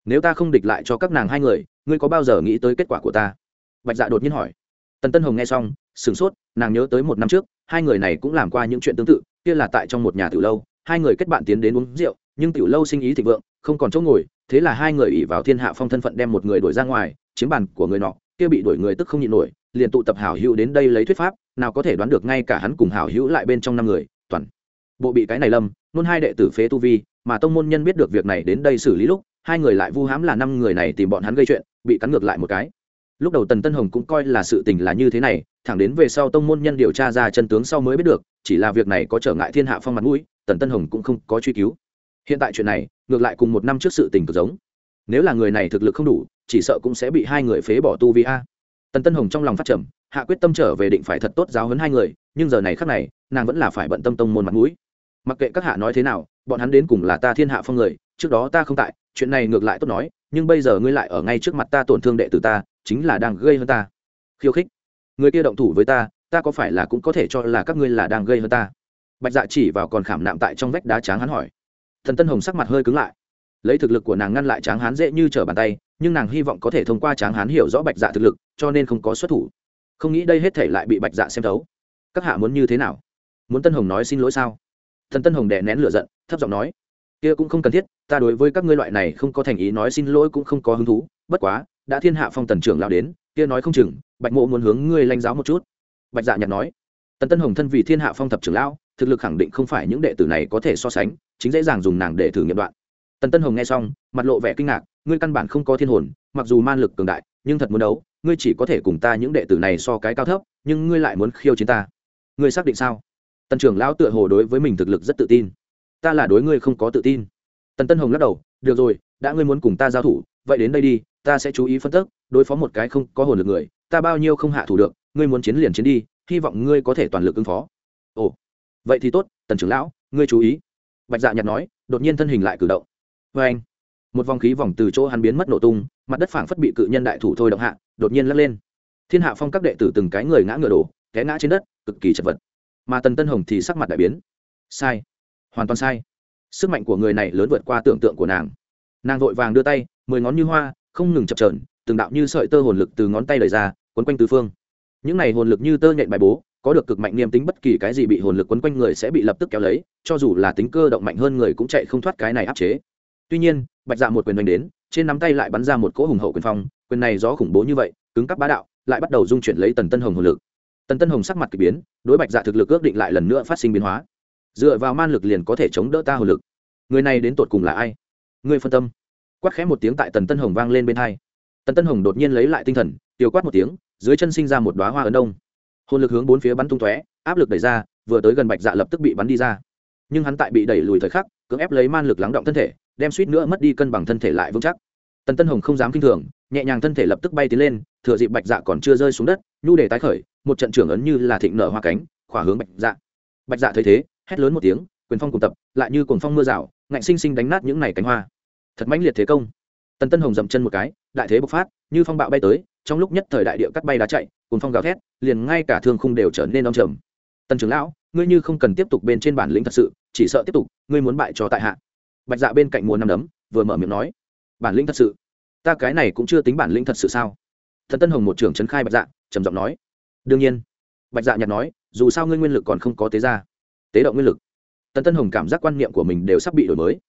Nếu ta không địch lại cho các nàng hai người, ngươi có bao giờ nghĩ tới kết quả của ta? Bạch dạ đột nhiên hỏi. Tần tân hồng nghe xong, sửng sốt, nàng nhớ tới một năm trước, hai người này cũng làm qua những chuyện tương tự, kia là tại trong một nhà tiểu lâu, hai người kết bạn tiến đến uống rượu, nhưng tiểu lâu sinh ý thịnh vượng, không còn chỗ ngồi, thế là hai người ỉ vào thiên hạ phong thân phận đem một người đuổi ra ngoài, chiếm bàn của người nọ kia bị đuổi người tức không nhịn nổi, liền tụ tập hảo hữu đến đây lấy thuyết pháp, nào có thể đoán được ngay cả hắn cùng hảo hữu lại bên trong năm người, toàn bộ bị cái này lâm, luôn hai đệ tử phế tu vi, mà tông môn nhân biết được việc này đến đây xử lý lúc, hai người lại vu hãm là năm người này tìm bọn hắn gây chuyện, bị cắn ngược lại một cái. Lúc đầu tần tân hồng cũng coi là sự tình là như thế này, thẳng đến về sau tông môn nhân điều tra ra chân tướng sau mới biết được, chỉ là việc này có trở ngại thiên hạ phong mặt mũi, tần tân hồng cũng không có truy cứu. Hiện tại chuyện này, ngược lại cùng một năm trước sự tình cực giống. Nếu là người này thực lực không đủ chỉ sợ cũng sẽ bị hai người phế bỏ tu vi a. Tần tân hồng trong lòng phát trầm, hạ quyết tâm trở về định phải thật tốt giáo hấn hai người, nhưng giờ này khác này, nàng vẫn là phải bận tâm tông môn mặt mũi. Mặc kệ các hạ nói thế nào, bọn hắn đến cùng là ta thiên hạ phong người, trước đó ta không tại, chuyện này ngược lại tốt nói, nhưng bây giờ ngươi lại ở ngay trước mặt ta tổn thương đệ tử ta, chính là đang gây hơn ta. Khiêu khích. Người kia động thủ với ta ta có phải là cũng có thể cho là các ngươi là đang gây hơn ta? Bạch dạ chỉ vào còn khảm nạm tại trong vách đá tráng hắn hỏi. Thần tân hồng sắc mặt hơi cứng lại. Lấy thực lực của nàng ngăn lại tráng hán dễ như trở bàn tay nhưng nàng hy vọng có thể thông qua tráng hán hiểu rõ bạch dạ thực lực, cho nên không có xuất thủ. Không nghĩ đây hết thể lại bị bạch dạ xem thấu. Các hạ muốn như thế nào? Muốn tân hồng nói xin lỗi sao? Thần tân hồng đè nén lửa giận, thấp giọng nói, kia cũng không cần thiết, ta đối với các ngươi loại này không có thành ý nói xin lỗi cũng không có hứng thú, bất quá, đã thiên hạ phong tần trưởng lao đến, kia nói không chừng, bạch mộ muốn hướng ngươi lanh giáo một chút. Bạch dạ nhặt nói, tần tân hồng thân vì thiên hạ phong thập trưởng lão, thực lực khẳng định không phải những đệ tử này có thể so sánh, chính dễ dàng dùng nàng để thử nghiệm đoạn. Tần tân hồng nghe xong, mặt lộ vẻ kinh ngạc ngươi căn bản không có thiên hồn, mặc dù man lực cường đại, nhưng thật muốn đấu, ngươi chỉ có thể cùng ta những đệ tử này so cái cao thấp, nhưng ngươi lại muốn khiêu chiến ta. Ngươi xác định sao? Tần trưởng lão tựa hồ đối với mình thực lực rất tự tin. Ta là đối ngươi không có tự tin. Tần tân hồng lắc đầu, được rồi, đã ngươi muốn cùng ta giao thủ, vậy đến đây đi, ta sẽ chú ý phân tích, đối phó một cái không có hồn lực người, ta bao nhiêu không hạ thủ được, ngươi muốn chiến liền chiến đi, hy vọng ngươi có thể toàn lực ứng phó. Ồ, vậy thì tốt, tần trưởng lão, ngươi chú ý. Bạch dạ nhặt nói, đột nhiên thân hình lại cử động. Vê anh một vòng khí vòng từ chỗ hắn biến mất nổ tung, mặt đất phảng phất bị cự nhân đại thủ thôi động hạ, đột nhiên lắc lên. Thiên hạ phong các đệ tử từng cái người ngã ngựa đổ, té ngã trên đất, cực kỳ chật vật. Mà tần tân hồng thì sắc mặt đại biến. Sai, hoàn toàn sai. Sức mạnh của người này lớn vượt qua tưởng tượng của nàng. Nàng vội vàng đưa tay, mười ngón như hoa, không ngừng chập trờn từng đạo như sợi tơ hồn lực từ ngón tay lời ra, quấn quanh tứ phương. Những này hồn lực như tơ nhện bài bố, có được cực mạnh niềm tính bất kỳ cái gì bị hồn lực quấn quanh người sẽ bị lập tức kéo lấy, cho dù là tính cơ động mạnh hơn người cũng chạy không thoát cái này áp chế tuy nhiên, bạch dạ một quyền đánh đến, trên nắm tay lại bắn ra một cỗ hùng hậu quyền phong, quyền này gió khủng bố như vậy, cứng cắp bá đạo, lại bắt đầu dung chuyển lấy tần tân hồng hồn lực. Tần tân hồng sắc mặt k ỳ biến, đối bạch dạ thực lực ước định lại lần nữa phát sinh biến hóa. Dựa vào man lực liền có thể chống đỡ ta hồn lực. Người này đến tột cùng là ai? Người phân tâm. Quát khẽ một tiếng tại tần tân hồng vang lên bên hai. Tần tân hồng đột nhiên lấy lại tinh thần, tiêu quát một tiếng, dưới chân sinh ra một đoá hoa ấn đông. Hồn lực hướng bốn phía bắn tung tóe, áp lực đẩy ra, vừa tới gần bạch dạ lập tức bị bắn đi ra. Nhưng hắn tại bị đẩy lùi thời khắc, cưỡng ép lấy man lực lắng động thân thể đem suýt nữa mất đi cân bằng thân thể lại vững chắc. Tần tân hồng không dám kinh thường, nhẹ nhàng thân thể lập tức bay tiến lên, thừa dịp bạch dạ còn chưa rơi xuống đất, nhu để tái khởi, một trận trưởng ấn như là thịnh nở hoa cánh, khỏa hướng bạch dạ. Bạch dạ thấy thế, hét lớn một tiếng, quyền phong cùng tập, lại như cuồng phong mưa rào, ngạnh sinh sinh đánh nát những nải cánh hoa. Thật mãnh liệt thế công. Tần tân hồng dậm chân một cái, đại thế bộc phát, như phong bạo bay tới, trong lúc nhất thời đại địa cắt bay đá chạy cùng phong gào thét, liền ngay cả thương khung đều trở nên đông trầm. Tần trưởng lão, ngươi như không cần tiếp tục bên trên bản lĩnh thật sự, chỉ sợ tiếp tục, ngươi muốn bại cho tại hạ bạch dạ bên cạnh mua năm đấm, vừa mở miệng nói, bản lĩnh thật sự? Ta cái này cũng chưa tính bản lĩnh thật sự sao? Thần tân hồng một trưởng trấn khai bạch dạ trầm giọng nói, đương nhiên. Bạch dạ nhặt nói, dù sao ngươi nguyên lực còn không có tế ra, tế động nguyên lực. Tần tân hồng cảm giác quan niệm của mình đều sắp bị đổi mới.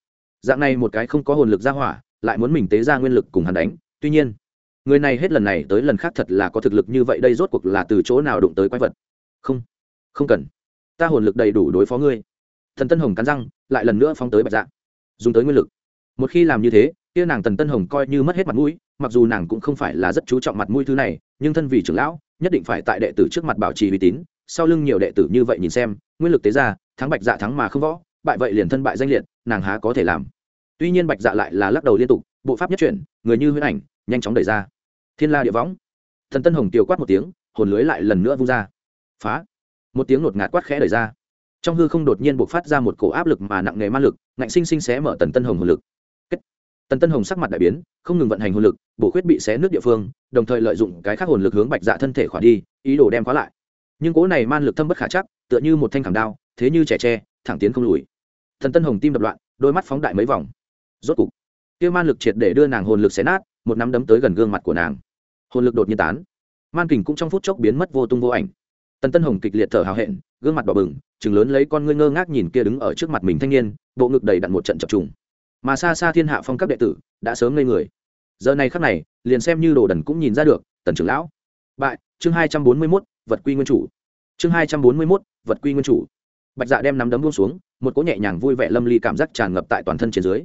Dạng này một cái không có hồn lực ra hỏa, lại muốn mình tế ra nguyên lực cùng hắn đánh. Tuy nhiên, người này hết lần này tới lần khác thật là có thực lực như vậy, đây rốt cuộc là từ chỗ nào đụng tới quái vật? Không không cần. Ta hồn lực đầy đủ đối phó ngươi. Thần tân hồng cắn răng, lại lần nữa phóng tới bạch dạ dùng tới nguyên lực. Một khi làm như thế, kia nàng tần tân hồng coi như mất hết mặt mũi, mặc dù nàng cũng không phải là rất chú trọng mặt mũi thứ này, nhưng thân vì trưởng lão, nhất định phải tại đệ tử trước mặt bảo trì uy tín, sau lưng nhiều đệ tử như vậy nhìn xem, nguyên lực tế ra, thắng bạch dạ thắng mà không võ, bại vậy liền thân bại danh liệt, nàng há có thể làm. Tuy nhiên bạch dạ lại là lắc đầu liên tục, bộ pháp nhất chuyển, người như huyễn ảnh, nhanh chóng đẩy ra. Thiên la địa võng. Thần tân hồng tiều quát một tiếng, hồn lưới lại lần nữa vung ra. Phá. Một tiếng nột ngạt quát khẽ đẩy ra trong hư không đột nhiên buộc phát ra một cổ áp lực mà nặng nề ma lực, ngạnh sinh sinh xé mở tần tân hồng hồn lực. Kết. tần tân hồng sắc mặt đại biến, không ngừng vận hành hồn lực, bổ khuyết bị xé nước địa phương, đồng thời lợi dụng cái khác hồn lực hướng bạch dạ thân thể khỏa đi, ý đồ đem khóa lại. Nhưng cỗ này man lực thâm bất khả chắc, tựa như một thanh khảm đao, thế như trẻ tre, thẳng tiến không lùi. Thần tân hồng tim đập loạn, đôi mắt phóng đại mấy vòng. Rốt cục, kia man lực triệt để đưa nàng hồn lực xé nát, một nắm đấm tới gần gương mặt của nàng. Hồn lực đột nhiên tán. Man kình cũng trong phút chốc biến mất vô tung vô ảnh tần tân hồng kịch liệt thở hào hẹn, gương mặt đỏ bừng chừng lớn lấy con ngươi ngơ ngác nhìn kia đứng ở trước mặt mình thanh niên, bộ ngực đầy đặn một trận chập trùng. Mà xa xa thiên hạ phong các đệ tử, đã sớm ngây người. Giờ này khắc này, liền xem như đồ đần cũng nhìn ra được, tần trưởng lão. Bại, chương hai trăm bốn mươi mốt, vật quy nguyên chủ. Chương hai trăm bốn mươi mốt, vật quy nguyên chủ. Bạch dạ đem nắm đấm buông xuống, một cỗ nhẹ nhàng vui vẻ lâm ly cảm giác tràn ngập tại toàn thân trên dưới.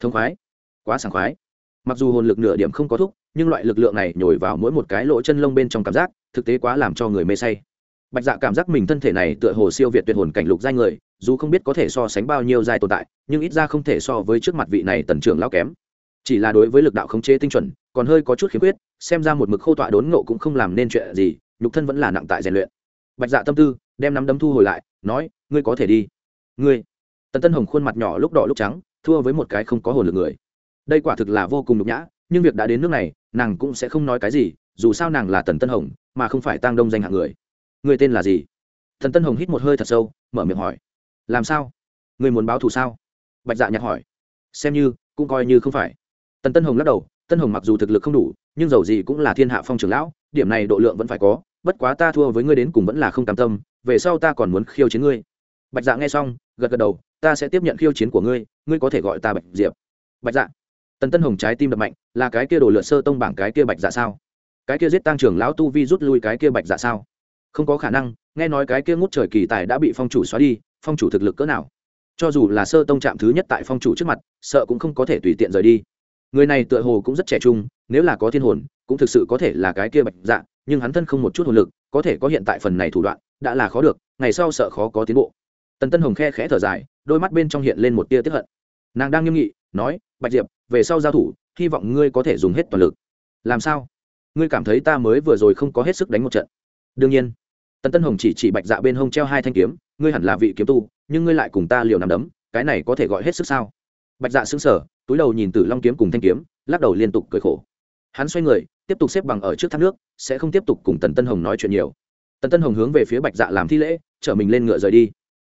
Thông khoái, quá sảng khoái. Mặc dù hồn lực nửa điểm không có thúc, nhưng loại lực lượng này nhồi vào mỗi một cái lỗ chân lông bên trong cảm giác, thực tế quá làm cho người mê say bạch dạ cảm giác mình thân thể này tựa hồ siêu việt tuyệt hồn cảnh lục giai người, dù không biết có thể so sánh bao nhiêu giai tồn tại, nhưng ít ra không thể so với trước mặt vị này tần trưởng lao kém. Chỉ là đối với lực đạo khống chế tinh chuẩn, còn hơi có chút khiếm khuyết, xem ra một mực khâu tọa đốn ngộ cũng không làm nên chuyện gì, nhục thân vẫn là nặng tại rèn luyện. Bạch dạ tâm tư, đem nắm đấm thu hồi lại, nói, ngươi có thể đi. Ngươi? Tần tân hồng khuôn mặt nhỏ lúc đỏ lúc trắng, thua với một cái không có hồn lực người. Đây quả thực là vô cùng nhục nhã, nhưng việc đã đến nước này, nàng cũng sẽ không nói cái gì, dù sao nàng là tần tân hồng, mà không phải tăng đông danh hạng người người tên là gì? Thần tân hồng hít một hơi thật sâu, mở miệng hỏi. Làm sao? Người muốn báo thù sao? Bạch dạ nhặt hỏi. Xem như, cũng coi như không phải. Tần tân hồng lắc đầu, tân hồng mặc dù thực lực không đủ, nhưng dầu gì cũng là thiên hạ phong trưởng lão, điểm này độ lượng vẫn phải có, bất quá ta thua với ngươi đến cùng vẫn là không cam tâm, về sau ta còn muốn khiêu chiến ngươi. Bạch dạ nghe xong, gật gật đầu, ta sẽ tiếp nhận khiêu chiến của ngươi ngươi có thể gọi ta bạch diệp. Bạch dạ. Tần tân hồng trái tim đập mạnh, là cái kia đồ lượt sơ tông bảng cái kia bạch dạ sao? Cái kia giết tăng trưởng lão tu vi rút lui cái kia bạch dạ sao? Không có khả năng, nghe nói cái kia ngút trời kỳ tài đã bị phong chủ xóa đi, phong chủ thực lực cỡ nào? Cho dù là sơ tông trạm thứ nhất tại phong chủ trước mặt, sợ cũng không có thể tùy tiện rời đi. Người này tựa hồ cũng rất trẻ trung, nếu là có thiên hồn, cũng thực sự có thể là cái kia bạch dạ nhưng hắn thân không một chút hồn lực, có thể có hiện tại phần này thủ đoạn, đã là khó được, ngày sau sợ khó có tiến bộ. Tần tân hồng khe khẽ thở dài, đôi mắt bên trong hiện lên một tia tiếp hận. Nàng đang nghiêm nghị, nói, bạch diệp, về sau giao thủ, hy vọng ngươi có thể dùng hết toàn lực. Làm sao? Ngươi cảm thấy ta mới vừa rồi không có hết sức đánh một trận? Đương nhiên tần tân hồng chỉ chỉ bạch dạ bên hông treo hai thanh kiếm, ngươi hẳn là vị kiếm tu, nhưng ngươi lại cùng ta liều nằm đấm, cái này có thể gọi hết sức sao? Bạch dạ xứng sở túi đầu nhìn tử long kiếm cùng thanh kiếm, lắc đầu liên tục cười khổ. Hắn xoay người, tiếp tục xếp bằng ở trước thác nước, sẽ không tiếp tục cùng tần tân hồng nói chuyện nhiều. Tần tân hồng hướng về phía bạch dạ làm thi lễ, chở mình lên ngựa rời đi.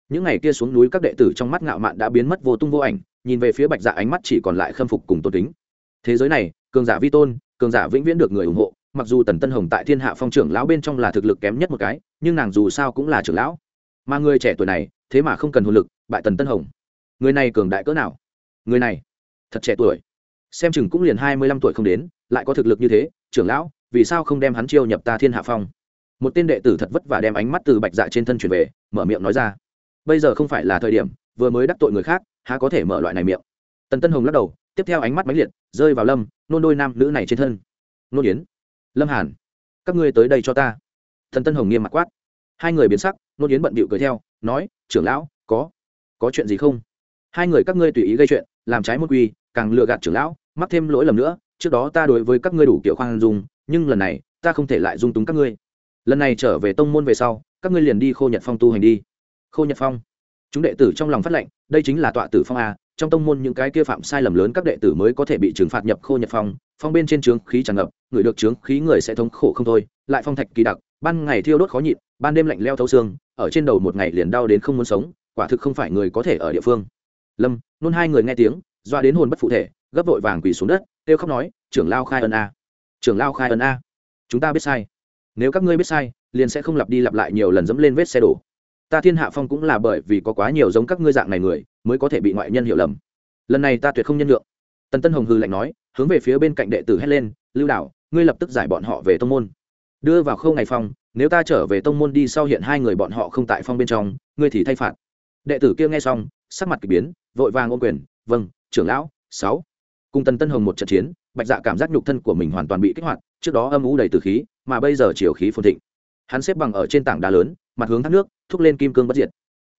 Những ngày kia xuống núi các đệ tử trong mắt ngạo mạn đã biến mất vô tung vô ảnh, nhìn về phía bạch dạ ánh mắt chỉ còn lại khâm phục cùng tôn kính. Thế giới này, cường giả vi tôn, cường giả vĩnh viễn được người ủng hộ, mặc dù tần tân hồng tại thiên hạ phong trưởng lão bên trong là thực lực kém nhất một cái nhưng nàng dù sao cũng là trưởng lão. Mà người trẻ tuổi này, thế mà không cần hồn lực, bại tần tân hồng. Người này cường đại cỡ nào? Người này, thật trẻ tuổi. Xem chừng cũng liền hai mươi lăm tuổi không đến, lại có thực lực như thế, trưởng lão, vì sao không đem hắn chiêu nhập ta thiên hạ phong? Một tên đệ tử thật vất vả đem ánh mắt từ bạch dạ trên thân chuyển về, mở miệng nói ra. Bây giờ không phải là thời điểm, vừa mới đắc tội người khác, há có thể mở loại này miệng? Tần tân hồng lắc đầu, tiếp theo ánh mắt máy liệt, rơi vào lâm, nôn đôi nam nữ này trên thân. Nôn yến, lâm hàn, các ngươi tới đây cho ta thần tân hồng nghiêm mặt quát. Hai người biến sắc, nôn yến bận bịu cười theo, nói, trưởng lão, có có chuyện gì không? Hai người các ngươi tùy ý gây chuyện, làm trái môn quy, càng lừa gạt trưởng lão, mắc thêm lỗi lầm nữa, trước đó ta đối với các ngươi đủ kiểu khoan dung, nhưng lần này, ta không thể lại dung túng các ngươi. Lần này trở về tông môn về sau, các ngươi liền đi khô nhật phong tu hành đi. Khô nhật phong, chúng đệ tử trong lòng phát lệnh, đây chính là tọa tử phong a trong tông môn những cái kia phạm sai lầm lớn các đệ tử mới có thể bị trừng phạt nhập khô nhập phong phong bên trên trướng khí tràn ngập, người được trướng khí người sẽ thống khổ không thôi, lại phong thạch kỳ đặc, ban ngày thiêu đốt khó nhịn, ban đêm lạnh leo thấu xương, ở trên đầu một ngày liền đau đến không muốn sống, quả thực không phải người có thể ở địa phương. Lâm, nôn hai người nghe tiếng doa đến hồn bất phụ thể, gấp vội vàng quỳ xuống đất, kêu khóc nói, trưởng lao khai ân a! Trưởng lao khai ân a! Chúng ta biết sai. Nếu các ngươi biết sai, liền sẽ không lặp đi lặp lại nhiều lần dẫm lên vết xe đổ ta thiên hạ phong cũng là bởi vì có quá nhiều giống các ngươi dạng này người, mới có thể bị ngoại nhân hiểu lầm. Lần này ta tuyệt không nhân lượng tần tân hồng hư lạnh nói, hướng về phía bên cạnh đệ tử hét lên, lưu đạo ngươi lập tức giải bọn họ về tông môn. Đưa vào khâu ngày phong, nếu ta trở về tông môn đi sau hiện hai người bọn họ không tại phong bên trong, ngươi thì thay phạt. Đệ tử kia nghe xong, sắc mặt k ỳ biến, vội vàng ôm quyền vâng trưởng lão, sáu. Cùng tần tân hồng một trận chiến, bạch dạ cảm giác nhục thân của mình hoàn toàn bị kích hoạt, trước đó âm ủ đầy từ khí, mà bây giờ chiều khí phồn thịnh hắn xếp bằng ở trên tảng đá lớn, mặt hướng thác nước, thúc lên kim cương bất diệt.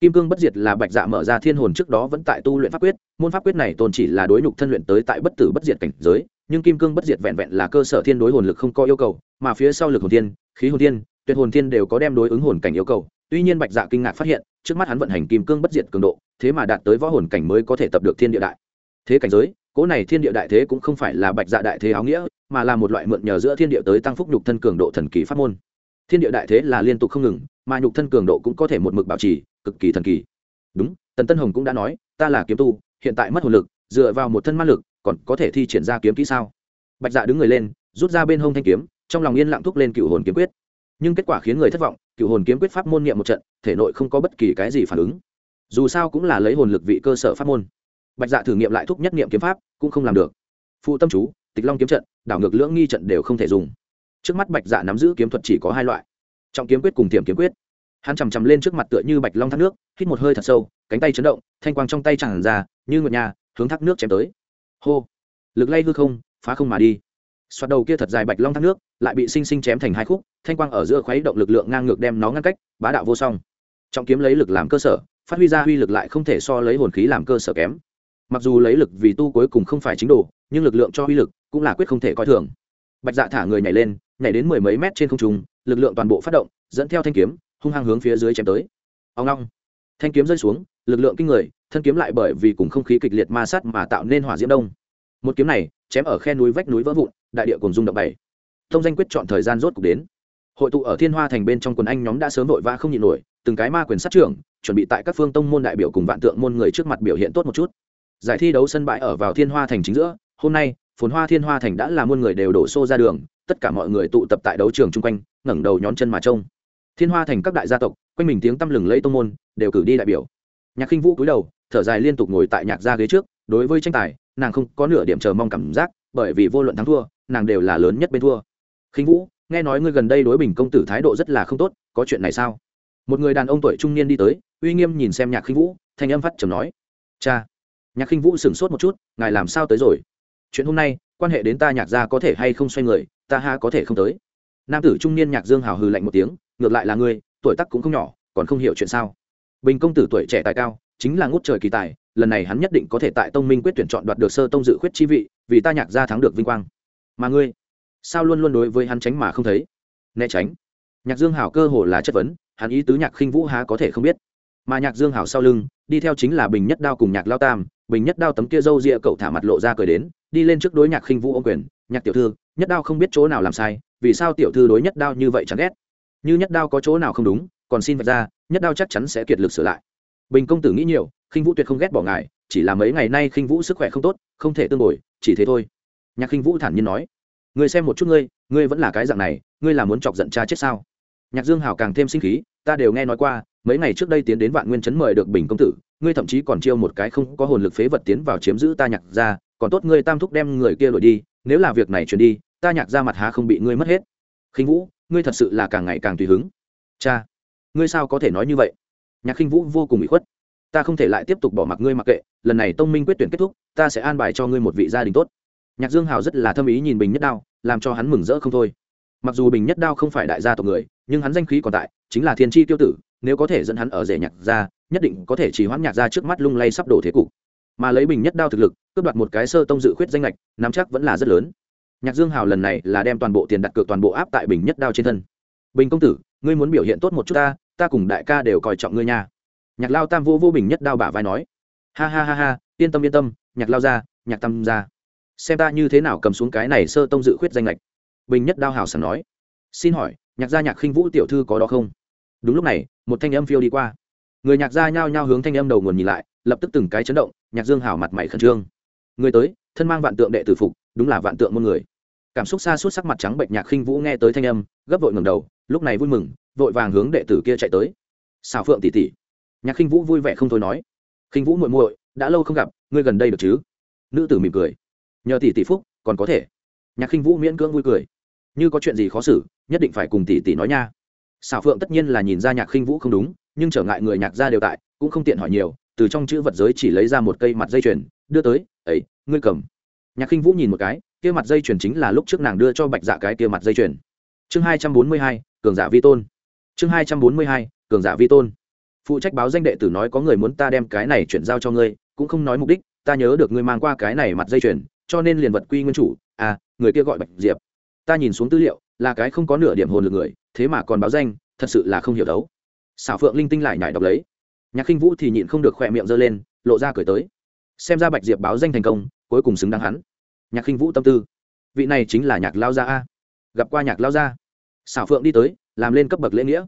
Kim cương bất diệt là bạch dạ mở ra thiên hồn trước đó vẫn tại tu luyện pháp quyết, môn pháp quyết này tồn chỉ là đối nhục thân luyện tới tại bất tử bất diệt cảnh giới, nhưng kim cương bất diệt vẹn vẹn là cơ sở thiên đối hồn lực không có yêu cầu, mà phía sau lực hồn thiên, khí hồn thiên, tuyệt hồn thiên đều có đem đối ứng hồn cảnh yêu cầu. Tuy nhiên bạch dạ kinh ngạc phát hiện, trước mắt hắn vận hành kim cương bất diệt cường độ, thế mà đạt tới võ hồn cảnh mới có thể tập được thiên địa đại. Thế cảnh giới, cỗ này thiên địa đại thế cũng không phải là bạch dạ đại thế áo nghĩa, mà là một loại mượn nhờ giữa thiên địa tới tăng phúc nhục thân cường độ thần kỳ pháp môn thiên địa đại thế là liên tục không ngừng, mà nhục thân cường độ cũng có thể một mực bảo trì, cực kỳ thần kỳ. Đúng, tần tân hồng cũng đã nói, ta là kiếm tu, hiện tại mất hồn lực, dựa vào một thân ma lực, còn có thể thi triển ra kiếm kỹ sao? Bạch dạ đứng người lên, rút ra bên hông thanh kiếm, trong lòng yên lặng thúc lên cựu hồn kiếm quyết. Nhưng kết quả khiến người thất vọng, cựu hồn kiếm quyết pháp môn niệm một trận, thể nội không có bất kỳ cái gì phản ứng. Dù sao cũng là lấy hồn lực vị cơ sở pháp môn. Bạch dạ thử nghiệm lại thúc nhất niệm kiếm pháp, cũng không làm được. Phụ tâm chú, tịch long kiếm trận, đảo ngược lưỡng nghi trận đều không thể dùng trước mắt bạch dạ nắm giữ kiếm thuật chỉ có hai loại. Trọng kiếm quyết cùng tiềm kiếm quyết. Hắn chằm chằm lên trước mặt tựa như bạch long thác nước, hít một hơi thật sâu, cánh tay chấn động, thanh quang trong tay chẳng ra, như ngựa nhà, hướng thác nước chém tới. Hô! Lực lay hư không, phá không mà đi. Xoạt đầu kia thật dài bạch long thác nước, lại bị sinh sinh chém thành hai khúc, thanh quang ở giữa khuấy động lực lượng ngang ngược đem nó ngăn cách, bá đạo vô song. Trọng kiếm lấy lực làm cơ sở, phát huy ra huy lực lại không thể so lấy hồn khí làm cơ sở kém. Mặc dù lấy lực vì tu cuối cùng không phải chính đồ, nhưng lực lượng cho huy lực cũng là quyết không thể coi thường bạch dạ thả người nhảy lên, nhảy đến mười mấy mét trên không trung, lực lượng toàn bộ phát động, dẫn theo thanh kiếm, hung hăng hướng phía dưới chém tới. Ông long thanh kiếm rơi xuống, lực lượng kinh người, thân kiếm lại bởi vì cùng không khí kịch liệt ma sát mà tạo nên hỏa diễm đông. Một kiếm này, chém ở khe núi vách núi vỡ vụn, đại địa cùng rung động bảy. Thông danh quyết chọn thời gian rốt cục đến. Hội tụ ở thiên hoa thành bên trong quần anh nhóm đã sớm vội vã không nhịn nổi, từng cái ma quyền sát trưởng, chuẩn bị tại các phương tông môn đại biểu cùng vạn tượng môn người trước mặt biểu hiện tốt một chút. Giải thi đấu sân bãi ở vào thiên hoa thành chính giữa, hôm nay phồn hoa thiên hoa thành đã là muôn người đều đổ xô ra đường, tất cả mọi người tụ tập tại đấu trường chung quanh, ngẩng đầu nhón chân mà trông. Thiên hoa thành các đại gia tộc, quanh mình tiếng tăm lừng lấy tông môn, đều cử đi đại biểu. Nhạc khinh vũ cúi đầu, thở dài liên tục ngồi tại nhạc gia ghế trước, đối với tranh tài, nàng không có nửa điểm chờ mong cảm giác, bởi vì vô luận thắng thua, nàng đều là lớn nhất bên thua. Khinh vũ, nghe nói ngươi gần đây đối bình công tử thái độ rất là không tốt, có chuyện này sao? Một người đàn ông tuổi trung niên đi tới, uy nghiêm nhìn xem nhạc khinh vũ, thanh âm phát trầm nói. Cha. Nhạc khinh vũ sửng sốt một chút, ngài làm sao tới rồi? Chuyện hôm nay, quan hệ đến ta nhạc gia có thể hay không xoay người, ta ha có thể không tới. Nam tử trung niên nhạc dương hào hừ lạnh một tiếng, ngược lại là ngươi, tuổi tác cũng không nhỏ, còn không hiểu chuyện sao? Bình công tử tuổi trẻ tài cao, chính là ngút trời kỳ tài, lần này hắn nhất định có thể tại tông minh quyết tuyển chọn đoạt được sơ tông dự khuyết chi vị, vì ta nhạc gia thắng được vinh quang. Mà ngươi, sao luôn luôn đối với hắn tránh mà không thấy? Né tránh. Nhạc dương hảo cơ hồ là chất vấn, hắn ý tứ nhạc khinh vũ há có thể không biết. Mà nhạc dương hảo sau lưng, đi theo chính là bình nhất đao cùng nhạc lao tam, bình nhất đao tấm kia râu ria cậu thả mặt lộ ra cười đến đi lên trước đối nhạc khinh vũ ô quyền, nhạc tiểu thư, nhất đao không biết chỗ nào làm sai, vì sao tiểu thư đối nhất đao như vậy chẳng ghét? Như nhất đao có chỗ nào không đúng, còn xin vạch ra, nhất đao chắc chắn sẽ kiệt lực sửa lại. Bình công tử nghĩ nhiều, khinh vũ tuyệt không ghét bỏ ngài, chỉ là mấy ngày nay khinh vũ sức khỏe không tốt, không thể tương đổi chỉ thế thôi. Nhạc khinh vũ thản nhiên nói người xem một chút ngươi ngươi vẫn là cái dạng này, ngươi là muốn chọc giận cha chết sao? Nhạc dương hảo càng thêm sinh khí, ta đều nghe nói qua, mấy ngày trước đây tiến đến vạn nguyên chấn mời được bình công tử, ngươi thậm chí còn chiêu một cái không có hồn lực phế vật tiến vào chiếm giữ ta nhạc ra còn tốt ngươi tam thúc đem người kia đuổi đi, nếu là việc này truyền đi, ta nhạc ra mặt há không bị ngươi mất hết. Khinh vũ, ngươi thật sự là càng ngày càng tùy hứng. Cha, ngươi sao có thể nói như vậy? Nhạc khinh vũ vô cùng bị khuất. Ta không thể lại tiếp tục bỏ mặc ngươi mặc kệ, lần này tông minh quyết tuyển kết thúc, ta sẽ an bài cho ngươi một vị gia đình tốt. Nhạc dương hào rất là thâm ý nhìn bình nhất đao, làm cho hắn mừng rỡ không thôi. Mặc dù bình nhất đao không phải đại gia tộc người, nhưng hắn danh khí còn tại, chính là thiên tri tiêu tử, nếu có thể dẫn hắn ở rể nhạc ra nhất định có thể chỉ hoãn nhạc ra trước mắt lung lay sắp đổ thế cục mà lấy bình nhất đao thực lực, cướp đoạt một cái sơ tông dự khuyết danh lệch nắm chắc vẫn là rất lớn. Nhạc dương hào lần này là đem toàn bộ tiền đặt cược toàn bộ áp tại bình nhất đao trên thân. Bình công tử, ngươi muốn biểu hiện tốt một chút ta ta cùng đại ca đều coi trọng ngươi nha. Nhạc lao tam vô vô bình nhất đao bả vai nói. Ha ha ha ha, yên tâm yên tâm, nhạc lao ra, nhạc tâm ra. Xem ta như thế nào cầm xuống cái này sơ tông dự khuyết danh lệch bình nhất đao hào sẵn nói. Xin hỏi, nhạc gia nhạc khinh vũ tiểu thư có đó không? Đúng lúc này, một thanh âm phiêu đi qua. Người nhạc gia nhao nhao hướng thanh âm đầu nguồn nhìn lại lập tức từng cái chấn động, nhạc dương hào mặt mày khẩn trương. Người tới, thân mang vạn tượng đệ tử phục, đúng là vạn tượng môn người. Cảm xúc xa suốt sắc mặt trắng bệnh nhạc khinh vũ nghe tới thanh âm, gấp vội ngầm đầu, lúc này vui mừng, vội vàng hướng đệ tử kia chạy tới. Xào phượng tỉ tỉ nhạc khinh vũ vui vẻ không thôi nói. Khinh vũ muội muội, đã lâu không gặp, ngươi gần đây được chứ? Nữ tử mỉm cười. Nhờ tỷ tỷ phúc, còn có thể. Nhạc khinh vũ miễn cưỡng vui cười. Như có chuyện gì khó xử, nhất định phải cùng tỷ tỷ nói nha. Xảo phượng tất nhiên là nhìn ra nhạc khinh vũ không đúng, nhưng trở ngại người nhạc gia đều tại, cũng không tiện hỏi nhiều từ trong chữ vật giới chỉ lấy ra một cây mặt dây chuyền, đưa tới ấy ngươi cầm. Nhạc khinh vũ nhìn một cái, kia mặt dây chuyền chính là lúc trước nàng đưa cho bạch dạ cái kia mặt dây chuyền. Chương hai trăm bốn mươi hai, cường giả vi tôn. Chương hai trăm bốn mươi hai, cường giả vi tôn. Phụ trách báo danh đệ tử nói có người muốn ta đem cái này chuyển giao cho ngươi, cũng không nói mục đích, ta nhớ được ngươi mang qua cái này mặt dây chuyền, cho nên liền vật quy nguyên chủ à người kia gọi bạch diệp. Ta nhìn xuống tư liệu, là cái không có nửa điểm hồn lực người, thế mà còn báo danh, thật sự là không hiểu đấu. Xảo phượng linh tinh lại nhải đọc lấy nhạc khinh vũ thì nhịn không được khỏe miệng giơ lên, lộ ra cười tới. Xem ra bạch diệp báo danh thành công, cuối cùng xứng đáng hắn. Nhạc khinh vũ tâm tư. Vị này chính là nhạc lao gia a. Gặp qua nhạc lao gia. Xảo phượng đi tới, làm lên cấp bậc lễ nghĩa.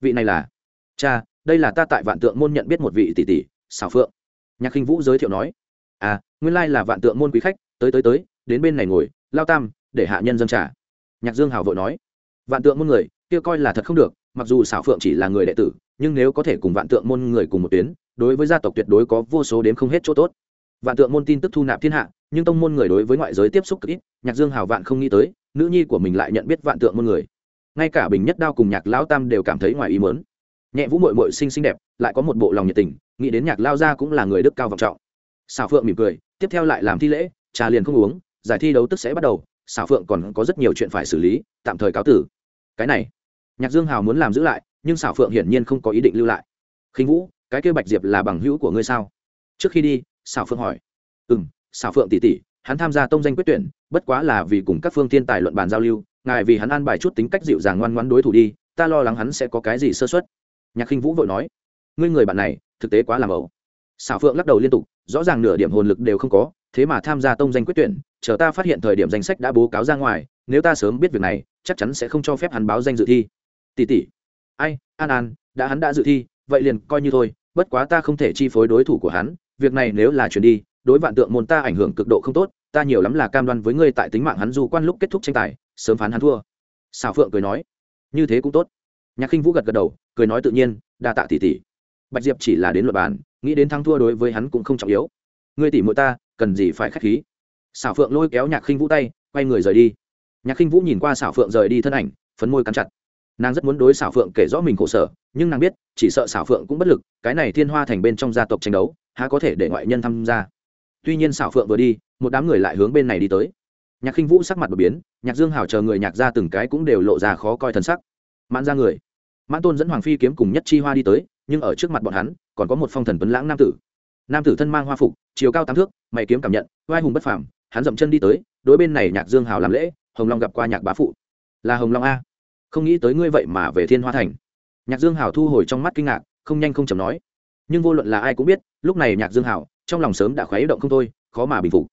Vị này là? Cha, đây là ta tại vạn tượng môn nhận biết một vị tỷ tỷ, xảo phượng. Nhạc khinh vũ giới thiệu nói. À nguyên lai là vạn tượng môn quý khách, tới tới tới, đến bên này ngồi, lao tam, để hạ nhân dân trả nhạc dương hào vội nói. Vạn tượng môn người, kia coi là thật không được, mặc dù xảo phượng chỉ là người đệ tử nhưng nếu có thể cùng vạn tượng môn người cùng một tuyến, đối với gia tộc tuyệt đối có vô số đến không hết chỗ tốt. Vạn tượng môn tin tức thu nạp thiên hạ, nhưng tông môn người đối với ngoại giới tiếp xúc cực ít, nhạc dương hào vạn không nghĩ tới, nữ nhi của mình lại nhận biết vạn tượng môn người. Ngay cả bình nhất đao cùng nhạc lão tam đều cảm thấy ngoài ý mớn nhẹ vũ mội mội xinh xinh đẹp, lại có một bộ lòng nhiệt tình, nghĩ đến nhạc lao gia cũng là người đức cao vọng trọng. Xảo phượng mỉm cười, tiếp theo lại làm thi lễ, trà liền không uống, giải thi đấu tức sẽ bắt đầu, xảo phượng còn có rất nhiều chuyện phải xử lý, tạm thời cáo tử. Cái này, nhạc dương hào muốn làm giữ lại nhưng xảo phượng hiển nhiên không có ý định lưu lại. Khinh vũ, cái kêu bạch diệp là bằng hữu của ngươi sao? Trước khi đi, xảo phượng hỏi. Ừ m xảo phượng tỉ tỉ hắn tham gia tông danh quyết tuyển, bất quá là vì cùng các phương thiên tài luận bàn giao lưu, ngài vì hắn an bài chút tính cách dịu dàng ngoan ngoãn đối thủ đi, ta lo lắng hắn sẽ có cái gì sơ xuất nhạc khinh vũ vội nói. Ngươi người bạn này, thực tế quá làm ẩu xảo phượng lắc đầu liên tục, rõ ràng nửa điểm hồn lực đều không có, thế mà tham gia tông danh quyết tuyển, chờ ta phát hiện thời điểm danh sách đã bố cáo ra ngoài, nếu ta sớm biết việc này, chắc chắn sẽ không cho phép hắn báo danh dự thi. Tỷ tỷ ai, an an, đã hắn đã dự thi, vậy liền coi như thôi, bất quá ta không thể chi phối đối thủ của hắn, việc này nếu là chuyển đi, đối vạn tượng môn ta ảnh hưởng cực độ không tốt, ta nhiều lắm là cam đoan với ngươi tại tính mạng hắn du quan lúc kết thúc tranh tài, sớm phán hắn thua. Xào phượng cười nói. Như thế cũng tốt. Nhạc khinh vũ gật gật đầu, cười nói tự nhiên, đa tạ tỷ tỷ. Bạch diệp chỉ là đến luật bàn, nghĩ đến thắng thua đối với hắn cũng không trọng yếu. Ngươi tỷ muội ta, cần gì phải k h á c h khí? Xảo phượng lôi kéo nhạc khinh vũ tay, quay người rời đi. Nhạc khinh vũ nhìn qua xảo phượng rời đi thân ảnh, phấn môi cắn chặt nàng rất muốn đối xảo phượng kể rõ mình khổ sở, nhưng nàng biết, chỉ sợ xảo phượng cũng bất lực, cái này thiên hoa thành bên trong gia tộc tranh đấu, há có thể để ngoại nhân tham gia. Tuy nhiên xảo phượng vừa đi, một đám người lại hướng bên này đi tới. Nhạc khinh vũ sắc mặt đột biến, nhạc dương hào chờ người nhạc ra từng cái cũng đều lộ ra khó coi thân sắc. Mãn ra người. Mãn tôn dẫn hoàng phi kiếm cùng nhất chi hoa đi tới, nhưng ở trước mặt bọn hắn, còn có một phong thần tuấn lãng nam tử. Nam tử thân mang hoa phục, chiều cao tám thước, mày kiếm cảm nhận vai hùng bất phàm, hắn dậm chân đi tới, đối bên này nhạc dương hào làm lễ, hồng long gặp qua nhạc bá phụ. Là hồng long a không nghĩ tới ngươi vậy mà về thiên hoa thành. Nhạc dương Hảo thu hồi trong mắt kinh ngạc, không nhanh không chầm nói. Nhưng vô luận là ai cũng biết, lúc này nhạc dương Hảo, trong lòng sớm đã khuấy động không thôi, khó mà bình phục.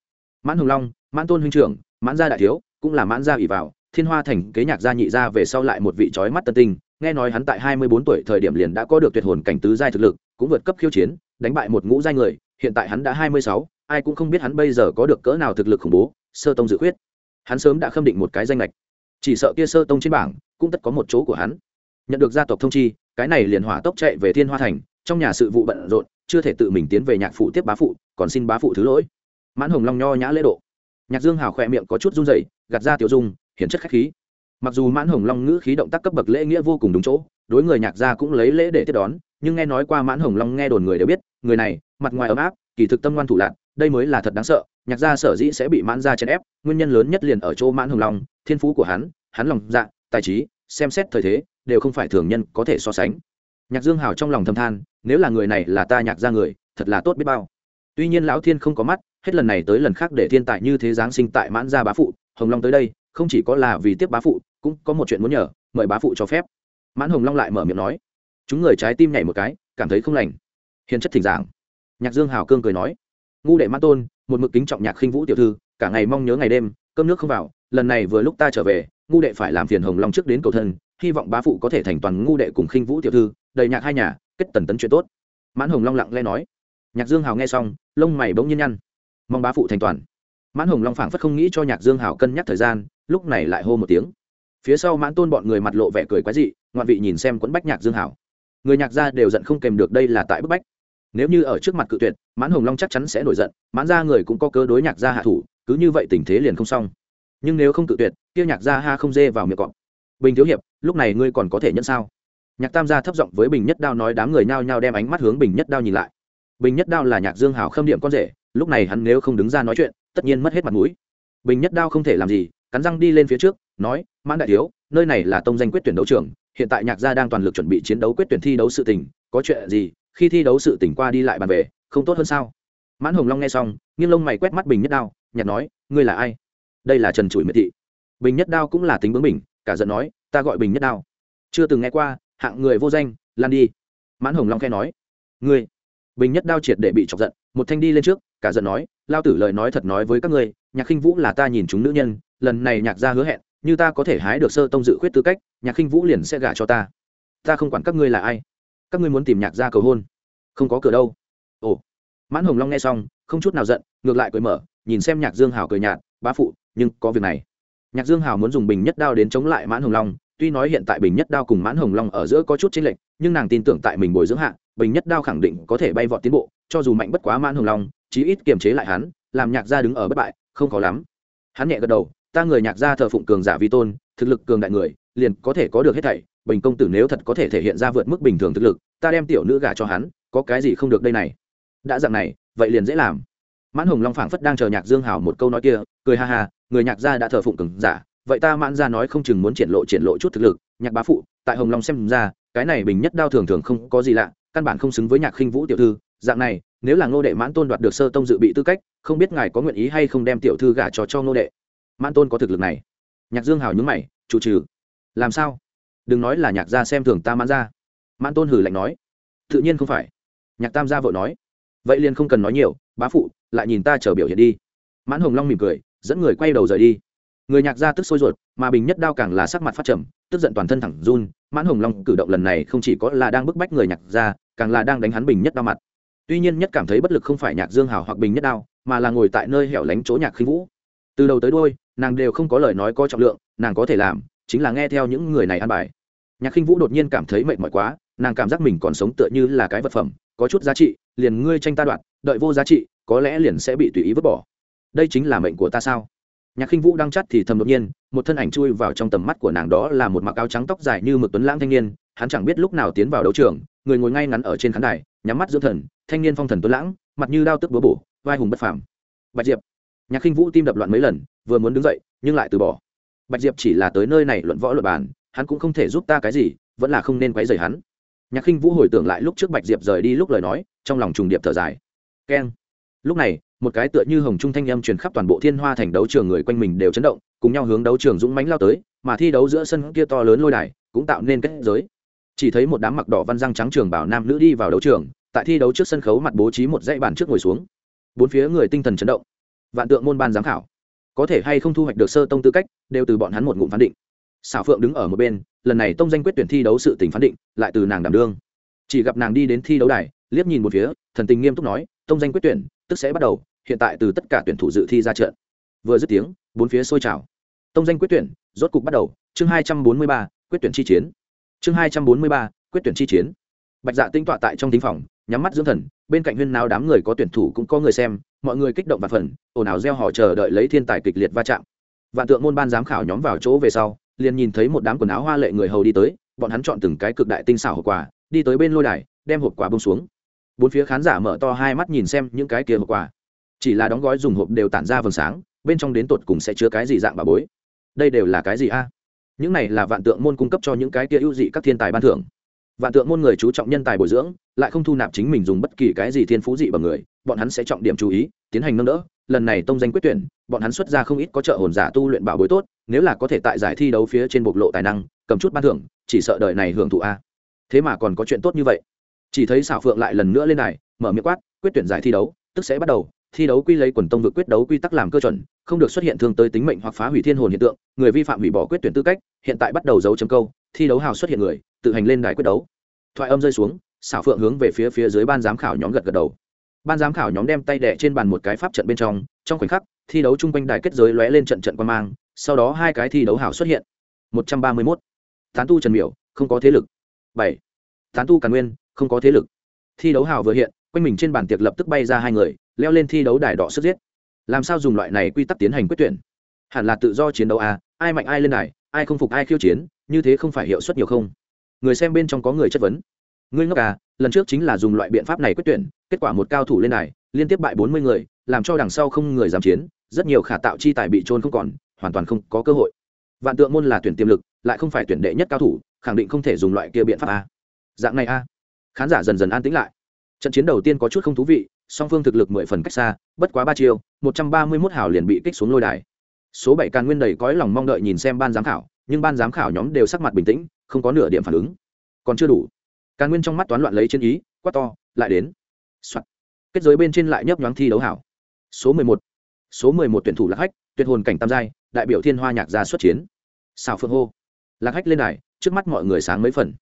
Mãn hồng long, mãn tôn huynh trưởng, mãn gia đại thiếu, cũng là mãn gia ủy vào, thiên hoa thành kế nhạc gia nhị gia về sau lại một vị trói mắt tân tinh, nghe nói hắn tại hai mươi bốn tuổi thời điểm liền đã có được tuyệt hồn cảnh tứ giai thực lực, cũng vượt cấp khiêu chiến, đánh bại một ngũ giai người, hiện tại hắn đã hai mươi sáu, ai cũng không biết hắn bây giờ có được cỡ nào thực lực khủng bố, sơ tông dự khuyết. Hắn sớm đã khâm định một cái danh lệch. Chỉ sợ kia sơ tông trên bảng cũng tất có một chỗ của hắn. Nhận được gia tộc thông chi, cái này liền hỏa tốc chạy về thiên hoa thành, trong nhà sự vụ bận rộn, chưa thể tự mình tiến về nhạc phụ tiếp bá phụ, còn xin bá phụ thứ lỗi. Mãn hồng long nho nhã lễ độ. Nhạc dương hào khỏe miệng có chút run rẩy, gạt ra tiểu dung, hiển chất khách khí. Mặc dù mãn hồng long ngữ khí động tác cấp bậc lễ nghĩa vô cùng đúng chỗ, đối người nhạc gia cũng lấy lễ để tiếp đón, nhưng nghe nói qua mãn hồng long nghe đồn người đều biết, người này, mặt ngoài ấm áp, kỳ thực tâm ngoan thủ lạc đây mới là thật đáng sợ, nhạc gia sở dĩ sẽ bị mãn gia chèn ép, nguyên nhân lớn nhất liền ở chỗ mãn hồng long, thiên phú của hắn hắn lòng dạ tài trí, xem xét thời thế, đều không phải thường nhân có thể so sánh. Nhạc dương hào trong lòng thâm than, nếu là người này là ta nhạc ra người, thật là tốt biết bao. Tuy nhiên lão thiên không có mắt, hết lần này tới lần khác để thiên tài như thế giáng sinh tại mãn gia bá phụ, hồng long tới đây, không chỉ có là vì tiếp bá phụ, cũng có một chuyện muốn nhờ, mời bá phụ cho phép. Mãn hồng long lại mở miệng nói, chúng người trái tim nhảy một cái, cảm thấy không lành. Hiền chất thỉnh giảng. Nhạc dương hào cương cười nói, ngu đệ mãn tôn, một mực kính trọng nhạc khinh vũ tiểu thư, cả ngày mong nhớ ngày đêm cơm nước không vào, lần này vừa lúc ta trở về, ngu đệ phải làm phiền hồng long trước đến cầu thân, hy vọng bá phụ có thể thành toàn ngu đệ cùng khinh vũ tiểu thư, đầy nhạc hai nhà, kết tần tấn chuyện tốt. Mãn hồng long lặng lẽ nói. Nhạc dương hào nghe xong, lông mày bỗng nhiên nhăn. Mong bá phụ thành toàn. Mãn hồng long phảng phất không nghĩ cho nhạc dương hào cân nhắc thời gian, lúc này lại hô một tiếng. Phía sau mãn tôn bọn người mặt lộ vẻ cười quái dị, ngoạn vị nhìn xem quẫn bách nhạc dương hảo người nhạc gia đều giận không kèm được đây là tại bức bách. Nếu như ở trước mặt cự tuyệt, mãn hồng long chắc chắn sẽ nổi giận, mãn ra người cũng có cơ đối nhạc gia hạ thủ cứ như vậy tình thế liền không xong. Nhưng nếu không tự tuyệt, kia nhạc gia ha không dê vào miệng cọp. Bình thiếu hiệp, lúc này ngươi còn có thể nhận sao? Nhạc tam gia thấp giọng với bình nhất đao nói đám người nhao nhao đem ánh mắt hướng bình nhất đao nhìn lại. Bình nhất đao là nhạc dương hào khâm điểm con rể, lúc này hắn nếu không đứng ra nói chuyện, tất nhiên mất hết mặt mũi. Bình nhất đao không thể làm gì, cắn răng đi lên phía trước, nói, mãn đại thiếu, nơi này là tông danh quyết tuyển đấu trường, hiện tại nhạc gia đang toàn lực chuẩn bị chiến đấu quyết tuyển thi đấu sự tình, có chuyện gì, khi thi đấu sự tình qua đi lại bàn về, không tốt hơn sao? Mãn hồng long nghe xong, nghiêng lông mày quét mắt bình nhất đao nhạc nói, ngươi là ai? Đây là trần chủi miệt thị. Bình nhất đao cũng là tính bướng bình cả giận nói, ta gọi bình nhất đao. Chưa từng nghe qua, hạng người vô danh, lan đi. Mãn hồng long khe nói, ngươi. Bình nhất đao triệt để bị chọc giận, một thanh đi lên trước, cả giận nói, lao tử lời nói thật nói với các ngươi, nhạc khinh vũ là ta nhìn chúng nữ nhân, lần này nhạc gia hứa hẹn, như ta có thể hái được sơ tông dự khuyết tư cách, nhạc khinh vũ liền sẽ gả cho ta. Ta không quản các ngươi là ai, các ngươi muốn tìm nhạc gia cầu hôn, không có cửa đâu. Ồ. Mãn hồng long nghe xong, không chút nào giận, ngược lại cười mở nhìn xem nhạc dương hào cười nhạt, bá phụ, nhưng có việc này. Nhạc dương hào muốn dùng bình nhất đao đến chống lại mãn hồng long, tuy nói hiện tại bình nhất đao cùng mãn hồng long ở giữa có chút chênh lệch, nhưng nàng tin tưởng tại mình bồi dưỡng hạ, bình nhất đao khẳng định có thể bay vọt tiến bộ, cho dù mạnh bất quá mãn hồng long, chí ít kiềm chế lại hắn, làm nhạc gia đứng ở bất bại, không khó lắm. Hắn nhẹ gật đầu, ta người nhạc gia thờ phụng cường giả vi tôn, thực lực cường đại người, liền có thể có được hết thảy, bình công tử nếu thật có thể thể hiện ra vượt mức bình thường thực lực, ta đem tiểu nữ gả cho hắn, có cái gì không được đây này? Đã dạng này, vậy liền dễ làm mãn hồng long phảng phất đang chờ nhạc dương hào một câu nói kia cười ha ha người nhạc gia đã thờ phụng cứng, giả vậy ta mãn ra nói không chừng muốn triển lộ triển lộ chút thực lực nhạc bá phụ tại hồng long xem ra cái này bình nhất đao thường thường không có gì lạ căn bản không xứng với nhạc khinh vũ tiểu thư dạng này nếu là ngô đệ mãn tôn đoạt được sơ tông dự bị tư cách không biết ngài có nguyện ý hay không đem tiểu thư gả cho cho ngô đệ. Mãn tôn có thực lực này. Nhạc dương hào nhúng mày chủ trừ. Làm sao? Đừng nói là nhạc gia xem thường ta mãn ra mãn tôn hử lạnh nói. Tự nhiên không phải. Nhạc tam gia vội nói. Vậy liền không cần nói nhiều bá phụ, lại nhìn ta chờ biểu hiện đi. Mãn hồng long mỉm cười, dẫn người quay đầu rời đi. Người nhạc gia tức sôi ruột, mà bình nhất đao càng là sắc mặt phát trầm, tức giận toàn thân thẳng run. Mãn hồng long cử động lần này không chỉ có là đang bức bách người nhạc gia, càng là đang đánh hắn bình nhất đao mặt. Tuy nhiên nhất cảm thấy bất lực không phải nhạc dương hào hoặc bình nhất đao, mà là ngồi tại nơi hẻo lánh chỗ nhạc khinh vũ. Từ đầu tới đôi nàng đều không có lời nói có trọng lượng, nàng có thể làm, chính là nghe theo những người này ăn bài. Nhạc khinh vũ đột nhiên cảm thấy mệt mỏi quá, nàng cảm giác mình còn sống tựa như là cái vật phẩm, có chút giá trị, liền ngươi tranh ta đoạn đợi vô giá trị, có lẽ liền sẽ bị tùy ý vứt bỏ. Đây chính là mệnh của ta sao? Nhạc khinh vũ đang chắt thì thầm đột nhiên, một thân ảnh chui vào trong tầm mắt của nàng đó là một mặc áo trắng tóc dài như mực tuấn lãng thanh niên, hắn chẳng biết lúc nào tiến vào đấu trường, người ngồi ngay ngắn ở trên khán đài, nhắm mắt dưỡng thần, thanh niên phong thần tuấn lãng, mặt như đao tức búa bổ, vai hùng bất phàm. Bạch diệp. Nhạc khinh vũ tim đập loạn mấy lần, vừa muốn đứng dậy, nhưng lại từ bỏ. Bạch diệp chỉ là tới nơi này luận võ luật bàn, hắn cũng không thể giúp ta cái gì, vẫn là không nên quấy rầy hắn. Nhạc khinh vũ hồi tưởng lại lúc trước bạch diệp rời đi lúc lời nói, trong lòng trùng điệp thở dài keng. Lúc này, một cái tựa như hồng trung thanh âm truyền khắp toàn bộ thiên hoa thành đấu trường người quanh mình đều chấn động, cùng nhau hướng đấu trường dũng mãnh lao tới, mà thi đấu giữa sân kia to lớn lôi đài cũng tạo nên kết giới. Chỉ thấy một đám mặc đỏ văn răng trắng trường bảo nam nữ đi vào đấu trường, tại thi đấu trước sân khấu mặt bố trí một dãy bàn trước ngồi xuống. Bốn phía người tinh thần chấn động. Vạn tượng môn ban giám khảo. Có thể hay không thu hoạch được sơ tông tư cách, đều từ bọn hắn một ngụm phán định. Xảo phượng đứng ở một bên, lần này tông danh quyết tuyển thi đấu sự tình phán định, lại từ nàng đảm đương. Chỉ gặp nàng đi đến thi đấu đài liếc nhìn một phía, thần tình nghiêm túc nói, tông danh quyết tuyển, tức sẽ bắt đầu, hiện tại từ tất cả tuyển thủ dự thi ra trận. Vừa dứt tiếng, bốn phía sôi trào. Tông danh quyết tuyển, rốt cục bắt đầu, chương hai trăm bốn mươi ba, quyết tuyển chi chiến. Chương hai trăm bốn mươi ba, quyết tuyển chi chiến. Bạch dạ tinh tọa tại trong thính phòng, nhắm mắt dưỡng thần, bên cạnh huyên nào đám người có tuyển thủ cũng có người xem, mọi người kích động và phần, ồn ào gieo họ chờ đợi lấy thiên tài kịch liệt va chạm. Vạn tượng môn ban giám khảo nhóm vào chỗ về sau, liền nhìn thấy một đám quần áo hoa lệ người hầu đi tới, bọn hắn chọn từng cái cực đại tinh xảo hộp quà, đi tới bên lôi đài, đem hộp quà bông xuống bốn phía khán giả mở to hai mắt nhìn xem những cái kia hộp quà. Chỉ là đóng gói dùng hộp đều tản ra vầng sáng, bên trong đến tột cùng sẽ chứa cái gì dạng bà bối. Đây đều là cái gì a? À? Những này là vạn tượng môn cung cấp cho những cái kia ưu dị các thiên tài ban thưởng. Vạn tượng môn người chú trọng nhân tài bồi dưỡng, lại không thu nạp chính mình dùng bất kỳ cái gì thiên phú dị bằng người, bọn hắn sẽ trọng điểm chú ý, tiến hành nâng đỡ. Lần này tông danh quyết tuyển, bọn hắn xuất ra không ít có trợ hồn giả tu luyện bảo bối tốt, nếu là có thể tại giải thi đấu phía trên bộc lộ tài năng, cầm chút ban thưởng, chỉ sợ đời này hưởng thụ a. Thế mà còn có chuyện tốt như vậy chỉ thấy xảo phượng lại lần nữa lên này mở miệng quát, quyết tuyển giải thi đấu, tức sẽ bắt đầu. Thi đấu quy lấy quần tông vượt quyết đấu quy tắc làm cơ chuẩn, không được xuất hiện thương tới tính mệnh hoặc phá hủy thiên hồn hiện tượng, người vi phạm hủy bỏ quyết tuyển tư cách, hiện tại bắt đầu dấu chấm câu, thi đấu hào xuất hiện người, tự hành lên đài quyết đấu. Thoại âm rơi xuống, xảo phượng hướng về phía phía dưới ban giám khảo nhóm gật gật đầu. Ban giám khảo nhóm đem tay đẻ trên bàn một cái pháp trận bên trong trong khoảnh khắc, thi đấu chung quanh đài kết giới lóe lên trận trận quan mang, sau đó hai cái thi đấu hảo xuất hiện. Một trăm ba mươi mốt. Tán tu trần miểu, không có thế lực. Bảy. Tán tu càn nguyên không có thế lực. Thi đấu hào vừa hiện, quanh mình trên bàn tiệc lập tức bay ra hai người, leo lên thi đấu đài đỏ sức giết. Làm sao dùng loại này quy tắc tiến hành quyết tuyển? Hẳn là tự do chiến đấu à ai mạnh ai lên đài, ai không phục ai khiêu chiến, như thế không phải hiệu suất nhiều không? Người xem bên trong có người chất vấn. Ngươi ngốc à lần trước chính là dùng loại biện pháp này quyết tuyển, kết quả một cao thủ lên đài, liên tiếp bại bốn mươi người, làm cho đằng sau không người dám chiến, rất nhiều khả tạo chi tài bị trôn không còn, hoàn toàn không có cơ hội. Vạn tượng môn là tuyển tiềm lực, lại không phải tuyển đệ nhất cao thủ, khẳng định không thể dùng loại kia biện pháp a dạng này a khán giả dần dần an tĩnh lại. Trận chiến đầu tiên có chút không thú vị, song phương thực lực mười phần cách xa, bất quá ba chiêu, một trăm ba mươi mốt hào liền bị kích xuống lôi đài. Số bảy càn nguyên đầy cõi lòng mong đợi nhìn xem ban giám khảo, nhưng ban giám khảo nhóm đều sắc mặt bình tĩnh, không có nửa điểm phản ứng. Còn chưa đủ. Càn nguyên trong mắt toán loạn lấy trên ý, quát to, lại đến、Soạn. kết giới bên trên lại nhấp nhoáng thi đấu hảo. Số mười một. Số mười một tuyển thủ lạc hách, tuyệt hồn cảnh tam giai, đại biểu thiên hoa nhạc gia xuất chiến. Xào phương hô. Lạc hách lên đài, trước mắt mọi người sáng mấy phần.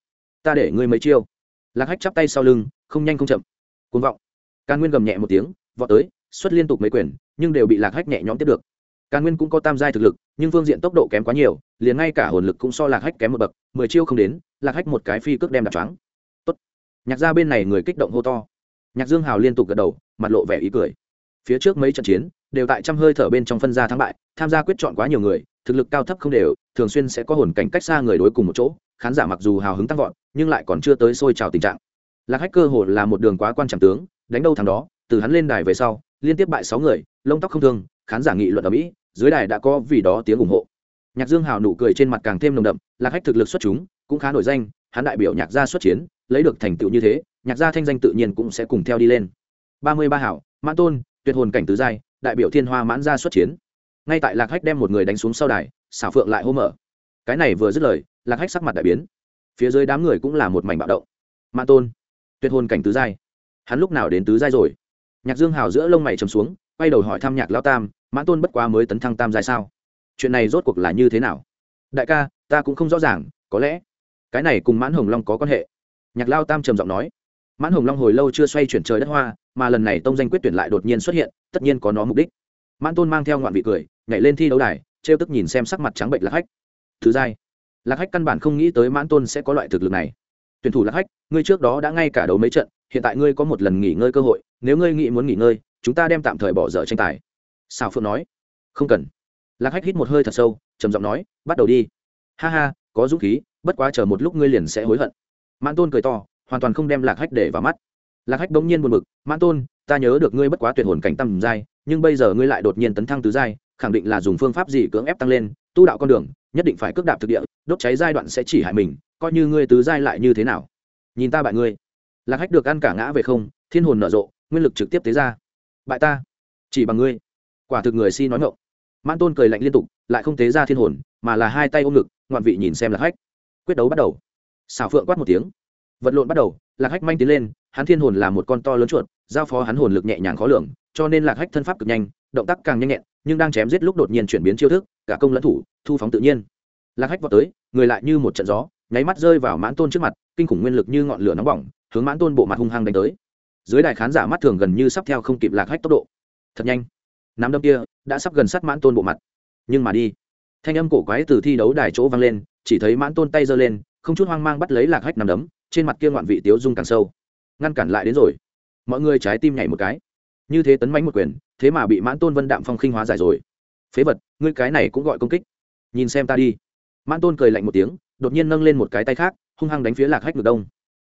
Ta để ngươi mấy chiêu lạc hách chắp tay sau lưng, không nhanh không chậm. Côn vọng. Càn nguyên gầm nhẹ một tiếng, vọt tới, xuất liên tục mấy quyền, nhưng đều bị lạc hách nhẹ nhõm tiếp được. Càn nguyên cũng có tam giai thực lực, nhưng phương diện tốc độ kém quá nhiều, liền ngay cả hồn lực cũng so lạc hách kém một bậc, mười chiêu không đến, lạc hách một cái phi cước đem đặt choáng. Tốt. nhạc ra bên này người kích động hô to. Nhạc dương hào liên tục gật đầu, mặt lộ vẻ ý cười. Phía trước mấy trận chiến, đều tại trăm hơi thở bên trong phân gia thắng bại, tham gia quyết chọn quá nhiều người, thực lực cao thấp không đều thường xuyên sẽ có hồn cảnh cách xa người đối cùng một chỗ, khán giả mặc dù hào hứng tăng vọt, nhưng lại còn chưa tới sôi trào tình trạng. Lạc hách cơ hồ là một đường quá quan trọng tướng, đánh đâu thằng đó, từ hắn lên đài về sau, liên tiếp bại sáu người, lông tóc không thương, khán giả nghị luận ở mỹ, dưới đài đã có vì đó tiếng ủng hộ. Nhạc dương hào nụ cười trên mặt càng thêm nồng đậm, lạc hách thực lực xuất chúng, cũng khá nổi danh, hắn đại biểu nhạc gia xuất chiến, lấy được thành tựu như thế, nhạc gia thanh danh tự nhiên cũng sẽ cùng theo đi lên. Ba mươi ba hảo, mãn tôn, tuyệt hồn cảnh tứ giai, đại biểu thiên hoa mãn gia xuất chiến. Ngay tại lạc hách đem một người đánh xuống sau đài xảo phượng lại hô mở. Cái này vừa dứt lời, lạc hách sắc mặt đại biến. Phía dưới đám người cũng là một mảnh bạo động. Ma tôn, tuyệt hôn cảnh tứ giai. Hắn lúc nào đến tứ giai rồi? Nhạc dương hào giữa lông mày trầm xuống, quay đầu hỏi thăm nhạc lao tam mãn tôn bất quá mới tấn thăng tam giai sao? Chuyện này rốt cuộc là như thế nào? Đại ca, ta cũng không rõ ràng, có lẽ cái này cùng mãn hồng long có quan hệ. Nhạc lao tam trầm giọng nói. Mãn hồng long hồi lâu chưa xoay chuyển trời đất hoa, mà lần này tông danh quyết tuyển lại đột nhiên xuất hiện, tất nhiên có nó mục đích. Mãn tôn mang theo ngoạn vị cười, nhảy lên thi đấu đài trêu tức nhìn xem sắc mặt trắng bệnh lạc hách. Thứ giai. Lạc hách căn bản không nghĩ tới mãn tôn sẽ có loại thực lực này. Tuyển thủ lạc hách, ngươi trước đó đã ngay cả đấu mấy trận, hiện tại ngươi có một lần nghỉ ngơi cơ hội, nếu ngươi nghĩ muốn nghỉ ngơi, chúng ta đem tạm thời bỏ dở tranh tài. Xào phượng nói. Không cần. Lạc hách hít một hơi thật sâu, trầm giọng nói, bắt đầu đi. Ha ha, có dũng khí, bất quá chờ một lúc ngươi liền sẽ hối hận. Mãn tôn cười to, hoàn toàn không đem lạc hách để vào mắt. Lạc hách bỗng nhiên buồn bực, mãn tôn, ta nhớ được ngươi bất quá tuyệt hồn cảnh tầm giai, nhưng bây giờ ngươi lại đột nhiên tấn thăng tứ giai khẳng định là dùng phương pháp gì cưỡng ép tăng lên, tu đạo con đường, nhất định phải cước đạp thực địa, đốt cháy giai đoạn sẽ chỉ hại mình, coi như ngươi tứ giai lại như thế nào. Nhìn ta bại ngươi. Lạc hách được ăn cả ngã về không, thiên hồn nở rộ, nguyên lực trực tiếp tế ra. Bại ta. Chỉ bằng ngươi. Quả thực người si nói ngộng mãn tôn cười lạnh liên tục, lại không tế ra thiên hồn, mà là hai tay ôm ngực, ngoạn vị nhìn xem lạc hách. Quyết đấu bắt đầu. Xảo phượng quát một tiếng. Vật lộn bắt đầu, lạc hách manh tiến lên, hắn thiên hồn là một con to lớn chuột, giao phó hắn hồn lực nhẹ nhàng khó lường, cho nên lạc hách thân pháp cực nhanh, động tác càng nhanh nhẹn nhưng đang chém giết lúc đột nhiên chuyển biến chiêu thức, cả công lẫn thủ, thu phóng tự nhiên. Lạc hách vào tới, người lại như một trận gió, nháy mắt rơi vào mãn tôn trước mặt, kinh khủng nguyên lực như ngọn lửa nóng bỏng, hướng mãn tôn bộ mặt hung hăng đánh tới. Dưới đài khán giả mắt thường gần như sắp theo không kịp lạc hách tốc độ. Thật nhanh. Nắm đâm kia đã sắp gần sát mãn tôn bộ mặt. Nhưng mà đi. Thanh âm cổ quái từ thi đấu đài chỗ vang lên, chỉ thấy mãn tôn tay giơ lên, không chút hoang mang bắt lấy lạc hách nằm đấm, trên mặt kia ngoạn vị tiếu dung càng sâu. Ngăn cản lại đến rồi. Mọi người trái tim nhảy một cái. Như thế tấn mánh một quyền thế mà bị mãn tôn vân đạm phong khinh hóa giải rồi. Phế vật, ngươi cái này cũng gọi công kích. Nhìn xem ta đi. Mãn tôn cười lạnh một tiếng, đột nhiên nâng lên một cái tay khác, hung hăng đánh phía lạc hách ngược đông.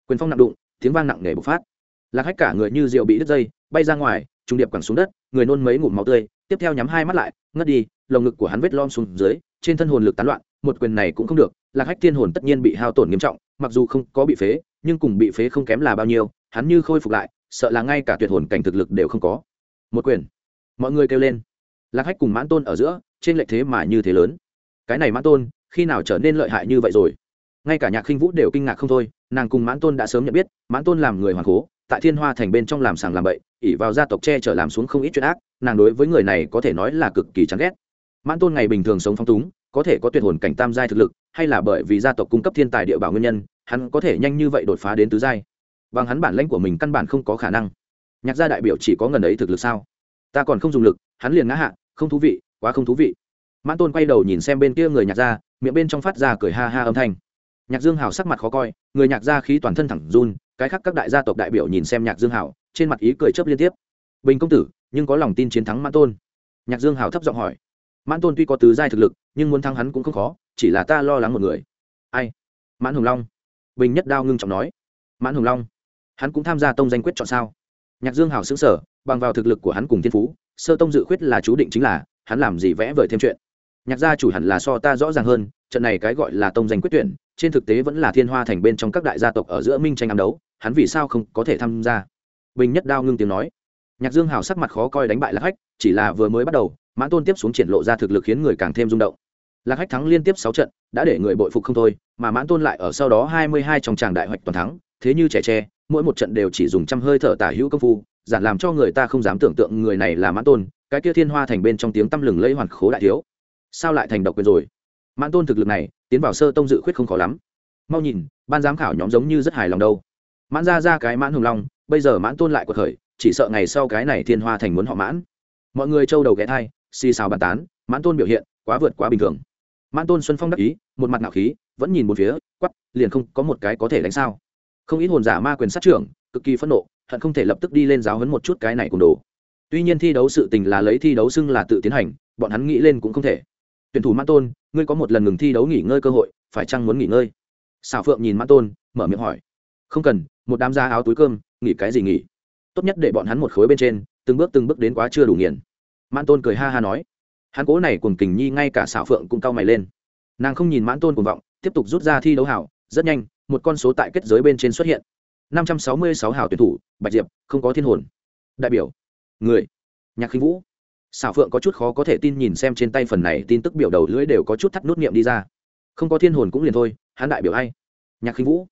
Quyền phong nặng đụng, tiếng vang nặng nề bộc phát. Lạc hách cả người như rượu bị đứt dây, bay ra ngoài, trung điệp quẳng xuống đất, người nôn mấy ngụm máu tươi, tiếp theo nhắm hai mắt lại, ngất đi, lồng ngực của hắn vết lom xuống dưới, trên thân hồn lực tán loạn, một quyền này cũng không được, lạc hách thiên hồn tất nhiên bị hao tổn nghiêm trọng, mặc dù không có bị phế, nhưng cùng bị phế không kém là bao nhiêu, hắn như khôi phục lại, sợ là ngay cả tuyệt hồn cảnh thực lực đều không có. Một quyền mọi người kêu lên. Lạc hách cùng mãn tôn ở giữa, trên lệch thế mà như thế lớn. Cái này mãn tôn, khi nào trở nên lợi hại như vậy rồi? Ngay cả nhạc khinh vũ đều kinh ngạc không thôi, nàng cùng mãn tôn đã sớm nhận biết, mãn tôn làm người hoàng cố, tại thiên hoa thành bên trong làm sàng làm bậy ỉ vào gia tộc che chở làm xuống không ít chuyện ác, nàng đối với người này có thể nói là cực kỳ chán ghét. Mãn tôn ngày bình thường sống phong túng, có thể có tuyệt hồn cảnh tam giai thực lực, hay là bởi vì gia tộc cung cấp thiên tài địa bảo nguyên nhân, hắn có thể nhanh như vậy đột phá đến tứ giai. Bằng hắn bản lãnh của mình căn bản không có khả năng. Nhạc gia đại biểu chỉ có ngần ấy thực lực sao? Ta còn không dùng lực, hắn liền ngã hạ, không thú vị, quá không thú vị. Mãn tôn quay đầu nhìn xem bên kia người nhạc gia, miệng bên trong phát ra cười ha ha âm thanh. Nhạc dương hào sắc mặt khó coi, người nhạc gia khí toàn thân thẳng run, cái khác các đại gia tộc đại biểu nhìn xem nhạc dương hào trên mặt ý cười chớp liên tiếp. Bình công tử, nhưng có lòng tin chiến thắng mãn tôn. Nhạc dương hào thấp giọng hỏi. Mãn tôn tuy có tứ giai thực lực, nhưng muốn thắng hắn cũng không khó, chỉ là ta lo lắng một người. Ai? Mãn hồng long. Bình nhất đao ngưng trọng nói. Mãn hồng long, hắn cũng tham gia tông danh quyết chọn sao? Nhạc dương hào xứng sở bằng vào thực lực của hắn cùng thiên phú, sơ tông dự khuyết là chú định chính là, hắn làm gì vẽ vời thêm chuyện. Nhạc gia chủ hẳn là so ta rõ ràng hơn, trận này cái gọi là tông danh quyết tuyển, trên thực tế vẫn là thiên hoa thành bên trong các đại gia tộc ở giữa minh tranh ám đấu, hắn vì sao không có thể tham gia? Bình nhất đao ngưng tiếng nói. Nhạc dương hào sắc mặt khó coi đánh bại lạc hách, chỉ là vừa mới bắt đầu, mãn tôn tiếp xuống triển lộ ra thực lực khiến người càng thêm rung động. Lạc hách thắng liên tiếp sáu trận, đã để người bội phục không thôi, mà mãn tôn lại ở sau đó hai mươi hai trong tràng đại hoạch toàn thắng thế như trẻ tre, mỗi một trận đều chỉ dùng trăm hơi thở tả hữu công phu, giản làm cho người ta không dám tưởng tượng người này là mãn tôn, cái kia thiên hoa thành bên trong tiếng tăm lừng lẫy hoàn khố đại thiếu. Sao lại thành độc quyền rồi? Mãn tôn thực lực này, tiến vào sơ tông dự khuyết không khó lắm. Mau nhìn, ban giám khảo nhóm giống như rất hài lòng đâu. Mãn ra ra cái mãn hùng long, bây giờ mãn tôn lại cuộc khởi, chỉ sợ ngày sau cái này thiên hoa thành muốn họ mãn. Mọi người trâu đầu ghé thai, xì xào bàn tán, mãn tôn biểu hiện quá vượt quá bình thường. Mãn tôn xuân phong đắc ý, một mặt nạo khí, vẫn nhìn một phía quắp liền không có một cái có thể đánh sao không ít hồn giả ma quyền sát trưởng, cực kỳ phẫn nộ, hận không thể lập tức đi lên giáo hấn một chút cái này cùng đồ. Tuy nhiên thi đấu sự tình là lấy thi đấu xưng là tự tiến hành, bọn hắn nghĩ lên cũng không thể. Tuyển thủ mãn tôn, ngươi có một lần ngừng thi đấu nghỉ ngơi cơ hội, phải chăng muốn nghỉ ngơi? Xào phượng nhìn mãn tôn, mở miệng hỏi. Không cần, một đám da áo túi cơm, nghỉ cái gì nghỉ? Tốt nhất để bọn hắn một khối bên trên, từng bước từng bước đến quá chưa đủ nghiền. Mãn tôn cười ha ha nói. Hắn cố này cùng kình nhi ngay cả xảo phượng cũng cau mày lên. Nàng không nhìn mãn tôn cùng vọng, tiếp tục rút ra thi đấu hảo, rất nhanh một con số tại kết giới bên trên xuất hiện. Năm trăm sáu mươi sáu hảo tuyển thủ, bạch diệp, không có thiên hồn. Đại biểu, người, nhạc khinh vũ. Xảo phượng có chút khó có thể tin nhìn xem trên tay phần này tin tức biểu đầu lưỡi đều có chút thắt nút niệm đi ra. Không có thiên hồn cũng liền thôi, hắn đại biểu ai? Nhạc khinh vũ.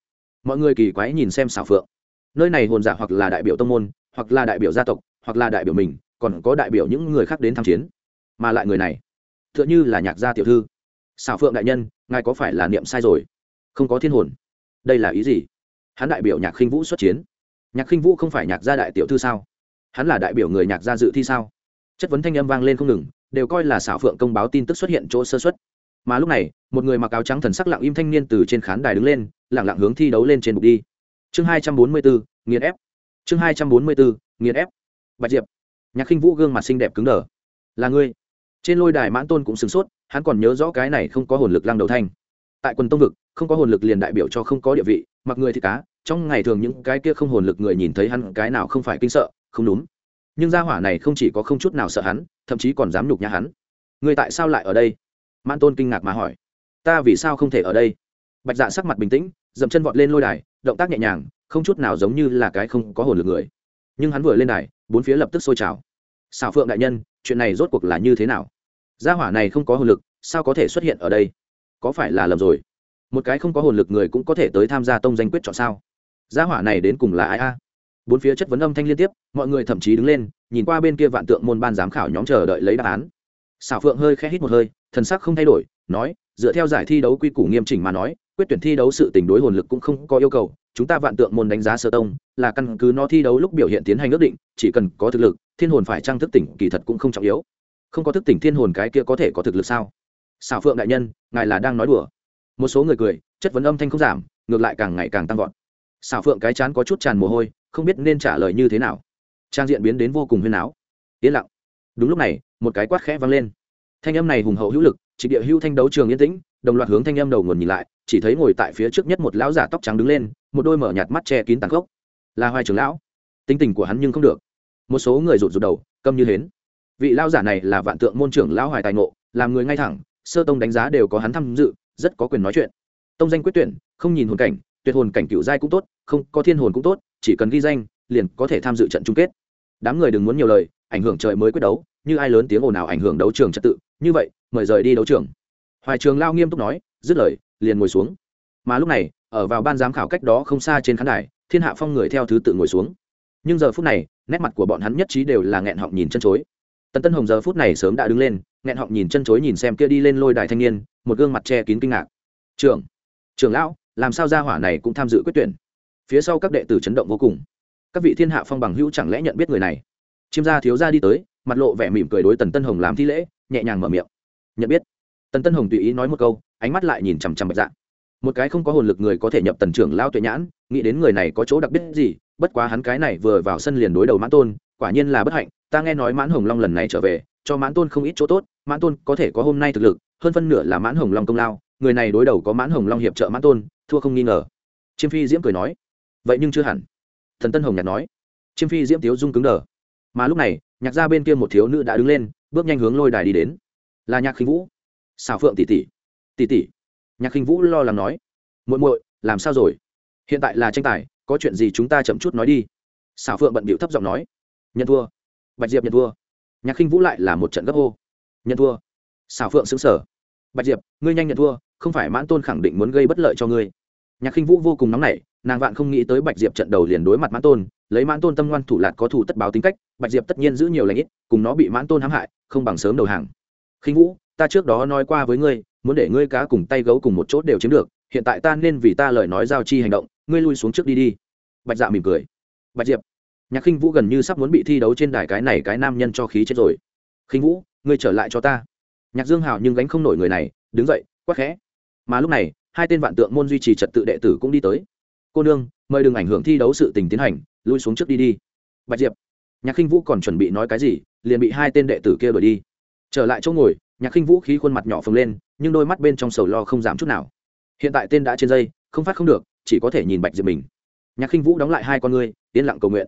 Mọi người kỳ quái nhìn xem xảo phượng. Nơi này hồn giả hoặc là đại biểu tông môn, hoặc là đại biểu gia tộc, hoặc là đại biểu mình, còn có đại biểu những người khác đến tham chiến. Mà lại người này t h ư ợ n h ư là nhạc gia tiểu thư. Xảo phượng đại nhân, ngài có phải là niệm sai rồi? Không có thiên hồn đây là ý gì? Hắn đại biểu nhạc khinh vũ xuất chiến. Nhạc khinh vũ không phải nhạc gia đại tiểu thư sao? Hắn là đại biểu người nhạc gia dự thi sao? Chất vấn thanh âm vang lên không ngừng, đều coi là xảo phượng công báo tin tức xuất hiện chỗ sơ xuất mà lúc này, một người mặc áo trắng thần sắc lặng im thanh niên từ trên khán đài đứng lên, lặng lặng hướng thi đấu lên trên bục đi. Chương hai trăm bốn mươi bốn nghiền ép. Chương hai trăm bốn mươi bốn nghiền ép. Bạch diệp. Nhạc khinh vũ gương mặt xinh đẹp cứng đờ. Là ngươi. Trên lôi đài mãn tôn cũng sửng sốt, hắn còn nhớ rõ cái này không có hồn lực lăng đầu thanh. Tại quần tông vực không có hồn lực liền đại biểu cho không có địa vị, mặc người thì cá, trong ngày thường những cái kia không hồn lực người nhìn thấy hắn cái nào không phải kinh sợ, không đúng. Nhưng gia hỏa này không chỉ có không chút nào sợ hắn, thậm chí còn dám nhục nhã hắn. Người tại sao lại ở đây? Mãn tôn kinh ngạc mà hỏi. Ta vì sao không thể ở đây? Bạch dạ sắc mặt bình tĩnh, dậm chân vọt lên lôi đài, động tác nhẹ nhàng, không chút nào giống như là cái không có hồn lực người. Nhưng hắn vừa lên đài, bốn phía lập tức sôi trào. Xảo phượng đại nhân, chuyện này rốt cuộc là như thế nào? Gia hỏa này không có hồn lực, sao có thể xuất hiện ở đây? Có phải là lầm rồi? Một cái không có hồn lực người cũng có thể tới tham gia tông danh quyết chọn sao? Gia hỏa này đến cùng là ai a? Bốn phía chất vấn âm thanh liên tiếp, mọi người thậm chí đứng lên, nhìn qua bên kia vạn tượng môn ban giám khảo nhóm chờ đợi lấy đáp án. Xảo phượng hơi khẽ hít một hơi, thần sắc không thay đổi, nói, dựa theo giải thi đấu quy củ nghiêm chỉnh mà nói, quyết tuyển thi đấu sự tình đối hồn lực cũng không có yêu cầu, chúng ta vạn tượng môn đánh giá sơ tông, là căn cứ nó thi đấu lúc biểu hiện tiến hành ước định, chỉ cần có thực lực, thiên hồn phải trang thức tỉnh kỳ thật cũng không trọng yếu. Không có thức tỉnh thiên hồn cái kia có thể có thực lực sao? Xảo phượng đại nhân, ngài là đang nói đùa một số người cười, chất vấn âm thanh không giảm, ngược lại càng ngày càng tăng vọt. Xảo phượng cái chán có chút tràn mồ hôi, không biết nên trả lời như thế nào. Trang diện biến đến vô cùng huyên áo. Yên lặng. Đúng lúc này, một cái quát khẽ vang lên. Thanh âm này hùng hậu hữu lực, chỉ địa hữu thanh đấu trường yên tĩnh, đồng loạt hướng thanh âm đầu nguồn nhìn lại, chỉ thấy ngồi tại phía trước nhất một lão giả tóc trắng đứng lên, một đôi mở nhạt mắt che kín tàn khốc. Là hoài trưởng lão. Tính tình của hắn nhưng không được. Một số người rụt rụt đầu, câm như hến. Vị lão giả này là vạn tượng môn trưởng lão hoài tài ngộ, làm người ngay thẳng, sơ tông đánh giá đều có hắn tham dự rất có quyền nói chuyện. Tông danh quyết tuyển, không nhìn hồn cảnh, tuyệt hồn cảnh cựu giai cũng tốt, không, có thiên hồn cũng tốt, chỉ cần ghi danh, liền có thể tham dự trận chung kết. Đám người đừng muốn nhiều lời, ảnh hưởng trời mới quyết đấu, như ai lớn tiếng ồn ào ảnh hưởng đấu trường trật tự, như vậy, mời rời đi đấu trường. Hoài trường lao nghiêm túc nói, dứt lời, liền ngồi xuống. Mà lúc này, ở vào ban giám khảo cách đó không xa trên khán đài, thiên hạ phong người theo thứ tự ngồi xuống. Nhưng giờ phút này, nét mặt của bọn hắn nhất trí đều là nghẹn họng nhìn chân chối. Tần tân hồng giờ phút này sớm đã đứng lên nghẹn họng nhìn chân chối nhìn xem kia đi lên lôi đài thanh niên, một gương mặt che kín kinh ngạc. Trưởng trưởng lão, làm sao gia hỏa này cũng tham dự quyết tuyển? Phía sau các đệ tử chấn động vô cùng. Các vị thiên hạ phong bằng hữu chẳng lẽ nhận biết người này? Chiêm gia thiếu gia đi tới, mặt lộ vẻ mỉm cười đối tần tân hồng làm thi lễ, nhẹ nhàng mở miệng. Nhận biết. Tần tân hồng tùy ý nói một câu, ánh mắt lại nhìn chằm chằm bạch dạ. Một cái không có hồn lực người có thể nhập tần trưởng lao tuệ nhãn, nghĩ đến người này có chỗ đặc biệt gì, bất quá hắn cái này vừa vào sân liền đối đầu mãn tôn, quả nhiên là bất hạnh, ta nghe nói mãn hồng long lần này trở về, cho mãn tôn không ít chỗ tốt mãn tôn có thể có hôm nay thực lực, hơn phân nửa là mãn hồng long công lao, người này đối đầu có mãn hồng long hiệp trợ mãn tôn, thua không nghi ngờ. Chiêm phi diễm cười nói, vậy nhưng chưa hẳn. Thần tân hồng nhạt nói, chiêm phi diễm tiếu dung cứng đờ. Mà lúc này, nhạc gia bên kia một thiếu nữ đã đứng lên, bước nhanh hướng lôi đài đi đến. Là nhạc khinh vũ. Xào phượng tỷ tỷ. Tỷ tỷ. Nhạc khinh vũ lo lắng nói, muội muội, làm sao rồi? Hiện tại là tranh tài, có chuyện gì chúng ta chậm chút nói đi. Xảo phượng bận bịu thấp giọng nói, nhận thua. Bạch diệp nhận thua. Nhạc khinh vũ lại là một trận gấp hô nhận thua. Xảo phượng xứng sở bạch diệp, ngươi nhanh nhận thua, không phải mãn tôn khẳng định muốn gây bất lợi cho ngươi. Nhạc khinh vũ vô cùng nóng nảy, nàng vạn không nghĩ tới bạch diệp trận đầu liền đối mặt mãn tôn, lấy mãn tôn tâm ngoan thủ lạt có thủ tất báo tính cách, bạch diệp tất nhiên giữ nhiều lãnh ít, cùng nó bị mãn tôn hãm hại, không bằng sớm đầu hàng. Khinh vũ, ta trước đó nói qua với ngươi, muốn để ngươi cá cùng tay gấu cùng một chốt đều chiếm được, hiện tại ta nên vì ta lời nói giao chi hành động, ngươi lui xuống trước đi đi. Bạch dạ mỉm cười. Bạch diệp, nhạc khinh vũ gần như sắp muốn bị thi đấu trên đài cái này cái nam nhân cho khí chết rồi. Khinh vũ ngươi trở lại cho ta. Nhạc dương hào nhưng gánh không nổi người này, đứng dậy quắc khẽ. Mà lúc này, hai tên vạn tượng môn duy trì trật tự đệ tử cũng đi tới. Cô nương, mời đừng ảnh hưởng thi đấu sự tình tiến hành, lui xuống trước đi đi. Bạch diệp, nhạc khinh vũ còn chuẩn bị nói cái gì, liền bị hai tên đệ tử kia đuổi đi. Trở lại chỗ ngồi, nhạc khinh vũ khí khuôn mặt nhỏ phồng lên, nhưng đôi mắt bên trong sầu lo không giảm chút nào. Hiện tại tên đã trên dây, không phát không được, chỉ có thể nhìn bạch diệp mình. Nhạc khinh vũ đóng lại hai con ngươi, yên lặng cầu nguyện.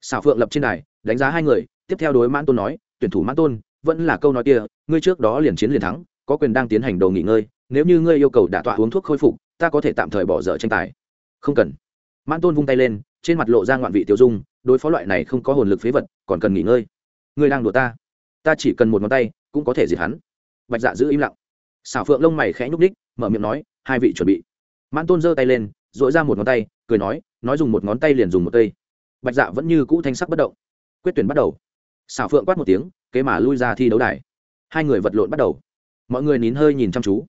Xảo phượng lập trên đài, đánh giá hai người, tiếp theo đối mãn tôn nói, tuyển thủ mãn tôn vẫn là câu nói kia, ngươi trước đó liền chiến liền thắng, có quyền đang tiến hành đồ nghỉ ngơi, nếu như ngươi yêu cầu đả tọa uống thuốc khôi phục, ta có thể tạm thời bỏ dở tranh tài. Không cần. Mãn tôn vung tay lên, trên mặt lộ ra ngoạn vị tiêu dung, đối phó loại này không có hồn lực phế vật, còn cần nghỉ ngơi. Ngươi đang đùa ta. Ta chỉ cần một ngón tay, cũng có thể diệt hắn. Bạch dạ giữ im lặng. Xảo phượng lông mày khẽ nhúc ních mở miệng nói, hai vị chuẩn bị. Mãn tôn giơ tay lên dội ra một ngón tay, cười nói nói dùng một ngón tay liền dùng một tay. bạch dạ vẫn như cũ thanh sắc bất động. Quyết tuyển bắt đầu. Xảo phượng quát một tiếng kế mà lui ra thi đấu đài. Hai người vật lộn bắt đầu. Mọi người nín hơi nhìn chăm chú.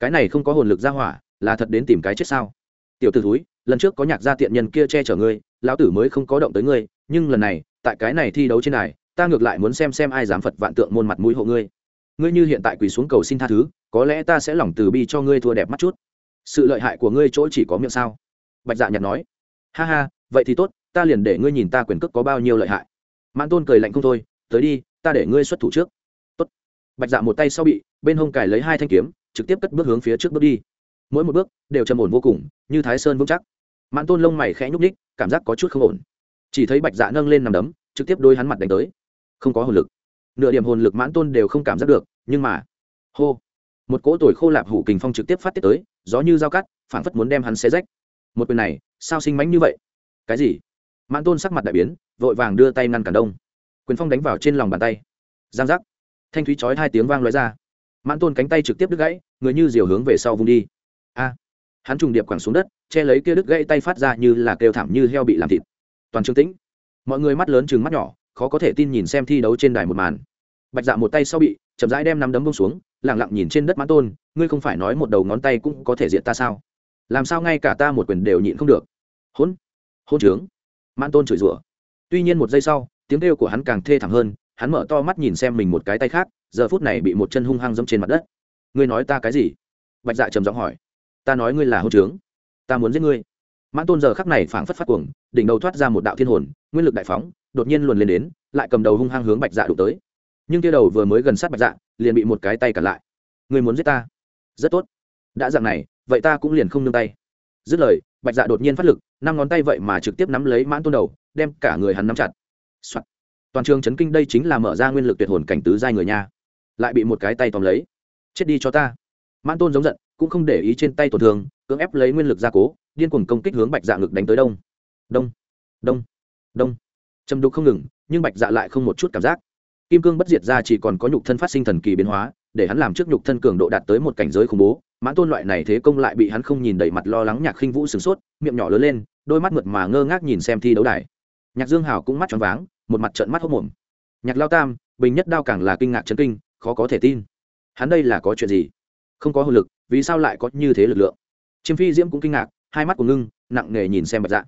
Cái này không có hồn lực ra hỏa, là thật đến tìm cái chết sao? Tiểu t ử thúi, lần trước có nhạc gia tiện nhân kia che chở ngươi, lão tử mới không có động tới ngươi, nhưng lần này, tại cái này thi đấu trên này ta ngược lại muốn xem xem ai dám phật vạn tượng môn mặt mũi hộ ngươi. Ngươi như hiện tại quỳ xuống cầu xin tha thứ, có lẽ ta sẽ lòng từ bi cho ngươi thua đẹp mắt chút. Sự lợi hại của ngươi chỗ chỉ có miệng sao? Bạch dạ nhặt nói. Ha ha, vậy thì tốt, ta liền để ngươi nhìn ta quyền cước có bao nhiêu lợi hại. Mãn tôn cười lạnh không thôi tới đi, ta để ngươi xuất thủ trước. Tốt. bạch dạ một tay sau bị, bên hông cài lấy hai thanh kiếm, trực tiếp cất bước hướng phía trước bước đi. Mỗi một bước đều trầm ổn vô cùng, như thái sơn vững chắc. Mãn tôn lông mày khẽ nhúc ních cảm giác có chút không ổn. Chỉ thấy bạch dạ nâng lên nằm đấm, trực tiếp đôi hắn mặt đánh tới. Không có hồn lực. Nửa điểm hồn lực mãn tôn đều không cảm giác được, nhưng mà, hô, một cỗ tuổi khô lạp hủ kình phong trực tiếp phát tiết tới, gió như dao cắt, phảng phất muốn đem hắn xé rách. Một quyền này, sao sinh mánh như vậy? Cái gì? Mãn tôn sắc mặt đại biến, vội vàng đưa tay ngăn cản đông quyền phong đánh vào trên lòng bàn tay. Giang giác. Thanh thúy chói hai tiếng vang loại ra. Mãn tôn cánh tay trực tiếp đứt gãy, người như diều hướng về sau vung đi. A. Hắn trùng điệp quẳng xuống đất, che lấy kia đứt gãy tay phát ra như là kêu thảm như heo bị làm thịt. Toàn trường tĩnh. Mọi người mắt lớn chừng mắt nhỏ, khó có thể tin nhìn xem thi đấu trên đài một màn. Bạch dạ một tay sau bị, chậm rãi đem nắm đấm bông xuống lẳng lặng nhìn trên đất mãn tôn, ngươi không phải nói một đầu ngón tay cũng có thể diện ta sao? Làm sao ngay cả ta một quyền đều nhịn không được? Hôn hôn trướng. Mãn tôn chửi rủa. Tuy nhiên một giây sau tiếng kêu của hắn càng thê thảm hơn, hắn mở to mắt nhìn xem mình một cái tay khác, giờ phút này bị một chân hung hăng dẫm trên mặt đất. Ngươi nói ta cái gì? Bạch dạ trầm giọng hỏi. Ta nói ngươi là hậu trướng. Ta muốn giết ngươi. Mãn tôn giờ khắc này phảng phất phát cuồng, đỉnh đầu thoát ra một đạo thiên hồn, nguyên lực đại phóng, đột nhiên luồn lên đến, lại cầm đầu hung hăng hướng bạch dạ đụng tới. Nhưng kia đầu vừa mới gần sát bạch dạ liền bị một cái tay cản lại. Ngươi muốn giết ta? Rất tốt. Đã dạng này, vậy ta cũng liền không nương tay. Dứt lời, bạch dạ đột nhiên phát lực, năm ngón tay vậy mà trực tiếp nắm lấy mãn tôn đầu, đem cả người hắn nắm chặt、Soạn. toàn trường chấn kinh đây chính là mở ra nguyên lực tuyệt hồn cảnh tứ giai người nha. Lại bị một cái tay tóm lấy. Chết đi cho ta. Mãn tôn giống giận, cũng không để ý trên tay tổn thương, cưỡng ép lấy nguyên lực gia cố, điên cuồng công kích hướng bạch dạ ngực đánh tới đông. Đông. Đông. Đông. Châm đục không ngừng, nhưng bạch dạ lại không một chút cảm giác. Kim cương bất diệt ra chỉ còn có nhục thân phát sinh thần kỳ biến hóa, để hắn làm trước nhục thân cường độ đạt tới một cảnh giới khủng bố. Mãn tôn loại này thế công lại bị hắn không nhìn đầy mặt lo lắng nhạc khinh vũ sửng sốt, miệng nhỏ lớn lên, đôi mắt mượt mà ngơ ngác nhìn xem thi đấu đài. Nhạc dương hào cũng mắt tròn váng một mặt trận mắt hốc mồm. Nhạc lao tam, bình nhất đao càng là kinh ngạc chấn kinh, khó có thể tin. Hắn đây là có chuyện gì? Không có hồn lực, vì sao lại có như thế lực lượng? Chiêm phi diễm cũng kinh ngạc, hai mắt của ngưng, nặng nề nhìn xem bạch dạ.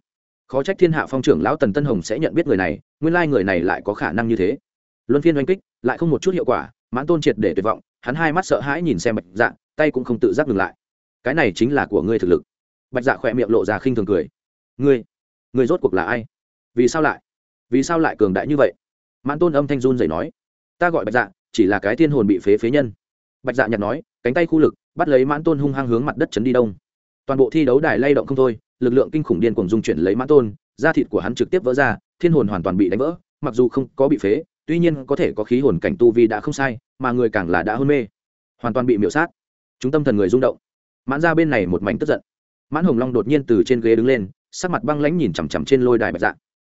Khó trách thiên hạ phong trưởng lão tần tân hồng sẽ nhận biết người này, nguyên lai người này lại có khả năng như thế. Luân phiên oanh kích, lại không một chút hiệu quả, mãn tôn triệt để tuyệt vọng, hắn hai mắt sợ hãi nhìn xem bạch dạ tay cũng không tự giác ngừng lại. Cái này chính là của ngươi thực lực. Bạch dạ khỏe miệng lộ ra khinh thường cười. Ngươi ngươi rốt cuộc là ai? Vì sao lại? Vì sao lại cường đại như vậy? Mãn tôn âm thanh run dậy nói, ta gọi bạch dạ chỉ là cái thiên hồn bị phế phế nhân. Bạch dạ nhặt nói, cánh tay khu lực, bắt lấy mãn tôn hung hăng hướng mặt đất chấn đi đông. Toàn bộ thi đấu đài lay động không thôi, lực lượng kinh khủng điên cuồng dung chuyển lấy mãn tôn, da thịt của hắn trực tiếp vỡ ra, thiên hồn hoàn toàn bị đánh vỡ, mặc dù không có bị phế, tuy nhiên có thể có khí hồn cảnh tu vi đã không sai, mà người càng là đã hôn mê, hoàn toàn bị miễu sát. Chúng tâm thần người rung động. Mãn ra bên này một mảnh tức giận. Mãn hồng long đột nhiên từ trên ghế đứng lên, sắc mặt băng lãnh nhìn chằm chằm trên lôi đài bạch dạ.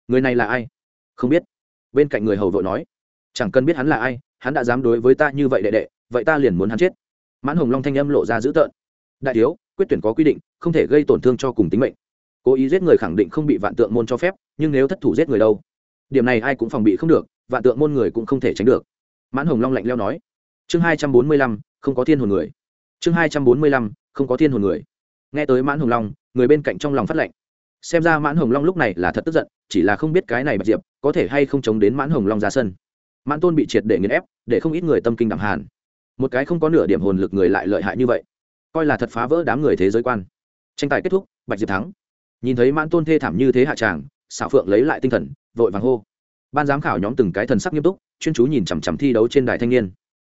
Người này là ai? Không biết. Bên cạnh người hầu vội nói, chẳng cần biết hắn là ai, hắn đã dám đối với ta như vậy đệ đệ, vậy ta liền muốn hắn chết. Mãn hồng long thanh âm lộ ra dữ tợn. Đại thiếu, quyết tuyển có quy định, không thể gây tổn thương cho cùng tính mệnh. Cố ý giết người khẳng định không bị vạn tượng môn cho phép, nhưng nếu thất thủ giết người đâu, điểm này ai cũng phòng bị không được, vạn tượng môn người cũng không thể tránh được. Mãn hồng long lạnh leo nói. Chương hai trăm bốn mươi lăm, không có thiên hồn người. Chương hai trăm bốn mươi lăm, không có thiên hồn người. Nghe tới mãn hồng long, người bên cạnh trong lòng phát lệnh. Xem ra mãn hồng long lúc này là thật tức giận, chỉ là không biết cái này bạch diệp có thể hay không chống đến mãn hồng long ra sân. Mãn tôn bị triệt để nghiền ép, để không ít người tâm kinh đẳng hàn. Một cái không có nửa điểm hồn lực người lại lợi hại như vậy. Coi là thật phá vỡ đám người thế giới quan. Tranh tài kết thúc, bạch diệp thắng. Nhìn thấy mãn tôn thê thảm như thế hạ tràng xảo phượng lấy lại tinh thần, vội vàng hô. Ban giám khảo nhóm từng cái thần sắc nghiêm túc, chuyên chú nhìn chằm chằm thi đấu trên đài thanh niên.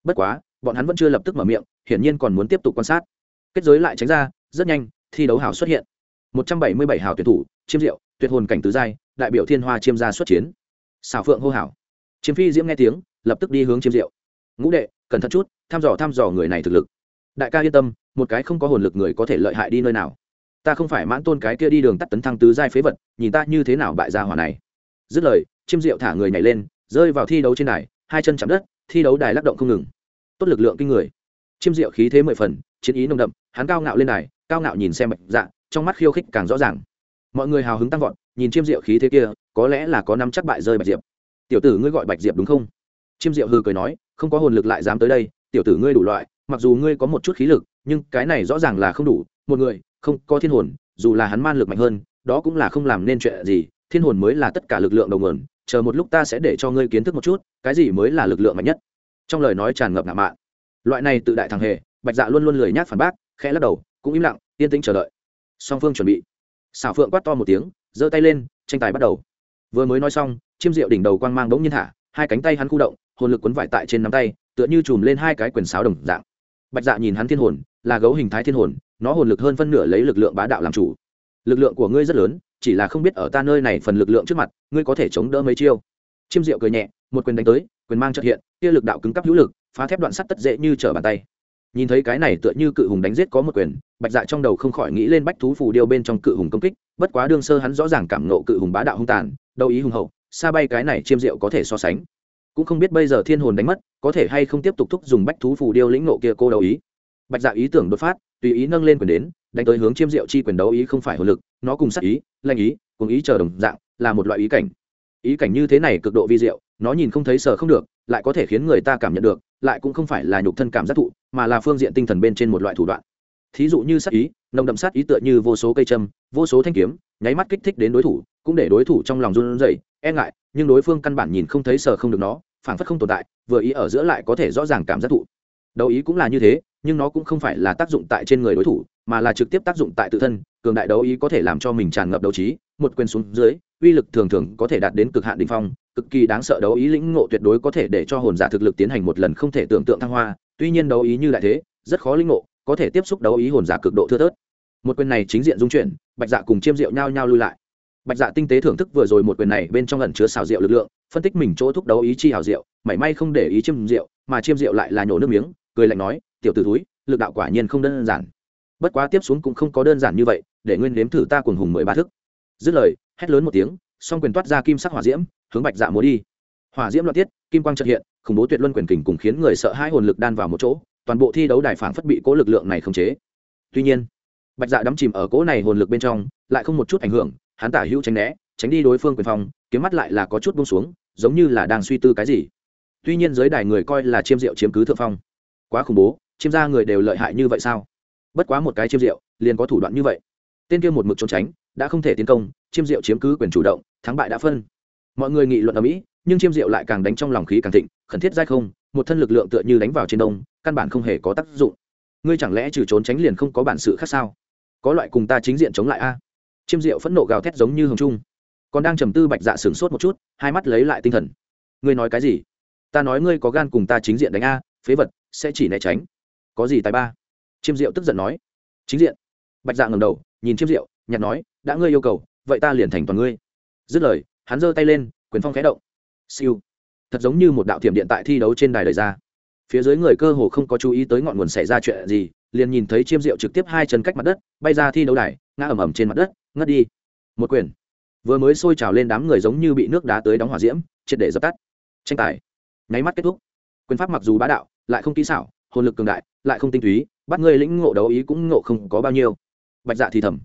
Bất quá, bọn hắn vẫn chưa lập tức mở miệng, hiển nhiên còn muốn tiếp tục quan sát. Kết giới lại tránh ra, rất nhanh, thi đấu hảo xuất hiện. Một trăm bảy mươi bảy hảo tuyển thủ, chiêm diệu, tuyệt hồn cảnh tứ giai đại biểu thiên hoa chiêm gia xuất chiến. Xào phượng hô hảo chiêm phi diễm nghe tiếng, lập tức đi hướng chiêm diệu ngũ đệ, cẩn thận chút thăm dò thăm dò người này thực lực. Đại ca yên tâm, một cái không có hồn lực người có thể lợi hại đi nơi nào. Ta không phải mãn tôn cái kia đi đường tắt tấn thăng tứ giai phế vật, nhìn ta như thế nào bại gia hỏa này. Dứt lời, chiêm diệu thả người nhảy lên, rơi vào thi đấu trên đài, hai chân chạm đất, thi đấu đài lắc động không ngừng. Tốt lực lượng kinh người. Chiêm diệu khí thế mười phần, chiến ý nồng đậm, hắn cao ngạo lên đài, cao ngạo nhìn xem bạch dạ trong mắt khiêu khích càng rõ ràng. Mọi người hào hứng tăng vọt nhìn chiêm diệu khí thế kia, có lẽ là có năm chắc bại rơi bạch diệp. Tiểu tử ngươi gọi bạch diệp đúng không? Chiêm diệu hư cười nói, không có hồn lực lại dám tới đây, tiểu tử ngươi đủ loại, mặc dù ngươi có một chút khí lực, nhưng cái này rõ ràng là không đủ, một người, không có thiên hồn, dù là hắn man lực mạnh hơn, đó cũng là không làm nên chuyện gì, thiên hồn mới là tất cả lực lượng đầu nguồn, chờ một lúc ta sẽ để cho ngươi kiến thức một chút, cái gì mới là lực lượng mạnh nhất. Trong lời nói tràn ngập ngạo mạn. Loại này tự đại thằng hề, bạch dạ luôn luôn lười nhác phản bác, khẽ lắc đầu, cũng im lặng, yên tĩnh chờ đợi. Song phương chuẩn bị. Xảo phượng quát to một tiếng giơ tay lên, tranh tài bắt đầu. Vừa mới nói xong, chiêm rượu đỉnh đầu quang mang bỗng nhiên thả hai cánh tay hắn khu động, hồn lực quấn vải tại trên nắm tay, tựa như chùm lên hai cái quyền sáo đồng dạng. Bạch dạ nhìn hắn thiên hồn, là gấu hình thái thiên hồn, nó hồn lực hơn phân nửa lấy lực lượng bá đạo làm chủ. Lực lượng của ngươi rất lớn, chỉ là không biết ở ta nơi này phần lực lượng trước mặt, ngươi có thể chống đỡ mấy chiêu. Chiêm diệu cười nhẹ, một quyền đánh tới, quyền mang trợ hiện, kia lực đạo cứng cấp hữu lực, phá thép đoạn sắt tất dễ như trở bàn tay. Nhìn thấy cái này tựa như cự hùng đánh giết có một quyền, bạch dạ trong đầu không khỏi nghĩ lên bách thú phù điêu bên trong cự hùng công kích bất quá đương sơ hắn rõ ràng cảm nộ cự hùng bá đạo hung tàn, đâu ý hùng hậu, xa bay cái này chiêm diệu có thể so sánh. Cũng không biết bây giờ thiên hồn đánh mất, có thể hay không tiếp tục thúc dùng bách thú phù điêu lĩnh nộ kia cô đầu ý. Bạch dạ ý tưởng đột phát, tùy ý nâng lên quyền đến, đánh tới hướng chiêm diệu chi quyền đấu ý không phải hồn lực, nó cùng sắc ý, lanh ý, cùng ý chờ đồng dạng, là một loại ý cảnh. Ý cảnh như thế này cực độ vi diệu, nó nhìn không thấy sờ không được, lại có thể khiến người ta cảm nhận được, lại cũng không phải là nhục thân cảm giác thụ, mà là phương diện tinh thần bên trên một loại thủ đoạn thí dụ như sát ý, nồng đậm sát ý tựa như vô số cây châm, vô số thanh kiếm, nháy mắt kích thích đến đối thủ, cũng để đối thủ trong lòng run rẩy e ngại, nhưng đối phương căn bản nhìn không thấy sờ không được nó phản phất không tồn tại, vừa ý ở giữa lại có thể rõ ràng cảm giác thụ. Đầu ý cũng là như thế, nhưng nó cũng không phải là tác dụng tại trên người đối thủ, mà là trực tiếp tác dụng tại tự thân, cường đại đấu ý có thể làm cho mình tràn ngập đấu trí, một quyền xuống dưới, uy lực thường thường có thể đạt đến cực hạn đ ỉ n h phong, cực kỳ đáng sợ đấu ý lĩnh ngộ tuyệt đối có thể để cho hồn giả thực lực tiến hành một lần không thể tưởng tượng thăng hoa, tuy nhiên đấu ý như đại thế, rất khó lĩnh ngộ có thể tiếp xúc đấu ý hồn giả cực độ thưa thớt. Một quyền này chính diện dung chuyển, bạch dạ cùng chiêm rượu nhao nhau lui lại. Bạch dạ tinh tế thưởng thức vừa rồi một quyền này bên trong lần chứa xào rượu lực lượng, phân tích mình chỗ thúc đấu ý chi hào rượu, mảy may không để ý chiêm rượu mà chiêm rượu lại là nhổ nước miếng, cười lạnh nói, tiểu t ử túi lực đạo quả nhiên không đơn giản. Bất quá tiếp xuống cũng không có đơn giản như vậy, để nguyên nếm thử ta cùng hùng mười ba thức. Dứt lời, hét lớn một tiếng, song quyền toát ra kim sắc hỏa diễm, hướng bạch dạ múa đi. Hỏa diễm loạt tiết, kim quang trật hiện, khủng bố tuyệt luân quyền kình cùng khiến người sợ hai hồn lực đan vào một chỗ toàn bộ thi đấu đài phảng phất bị cố lực lượng này khống chế. Tuy nhiên, bạch dạ đắm chìm ở cỗ này hồn lực bên trong, lại không một chút ảnh hưởng, hắn tả hữu tránh né, tránh đi đối phương quyền phòng kiếm mắt lại là có chút buông xuống, giống như là đang suy tư cái gì. Tuy nhiên giới đài người coi là chiêm diệu chiếm cứ thượng phong. Quá khủng bố, chiêm gia người đều lợi hại như vậy sao? Bất quá một cái chiêm diệu, liền có thủ đoạn như vậy. Tên kia một mực trốn tránh, đã không thể tiến công, chiêm diệu chiếm cứ quyền chủ động, thắng bại đã phân. Mọi người nghị luận ở mỹ, nhưng chiêm diệu lại càng đánh trong lòng khí càng thịnh, khẩn thiết dai không, một thân lực lượng tựa như đánh vào trên đông căn bản không hề có tác dụng. Ngươi chẳng lẽ trừ trốn tránh liền không có bản sự khác sao? Có loại cùng ta chính diện chống lại a. Chiêm diệu phẫn nộ gào thét giống như hồng trung. Còn đang trầm tư bạch dạ sửng sốt một chút, hai mắt lấy lại tinh thần. Ngươi nói cái gì? Ta nói ngươi có gan cùng ta chính diện đánh a, phế vật, sẽ chỉ né tránh. Có gì tài ba? Chiêm diệu tức giận nói. Chính diện. Bạch dạ ngầm đầu, nhìn chiêm diệu nhặt nói, đã ngươi yêu cầu, vậy ta liền thành toàn ngươi. Dứt lời, hắn giơ tay lên, quyền phong khẽ động. Siêu. Thật giống như một đạo thiểm điện tại thi đấu trên đài đời ra phía dưới người cơ hồ không có chú ý tới ngọn nguồn xảy ra chuyện gì, liền nhìn thấy chiêm diệu trực tiếp hai chân cách mặt đất, bay ra thi đấu đài, ngã ầm ầm trên mặt đất, ngất đi. Một quyền. Vừa mới sôi trào lên đám người giống như bị nước đá tới đóng hỏa diễm, triệt để dập tắt. Tranh tài. Nháy mắt kết thúc. Quyền pháp mặc dù bá đạo, lại không kỹ xảo, hồn lực cường đại, lại không tinh túy, bắt người lĩnh ngộ đấu ý cũng ngộ không có bao nhiêu. Bạch dạ thì thầm.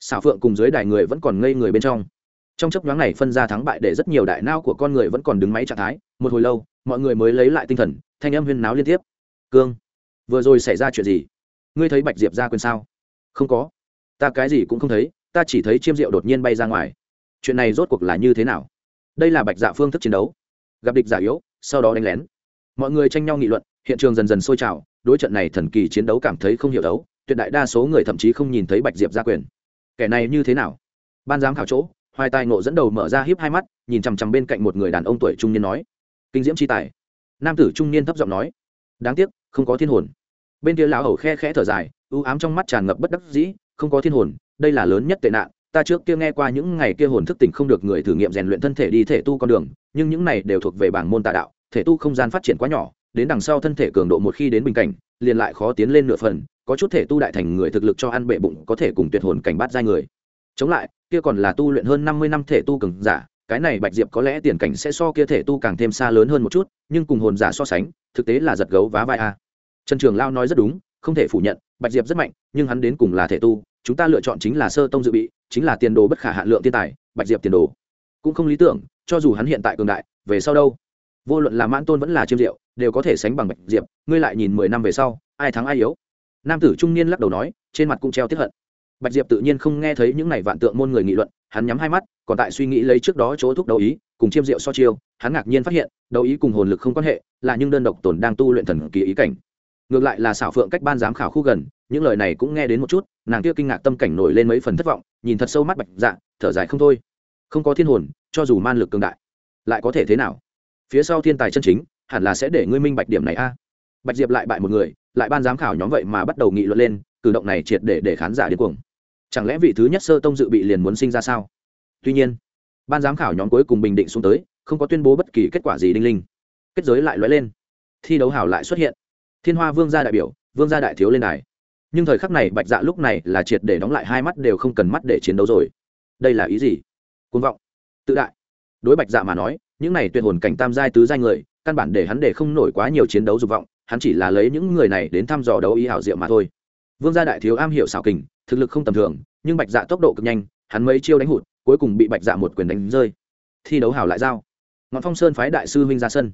Xảo phượng cùng dưới đài người vẫn còn ngây người bên trong. Trong chấp nhoáng này phân ra thắng bại để rất nhiều đại nao của con người vẫn còn đứng máy trạng thái, một hồi lâu, mọi người mới lấy lại tinh thần thanh âm huyên náo liên tiếp. Cương, vừa rồi xảy ra chuyện gì? Ngươi thấy bạch diệp ra quyền sao? Không có. Ta cái gì cũng không thấy, ta chỉ thấy chiêm rượu đột nhiên bay ra ngoài. Chuyện này rốt cuộc là như thế nào? Đây là bạch dạ phương thức chiến đấu. Gặp địch giả yếu, sau đó đánh lén. Mọi người tranh nhau nghị luận, hiện trường dần dần sôi trào, đối trận này thần kỳ chiến đấu cảm thấy không hiểu đấu, tuyệt đại đa số người thậm chí không nhìn thấy bạch diệp ra quyền. Kẻ này như thế nào? Ban giám khảo chỗ, hoài tài nộ dẫn đầu mở ra hiếp hai mắt, nhìn chằm chằm bên cạnh một người đàn ông tuổi trung niên nói, kinh diễm chi tài nam tử trung niên thấp giọng nói, đáng tiếc, không có thiên hồn. Bên kia lão hầu khe khẽ thở dài ưu ám trong mắt tràn ngập bất đắc dĩ, không có thiên hồn, đây là lớn nhất tệ nạn. Ta trước kia nghe qua những ngày kia hồn thức tỉnh không được người thử nghiệm rèn luyện thân thể đi thể tu con đường, nhưng những này đều thuộc về bảng môn tà đạo, thể tu không gian phát triển quá nhỏ, đến đằng sau thân thể cường độ một khi đến bình cảnh, liền lại khó tiến lên nửa phần, có chút thể tu đại thành người thực lực cho ăn bệ bụng có thể cùng tuyệt hồn cảnh bát giai người. Chống lại, kia còn là tu luyện hơn năm mươi năm thể tu cường giả cái này bạch diệp có lẽ tiền cảnh sẽ so kia thể tu càng thêm xa lớn hơn một chút, nhưng cùng hồn giả so sánh, thực tế là giật gấu vá vai a. Trần trường lao nói rất đúng, không thể phủ nhận, bạch diệp rất mạnh, nhưng hắn đến cùng là thể tu, chúng ta lựa chọn chính là sơ tông dự bị, chính là tiền đồ bất khả hạn lượng thiên tài, bạch diệp tiền đồ. Cũng không lý tưởng, cho dù hắn hiện tại cường đại, về sau đâu? Vô luận là mãn tôn vẫn là chiêm diệu, đều có thể sánh bằng bạch diệp, ngươi lại nhìn mười năm về sau, ai thắng ai yếu? Nam tử trung niên lắc đầu nói, trên mặt cũng treo tiếp hận. Bạch diệp tự nhiên không nghe thấy những này vạn tượng môn người nghị luận, hắn nhắm hai mắt còn tại suy nghĩ lấy trước đó chỗ thúc đấu ý, cùng chiêm diệu so chiêu, hắn ngạc nhiên phát hiện, đấu ý cùng hồn lực không quan hệ, là nhưng đơn độc tồn đang tu luyện thần kỳ ý cảnh. Ngược lại là xảo phượng cách ban giám khảo khu gần, những lời này cũng nghe đến một chút, nàng kia kinh ngạc tâm cảnh nổi lên mấy phần thất vọng, nhìn thật sâu mắt bạch dạ thở dài không thôi. Không có thiên hồn, cho dù man lực cường đại, lại có thể thế nào? Phía sau thiên tài chân chính, hẳn là sẽ để ngươi minh bạch điểm này a. Bạch diệp lại bại một người, lại ban giám khảo nhóm vậy mà bắt đầu nghị luận lên, cử động này triệt để để khán giả điên cuồng. Chẳng lẽ vị thứ nhất sơ tông dự bị liền muốn sinh ra sao? Tuy nhiên, ban giám khảo nhóm cuối cùng bình định xuống tới, không có tuyên bố bất kỳ kết quả gì đinh linh. Kết giới lại lóe lên. Thi đấu hảo lại xuất hiện. Thiên hoa vương gia đại biểu, vương gia đại thiếu lên đài. Nhưng thời khắc này bạch dạ lúc này là triệt để đóng lại hai mắt đều không cần mắt để chiến đấu rồi. Đây là ý gì? Côn vọng. Tự đại. Đối bạch dạ mà nói, những này tuyệt hồn cảnh tam giai tứ giai người, căn bản để hắn để không nổi quá nhiều chiến đấu dục vọng, hắn chỉ là lấy những người này đến thăm dò đấu ý hảo diệu mà thôi. Vương gia đại thiếu am hiểu xảo kình, thực lực không tầm thường, nhưng bạch dạ tốc độ cực nhanh, hắn mấy chiêu đánh hụt cuối cùng bị bạch dạ một quyền đánh rơi. Thi đấu hảo lại giao. Ngọn phong sơn phái đại sư huynh ra sân.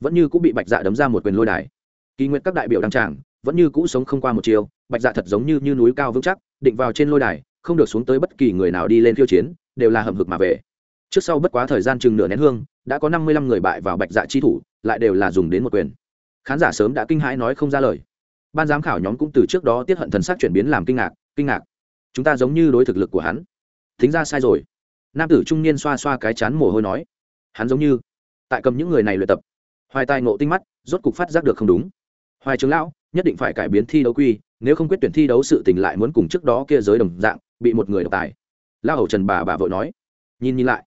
Vẫn như cũng bị bạch dạ đấm ra một quyền lôi đài. Kỳ nguyện các đại biểu đăng tràng vẫn như cũ sống không qua một chiều bạch dạ thật giống như, như núi cao vững chắc định vào trên lôi đài không được xuống tới bất kỳ người nào đi lên khiêu chiến đều là hầm hực mà về. Trước sau bất quá thời gian chừng nửa nén hương đã có năm mươi lăm người bại vào bạch dạ chi thủ lại đều là dùng đến một quyền. Khán giả sớm đã kinh hãi nói không ra lời. Ban giám khảo nhóm cũng từ trước đó tiết hận thần sắc chuyển biến làm kinh ngạc kinh ngạc. Chúng ta giống như đối thực lực của hắn. Thính ra sai rồi nam tử trung niên xoa xoa cái chán mồ hôi nói, hắn giống như tại cầm những người này luyện tập. Hoài tài ngộ tinh mắt, rốt cục phát giác được không đúng. Hoài trưởng lão, nhất định phải cải biến thi đấu quy, nếu không quyết tuyển thi đấu sự tình lại muốn cùng trước đó kia giới đồng dạng, bị một người độc tài. Lao hầu trần bà bà vội nói. Nhìn nhìn lại,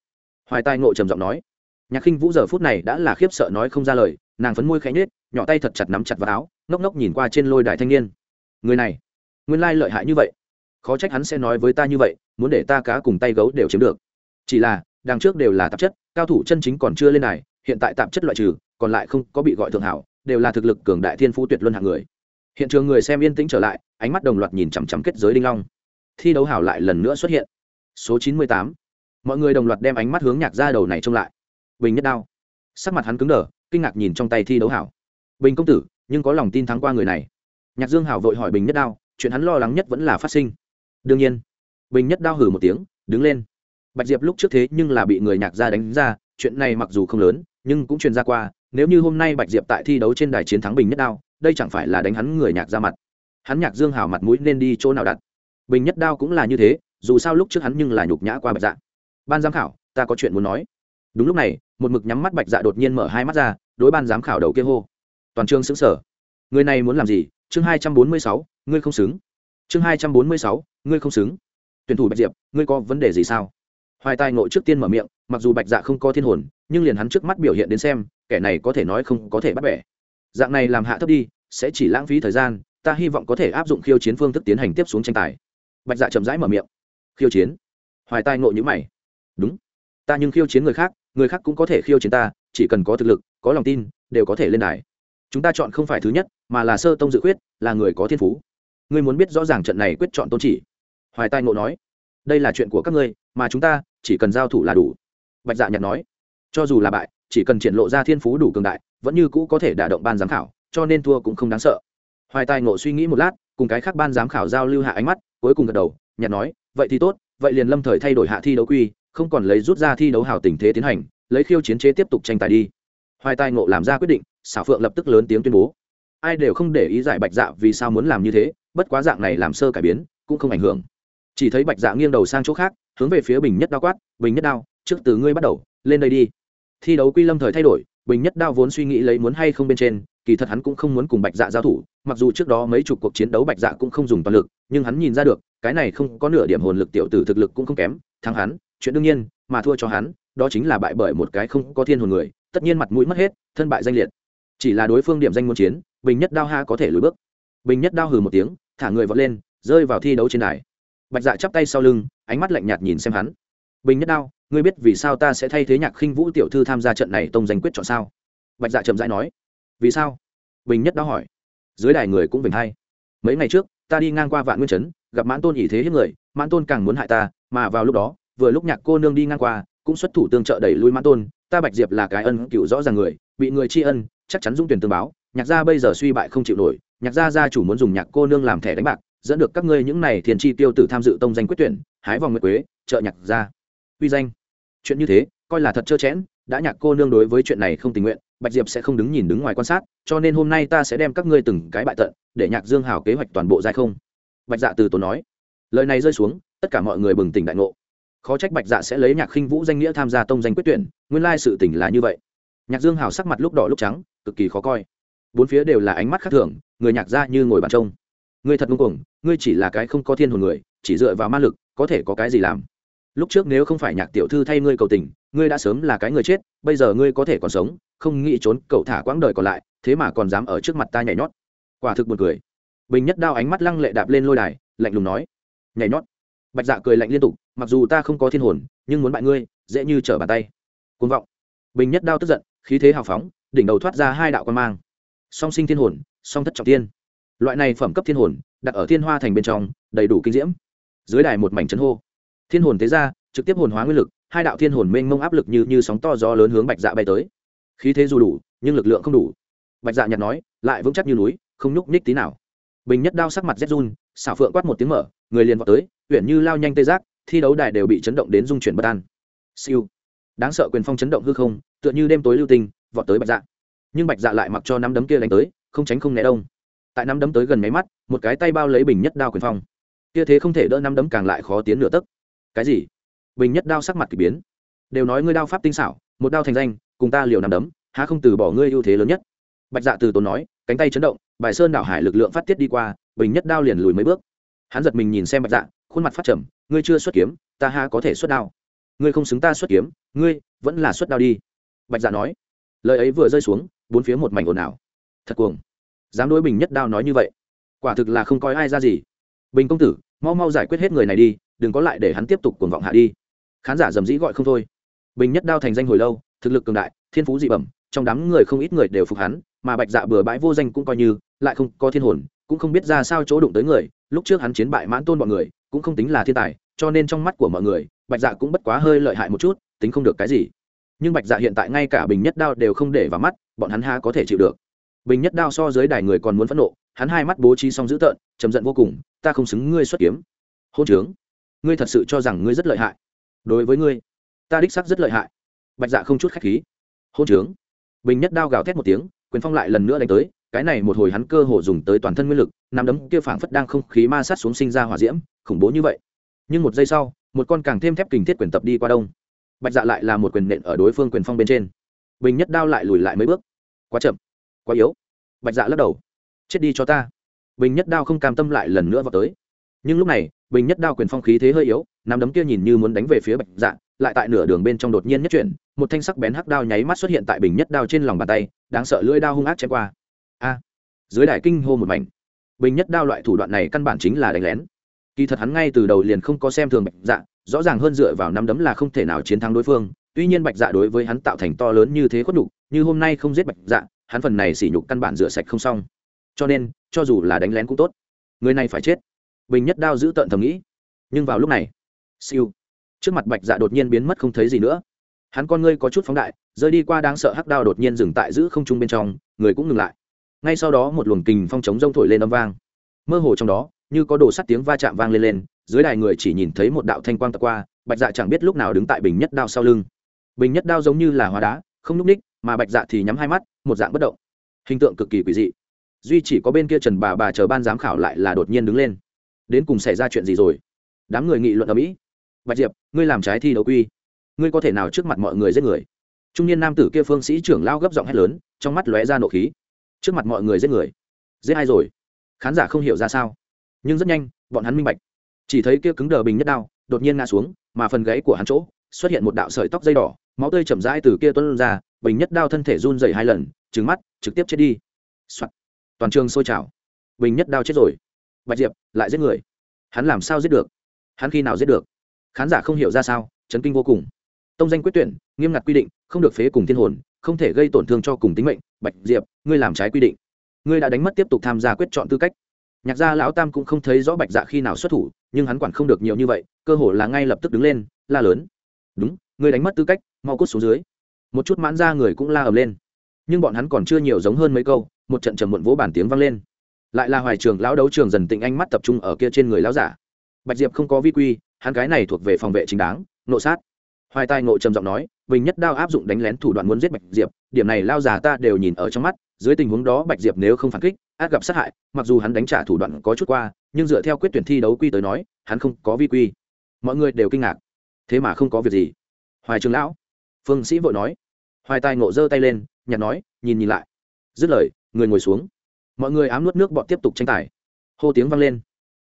hoài tài ngộ trầm giọng nói, nhạc khinh vũ giờ phút này đã là khiếp sợ nói không ra lời, nàng phấn môi khẽ nhết nhỏ tay thật chặt nắm chặt vào áo, ngốc ngốc nhìn qua trên lôi đài thanh niên. Người này, nguyên lai lợi hại như vậy. Khó trách hắn sẽ nói với ta như vậy, muốn để ta cá cùng tay gấu đều chiếm được chỉ là, đằng trước đều là tạp chất, cao thủ chân chính còn chưa lên này hiện tại tạp chất loại trừ, còn lại không có bị gọi thượng hảo, đều là thực lực cường đại thiên phú tuyệt luân hạng người. Hiện trường người xem yên tĩnh trở lại, ánh mắt đồng loạt nhìn chằm chằm kết giới đinh long. Thi đấu hảo lại lần nữa xuất hiện. Số chín mươi tám. Mọi người đồng loạt đem ánh mắt hướng nhạc ra đầu này trông lại. Bình nhất đao. Sắc mặt hắn cứng đờ, kinh ngạc nhìn trong tay thi đấu hảo. Bình công tử, nhưng có lòng tin thắng qua người này. Nhạc dương hảo vội hỏi bình nhất đao, chuyện hắn lo lắng nhất vẫn là phát sinh. Đương nhiên. Bình nhất đao hử một tiếng, đứng lên bạch diệp lúc trước thế nhưng là bị người nhạc gia đánh ra, chuyện này mặc dù không lớn, nhưng cũng truyền ra qua, nếu như hôm nay bạch diệp tại thi đấu trên đài chiến thắng bình nhất đao, đây chẳng phải là đánh hắn người nhạc ra mặt. Hắn nhạc dương hào mặt mũi nên đi chỗ nào đặt. Bình nhất đao cũng là như thế, dù sao lúc trước hắn nhưng là nhục nhã qua bạch dạ. Ban giám khảo, ta có chuyện muốn nói. Đúng lúc này, một mực nhắm mắt bạch dạ đột nhiên mở hai mắt ra, đối ban giám khảo đầu kia hô. Toàn trường xứng sở người này muốn làm gì? Chương hai trăm bốn mươi sáu, ngươi không xứng. Chương hai trăm bốn mươi sáu, ngươi không xứng. Tuyển thủ bạch diệp, ngươi có vấn đề gì sao? Hoài tài ngộ trước tiên mở miệng, mặc dù bạch dạ không có thiên hồn, nhưng liền hắn trước mắt biểu hiện đến xem, kẻ này có thể nói không có thể bắt bẻ. Dạng này làm hạ thấp đi, sẽ chỉ lãng phí thời gian, ta hy vọng có thể áp dụng khiêu chiến phương thức tiến hành tiếp xuống tranh tài. Bạch dạ chậm rãi mở miệng. Khiêu chiến? Hoài tai ngộ nhữ mày. Đúng. Ta nhưng khiêu chiến người khác người khác cũng có thể khiêu chiến ta, chỉ cần có thực lực, có lòng tin, đều có thể lên đài. Chúng ta chọn không phải thứ nhất, mà là sơ tông dự quyết là người có thiên phú. Ngươi muốn biết rõ ràng trận này quyết chọn tôn chỉ. Hoài tai ngộ nói. Đây là chuyện của các ngươi, mà chúng ta chỉ cần giao thủ là đủ. Bạch dạ nhặt nói, cho dù là bại, chỉ cần triển lộ ra thiên phú đủ cường đại, vẫn như cũ có thể đả động ban giám khảo, cho nên thua cũng không đáng sợ. Hoài tài ngộ suy nghĩ một lát, cùng cái khác ban giám khảo giao lưu hạ ánh mắt, cuối cùng gật đầu nhặt nói, vậy thì tốt, vậy liền lâm thời thay đổi hạ thi đấu quy, không còn lấy rút ra thi đấu hào tình thế tiến hành, lấy khiêu chiến chế tiếp tục tranh tài đi. Hoài tài ngộ làm ra quyết định xảo phượng lập tức lớn tiếng tuyên bố. Ai đều không để ý giải bạch dạ vì sao muốn làm như thế, bất quá dạng này làm sơ cải biến, cũng không ảnh hưởng. Chỉ thấy bạch dạ nghiêng đầu sang chỗ khác hướng về phía bình nhất đao quát, bình nhất đao, trước từ ngươi bắt đầu, lên đây đi. Thi đấu quy lâm thời thay đổi, bình nhất đao vốn suy nghĩ lấy muốn hay không bên trên, kỳ thật hắn cũng không muốn cùng bạch dạ giao thủ, mặc dù trước đó mấy chục cuộc chiến đấu bạch dạ cũng không dùng toàn lực, nhưng hắn nhìn ra được, cái này không có nửa điểm hồn lực tiểu tử thực lực cũng không kém, thắng hắn, chuyện đương nhiên, mà thua cho hắn, đó chính là bại bởi một cái không có thiên hồn người, tất nhiên mặt mũi mất hết, thân bại danh liệt. Chỉ là đối phương điểm danh muốn chiến, bình nhất đao ha có thể lùi bước. Bình nhất đao hừ một tiếng, thả người vọt lên, rơi vào thi đấu trên đài. Bạch dạ chắp tay sau lưng ánh mắt lạnh nhạt nhìn xem hắn. Bình nhất đao, ngươi biết vì sao ta sẽ thay thế nhạc khinh vũ tiểu thư tham gia trận này tông danh quyết chọn sao? Bạch dạ chậm rãi nói. Vì sao? Bình nhất đao hỏi. Dưới đài người cũng bình hay. Mấy ngày trước, ta đi ngang qua vạn nguyên trấn, gặp mãn tôn ỷ thế hiếp người, mãn tôn càng muốn hại ta, mà vào lúc đó, vừa lúc nhạc cô nương đi ngang qua, cũng xuất thủ tương trợ đẩy lui mãn tôn, ta bạch diệp là cái ân cựu rõ ràng người, bị người tri ân, chắc chắn dung tuyển tương báo, nhạc gia bây giờ suy bại không chịu nổi, nhạc gia gia chủ muốn dùng nhạc cô nương làm thẻ đánh bạc, dẫn được các ngươi những này thiền chi tiêu tử tham dự tông danh quyết tuyển hái vòng nguyệt quế, trợ nhạc gia uy danh. Chuyện như thế, coi là thật trơ chẽn đã nhạc cô nương đối với chuyện này không tình nguyện, bạch diệp sẽ không đứng nhìn đứng ngoài quan sát, cho nên hôm nay ta sẽ đem các ngươi từng cái bại tận, để nhạc dương hào kế hoạch toàn bộ dài không. Bạch dạ từ tốn nói. Lời này rơi xuống, tất cả mọi người bừng tỉnh đại ngộ. Khó trách bạch dạ sẽ lấy nhạc khinh vũ danh nghĩa tham gia tông danh quyết tuyển, nguyên lai sự tỉnh là như vậy. Nhạc dương hào sắc mặt lúc đỏ lúc trắng, cực kỳ khó coi. Bốn phía đều là ánh mắt khác thường, người nhạc ra như ngồi bàn trông. Ngươi thật ngông cuồng, ngươi chỉ là cái không có thiên hồn người, chỉ dựa vào ma lực có thể có cái gì làm? Lúc trước nếu không phải nhạc tiểu thư thay ngươi cầu tình, ngươi đã sớm là cái người chết, bây giờ ngươi có thể còn sống, không nghĩ trốn, cậu thả quãng đời còn lại, thế mà còn dám ở trước mặt ta nhảy nhót. Quả thực buồn cười. Bình nhất đao ánh mắt lăng lệ đạp lên lôi đài, lạnh lùng nói, nhảy nhót. Bạch dạ cười lạnh liên tục, mặc dù ta không có thiên hồn, nhưng muốn bại ngươi, dễ như trở bàn tay. Côn vọng. Bình nhất đao tức giận, khí thế hào phóng, đỉnh đầu thoát ra hai đạo quan mang. Song sinh thiên hồn, song thất trọng tiên. Loại này phẩm cấp thiên hồn, đặt ở thiên hoa thành bên trong, đầy đủ kinh diễm dưới đài một mảnh chấn hô. Thiên hồn thế ra trực tiếp hồn hóa nguyên lực, hai đạo thiên hồn mênh mông áp lực như như sóng to gió lớn hướng bạch dạ bay tới. Khí thế dù đủ, nhưng lực lượng không đủ. Bạch dạ nhặt nói, lại vững chắc như núi, không nhúc nhích tí nào. Bình nhất đao sắc mặt rét run, xảo phượng quát một tiếng mở, người liền vào tới uyển như lao nhanh tê giác, thi đấu đài đều bị chấn động đến dung chuyển bất an. Siêu. Đáng sợ quyền phong chấn động hư không, tựa như đêm tối lưu tinh, vọt tới bạch dạ. Nhưng bạch dạ lại mặc cho nắm đấm kia đánh tới, không tránh không né đông. Tại nắm đấm tới gần máy mắt, một cái tay bao lấy bình nhất đao quyền phong kia thế không thể đỡ năm đấm càng lại khó tiến nửa tấc. Cái gì? Bình nhất đao sắc mặt k ỳ biến. Đều nói ngươi đao pháp tinh xảo, một đao thành danh, cùng ta liều năm đấm, há không từ bỏ ngươi ưu thế lớn nhất? Bạch dạ từ tốn nói, cánh tay chấn động, bài sơn đảo hải lực lượng phát tiết đi qua, bình nhất đao liền lùi mấy bước. Hắn giật mình nhìn xem bạch dạ khuôn mặt phát trầm, ngươi chưa xuất kiếm, ta ha có thể xuất đao? Ngươi không xứng ta xuất kiếm, ngươi vẫn là xuất đao đi. Bạch dạ nói. Lời ấy vừa rơi xuống, bốn phía một mảnh ồn ào. Thật cuồng. Dám đối bình nhất đao nói như vậy, quả thực là không coi ai ra gì bình công tử, mau mau giải quyết hết người này đi, đừng có lại để hắn tiếp tục cuồng vọng hạ đi. Khán giả dầm dĩ gọi không thôi. Bình nhất đao thành danh hồi lâu, thực lực cường đại, thiên phú dị bẩm, trong đám người không ít người đều phục hắn, mà bạch dạ bừa bãi vô danh cũng coi như, lại không có thiên hồn, cũng không biết ra sao chỗ đụng tới người, lúc trước hắn chiến bại mãn tôn bọn người, cũng không tính là thiên tài, cho nên trong mắt của mọi người, bạch dạ cũng bất quá hơi lợi hại một chút, tính không được cái gì. Nhưng bạch dạ hiện tại ngay cả bình nhất đao đều không để vào mắt, bọn hắn ha có thể chịu được. Bình nhất đao so dưới đài người còn muốn phẫn nộ, hắn hai mắt bố trí xong dữ tợn chấm giận vô cùng ta không xứng ngươi xuất kiếm. Hôn trướng. Ngươi thật sự cho rằng ngươi rất lợi hại. Đối với ngươi, ta đích sắc rất lợi hại. Bạch dạ không chút khách khí. Hôn trướng. Bình nhất đao gào thét một tiếng, quyền phong lại lần nữa đánh tới, cái này một hồi hắn cơ hồ dùng tới toàn thân nguyên lực nằm đấm kia phảng phất đang không khí ma sát xuống sinh ra hỏa diễm, khủng bố như vậy. Nhưng một giây sau, một con càng thêm thép kình thiết quyền tập đi qua đông. Bạch dạ lại là một quyền nện ở đối phương quyền phong bên trên. Bình nhất đao lại lùi lại mấy bước. Quá chậm, quá yếu. Bạch dạ lắc đầu. Chết đi cho ta bình nhất đao không cam tâm lại lần nữa vào tới. Nhưng lúc này, bình nhất đao quyền phong khí thế hơi yếu, nắm đấm kia nhìn như muốn đánh về phía bạch dạ lại tại nửa đường bên trong đột nhiên nhất chuyển, một thanh sắc bén hắc đao nháy mắt xuất hiện tại bình nhất đao trên lòng bàn tay, đáng sợ lưỡi đao hung ác chém qua. A! Dưới đài kinh hô một mảnh. Bình nhất đao loại thủ đoạn này căn bản chính là đánh lén. Kỳ thật hắn ngay từ đầu liền không có xem thường bạch dạ rõ ràng hơn dựa vào năm đấm là không thể nào chiến thắng đối phương, tuy nhiên bạch dạ đối với hắn tạo thành to lớn như thế khuất nhục, như hôm nay không giết bạch dạ hắn phần này sỉ nhục căn bản rửa sạch không xong cho nên, cho dù là đánh lén cũng tốt. Người này phải chết. Bình nhất đao giữ tợn thầm nghĩ. Nhưng vào lúc này, siêu. Trước mặt bạch dạ đột nhiên biến mất không thấy gì nữa. Hắn con ngươi có chút phóng đại, rơi đi qua đáng sợ hắc đao đột nhiên dừng tại giữ không trung bên trong, người cũng ngừng lại. Ngay sau đó một luồng kình phong chống rông thổi lên âm vang. Mơ hồ trong đó, như có đồ sắt tiếng va chạm vang lên lên, dưới đài người chỉ nhìn thấy một đạo thanh quang tạc qua, bạch dạ chẳng biết lúc nào đứng tại bình nhất đao sau lưng. Bình nhất đao giống như là hóa đá, không núp ních, mà bạch dạ thì nhắm hai mắt, một dạng bất động. Hình tượng cực kỳ quỷ dị duy chỉ có bên kia trần bà bà chờ ban giám khảo lại là đột nhiên đứng lên. Đến cùng xảy ra chuyện gì rồi? Đám người nghị luận ở mỹ. Bạch diệp, ngươi làm trái thi đấu quy. Ngươi có thể nào trước mặt mọi người giết người? Trung niên nam tử kia phương sĩ trưởng lao gấp giọng hét lớn, trong mắt lóe ra nộ khí. Trước mặt mọi người giết người. Giết ai rồi? Khán giả không hiểu ra sao. Nhưng rất nhanh, bọn hắn minh bạch. Chỉ thấy kia cứng đờ bình nhất đao, đột nhiên ngã xuống, mà phần gáy của hắn chỗ, xuất hiện một đạo sợi tóc dây đỏ, máu tươi chậm rãi từ kia tuân ra, bình nhất đao thân thể run dày hai lần trứng mắt, trực tiếp chết đi、Soạn toàn trường sôi trào. Bình nhất đao chết rồi. Bạch diệp, lại giết người. Hắn làm sao giết được? Hắn khi nào giết được? Khán giả không hiểu ra sao, chấn kinh vô cùng. Tông danh quyết tuyển, nghiêm ngặt quy định, không được phế cùng thiên hồn, không thể gây tổn thương cho cùng tính mệnh. Bạch diệp, ngươi làm trái quy định. Ngươi đã đánh mất tiếp tục tham gia quyết chọn tư cách. Nhạc gia lão tam cũng không thấy rõ bạch dạ khi nào xuất thủ, nhưng hắn quản không được nhiều như vậy, cơ hồ là ngay lập tức đứng lên, la lớn. Đúng, ngươi đánh mất tư cách, mau cút xuống dưới. Một chút mãn ra người cũng la ầm lên nhưng bọn hắn còn chưa nhiều giống hơn mấy câu, một trận trầm muộn vỗ bản tiếng vang lên. Lại là hoài trường lão đấu trường dần tịnh anh mắt tập trung ở kia trên người lão giả. Bạch diệp không có vi quy, hắn cái này thuộc về phòng vệ chính đáng, nộ sát. Hoài tai ngộ trầm giọng nói, bình nhất đao áp dụng đánh lén thủ đoạn muốn giết bạch diệp, điểm này lao già ta đều nhìn ở trong mắt, dưới tình huống đó bạch diệp nếu không phản kích, át gặp sát hại, mặc dù hắn đánh trả thủ đoạn có chút qua, nhưng dựa theo quyết tuyển thi đấu quy tới nói, hắn không có vi quy. Mọi người đều kinh ngạc. Thế mà không có việc gì. Hoài trường lão, phương sĩ vội nói. Hoài tài ngộ giơ tay lên nhặt nói, nhìn nhìn lại. Dứt lời, người ngồi xuống. Mọi người ám nuốt nước bọn tiếp tục tranh tài. Hô tiếng vang lên.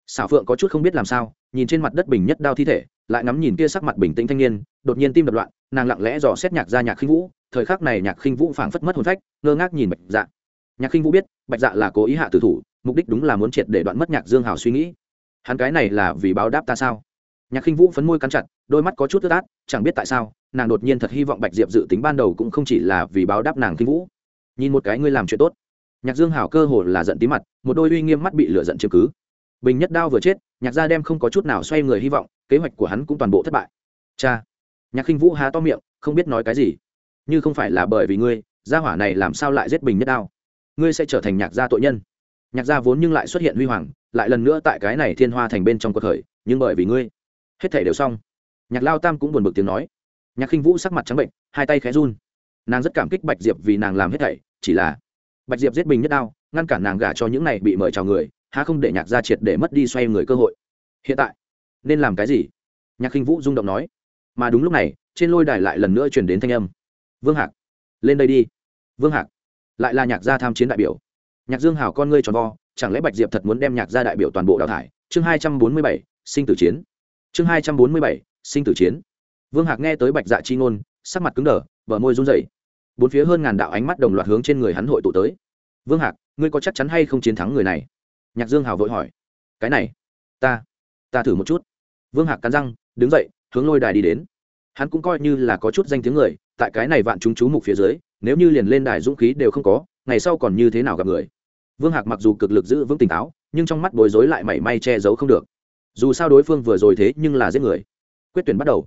Xảo phượng có chút không biết làm sao, nhìn trên mặt đất bình nhất đao thi thể, lại ngắm nhìn kia sắc mặt bình tĩnh thanh niên, đột nhiên tim đập loạn, nàng lặng lẽ dò xét nhạc ra nhạc khinh vũ, thời khắc này nhạc khinh vũ phảng phất mất hồn phách, ngơ ngác nhìn bạch dạ. Nhạc khinh vũ biết, bạch dạ là cố ý hạ tử thủ, mục đích đúng là muốn triệt để đoạn mất nhạc dương hào suy nghĩ. Hắn cái này là vì báo đáp ta sao? Nhạc khinh vũ phấn môi cắn chặt, đôi mắt có chút ướt át, chẳng biết tại sao, nàng đột nhiên thật hy vọng bạch diệp dự tính ban đầu cũng không chỉ là vì báo đáp nàng khinh vũ. Nhìn một cái ngươi làm chuyện tốt. Nhạc dương hảo cơ hồ là giận tí mặt, một đôi uy nghiêm mắt bị lửa giận chứng cứ. Bình nhất đao vừa chết, nhạc gia đem không có chút nào xoay người hy vọng, kế hoạch của hắn cũng toàn bộ thất bại. Cha! Nhạc khinh vũ há to miệng, không biết nói cái gì. Như không phải là bởi vì ngươi, gia hỏa này làm sao lại giết bình nhất đao? Ngươi sẽ trở thành nhạc gia tội nhân. Nhạc gia vốn nhưng lại xuất hiện huy hoàng, lại lần nữa tại cái này thiên hoa thành bên trong cuộc khởi, nhưng bởi vì ngươi hết thể đều xong. Nhạc lao tam cũng buồn bực tiếng nói. Nhạc khinh vũ sắc mặt trắng bệnh, hai tay khẽ run. Nàng rất cảm kích bạch diệp vì nàng làm hết thảy, chỉ là bạch diệp giết bình nhất đao, ngăn cản nàng gả cho những này bị mời chào người, há không để nhạc gia triệt để mất đi xoay người cơ hội. Hiện tại, nên làm cái gì? Nhạc khinh vũ rung động nói. Mà đúng lúc này, trên lôi đài lại lần nữa chuyển đến thanh âm. Vương hạc, lên đây đi. Vương hạc, lại là nhạc gia tham chiến đại biểu. Nhạc dương hảo con ngươi tròn vo, chẳng lẽ bạch diệp thật muốn đem nhạc gia đại biểu toàn bộ đào thải? Chương hai trăm bốn mươi bảy, sinh tử chiến chương hai trăm bốn mươi bảy, sinh tử chiến. Vương hạc nghe tới bạch dạ chi ngôn, sắc mặt cứng đờ, bờ môi run rẩy. Bốn phía hơn ngàn đạo ánh mắt đồng loạt hướng trên người hắn hội tụ tới. Vương hạc, ngươi có chắc chắn hay không chiến thắng người này? Nhạc dương hào vội hỏi. Cái này, ta ta thử một chút. Vương hạc cắn răng, đứng dậy, hướng lôi đài đi đến. Hắn cũng coi như là có chút danh tiếng người, tại cái này vạn chúng chú mục phía dưới, nếu như liền lên đài dũng khí đều không có, ngày sau còn như thế nào gặp người? Vương hạc mặc dù cực lực giữ vững tỉnh táo, nhưng trong mắt bối rối lại mảy may che giấu không được dù sao đối phương vừa rồi thế nhưng là giết người. Quyết tuyển bắt đầu.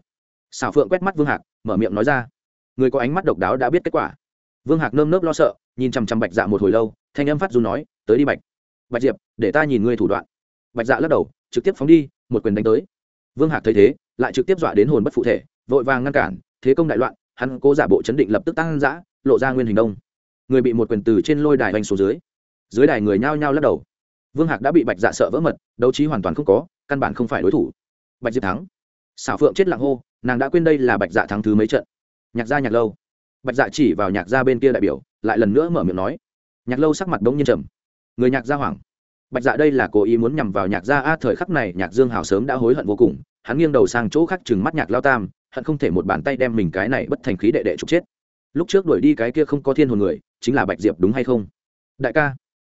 Xảo phượng quét mắt vương hạc, mở miệng nói ra. Người có ánh mắt độc đáo đã biết kết quả. Vương hạc nơm nớp lo sợ, nhìn chằm chằm bạch dạ một hồi lâu, thanh âm phát dù nói, tới đi bạch. Bạch diệp, để ta nhìn ngươi thủ đoạn. Bạch dạ lắc đầu, trực tiếp phóng đi, một quyền đánh tới. Vương hạc thấy thế, lại trực tiếp dọa đến hồn bất phụ thể, vội vàng ngăn cản, thế công đại loạn, hắn cố giả bộ chấn định lập tức tăng giã lộ ra nguyên hình đông. Người bị một quyền từ trên lôi đài oanh xuống dưới. Dưới đài người nhao nhao lắc đầu. Vương hạc đã bị bạch dạ sợ vỡ mật, đấu trí hoàn toàn không có căn bản không phải đối thủ. Bạch diệp thắng. Xảo phượng chết lặng hô, nàng đã quên đây là bạch dạ thắng thứ mấy trận. Nhạc gia, nhạc lâu. Bạch dạ chỉ vào nhạc gia bên kia đại biểu, lại lần nữa mở miệng nói. Nhạc lâu sắc mặt bỗng nhiên trầm. Người nhạc gia hoảng. Bạch dạ đây là cố ý muốn nhằm vào nhạc gia, a, thời khắc này nhạc dương hào sớm đã hối hận vô cùng, hắn nghiêng đầu sang chỗ khác chừng mắt nhạc lao tam, hận không thể một bàn tay đem mình cái này bất thành khí đệ đệ trục chết. Lúc trước đuổi đi cái kia không có thiên hồn người, chính là bạch diệp đúng hay không? Đại ca,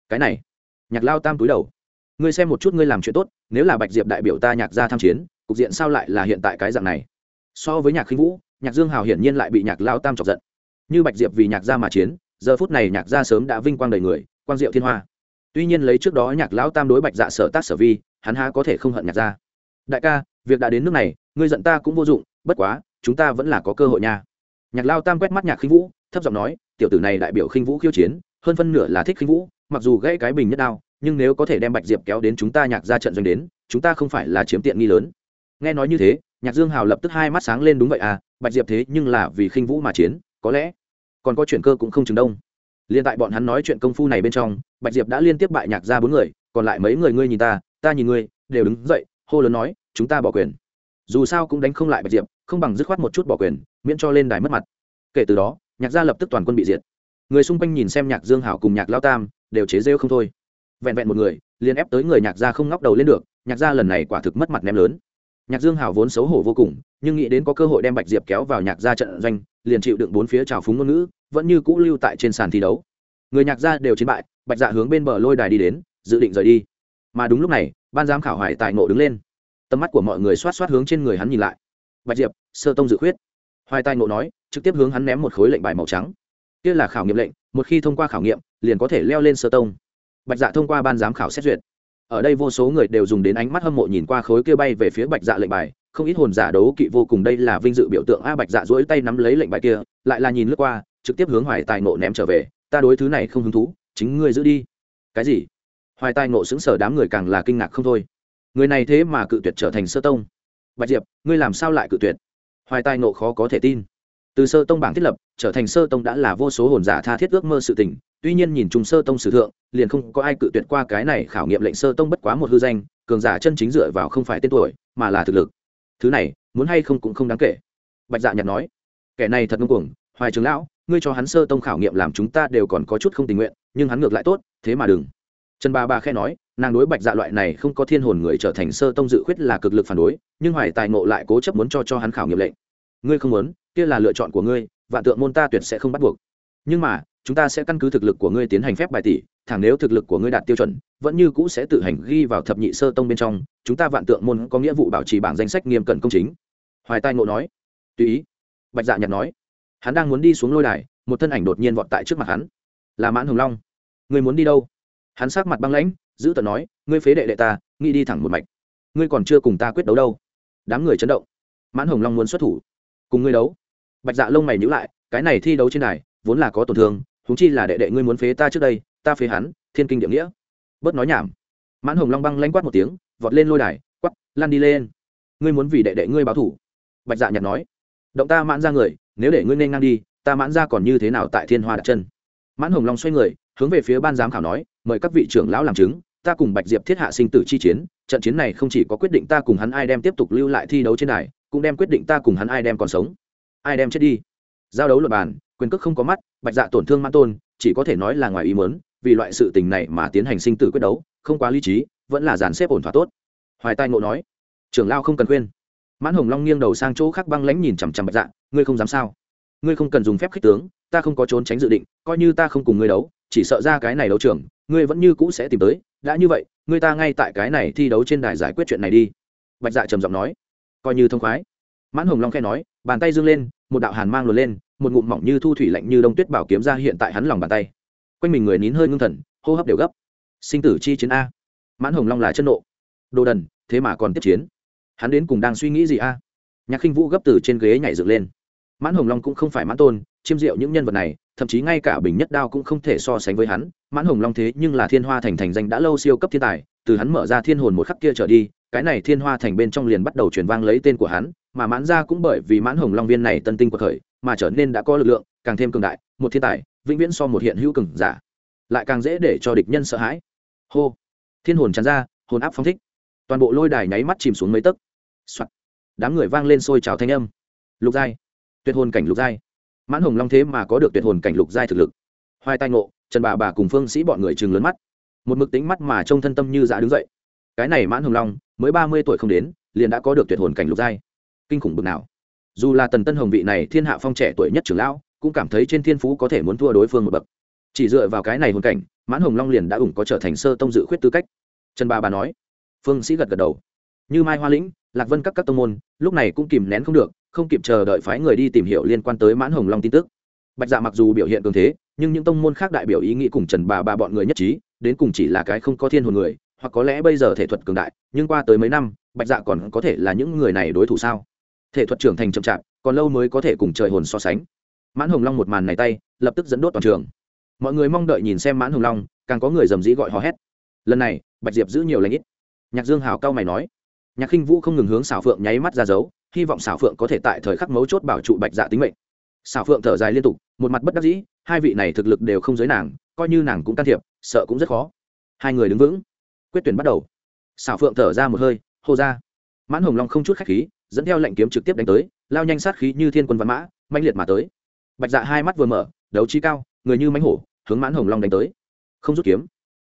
cái này. Nhạc lao tam túi đầu ngươi xem một chút ngươi làm chuyện tốt, nếu là bạch diệp đại biểu ta nhạc gia tham chiến, cục diện sao lại là hiện tại cái dạng này? So với nhạc khinh vũ, nhạc dương hào hiển nhiên lại bị nhạc lao tam chọc giận. Như bạch diệp vì nhạc gia mà chiến, giờ phút này nhạc gia sớm đã vinh quang đầy người, quang diệu thiên hoa. Tuy nhiên lấy trước đó nhạc lão tam đối bạch dạ sở tác sở vi, hắn há có thể không hận nhạc gia. Đại ca, việc đã đến nước này, ngươi giận ta cũng vô dụng, bất quá, chúng ta vẫn là có cơ hội nha. Nhạc lao tam quét mắt nhạc khinh vũ, thấp giọng nói, tiểu tử này đại biểu khinh vũ khiêu chiến, hơn phân nửa là thích khinh vũ, mặc dù gãy cái bình nhất đao nhưng nếu có thể đem bạch diệp kéo đến chúng ta nhạc ra trận doanh đến, chúng ta không phải là chiếm tiện nghi lớn. Nghe nói như thế, nhạc dương hào lập tức hai mắt sáng lên đúng vậy à bạch diệp thế nhưng là vì khinh vũ mà chiến, có lẽ còn có chuyện cơ cũng không chừng đông. Liên tại bọn hắn nói chuyện công phu này bên trong, bạch diệp đã liên tiếp bại nhạc ra bốn người, còn lại mấy người ngươi nhìn ta ta nhìn ngươi, đều đứng dậy, hô lớn nói, chúng ta bỏ quyền. Dù sao cũng đánh không lại bạch diệp, không bằng dứt khoát một chút bỏ quyền, miễn cho lên đài mất mặt. Kể từ đó, nhạc gia lập tức toàn quân bị diệt. Người xung quanh nhìn xem nhạc dương hảo cùng nhạc lao tam, đều chế rêu không thôi vẹn vẹn một người, liền ép tới người nhạc gia không ngóc đầu lên được, nhạc gia lần này quả thực mất mặt ném lớn. Nhạc dương hảo vốn xấu hổ vô cùng, nhưng nghĩ đến có cơ hội đem bạch diệp kéo vào nhạc gia trận doanh, liền chịu đựng bốn phía trào phúng ngôn ngữ, vẫn như cũ lưu tại trên sàn thi đấu. Người nhạc gia đều chiến bại, bạch dạ hướng bên bờ lôi đài đi đến, dự định rời đi. Mà đúng lúc này, ban giám khảo Hải tài ngộ đứng lên. Tầm mắt của mọi người xoát xoát hướng trên người hắn nhìn lại. Bạch diệp, sơ tông dự khuyết. Hoài tài ngộ nói, trực tiếp hướng hắn ném một khối lệnh bài màu trắng. Kia là khảo nghiệm lệnh, một khi thông qua khảo nghiệm, liền có thể leo lên sơ tông bạch dạ thông qua ban giám khảo xét duyệt. Ở đây vô số người đều dùng đến ánh mắt hâm mộ nhìn qua khối kia bay về phía bạch dạ lệnh bài, không ít hồn giả đấu kỵ vô cùng đây là vinh dự biểu tượng a bạch dạ dỗi tay nắm lấy lệnh bài kia, lại là nhìn lướt qua, trực tiếp hướng hoài tài nộ ném trở về, ta đối thứ này không hứng thú, chính ngươi giữ đi. Cái gì? Hoài tài nộ xứng sở đám người càng là kinh ngạc không thôi. Người này thế mà cự tuyệt trở thành sơ tông. Bạch diệp, ngươi làm sao lại cự tuyệt? Hoài tài nộ khó có thể tin. Từ sơ tông bảng thiết lập, trở thành sơ tông đã là vô số hồn giả tha thiết ước mơ sự tình tuy nhiên nhìn chung sơ tông sử thượng, liền không có ai cự tuyệt qua cái này khảo nghiệm lệnh sơ tông bất quá một hư danh, cường giả chân chính dựa vào không phải tên tuổi, mà là thực lực. Thứ này, muốn hay không cũng không đáng kể. Bạch dạ nhặt nói. Kẻ này thật ngông cuồng, hoài trường lão, ngươi cho hắn sơ tông khảo nghiệm làm chúng ta đều còn có chút không tình nguyện, nhưng hắn ngược lại tốt, thế mà đừng. Trần ba ba khe nói, nàng đối bạch dạ loại này không có thiên hồn người trở thành sơ tông dự khuyết là cực lực phản đối, nhưng hoài tài ngộ lại cố chấp muốn cho cho hắn khảo nghiệm lệnh. Ngươi không muốn, kia là lựa chọn của ngươi, vạn tượng môn ta tuyệt sẽ không bắt buộc nhưng mà, chúng ta sẽ căn cứ thực lực của ngươi tiến hành phép bài tỷ, thẳng nếu thực lực của ngươi đạt tiêu chuẩn, vẫn như cũ sẽ tự hành ghi vào thập nhị sơ tông bên trong, chúng ta vạn tượng môn có nghĩa vụ bảo trì bảng danh sách nghiêm cẩn công chính. Hoài tai ngộ nói. Tùy ý. Bạch dạ nhặt nói. Hắn đang muốn đi xuống lôi đài, một thân ảnh đột nhiên vọt tại trước mặt hắn. Là mãn hồng long. Ngươi muốn đi đâu? Hắn sát mặt băng lãnh, giữ tờ nói. Ngươi phế đệ đệ ta, nghĩ đi thẳng một mạch. Ngươi còn chưa cùng ta quyết đấu đâu. Đám người chấn động. Mãn hồng long muốn xuất thủ. Cùng ngươi đấu. Bạch dạ lông mày nhữ lại, cái này thi đấu trên đài vốn là có tổn thương húng chi là đệ đệ ngươi muốn phế ta trước đây, ta phế hắn, thiên kinh địa nghĩa. Bớt nói nhảm. Mãn hồng long băng lanh quát một tiếng, vọt lên lôi đài quắp lan đi lên. Ngươi muốn vì đệ đệ ngươi báo thủ bạch dạ nhặt nói, động ta mãn ra người, nếu để ngươi nên ngang đi, ta mãn ra còn như thế nào tại thiên hoa đặt chân? Mãn hồng long xoay người, hướng về phía ban giám khảo nói, mời các vị trưởng lão làm chứng, ta cùng bạch diệp thiết hạ sinh tử chi chiến, trận chiến này không chỉ có quyết định ta cùng hắn ai đem tiếp tục lưu lại thi đấu trên đài, cũng đem quyết định ta cùng hắn ai đem còn sống. Ai đem chết đi? Giao đấu luật bàn quyền cước không có mắt, bạch dạ tổn thương mãn tôn, chỉ có thể nói là ngoài ý mớn vì loại sự tình này mà tiến hành sinh tử quyết đấu, không quá lý trí, vẫn là dàn xếp ổn thỏa tốt. Hoài tai ngộ nói, trưởng lao không cần khuyên. Mãn hồng long nghiêng đầu sang chỗ khác băng lãnh nhìn chằm chằm bạch dạ ngươi không dám sao? Ngươi không cần dùng phép khích tướng, ta không có trốn tránh dự định, coi như ta không cùng ngươi đấu, chỉ sợ ra cái này đấu trưởng ngươi vẫn như cũ sẽ tìm tới. Đã như vậy, ngươi ta ngay tại cái này thi đấu trên đài giải quyết chuyện này đi. Bạch dạ trầm giọng nói, coi như thông khoái. Mãn hồng long khe nói, bàn tay dương lên, một đạo hàn mang luồn lên một ngụm mỏng như thu thủy lạnh như đông tuyết bảo kiếm ra hiện tại hắn lòng bàn tay. Quanh mình người nín hơi ngưng thần, hô hấp đều gấp. Sinh tử chi chiến a. Mãn hồng long là chân nộ. Đồ đần, thế mà còn tiếp chiến. Hắn đến cùng đang suy nghĩ gì a? Nhạc khinh vũ gấp từ trên ghế nhảy dựng lên. Mãn hồng long cũng không phải mãn tôn, chiêm diệu những nhân vật này, thậm chí ngay cả bình nhất đao cũng không thể so sánh với hắn. Mãn hồng long thế nhưng là thiên hoa thành thành danh đã lâu siêu cấp thiên tài, từ hắn mở ra thiên hồn một khắc kia trở đi, cái này thiên hoa thành bên trong liền bắt đầu truyền vang lấy tên của hắn, mà mãn ra cũng bởi vì mãn hồng long viên này tân tinh của khởi mà trở nên đã có lực lượng, càng thêm cường đại, một thiên tài, vĩnh viễn so một hiện hữu cường giả, lại càng dễ để cho địch nhân sợ hãi. Hô! Thiên hồn tràn ra, hồn áp phong thích. Toàn bộ lôi đài nháy mắt chìm xuống mấy tấc. Soạn. đám người vang lên sôi trào thanh âm. Lục giai! Tuyệt hồn cảnh lục giai! Mãn hồng long thế mà có được tuyệt hồn cảnh lục giai thực lực. Hoài tai ngộ, trần bà bà cùng phương sĩ bọn người chừng lớn mắt. Một mực tính mắt mà trông thân tâm như dạ đứng dậy. Cái này mãn hồng long, mới ba mươi tuổi không đến, liền đã có được tuyệt hồn cảnh lục giai. Kinh khủng bực nào dù là tần tân hồng vị này thiên hạ phong trẻ tuổi nhất trưởng lão, cũng cảm thấy trên thiên phú có thể muốn thua đối phương một bậc. Chỉ dựa vào cái này hoàn cảnh, mãn hồng long liền đã ủng có trở thành sơ tông dự khuyết tư cách. Trần bà bà nói. Phương sĩ gật gật đầu. Như mai hoa lĩnh, lạc vân các các tông môn, lúc này cũng kìm nén không được, không kịp chờ đợi phái người đi tìm hiểu liên quan tới mãn hồng long tin tức. Bạch dạ mặc dù biểu hiện cường thế, nhưng những tông môn khác đại biểu ý nghĩ cùng trần bà bà bọn người nhất trí, đến cùng chỉ là cái không có thiên hồn người, hoặc có lẽ bây giờ thể thuật cường đại, nhưng qua tới mấy năm, bạch dạ còn có thể là những người này đối thủ sao? Thể thuật trưởng thành chậm chạp, còn lâu mới có thể cùng trời hồn so sánh. Mãn hồng long một màn này tay, lập tức dẫn đốt toàn trường. Mọi người mong đợi nhìn xem mãn hồng long, càng có người dầm dĩ gọi hò hét. Lần này, bạch diệp giữ nhiều lãnh ít. Nhạc dương hào cao mày nói. Nhạc khinh vũ không ngừng hướng xảo phượng nháy mắt ra dấu, hy vọng xảo phượng có thể tại thời khắc mấu chốt bảo trụ bạch dạ tính mệnh. Xảo phượng thở dài liên tục, một mặt bất đắc dĩ, hai vị này thực lực đều không giới nàng, coi như nàng cũng can thiệp, sợ cũng rất khó. Hai người đứng vững. Quyết tuyển bắt đầu. Xảo phượng thở ra một hơi, hô ra. Mãn hồng long không chút khách khí dẫn theo lệnh kiếm trực tiếp đánh tới, lao nhanh sát khí như thiên quân văn mã manh liệt mà tới. Bạch dạ hai mắt vừa mở, đấu trí cao, người như mánh hổ, hướng mãn hồng long đánh tới. Không rút kiếm.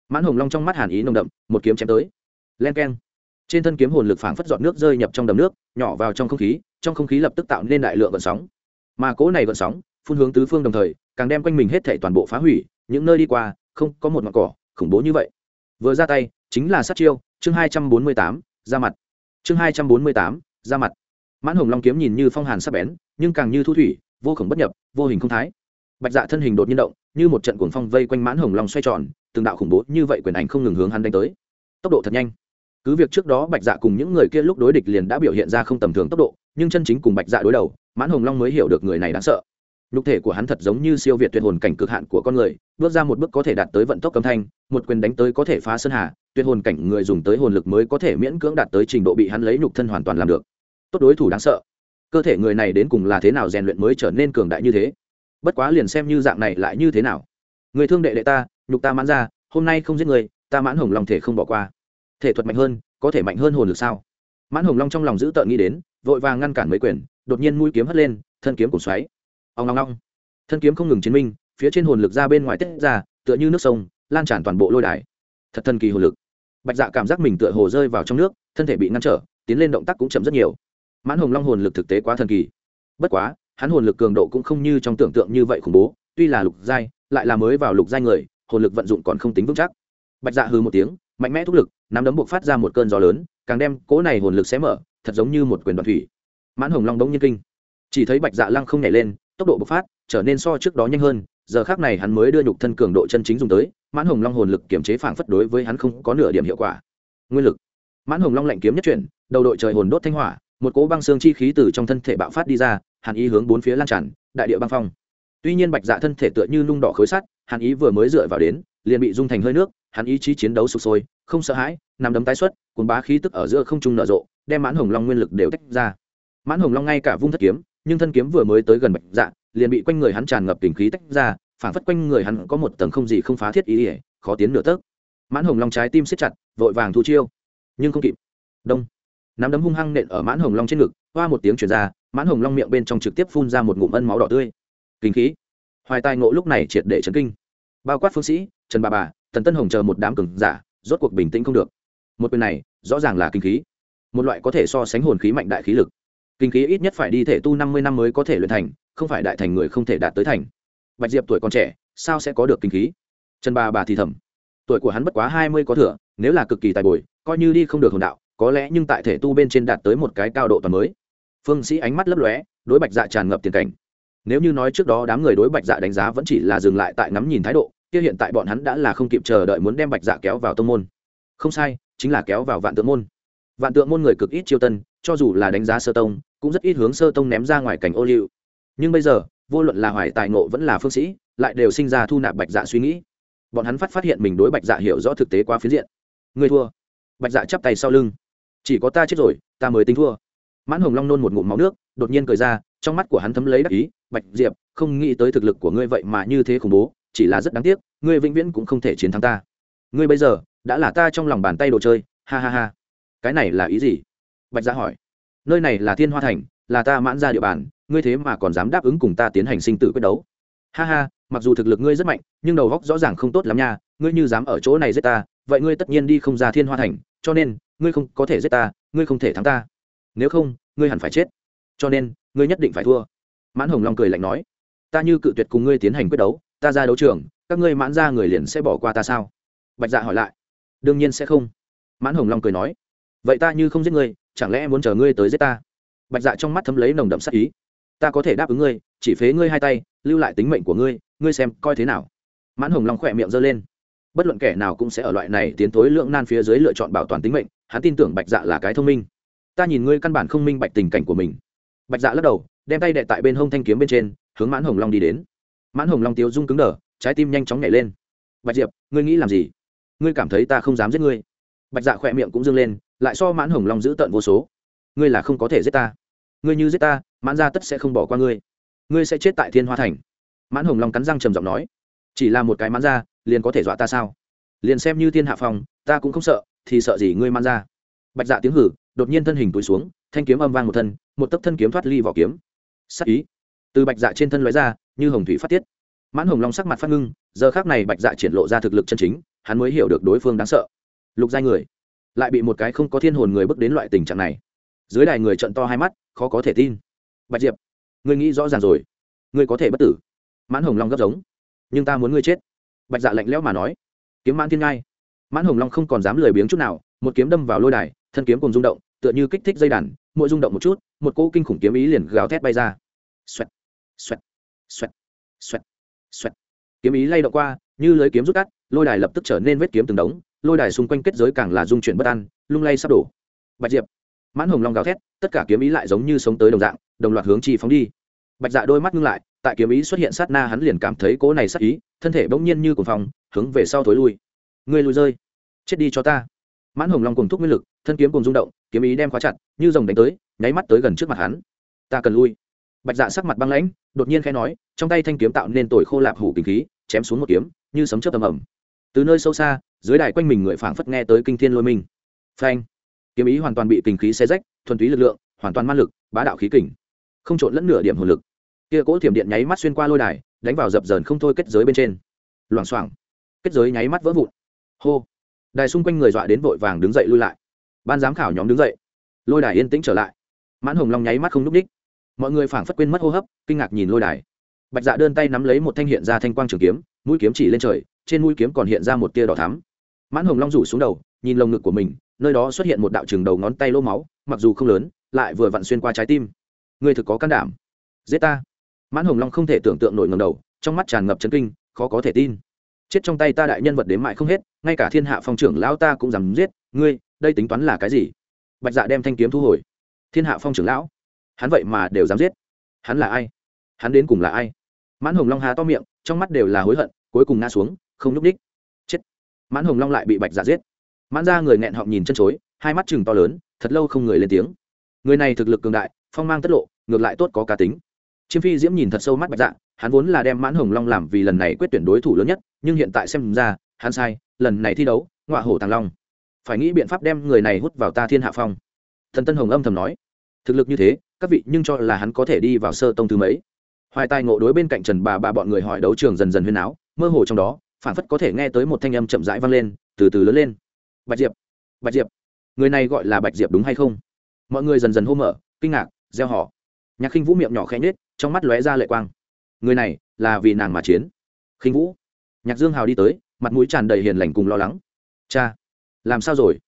Mãn hồng long trong mắt hàn ý nồng đậm, một kiếm chém tới. Len k e n trên thân kiếm hồn lực phảng phất dọn nước rơi nhập trong đầm nước, nhỏ vào trong không khí, trong không khí lập tức tạo nên đại lượng gợn sóng. Mà cỗ này gợn sóng, phun hướng tứ phương đồng thời, càng đem quanh mình hết thể toàn bộ phá hủy, những nơi đi qua, không có một ngọn cỏ, khủng bố như vậy. Vừa ra tay, chính là sát chiêu, chương hai trăm bốn mươi tám, ra mặt. Chương hai trăm bốn mươi tám ra mặt. Mãn hồng long kiếm nhìn như phong hàn sắp bén, nhưng càng như thu thủy, vô khổng bất nhập, vô hình không thái. Bạch dạ thân hình đột nhiên động, như một trận cuồng phong vây quanh mãn hồng long xoay tròn, từng đạo khủng bố như vậy quyền ảnh không ngừng hướng hắn đánh tới. Tốc độ thật nhanh. Cứ việc trước đó bạch dạ cùng những người kia lúc đối địch liền đã biểu hiện ra không tầm thường tốc độ, nhưng chân chính cùng bạch dạ đối đầu, mãn hồng long mới hiểu được người này đáng sợ. Nhục thể của hắn thật giống như siêu việt tuyệt hồn cảnh cực hạn của con người, bước ra một bước có thể đạt tới vận tốc cầm thanh, một quyền đánh tới có thể phá sơn hà, tuyệt hồn cảnh người dùng tới hồn lực mới có thể miễn cưỡng đạt tới trình độ bị hắn lấy nhục thân hoàn toàn làm được tốt đối thủ đáng sợ. Cơ thể người này đến cùng là thế nào rèn luyện mới trở nên cường đại như thế? Bất quá liền xem như dạng này lại như thế nào? Người thương đệ đệ ta, nhục ta mãn ra, hôm nay không giết người, ta mãn hồng lòng thể không bỏ qua. Thể thuật mạnh hơn, có thể mạnh hơn hồn lực sao? Mãn hồng long trong lòng giữ tợn nghĩ đến, vội vàng ngăn cản mấy quyền, đột nhiên mũi kiếm hất lên, thân kiếm cùng xoáy. Ông long long thân kiếm không ngừng chiến minh, phía trên hồn lực ra bên ngoài tiết ra, tựa như nước sông, lan tràn toàn bộ lôi đài. Thật thần kỳ hồn lực. Bạch dạ cảm giác mình tựa hồ rơi vào trong nước, thân thể bị ngăn trở, tiến lên động tác cũng chậm rất nhiều mãn hồng long hồn lực thực tế quá thần kỳ. Bất quá, hắn hồn lực cường độ cũng không như trong tưởng tượng như vậy khủng bố, tuy là lục giai, lại là mới vào lục giai người, hồn lực vận dụng còn không tính vững chắc. Bạch dạ hư một tiếng, mạnh mẽ thúc lực, nắm đấm buộc phát ra một cơn gió lớn, càng đem cỗ này hồn lực xé mở, thật giống như một quyền đoạn thủy. Mãn hồng long đống nhiên kinh. Chỉ thấy bạch dạ lăng không nhảy lên, tốc độ bộc phát, trở nên so trước đó nhanh hơn, giờ khác này hắn mới đưa nhục thân cường độ chân chính dùng tới, mãn hồng long hồn lực kiểm chế phảng phất đối với hắn không có nửa điểm hiệu quả. Nguyên lực. Mãn hồng long lạnh kiếm nhất chuyển, đầu đội trời hồn đốt thanh hỏa một cỗ băng xương chi khí từ trong thân thể bạo phát đi ra, hàn ý hướng bốn phía lan tràn, đại địa băng phong. Tuy nhiên bạch dạ thân thể tựa như nung đỏ khối sắt, hàn ý vừa mới dựa vào đến, liền bị dung thành hơi nước hắn ý chí chiến đấu sụp sôi, không sợ hãi, nằm đấm tái xuất, cuốn bá khí tức ở giữa không trung nở rộ, đem mãn hồng long nguyên lực đều tách ra. Mãn hồng long ngay cả vung thất kiếm, nhưng thân kiếm vừa mới tới gần bạch dạ liền bị quanh người hắn tràn ngập tình khí tách ra, phản phất quanh người hắn có một tầng không gì không phá thiết ý ỉa khó tiến nửa tấc. Mãn hồng long trái tim siết chặt, vội vàng thu chiêu. Nhưng không kịp. Đông nắm đấm hung hăng nện ở mãn hồng long trên ngực, hoa một tiếng chuyển ra, mãn hồng long miệng bên trong trực tiếp phun ra một ngụm ân máu đỏ tươi. Kinh khí. Hoài tài ngộ lúc này triệt để chấn kinh. Bao quát phương sĩ, trần bà bà, tần tân hồng chờ một đám cường giả, rốt cuộc bình tĩnh không được. Một quyền này, rõ ràng là kinh khí. Một loại có thể so sánh hồn khí mạnh đại khí lực. Kinh khí ít nhất phải đi thể tu năm mươi năm mới có thể luyện thành, không phải đại thành người không thể đạt tới thành. Bạch diệp tuổi còn trẻ, sao sẽ có được kinh khí? Trần bà bà thì thầm. Tuổi của hắn bất quá hai mươi có thừa, nếu là cực kỳ tài bồi, coi như đi không được hồn đạo có lẽ nhưng tại thể tu bên trên đạt tới một cái cao độ toàn mới. Phương sĩ ánh mắt lấp lóe, đối bạch dạ tràn ngập tiền cảnh. Nếu như nói trước đó đám người đối bạch dạ đánh giá vẫn chỉ là dừng lại tại ngắm nhìn thái độ, kia hiện tại bọn hắn đã là không kịp chờ đợi muốn đem bạch dạ kéo vào tông môn. Không sai, chính là kéo vào vạn tượng môn. Vạn tượng môn người cực ít chiêu tân, cho dù là đánh giá sơ tông, cũng rất ít hướng sơ tông ném ra ngoài cảnh ô liu. Nhưng bây giờ, vô luận là hoài tài ngộ vẫn là phương sĩ, lại đều sinh ra thu nạp bạch dạ suy nghĩ. Bọn hắn phát phát hiện mình đối bạch dạ hiểu rõ thực tế quá phiến diện. Người thua. Bạch dạ chắp tay sau lưng chỉ có ta chết rồi, ta mới tính thua. Mãn hồng long nôn một ngụm máu nước, đột nhiên cười ra, trong mắt của hắn thấm lấy đắc ý, bạch diệp, không nghĩ tới thực lực của ngươi vậy mà như thế khủng bố, chỉ là rất đáng tiếc, ngươi vĩnh viễn cũng không thể chiến thắng ta. Ngươi bây giờ, đã là ta trong lòng bàn tay đồ chơi, ha ha ha. Cái này là ý gì? Bạch gia hỏi. Nơi này là thiên hoa thành, là ta mãn ra địa bàn, ngươi thế mà còn dám đáp ứng cùng ta tiến hành sinh tử quyết đấu. Ha ha, mặc dù thực lực ngươi rất mạnh, nhưng đầu góc rõ ràng không tốt lắm nha, ngươi như dám ở chỗ này giết ta, vậy ngươi tất nhiên đi không ra thiên hoa thành, cho nên ngươi không có thể giết ta, ngươi không thể thắng ta. Nếu không, ngươi hẳn phải chết. Cho nên, ngươi nhất định phải thua. Mãn hồng long cười lạnh nói, ta như cự tuyệt cùng ngươi tiến hành quyết đấu, ta ra đấu trường, các ngươi mãn ra người liền sẽ bỏ qua ta sao? Bạch dạ hỏi lại, đương nhiên sẽ không. Mãn hồng long cười nói, vậy ta như không giết ngươi, chẳng lẽ muốn chờ ngươi tới giết ta? Bạch dạ trong mắt thấm lấy nồng đậm sắc ý, ta có thể đáp ứng ngươi, chỉ phế ngươi hai tay, lưu lại tính mệnh của ngươi ngươi xem coi thế nào. Mãn hồng long khỏe miệng giơ lên, bất luận kẻ nào cũng sẽ ở loại này tiến tối lượng nan phía dưới lựa chọn bảo toàn tính mệnh hắn tin tưởng bạch dạ là cái thông minh. Ta nhìn ngươi căn bản không minh bạch tình cảnh của mình. Bạch dạ lắc đầu, đem tay đệ tại bên hông thanh kiếm bên trên, hướng mãn hồng long đi đến. Mãn hồng long tiếu rung cứng đờ, trái tim nhanh chóng nhảy lên. Bạch diệp, ngươi nghĩ làm gì? Ngươi cảm thấy ta không dám giết ngươi? Bạch dạ khỏe miệng cũng dâng lên, lại so mãn hồng long giữ tận vô số. Ngươi là không có thể giết ta. Ngươi như giết ta, mãn gia tất sẽ không bỏ qua ngươi. Ngươi sẽ chết tại thiên hoa thành. Mãn hồng long cắn răng trầm giọng nói, chỉ là một cái mãn gia, liền có thể dọa ta sao? Liền xem như thiên hạ phòng ta cũng không sợ thì sợ gì ngươi man ra? Bạch dạ tiếng hử, đột nhiên thân hình túi xuống, thanh kiếm âm vang một thân, một tấc thân kiếm thoát ly vỏ kiếm. Sắc ý. Từ bạch dạ trên thân lóe ra, như hồng thủy phát tiết. Mãn hồng long sắc mặt phát ngưng, giờ khác này bạch dạ triển lộ ra thực lực chân chính, hắn mới hiểu được đối phương đáng sợ. Lục giai người, lại bị một cái không có thiên hồn người bước đến loại tình trạng này. Dưới đài người trận to hai mắt, khó có thể tin. Bạch diệp, ngươi nghĩ rõ ràng rồi. Ngươi có thể bất tử. Mãn hồng long gấp giống. Nhưng ta muốn ngươi chết. Bạch dạ lạnh lẽo mà nói. Kiếm mãn thiên ngai mãn hồng long không còn dám lười biếng chút nào một kiếm đâm vào lôi đài thân kiếm cùng rung động tựa như kích thích dây đàn mỗi rung động một chút một cỗ kinh khủng kiếm ý liền gào thét bay ra. Xoẹt xoẹt xoẹt xoẹt xoẹt. Kiếm ý lay động qua như lưới kiếm rút cắt lôi đài lập tức trở nên vết kiếm từng đống lôi đài xung quanh kết giới càng là dung chuyển bất an lung lay sắp đổ. Bạch diệp mãn hồng long gào thét tất cả kiếm ý lại giống như sống tới đồng dạng đồng loạt hướng chi phóng đi. Bạch dạ đôi mắt ngưng lại tại kiếm ý xuất hiện sát na hắn liền cảm thấy cố này sát ý thân thể bỗng nhiên như cuồng phong, hướng về sau thối lui. Ngươi lùi rơi. Chết đi cho ta. Mãn hồng long cùng thúc nguyên lực, thân kiếm cùng rung động, kiếm ý đem khóa chặt, như rồng đánh tới, nháy mắt tới gần trước mặt hắn. Ta cần lui. Bạch dạ sắc mặt băng lãnh, đột nhiên khẽ nói, trong tay thanh kiếm tạo nên tồi khô lạp hủ kinh khí, chém xuống một kiếm, như sấm chớp tầm ẩm từ nơi sâu xa, dưới đài quanh mình người phảng phất nghe tới kinh thiên lôi minh. Phanh. Kiếm ý hoàn toàn bị kinh khí xé rách, thuần túy lực lượng, hoàn toàn man lực, bá đạo khí kình. Không trộn lẫn nửa điểm hồn lực. Kia cỗ thiểm điện nháy mắt xuyên qua lôi đài, đánh vào dập dờn không thôi kết giới bên trên. Loảng xoảng. Kết giới nháy mắt vỡ vụn hô. Đài xung quanh người dọa đến vội vàng đứng dậy lui lại. Ban giám khảo nhóm đứng dậy. Lôi đài yên tĩnh trở lại. Mãn hồng long nháy mắt không n ú c ních mọi người phảng phất quên mất hô hấp, kinh ngạc nhìn lôi đài. Bạch dạ đơn tay nắm lấy một thanh hiện ra thanh quang trường kiếm, mũi kiếm chỉ lên trời, trên mũi kiếm còn hiện ra một tia đỏ thắm. Mãn hồng long rủ xuống đầu, nhìn lồng ngực của mình, nơi đó xuất hiện một đạo trường đầu ngón tay lô máu, mặc dù không lớn, lại vừa vặn xuyên qua trái tim. Người thực có can đảm. Giết ta. Mãn hồng long không thể tưởng tượng nổi ngầm đầu, trong mắt tràn ngập chấn kinh, khó có thể tin chết trong tay ta đại nhân vật đến mại không hết, ngay cả thiên hạ phong trưởng lão ta cũng dám giết, ngươi, đây tính toán là cái gì? Bạch dạ đem thanh kiếm thu hồi. Thiên hạ phong trưởng lão, hắn vậy mà đều dám giết. Hắn là ai? Hắn đến cùng là ai? Mãn hồng long há to miệng, trong mắt đều là hối hận, cuối cùng ngã xuống, không nhúc ních chết. Mãn hồng long lại bị bạch dạ giết. Mãn ra người nghẹn họng nhìn chân chối, hai mắt chừng to lớn, thật lâu không người lên tiếng. Người này thực lực cường đại, phong mang tất lộ, ngược lại tốt có cá tính chiêm phi diễm nhìn thật sâu mắt bạch dạ hắn vốn là đem mãn hồng long làm vì lần này quyết tuyển đối thủ lớn nhất, nhưng hiện tại xem ra, hắn sai, lần này thi đấu, ngọa hổ tàng long. Phải nghĩ biện pháp đem người này hút vào ta thiên hạ phong. Thần tân hồng âm thầm nói. Thực lực như thế, các vị nhưng cho là hắn có thể đi vào sơ tông thứ mấy? Hoài tài ngộ đối bên cạnh trần bà bà bọn người hỏi đấu trường dần dần huyên áo mơ hồ trong đó, phản phất có thể nghe tới một thanh âm chậm rãi vang lên, từ từ lớn lên. Bạch diệp bạch diệp, người này gọi là bạch diệp đúng hay không? Mọi người dần dần hô mở, kinh ngạc gieo họ nhạc khinh vũ miệng nhỏ khẽ nhết trong mắt lóe ra lệ quang. Người này là vì nàng mà chiến. Khinh vũ. Nhạc dương hào đi tới, mặt mũi tràn đầy hiền lành cùng lo lắng. Cha, làm sao rồi?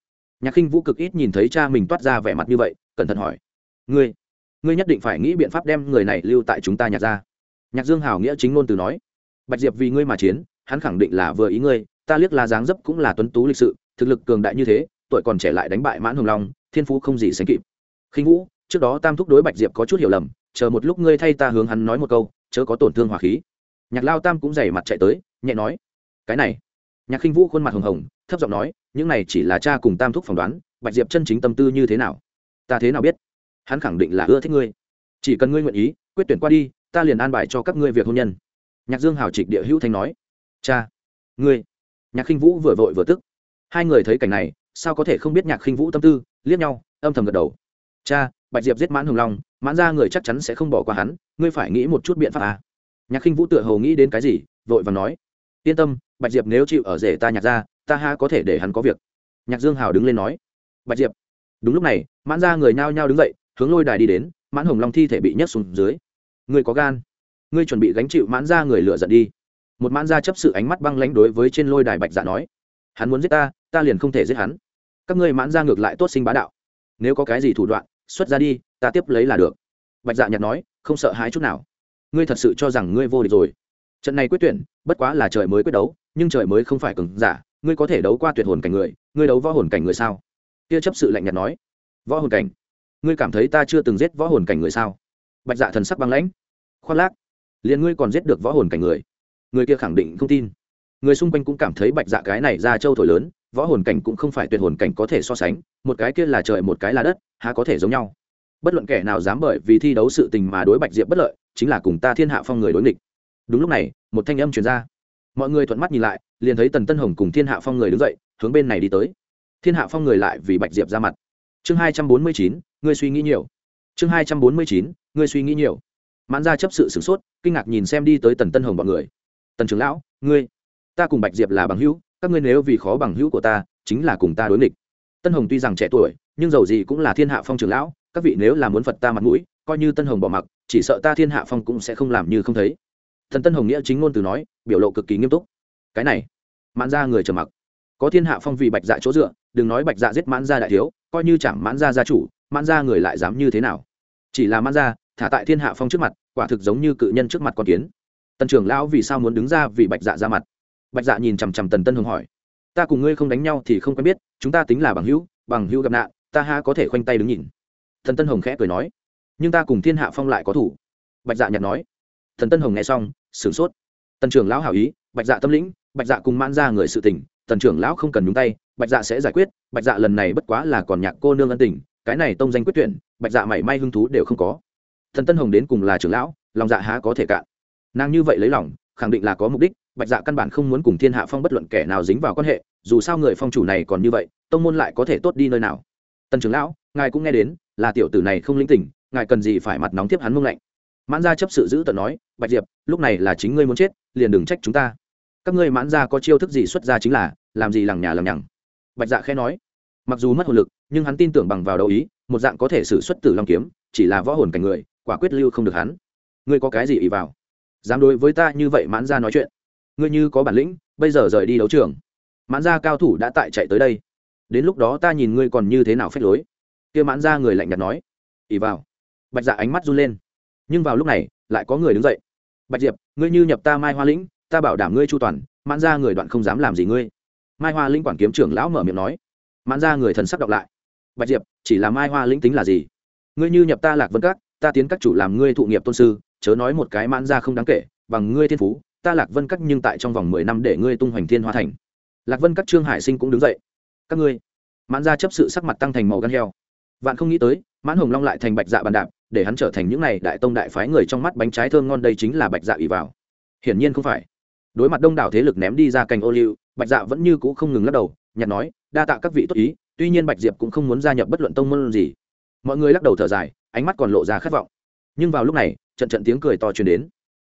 Nhạc khinh vũ cực ít nhìn thấy cha mình toát ra vẻ mặt như vậy, cẩn thận hỏi. Ngươi ngươi nhất định phải nghĩ biện pháp đem người này lưu tại chúng ta nhạc ra. Nhạc dương hào nghĩa chính ngôn từ nói. Bạch diệp vì ngươi mà chiến, hắn khẳng định là vừa ý ngươi, ta liếc là dáng dấp cũng là tuấn tú lịch sự, thực lực cường đại như thế, tuổi còn trẻ lại đánh bại mãn hồng long, thiên phú không gì sánh kịp. Khinh vũ, trước đó tam thúc đối bạch diệp có chút hiểu lầm chờ một lúc ngươi thay ta hướng hắn nói một câu, chớ có tổn thương hỏa khí. Nhạc lao tam cũng dày mặt chạy tới, nhẹ nói, cái này. Nhạc khinh vũ khuôn mặt hồng hồng, thấp giọng nói, những này chỉ là cha cùng tam thúc phỏng đoán, bạch diệp chân chính tâm tư như thế nào? Ta thế nào biết? Hắn khẳng định là ưa thích ngươi. Chỉ cần ngươi nguyện ý, quyết tuyển qua đi, ta liền an bài cho các ngươi việc hôn nhân. Nhạc dương hào trịch địa hữu thanh nói, cha, ngươi. Nhạc khinh vũ vừa vội vừa tức. Hai người thấy cảnh này, sao có thể không biết nhạc khinh vũ tâm tư, liếc nhau, âm thầm gật đầu. Cha bạch diệp giết mãn hồng long, mãn ra người chắc chắn sẽ không bỏ qua hắn, ngươi phải nghĩ một chút biện pháp à. nhạc khinh vũ tựa hầu nghĩ đến cái gì, vội và nói, yên tâm, bạch diệp nếu chịu ở rể ta nhạc ra ta ha có thể để hắn có việc. Nhạc dương hào đứng lên nói, bạch diệp. Đúng lúc này, mãn ra người nhao nhao đứng dậy, hướng lôi đài đi đến, mãn hồng long thi thể bị nhấc xuống dưới. Ngươi có gan. Ngươi chuẩn bị gánh chịu mãn ra người lựa giận đi. Một mãn ra chấp sự ánh mắt băng lãnh đối với trên lôi đài bạch dạ nói, hắn muốn giết ta ta liền không thể giết hắn. Các ngươi mãn ra ngược lại tốt sinh bá đạo. Nếu có cái gì thủ đoạn xuất ra đi, ta tiếp lấy là được. Bạch dạ nhặt nói, không sợ hãi chút nào. Ngươi thật sự cho rằng ngươi vô địch rồi. Trận này quyết tuyển, bất quá là trời mới quyết đấu, nhưng trời mới không phải cứng giả, ngươi có thể đấu qua tuyệt hồn cảnh người, ngươi đấu võ hồn cảnh người sao? Kia chấp sự lạnh nhạt nói, võ hồn cảnh? Ngươi cảm thấy ta chưa từng giết võ hồn cảnh người sao? Bạch dạ thần sắc băng lãnh. Khoác lác, liền ngươi còn giết được võ hồn cảnh người? Người kia khẳng định không tin. Người xung quanh cũng cảm thấy bạch dạ cái này ra châu thổi lớn, võ hồn cảnh cũng không phải tuyệt hồn cảnh có thể so sánh một cái kia là trời, một cái là đất, há có thể giống nhau? Bất luận kẻ nào dám bởi vì thi đấu sự tình mà đối bạch diệp bất lợi, chính là cùng ta thiên hạ phong người đối nghịch. Đúng lúc này, một thanh âm truyền ra. Mọi người thuận mắt nhìn lại, liền thấy tần tân hồng cùng thiên hạ phong người đứng dậy, hướng bên này đi tới. Thiên hạ phong người lại vì bạch diệp ra mặt. Chương hai trăm bốn mươi chín, ngươi suy nghĩ nhiều. Chương hai trăm bốn mươi chín, ngươi suy nghĩ nhiều. Mãn ra chấp sự sửng sốt, kinh ngạc nhìn xem đi tới tần tân hồng b ọ n người. Tần trưởng lão, ngươi, ta cùng bạch diệp là bằng hữu, các ngươi nếu vì khó bằng hữu của ta, chính là cùng ta đối nghịch tân hồng tuy rằng trẻ tuổi, nhưng dầu gì cũng là thiên hạ phong trưởng lão, các vị nếu là muốn phật ta mặt mũi, coi như tân hồng bỏ mặc, chỉ sợ ta thiên hạ phong cũng sẽ không làm như không thấy. Thần tân hồng nghĩa chính ngôn từ nói, biểu lộ cực kỳ nghiêm túc. Cái này, mãn ra người trầm mặc. Có thiên hạ phong vì bạch dạ chỗ dựa, đừng nói bạch dạ giết mãn ra đại thiếu, coi như chẳng mãn ra gia chủ, mãn ra người lại dám như thế nào? Chỉ là mãn ra thả tại thiên hạ phong trước mặt, quả thực giống như cự nhân trước mặt con kiến. Tần trưởng lão vì sao muốn đứng ra vì bạch dạ ra mặt? Bạch dạ nhìn chằm chằm tần tân hồng hỏi ta cùng ngươi không đánh nhau thì không quen biết, chúng ta tính là bằng hữu bằng hữu gặp nạn, ta ha có thể khoanh tay đứng nhìn. Thần tân hồng khẽ cười nói. Nhưng ta cùng thiên hạ phong lại có thủ. Bạch dạ nhặt nói. Thần tân hồng nghe xong, sửng sốt. Tần trưởng lão hảo ý, bạch dạ tâm lĩnh, bạch dạ cùng mãn ra người sự tình, tần trưởng lão không cần nhúng tay, bạch dạ sẽ giải quyết, bạch dạ lần này bất quá là còn nhạc cô nương ân tình, cái này tông danh quyết tuyển, bạch dạ mảy may hứng thú đều không có. Thần tân hồng đến cùng là trưởng lão, lòng dạ há có thể cạn. Nàng như vậy lấy lòng, khẳng định là có mục đích bạch dạ căn bản không muốn cùng thiên hạ phong bất luận kẻ nào dính vào quan hệ, dù sao người phong chủ này còn như vậy, tông môn lại có thể tốt đi nơi nào. Tần trưởng lão, ngài cũng nghe đến, là tiểu tử này không linh tỉnh, ngài cần gì phải mặt nóng tiếp hắn mông lạnh. Mãn gia chấp sự giữ tận nói, bạch diệp, lúc này là chính ngươi muốn chết, liền đừng trách chúng ta. Các ngươi mãn gia có chiêu thức gì xuất ra chính là, làm gì lằng nhà lằng nhằng. Bạch dạ khẽ nói, mặc dù mất hồn lực, nhưng hắn tin tưởng bằng vào đầu ý, một dạng có thể xử xuất tử long kiếm, chỉ là võ hồn cảnh người, quả quyết lưu không được hắn. Ngươi có cái gì ý vào? Dám đối với ta như vậy mãn gia nói chuyện ngươi như có bản lĩnh, bây giờ rời đi đấu trường. Mãn gia cao thủ đã tại chạy tới đây. Đến lúc đó ta nhìn ngươi còn như thế nào phép lối. Kia mãn gia người lạnh nhạt nói. Ỉ vào. Bạch dạ ánh mắt run lên. Nhưng vào lúc này, lại có người đứng dậy. Bạch diệp, ngươi như nhập ta mai hoa lĩnh, ta bảo đảm ngươi chu toàn, mãn gia người đoạn không dám làm gì ngươi. Mai hoa lĩnh quản kiếm trưởng lão mở miệng nói. Mãn gia người thần sắc đọc lại. Bạch diệp, chỉ là mai hoa lĩnh tính là gì? Ngươi như nhập ta lạc vân các, ta tiến các chủ làm ngươi thụ nghiệp tôn sư, chớ nói một cái mãn gia không đáng kể, bằng ngươi thiên phú ta lạc vân các nhưng tại trong vòng mười năm để ngươi tung hoành thiên hoa thành. Lạc vân các trương hải sinh cũng đứng dậy. Các ngươi, mãn gia chấp sự sắc mặt tăng thành màu gan heo. Vạn không nghĩ tới, mãn hồng long lại thành bạch dạ bàn đạp, để hắn trở thành những này đại tông đại phái người trong mắt bánh trái thơm ngon đây chính là bạch dạ ỉ vào. Hiển nhiên không phải. Đối mặt đông đảo thế lực ném đi ra cành ô liu, bạch dạ vẫn như cũ không ngừng lắc đầu, nhặt nói, đa tạ các vị tốt ý, tuy nhiên bạch diệp cũng không muốn gia nhập bất luận tông môn gì. Mọi người lắc đầu thở dài, ánh mắt còn lộ ra khát vọng. Nhưng vào lúc này, trận trận tiếng cười to truyền đến.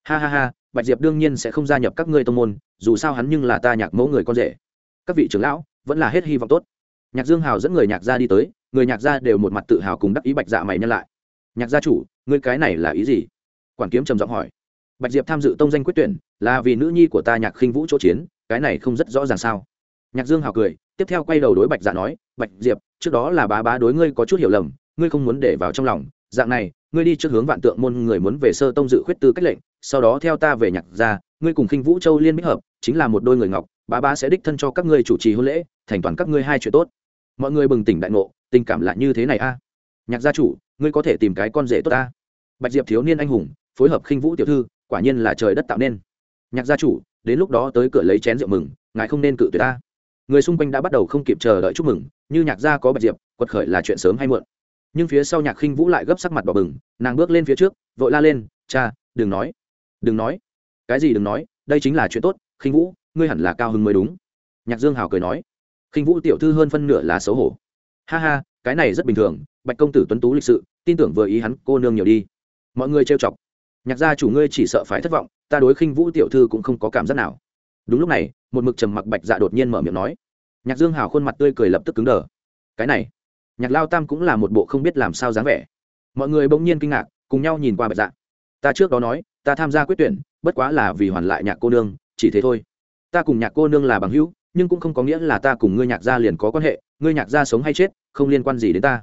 Ha ha ha bạch diệp đương nhiên sẽ không gia nhập các ngươi tông môn, dù sao hắn nhưng là ta nhạc mẫu người con rể. Các vị trưởng lão, vẫn là hết hy vọng tốt. Nhạc dương hào dẫn người nhạc gia đi tới, người nhạc gia đều một mặt tự hào cùng đắc ý bạch dạ mày nhân lại. Nhạc gia chủ, ngươi cái này là ý gì? Quản kiếm trầm giọng hỏi. Bạch diệp tham dự tông danh quyết tuyển, là vì nữ nhi của ta nhạc khinh vũ chỗ chiến, cái này không rất rõ ràng sao? Nhạc dương hào cười, tiếp theo quay đầu đối bạch dạ nói, bạch diệp, trước đó là bá bá đối ngươi có chút hiểu lầm, ngươi không muốn để vào trong lòng. Dạng này, ngươi đi trước hướng vạn tượng môn người muốn về sơ tông dự khuyết tư cách lệnh sau đó theo ta về nhạc gia, ngươi cùng khinh vũ châu liên bích hợp, chính là một đôi người ngọc, bá bá sẽ đích thân cho các ngươi chủ trì hôn lễ, thành toàn các ngươi hai chuyện tốt. Mọi người bừng tỉnh đại ngộ, tình cảm lại như thế này a. Nhạc gia chủ, ngươi có thể tìm cái con rể tốt ta. Bạch diệp thiếu niên anh hùng, phối hợp khinh vũ tiểu thư, quả nhiên là trời đất tạo nên. Nhạc gia chủ, đến lúc đó tới cửa lấy chén rượu mừng, ngài không nên cự tuyệt ta. Người xung quanh đã bắt đầu không kịp chờ đợi chúc mừng, như nhạc gia có bạch diệp, quật khởi là chuyện sớm hay muộn. Nhưng phía sau nhạc khinh vũ lại gấp sắc mặt bỏ bừng, nàng bước lên phía trước, vội la lên, cha, đừng nói đừng nói. Cái gì đừng nói, đây chính là chuyện tốt, khinh vũ, ngươi hẳn là cao hứng mới đúng. Nhạc dương hào cười nói. Khinh vũ tiểu thư hơn phân nửa là xấu hổ. Ha ha, cái này rất bình thường, bạch công tử tuấn tú lịch sự, tin tưởng vừa ý hắn cô nương nhiều đi. Mọi người trêu chọc. Nhạc gia chủ ngươi chỉ sợ phải thất vọng, ta đối khinh vũ tiểu thư cũng không có cảm giác nào. Đúng lúc này, một mực trầm mặc bạch dạ đột nhiên mở miệng nói. Nhạc dương hào khuôn mặt tươi cười lập tức cứng đờ. Cái này, nhạc lao tam cũng là một bộ không biết làm sao dáng vẻ. Mọi người bỗng nhiên kinh ngạc, cùng nhau nhìn qua bạch dạ. Ta trước đó nói ta tham gia quyết tuyển, bất quá là vì hoàn lại nhạc cô nương, chỉ thế thôi. Ta cùng nhạc cô nương là bằng hữu, nhưng cũng không có nghĩa là ta cùng ngươi nhạc gia liền có quan hệ, ngươi nhạc gia sống hay chết, không liên quan gì đến ta.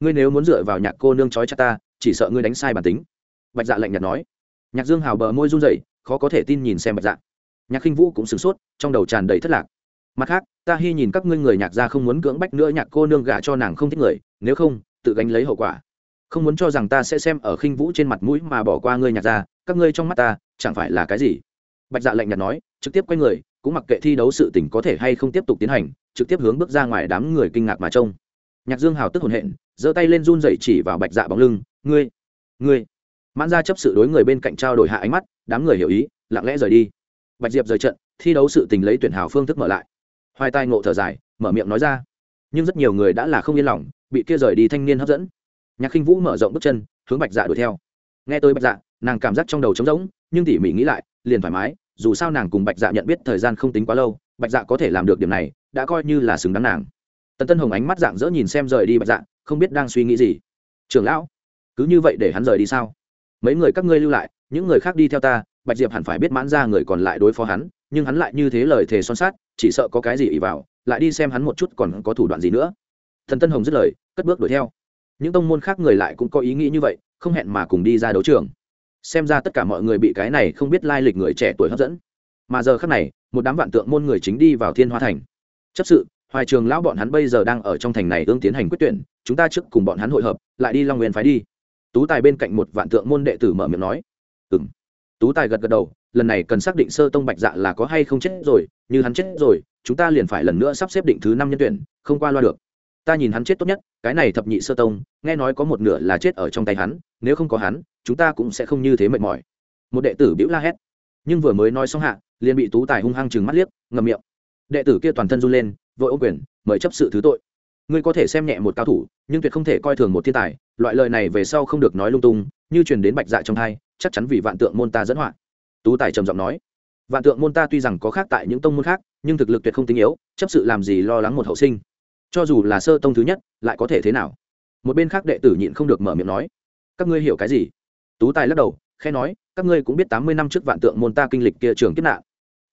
Ngươi nếu muốn dựa vào nhạc cô nương trói chặt ta, chỉ sợ ngươi đánh sai bản tính. Bạch dạ lạnh nhạt nói. Nhạc dương hào bờ môi run rẩy, khó có thể tin nhìn xem bạch dạ. Nhạc khinh vũ cũng sửng sốt, trong đầu tràn đầy thất lạc. Mặt khác, ta hy nhìn các ngươi người nhạc gia không muốn cưỡng bách nữa nhạc cô nương gả cho nàng không thích người, nếu không, tự gánh lấy hậu quả không muốn cho rằng ta sẽ xem ở khinh vũ trên mặt mũi mà bỏ qua ngươi nhạc ra, các ngươi trong mắt ta chẳng phải là cái gì? Bạch dạ lạnh nhạt nói trực tiếp quay người cũng mặc kệ thi đấu sự tình có thể hay không tiếp tục tiến hành trực tiếp hướng bước ra ngoài đám người kinh ngạc mà trông. Nhạc dương hào tức hồn hện giơ tay lên run dậy chỉ vào bạch dạ bóng lưng ngươi ngươi. Mãn ra chấp sự đối người bên cạnh trao đổi hạ ánh mắt đám người hiểu ý lặng lẽ rời đi. Bạch diệp rời trận thi đấu sự tình lấy tuyển hào phương thức mở lại. Hoài tai ngộ thở dài mở miệng nói ra nhưng rất nhiều người đã là không yên lòng bị kia rời đi thanh niên hấp dẫn nhạc khinh vũ mở rộng bước chân, hướng bạch dạ đuổi theo. Nghe tôi bạch dạ nàng cảm giác trong đầu trống rỗng, nhưng tỉ mỉ nghĩ lại, liền thoải mái, dù sao nàng cùng bạch dạ nhận biết thời gian không tính quá lâu, bạch dạ có thể làm được điểm này, đã coi như là xứng đáng nàng. Tần tân hồng ánh mắt dạng dỡ nhìn xem rời đi bạch dạ không biết đang suy nghĩ gì. Trưởng lão, cứ như vậy để hắn rời đi sao? Mấy người các ngươi lưu lại, những người khác đi theo ta, bạch diệp hẳn phải biết mãn ra người còn lại đối phó hắn, nhưng hắn lại như thế lời thề son sát, chỉ sợ có cái gì ỉ vào, lại đi xem hắn một chút còn có thủ đoạn gì nữa. Thần tân hồng dứt lời, cất bước đuổi theo những tông môn khác người lại cũng có ý nghĩ như vậy, không hẹn mà cùng đi ra đấu trường. Xem ra tất cả mọi người bị cái này không biết lai lịch người trẻ tuổi hấp dẫn. Mà giờ khác này, một đám vạn tượng môn người chính đi vào thiên hoa thành. Chấp sự, hoài trường lão bọn hắn bây giờ đang ở trong thành này ương tiến hành quyết tuyển, chúng ta trước cùng bọn hắn hội hợp, lại đi long nguyên phái đi. Tú tài bên cạnh một vạn tượng môn đệ tử mở miệng nói. Ừ m tú tài gật gật đầu, lần này cần xác định sơ tông bạch dạ là có hay không chết rồi, như hắn chết rồi, chúng ta liền phải lần nữa sắp xếp định thứ năm nhân tuyển, không qua loa được ta nhìn hắn chết tốt nhất, cái này thập nhị sơ tông, nghe nói có một nửa là chết ở trong tay hắn, nếu không có hắn, chúng ta cũng sẽ không như thế mệt mỏi. Một đệ tử bĩu la hét. Nhưng vừa mới nói xong hạ, liền bị tú tài hung hăng chừng mắt liếc ngầm miệng. Đệ tử kia toàn thân run lên, vội ô quyền, mời chấp sự thứ tội. Ngươi có thể xem nhẹ một cao thủ, nhưng tuyệt không thể coi thường một thiên tài, loại lời này về sau không được nói lung tung, như truyền đến bạch dạ trong hai, chắc chắn vì vạn tượng môn ta dẫn họa. Tú tài trầm giọng nói. Vạn tượng môn ta tuy rằng có khác tại những tông môn khác, nhưng thực lực tuyệt không tinh yếu, chấp sự làm gì lo lắng một hậu sinh cho dù là sơ tông thứ nhất, lại có thể thế nào? Một bên khác đệ tử nhịn không được mở miệng nói, các ngươi hiểu cái gì? Tú tài lắc đầu khe nói, các ngươi cũng biết tám mươi năm trước vạn tượng môn ta kinh lịch kia trường kiếp nạn.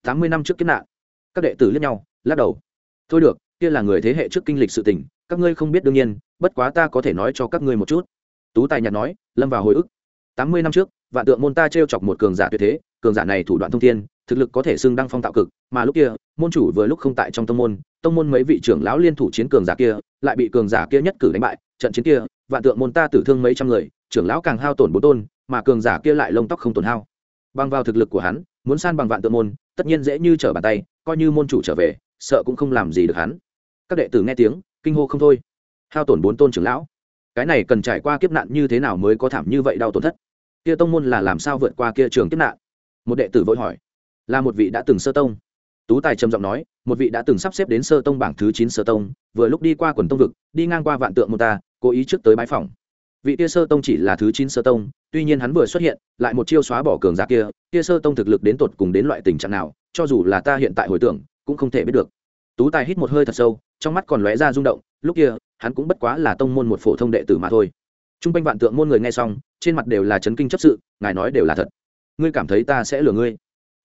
Tám mươi năm trước kiếp nạn. Các đệ tử liếc nhau, lắc đầu. Thôi được, kia là người thế hệ trước kinh lịch sự tình, các ngươi không biết đương nhiên, bất quá ta có thể nói cho các ngươi một chút. Tú tài nhạt nói, lâm vào hồi ức. Tám mươi năm trước, vạn tượng môn ta t r e o chọc một cường giả tuyệt thế, cường giả này thủ đoạn thông thiên thực lực có thể xưng đăng phong tạo cực, mà lúc kia, môn chủ vừa lúc không tại trong tông môn tông môn mấy vị trưởng lão liên thủ chiến cường giả kia, lại bị cường giả kia nhất cử đánh bại, trận chiến kia, vạn tượng môn ta tử thương mấy trăm người, trưởng lão càng hao tổn bốn tôn, mà cường giả kia lại lông tóc không tổn hao. Bằng vào thực lực của hắn, muốn san bằng vạn tượng môn, tất nhiên dễ như trở bàn tay, coi như môn chủ trở về, sợ cũng không làm gì được hắn. Các đệ tử nghe tiếng, kinh hô không thôi. Hao tổn bốn tôn trưởng lão. Cái này cần trải qua kiếp nạn như thế nào mới có thảm như vậy đau tổn thất? Kia tông môn là làm sao vượt qua kia trường kiếp nạn? Một đệ tử vội hỏi là một vị đã từng sơ tông. Tú tài trầm giọng nói, một vị đã từng sắp xếp đến sơ tông bảng thứ chín sơ tông, vừa lúc đi qua quần tông vực, đi ngang qua vạn tượng môn ta, cố ý trước tới bãi phòng vị kia sơ tông chỉ là thứ chín sơ tông, tuy nhiên hắn vừa xuất hiện, lại một chiêu xóa bỏ cường giả kia kia sơ tông thực lực đến tột cùng đến loại tình trạng nào, cho dù là ta hiện tại hồi tưởng, cũng không thể biết được. Tú tài hít một hơi thật sâu, trong mắt còn lóe ra rung động, lúc kia, hắn cũng bất quá là tông môn một phổ thông đệ tử mà thôi. T r u n g quanh vạn tượng môn người nghe xong, trên mặt đều là chấn kinh chấp sự, ngài nói đều là thật. Ngươi cảm thấy ta sẽ lừa ngươi?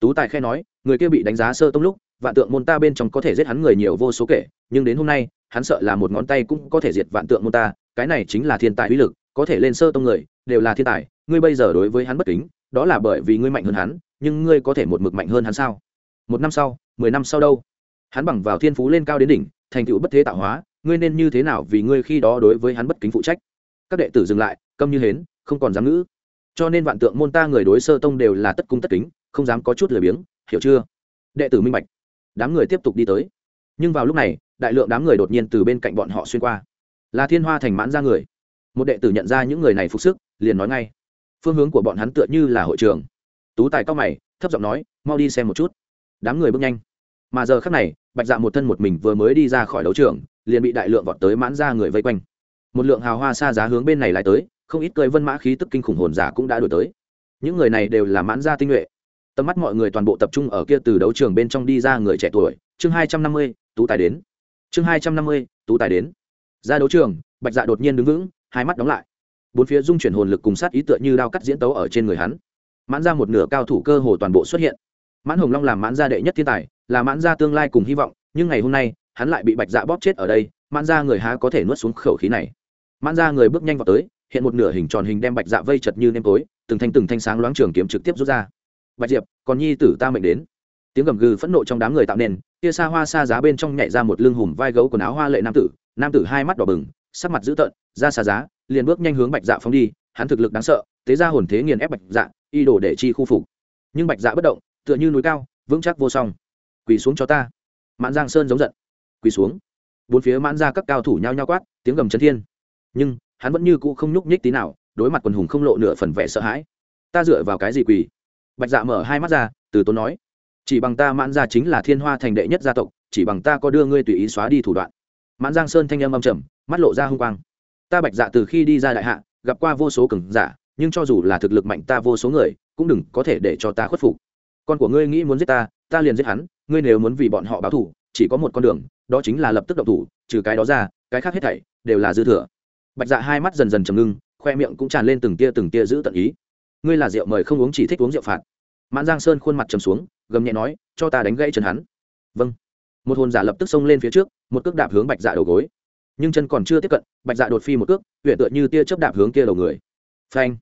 Tú tài khe nói, người kia bị đánh giá sơ tông lúc, vạn tượng môn ta bên trong có thể giết hắn người nhiều vô số kể, nhưng đến hôm nay, hắn sợ là một ngón tay cũng có thể diệt vạn tượng môn ta, cái này chính là thiên tài uy lực, có thể lên sơ tông người, đều là thiên tài, ngươi bây giờ đối với hắn bất kính, đó là bởi vì ngươi mạnh hơn hắn, nhưng ngươi có thể một mực mạnh hơn hắn sao? Một năm sau, mười năm sau đâu? Hắn bằng vào thiên phú lên cao đến đỉnh, thành tựu bất thế tạo hóa, ngươi nên như thế nào vì ngươi khi đó đối với hắn bất kính phụ trách? Các đệ tử dừng lại, câm như hến, không còn dám ngữ. Cho nên vạn tượng môn ta người đối sơ tông đều là tất cung tất kính không dám có chút lười biếng, hiểu chưa? Đệ tử minh bạch. Đám người tiếp tục đi tới. Nhưng vào lúc này, đại lượng đám người đột nhiên từ bên cạnh bọn họ xuyên qua. Là thiên hoa thành mãn ra người. Một đệ tử nhận ra những người này phục sức, liền nói ngay. Phương hướng của bọn hắn tựa như là hội trường. Tú tài cao mày, thấp giọng nói, mau đi xem một chút. Đám người bước nhanh. Mà giờ khác này, bạch dạ một thân một mình vừa mới đi ra khỏi đấu trường, liền bị đại lượng vọt tới mãn ra người vây quanh. Một lượng hào hoa xa giá hướng bên này lại tới, không ít cười vân mã khí tức kinh khủng hồn giả cũng đã đổi tới. Những người này đều là mãn gia tinh nhuệ tầm mắt mọi người toàn bộ tập trung ở kia từ đấu trường bên trong đi ra người trẻ tuổi. Chương hai trăm năm mươi, tú tài đến. Chương hai trăm năm mươi, tú tài đến. Ra đấu trường, bạch dạ đột nhiên đứng vững, hai mắt đóng lại. Bốn phía dung chuyển hồn lực cùng sát ý tựa như đao cắt diễn tấu ở trên người hắn. Mãn ra một nửa cao thủ cơ hồ toàn bộ xuất hiện. Mãn hồng long làm mãn gia đệ nhất thiên tài, là mãn gia tương lai cùng hy vọng, nhưng ngày hôm nay, hắn lại bị bạch dạ bóp chết ở đây, mãn gia người há có thể nuốt xuống khẩu khí này. Mãn gia người bước nhanh vào tới, hiện một nửa hình tròn hình đem bạch dạ vây chật như nêm tối, từng thanh từng thanh sáng loáng trường kiếm trực tiếp rút ra bạch diệp, còn nhi tử ta mệnh đến. Tiếng gầm gừ phẫn nộ trong đám người tạo nên kia xa hoa xa giá bên trong nhảy ra một lưng hùm vai gấu quần áo hoa lệ nam tử nam tử hai mắt đỏ bừng, sắc mặt dữ tợn ra xa giá, liền bước nhanh hướng bạch dạ phóng đi, hắn thực lực đáng sợ, thế ra hồn thế nghiền ép bạch dạ y đổ để chi khu phục. Nhưng bạch dạ bất động, tựa như núi cao, vững chắc vô song. Quỳ xuống cho ta. Mãn giang sơn giống giận. Quỳ xuống. Bốn phía mãn ra các cao thủ nhao nhao quát, tiếng gầm chấn thiên. Nhưng, hắn vẫn như cũ không nhúc nhích tí nào, đối mặt quần hùng không lộ nửa phần vẻ sợ hãi. Ta dựa vào cái gì quỳ? Bạch dạ mở hai mắt ra, từ tốn nói, chỉ bằng ta mãn gia chính là thiên hoa thành đệ nhất gia tộc, chỉ bằng ta có đưa ngươi tùy ý xóa đi thủ đoạn. Mãn giang sơn thanh âm âm trầm, mắt lộ ra hung quang. Ta bạch dạ từ khi đi ra đại hạ, gặp qua vô số cường giả, nhưng cho dù là thực lực mạnh ta vô số người, cũng đừng có thể để cho ta khuất phục. Con của ngươi nghĩ muốn giết ta ta liền giết hắn, ngươi nếu muốn vì bọn họ báo thủ chỉ có một con đường, đó chính là lập tức động thủ, trừ cái đó ra, cái khác hết thảy đều là dư thừa. Bạch dạ hai mắt dần dần chầm ngưng, khoe miệng cũng tràn lên từng tia từng tia giữ tận ý ngươi là rượu mời không uống chỉ thích uống rượu phạt. Mãn giang sơn khuôn mặt trầm xuống, gầm nhẹ nói, cho ta đánh gãy chân hắn. Vâng. Một hồn giả lập tức xông lên phía trước, một cước đạp hướng bạch dạ đầu gối. Nhưng chân còn chưa tiếp cận, bạch dạ đột phi một cước huyện tựa như tia chớp đạp hướng kia đầu người. Phanh.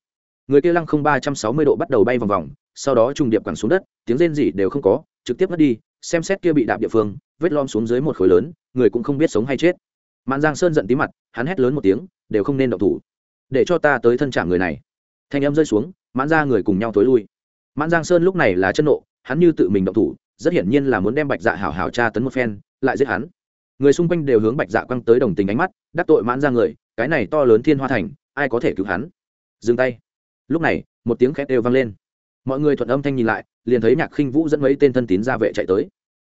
Người kia lăng không ba trăm sáu mươi độ bắt đầu bay vòng vòng, sau đó trùng điệp quẳng xuống đất, tiếng rên gì đều không có, trực tiếp mất đi, xem xét kia bị đạp địa phương, vết lom xuống dưới một khối lớn, người cũng không biết sống hay chết. Mãn giang sơn giận tí mặt, hắn hét lớn một tiếng, đều không nên động thủ. Để cho ta tới thân trả người này. Thanh em rơi xuống mãn ra người cùng nhau tối lui. Mãn giang sơn lúc này là chân nộ, hắn như tự mình động thủ, rất hiển nhiên là muốn đem bạch dạ hảo hảo tra tấn một phen, lại giết hắn. Người xung quanh đều hướng bạch dạ quăng tới đồng tình ánh mắt, đắc tội mãn ra người, cái này to lớn thiên hoa thành, ai có thể cứu hắn? Dừng tay. Lúc này, một tiếng khét đều vang lên. Mọi người thuận âm thanh nhìn lại, liền thấy nhạc khinh vũ dẫn mấy tên thân tín ra vệ chạy tới.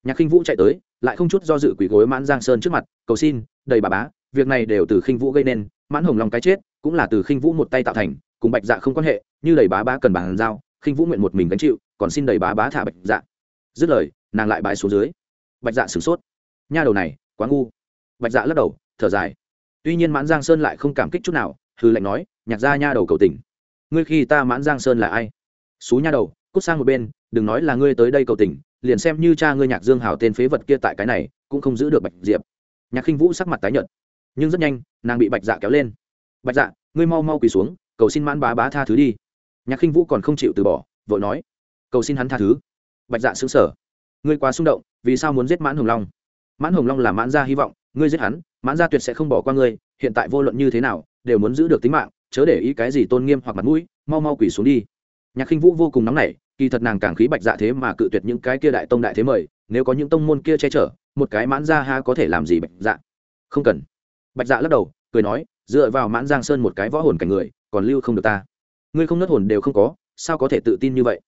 Nhạc khinh vũ chạy tới, lại không chút do dự quỷ gối mãn giang sơn trước mặt, cầu xin, đầy bà bá, việc này đều từ khinh vũ gây nên, mãn hồng lòng cái chết, cũng là từ khinh vũ một tay tạo thành cùng bạch dạ không quan hệ, như đầy bá bá cần bàn giao, khinh vũ nguyện một mình gánh chịu, còn xin đầy bá bá thả bạch dạ. Dứt lời, nàng lại bãi xuống dưới. Bạch dạ sửng sốt. Nha đầu này, quá ngu. Bạch dạ lắc đầu, thở dài. Tuy nhiên mãn giang sơn lại không cảm kích chút nào hư lệnh nói, nhạc ra nha đầu cầu tình. Ngươi khi ta mãn giang sơn là ai? Xú nha đầu, cút sang một bên, đừng nói là ngươi tới đây cầu tình, liền xem như cha ngươi nhạc dương hào tên phế vật kia tại cái này, cũng không giữ được bạch diệp. Nhạc khinh vũ sắc mặt tái nhợt. Nhưng rất nhanh, nàng bị bạch dạ kéo lên. Bạch dạ ngươi mau mau quỳ xuống cầu xin mãn bá bá tha thứ đi. Nhạc khinh vũ còn không chịu từ bỏ, vội nói, cầu xin hắn tha thứ. Bạch dạ xứng sở ngươi quá xung động, vì sao muốn giết mãn hồng long? Mãn hồng long là mãn gia hy vọng, ngươi giết hắn, mãn gia tuyệt sẽ không bỏ qua ngươi, hiện tại vô luận như thế nào, đều muốn giữ được tính mạng, chớ để ý cái gì tôn nghiêm hoặc mặt mũi, mau mau quỷ xuống đi. Nhạc khinh vũ vô cùng nóng nảy, kỳ thật nàng càng khí bạch dạ thế mà cự tuyệt những cái kia đại tông đại thế mời, nếu có những tông môn kia che chở, một cái mãn gia ha có thể làm gì bạch dạ? Không cần. Bạch dạ lắc đầu, cười nói, dựa vào mãn giang sơn một cái võ hồn cảnh người còn lưu không được ta. Ngươi không nớt hồn đều không có, sao có thể tự tin như vậy?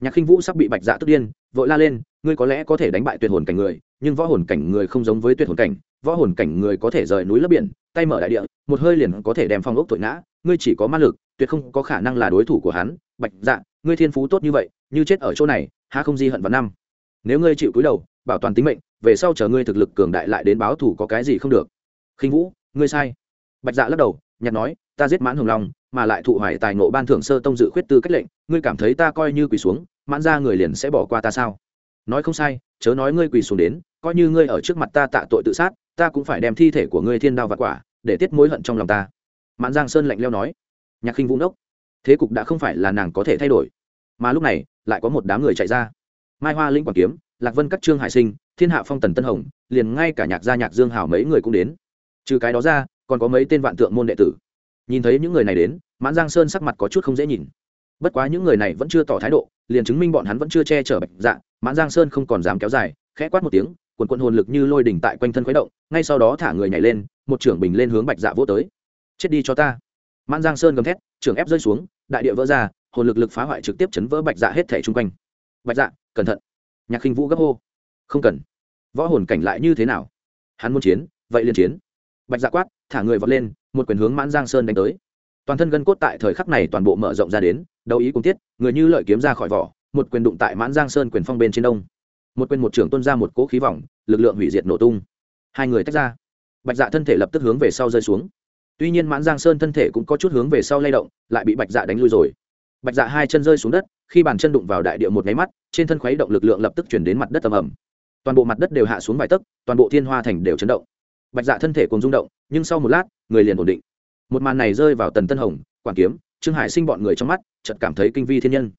Nhạc khinh vũ sắp bị bạch dạ tức điên, vội la lên, ngươi có lẽ có thể đánh bại tuyệt hồn cảnh người, nhưng võ hồn cảnh người không giống với tuyệt hồn cảnh, võ hồn cảnh người có thể rời núi lấp biển, tay mở đại địa, một hơi liền có thể đem phong ốc tội ngã, ngươi chỉ có ma lực, tuyệt không có khả năng là đối thủ của hắn. Bạch dạ ngươi thiên phú tốt như vậy, như chết ở chỗ này, há không di hận vào năm? Nếu ngươi chịu cúi đầu, bảo toàn tính mệnh, về sau chờ ngươi thực lực cường đại lại đến báo thủ có cái gì không được. Khinh vũ, ngươi sai. Bạch dạ lắc đầu, nhặt nói, ta giết mãn hồng long mà lại thụ hoài tài nộ ban thưởng sơ tông dự khuyết tư cách lệnh, ngươi cảm thấy ta coi như quỳ xuống, mãn ra người liền sẽ bỏ qua ta sao? Nói không sai, chớ nói ngươi quỳ xuống đến, coi như ngươi ở trước mặt ta tạ tội tự sát, ta cũng phải đem thi thể của ngươi thiên đao và quả, để tiết mối hận trong lòng ta. Mãn giang sơn lạnh leo nói. Nhạc khinh vũ đốc. Thế cục đã không phải là nàng có thể thay đổi. Mà lúc này, lại có một đám người chạy ra. Mai hoa linh quảng kiếm, lạc vân các trương hải sinh, thiên hạ phong tần tân hồng, liền ngay cả nhạc gia nhạc dương hảo mấy người cũng đến. Trừ cái đó ra, còn có mấy tên vạn tượng môn đệ tử nhìn thấy những người này đến, mãn giang sơn sắc mặt có chút không dễ nhìn. Bất quá những người này vẫn chưa tỏ thái độ, liền chứng minh bọn hắn vẫn chưa che chở bạch dạ mãn giang sơn không còn dám kéo dài, khẽ quát một tiếng, quần quận hồn lực như lôi đỉnh tại quanh thân khuấy động, ngay sau đó thả người nhảy lên, một trưởng bình lên hướng bạch dạ vỗ tới. Chết đi cho ta. Mãn giang sơn gầm thét, trưởng ép rơi xuống, đại địa vỡ ra, hồn lực lực phá hoại trực tiếp chấn vỡ bạch dạ hết thể chung quanh. Bạch dạ cẩn thận. Nhạc khinh vũ gấp hô. Không cần. Võ hồn cảnh lại như thế nào? Hắn muốn chiến, vậy liền chiến. Bạch dạ quát, thả người vọt lên một quyền hướng mãn giang sơn đánh tới. Toàn thân gân cốt tại thời khắc này toàn bộ mở rộng ra đến, đấu ý cùng tiết, người như lợi kiếm ra khỏi vỏ, một quyền đụng tại mãn giang sơn quyền phong bên trên đông. Một quyền một trưởng tuân ra một cỗ khí vòng, lực lượng hủy diệt nổ tung. Hai người tách ra. Bạch dạ thân thể lập tức hướng về sau rơi xuống. Tuy nhiên mãn giang sơn thân thể cũng có chút hướng về sau lay động, lại bị bạch dạ đánh lui rồi. Bạch dạ hai chân rơi xuống đất, khi bàn chân đụng vào đại địa một nháy mắt, trên thân khuấy động lực lượng lập tức chuyển đến mặt đất ầm ẩm toàn bộ mặt đất đều hạ xuống vài tấc, toàn bộ thiên hoa thành đều chấn động bạch dạ thân thể cùng rung động, nhưng sau một lát, người liền ổn định. Một màn này rơi vào tần tân hồng, quản kiếm, trương hải sinh bọn người trong mắt, chợt cảm thấy kinh vi thiên nhân.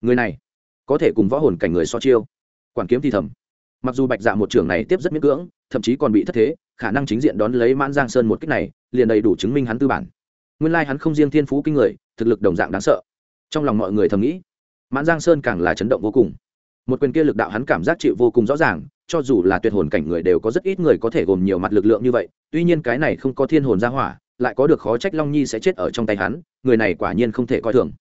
Người này, có thể cùng võ hồn cảnh người so chiêu. Quản kiếm thì thầm. Mặc dù bạch dạ một trưởng này tiếp rất miễn cưỡng, thậm chí còn bị thất thế, khả năng chính diện đón lấy mãn giang sơn một cách này, liền đầy đủ chứng minh hắn tư bản. Nguyên lai hắn không riêng thiên phú kinh người, thực lực đồng dạng đáng sợ. Trong lòng mọi người thầm nghĩ, mãn giang sơn càng là chấn động vô cùng một quyền kia lực đạo hắn cảm giác chịu vô cùng rõ ràng, cho dù là tuyệt hồn cảnh người đều có rất ít người có thể gồm nhiều mặt lực lượng như vậy, tuy nhiên cái này không có thiên hồn ra hỏa, lại có được khó trách long nhi sẽ chết ở trong tay hắn, người này quả nhiên không thể coi thường.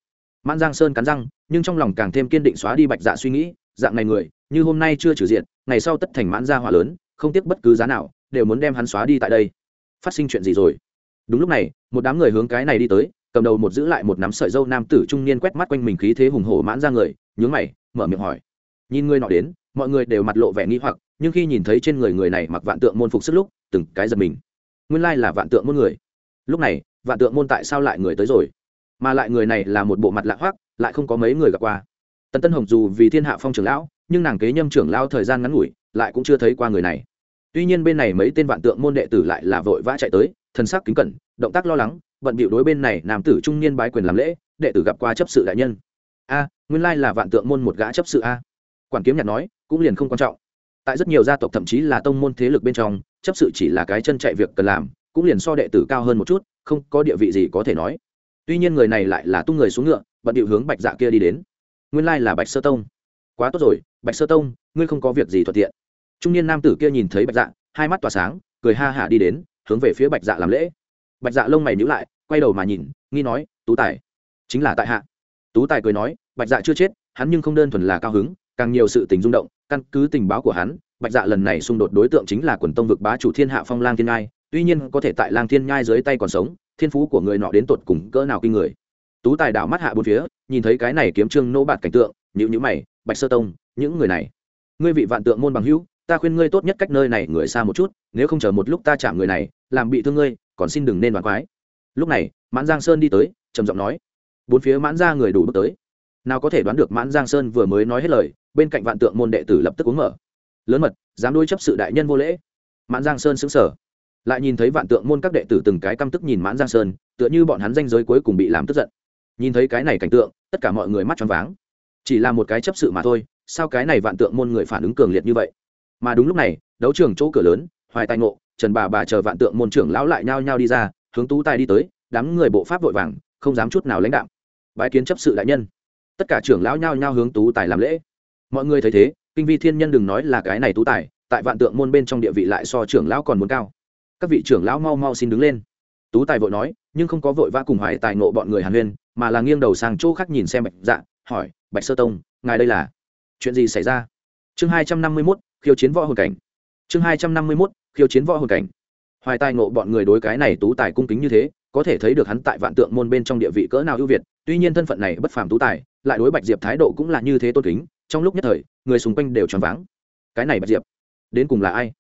Mãn giang sơn cắn răng, nhưng trong lòng càng thêm kiên định xóa đi bạch dạ suy nghĩ, dạng này người, như hôm nay chưa trừ diện, ngày sau tất thành mãn gia hỏa lớn, không tiếc bất cứ giá nào, đều muốn đem hắn xóa đi tại đây. Phát sinh chuyện gì rồi? Đúng lúc này, một đám người hướng cái này đi tới, cầm đầu một giữ lại một nắm sợi dâu nam tử trung niên quét mắt quanh mình khí thế hùng hổ mãn ra người, nhướng mày, mở miệng hỏi nhìn người nọ đến, mọi người đều mặt lộ vẻ nghi hoặc, nhưng khi nhìn thấy trên người người này mặc vạn tượng môn phục sức lúc, từng cái giật mình. Nguyên lai là vạn tượng môn người. Lúc này, vạn tượng môn tại sao lại người tới rồi? Mà lại người này là một bộ mặt lạ hoắc, lại không có mấy người gặp qua. Tần tân hồng dù vì thiên hạ phong trưởng lão, nhưng nàng kế nhâm trưởng lão thời gian ngắn ngủi, lại cũng chưa thấy qua người này. Tuy nhiên bên này mấy tên vạn tượng môn đệ tử lại là vội vã chạy tới thân sắc kính cẩn, động tác lo lắng, bận bịu đối bên này nam tử trung niên bái quyền làm lễ, đệ tử gặp qua chấp sự đại nhân. A, nguyên lai là vạn tượng môn một gã chấp sự a quản kiếm nhạt nói, cũng liền không quan trọng. Tại rất nhiều gia tộc thậm chí là tông môn thế lực bên trong, chấp sự chỉ là cái chân chạy việc cần làm, cũng liền so đệ tử cao hơn một chút, không có địa vị gì có thể nói. Tuy nhiên người này lại là tung người xuống ngựa, bận điệu hướng bạch dạ kia đi đến. Nguyên lai là bạch sơ tông. Quá tốt rồi, bạch sơ tông, ngươi không có việc gì thuận tiện. Trung niên nam tử kia nhìn thấy bạch dạ hai mắt tỏa sáng, cười ha hả đi đến, hướng về phía bạch dạ làm lễ. Bạch dạ lông mày nhữ lại, quay đầu mà nhìn, nghi nói, tú tài, chính là tại hạ. Tú tài cười nói, bạch dạ chưa chết, hắn nhưng không đơn thuần là cao hứng càng nhiều sự tình rung động, căn cứ tình báo của hắn, bạch dạ lần này xung đột đối tượng chính là quần tông vực bá chủ thiên hạ phong lang thiên nhai, tuy nhiên có thể tại lang thiên nhai dưới tay còn sống, thiên phú của người nọ đến tột cùng cỡ nào kinh người. Tú tài đảo mắt hạ bốn phía, nhìn thấy cái này kiếm trương nỗ bạt cảnh tượng nhữ nhữ mày, bạch sơ tông, những người này, ngươi vị vạn tượng môn bằng hữu, ta khuyên ngươi tốt nhất cách nơi này người xa một chút, nếu không chờ một lúc ta chạm người này, làm bị thương ngươi, còn xin đừng nên đoán quái. Lúc này, mãn giang sơn đi tới, trầm giọng nói. Bốn phía mãn ra người đủ bước tới nào có thể đoán được mãn giang sơn vừa mới nói hết lời, bên cạnh vạn tượng môn đệ tử lập tức uống mở. Lớn mật, dám đôi chấp sự đại nhân vô lễ. Mãn giang sơn xứng sở lại nhìn thấy vạn tượng môn các đệ tử từng cái căm tức nhìn mãn giang sơn, tựa như bọn hắn danh giới cuối cùng bị làm tức giận. Nhìn thấy cái này cảnh tượng, tất cả mọi người mắt choáng váng. Chỉ là một cái chấp sự mà thôi, sao cái này vạn tượng môn người phản ứng cường liệt như vậy? Mà đúng lúc này, đấu trường chỗ cửa lớn, hoài tài ngộ, trần bà bà chờ vạn tượng môn trưởng lão lại nhao nhao đi ra, hướng tú tài đi tới, đám người bộ pháp vội vàng, không dám chút nào lãnh đạo bái kiến chấp sự đại nhân tất cả trưởng lão nhao nhao hướng tú tài làm lễ. Mọi người thấy thế, kinh vi thiên nhân đừng nói là cái này tú tài, tại vạn tượng môn bên trong địa vị lại so trưởng lão còn muốn cao. Các vị trưởng lão mau mau xin đứng lên. Tú tài vội nói, nhưng không có vội vã cùng hoài tài nộ bọn người hàn huyên, mà là nghiêng đầu sang chỗ khác nhìn xem bạch dạ hỏi, bạch sơ tông, ngài đây là chuyện gì xảy ra? Chương hai trăm năm mươi mốt, khiêu chiến võ hồn cảnh. Chương hai trăm năm mươi mốt, khiêu chiến võ hồn cảnh. Hoài tài ngộ bọn người đối cái này tú tài cung kính như thế, có thể thấy được hắn tại vạn tượng môn bên trong địa vị cỡ nào ưu việt, tuy nhiên thân phận này bất phàm tú tài lại đối bạch diệp thái độ cũng là như thế tôn kính, trong lúc nhất thời, người xung quanh đều choáng váng. Cái này bạch diệp, đến cùng là ai?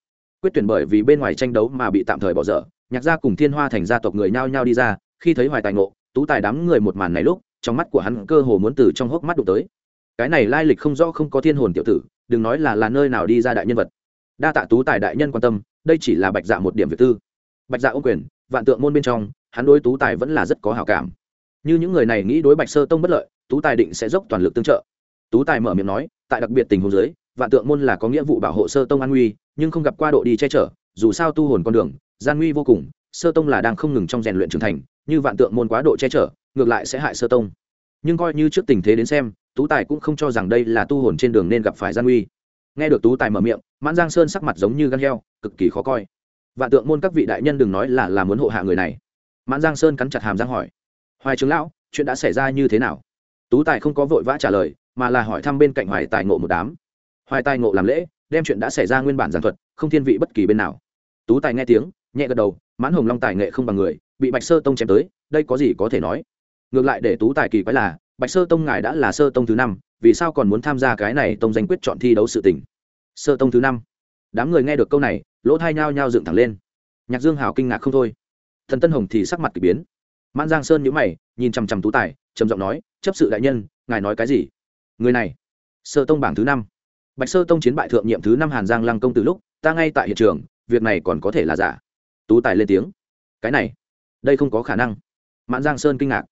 Quyết tuyển bởi vì bên ngoài tranh đấu mà bị tạm thời bỏ dở, nhạc gia cùng thiên hoa thành gia tộc người nhao nhao đi ra, khi thấy hoài tài ngộ, tú tài đám người một màn này lúc, trong mắt của hắn cơ hồ muốn từ trong hốc mắt đụng tới. Cái này lai lịch không rõ không có thiên hồn tiểu tử, đừng nói là là nơi nào đi ra đại nhân vật. Đa tạ tú tài đại nhân quan tâm, đây chỉ là bạch dạ một điểm việc tư. Bạch dạ ô quyền, vạn tượng môn bên trong, hắn đối tú tài vẫn là rất có hảo cảm. Như những người này nghĩ đối bạch sơ tông bất lợi tú tài định sẽ dốc toàn lực tương trợ. Tú tài mở miệng nói, tại đặc biệt tình huống giới vạn tượng môn là có nghĩa vụ bảo hộ sơ tông an nguy, nhưng không gặp qua độ đi che chở, dù sao tu hồn con đường, gian nguy vô cùng, sơ tông là đang không ngừng trong rèn luyện trưởng thành, như vạn tượng môn quá độ che chở, ngược lại sẽ hại sơ tông. Nhưng coi như trước tình thế đến xem, tú tài cũng không cho rằng đây là tu hồn trên đường nên gặp phải gian nguy. Nghe được tú tài mở miệng, mãn giang sơn sắc mặt giống như gan heo, cực kỳ khó coi. Vạn tượng môn các vị đại nhân đừng nói là là muốn hộ hạ người này. Mãn giang sơn cắn chặt hàm giang hỏi, hoài trưởng lão, chuyện đã xảy ra như thế nào? Tú tài không có vội vã trả lời, mà là hỏi thăm bên cạnh hoài tài ngộ một đám. Hoài tài ngộ làm lễ, đem chuyện đã xảy ra nguyên bản giảng thuật, không thiên vị bất kỳ bên nào. Tú tài nghe tiếng, nhẹ gật đầu, mãn hồng long tài nghệ không bằng người, bị bạch sơ tông chém tới, đây có gì có thể nói. Ngược lại để tú tài kỳ quái là, bạch sơ tông ngài đã là sơ tông thứ năm, vì sao còn muốn tham gia cái này tông danh quyết chọn thi đấu sự tình? Sơ tông thứ năm. Đám người nghe được câu này, lỗ thai nhao nhao dựng thẳng lên. Nhạc dương hào kinh ngạc không thôi. Thần tân hồng thì sắc mặt k ỳ biến. Mãn giang sơn nhữ mày, nhìn chằm chằm tú tài trầm giọng nói, chấp sự đại nhân, ngài nói cái gì? Người này, sơ tông bảng thứ năm. Bạch sơ tông chiến bại thượng nhiệm thứ năm hàn giang lăng công từ lúc, ta ngay tại hiện trường, việc này còn có thể là giả. Tú tài lên tiếng. Cái này, đây không có khả năng. Mãn giang sơn kinh ngạc.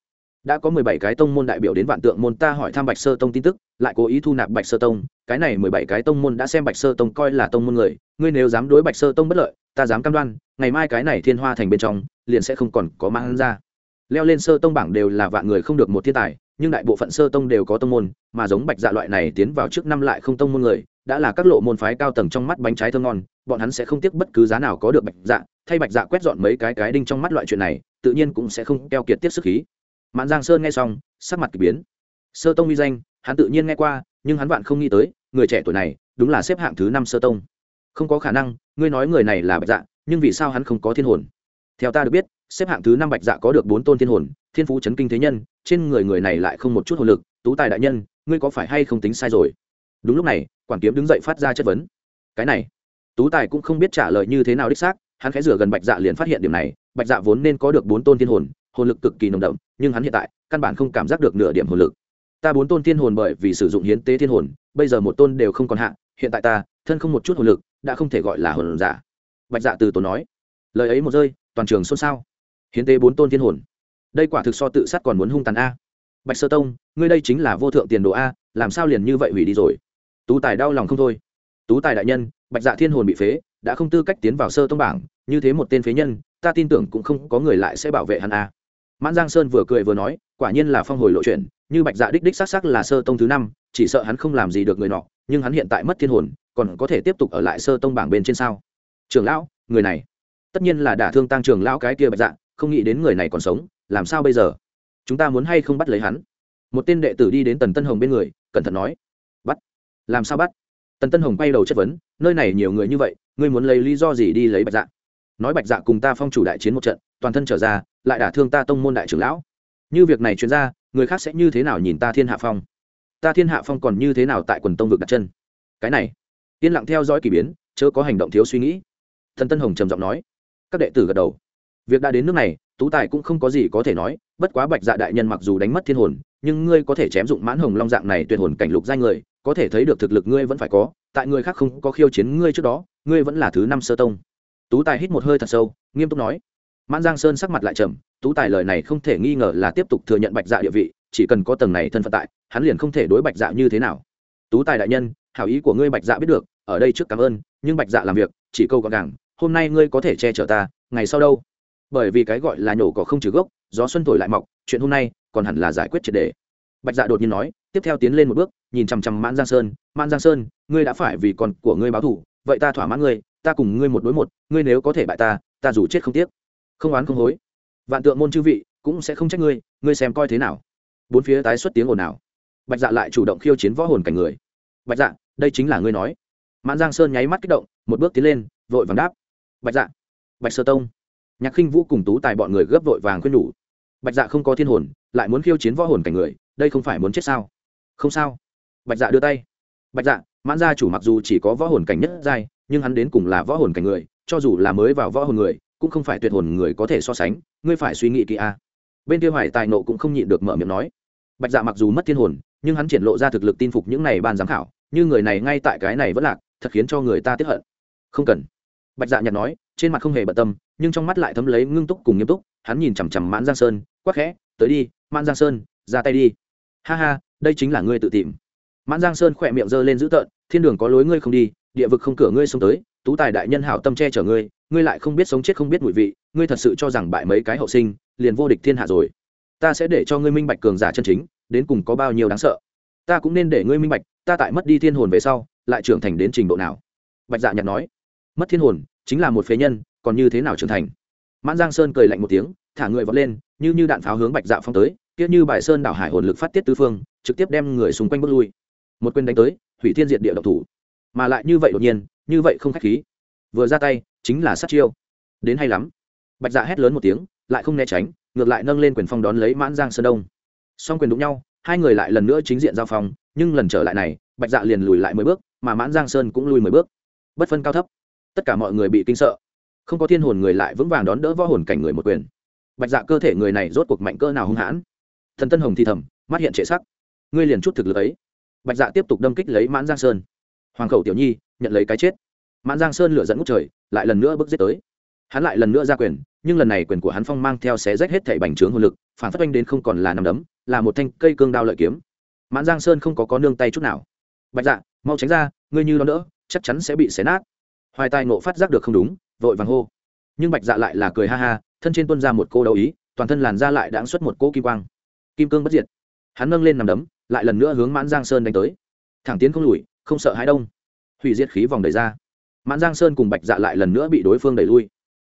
Đã có mười bảy cái tông môn đại biểu đến vạn tượng môn ta hỏi thăm bạch sơ tông tin tức, lại cố ý thu nạp bạch sơ tông, cái này mười bảy cái tông môn đã xem bạch sơ tông coi là tông môn người, ngươi nếu dám đối bạch sơ tông bất lợi, ta dám cam đoan, ngày mai cái này thiên hoa thành bên trong, liền sẽ không còn có mãn ra leo lên sơ tông bảng đều là vạn người không được một thiên tài, nhưng đại bộ phận sơ tông đều có tông môn, mà giống bạch dạ loại này tiến vào trước năm lại không tông môn người, đã là các lộ môn phái cao tầng trong mắt bánh trái thơm ngon, bọn hắn sẽ không tiếc bất cứ giá nào có được bạch dạ thay bạch dạ quét dọn mấy cái cái đinh trong mắt loại chuyện này, tự nhiên cũng sẽ không keo kiệt tiếp sức khí. Mãn giang sơn nghe xong, sắc mặt k ỳ biến. Sơ tông uy danh, hắn tự nhiên nghe qua, nhưng hắn vạn không nghĩ tới, người trẻ tuổi này, đúng là xếp hạng thứ năm sơ tông. Không có khả năng, ngươi nói người này là bạch dạ nhưng vì sao hắn không có thiên hồn? Theo ta được biết xếp hạng thứ năm bạch dạ có được bốn tôn thiên hồn, thiên phú chấn kinh thế nhân, trên người người này lại không một chút hồn lực, tú tài đại nhân, ngươi có phải hay không tính sai rồi? Đúng lúc này, quản kiếm đứng dậy phát ra chất vấn. Cái này, tú tài cũng không biết trả lời như thế nào đích xác, hắn khẽ rửa gần bạch dạ liền phát hiện điểm này, bạch dạ vốn nên có được bốn tôn thiên hồn hồn lực cực kỳ nồng đậm, nhưng hắn hiện tại, căn bản không cảm giác được nửa điểm hồn lực. Ta bốn tôn thiên hồn bởi vì sử dụng hiến tế thiên hồn, bây giờ một tôn đều không còn hạ, hiện tại ta, thân không một chút hồn lực, đã không thể gọi là hồn giả. Bạch dạ từ tổ nói. Lời ấy một rơi, toàn trường xôn xao hiến tế bốn tôn thiên hồn. Đây quả thực so tự sát còn muốn hung tàn a. Bạch sơ tông, ngươi đây chính là vô thượng tiền đồ a, làm sao liền như vậy hủy đi rồi? Tú tài đau lòng không thôi. Tú tài đại nhân, bạch dạ thiên hồn bị phế, đã không tư cách tiến vào sơ tông bảng, như thế một tên phế nhân, ta tin tưởng cũng không có người lại sẽ bảo vệ hắn a. Mãn giang sơn vừa cười vừa nói, quả nhiên là phong hồi lộ chuyện, như bạch dạ đích đích xác xác là sơ tông thứ năm, chỉ sợ hắn không làm gì được người nọ, nhưng hắn hiện tại mất thiên hồn, còn có thể tiếp tục ở lại sơ tông bảng bên trên sao? Trường lão, người này, tất nhiên là đả thương tăng trường lão cái kia bạch dạ không nghĩ đến người này còn sống, làm sao bây giờ? Chúng ta muốn hay không bắt lấy hắn? Một tên đệ tử đi đến tần tân hồng bên người, cẩn thận nói. Bắt. Làm sao bắt? Tần tân hồng quay đầu chất vấn. Nơi này nhiều người như vậy, ngươi muốn lấy lý do gì đi lấy bạch dạ? Nói bạch dạ cùng ta phong chủ đại chiến một trận, toàn thân trở ra, lại đả thương ta tông môn đại trưởng lão. Như việc này chuyển ra, người khác sẽ như thế nào nhìn ta thiên hạ phong? Ta thiên hạ phong còn như thế nào tại quần tông vực đặt chân? Cái này. Yên lặng theo dõi k ỳ biến, chớ có hành động thiếu suy nghĩ. Thần tân hồng trầm giọng nói. Các đệ tử gật đầu việc đã đến nước này, tú tài cũng không có gì có thể nói, bất quá bạch dạ đại nhân mặc dù đánh mất thiên hồn, nhưng ngươi có thể chém dụng mãn hồng long dạng này tuyệt hồn cảnh lục danh người, có thể thấy được thực lực ngươi vẫn phải có, tại người khác không có khiêu chiến ngươi trước đó, ngươi vẫn là thứ năm sơ tông. Tú tài hít một hơi thật sâu, nghiêm túc nói. Mãn giang sơn sắc mặt lại trầm, tú tài lời này không thể nghi ngờ là tiếp tục thừa nhận bạch dạ địa vị, chỉ cần có tầng này thân phận tại, hắn liền không thể đối bạch dạ như thế nào. Tú tài đại nhân, hảo ý của ngươi bạch dạ biết được, ở đây trước cảm ơn, nhưng bạch dạ làm việc, chỉ câu gọn gàng, hôm nay ngươi có thể che chở ta, ngày sau đâu? Bởi vì cái gọi là nhổ cỏ không trừ gốc, gió xuân thổi lại mọc, chuyện hôm nay còn hẳn là giải quyết triệt đề. Bạch dạ đột nhiên nói, tiếp theo tiến lên một bước, nhìn chằm chằm mãn giang sơn, mãn giang sơn, ngươi đã phải vì con của ngươi báo thủ vậy ta thỏa mãn ngươi, ta cùng ngươi một đối một, ngươi nếu có thể bại ta ta dù chết không tiếc. Không oán không hối, vạn tượng môn chư vị cũng sẽ không trách ngươi ngươi xem coi thế nào. Bốn phía tái xuất tiếng ồn nào bạch dạ lại chủ động khiêu chiến võ hồn cảnh người. Bạch dạ đây chính là ngươi nói. Mãn giang sơn nháy mắt kích động, một bước tiến lên, vội vàng đáp. Bạch dạ bạch sơ tông nhạc khinh vũ cùng tú tài bọn người gấp vội vàng khuyên nhủ. Bạch dạ không có thiên hồn, lại muốn khiêu chiến võ hồn cảnh người, đây không phải muốn chết sao? Không sao. Bạch dạ đưa tay. Bạch dạ mãn gia chủ mặc dù chỉ có võ hồn cảnh nhất giai, nhưng hắn đến cùng là võ hồn cảnh người, cho dù là mới vào võ hồn người, cũng không phải tuyệt hồn người có thể so sánh, ngươi phải suy nghĩ kỹ a. Bên kia hoài tài nộ cũng không nhịn được mở miệng nói. Bạch dạ mặc dù mất thiên hồn, nhưng hắn triển lộ ra thực lực tin phục những này ban giám khảo, như người này ngay tại cái này vẫn lạc, thật khiến cho người ta tiếp hận. Không cần. Bạch dạ nhặt nói, trên mặt không hề bận tâm nhưng trong mắt lại thấm lấy ngưng túc cùng nghiêm túc, hắn nhìn chằm chằm mãn giang sơn quắc khẽ, tới đi, mãn giang sơn, ra tay đi. Ha ha, đây chính là ngươi tự tìm. Mãn giang sơn khỏe miệng giơ lên dữ tợn, thiên đường có lối ngươi không đi, địa vực không cửa ngươi xông tới, tú tài đại nhân hảo tâm che chở ngươi ngươi lại không biết sống chết không biết mùi vị, ngươi thật sự cho rằng bại mấy cái hậu sinh, liền vô địch thiên hạ rồi. Ta sẽ để cho ngươi minh bạch cường giả chân chính, đến cùng có bao nhiêu đáng sợ. Ta cũng nên để ngươi minh bạch, ta tại mất đi thiên hồn về sau, lại trưởng thành đến trình độ nào. Bạch dạ nhặt nói. Mất thiên hồn, chính là một phế nhân còn như thế nào trưởng thành? Mãn giang sơn cười lạnh một tiếng, thả người vọt lên, như như đạn pháo hướng bạch dạ phong tới, kia như bài sơn đảo hải hồn lực phát tiết tứ phương, trực tiếp đem người xung quanh bước lui. Một quyền đánh tới, hủy thiên diệt địa độc thủ. Mà lại như vậy đột nhiên, như vậy không khách khí. Vừa ra tay, chính là sát chiêu. Đến hay lắm. Bạch dạ hét lớn một tiếng, lại không né tránh, ngược lại nâng lên quyền phong đón lấy mãn giang sơn đông. Song quyền đụng nhau, hai người lại lần nữa chính diện giao phong, nhưng lần trở lại này, bạch dạ liền lùi lại mười bước, mà mãn giang sơn cũng lùi mười bước. Bất phân cao thấp. Tất cả mọi người bị kinh sợ không có thiên hồn người lại vững vàng đón đỡ võ hồn cảnh người một quyền. Bạch dạ cơ thể người này rốt cuộc mạnh cơ nào hung hãn? Thần tân hồng thì thầm, mắt hiện trệ sắc. Ngươi liền chút thực lực ấy. Bạch dạ tiếp tục đâm kích lấy mãn giang sơn. Hoàng khẩu tiểu nhi, nhận lấy cái chết. Mãn giang sơn lửa dẫn ngút trời, lại lần nữa bước giết tới. Hắn lại lần nữa ra quyền, nhưng lần này quyền của hắn phong mang theo xé rách hết thảy bành trướng hồn lực, phản phát oanh đến không còn là nằm đấm, là một thanh cây cương đao lợi kiếm. Mãn giang sơn không có có nương tay chút nào. Bạch dạ mau tránh ra, ngươi như đó nữa chắc chắn sẽ bị xé nát. Hoài tài nộ phát giác được không đúng vội vàng hô. Nhưng bạch dạ lại là cười ha ha, thân trên tuân ra một cô đấu ý, toàn thân làn ra lại đáng xuất một cô kim quang. Kim cương bất diệt. Hắn nâng lên nằm đấm, lại lần nữa hướng mãn giang sơn đánh tới. Thẳng tiến không lùi, không sợ hãi đông. Hủy diệt khí vòng đẩy ra. Mãn giang sơn cùng bạch dạ lại lần nữa bị đối phương đẩy lui.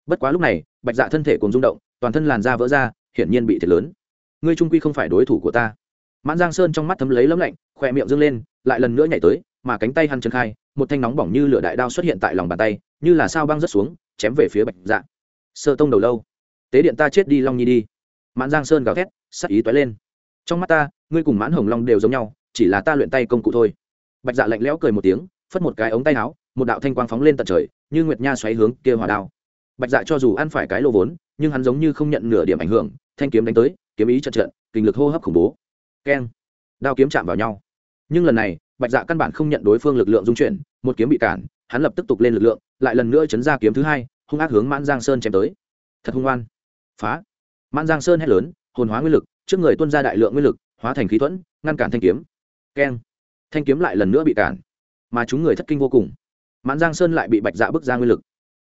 Bất quá lúc này, bạch dạ thân thể cùng rung động, toàn thân làn da vỡ ra, hiển nhiên bị thiệt lớn. Ngươi trung quy không phải đối thủ của ta. Mãn giang sơn trong mắt thấm lấy lấm lạnh, khỏe miệng dâng lên, lại lần nữa nhảy tới, mà cánh tay hắn chân khai, một thanh nóng bỏng như lửa đại đao xuất hiện tại lòng bàn tay như là sao băng rớt xuống, chém về phía bạch dạ. Sơ tông đầu lâu. Tế điện ta chết đi, long nhi đi. Mãn giang sơn gào thét, sắc ý toái lên. Trong mắt ta, ngươi cùng mãn hồng long đều giống nhau, chỉ là ta luyện tay công cụ thôi. Bạch dạ lạnh lẽo cười một tiếng, phất một cái ống tay áo, một đạo thanh quang phóng lên tận trời, như nguyệt nha xoáy hướng kia hỏa đao. Bạch dạ cho dù ăn phải cái lô vốn, nhưng hắn giống như không nhận nửa điểm ảnh hưởng, thanh kiếm đánh tới, kiếm ý trận trận kinh lực hô hấp khủng bố. Keng. Đao kiếm chạm vào nhau. Nhưng lần này, bạch dạ căn bản không nhận đối phương lực lượng dung chuyển, một kiếm bị cản, hắn lập tức tục lên lực lượng lại lần nữa chấn ra kiếm thứ hai, hung ác hướng mãn giang sơn chém tới. Thật hung oan. Phá. Mãn giang sơn hét lớn, hồn hóa nguyên lực, trước người tuân ra đại lượng nguyên lực, hóa thành khí thuẫn, ngăn cản thanh kiếm. Keng. Thanh kiếm lại lần nữa bị cản. Mà chúng người thất kinh vô cùng. Mãn giang sơn lại bị bạch dạ bức ra nguyên lực.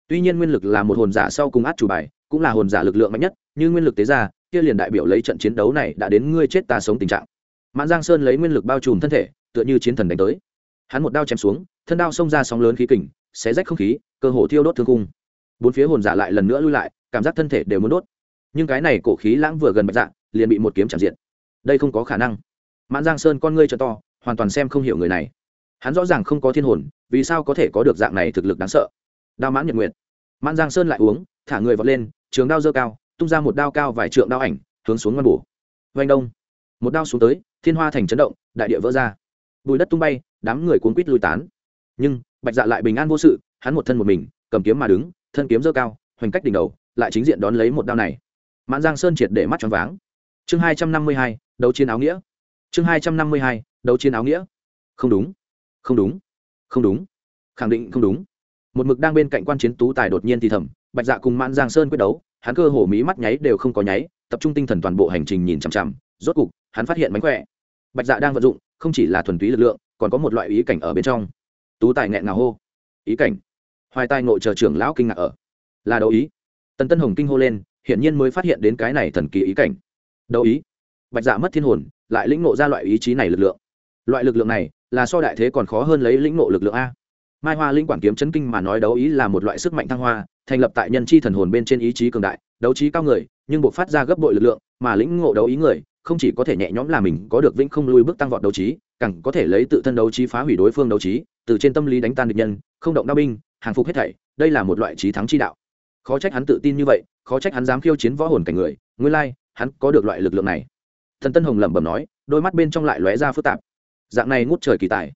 Tuy nhiên nguyên lực là một hồn giả sau cùng át chủ bài, cũng là hồn giả lực lượng mạnh nhất, như nguyên lực tế ra kia liền đại biểu lấy trận chiến đấu này đã đến ngươi chết ta sống tình trạng. Mãn giang sơn lấy nguyên lực bao trùm thân thể, tựa như chiến thần đánh tới. Hắn một đao chém xuống, thân đao xông ra sóng lớn khí kình xé rách không khí, cơ hồ thiêu đốt thương cung bốn phía hồn giả lại lần nữa lui lại, cảm giác thân thể đều muốn đốt. Nhưng cái này cổ khí lãng vừa gần bạch dạ liền bị một kiếm chạm diện đây không có khả năng. Mãn giang sơn con ngươi cho to, hoàn toàn xem không hiểu người này. Hắn rõ ràng không có thiên hồn, vì sao có thể có được dạng này thực lực đáng sợ? Đao mãn nhật nguyện mãn giang sơn lại uống, thả người vọt lên, trường đao dơ cao, tung ra một đao cao vài trượng đao ảnh, hướng xuống ngăn bổ. Vanh đông. Một đao xuống tới, thiên hoa thành chấn động, đại địa vỡ ra. Bùi đất tung bay, đám người cuốn quýt lui tán. Nhưng bạch dạ lại bình an vô sự, hắn một thân một mình, cầm kiếm mà đứng, thân kiếm dơ cao, hoành cách đỉnh đầu, lại chính diện đón lấy một đao này. Mãn giang sơn triệt để mắt tròn váng. Chương hai trăm năm mươi hai, đấu chiến áo nghĩa. Chương hai trăm năm mươi hai, đấu chiến áo nghĩa. Không đúng. Không đúng. Không đúng. Khẳng định không đúng. Một mực đang bên cạnh quan chiến tú tài đột nhiên thì thầm, bạch dạ cùng mãn giang sơn quyết đấu, hắn cơ hồ mí mắt nháy đều không có nháy, tập trung tinh thần toàn bộ hành trình nhìn chằm chằm, rốt cục, hắn phát hiện mánh khỏe. Bạch dạ đang vận dụng, không chỉ là thuần túy lực lượng, còn có một loại ý cảnh ở bên trong tú tài nghẹn ngào hô. Ý cảnh. Hoài tài nội chờ trưởng lão kinh ngạc ở. Là đấu ý. Tần tân hồng kinh hô lên, hiển nhiên mới phát hiện đến cái này thần kỳ ý cảnh. Đấu ý. Bạch dạ mất thiên hồn, lại lĩnh ngộ ra loại ý chí này lực lượng. Loại lực lượng này, là so đại thế còn khó hơn lấy lĩnh ngộ lực lượng a. Mai hoa linh quản kiếm chấn kinh mà nói đấu ý là một loại sức mạnh thăng hoa, thành lập tại nhân chi thần hồn bên trên ý chí cường đại, đấu trí cao người, nhưng buộc phát ra gấp bội lực lượng, mà lĩnh ngộ đấu ý người, không chỉ có thể nhẹ nhõm là mình có được vĩnh không lui bước tăng vọt đấu trí, càng có thể lấy tự thân đấu trí phá hủy đối phương đấu trí từ trên tâm lý đánh tan địch nhân, không động đao binh, hàng phục hết thảy, đây là một loại trí thắng chi đạo. Khó trách hắn tự tin như vậy, khó trách hắn dám khiêu chiến võ hồn cảnh người, nguyên lai, hắn có được loại lực lượng này. Thần tân hồng lẩm bẩm nói, đôi mắt bên trong lại lóe ra phức tạp. Dạng này ngút trời kỳ tài,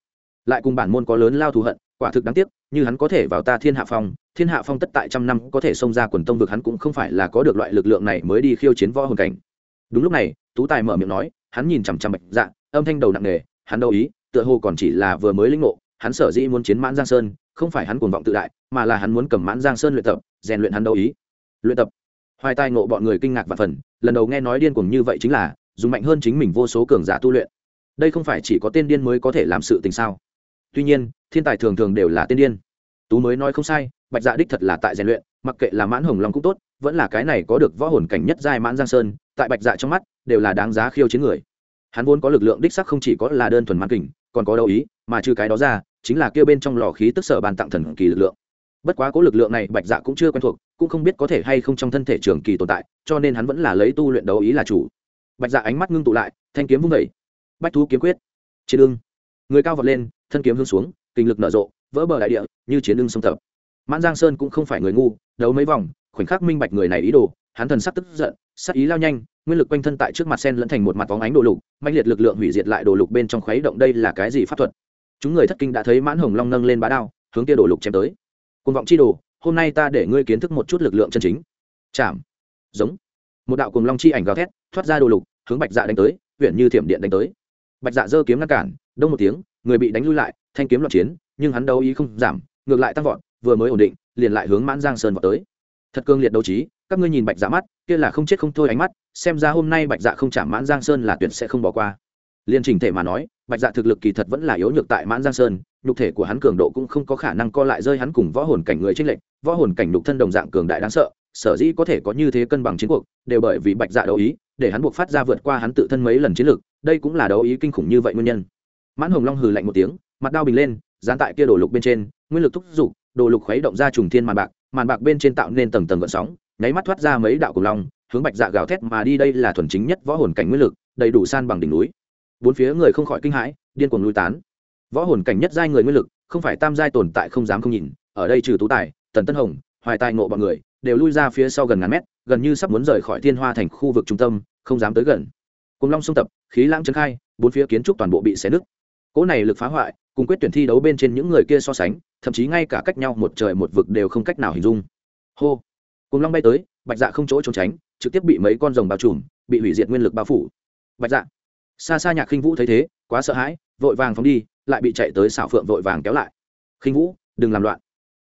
lại cùng bản môn có lớn lao thù hận, quả thực đáng tiếc, như hắn có thể vào ta thiên hạ phong, thiên hạ phong tất tại trăm năm có thể xông ra quần tông vực hắn cũng không phải là có được loại lực lượng này mới đi khiêu chiến võ hồn cảnh. Đúng lúc này, tú tài mở miệng nói, hắn nhìn chằm chằm bạch dạ âm thanh đầu nặng nề, hắn đâu ý, tựa hồ còn chỉ là vừa mới lĩnh ngộ hắn sở dĩ muốn chiến mãn giang sơn, không phải hắn cuồng vọng tự đại, mà là hắn muốn cầm mãn giang sơn luyện tập, rèn luyện hắn đâu ý. Luyện tập. Hoài tai ngộ bọn người kinh ngạc và phần, lần đầu nghe nói điên cuồng như vậy chính là, dùng mạnh hơn chính mình vô số cường giả tu luyện. Đây không phải chỉ có tên điên mới có thể làm sự tình sao? Tuy nhiên, thiên tài thường thường đều là tên điên. Tú mới nói không sai, bạch dạ đích thật là tại rèn luyện, mặc kệ là mãn hồng long cũng tốt, vẫn là cái này có được võ hồn cảnh nhất giai mãn giang sơn, tại bạch dạ trong mắt, đều là đáng giá khiêu chiến người. Hắn vốn có lực lượng đích sắc không chỉ có là đơn thuần mãn kình, còn có đâu ý mà trừ cái đó ra, chính là kêu bên trong lò khí tức sở bàn tặng thần kỳ lực lượng. Bất quá cố lực lượng này bạch dạ cũng chưa quen thuộc, cũng không biết có thể hay không trong thân thể trường kỳ tồn tại, cho nên hắn vẫn là lấy tu luyện đấu ý là chủ. Bạch dạ ánh mắt ngưng tụ lại, thanh kiếm vung vẩy bách thú kiếm quyết. Chiến ưng. Người cao vọt lên, thân kiếm hướng xuống, kinh lực nở rộ, vỡ bờ đại địa, như chiến ưng sông tập mãn giang sơn cũng không phải người ngu, đấu mấy vòng, khoảnh khắc minh bạch người này ý đồ, hắn thần sắc tức giận, sắc ý lao nhanh, nguyên lực quanh thân tại trước mặt sen lẫn thành một mặt vóng ánh đồ lục mạnh liệt lực lượng hủy diệt lại đồ lục bên trong khuấy động đây là cái gì pháp thuật? Chúng người thất kinh đã thấy mãn hồng long nâng lên bá đao, hướng kia đồ lục chém tới. Côn vọng chi đồ, hôm nay ta để ngươi kiến thức một chút lực lượng chân chính. Chạm. Giống. Một đạo cùng long chi ảnh gào thét, thoát ra đồ lục, hướng bạch dạ đánh tới huyện như thiểm điện đánh tới. Bạch dạ giơ kiếm ngăn cản, đông một tiếng, người bị đánh lui lại, thanh kiếm loạn chiến, nhưng hắn đấu ý không giảm, ngược lại tăng vọt, vừa mới ổn định, liền lại hướng mãn giang sơn vào tới. Thật cương liệt đấu trí, các ngươi nhìn bạch dạ mắt, kia là không chết không thôi ánh mắt, xem ra hôm nay bạch dạ không chạm mãn giang sơn là tuyệt sẽ không bỏ qua. Liên trình thể mà nói bạch dạ thực lực kỳ thật vẫn là yếu nhược tại mãn giang sơn, nhục thể của hắn cường độ cũng không có khả năng co lại rơi hắn cùng võ hồn cảnh người trinh lệnh võ hồn cảnh nhục thân đồng dạng cường đại đáng sợ, sở dĩ có thể có như thế cân bằng chiến cuộc, đều bởi vì bạch dạ đấu ý, để hắn buộc phát ra vượt qua hắn tự thân mấy lần chiến lược đây cũng là đấu ý kinh khủng như vậy nguyên nhân. Mãn hồng long hừ lạnh một tiếng, mặt đao bình lên, dán tại kia đổ lục bên trên, nguyên lực thúc giục đồ lục khuấy động ra trùng thiên màn bạc màn bạc bên trên tạo nên tầng tầng gợn sóng, nháy mắt thoát ra mấy đạo cùng long, hướng bạch dạ gào thét mà đi, đây là thuần chính nhất võ hồn cảnh nguyên lực, đầy đủ san bằng đỉnh núi bốn phía người không khỏi kinh hãi, điên cuồng lui tán. Võ hồn cảnh nhất giai người nguyên lực, không phải tam giai tồn tại không dám không nhìn, ở đây trừ tú tài, tần tân hồng, hoài tài ngộ bọn người, đều lui ra phía sau gần ngàn mét, gần như sắp muốn rời khỏi thiên hoa thành khu vực trung tâm, không dám tới gần. Cùng long sông tập, khí lãng trấn khai, bốn phía kiến trúc toàn bộ bị xé nứt. Cỗ này lực phá hoại, cùng quyết tuyển thi đấu bên trên những người kia so sánh, thậm chí ngay cả cách nhau một trời một vực đều không cách nào hình dung. Hô! Cùng long bay tới, bạch dạ không chỗ trốn tránh, trực tiếp bị mấy con rồng bao trùm, bị hủy diệt nguyên lực bao phủ. Bạch dạ! Xa xa nhạc khinh vũ thấy thế, quá sợ hãi, vội vàng phóng đi, lại bị chạy tới xảo phượng vội vàng kéo lại. Khinh vũ, đừng làm loạn.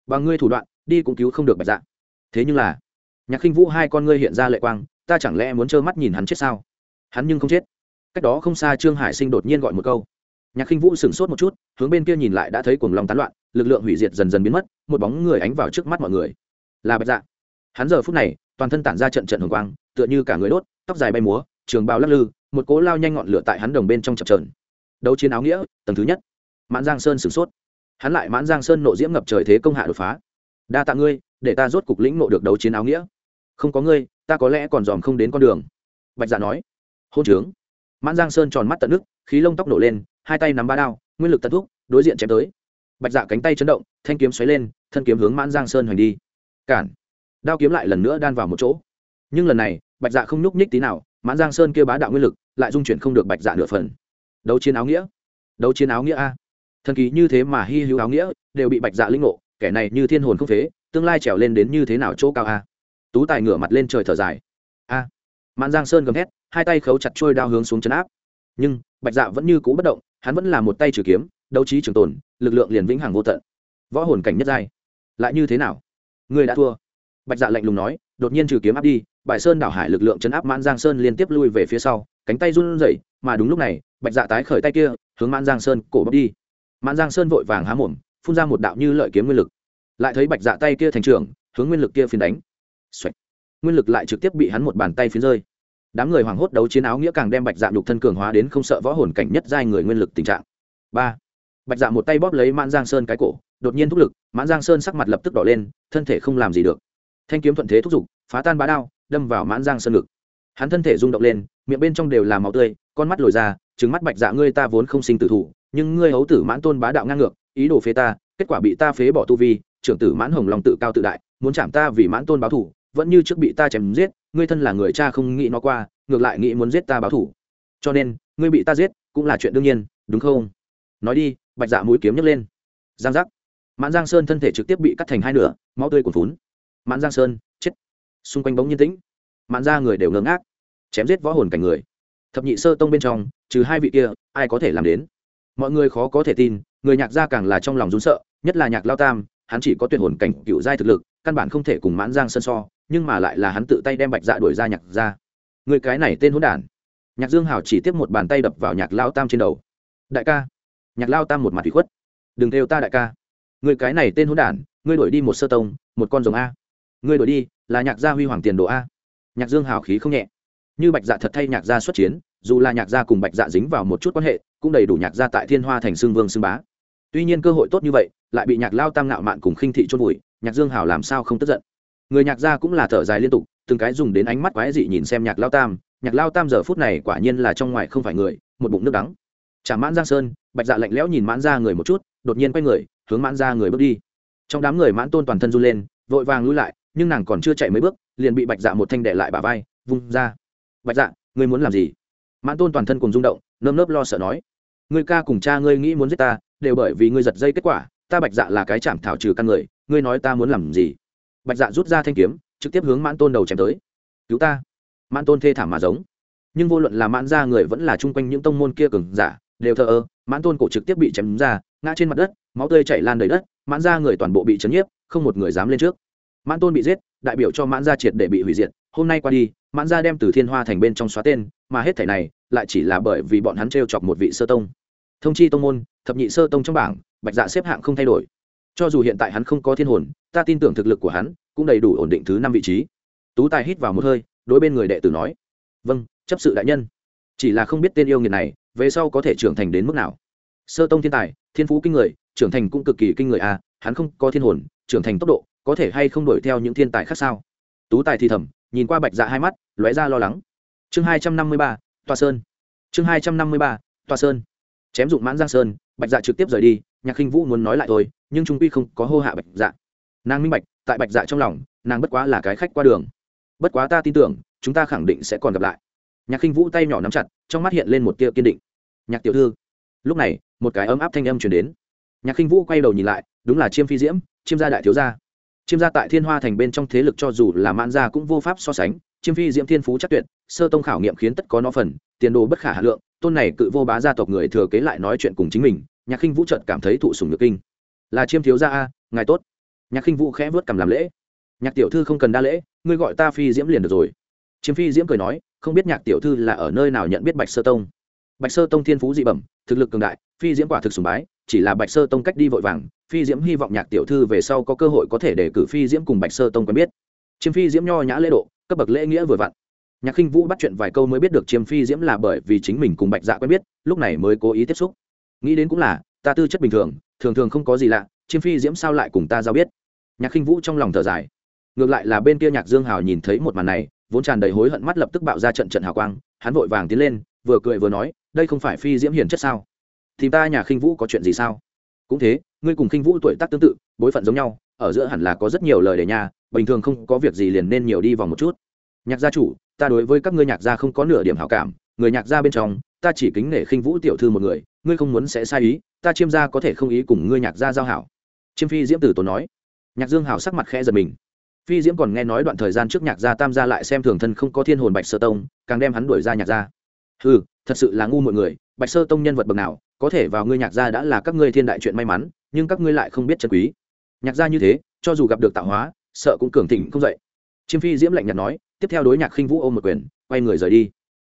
Bằng ngươi thủ đoạn, đi cũng cứu không được bạch dạ. Thế nhưng là, nhạc khinh vũ hai con ngươi hiện ra lệ quang, ta chẳng lẽ muốn trơ mắt nhìn hắn chết sao? Hắn nhưng không chết. Cách đó không xa trương hải sinh đột nhiên gọi một câu. Nhạc khinh vũ sửng sốt một chút, hướng bên kia nhìn lại đã thấy cuồng lòng tán loạn, lực lượng hủy diệt dần dần biến mất, một bóng người ánh vào trước mắt mọi người. Là bạch dạ. Hắn giờ phút này, toàn thân tản ra trận trận hồng quang, tựa như cả người đốt, tóc dài bay múa trường bào lắc lư, một cố lao nhanh ngọn lửa tại hắn đồng bên trong chập trờn đấu chiến áo nghĩa, tầng thứ nhất. Mãn giang sơn sửng sốt. Hắn lại mãn giang sơn nộ diễm ngập trời thế công hạ đột phá. Đa tạ ngươi, để ta rốt cục lĩnh nộ được đấu chiến áo nghĩa. Không có ngươi, ta có lẽ còn dòm không đến con đường. Bạch dạ nói. Hôn trướng. Mãn giang sơn tròn mắt tận nước, khí lông tóc nổ lên, hai tay nắm ba đao, nguyên lực tận thuốc đối diện chém tới. Bạch dạ cánh tay chấn động, thanh kiếm xoáy lên, thân kiếm hướng mãn giang sơn hoành đi. Cản. Đao kiếm lại lần nữa đan vào một chỗ. Nhưng lần này, bạch dạ không nhúc nhích tí nào mãn giang sơn kia bá đạo nguyên lực, lại dung chuyển không được bạch dạ nửa phần. Đấu chiến áo nghĩa. Đấu chiến áo nghĩa a. Thần kỳ như thế mà hy hữu áo nghĩa, đều bị bạch dạ linh ngộ, kẻ này như thiên hồn không phế, tương lai trèo lên đến như thế nào chỗ cao a? Tú tài ngửa mặt lên trời thở dài. A. Mãn giang sơn gầm hét hai tay khấu chặt trôi đao hướng xuống chấn áp. Nhưng, bạch dạ vẫn như cũ bất động, hắn vẫn là một tay trừ kiếm, đấu trí trường tồn, lực lượng liền vĩnh hằng vô tận. Võ hồn cảnh nhất giai. Lại như thế nào? Người đã thua. Bạch dạ lạnh lùng nói, đột nhiên trừ kiếm áp đi bài sơn đảo hải lực lượng chấn áp mãn giang sơn liên tiếp lui về phía sau, cánh tay run rẩy, mà đúng lúc này, bạch dạ tái khởi tay kia, hướng mãn giang sơn cổ bóc đi. Mãn giang sơn vội vàng há mồm, phun ra một đạo như lợi kiếm nguyên lực. Lại thấy bạch dạ tay kia thành trưởng, hướng nguyên lực kia phiến đánh、Xoạch. Nguyên lực lại trực tiếp bị hắn một bàn tay phiến rơi. Đám người hoảng hốt đấu chiến áo nghĩa càng đem bạch dạ nhục thân cường hóa đến không sợ võ hồn cảnh nhất giai người nguyên lực tình trạng. Ba. Bạch dạ một tay bóp lấy mãn giang sơn cái cổ, đột nhiên thúc lực, mãn giang sơn sắc mặt lập tức đỏ lên, thân thể không làm gì được. Thanh kiếm thuận thế thúc giục, phá tan bá đao đâm vào mãn giang sơn ngực. Hắn thân thể rung động lên, miệng bên trong đều là máu tươi, con mắt lồi ra trứng mắt bạch dạ ngươi ta vốn không sinh tử thủ, nhưng ngươi hấu tử mãn tôn bá đạo ngang ngược, ý đồ phế ta, kết quả bị ta phế bỏ tu vi, trưởng tử mãn hồng lòng tự cao tự đại, muốn chạm ta vì mãn tôn báo thủ, vẫn như trước bị ta chém giết, ngươi thân là người cha không nghĩ nó qua, ngược lại nghĩ muốn giết ta báo thủ. Cho nên, ngươi bị ta giết cũng là chuyện đương nhiên, đúng không? Nói đi, bạch dạ mũi kiếm nhấc lên. Giang giác. Mãn giang sơn thân thể trực tiếp bị cắt thành hai nửa, máu tươi cuồn phún mãn giang sơn xung quanh bóng nhiên tĩnh. Mãn ra người đều ngơ ngác, chém giết võ hồn cảnh người. Thập nhị sơ tông bên trong, trừ hai vị kia, ai có thể làm đến? Mọi người khó có thể tin, người nhạc gia càng là trong lòng rún sợ, nhất là nhạc lao tam, hắn chỉ có tuyệt hồn cảnh cựu giai thực lực, căn bản không thể cùng mãn giang sơn so, nhưng mà lại là hắn tự tay đem bạch dạ đuổi ra nhạc ra người cái này tên hỗn đản. Nhạc dương hào chỉ tiếp một bàn tay đập vào nhạc lao tam trên đầu. Đại ca. Nhạc lao tam một mặt thủy khuất. Đừng theo ta đại ca. Người cái này tên hỗn đản, ngươi đuổi đi một sơ tông, một con rồng a. Ngươi đuổi đi là nhạc gia huy hoàng tiền đồ a. Nhạc dương hào khí không nhẹ. Như bạch dạ thật thay nhạc gia xuất chiến, dù là nhạc gia cùng bạch dạ dính vào một chút quan hệ, cũng đầy đủ nhạc gia tại thiên hoa thành xương vương xương bá. Tuy nhiên cơ hội tốt như vậy, lại bị nhạc lao tam nạo mạn cùng khinh thị chôn vùi, nhạc dương hào làm sao không tức giận. Người nhạc gia cũng là thở dài liên tục, từng cái dùng đến ánh mắt quái dị nhìn xem nhạc lao tam, nhạc lao tam giờ phút này quả nhiên là trong ngoài không phải người, một bụng nước đắng. Chả mãn giang sơn, bạch dạ lạnh lẽo nhìn mãn ra người một chút, đột nhiên quay người, hướng mãn ra người bước đi. Trong đám người mãn tôn toàn thân run lên, vội vàng lui lại nhưng nàng còn chưa chạy mấy bước, liền bị bạch dạ một thanh đệ lại bà vai, vung ra. Bạch dạ ngươi muốn làm gì? Mãn tôn toàn thân cùng rung động, nơm nớp lo sợ nói. Ngươi ca cùng cha ngươi nghĩ muốn giết ta, đều bởi vì ngươi giật dây kết quả, ta bạch dạ là cái chạm thảo trừ căn người, ngươi nói ta muốn làm gì? Bạch dạ rút ra thanh kiếm, trực tiếp hướng mãn tôn đầu chém tới. Cứu ta. Mãn tôn thê thảm mà giống. Nhưng vô luận là mãn ra người vẫn là chung quanh những tông môn kia cường giả, đều thờ ơ, mãn tôn cổ trực tiếp bị chém ra, ngã trên mặt đất, máu tươi chảy lan đầy đất, mãn ra người toàn bộ bị chấn nhiếp, không một người dám lên trước mãn tôn bị giết, đại biểu cho mãn gia triệt để bị hủy diệt, hôm nay qua đi, mãn gia đem từ thiên hoa thành bên trong xóa tên, mà hết thảy này lại chỉ là bởi vì bọn hắn t r e o chọc một vị sơ tông. Thông chi tông môn, thập nhị sơ tông trong bảng, bạch dạ xếp hạng không thay đổi. Cho dù hiện tại hắn không có thiên hồn, ta tin tưởng thực lực của hắn cũng đầy đủ ổn định thứ năm vị trí. Tú tài hít vào một hơi, đối bên người đệ tử nói vâng chấp sự đại nhân. Chỉ là không biết tên yêu nghiệt này, về sau có thể trưởng thành đến mức nào. Sơ tông thiên tài, thiên phú kinh người, trưởng thành cũng cực kỳ kinh người à hắn không có thiên hồn, trưởng thành tốc độ có thể hay không đuổi theo những thiên tài khác sao? Tú tài thì thầm, nhìn qua bạch dạ hai mắt, lóe ra lo lắng. Chương hai trăm năm mươi ba toa sơn. Chương hai trăm năm mươi ba toa sơn. Chém dụng mãn giang sơn, bạch dạ trực tiếp rời đi, nhạc khinh vũ muốn nói lại thôi, nhưng trung quy không có hô hạ bạch dạ. Nàng minh bạch, tại bạch dạ trong lòng, nàng bất quá là cái khách qua đường. Bất quá ta tin tưởng, chúng ta khẳng định sẽ còn gặp lại. Nhạc khinh vũ tay nhỏ nắm chặt, trong mắt hiện lên một tia kiên định. Nhạc tiểu thư, lúc này, một cái ấm áp thanh âm chuyển đến. Nhạc khinh vũ quay đầu nhìn lại, đúng là chiêm phi diễm, chiêm gia đại thiếu gia chiêm gia tại thiên hoa thành bên trong thế lực cho dù là mãn gia cũng vô pháp so sánh, chiêm phi diễm thiên phú chắc tuyệt, sơ tông khảo nghiệm khiến tất có nó phần, tiền đồ bất khả hà lượng, tôn này cự vô bá gia tộc người thừa kế lại nói chuyện cùng chính mình, nhạc khinh vũ trợt cảm thấy thụ sùng nhược kinh. Là chiêm thiếu gia a, ngài tốt. Nhạc khinh vũ khẽ vớt cầm làm lễ. Nhạc tiểu thư không cần đa lễ, ngươi gọi ta phi diễm liền được rồi. Chiêm phi diễm cười nói, không biết nhạc tiểu thư là ở nơi nào nhận biết bạch sơ tông? Bạch sơ tông thiên phú dị bẩm, thực lực cường đại, phi diễm quả thực sùng bái, chỉ là bạch sơ tông cách đi vội vàng phi diễm hy vọng nhạc tiểu thư về sau có cơ hội có thể để cử phi diễm cùng bạch sơ tông quen biết. Chiêm phi diễm nho nhã lễ độ, cấp bậc lễ nghĩa vừa vặn. Nhạc khinh vũ bắt chuyện vài câu mới biết được chiêm phi diễm là bởi vì chính mình cùng bạch dạ quen biết, lúc này mới cố ý tiếp xúc. Nghĩ đến cũng là, ta tư chất bình thường thường thường không có gì lạ, chiêm phi diễm sao lại cùng ta giao biết? Nhạc khinh vũ trong lòng thở dài. Ngược lại là bên kia nhạc dương hào nhìn thấy một màn này, vốn tràn đầy hối hận mắt lập tức bạo ra trận trận hào quang, hắn vội vàng tiến lên, vừa cười vừa nói, đây không phải phi diễm hiền chất sao? Thì ta nhà khinh vũ có chuyện gì sao? Cũng thế, ngươi cùng khinh vũ tuổi tác tương tự, bối phận giống nhau, ở giữa hẳn là có rất nhiều lời để nhà, bình thường không có việc gì liền nên nhiều đi vòng một chút. Nhạc gia chủ, ta đối với các ngươi nhạc gia không có nửa điểm hảo cảm, người nhạc gia bên trong, ta chỉ kính nể khinh vũ tiểu thư một người, ngươi không muốn sẽ sai ý, ta chiêm gia có thể không ý cùng ngươi nhạc gia giao hảo. Chiêm phi diễm tử tốn nói. Nhạc dương hảo sắc mặt khẽ giật mình. Phi diễm còn nghe nói đoạn thời gian trước nhạc gia tam gia lại xem thường thân không có thiên hồn bạch sơ tông, càng đem hắn đuổi ra nhạc gia. Ừ thật sự là ngu mọi người, bạch sơ tông nhân vật bậc nào có thể vào ngươi nhạc gia đã là các ngươi thiên đại chuyện may mắn, nhưng các ngươi lại không biết chân quý. Nhạc gia như thế, cho dù gặp được tạo hóa, sợ cũng cường thịnh không dậy. Chiêm phi diễm lạnh nhạt nói, tiếp theo đối nhạc khinh vũ ôm một quyền, quay người rời đi.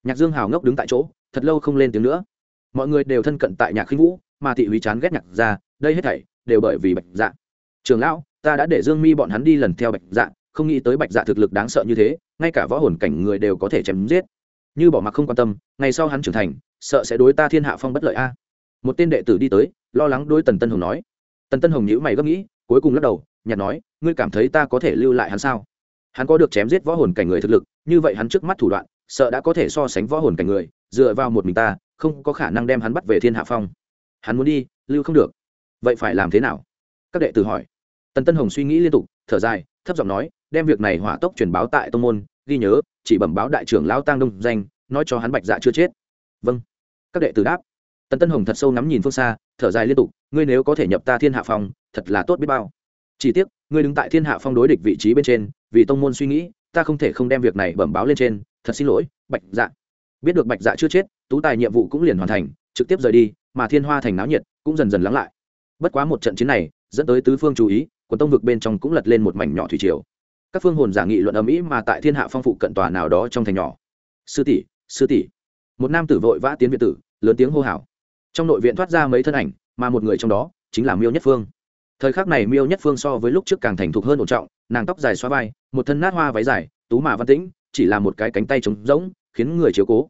Nhạc dương hào ngốc đứng tại chỗ, thật lâu không lên tiếng nữa. Mọi người đều thân cận tại nhạc khinh vũ, mà thị húy chán ghét nhạc ra đây hết thảy đều bởi vì bạch dạ. Trường lão, ta đã để dương mi bọn hắn đi lần theo bạch dạ không nghĩ tới bạch dạ thực lực đáng sợ như thế, ngay cả võ hồn cảnh người đều có thể chém giết. Như bỏ mặc không quan tâm, ngày sau hắn trưởng thành, sợ sẽ đối ta thiên hạ phong bất lợi a một tên đệ tử đi tới, lo lắng đối tần tân hồng nói. Tần tân hồng nhữ mày gấp nghĩ, cuối cùng lắc đầu nhặt nói, ngươi cảm thấy ta có thể lưu lại hắn sao? Hắn có được chém giết võ hồn cảnh người thực lực, như vậy hắn trước mắt thủ đoạn, sợ đã có thể so sánh võ hồn cảnh người, dựa vào một mình ta, không có khả năng đem hắn bắt về thiên hạ phong. Hắn muốn đi, lưu không được. Vậy phải làm thế nào? Các đệ tử hỏi. Tần tân hồng suy nghĩ liên tục, thở dài, thấp giọng nói, đem việc này hỏa tốc truyền báo tại tông môn, ghi nhớ, chỉ bẩm báo đại trưởng lao tăng đông danh, nói cho hắn bạch dạ chưa chết. Vâng. Các đệ tử đáp tần tân hồng thật sâu ngắm nhìn phương xa, thở dài liên tục, ngươi nếu có thể nhập ta thiên hạ phong, thật là tốt biết bao. Chỉ tiếc, ngươi đứng tại thiên hạ phong đối địch vị trí bên trên, vì tông môn suy nghĩ, ta không thể không đem việc này bẩm báo lên trên. Thật xin lỗi, bạch dạ. Biết được bạch dạ chưa chết, tú tài nhiệm vụ cũng liền hoàn thành, trực tiếp rời đi, mà thiên hoa thành náo nhiệt cũng dần dần lắng lại. Bất quá một trận chiến này, dẫn tới tứ phương chú ý, quần tông vực bên trong cũng lật lên một mảnh nhỏ thủy triều. Các phương hồn giả nghị luận ầm ĩ mà tại thiên hạ phong phụ cận tòa nào đó trong thành nhỏ. Sư tỷ sư tỷ. Một nam tử vội vã tiến việt tử, lớn tiếng hô hào trong nội viện thoát ra mấy thân ảnh, mà một người trong đó chính là miêu nhất phương. Thời khắc này miêu nhất phương so với lúc trước càng thành thục hơn ổn trọng, nàng tóc dài xoa vai, một thân nát hoa váy dài, tú mà văn tĩnh, chỉ là một cái cánh tay trống rỗng, khiến người chiếu cố.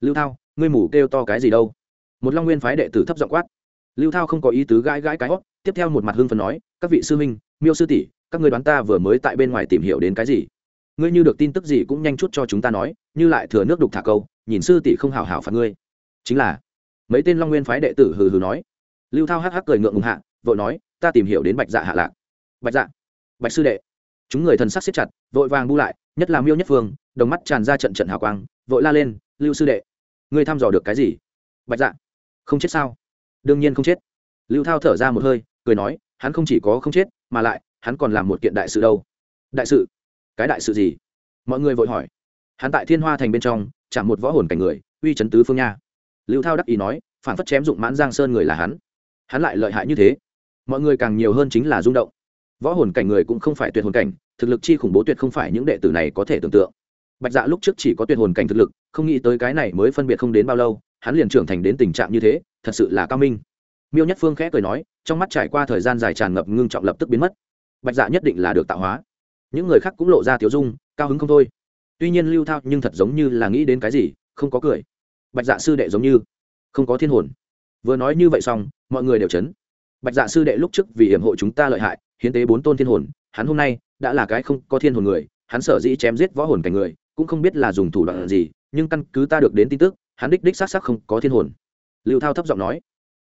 Lưu thao, ngươi mủ kêu to cái gì đâu? Một long nguyên phái đệ tử thấp giọng quát. Lưu thao không có ý tứ gãi gãi cái hót, tiếp theo một mặt hưng phần nói, các vị sư minh miêu sư tỷ, các người đoán ta vừa mới tại bên ngoài tìm hiểu đến cái gì? Ngươi như được tin tức gì cũng nhanh chút cho chúng ta nói, như lại thừa nước đục thả câu, nhìn sư tỷ không hào hảo phạt ngươi. Chính là mấy tên long nguyên phái đệ tử hừ hừ nói. Lưu thao hắc hắc cười ngượng ngùng hạ, vội nói, ta tìm hiểu đến bạch dạ hạ lạc. Bạch dạ? Bạch sư đệ. Chúng người thần sắc xếp chặt, vội vàng bu lại, nhất là miêu nhất phương, đồng mắt tràn ra trận trận hào quang, vội la lên, lưu sư đệ, ngươi thăm dò được cái gì? Bạch dạ. Không chết sao? Đương nhiên không chết. Lưu thao thở ra một hơi, cười nói, hắn không chỉ có không chết, mà lại, hắn còn làm một kiện đại sự đâu. Đại sự? Cái đại sự gì? Mọi người vội hỏi. Hắn tại thiên hoa thành bên trong, chạm một võ hồn cảnh người, uy chấn tứ phương nha lưu thao đắc ý nói, phản phất chém dụng mãn giang sơn người là hắn. Hắn lại lợi hại như thế. Mọi người càng nhiều hơn chính là rung động. Võ hồn cảnh người cũng không phải tuyệt hồn cảnh, thực lực chi khủng bố tuyệt không phải những đệ tử này có thể tưởng tượng. Bạch dạ lúc trước chỉ có tuyệt hồn cảnh thực lực, không nghĩ tới cái này mới phân biệt không đến bao lâu, hắn liền trưởng thành đến tình trạng như thế, thật sự là cao minh. Miêu nhất phương khẽ cười nói, trong mắt trải qua thời gian dài tràn ngập ngưng trọng lập tức biến mất. Bạch dạ nhất định là được tạo hóa. Những người khác cũng lộ ra tiếu dung, cao hứng không thôi. Tuy nhiên lưu thao nhưng thật giống như là nghĩ đến cái gì, không có cười bạch dạ sư đệ giống như không có thiên hồn. Vừa nói như vậy xong, mọi người đều chấn. Bạch dạ sư đệ lúc trước vì hiểm hộ chúng ta lợi hại, hiến tế bốn tôn thiên hồn, hắn hôm nay đã là cái không có thiên hồn người, hắn sở dĩ chém giết võ hồn cảnh người, cũng không biết là dùng thủ đoạn gì, nhưng căn cứ ta được đến tin tức, hắn đích đích xác xác không có thiên hồn. Lưu thao thấp giọng nói,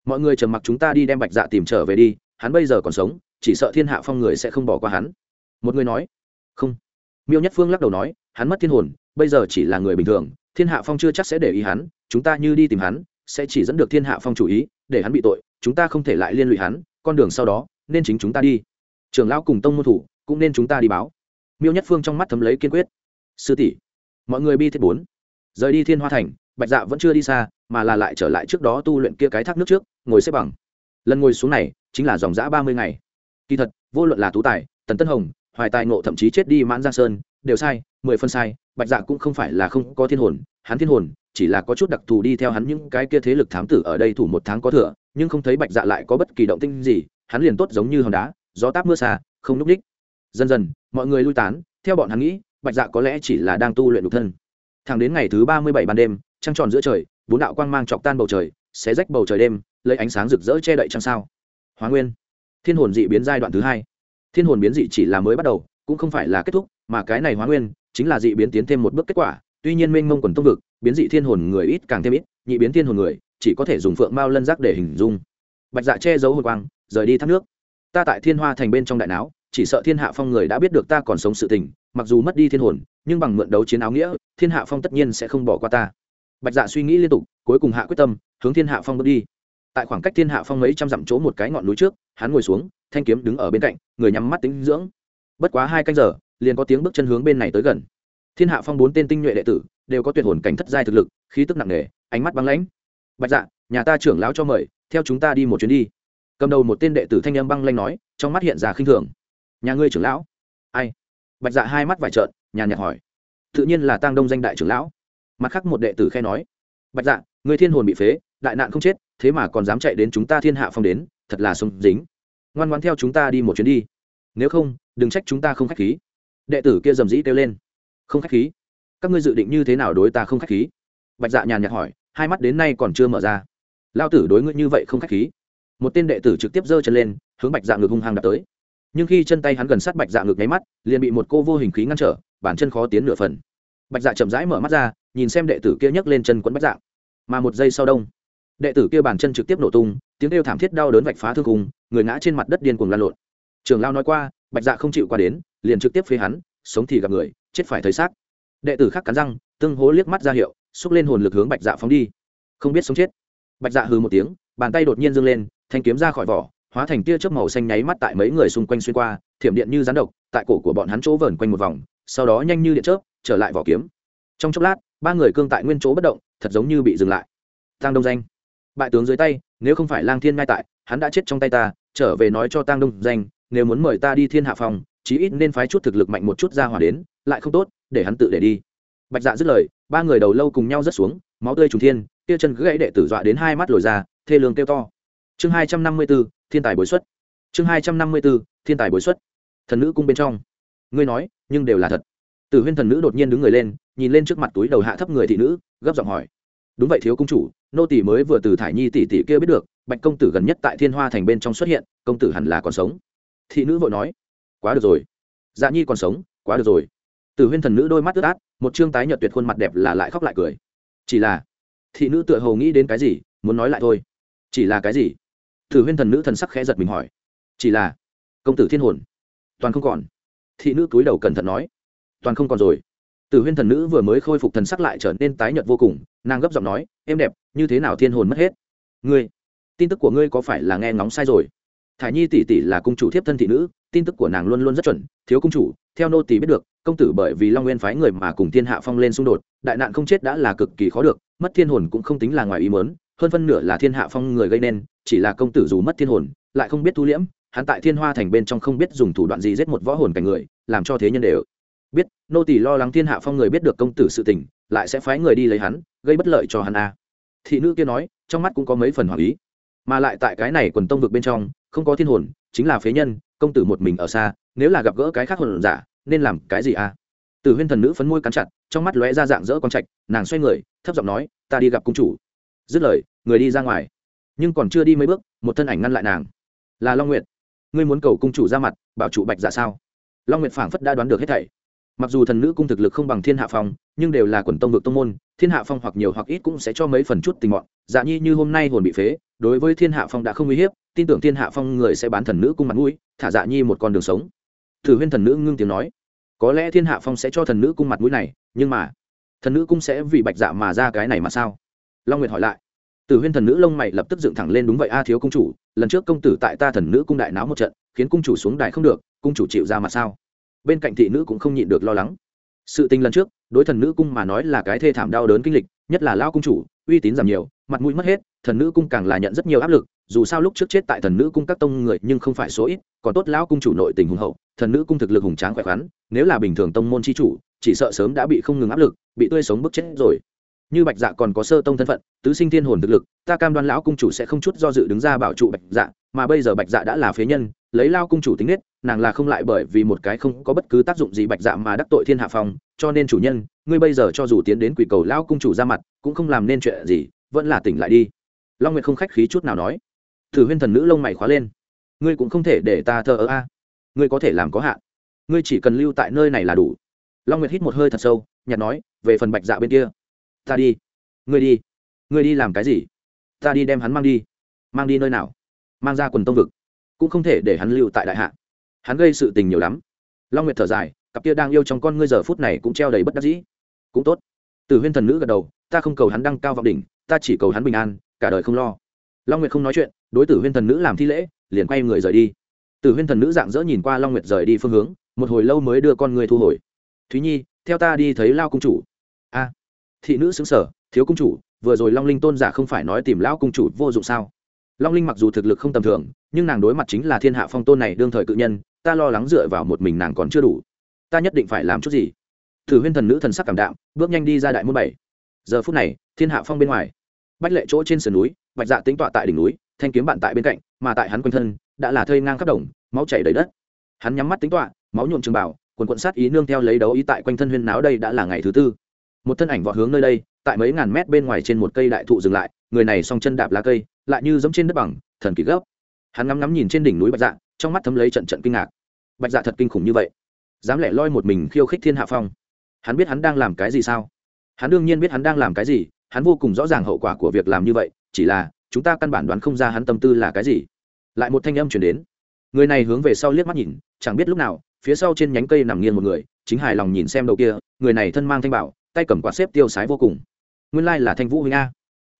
mọi người trầm mặc chúng ta đi đem bạch dạ tìm trở về đi, hắn bây giờ còn sống, chỉ sợ thiên hạ phong người sẽ không bỏ qua hắn. Một người nói, không. Miêu nhất phương lắc đầu nói, hắn mất thiên hồn, bây giờ chỉ là người bình thường thiên hạ phong chưa chắc sẽ để ý hắn, chúng ta như đi tìm hắn, sẽ chỉ dẫn được thiên hạ phong chủ ý, để hắn bị tội, chúng ta không thể lại liên lụy hắn, con đường sau đó, nên chính chúng ta đi. Trưởng lão cùng tông môn thủ, cũng nên chúng ta đi báo. Miêu nhất phương trong mắt thấm lấy kiên quyết. Sư tỷ, mọi người bi thiết bốn. Rời đi thiên hoa thành, bạch dạ vẫn chưa đi xa, mà là lại trở lại trước đó tu luyện kia cái thác nước trước, ngồi xếp bằng. Lần ngồi xuống này, chính là dòng giã ba mươi ngày. Kỳ thật, vô luận là tú tài, tần tân hồng, hoài tài ngộ thậm chí chết đi mãn giang sơn đều sai, mười phân sai, bạch dạ cũng không phải là không có thiên hồn, hắn thiên hồn chỉ là có chút đặc thù đi theo hắn những cái kia thế lực thám tử ở đây thủ một tháng có thừa, nhưng không thấy bạch dạ lại có bất kỳ động tinh gì, hắn liền tốt giống như hòn đá, gió táp mưa xa, không núp ních. Dần dần, mọi người lui tán, theo bọn hắn nghĩ, bạch dạ có lẽ chỉ là đang tu luyện đục thân. Thẳng đến ngày thứ ba mươi bảy ban đêm, trăng tròn giữa trời, bốn đạo quang mang chọc tan bầu trời, xé rách bầu trời đêm, lấy ánh sáng rực rỡ che đậy trăng sao. Hóa nguyên. Thiên hồn dị biến giai đoạn thứ hai. Thiên hồn biến dị chỉ là mới bắt đầu, cũng không phải là kết thúc mà cái này hóa nguyên chính là dị biến tiến thêm một bước kết quả, tuy nhiên mênh mông quần tông vực, biến dị thiên hồn người ít càng thêm ít, nhị biến thiên hồn người chỉ có thể dùng phượng mao lân giác để hình dung. Bạch dạ che giấu hồi quang, rời đi thác nước. Ta tại thiên hoa thành bên trong đại não chỉ sợ thiên hạ phong người đã biết được ta còn sống sự tình, mặc dù mất đi thiên hồn, nhưng bằng mượn đấu chiến áo nghĩa, thiên hạ phong tất nhiên sẽ không bỏ qua ta. Bạch dạ suy nghĩ liên tục, cuối cùng hạ quyết tâm, hướng thiên hạ phong bước đi. Tại khoảng cách thiên hạ phong mấy trăm dặm chỗ một cái ngọn núi trước, hắn ngồi xuống, thanh kiếm đứng ở bên cạnh, người nhắm mắt tính dưỡng. Bất quá hai canh giờ liền có tiếng bước chân hướng bên này tới gần. Thiên hạ phong bốn tên tinh nhuệ đệ tử đều có tuyệt hồn cảnh thất giai thực lực, khí tức nặng nề, ánh mắt băng lãnh. Bạch dạ nhà ta trưởng lão cho mời, theo chúng ta đi một chuyến đi. Cầm đầu một tên đệ tử thanh âm băng lanh nói, trong mắt hiện ra khinh thường. Nhà ngươi trưởng lão? Ai? Bạch dạ hai mắt vải trợn, nhàn nhạt hỏi. Tự nhiên là tăng đông danh đại trưởng lão. Mặt khác một đệ tử khe nói, bạch dạ người thiên hồn bị phế, đại nạn không chết, thế mà còn dám chạy đến chúng ta thiên hạ phong đến, thật là sông dính. Ngoan ngoan theo chúng ta đi một chuyến đi. Nếu không, đừng trách chúng ta không k h á c h khí đệ tử kia dầm dĩ kêu lên. Không k h á c h khí. Các ngươi dự định như thế nào đối ta không k h á c h khí? Bạch dạ nhàn nhạt hỏi, hai mắt đến nay còn chưa mở ra. Lao tử đối ngươi như vậy không k h á c h khí. Một tên đệ tử trực tiếp giơ chân lên, hướng bạch dạ ngực hung hăng đập tới. Nhưng khi chân tay hắn gần sát bạch dạ ngực nháy mắt, liền bị một cô vô hình khí ngăn trở bản chân khó tiến nửa phần. Bạch dạ chậm rãi mở mắt ra, nhìn xem đệ tử kia nhấc lên chân quấn bạch dạ. Mà một giây sau đông, đệ tử kia bàn chân trực tiếp nổ tung, tiếng kêu thảm thiết đau đớn vạch phá thương cùng người ngã trên mặt đất điên cuồng lan lộn. Trường lao nói qua bạch dạ không chịu qua đến, liền trực tiếp phế hắn, sống thì gặp người, chết phải thấy xác. Đệ tử khác cắn răng, tương hố liếc mắt ra hiệu, xúc lên hồn lực hướng bạch dạ phóng đi. Không biết sống chết. Bạch dạ hừ một tiếng, bàn tay đột nhiên dâng lên, thanh kiếm ra khỏi vỏ, hóa thành tia chớp màu xanh nháy mắt tại mấy người xung quanh xuyên qua, thiểm điện như rắn độc, tại cổ của bọn hắn chỗ vờn quanh một vòng, sau đó nhanh như điện chớp, trở lại vỏ kiếm. Trong chốc lát, ba người cương tại nguyên chỗ bất động, thật giống như bị dừng lại. Tăng đông danh. Bại tướng dưới tay, nếu không phải lang thiên ngay tại, hắn đã chết trong tay ta, trở về nói cho tăng đông danh nếu muốn mời ta đi thiên hạ phòng chí ít nên phái chút thực lực mạnh một chút ra hỏa đến, lại không tốt, để hắn tự để đi. Bạch dạ dứt lời, ba người đầu lâu cùng nhau rớt xuống, máu tươi trùng thiên, kia chân gãy đệ tử dọa đến hai mắt lồi ra, thê lương kêu to. Chương hai trăm năm mươi b ố thiên tài bối xuất. Chương hai trăm năm mươi b ố thiên tài bối xuất. Thần nữ cung bên trong. Ngươi nói, nhưng đều là thật. Tử huyên thần nữ đột nhiên đứng người lên, nhìn lên trước mặt túi đầu hạ thấp người thị nữ, gấp giọng hỏi. Đúng vậy thiếu công chủ, nô tỷ mới vừa từ thải nhi tỷ tỷ kia biết được, bạch công tử gần nhất tại thiên hoa thành bên trong xuất hiện, công tử hẳn là còn sống thị nữ vội nói, quá được rồi. Dạ nhi còn sống, quá được rồi. Từ huyên thần nữ đôi mắt ướt át, một chương tái nhợt tuyệt khuôn mặt đẹp là lại khóc lại cười. Chỉ là, thị nữ tựa hầu nghĩ đến cái gì, muốn nói lại thôi. Chỉ là cái gì? Từ huyên thần nữ thần sắc khẽ giật mình hỏi. Chỉ là, công tử thiên hồn. Toàn không còn. Thị nữ cúi đầu cẩn thận nói. Toàn không còn rồi. Từ huyên thần nữ vừa mới khôi phục thần sắc lại trở nên tái nhợt vô cùng, nàng gấp giọng nói, em đẹp, như thế nào thiên hồn mất hết? Ngươi, tin tức của ngươi có phải là nghe ngóng sai rồi? Thải nhi tỷ tỷ là cung chủ thiếp thân thị nữ, tin tức của nàng luôn luôn rất chuẩn, thiếu cung chủ, theo nô tỷ biết được, công tử bởi vì long nguyên phái người mà cùng thiên hạ phong lên xung đột, đại nạn không chết đã là cực kỳ khó được, mất thiên hồn cũng không tính là ngoài ý mớn hơn phân nửa là thiên hạ phong người gây nên, chỉ là công tử dù mất thiên hồn, lại không biết thu liễm, hắn tại thiên hoa thành bên trong không biết dùng thủ đoạn gì giết một võ hồn cảnh người, làm cho thế nhân đều biết, nô tỷ lo lắng thiên hạ phong người biết được công tử sự tình, lại sẽ phái người đi lấy hắn, gây bất lợi cho hắn a. Thị nữ kia nói, trong mắt cũng có mấy phần hoàng ý mà lại tại cái này quần tông vực bên trong, không có thiên hồn, chính là phế nhân, công tử một mình ở xa, nếu là gặp gỡ cái khác hồn giả, nên làm cái gì à? a từ huyên thần nữ phấn môi cắn chặt, trong mắt lóe ra dạng dỡ con trạch, nàng xoay người, thấp giọng nói, ta đi gặp cung chủ. Dứt lời, người đi ra ngoài. Nhưng còn chưa đi mấy bước, một thân ảnh ngăn lại nàng. Là long nguyệt. Ngươi muốn cầu cung chủ ra mặt, bảo chủ bạch giả sao? Long nguyệt phảng phất đã đoán được hết thảy mặc dù thần nữ cung thực lực không bằng thiên hạ phong, nhưng đều là quần tông vực tông môn, thiên hạ phong hoặc nhiều hoặc ít cũng sẽ cho mấy phần chút tình mọn. Dạ nhi như hôm nay hồn bị phế, đối với thiên hạ phong đã không uy hiếp, tin tưởng thiên hạ phong người sẽ bán thần nữ cung mặt mũi, thả dạ nhi một con đường sống. Thử huyên thần nữ ngưng tiếng nói, có lẽ thiên hạ phong sẽ cho thần nữ cung mặt mũi này, nhưng mà, thần nữ cung sẽ vì bạch dạ mà ra cái này mà sao? Long nguyệt hỏi lại. Tử huyên thần nữ lông mày lập tức dựng thẳng lên, đúng vậy a, thiếu công chủ, lần trước công tử tại ta thần nữ cung đại náo một trận, khiến cung chủ xuống đài không được, cung chủ chịu ra mà sao? Bên cạnh thị nữ cũng không nhịn được lo lắng. Sự tình lần trước, đối thần nữ cung mà nói là cái thê thảm đau đớn kinh lịch, nhất là lao cung chủ, uy tín giảm nhiều, mặt mũi mất hết, thần nữ cung càng là nhận rất nhiều áp lực, dù sao lúc trước chết tại thần nữ cung các tông người nhưng không phải số ít, còn tốt lão cung chủ nội tình hùng hậu, thần nữ cung thực lực hùng tráng khỏe khoắn, nếu là bình thường tông môn chi chủ, chỉ sợ sớm đã bị không ngừng áp lực, bị tươi sống bức chết rồi. Như bạch dạ còn có sơ tông thân phận, tứ sinh thiên hồn thực lực, ta cam đoan lão cung chủ sẽ không chút do dự đứng ra bảo trụ bạch dạ mà bây giờ bạch dạ đã là phế nhân, lấy lao cung chủ tính nết nàng là không lại bởi vì một cái không có bất cứ tác dụng gì bạch dạ mà đắc tội thiên hạ phong, cho nên chủ nhân, ngươi bây giờ cho dù tiến đến quỷ cầu lao cung chủ ra mặt, cũng không làm nên chuyện gì, vẫn là tỉnh lại đi. Long nguyệt không khách khí chút nào nói. Thử huyên thần nữ lông mày khóa lên. Ngươi cũng không thể để ta thờ ơ a. Ngươi có thể làm có hạn. Ngươi chỉ cần lưu tại nơi này là đủ. Long nguyệt hít một hơi thật sâu nhặt nói, về phần bạch dạ bên kia, ta đi. Ngươi đi? Ngươi đi làm cái gì? Ta đi đem hắn mang đi. Mang đi nơi nào? Mang ra quần tông vực. Cũng không thể để hắn lưu tại đại hạ hắn gây sự tình nhiều lắm. Long nguyệt thở dài, cặp kia đang yêu trong con ngươi giờ phút này cũng treo đầy bất đắc dĩ. Cũng tốt. Từ huyên thần nữ gật đầu, ta không cầu hắn đăng cao vọng đỉnh, ta chỉ cầu hắn bình an, cả đời không lo. Long nguyệt không nói chuyện, đối tử huyên thần nữ làm thi lễ, liền quay người rời đi. Tử huyên thần nữ dạng dỡ nhìn qua long nguyệt rời đi phương hướng, một hồi lâu mới đưa con người thu hồi. Thúy nhi, theo ta đi thấy lao cung chủ. A, thị nữ xứng sở, thiếu cung chủ, vừa rồi long linh tôn giả không phải nói tìm lão cung chủ vô dụng sao? Long linh mặc dù thực lực không tầm thường, nhưng nàng đối mặt chính là thiên hạ phong tôn này đương thời cự nhân ta lo lắng dựa vào một mình nàng còn chưa đủ. Ta nhất định phải làm chút gì. Thử huyên thần nữ thần sắc cảm đạm, bước nhanh đi ra đại môn bảy. Giờ phút này, thiên hạ phong bên ngoài. Bách lệ chỗ trên sườn núi, bạch dạ tính tọa tại đỉnh núi, thanh kiếm bạn tại bên cạnh, mà tại hắn quanh thân, đã là thây ngang khắp đồng, máu chảy đầy đất. Hắn nhắm mắt tính tọa, máu nhuộm trường bảo quần quận sát ý nương theo lấy đấu ý tại quanh thân huyên náo đây đã là ngày thứ tư. Một thân ảnh vọt hướng nơi đây, tại mấy ngàn mét bên ngoài trên một cây đại thụ dừng lại, người này song chân đạp lá cây, lại như giống trên đất bằng, thần kỳ gấp. Hắn ngắm ngắm nhìn trên đỉnh núi bạch dạ trong mắt thấm lấy trận trận kinh ngạc. Bạch dạ thật kinh khủng như vậy, dám lẻ loi một mình khiêu khích thiên hạ phong. Hắn biết hắn đang làm cái gì sao? Hắn đương nhiên biết hắn đang làm cái gì, hắn vô cùng rõ ràng hậu quả của việc làm như vậy, chỉ là chúng ta căn bản đoán không ra hắn tâm tư là cái gì. Lại một thanh âm chuyển đến. Người này hướng về sau liếc mắt nhìn, chẳng biết lúc nào, phía sau trên nhánh cây nằm nghiêng một người, chính hài lòng nhìn xem đầu kia, người này thân mang thanh bảo, tay cầm quạt xếp tiêu sái vô cùng. Nguyên lai là thanh vũ huynh a.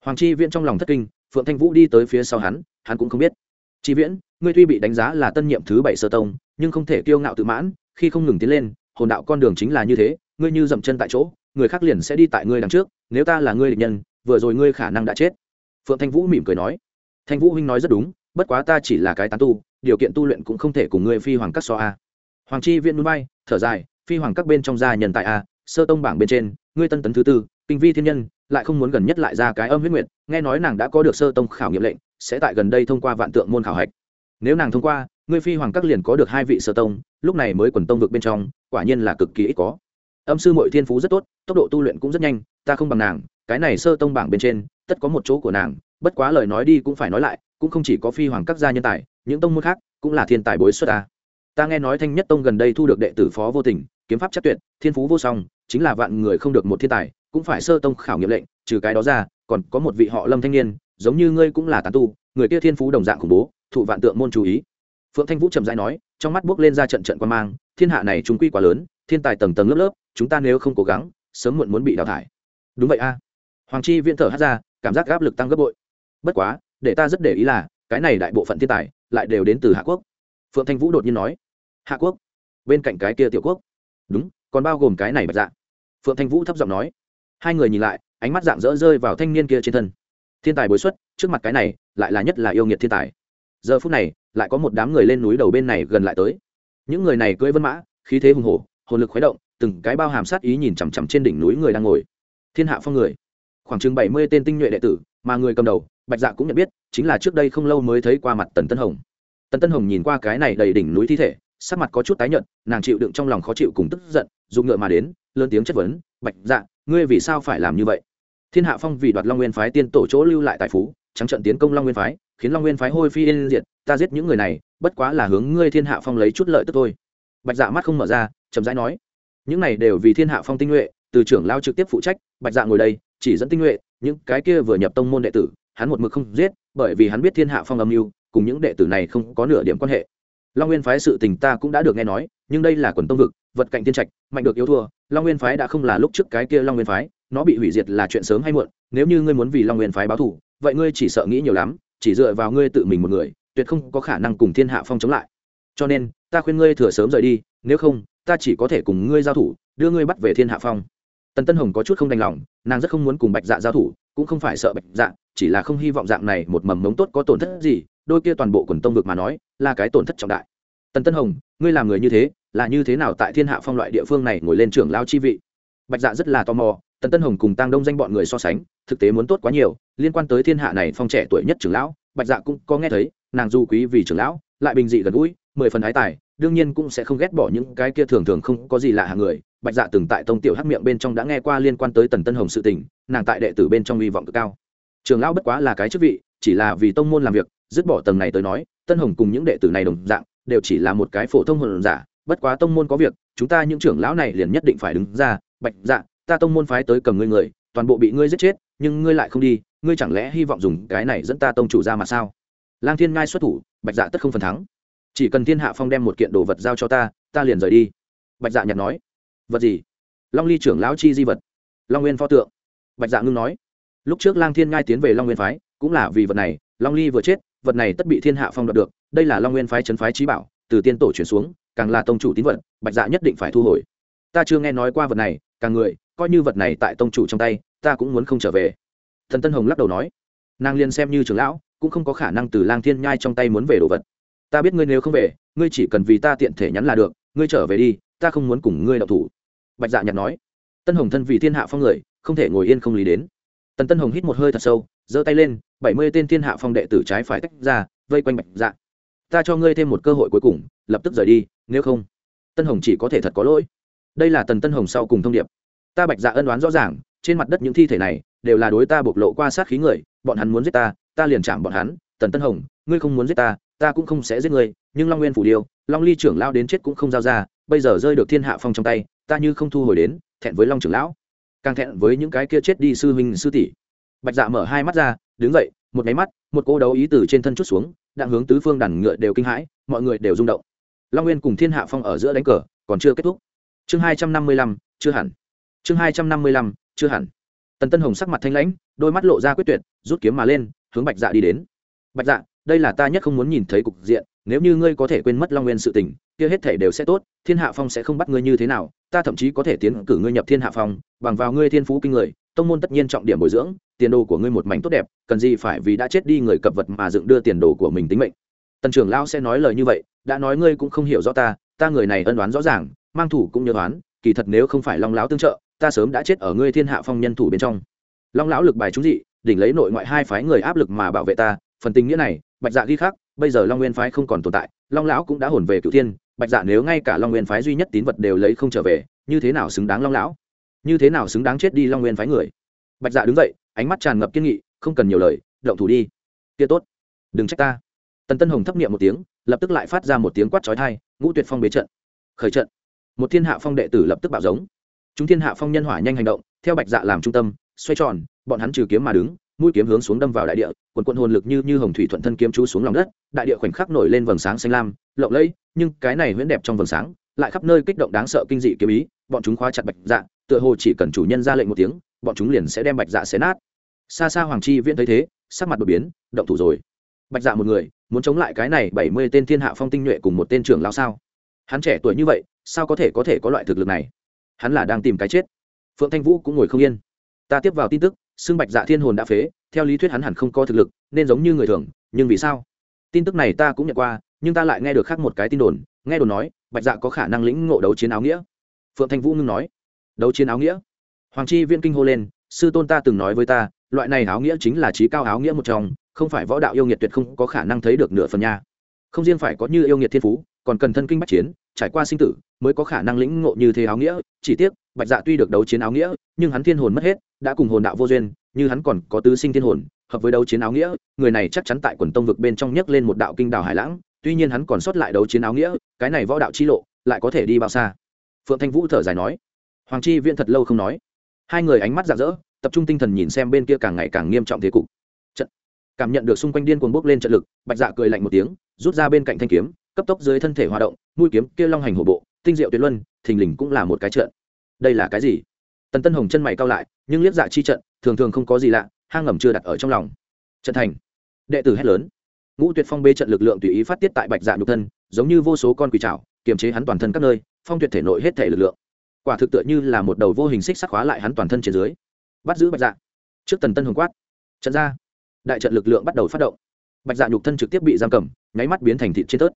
Hoàng chi viễn trong lòng thất kinh, phượng thanh vũ đi tới phía sau hắn hắn cũng không biết chi viễn, ngươi tuy bị đánh giá là tân nhiệm thứ bảy sơ tông, nhưng không thể kiêu ngạo tự mãn, khi không ngừng tiến lên, hồn đạo con đường chính là như thế, ngươi như dậm chân tại chỗ, người khác liền sẽ đi tại ngươi đằng trước, nếu ta là ngươi địch nhân, vừa rồi ngươi khả năng đã chết phượng thanh vũ mỉm cười nói thanh vũ huynh nói rất đúng, bất quá ta chỉ là cái tán tu, điều kiện tu luyện cũng không thể cùng ngươi phi hoàng các so a hoàng chi Viễn núi bay, thở dài, phi hoàng các bên trong gia nhân tại a, sơ tông bảng bên trên, ngươi tân tấn thứ tư, kinh vi thiên nhân, lại không muốn gần nhất lại ra cái âm huyết nguyệt. nghe nói nàng đã có được sơ tông khảo nghiệm lệnh sẽ tại gần đây thông qua vạn tượng môn khảo hạch. Nếu nàng thông qua, ngươi phi hoàng các liền có được hai vị sơ tông, lúc này mới quần tông vực bên trong, quả nhiên là cực kỳ ít có. Âm sư mội thiên phú rất tốt, tốc độ tu luyện cũng rất nhanh, ta không bằng nàng, cái này sơ tông bảng bên trên, tất có một chỗ của nàng, bất quá lời nói đi cũng phải nói lại, cũng không chỉ có phi hoàng các gia nhân tài, những tông môn khác cũng là thiên tài bối xuất ta. Ta nghe nói thanh nhất tông gần đây thu được đệ tử phó vô tình, kiếm pháp chắc tuyệt, thiên phú vô song, chính là vạn người không được một thiên tài, cũng phải sơ tông khảo nghiệm lệnh, trừ cái đó ra, còn có một vị họ lâm thanh niên giống như ngươi cũng là tán tu, người kia thiên phú đồng dạng khủng bố, thụ vạn tượng môn chú ý. Phượng thanh vũ trầm rãi nói, trong mắt bước lên ra trận trận quan mang, thiên hạ này chúng quy quá lớn, thiên tài tầng tầng lớp lớp, chúng ta nếu không cố gắng, sớm muộn muốn bị đào thải. Đúng vậy a. Hoàng chi viễn thở hát ra, cảm giác áp lực tăng gấp bội. Bất quá, để ta rất để ý là, cái này đại bộ phận thiên tài, lại đều đến từ hạ quốc. Phượng thanh vũ đột nhiên nói, hạ quốc? Bên cạnh cái kia tiểu quốc. Đúng, còn bao gồm cái này bạch dạ. Phượng thanh vũ thấp giọng nói. Hai người nhìn lại, ánh mắt dạng dỡ rơi vào thanh niên kia trên thân thiên tài bối xuất, trước mặt cái này, lại là nhất là yêu nghiệt thiên tài. Giờ phút này, lại có một đám người lên núi đầu bên này gần lại tới. Những người này cưỡi vân mã, khí thế hùng hổ, hồn lực khuấy động, từng cái bao hàm sát ý nhìn chằm chằm trên đỉnh núi người đang ngồi. Thiên hạ phong người. Khoảng chừng bảy mươi tên tinh nhuệ đệ tử mà người cầm đầu, bạch dạ cũng nhận biết, chính là trước đây không lâu mới thấy qua mặt tần tân hồng. Tần tân hồng nhìn qua cái này đầy đỉnh núi thi thể, sắc mặt có chút tái nhợt, nàng chịu đựng trong lòng khó chịu cùng tức giận dùng ngựa mà đến, lớn tiếng chất vấn, bạch dạ ngươi vì sao phải làm như vậy? Thiên hạ phong vì đoạt long nguyên phái tiên tổ chỗ lưu lại tài phú, trắng trận tiến công long nguyên phái, khiến long nguyên phái hôi phi yên diệt, ta giết những người này, bất quá là hướng ngươi thiên hạ phong lấy chút lợi tức thôi. Bạch dạ mắt không mở ra, chậm rãi nói, những này đều vì thiên hạ phong tinh nhuệ, từ trưởng lao trực tiếp phụ trách, bạch dạ ngồi đây, chỉ dẫn tinh nhuệ, những cái kia vừa nhập tông môn đệ tử, hắn một mực không giết, bởi vì hắn biết thiên hạ phong âm mưu, cùng những đệ tử này không có nửa điểm quan hệ. Long nguyên phái sự tình ta cũng đã được nghe nói, nhưng đây là quần tông vực, vật cạnh thiên trạch, mạnh được yếu thua, long nguyên phái đã không là lúc trước cái kia long nguyên phái nó bị hủy diệt là chuyện sớm hay muộn, nếu như ngươi muốn vì long nguyên phái báo thù, vậy ngươi chỉ sợ nghĩ nhiều lắm, chỉ dựa vào ngươi tự mình một người, tuyệt không có khả năng cùng thiên hạ phong chống lại. Cho nên, ta khuyên ngươi thừa sớm rời đi, nếu không, ta chỉ có thể cùng ngươi giao thủ, đưa ngươi bắt về thiên hạ phong. Tần tân hồng có chút không đành lòng, nàng rất không muốn cùng bạch dạ giao thủ, cũng không phải sợ bạch dạ chỉ là không hy vọng dạng này một mầm mống tốt có tổn thất gì, đôi kia toàn bộ quần tông vực mà nói, là cái tổn thất trọng đại. Tần tân hồng, ngươi làm người như thế, là như thế nào tại thiên hạ phong loại địa phương này ngồi lên trưởng lao chi vị? Bạch dạ rất là tò mò tần tân hồng cùng tăng đông danh bọn người so sánh, thực tế muốn tốt quá nhiều, liên quan tới thiên hạ này phong trẻ tuổi nhất trưởng lão, bạch dạ cũng có nghe thấy, nàng du quý vì trưởng lão, lại bình dị gần gũi, mười phần ái tài, đương nhiên cũng sẽ không ghét bỏ những cái kia thường thường không có gì lạ hàng người. Bạch dạ từng tại tông tiểu hắc miệng bên trong đã nghe qua liên quan tới tần tân hồng sự tình, nàng tại đệ tử bên trong hy vọng cực cao. Trường lão bất quá là cái chức vị, chỉ là vì tông môn làm việc, dứt bỏ tầng này tới nói, tân hồng cùng những đệ tử này đồng dạng, đều chỉ là một cái phổ thông hồn giả, bất quá tông môn có việc, chúng ta những trưởng lão này liền nhất định phải đứng ra, bạch dạ ta tông môn phái tới cầm ngươi người, toàn bộ bị ngươi giết chết, nhưng ngươi lại không đi, ngươi chẳng lẽ hy vọng dùng cái này dẫn ta tông chủ ra mà sao? Lang thiên ngai xuất thủ, bạch dạ tất không phần thắng. Chỉ cần thiên hạ phong đem một kiện đồ vật giao cho ta ta liền rời đi. Bạch dạ nhặt nói. Vật gì? Long ly trưởng lão chi di vật. Long nguyên pho tượng. Bạch dạ ngưng nói. Lúc trước lang thiên ngai tiến về long nguyên phái, cũng là vì vật này, long ly vừa chết, vật này tất bị thiên hạ phong đoạt được, đây là long nguyên phái trấn phái trí bảo, từ tiên tổ chuyển xuống, càng là tông chủ tín vật, bạch dạ nhất định phải thu hồi. Ta chưa nghe nói qua vật này, càng người coi như vật này tại tông chủ trong tay, ta cũng muốn không trở về. Thần tân hồng lắc đầu nói. Nàng liền xem như trưởng lão, cũng không có khả năng từ lang thiên nhai trong tay muốn về đồ vật. Ta biết ngươi nếu không về, ngươi chỉ cần vì ta tiện thể nhắn là được, ngươi trở về đi, ta không muốn cùng ngươi đọc thủ. Bạch dạ nhặt nói. Tân hồng thân vì thiên hạ phong người, không thể ngồi yên không lý đến. Tần tân hồng hít một hơi thật sâu, giơ tay lên, bảy mươi tên thiên hạ phong đệ tử trái phải tách ra, vây quanh bạch dạ. Ta cho ngươi thêm một cơ hội cuối cùng, lập tức rời đi, nếu không, tân hồng chỉ có thể thật có lỗi. Đây là tần tân hồng sau cùng thông điệp ta bạch dạ ân đoán rõ ràng, trên mặt đất những thi thể này đều là đối ta bộc lộ qua sát khí người, bọn hắn muốn giết ta ta liền chạm bọn hắn, tần tân hồng, ngươi không muốn giết ta ta cũng không sẽ giết ngươi, nhưng long nguyên phủ điêu, long ly trưởng lao đến chết cũng không giao ra, bây giờ rơi được thiên hạ phong trong tay, ta như không thu hồi đến, thẹn với long trưởng lão. Càng thẹn với những cái kia chết đi sư huynh sư tỷ. Bạch dạ mở hai mắt ra, đứng dậy, một máy mắt, một cô đấu ý từ trên thân chút xuống, đang hướng tứ phương đàn ngựa đều kinh hãi, mọi người đều rung động. Long nguyên cùng thiên hạ phong ở giữa đánh cờ, còn chưa kết thúc. Chương hai trăm năm mươi lăm, chưa hẳn chương hai trăm năm mươi lăm, chưa hẳn. Tần tân hồng sắc mặt thanh lãnh, đôi mắt lộ ra quyết tuyệt, rút kiếm mà lên, hướng bạch dạ đi đến. Bạch dạ đây là ta nhất không muốn nhìn thấy cục diện, nếu như ngươi có thể quên mất long nguyên sự tình, kia hết thể đều sẽ tốt, thiên hạ phong sẽ không bắt ngươi như thế nào, ta thậm chí có thể tiến cử ngươi nhập thiên hạ phong, bằng vào ngươi thiên phú kinh người, tông môn tất nhiên trọng điểm bồi dưỡng, tiền đồ của ngươi một mảnh tốt đẹp, cần gì phải vì đã chết đi người cập vật mà dựng đưa tiền đồ của mình tính mệnh. Tần trưởng lão sẽ nói lời như vậy, đã nói ngươi cũng không hiểu rõ ta ta người này ân đoán rõ ràng, mang thủ cũng nhớ đoán kỳ thật nếu không phải long lão tương trợ ta sớm đã chết ở ngươi thiên hạ phong nhân thủ bên trong. Long lão lực bài trúng dị, đỉnh lấy nội ngoại hai phái người áp lực mà bảo vệ ta, phần tình nghĩa này, bạch dạ ghi khắc, bây giờ long nguyên phái không còn tồn tại, long lão cũng đã hồn về cựu thiên, bạch dạ nếu ngay cả long nguyên phái duy nhất tín vật đều lấy không trở về, như thế nào xứng đáng long lão? Như thế nào xứng đáng chết đi long nguyên phái người? Bạch dạ đứng dậy, ánh mắt tràn ngập kiên nghị, không cần nhiều lời, động thủ đi. Kia tốt, đừng trách ta. Tần tân hồng thấp niệm một tiếng, lập tức lại phát ra một tiếng quát trói thai ngũ tuyệt phong bế trận. Khởi trận. Một thiên hạ phong đệ tử lập tức bạo giống chúng thiên hạ phong nhân hỏa nhanh hành động, theo bạch dạ làm trung tâm, xoay tròn, bọn hắn trừ kiếm mà đứng, mũi kiếm hướng xuống đâm vào đại địa, quần quận hồn lực như như hồng thủy thuận thân kiếm chú xuống lòng đất, đại địa khoảnh khắc nổi lên vầng sáng xanh lam, lộng lẫy, nhưng cái này huyễn đẹp trong vầng sáng, lại khắp nơi kích động đáng sợ kinh dị kiếm ý, bọn chúng khóa chặt bạch dạ tựa hồ chỉ cần chủ nhân ra lệnh một tiếng, bọn chúng liền sẽ đem bạch dạ xé nát. Xa xa hoàng chi viễn thấy thế, sắc mặt đột biến, động thủ rồi. Bạch dạ một người, muốn chống lại cái này bảy mươi tên thiên hạ phong tinh nhuệ cùng một tên trưởng lao sao? Hắn trẻ tuổi như vậy, sao có thể có thể có loại thực lực này? Hắn là đang tìm cái chết. Phượng thanh vũ cũng ngồi không yên. Ta tiếp vào tin tức, xưng bạch dạ thiên hồn đã phế, theo lý thuyết hắn hẳn không có thực lực, nên giống như người thường, nhưng vì sao? Tin tức này ta cũng nhận qua, nhưng ta lại nghe được khác một cái tin đồn, nghe đồn nói, bạch dạ có khả năng lĩnh ngộ đấu chiến áo nghĩa. Phượng thanh vũ ngưng nói, đấu chiến áo nghĩa? Hoàng chi viên kinh hô lên, sư tôn ta từng nói với ta, loại này áo nghĩa chính là trí cao áo nghĩa một trong, không phải võ đạo yêu nghiệt tuyệt không có khả năng thấy được nửa phần nha. Không riêng phải có như yêu nghiệt thiên phú, còn cần thân kinh bách chiến trải qua sinh tử, mới có khả năng lĩnh ngộ như thế áo nghĩa, chỉ tiếc, bạch dạ tuy được đấu chiến áo nghĩa, nhưng hắn thiên hồn mất hết, đã cùng hồn đạo vô duyên, như hắn còn có tứ sinh thiên hồn, hợp với đấu chiến áo nghĩa, người này chắc chắn tại quần tông vực bên trong nhấc lên một đạo kinh đảo hải lãng, tuy nhiên hắn còn sót lại đấu chiến áo nghĩa, cái này võ đạo chi lộ, lại có thể đi bao xa? Phượng thanh vũ thở dài nói. Hoàng chi viễn thật lâu không nói. Hai người ánh mắt rạng rỡ, tập trung tinh thần nhìn xem bên kia càng ngày càng nghiêm trọng thế cục. Trận. Cảm nhận được xung quanh điên cuồng bốc lên trận lực, bạch dạ cười lạnh một tiếng, rút ra bên cạnh thanh kiếm cấp tốc dưới thân thể hoạt động, mũi kiếm kia long hành hổ bộ, tinh diệu tuyệt luân, thình lình cũng là một cái trận. Đây là cái gì? Tần tân hồng chân mày cao lại, nhưng liếc dạ chi trận, thường thường không có gì lạ, hang ngầm chưa đặt ở trong lòng. Trận thành. Đệ tử hét lớn. Ngũ tuyệt phong bê trận lực lượng tùy ý phát tiết tại bạch dạ nhục thân, giống như vô số con quỷ trảo, kiềm chế hắn toàn thân các nơi, phong tuyệt thể nội hết thể lực lượng. Quả thực tựa như là một đầu vô hình xích sắc hóa lại hắn toàn thân trên dưới. Bắt giữ bạch dạ. Trước tần tân hồng quát. Trận ra. Đại trận lực lượng bắt đầu phát động. Bạch dạ nhục thân trực tiếp bị giam cầm, nháy mắt biến thành thịt trên tớt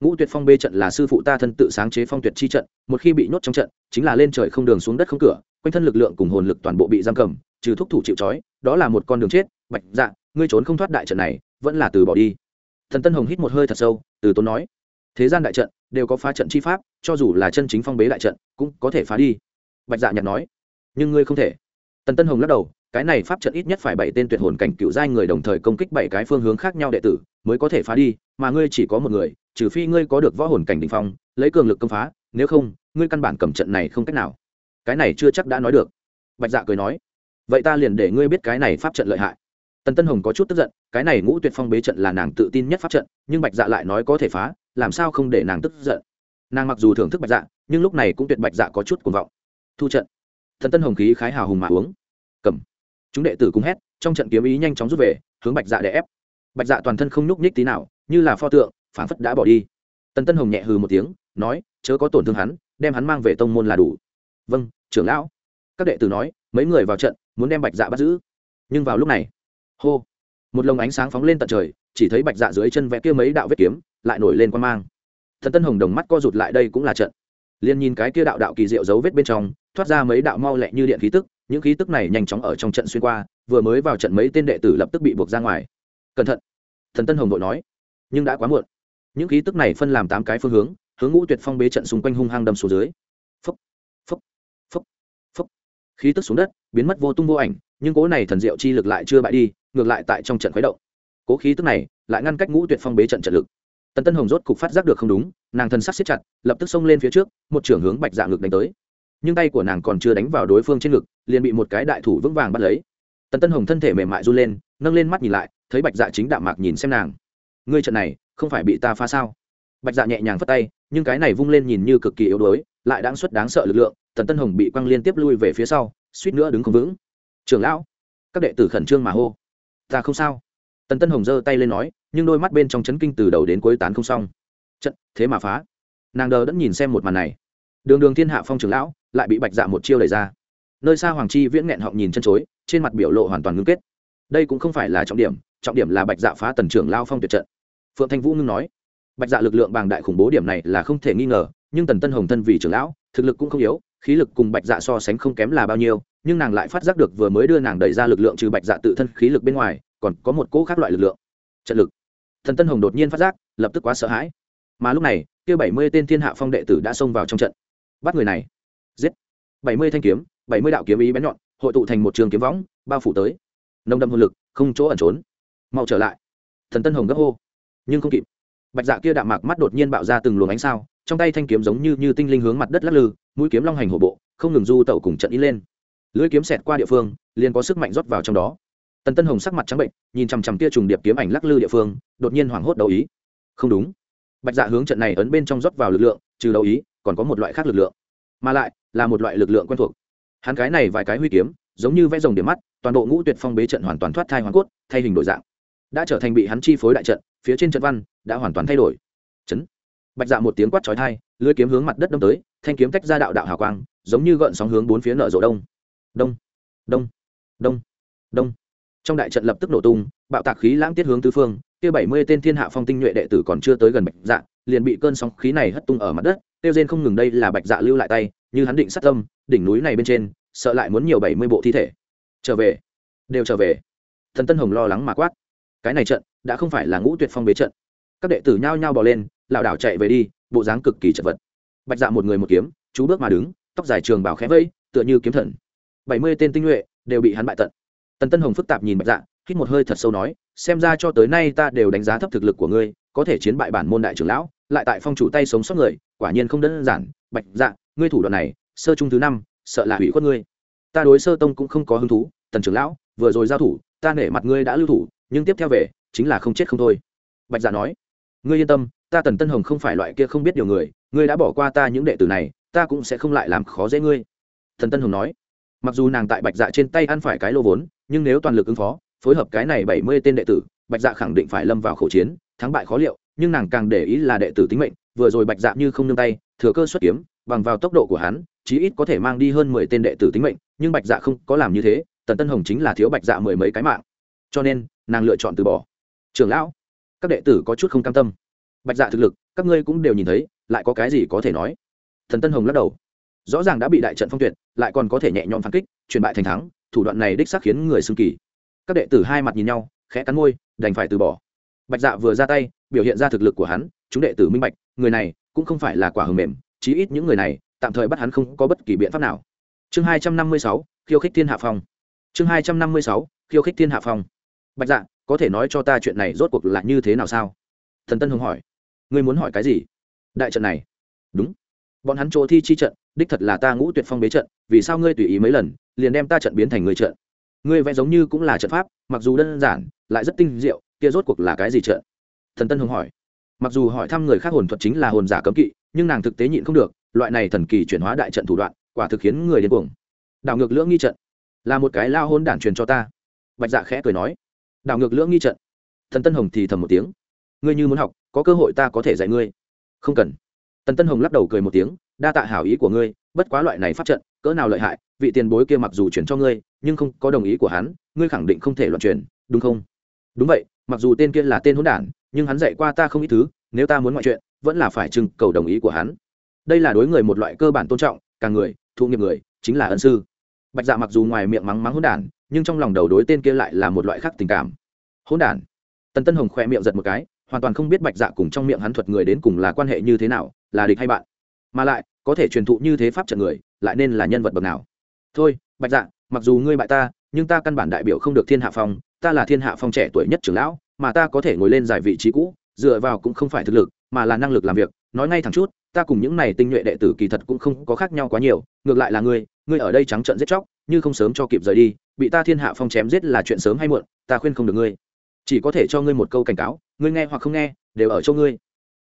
ngũ tuyệt phong bê trận là sư phụ ta thân tự sáng chế phong tuyệt chi trận, một khi bị nhốt trong trận, chính là lên trời không đường xuống đất không cửa, quanh thân lực lượng cùng hồn lực toàn bộ bị giam cầm, trừ thúc thủ chịu trói, đó là một con đường chết. Bạch dạ ngươi trốn không thoát đại trận này, vẫn là từ bỏ đi. Thần tân hồng hít một hơi thật sâu, từ tốn nói, thế gian đại trận đều có phá trận chi pháp, cho dù là chân chính phong bế đại trận, cũng có thể phá đi. Bạch dạ nhặt nói, nhưng ngươi không thể. Tần tân hồng lắc đầu, cái này pháp trận ít nhất phải bảy tên tuyệt hồn cảnh cựu giai người đồng thời công kích bảy cái phương hướng khác nhau đệ tử, mới có thể phá đi mà ngươi chỉ có một người, trừ phi ngươi có được võ hồn cảnh đ ỉ n h phong, lấy cường lực công phá, nếu không, ngươi căn bản cầm trận này không cách nào. Cái này chưa chắc đã nói được. Bạch dạ cười nói, vậy ta liền để ngươi biết cái này pháp trận lợi hại. Tần tân hồng có chút tức giận, cái này ngũ tuyệt phong bế trận là nàng tự tin nhất pháp trận, nhưng bạch dạ lại nói có thể phá, làm sao không để nàng tức giận. Nàng mặc dù thưởng thức bạch dạ nhưng lúc này cũng tuyệt bạch dạ có chút cuồng vọng. Thu trận. Thần tân hồng khí khái hào hùng mà uống. Cầm. Chúng đệ tử cùng hét, trong trận kiếm ý nhanh chóng rút về, hướng bạch dạ để ép. Bạch dạ toàn thân không nhúc nhích tí nào như là pho tượng phản phất đã bỏ đi. Tần tân hồng nhẹ hừ một tiếng, nói, chớ có tổn thương hắn, đem hắn mang về tông môn là đủ. Vâng trưởng lão. Các đệ tử nói, mấy người vào trận, muốn đem bạch dạ bắt giữ. Nhưng vào lúc này, hô, một lồng ánh sáng phóng lên tận trời, chỉ thấy bạch dạ dưới chân vẽ kia mấy đạo vết kiếm, lại nổi lên quan mang. Thần tân hồng đồng mắt co rụt lại đây cũng là trận. Liền nhìn cái kia đạo đạo kỳ diệu dấu vết bên trong, thoát ra mấy đạo mau lẹ như điện khí tức, những khí tức này nhanh chóng ở trong trận xuyên qua, vừa mới vào trận mấy tên đệ tử lập tức bị buộc ra ngoài. Cẩn thận. Thần tân hồng vội nói nhưng đã quá muộn. Những khí tức này phân làm tám cái phương hướng hướng ngũ tuyệt phong bế trận xung quanh hung hăng đâm xuống dưới. Phấp, phấp, phấp, phấp. khí tức xuống đất biến mất vô tung vô ảnh nhưng cố này thần diệu chi lực lại chưa bại đi ngược lại tại trong trận khuấy động. Cố khí tức này lại ngăn cách ngũ tuyệt phong bế trận trận lực. Tần tân hồng rốt cục phát giác được không đúng nàng thần sắc siết chặt lập tức xông lên phía trước một trưởng hướng bạch dạ ngực đánh tới. Nhưng tay của nàng còn chưa đánh vào đối phương trên ngực liền bị một cái đại thủ vững vàng bắt lấy. Tần tân hồng thân thể mềm mại run lên nâng lên mắt nhìn lại thấy bạch dạ chính đạm mạc nhìn xem nàng ngươi trận này không phải bị ta phá sao? Bạch dạ nhẹ nhàng phất tay, nhưng cái này vung lên nhìn như cực kỳ yếu đuối, lại đáng suất đáng sợ lực lượng, tần tân hồng bị quăng liên tiếp lui về phía sau, suýt nữa đứng không vững. Trưởng lão, các đệ tử khẩn trương mà hô. Ta không sao. Tần tân hồng giơ tay lên nói, nhưng đôi mắt bên trong chấn kinh từ đầu đến cuối tán không xong. Trận, thế mà phá. Nàng đờ đẫn nhìn xem một màn này. Đường đường thiên hạ phong trưởng lão, lại bị bạch dạ một chiêu đẩy ra. Nơi xa hoàng chi viễn nghẹn họng nhìn chân chối, trên mặt biểu lộ hoàn toàn ngưng kết. Đây cũng không phải là trọng điểm trọng điểm là bạch dạ phá tần trưởng lao phong tuyệt trận phượng thanh vũ ngưng nói, bạch dạ lực lượng bàng đại khủng bố điểm này là không thể nghi ngờ, nhưng tần tân hồng thân vì trưởng lão, thực lực cũng không yếu, khí lực cùng bạch dạ so sánh không kém là bao nhiêu, nhưng nàng lại phát giác được vừa mới đưa nàng đẩy ra lực lượng trừ bạch dạ tự thân khí lực bên ngoài, còn có một cỗ khác loại lực lượng, trận lực. Thần tân hồng đột nhiên phát giác, lập tức quá sợ hãi. Mà lúc này, kia bảy mươi tên thiên hạ phong đệ tử đã xông vào trong trận. Bắt người này. Giết. bảy mươi thanh kiếm, bảy mươi đạo kiếm ý bén nhọn, hội tụ thành một trường kiếm võng, bao phủ tới. Nồng đậm hồn lực, không chỗ ẩn trốn. Mau trở lại. Thần tân hồng gấp hô nhưng không kịp. Bạch dạ kia đạm mạc mắt đột nhiên bạo ra từng luồng ánh sao, trong tay thanh kiếm giống như như tinh linh hướng mặt đất lắc lư, mũi kiếm long hành hổ bộ, không ngừng du tẩu cùng trận ý lên. Lưỡi kiếm xẹt qua địa phương, liền có sức mạnh rót vào trong đó. Tần tân hồng sắc mặt trắng bệnh, nhìn chằm chằm kia trùng điệp kiếm ảnh lắc lư địa phương, đột nhiên hoảng hốt đầu ý. Không đúng. Bạch dạ hướng trận này ấn bên trong rót vào lực lượng, trừ đầu ý, còn có một loại khác lực lượng. Mà lại, là một loại lực lượng quen thuộc. Hắn cái này vài cái huy kiếm, giống như vẽ rồng điểm mắt, toàn bộ ngũ tuyệt phong bế trận hoàn toàn thoát thai hoàn cốt, thay hình đổi dạng đã trở thành bị hắn chi phối đại trận, phía trên trận văn đã hoàn toàn thay đổi. Chấn. Bạch dạ một tiếng quát chói thai lưới kiếm hướng mặt đất đâm tới, thanh kiếm tách ra đạo đạo hào quang, giống như gợn sóng hướng bốn phía nở rộ đông. Đông. Đông. Đông. Đông. Trong đại trận lập tức nổ tung, bạo tạc khí lãng tiết hướng tứ phương, kia bảy mươi tên thiên hạ phong tinh nhuệ đệ tử còn chưa tới gần bạch dạ liền bị cơn sóng khí này hất tung ở mặt đất tiêu rên không ngừng đây là bạch dạ lưu lại tay, như hắn định sát tâm, đỉnh núi này bên trên, sợ lại muốn nhiều bảy mươi bộ thi thể. Trở về. Đều trở về. Thần tân hồng lo lắng mà quát cái này trận đã không phải là ngũ tuyệt phong bế trận. Các đệ tử nhao nhao bỏ lên, lảo đảo chạy về đi, bộ dáng cực kỳ chật vật. Bạch dạ một người một kiếm, chú bước mà đứng, tóc dài trường bảo khẽ vây, tựa như kiếm thần. Bảy mươi tên tinh nhuệ đều bị hắn bại tận. Tần tân hồng phức tạp nhìn bạch dạ hít một hơi thật sâu nói, xem ra cho tới nay ta đều đánh giá thấp thực lực của ngươi, có thể chiến bại bản môn đại trưởng lão, lại tại phong chủ tay sống sót người, quả nhiên không đơn giản. Bạch dạ ngươi thủ đoạn này, sơ trung thứ năm, sợ là hủy khuất ngươi. Ta đối sơ tông cũng không có hứng thú, tần trưởng lão, vừa rồi giao thủ, ta nể mặt ngươi đã lưu thủ nhưng tiếp theo về, chính là không chết không thôi. Bạch dạ nói, ngươi yên tâm, ta tần tân hồng không phải loại kia không biết điều người, ngươi đã bỏ qua ta những đệ tử này, ta cũng sẽ không lại làm khó dễ ngươi. Thần tân hồng nói, mặc dù nàng tại bạch dạ trên tay ăn phải cái lô vốn, nhưng nếu toàn lực ứng phó, phối hợp cái này bảy mươi tên đệ tử, bạch dạ khẳng định phải lâm vào khẩu chiến, thắng bại khó liệu, nhưng nàng càng để ý là đệ tử tính mệnh, vừa rồi bạch dạ như không nương tay, thừa cơ xuất kiếm, bằng vào tốc độ của hắn, chí ít có thể mang đi hơn mười tên đệ tử tính mệnh, nhưng bạch dạ không có làm như thế, tần tân hồng chính là thiếu bạch dạ mười mấy cái mạng. Cho nên nàng lựa chọn từ bỏ. Trưởng lão, các đệ tử có chút không cam tâm. Bạch dạ thực lực, các ngươi cũng đều nhìn thấy, lại có cái gì có thể nói? Thần tân hồng lắc đầu. Rõ ràng đã bị đại trận phong tuyệt, lại còn có thể nhẹ nhõm phản kích truyền bại thành thắng, thủ đoạn này đích xác khiến người xưng kỳ. Các đệ tử hai mặt nhìn nhau, khẽ cắn môi, đành phải từ bỏ. Bạch dạ vừa ra tay, biểu hiện ra thực lực của hắn, chúng đệ tử minh bạch, người này cũng không phải là quả hầm mềm, chí ít những người này, tạm thời bắt hắn không có bất kỳ biện pháp nào. Chương hai trăm năm mươi sáu, khiêu khích thiên hạ phong. Chương hai trăm năm mươi sáu, khiêu khích thiên hạ phong bạch dạ có thể nói cho ta chuyện này rốt cuộc là như thế nào sao? Thần tân hùng hỏi. Ngươi muốn hỏi cái gì? Đại trận này. Đúng. Bọn hắn chỗ thi chi trận, đích thật là ta ngũ tuyệt phong bế trận, vì sao ngươi tùy ý mấy lần, liền đem ta trận biến thành người trận? Ngươi vẽ giống như cũng là trận pháp, mặc dù đơn giản, lại rất tinh diệu, kia rốt cuộc là cái gì trận? Thần tân hùng hỏi. Mặc dù hỏi thăm người khác hồn thuật chính là hồn giả cấm kỵ, nhưng nàng thực tế nhịn không được, loại này thần kỳ chuyển hóa đại trận thủ đoạn, quả thực khiến người điên cuồng. Đảo ngược lưỡng nghi trận, là một cái lao hôn đản truyền cho ta. Bạch dạ khẽ cười nói đảo ngược lưỡng nghi trận. Thần tân hồng thì thầm một tiếng. Ngươi như muốn học, có cơ hội ta có thể dạy ngươi. Không cần. Tần tân hồng lắc đầu cười một tiếng. Đa tạ hảo ý của ngươi, bất quá loại này pháp trận, cỡ nào lợi hại, vị tiền bối kia mặc dù chuyển cho ngươi, nhưng không có đồng ý của hắn, ngươi khẳng định không thể loạn truyền đúng không? Đúng vậy, mặc dù tên kia là tên hỗn đản, nhưng hắn dạy qua ta không ít thứ, nếu ta muốn ngoại chuyện, vẫn là phải trưng cầu đồng ý của hắn. Đây là đối người một loại cơ bản tôn trọng, càng người, thụ nghiệp người, chính là ân sư bạch dạ mặc dù ngoài miệng mắng mắng hỗn đản, nhưng trong lòng đầu đối tên kia lại là một loại khác tình cảm. Hỗn đản? Tần tân hồng khoe miệng giật một cái, hoàn toàn không biết bạch dạ cùng trong miệng hắn thuật người đến cùng là quan hệ như thế nào, là địch hay bạn. Mà lại, có thể truyền thụ như thế pháp trận người, lại nên là nhân vật bậc nào? Thôi, bạch dạ mặc dù ngươi bại ta, nhưng ta căn bản đại biểu không được thiên hạ phong, ta là thiên hạ phong trẻ tuổi nhất trưởng lão, mà ta có thể ngồi lên giải vị trí cũ, dựa vào cũng không phải thực lực, mà là năng lực làm việc. Nói ngay thẳng chút, ta cùng những này tinh nhuệ đệ tử kỳ thật cũng không có khác nhau quá nhiều, ngược lại là ngươi ngươi ở đây trắng trợn giết chóc, như không sớm cho kịp rời đi, bị ta thiên hạ phong chém giết là chuyện sớm hay muộn, ta khuyên không được ngươi. Chỉ có thể cho ngươi một câu cảnh cáo, ngươi nghe hoặc không nghe, đều ở chỗ ngươi.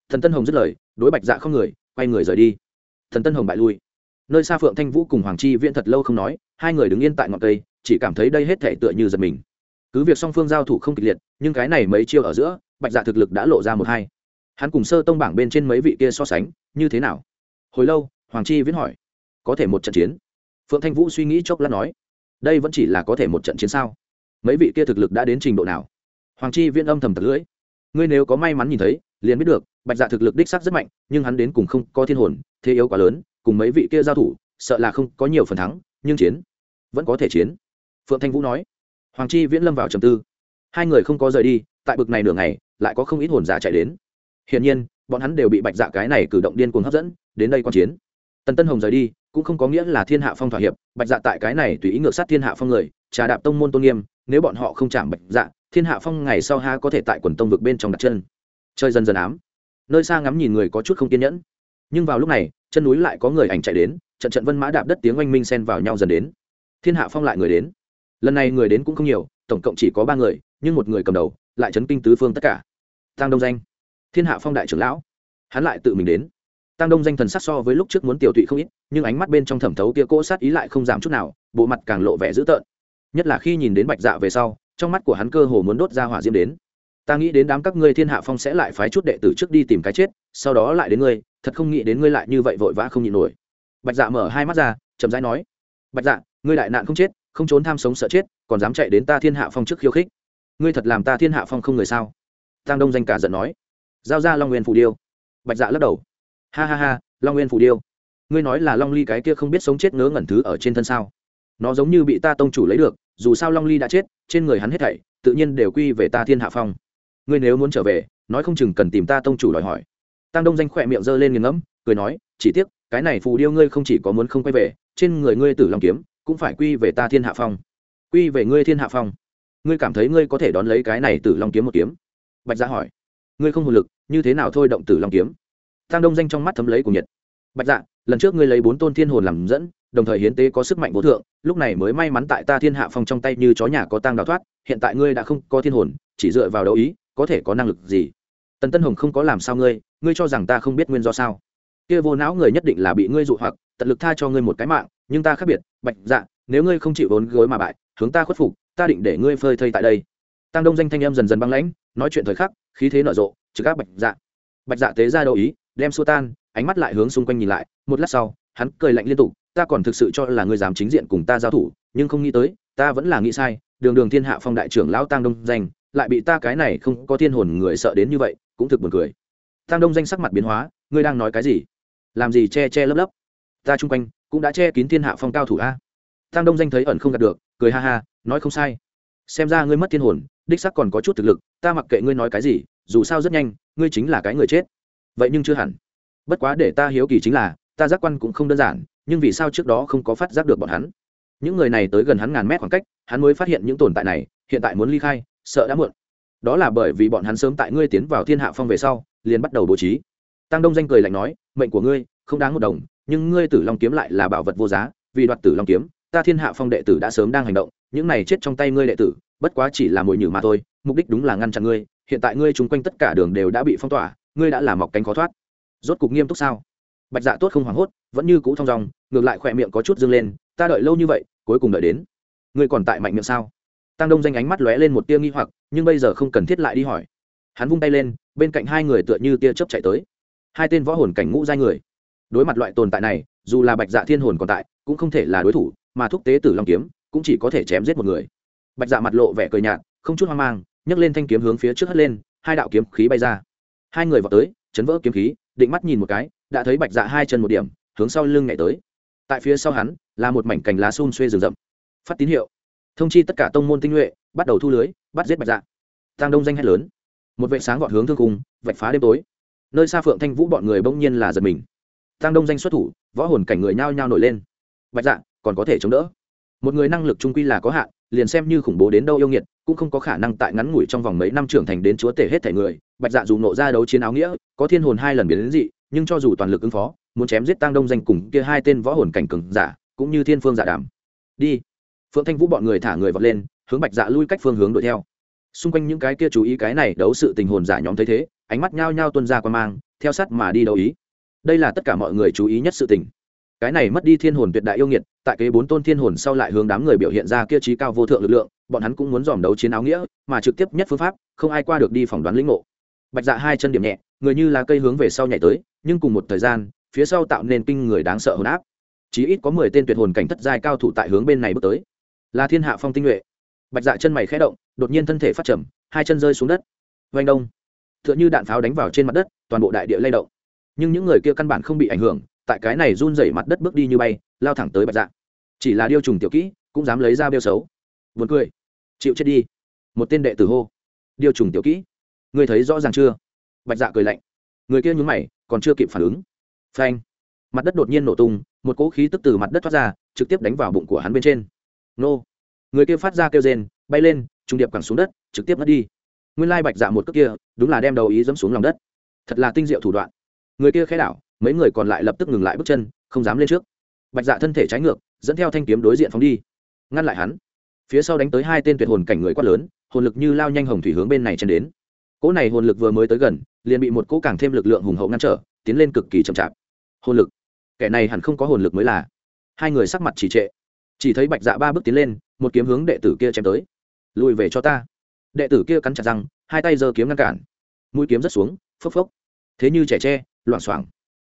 Thần tân hồng dứt lời, đối bạch dạ không người, quay người rời đi. Thần tân hồng bại lui. Nơi xa phượng thanh vũ cùng hoàng chi viễn thật lâu không nói, hai người đứng yên tại ngọn cây, chỉ cảm thấy đây hết thể tựa như giật mình. Cứ việc song phương giao thủ không kịch liệt, nhưng cái này mấy chiêu ở giữa, bạch dạ thực lực đã lộ ra một hai. Hắn cùng sơ tông bảng bên trên mấy vị kia so sánh, như thế nào? Hồi lâu, hoàng chi viễn hỏi. Có thể một trận chiến? Phượng thanh vũ suy nghĩ chốc lát nói, đây vẫn chỉ là có thể một trận chiến sao? Mấy vị kia thực lực đã đến trình độ nào? Hoàng chi viễn âm thầm tật lưỡi, ngươi nếu có may mắn nhìn thấy, liền biết được, bạch dạ thực lực đích sắc rất mạnh, nhưng hắn đến cùng không có thiên hồn, thế yếu quá lớn, cùng mấy vị kia giao thủ, sợ là không có nhiều phần thắng, nhưng chiến vẫn có thể chiến. Phượng thanh vũ nói, hoàng chi viễn lâm vào trầm tư. Hai người không có rời đi, tại bực này nửa ngày, lại có không ít hồn giả chạy đến. Hiển nhiên, bọn hắn đều bị bạch dạ cái này cử động điên cuồng hấp dẫn, đến đây quan chiến tần tân hồng rời đi, cũng không có nghĩa là thiên hạ phong thỏa hiệp, bạch dạ tại cái này tùy ý ngược sát thiên hạ phong người, trà đạp tông môn tôn nghiêm, nếu bọn họ không chạm bạch dạ thiên hạ phong ngày sau ha có thể tại quần tông vực bên trong đặt chân. Chơi dần dần ám, nơi xa ngắm nhìn người có chút không kiên nhẫn. Nhưng vào lúc này, chân núi lại có người ảnh chạy đến, trận trận vân mã đạp đất tiếng oanh minh xen vào nhau dần đến. Thiên hạ phong lại người đến. Lần này người đến cũng không nhiều, tổng cộng chỉ có ba người, nhưng một người cầm đầu, lại chấn kinh tứ phương tất cả. Tăng đông danh, thiên hạ phong đại trưởng lão. Hắn lại tự mình đến tăng đông danh thần sắc so với lúc trước muốn tiểu tụy không ít, nhưng ánh mắt bên trong thẩm thấu kia cỗ sát ý lại không giảm chút nào, bộ mặt càng lộ vẻ dữ tợn. Nhất là khi nhìn đến bạch dạ về sau, trong mắt của hắn cơ hồ muốn đốt ra hỏa diễm đến. Ta nghĩ đến đám các ngươi thiên hạ phong sẽ lại phái chút đệ tử trước đi tìm cái chết, sau đó lại đến ngươi, thật không nghĩ đến ngươi lại như vậy vội vã không nhịn nổi. Bạch dạ mở hai mắt ra, chậm rãi nói, bạch dạ ngươi đại nạn không chết, không trốn tham sống sợ chết, còn dám chạy đến ta thiên hạ phong trước khiêu khích? Ngươi thật làm ta thiên hạ phong không người sao? Tăng đông danh cả giận nói, giao ra long nguyên phù điêu. Bạch dạ lắc đầu ha ha ha, long nguyên phù điêu. Ngươi nói là long ly cái kia không biết sống chết ngớ ngẩn thứ ở trên thân sao? Nó giống như bị ta tông chủ lấy được, dù sao long ly đã chết, trên người hắn hết thảy, tự nhiên đều quy về ta thiên hạ phong. Ngươi nếu muốn trở về, nói không chừng cần tìm ta tông chủ đòi hỏi. Tăng đông danh khỏe miệng giơ lên nghiền ngẫm, cười nói, chỉ tiếc, cái này phù điêu ngươi không chỉ có muốn không quay về, trên người ngươi tử long kiếm, cũng phải quy về ta thiên hạ phong. Quy về ngươi thiên hạ phong. Ngươi cảm thấy ngươi có thể đón lấy cái này tử long kiếm một kiếm? Bạch gia hỏi. Ngươi không hồn lực, như thế nào thôi động tử long kiếm? Tăng đông danh trong mắt thấm lấy của nhiệt. Bạch dạ lần trước ngươi lấy bốn tôn thiên hồn làm dẫn, đồng thời hiến tế có sức mạnh vô thượng, lúc này mới may mắn tại ta thiên hạ phong trong tay như chó nhà có tang đào thoát, hiện tại ngươi đã không có thiên hồn, chỉ dựa vào đấu ý, có thể có năng lực gì? Tần tân hồng không có làm sao ngươi ngươi cho rằng ta không biết nguyên do sao? Kia vô não người nhất định là bị ngươi dụ hoặc, tận lực tha cho ngươi một cái mạng, nhưng ta khác biệt. Bạch dạ nếu ngươi không chịu vốn gối mà bại, hướng ta khuất phục, ta định để ngươi phơi thây tại đây. Tăng đông danh thanh em dần dần băng lãnh, nói chuyện thời khắc, khí thế nở rộ, trực áp bạch dạ. Bạch dạ tế ra đầu ý đem xua tan, ánh mắt lại hướng xung quanh nhìn lại, một lát sau, hắn cười lạnh liên tục, ta còn thực sự cho là ngươi dám chính diện cùng ta giao thủ, nhưng không nghĩ tới, ta vẫn là nghĩ sai, đường đường thiên hạ phong đại trưởng lão tăng đông danh, lại bị ta cái này không có thiên hồn người sợ đến như vậy, cũng thực buồn cười. Tăng đông danh sắc mặt biến hóa, ngươi đang nói cái gì? Làm gì che che lấp lấp? Ta chung quanh cũng đã che kín thiên hạ phong cao thủ a. Tăng đông danh thấy ẩn không gạt được, cười ha ha, nói không sai. Xem ra ngươi mất thiên hồn, đích sắc còn có chút thực lực, ta mặc kệ ngươi nói cái gì, dù sao rất nhanh, ngươi chính là cái người chết vậy nhưng chưa hẳn. Bất quá để ta hiếu kỳ chính là, ta giác quan cũng không đơn giản, nhưng vì sao trước đó không có phát giác được bọn hắn? Những người này tới gần hắn ngàn mét khoảng cách, hắn mới phát hiện những tồn tại này, hiện tại muốn ly khai, sợ đã muộn. Đó là bởi vì bọn hắn sớm tại ngươi tiến vào thiên hạ phong về sau, liền bắt đầu bố trí. Tăng đông danh cười lạnh nói, mệnh của ngươi, không đáng một đồng, nhưng ngươi tử long kiếm lại là bảo vật vô giá, vì đoạt tử long kiếm, ta thiên hạ phong đệ tử đã sớm đang hành động, những này chết trong tay ngươi đệ tử, bất quá chỉ là mồi nhử mà thôi, mục đích đúng là ngăn chặn ngươi, hiện tại ngươi chung quanh tất cả đường đều đã bị phong tỏa ngươi đã làm mọc cánh khó thoát. Rốt cục nghiêm túc sao? Bạch dạ tốt không hoảng hốt, vẫn như cũ thong dong, ngược lại khỏe miệng có chút dâng lên, ta đợi lâu như vậy, cuối cùng đợi đến. Ngươi còn tại mạnh miệng sao? Tăng đông danh ánh mắt lóe lên một tia nghi hoặc, nhưng bây giờ không cần thiết lại đi hỏi. Hắn vung tay lên, bên cạnh hai người tựa như tia chớp chạy tới. Hai tên võ hồn cảnh ngũ giai người. Đối mặt loại tồn tại này, dù là bạch dạ thiên hồn còn tại, cũng không thể là đối thủ, mà thúc tế tử long kiếm, cũng chỉ có thể chém giết một người. Bạch dạ mặt lộ vẻ cười nhạt, không chút hoang mang, nhấc lên thanh kiếm hướng phía trước hất lên, hai đạo kiếm khí bay ra hai người vào tới, chấn vỡ kiếm khí, định mắt nhìn một cái, đã thấy bạch dạ hai chân một điểm, hướng sau lưng nhảy tới. Tại phía sau hắn, là một mảnh cành lá xun xuê rừng rậm. Phát tín hiệu. Thông chi tất cả tông môn tinh nhuệ, bắt đầu thu lưới, bắt giết bạch dạ. Tăng đông danh hét lớn. Một vệ sáng vọt hướng thương cung, vạch phá đêm tối. Nơi xa phượng thanh vũ bọn người bỗng nhiên là giật mình. Tăng đông danh xuất thủ, võ hồn cảnh người nhao nhao nổi lên. Bạch dạ còn có thể chống đỡ. Một người năng lực trung quy là có hạn liền xem như khủng bố đến đâu yêu nghiệt, cũng không có khả năng tại ngắn ngủi trong vòng mấy năm trưởng thành đến chúa tể hết thể người. Bạch dạ dù nộ ra đấu chiến áo nghĩa, có thiên hồn hai lần biến đến dị, nhưng cho dù toàn lực ứng phó, muốn chém giết tăng đông danh cùng kia hai tên võ hồn cảnh cường giả, cũng như thiên phương dạ giả đảm đi. Phượng thanh vũ bọn người thả người vọt lên, hướng bạch dạ lui cách phương hướng đuổi theo. Xung quanh những cái kia chú ý cái này đấu sự tình hồn giả nhóm thấy thế, ánh mắt nhao nhao tuân ra qua mang, theo sát mà đi đấu ý. Đây là tất cả mọi người chú ý nhất sự tình cái này mất đi thiên hồn tuyệt đại yêu nghiệt, tại kế bốn tôn thiên hồn sau lại hướng đám người biểu hiện ra kia trí cao vô thượng lực lượng, bọn hắn cũng muốn dòm đấu chiến áo nghĩa, mà trực tiếp nhất phương pháp, không ai qua được đi phỏng đoán lĩnh ngộ. Bạch dạ hai chân điểm nhẹ, người như là cây hướng về sau nhảy tới, nhưng cùng một thời gian, phía sau tạo nên kinh người đáng sợ hồn áp chí ít có mười tên tuyệt hồn cảnh thất giai cao thủ tại hướng bên này bước tới. Là thiên hạ phong tinh nhuệ. Bạch dạ chân mày khẽ động, đột nhiên thân thể phát trầm, hai chân rơi xuống đất. Vanh đông. T h ư ợ n h ư đạn pháo đánh vào trên mặt đất, toàn bộ đại địa lay động. Nhưng những người kia căn bản không bị ảnh hưởng tại cái này run rẩy mặt đất bước đi như bay, lao thẳng tới bạch dạ. Chỉ là điêu trùng tiểu kỹ, cũng dám lấy ra bêu xấu. Buồn cười. Chịu chết đi. Một tên đệ tử hô. Điêu trùng tiểu kỹ. Người thấy rõ ràng chưa? Bạch dạ cười lạnh. Người kia nhúng mày, còn chưa kịp phản ứng. Phanh. Mặt đất đột nhiên nổ tung, một cỗ khí tức từ mặt đất thoát ra, trực tiếp đánh vào bụng của hắn bên trên. Nô. Người kia phát ra kêu rên, bay lên trung điệp quẳng xuống đất, trực tiếp mất đi. Nguyên lai bạch dạ một cước kia, đúng là đem đầu ý dẫm xuống lòng đất. Thật là tinh diệu thủ đoạn. Người kia khẽ đảo mấy người còn lại lập tức ngừng lại bước chân, không dám lên trước. Bạch dạ thân thể trái ngược, dẫn theo thanh kiếm đối diện phóng đi. Ngăn lại hắn. Phía sau đánh tới hai tên tuyệt hồn cảnh người quát lớn, hồn lực như lao nhanh hồng thủy hướng bên này chen đến. Cỗ này hồn lực vừa mới tới gần, liền bị một cỗ càng thêm lực lượng hùng hậu ngăn trở, tiến lên cực kỳ chậm chạp. Hồn lực? Kẻ này hẳn không có hồn lực mới là. Hai người sắc mặt chỉ trệ. Chỉ thấy bạch dạ ba bước tiến lên, một kiếm hướng đệ tử kia chém tới. Lùi về cho ta. Đệ tử kia cắn chặt răng, hai tay giơ kiếm ngăn cản. Mũi kiếm rất xuống, phốc phốc. Thế như trẻ tre, loảng xoảng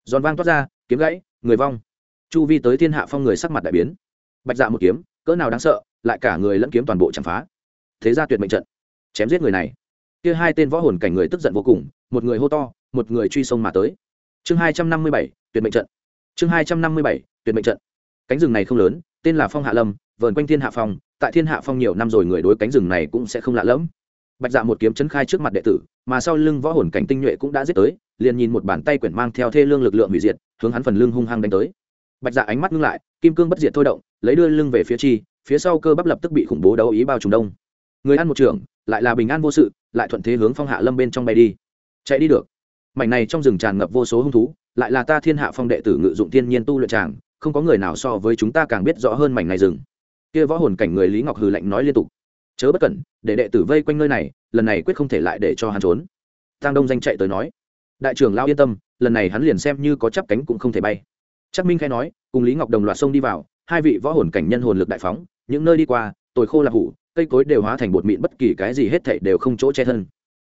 giòn vang toát ra, kiếm gãy, người vong. Chu vi tới thiên hạ phong người sắc mặt đại biến. Bạch dạ một kiếm, cỡ nào đáng sợ, lại cả người lẫn kiếm toàn bộ chạm phá. Thế ra tuyệt mệnh trận. Chém giết người này. Kia hai tên võ hồn cảnh người tức giận vô cùng, một người hô to, một người truy sông mà tới. Chương hai trăm năm mươi bảy, tuyệt mệnh trận. Chương hai trăm năm mươi bảy, tuyệt mệnh trận. Cánh rừng này không lớn, tên là phong hạ lâm, vờn quanh thiên hạ phong, tại thiên hạ phong nhiều năm rồi người đối cánh rừng này cũng sẽ không lạ lẫm. Bạch dạ một kiếm chấn khai trước mặt đệ tử, mà sau lưng võ hồn cảnh tinh nhuệ cũng đã giết tới liền nhìn một bàn tay quyển mang theo thê lương lực lượng hủy diệt, hướng hắn phần lưng hung hăng đánh tới. Bạch dạ ánh mắt ngưng lại, kim cương bất diệt thôi động, lấy đưa lưng về phía chi, phía sau cơ bắp lập tức bị khủng bố đấu ý bao trùm đông. Người ăn một trường lại là bình an vô sự, lại thuận thế hướng phong hạ lâm bên trong bay đi. Chạy đi được. Mảnh này trong rừng tràn ngập vô số hung thú, lại là ta thiên hạ phong đệ tử ngự dụng thiên nhiên tu luyện tràng, không có người nào so với chúng ta càng biết rõ hơn mảnh này rừng. Kia võ hồn cảnh người lý ngọc hừ lạnh nói liên tục. Chớ bất cẩn, để đệ tử vây quanh nơi này, lần này quyết không thể lại để cho hắn trốn. Tăng đông danh chạy tới nói đại trưởng lao yên tâm, lần này hắn liền xem như có chắp cánh cũng không thể bay. Chắc minh khai nói, cùng lý ngọc đồng loạt sông đi vào, hai vị võ hồn cảnh nhân hồn lực đại phóng, những nơi đi qua, tồi khô là hủ, cây cối đều hóa thành bột mịn bất kỳ cái gì hết thảy đều không chỗ che thân.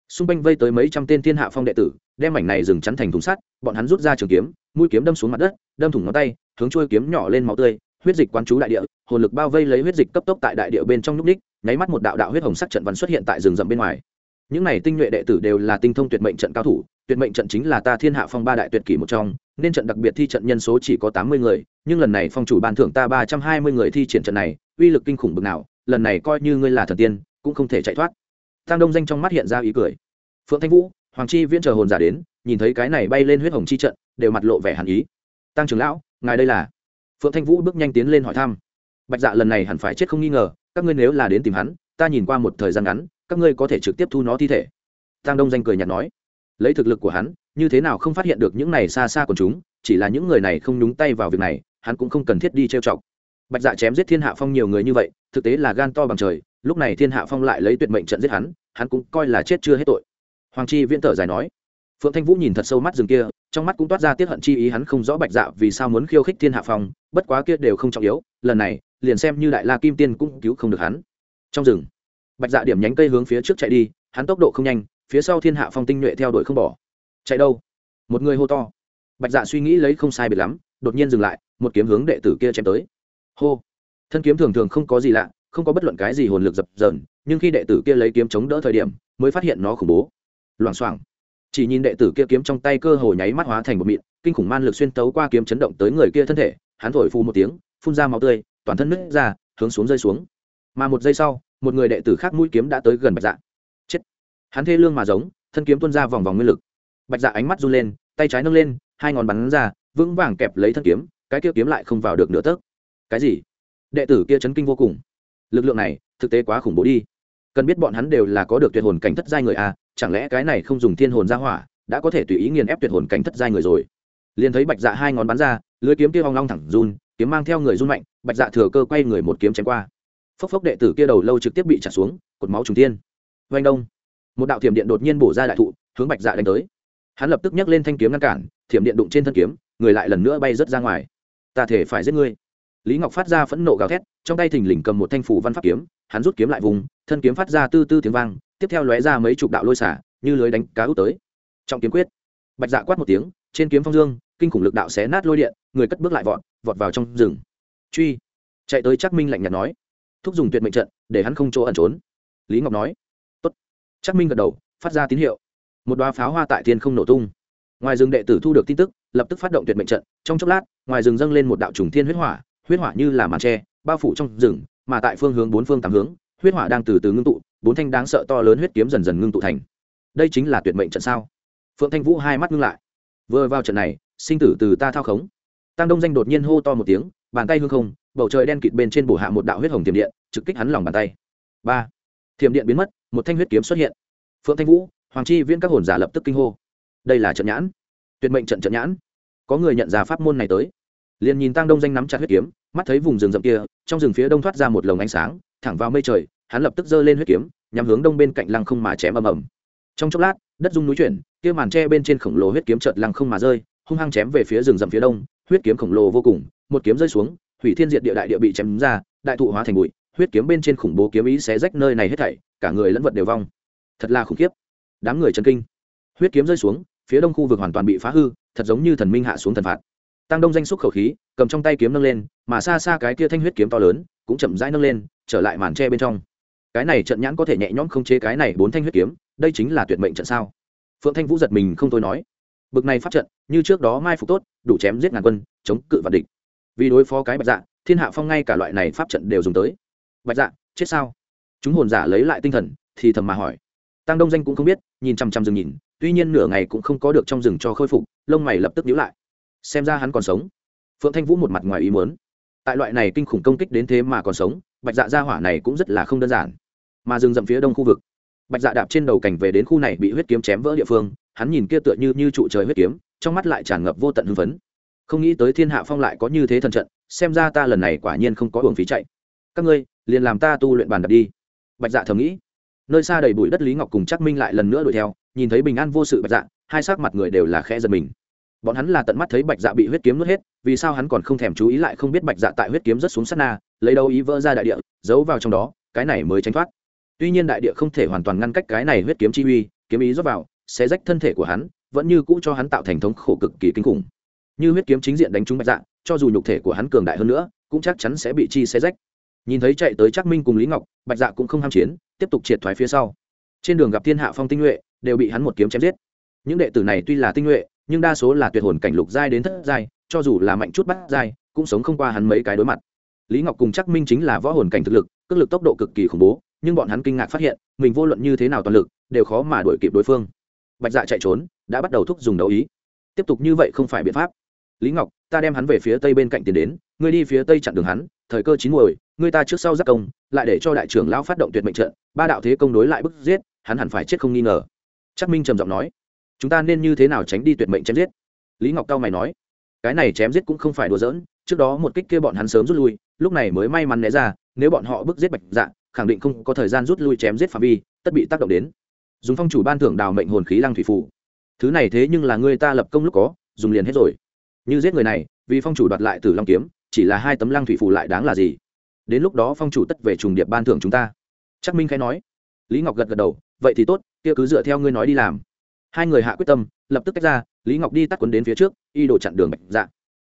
Xung quanh vây tới mấy trăm tên thiên hạ phong đệ tử, đem mảnh này dừng chắn thành thùng sắt, bọn hắn rút ra trường kiếm, mũi kiếm đâm xuống mặt đất, đâm thủng ngón tay, hướng trôi kiếm nhỏ lên máu tươi, huyết dịch quán chú đại địa, hồn lực bao vây lấy huyết dịch cấp tốc tại đại địa bên trong nhúc ních nháy mắt một đạo đạo huyết hồng sắc trận văn xuất hiện tại rừng rậm bên ngoài. Những này tinh nhuệ đệ tử đều là tinh thông tuyệt mệnh trận cao thủ tuyệt mệnh trận chính là ta thiên hạ phong ba đại tuyệt kỷ một trong, nên trận đặc biệt thi trận nhân số chỉ có tám mươi người, nhưng lần này phong chủ ban thưởng ta ba trăm hai mươi người thi triển trận này, uy lực kinh khủng bực nào, lần này coi như ngươi là thần tiên, cũng không thể chạy thoát. Tăng đông danh trong mắt hiện ra ý cười. Phượng thanh vũ, hoàng chi viễn chờ hồn giả đến, nhìn thấy cái này bay lên huyết hồng chi trận, đều mặt lộ vẻ hàn ý. Tăng trưởng lão, ngài đây là? Phượng thanh vũ bước nhanh tiến lên hỏi thăm. Bạch dạ lần này hẳn phải chết không nghi ngờ, các ngươi nếu là đến tìm hắn, ta nhìn qua một thời gian ngắn, các ngươi có thể trực tiếp thu nó thi thể. Tăng đông danh cười nhạt nói lấy thực lực của hắn, như thế nào không phát hiện được những này xa xa của chúng, chỉ là những người này không nhúng tay vào việc này, hắn cũng không cần thiết đi trêu chọc. Bạch dạ chém giết thiên hạ phong nhiều người như vậy, thực tế là gan to bằng trời, lúc này thiên hạ phong lại lấy tuyệt mệnh trận giết hắn hắn cũng coi là chết chưa hết tội. Hoàng chi viễn thở dài nói, phượng thanh vũ nhìn thật sâu mắt rừng kia, trong mắt cũng toát ra tiết hận chi ý hắn không rõ bạch dạ vì sao muốn khiêu khích thiên hạ phong, bất quá kia đều không trọng yếu, lần này, liền xem như đại la kim tiên cũng cứu không được hắn. Trong rừng, bạch dạ điểm nhánh cây hướng phía trước chạy đi, hắn tốc độ không nhanh phía sau thiên hạ phong tinh nhuệ theo đuổi không bỏ. Chạy đâu? Một người hô to. Bạch dạ suy nghĩ lấy không sai biệt lắm, đột nhiên dừng lại, một kiếm hướng đệ tử kia chém tới. Hô. Thân kiếm thường thường không có gì lạ, không có bất luận cái gì hồn lực dập dờn, nhưng khi đệ tử kia lấy kiếm chống đỡ thời điểm, mới phát hiện nó khủng bố. Loảng xoảng. Chỉ nhìn đệ tử kia kiếm trong tay cơ hồ nháy mắt hóa thành một mịn, kinh khủng man lực xuyên tấu qua kiếm chấn động tới người kia thân thể, hắn thổi phù một tiếng, phun ra máu tươi, toàn thân nứt ra, hướng xuống rơi xuống. Mà một giây sau, một người đệ tử khác mũi kiếm đã tới gần bạch dạ hắn thê lương mà giống thân kiếm tuôn ra vòng vòng nguyên lực. Bạch dạ ánh mắt run lên tay trái nâng lên hai ngón bắn ra vững vàng kẹp lấy thân kiếm cái kia kiếm lại không vào được nửa tấc. Cái gì? Đệ tử kia chấn kinh vô cùng. Lực lượng này thực tế quá khủng bố đi. Cần biết bọn hắn đều là có được tuyệt hồn cảnh thất giai người à, chẳng lẽ cái này không dùng thiên hồn ra hỏa đã có thể tùy ý nghiền ép tuyệt hồn cảnh thất giai người rồi? Liền thấy bạch dạ hai ngón bắn ra lưới kiếm kia hoang long thẳng run kiếm mang theo người run mạnh bạch dạ thừa cơ quay người một kiếm chém qua. Phốc phốc đệ tử kia đầu lâu trực tiếp bị trả xuống cột máu trùng tiên vanh đông một đạo thiểm điện đột nhiên bổ ra đại thụ, hướng bạch dạ đánh tới. Hắn lập tức nhấc lên thanh kiếm ngăn cản, thiểm điện đụng trên thân kiếm, người lại lần nữa bay rớt ra ngoài. Ta thể phải giết ngươi. Lý ngọc phát ra phẫn nộ gào thét, trong tay thình lình cầm một thanh phủ văn pháp kiếm, hắn rút kiếm lại vùng, thân kiếm phát ra tư tư tiếng vang, tiếp theo lóe ra mấy chục đạo lôi xả, như lưới đánh cá út tới. Trọng kiếm quyết. Bạch dạ quát một tiếng, trên kiếm phong dương, kinh khủng lực đạo xé nát lôi điện, người cất bước lại vọt vọt vào trong rừng. Truy. Chạy tới chắc minh lạnh nhạt nói. Thúc dùng tuyệt mệnh trận, để hắn không chỗ ẩn trốn. Lý ngọc nói chắc minh gật đầu, phát ra tín hiệu. Một đoá pháo hoa tại thiên không nổ tung. Ngoài rừng đệ tử thu được tin tức, lập tức phát động tuyệt mệnh trận. Trong chốc lát, ngoài rừng dâng lên một đạo trùng thiên huyết hỏa huyết hỏa như là màn tre, bao phủ trong rừng, mà tại phương hướng bốn phương tám hướng, huyết hỏa đang từ từ ngưng tụ, bốn thanh đáng sợ to lớn huyết kiếm dần dần ngưng tụ thành. Đây chính là tuyệt mệnh trận sao? Phượng thanh vũ hai mắt ngưng lại. Vừa vào trận này, sinh tử từ ta thao khống. Tăng đông danh đột nhiên hô to một tiếng, bàn tay hương không, bầu trời đen kịt bên trên bổ hạ một đạo huyết hồng tiềm điện, trực kích hắn lòng bàn tay. Ba thiểm điện biến mất, một thanh huyết kiếm xuất hiện. Phượng thanh vũ, hoàng chi viễn các hồn giả lập tức kinh hô. Đây là trận nhãn. Tuyệt mệnh trận trận nhãn. Có người nhận ra pháp môn này tới. Liền nhìn tăng đông danh nắm chặt huyết kiếm, mắt thấy vùng rừng rậm kia, trong rừng phía đông thoát ra một lồng ánh sáng, thẳng vào mây trời, hắn lập tức giơ lên huyết kiếm nhằm hướng đông bên cạnh lăng không mà chém ầm ầm. Trong chốc lát, đất rung núi chuyển, kia màn tre bên trên khổng lồ huyết kiếm chợt lăng không mà rơi, hung hăng chém về phía rừng rậm phía đông, huyết kiếm khổng lồ vô cùng, một kiếm rơi xuống, hủy thiên diệt địa đại địa bị chém ra, đại thụ hóa thành bụi huyết kiếm bên trên khủng bố kiếm ý xé rách nơi này hết thảy, cả người lẫn vật đều vong. Thật là khủng khiếp. Đám người chân kinh. Huyết kiếm rơi xuống, phía đông khu vực hoàn toàn bị phá hư, thật giống như thần minh hạ xuống thần phạt. Tăng đông danh xúc khẩu khí, cầm trong tay kiếm nâng lên, mà xa xa cái kia thanh huyết kiếm to lớn cũng chậm rãi nâng lên, trở lại màn tre bên trong. Cái này trận nhãn có thể nhẹ nhõm không chế cái này bốn thanh huyết kiếm, đây chính là tuyệt mệnh trận sao? Phượng thanh vũ giật mình không thôi nói. Bực này phát trận, như trước đó mai phục tốt, đủ chém giết ngàn quân, chống cự vạn địch. Vì đối phó cái bạch dạ thiên hạ phong ngay cả loại này pháp trận đều dùng tới bạch dạ chết sao? Chúng hồn giả lấy lại tinh thần, thì thầm mà hỏi. Tăng đông danh cũng không biết, nhìn chằm chằm rừng nhìn, tuy nhiên nửa ngày cũng không có được trong rừng cho khôi phục, lông mày lập tức nhíu lại. Xem ra hắn còn sống. Phượng thanh vũ một mặt ngoài ý muốn. Tại loại này kinh khủng công kích đến thế mà còn sống, bạch dạ gia hỏa này cũng rất là không đơn giản. Mà rừng rậm phía đông khu vực, bạch dạ đạp trên đầu cảnh về đến khu này bị huyết kiếm chém vỡ địa phương, hắn nhìn kia tựa như như trụ trời huyết kiếm, trong mắt lại tràn ngập vô tận hưng phấn. Không nghĩ tới thiên hạ phong lại có như thế thần trận, xem ra ta lần này quả nhiên không có hưởng phí chạy các ngươi, liền làm ta tu luyện bàn đạp đi. Bạch dạ thầm nghĩ. Nơi xa đầy bụi đất lý ngọc cùng chắc minh lại lần nữa đuổi theo, nhìn thấy bình an vô sự bạch dạ hai sắc mặt người đều là khẽ giật mình. Bọn hắn là tận mắt thấy bạch dạ bị huyết kiếm nuốt hết, vì sao hắn còn không thèm chú ý lại không biết bạch dạ tại huyết kiếm rất xuống sát na, lấy đâu ý vỡ ra đại địa, giấu vào trong đó, cái này mới tránh thoát. Tuy nhiên đại địa không thể hoàn toàn ngăn cách cái này huyết kiếm chi uy, kiếm ý rót vào sẽ rách thân thể của hắn, vẫn như cũ cho hắn tạo thành thống khổ cực kỳ kinh khủng. Như huyết kiếm chính diện đánh trúng bạch dạ cho dù nhục thể của hắn cường đại hơn nữa, cũng chắc chắn sẽ bị chi xé rách nhìn thấy chạy tới Trác minh cùng lý ngọc, bạch dạ cũng không ham chiến, tiếp tục triệt thoái phía sau. Trên đường gặp thiên hạ phong tinh nhuệ, đều bị hắn một kiếm chém giết. Những đệ tử này tuy là tinh nhuệ, nhưng đa số là tuyệt hồn cảnh lục giai đến thất giai, cho dù là mạnh chút bắt giai, cũng sống không qua hắn mấy cái đối mặt. Lý ngọc cùng chắc minh chính là võ hồn cảnh thực lực, cước lực tốc độ cực kỳ khủng bố, nhưng bọn hắn kinh ngạc phát hiện, mình vô luận như thế nào toàn lực, đều khó mà đuổi kịp đối phương. Bạch dạ chạy trốn, đã bắt đầu thúc dùng đấu ý. Tiếp tục như vậy không phải biện pháp. Lý ngọc, ta đem hắn về phía tây bên cạnh tiến đến, ngươi đi phía tây chặn đường hắn, thời cơ chín muồi ngươi ta trước sau giác công, lại để cho đại trưởng lão phát động tuyệt mệnh trận, ba đạo thế công đối lại bức giết, hắn hẳn phải chết không nghi ngờ. Chắc minh trầm giọng nói. Chúng ta nên như thế nào tránh đi tuyệt mệnh chém giết? Lý ngọc cao mày nói. Cái này chém giết cũng không phải đùa giỡn, trước đó một kích kia bọn hắn sớm rút lui, lúc này mới may mắn né ra, nếu bọn họ bức giết bạch dạ khẳng định không có thời gian rút lui chém giết phạm vi, tất bị tác động đến. Dùng phong chủ ban thưởng đào mệnh hồn khí lăng thủy phủ thứ này thế nhưng là người ta lập công lúc có, dùng liền hết rồi. Như giết người này, vì phong chủ đoạt lại từ long kiếm, chỉ là hai tấm lăng thủy phủ lại đáng là gì? Đến lúc đó phong chủ tất về trùng điệp ban thưởng chúng ta. Chắc minh khai nói. Lý ngọc gật gật đầu, vậy thì tốt, kia cứ dựa theo ngươi nói đi làm. Hai người hạ quyết tâm, lập tức tách ra, lý ngọc đi tắt quấn đến phía trước, y đổ chặn đường bạch dạ.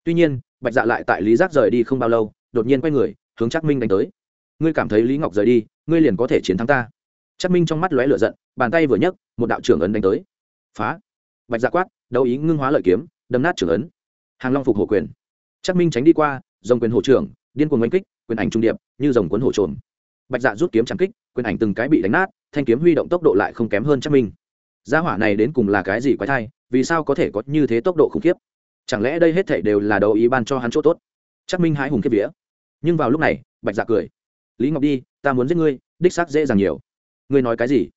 Tuy nhiên, bạch dạ lại tại lý giác rời đi không bao lâu, đột nhiên quay người, hướng chắc minh đánh tới. Ngươi cảm thấy lý ngọc rời đi, ngươi liền có thể chiến thắng ta. Chắc minh trong mắt lóe lửa giận, bàn tay vừa nhấc, một đạo trưởng ấn đánh tới. Phá. Bạch dạ quát, đấu ý ngưng hóa lợi kiếm, đâm nát trưởng ấn. Hàng long phục hổ quyền. Chắc minh tránh đi qua, dòng quyền hổ trưởng điên cuồng oanh kích, quyền ảnh trung điệp, như dòng cuốn hổ trồn bạch dạ rút kiếm trắng kích, quyền ảnh từng cái bị đánh nát, thanh kiếm huy động tốc độ lại không kém hơn chắc minh. Gia hỏa này đến cùng là cái gì quái thai, vì sao có thể có như thế tốc độ khủng khiếp? Chẳng lẽ đây hết thảy đều là đầu ý ban cho hắn chỗ tốt? Chắc minh hái hùng kiếp vía. Nhưng vào lúc này, bạch dạ cười. Lý ngọc đi, ta muốn giết ngươi, đích xác dễ dàng nhiều. Ngươi nói cái gì?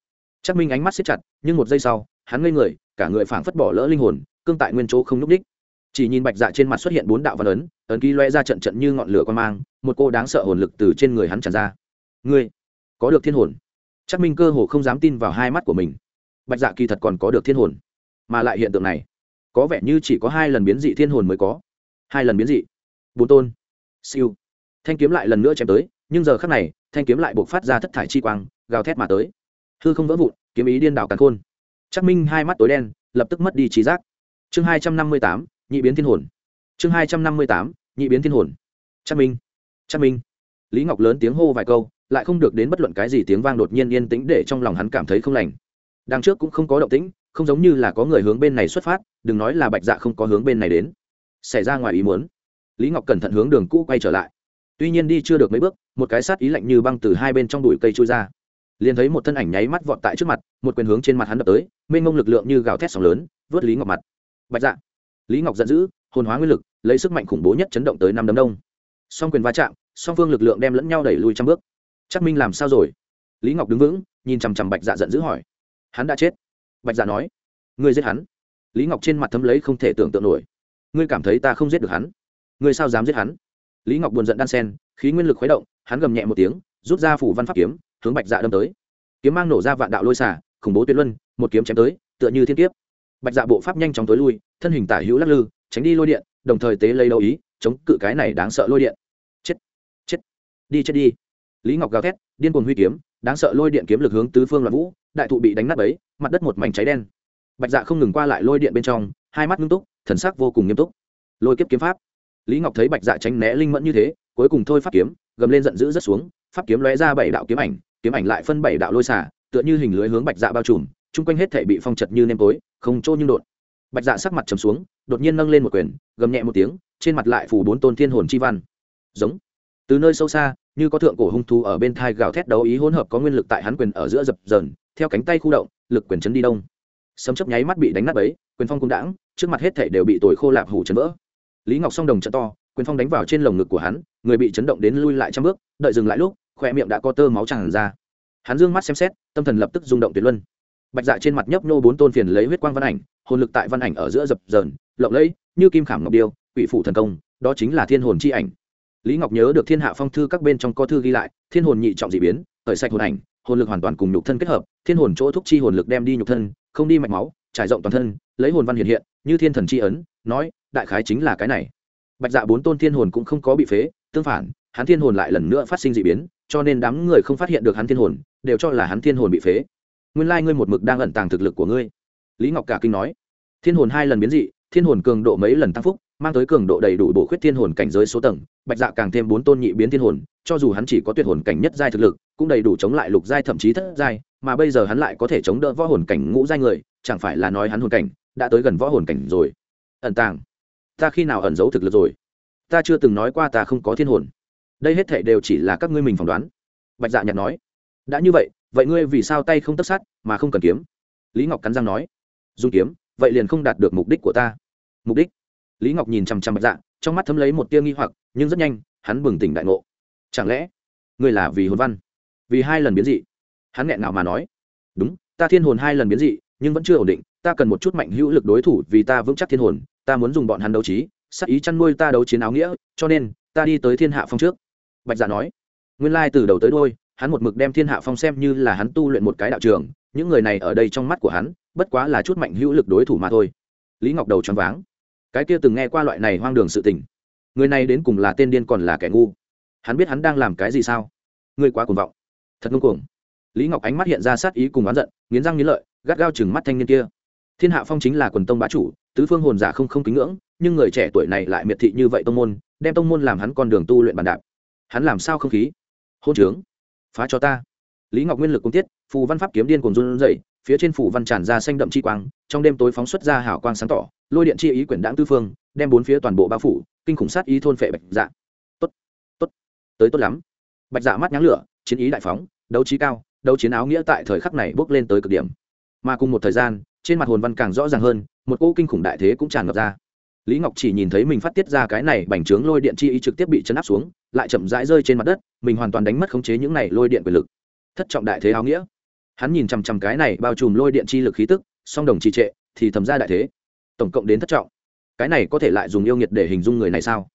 Chắc minh ánh mắt siết chặt, nhưng một giây sau, hắn ngây người, cả người phảng phất bỏ lỡ linh hồn, cương tại nguyên chỗ không nhúc đích chỉ nhìn bạch dạ trên mặt xuất hiện bốn đạo văn ấn ấn ký loe ra trận trận như ngọn lửa quan mang, một cô đáng sợ hồn lực từ trên người hắn tràn ra. Ngươi, có được thiên hồn? Chắc minh cơ hồ không dám tin vào hai mắt của mình. Bạch dạ kỳ thật còn có được thiên hồn, mà lại hiện tượng này, có vẻ như chỉ có hai lần biến dị thiên hồn mới có. Hai lần biến dị. Bốn tôn. Siêu. Thanh kiếm lại lần nữa chém tới, nhưng giờ khắc này, thanh kiếm lại buộc phát ra thất thải chi quang, gào thét mà tới. Hư không vỡ vụn, kiếm ý điên đảo càn khôn. Chắc minh hai mắt tối đen, lập tức mất đi trí giác. Chương hai trăm năm mươi tám nhị biến thiên hồn. Chương hai trăm năm mươi tám, nhị biến thiên hồn. Chắc minh chắc minh. Lý ngọc lớn tiếng hô vài câu, lại không được đến bất luận cái gì tiếng vang đột nhiên yên tĩnh để trong lòng hắn cảm thấy không lành. Đằng trước cũng không có động tĩnh, không giống như là có người hướng bên này xuất phát, đừng nói là bạch dạ không có hướng bên này đến. Xảy ra ngoài ý muốn. Lý ngọc cẩn thận hướng đường cũ quay trở lại. Tuy nhiên đi chưa được mấy bước, một cái sát ý lạnh như băng từ hai bên trong đùi cây trôi ra. Liền thấy một thân ảnh nháy mắt vọt tại trước mặt, một quyền hướng trên mặt hắn đập tới, mênh mông lực lượng như gào thét sóng lớn, vớt lý ngọc mặt. Bạch dạ lý ngọc giận dữ, hồn hóa nguyên lực, lấy sức mạnh khủng bố nhất chấn động tới năm đấm đông. Song quyền va chạm, song phương lực lượng đem lẫn nhau đẩy lùi trăm bước. Chắc minh làm sao rồi? Lý ngọc đứng vững, nhìn chằm chằm bạch dạ giận dữ hỏi. Hắn đã chết. Bạch dạ nói. Ngươi giết hắn. Lý ngọc trên mặt thấm lấy không thể tưởng tượng nổi. Ngươi cảm thấy ta không giết được hắn. Ngươi sao dám giết hắn? Lý ngọc buồn giận đan sen, khí nguyên lực khuấy động, hắn gầm nhẹ một tiếng, rút ra phủ văn pháp kiếm, hướng bạch dạ đâm tới. Kiếm mang nổ ra vạn đạo lôi xả, khủng bố tuyệt luân, một kiếm chém tới, tựa như thiên kiếp bạch dạ bộ pháp nhanh chóng tối lui, thân hình tả hữu lắc lư, tránh đi lôi điện, đồng thời tế lấy đầu ý, chống cự cái này đáng sợ lôi điện. Chết chết, đi chết đi. Lý ngọc gào thét, điên cuồng huy kiếm, đáng sợ lôi điện kiếm lực hướng tứ phương loạn vũ, đại thụ bị đánh nát ấy mặt đất một mảnh cháy đen. Bạch dạ không ngừng qua lại lôi điện bên trong, hai mắt nghiêm túc thần sắc vô cùng nghiêm túc. Lôi kiếp kiếm pháp. Lý ngọc thấy bạch dạ tránh né linh mẫn như thế, cuối cùng thôi pháp kiếm, gầm lên giận dữ rất xuống, pháp kiếm lóe ra bảy đạo kiếm ảnh kiếm ảnh lại phân bảy đạo lôi xả, tựa như hình lưới hướng bạch dạ bao trùm, chung quanh hết thể bị phong chật như nêm tối không chỗ nhưng đột. Bạch dạ sắc mặt trầm xuống, đột nhiên nâng lên một quyền, gầm nhẹ một tiếng, trên mặt lại phủ bốn tôn thiên hồn chi văn. Giống. Từ nơi sâu xa, như có thượng cổ hung thú ở bên thai gào thét đấu ý hỗn hợp có nguyên lực tại hắn quyền ở giữa dập dờn, theo cánh tay khu động, lực quyền chấn đi đông. Sấm chấp nháy mắt bị đánh nát ấy quyền phong cũng đãng, trước mặt hết thể đều bị tồi khô lạp hủ chấn vỡ. Lý ngọc song đồng trận to, quyền phong đánh vào trên lồng ngực của hắn, người bị chấn động đến lui lại trăm bước, đợi dừng lại lúc, khoe miệng đã có tơ máu tràn ra. Hắn dương mắt xem xét, tâm thần lập tức rung động tuyệt luân bạch dạ trên mặt nhấp nô bốn tôn phiền lấy huyết quang văn ảnh, hồn lực tại văn ảnh ở giữa dập dờn, lộng lẫy, như kim khảm ngọc điêu, quỷ phủ thần công, đó chính là thiên hồn chi ảnh. Lý ngọc nhớ được thiên hạ phong thư các bên trong có thư ghi lại, thiên hồn nhị trọng dị biến, khởi sạch hồn ảnh, hồn lực hoàn toàn cùng nhục thân kết hợp, thiên hồn chỗ thúc chi hồn lực đem đi nhục thân, không đi mạch máu, trải rộng toàn thân, lấy hồn văn hiện hiện, như thiên thần chi ấn, nói, đại khái chính là cái này. Bạch dạ bốn tôn thiên hồn cũng không có bị phế, tương phản, hắn thiên hồn lại lần nữa phát sinh dị biến, cho nên đám người không phát hiện được hắn thiên hồn, đều cho là hắn thiên hồn bị phế nguyên lai ngươi một mực đang ẩn tàng thực lực của ngươi. Lý ngọc cả kinh nói. Thiên hồn hai lần biến dị, thiên hồn cường độ mấy lần tăng phúc, mang tới cường độ đầy đủ bổ khuyết thiên hồn cảnh giới số tầng, bạch dạ càng thêm bốn tôn nhị biến thiên hồn, cho dù hắn chỉ có tuyệt hồn cảnh nhất giai thực lực, cũng đầy đủ chống lại lục giai thậm chí thất giai, mà bây giờ hắn lại có thể chống đỡ võ hồn cảnh ngũ giai người, chẳng phải là nói hắn hồn cảnh đã tới gần võ hồn cảnh rồi. Ẩn tàng. Ta khi nào ẩn giấu thực lực rồi? Ta chưa từng nói qua ta không có thiên hồn. Đây hết thảy đều chỉ là các ngươi mình phỏng đoán. Bạch dạ nhạt nói đã như vậy vậy ngươi vì sao tay không tất sát mà không cần kiếm? Lý ngọc cắn răng nói. Dùng kiếm, vậy liền không đạt được mục đích của ta. Mục đích? Lý ngọc nhìn chằm chằm bạch dạ trong mắt thấm lấy một tia nghi hoặc, nhưng rất nhanh, hắn bừng tỉnh đại ngộ. Chẳng lẽ, ngươi là vì hồn văn? Vì hai lần biến dị? Hắn nghẹn nào mà nói. Đúng, ta thiên hồn hai lần biến dị, nhưng vẫn chưa ổn định, ta cần một chút mạnh hữu lực đối thủ vì ta vững chắc thiên hồn, ta muốn dùng bọn hắn đấu trí sắc ý chăn nuôi ta đấu chiến áo nghĩa, cho nên, ta đi tới thiên hạ phong trước. Bạch dạ nói. Nguyên lai từ đầu tới đôi hắn một mực đem thiên hạ phong xem như là hắn tu luyện một cái đạo trường, những người này ở đây trong mắt của hắn, bất quá là chút mạnh hữu lực đối thủ mà thôi. Lý ngọc đầu choáng váng. Cái kia từng nghe qua loại này hoang đường sự tình. Người này đến cùng là tên điên còn là kẻ ngu? Hắn biết hắn đang làm cái gì sao? Ngươi quá cuồng vọng. Thật ngông cuồng. Lý ngọc ánh mắt hiện ra sát ý cùng oán giận, nghiến răng nghiến lợi, gắt gao chừng mắt thanh niên kia. Thiên hạ phong chính là quần tông bá chủ, tứ phương hồn giả không không kính ngưỡng, nhưng người trẻ tuổi này lại miệt thị như vậy tông môn, đem tông môn làm hắn con đường tu luyện bàn đạp. Hắn làm sao không khí? Hôn trướng phá cho ta. Lý ngọc nguyên lực cung tiết, phù văn pháp kiếm điên cùng run rẩy, phía trên phủ văn tràn ra xanh đậm chi quang, trong đêm tối phóng xuất ra hào quang sáng tỏ, lôi điện chi ý quyển đãng tư phương, đem bốn phía toàn bộ bao phủ, kinh khủng sát ý thôn phệ bạch dạ. Tốt tốt, tới tốt lắm. Bạch dạ mắt nháng lửa, chiến ý đại phóng, đấu trí cao, đấu chiến áo nghĩa tại thời khắc này bước lên tới cực điểm. Mà cùng một thời gian, trên mặt hồn văn càng rõ ràng hơn, một cỗ kinh khủng đại thế cũng tràn ngập ra lý ngọc chỉ nhìn thấy mình phát tiết ra cái này bành trướng lôi điện chi ý trực tiếp bị chấn áp xuống, lại chậm rãi rơi trên mặt đất, mình hoàn toàn đánh mất khống chế những này lôi điện quyền lực. Thất trọng đại thế áo nghĩa. Hắn nhìn chằm chằm cái này bao trùm lôi điện chi lực khí tức, song đồng trì trệ, thì thầm ra đại thế. Tổng cộng đến thất trọng. Cái này có thể lại dùng yêu nghiệt để hình dung người này sao?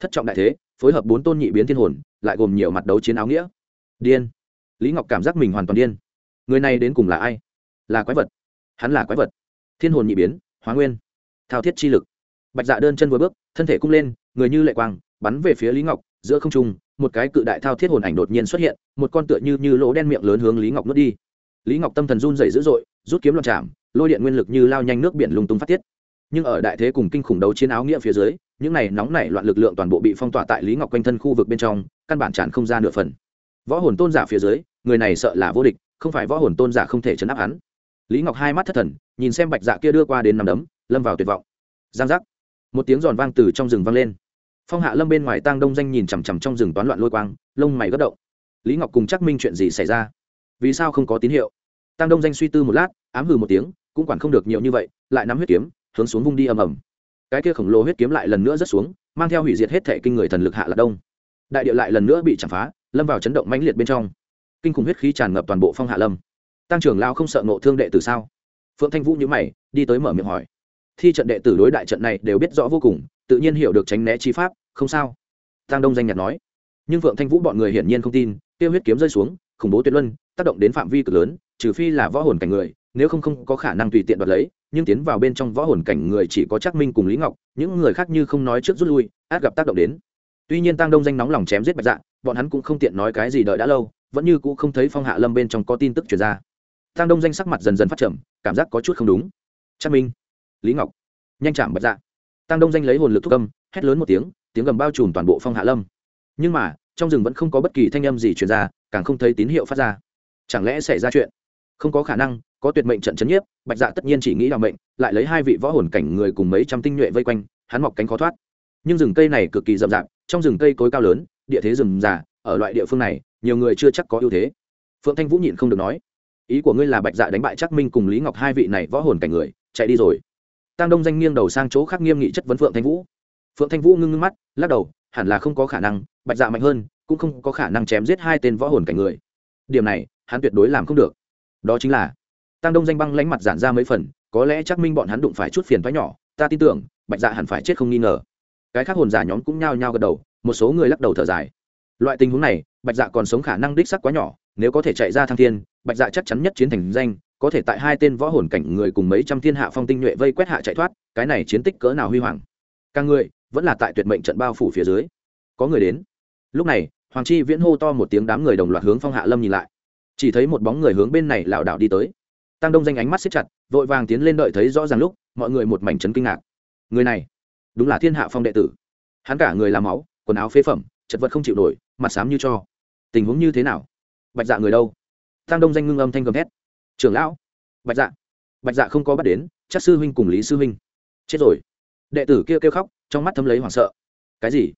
Thất trọng đại thế, phối hợp bốn tôn nhị biến thiên hồn, lại gồm nhiều mặt đấu chiến áo nghĩa. Điên. Lý ngọc cảm giác mình hoàn toàn điên. Người này đến cùng là ai? Là quái vật. Hắn là quái vật. Thiên hồn nhị biến, hóa nguyên. Thao thiết chi lực bạch dạ đơn chân vừa bước, thân thể cung lên, người như lệ quang, bắn về phía lý ngọc, giữa không trung, một cái cự đại thao thiết hồn ảnh đột nhiên xuất hiện, một con tựa như như lỗ đen miệng lớn hướng lý ngọc nuốt đi. Lý ngọc tâm thần run dày dữ dội, rút kiếm loạn chạm, lôi điện nguyên lực như lao nhanh nước biển lung tung phát tiết. Nhưng ở đại thế cùng kinh khủng đấu chiến áo nghĩa phía dưới, những này nóng nảy loạn lực lượng toàn bộ bị phong tỏa tại lý ngọc quanh thân khu vực bên trong, căn bản tràn không ra nửa phần. Võ hồn tôn giả phía dưới, người này sợ là vô địch, không phải võ hồn tôn giả không thể chấn áp hắn. Lý ngọc hai mắt thất thần, nhìn xem bạch dạ kia đưa qua đến nằm đấm, lâm vào tuyệt vọng. Giang giác một tiếng giòn vang từ trong rừng vang lên. Phong hạ lâm bên ngoài tang đông danh nhìn chằm chằm trong rừng toán loạn lôi quang, lông mày gất động. Lý ngọc cùng chắc minh chuyện gì xảy ra? Vì sao không có tín hiệu? Tang đông danh suy tư một lát, ám hừ một tiếng, cũng quản không được nhiều như vậy, lại nắm huyết kiếm, hướng xuống vung đi ầm ầm. Cái kia khổng lồ huyết kiếm lại lần nữa rớt xuống, mang theo hủy diệt hết thể kinh người thần lực hạ lạc đông. Đại địa lại lần nữa bị chạm phá, lâm vào chấn động mãnh liệt bên trong. Kinh khủng huyết khí tràn ngập toàn bộ phong hạ lâm. Tăng trưởng lao không sợ nộ thương đệ tử sao? Phượng thanh vũ nhữ mày, đi tới mở miệng hỏi thi trận đệ tử đối đại trận này đều biết rõ vô cùng, tự nhiên hiểu được tránh né chi pháp, không sao. Tăng đông danh nhạt nói. Nhưng Vượng thanh vũ bọn người hiển nhiên không tin, tiêu huyết kiếm rơi xuống, khủng bố tuyệt luân, tác động đến phạm vi cực lớn, trừ phi là võ hồn cảnh người, nếu không không có khả năng tùy tiện đoạt lấy, nhưng tiến vào bên trong võ hồn cảnh người chỉ có chắc minh cùng lý ngọc, những người khác như không nói trước rút lui, át gặp tác động đến. Tuy nhiên tăng đông danh nóng lòng chém giết bạch dạ bọn hắn cũng không tiện nói cái gì đợi đã lâu, vẫn như cũng không thấy phong hạ lâm bên trong có tin tức chuyển ra. Tăng đông danh sắc mặt dần dần phát trầm, cảm giác có chút không đúng. Chắc minh lý ngọc nhanh chạm bạch dạ tăng đông danh lấy hồn lực thúc âm hét lớn một tiếng tiếng gầm bao trùm toàn bộ phong hạ lâm nhưng mà trong rừng vẫn không có bất kỳ thanh âm gì chuyển ra càng không thấy tín hiệu phát ra chẳng lẽ xảy ra chuyện không có khả năng có tuyệt mệnh trận chấn nhiếp bạch dạ tất nhiên chỉ nghĩ là mệnh lại lấy hai vị võ hồn cảnh người cùng mấy trăm tinh nhuệ vây quanh hắn mọc cánh khó thoát nhưng rừng cây này cực kỳ rậm rạp trong rừng cây cối cao lớn địa thế rừng già ở loại địa phương này nhiều người chưa chắc có ưu thế phượng thanh vũ nhịn không được nói ý của ngươi là bạch dạ đánh bại chắc minh cùng lý ngọc hai vị này võ hồn cảnh người chạy đi rồi tăng đông danh nghiêng đầu sang chỗ khác nghiêm nghị chất vấn phượng thanh vũ. Phượng thanh vũ ngưng ngưng mắt, lắc đầu, hẳn là không có khả năng, bạch dạ mạnh hơn, cũng không có khả năng chém giết hai tên võ hồn cảnh người. Điểm này, hắn tuyệt đối làm không được. Đó chính là tăng đông danh băng lánh mặt giản ra mấy phần, có lẽ chắc minh bọn hắn đụng phải chút phiền thoái nhỏ, ta tin tưởng, bạch dạ hẳn phải chết không nghi ngờ. Cái khác hồn giả nhóm cũng nhao nhao gật đầu, một số người lắc đầu thở dài. Loại tình huống này, bạch dạ còn sống khả năng đích sắc quá nhỏ, nếu có thể chạy ra thăng thiên bạch dạ chắc chắn nhất chiến thành danh, có thể tại hai tên võ hồn cảnh người cùng mấy trăm thiên hạ phong tinh nhuệ vây quét hạ chạy thoát, cái này chiến tích cỡ nào huy hoàng. Càng người, vẫn là tại tuyệt mệnh trận bao phủ phía dưới. Có người đến. Lúc này, hoàng chi viễn hô to một tiếng đám người đồng loạt hướng phong hạ lâm nhìn lại. Chỉ thấy một bóng người hướng bên này lảo đảo đi tới. Tăng đông danh ánh mắt xếp chặt, vội vàng tiến lên đợi thấy rõ ràng lúc, mọi người một mảnh trấn kinh ngạc. Người này, đúng là thiên hạ phong đệ tử. Hắn cả người làm máu, quần áo phế phẩm, chật vật không chịu nổi, mặt xám như cho. Tình huống như thế nào? Bạch dạ người đâu? Tăng đông danh ngưng âm thanh gầm hét trưởng lão! Bạch dạ. Bạch dạ không có bắt đến, chắc sư huynh cùng lý sư huynh. Chết rồi. Đệ tử kia kêu khóc, trong mắt thấm lấy hoảng sợ. Cái gì?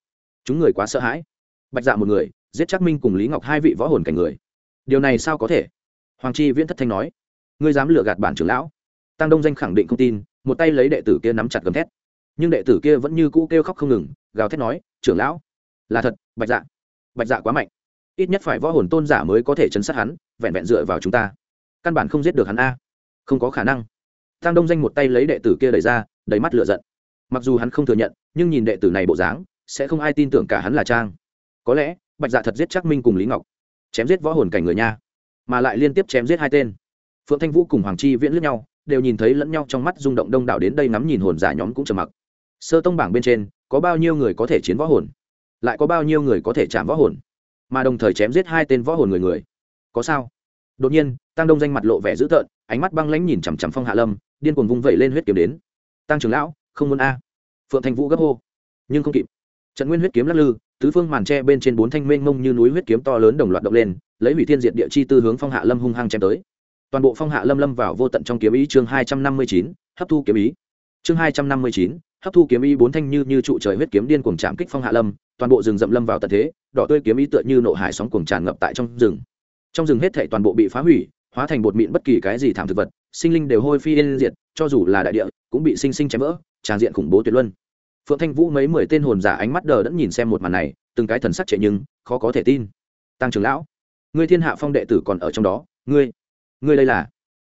Chúng người quá sợ hãi. Bạch dạ một người, giết chắc minh cùng lý ngọc hai vị võ hồn cảnh người. Điều này sao có thể? Hoàng chi viễn thất thanh nói. Ngươi dám lừa gạt bản trưởng lão? Tăng đông danh khẳng định không tin, một tay lấy đệ tử kia nắm chặt gầm thét. Nhưng đệ tử kia vẫn như cũ kêu khóc không ngừng, gào thét nói, trưởng lão, là thật, bạch dạ. Bạch dạ quá mạnh ít nhất phải võ hồn tôn giả mới có thể chấn sát hắn, vẹn vẹn dựa vào chúng ta. Căn bản không giết được hắn a. Không có khả năng. Tăng đông danh một tay lấy đệ tử kia đẩy ra, đầy mắt lửa giận. Mặc dù hắn không thừa nhận, nhưng nhìn đệ tử này bộ dáng, sẽ không ai tin tưởng cả hắn là trang. Có lẽ, bạch dạ thật giết chắc minh cùng lý ngọc. Chém giết võ hồn cảnh người nha. Mà lại liên tiếp chém giết hai tên. Phượng thanh vũ cùng hoàng chi viễn lướt nhau, đều nhìn thấy lẫn nhau trong mắt rung động đông đảo đến đây ngắm nhìn hồn giả nhóm cũng trầm mặc. Sơ tông bảng bên trên, có bao nhiêu người có thể chiến võ hồn? Lại có bao nhiêu người có thể chạm võ hồn? Mà đồng thời chém giết hai tên võ hồn người người. Có sao? Đột nhiên tăng đông danh mặt lộ vẻ dữ tợn, ánh mắt băng lãnh nhìn chằm chằm phong hạ lâm, điên cuồng vung vẩy lên huyết kiếm đến. Tăng trưởng lão, không muốn a. Phượng thanh vũ gấp hô. Nhưng không kịp. Trận nguyên huyết kiếm lắc lư, tứ phương màn tre bên trên bốn thanh mênh mông như núi huyết kiếm to lớn đồng loạt động lên, lấy hủy thiên diệt địa chi tư hướng phong hạ lâm hung hăng chém tới. Toàn bộ phong hạ lâm lâm vào vô tận trong kiếm ý chương hai trăm năm mươi chín, hấp thu kiếm ý chương hai trăm năm mươi chín, hấp thu kiếm ý bốn thanh như như trụ trời huyết kiếm điên cuồng chạm kích phong hạ lâm, toàn bộ rừng rậm lâm vào tận thế, đỏ tươi kiếm ý tựa như nộ hải sóng cuồng tràn ngập tại trong rừng. Trong rừng hết thảy toàn bộ bị phá hủy, hóa thành bột mịn bất kỳ cái gì thảm thực vật, sinh linh đều hôi phi yên diệt, cho dù là đại địa, cũng bị sinh sinh chém vỡ, tràn diện khủng bố tuyệt luân. Phượng thanh vũ mấy mười tên hồn giả ánh mắt đờ đẫn nhìn xem một màn này, từng cái thần sắc trệ nhưng, khó có thể tin. Tăng trưởng lão, ngươi thiên hạ phong đệ tử còn ở trong đó, ngươi ngươi đây là?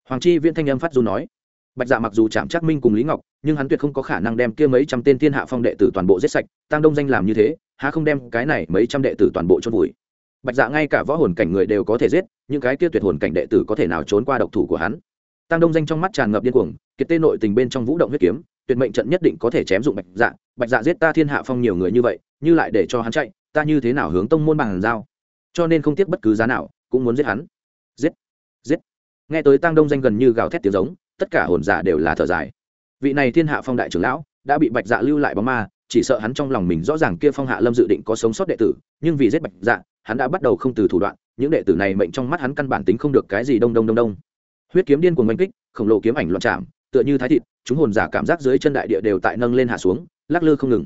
Hoàng chi viễn thanh âm phát du nói bạch dạ mặc dù chạm chắc minh cùng lý ngọc, nhưng hắn tuyệt không có khả năng đem kia mấy trăm tên thiên hạ phong đệ tử toàn bộ giết sạch tăng đông danh làm như thế, há không đem cái này mấy trăm đệ tử toàn bộ chôn vùi. Bạch dạ ngay cả võ hồn cảnh người đều có thể giết, những cái kia tuyệt hồn cảnh đệ tử có thể nào trốn qua độc thủ của hắn? Tăng đông danh trong mắt tràn ngập điên cuồng, kiệt tê nội tình bên trong vũ động huyết kiếm, tuyệt mệnh trận nhất định có thể chém dụng bạch dạ bạch dạ giết ta thiên hạ phong nhiều người như vậy, như lại để cho hắn chạy, ta như thế nào hướng tông môn bằng giao? Cho nên không tiếc bất cứ giá nào, cũng muốn giết hắn. Giết giết. Nghe tới tăng đông danh gần như gào thét tiếng giống tất cả hồn giả đều là thở dài. Vị này thiên hạ phong đại trưởng lão đã bị bạch dạ lưu lại bóng ma, chỉ sợ hắn trong lòng mình rõ ràng kia phong hạ lâm dự định có sống sót đệ tử, nhưng vì giết bạch dạ hắn đã bắt đầu không từ thủ đoạn, những đệ tử này mệnh trong mắt hắn căn bản tính không được cái gì đông đông đông đông. Huyết kiếm điên cuồng oanh kích, khổng lồ kiếm ảnh loạn chạm, tựa như thái thịt, chúng hồn giả cảm giác dưới chân đại địa đều tại nâng lên hạ xuống, lắc lư không ngừng.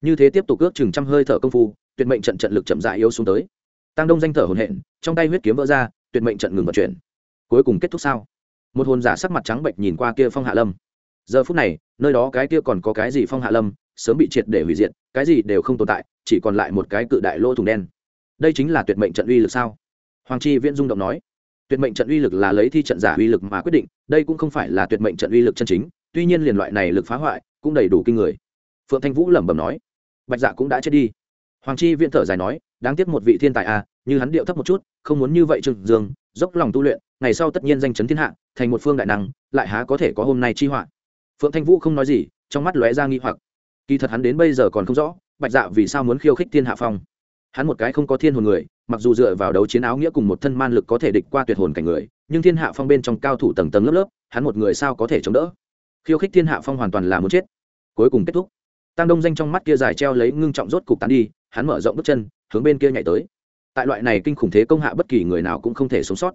Như thế tiếp tục ước chừng trăm hơi thở công phu, tuyệt mệnh trận trận lực chậm dại yếu xuống tới. Tăng đông danh thở hồn hện trong tay huyết kiếm vỡ ra, tuyệt mệnh trận ngừng vận chuyển. Cuối cùng kết thúc sao? Một hồn giả sắc mặt trắng bệnh nhìn qua kia phong hạ lâm. Giờ phút này, nơi đó cái kia còn có cái gì phong hạ lâm, sớm bị triệt để hủy diệt, cái gì đều không tồn tại, chỉ còn lại một cái cự đại lỗ thủng đen. Đây chính là tuyệt mệnh trận uy lực sao? Hoàng chi viễn dung động nói. Tuyệt mệnh trận uy lực là lấy thi trận giả uy lực mà quyết định, đây cũng không phải là tuyệt mệnh trận uy lực chân chính, tuy nhiên liền loại này lực phá hoại cũng đầy đủ kinh người. Phượng thanh vũ lẩm bẩm nói. Bạch dạ cũng đã chết đi. Hoàng chi viễn thở dài nói, đáng tiếc một vị thiên tài à như hắn điệu thấp một chút, không muốn như vậy trừng dương, dốc lòng tu luyện, ngày sau tất nhiên danh chấn thiên hạ thành một phương đại năng, lại há có thể có hôm nay chi họa? Phượng thanh vũ không nói gì, trong mắt lóe ra nghi hoặc. Kỳ thật hắn đến bây giờ còn không rõ, bạch dạ vì sao muốn khiêu khích thiên hạ phong. Hắn một cái không có thiên hồn người, mặc dù dựa vào đấu chiến áo nghĩa cùng một thân man lực có thể địch qua tuyệt hồn cảnh người, nhưng thiên hạ phong bên trong cao thủ tầng tầng lớp lớp, hắn một người sao có thể chống đỡ? Khiêu khích thiên hạ phong hoàn toàn là muốn chết. Cuối cùng kết thúc. Tăng đông danh trong mắt kia dài treo lấy ngưng trọng rốt cục tán đi, hắn mở rộng bước chân, hướng bên kia nhảy tới. Tại loại này kinh khủng thế công hạ bất kỳ người nào cũng không thể sống sót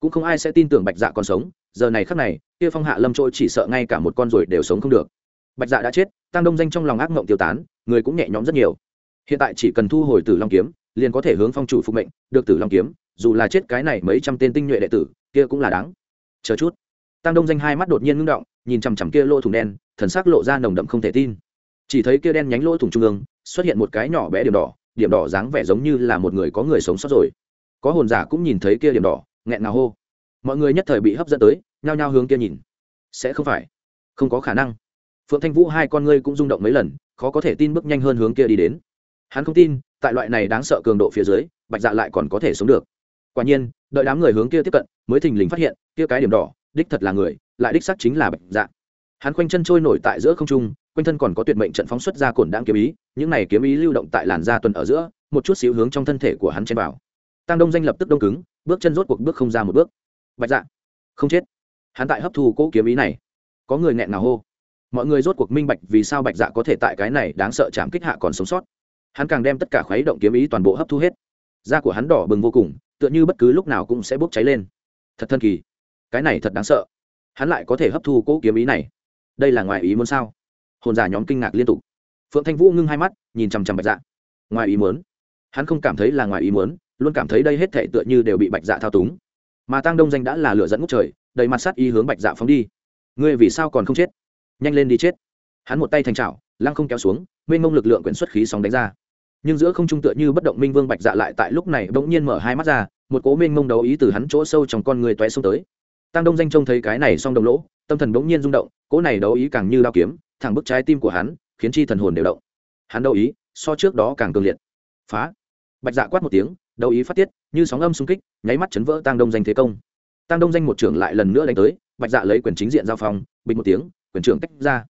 cũng không ai sẽ tin tưởng bạch dạ còn sống. Giờ này khắc này, kia phong hạ lâm trôi chỉ sợ ngay cả một con ruồi đều sống không được. Bạch dạ đã chết tăng đông danh trong lòng ác mộng tiêu tán, người cũng nhẹ nhõm rất nhiều. Hiện tại chỉ cần thu hồi tử long kiếm, liền có thể hướng phong chủ phục mệnh, được tử long kiếm, dù là chết cái này mấy trăm tên tinh nhuệ đệ tử, kia cũng là đáng. Chờ chút. Tăng đông danh hai mắt đột nhiên ngưng động, nhìn chằm chằm kia lỗ thủng đen, thần sắc lộ ra nồng đậm không thể tin. Chỉ thấy kia đen nhánh lỗ thủng trung ương, xuất hiện một cái nhỏ bé điểm đỏ điểm đỏ dáng vẻ giống như là một người có người sống sót rồi. Có hồn giả cũng nhìn thấy kia điểm đỏ nghẹn ngào hô. Mọi người nhất thời bị hấp dẫn tới, nhao nhao hướng kia nhìn. Sẽ không phải. Không có khả năng. Phượng thanh vũ hai con ngươi cũng rung động mấy lần, khó có thể tin bước nhanh hơn hướng kia đi đến. Hắn không tin, tại loại này đáng sợ cường độ phía dưới, bạch dạ lại còn có thể sống được. Quả nhiên, đợi đám người hướng kia tiếp cận, mới thình lình phát hiện, kia cái điểm đỏ, đích thật là người, lại đích sắc chính là bạch dạ. Hắn khoanh chân trôi nổi tại giữa không trung, quanh thân còn có tuyệt mệnh trận phóng xuất ra cổn đáng kiếm ý, những này kiếm ý lưu động tại làn da tuần ở giữa, một chút xíu hướng trong thân thể của hắn chen vào. Tăng đông danh lập tức đông cứng bước chân rốt cuộc bước không ra một bước. Bạch dạ không chết. Hắn tại hấp thu cỗ kiếm ý này. Có người nghẹn nào hô. Mọi người rốt cuộc minh bạch vì sao bạch dạ có thể tại cái này đáng sợ chạm kích hạ còn sống sót. Hắn càng đem tất cả khuấy động kiếm ý toàn bộ hấp thu hết. Da của hắn đỏ bừng vô cùng, tựa như bất cứ lúc nào cũng sẽ bốc cháy lên. Thật thân kỳ. Cái này thật đáng sợ. Hắn lại có thể hấp thu cỗ kiếm ý này. Đây là ngoài ý muốn sao? Hồn giả nhóm kinh ngạc liên tục. Phượng thanh vũ ngưng hai mắt, nhìn chằm chằm bạch dạ. Ngoài ý muốn. Hắn không cảm thấy là ngoài ý muốn luôn cảm thấy đây hết thể tựa như đều bị bạch dạ thao túng. Mà tăng đông danh đã là lửa dẫn ngút trời, đầy mặt sát y hướng bạch dạ phóng đi. Ngươi vì sao còn không chết? Nhanh lên đi chết. Hắn một tay thành trào lăng không kéo xuống, mênh mông lực lượng quyển xuất khí sóng đánh ra. Nhưng giữa không trung tựa như bất động minh vương bạch dạ lại tại lúc này bỗng nhiên mở hai mắt ra, một cố mênh mông đấu ý từ hắn chỗ sâu trong con người toé xông tới. Tăng đông danh trông thấy cái này xong đồng lỗ, tâm thần bỗng nhiên rung động cố này đấu ý càng như lao kiếm, thẳng bức trái tim của hắn, khiến chi thần hồn đều động. Hắn đấu ý so trước đó càng cường liệt. Phá. Bạch dạ quát một tiếng đầu ý phát tiết như sóng âm xung kích nháy mắt chấn vỡ tăng đông danh thế công. Tăng đông danh một trưởng lại lần nữa đánh tới bạch dạ lấy quyền chính diện giao phòng, bình một tiếng quyền trưởng tách ra.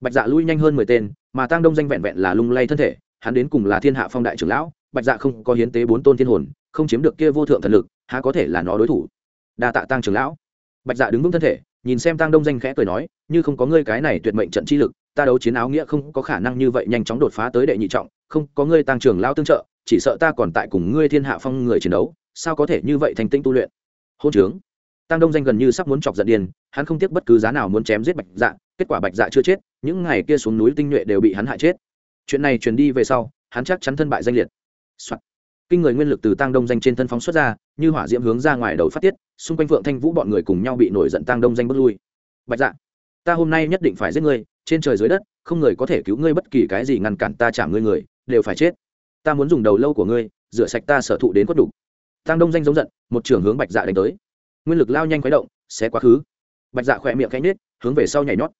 Bạch dạ lui nhanh hơn mười tên mà tăng đông danh vẹn vẹn là lung lay thân thể hắn đến cùng là thiên hạ phong đại trưởng lão bạch dạ không có hiến tế bốn tôn thiên hồn không chiếm được kia vô thượng thần lực há có thể là nó đối thủ? Đa tạ tăng trưởng lão. Bạch dạ đứng vững thân thể nhìn xem tăng đông danh khẽ cười nói như không có ngươi cái này tuyệt mệnh trận chi lực ta đấu chiến áo nghĩa không có khả năng như vậy nhanh chóng đột phá tới đệ nhị trọng, không có ngươi tăng trưởng lao tương trợ, chỉ sợ ta còn tại cùng ngươi thiên hạ phong người chiến đấu, sao có thể như vậy thành tinh tu luyện? Hôn trướng. Tăng đông danh gần như sắp muốn chọc giận điên, hắn không tiếc bất cứ giá nào muốn chém giết bạch dạ kết quả bạch dạ chưa chết, những ngày kia xuống núi tinh nhuệ đều bị hắn hại chết. Chuyện này truyền đi về sau, hắn chắc chắn thân bại danh liệt、Soạn. kinh người nguyên lực từ tăng đông danh trên thân phóng xuất ra, như hỏa diễm hướng ra ngoài đầu phát tiết, xung quanh phượng thanh vũ bọn người cùng nhau bị nổi giận tăng đông danh bước lui. Bạch dạ ta hôm nay nhất định phải giết ngươi, trên trời dưới đất, không người có thể cứu ngươi bất kỳ cái gì ngăn cản ta chạm ngươi người, đều phải chết. Ta muốn dùng đầu lâu của ngươi, rửa sạch ta sở thụ đến quất đủ. Tăng đông danh giống giận, một trưởng hướng bạch dạ đánh tới. Nguyên lực lao nhanh khuấy động, xé quá khứ. Bạch dạ khỏe miệng cánh nết hướng về sau nhảy nhót.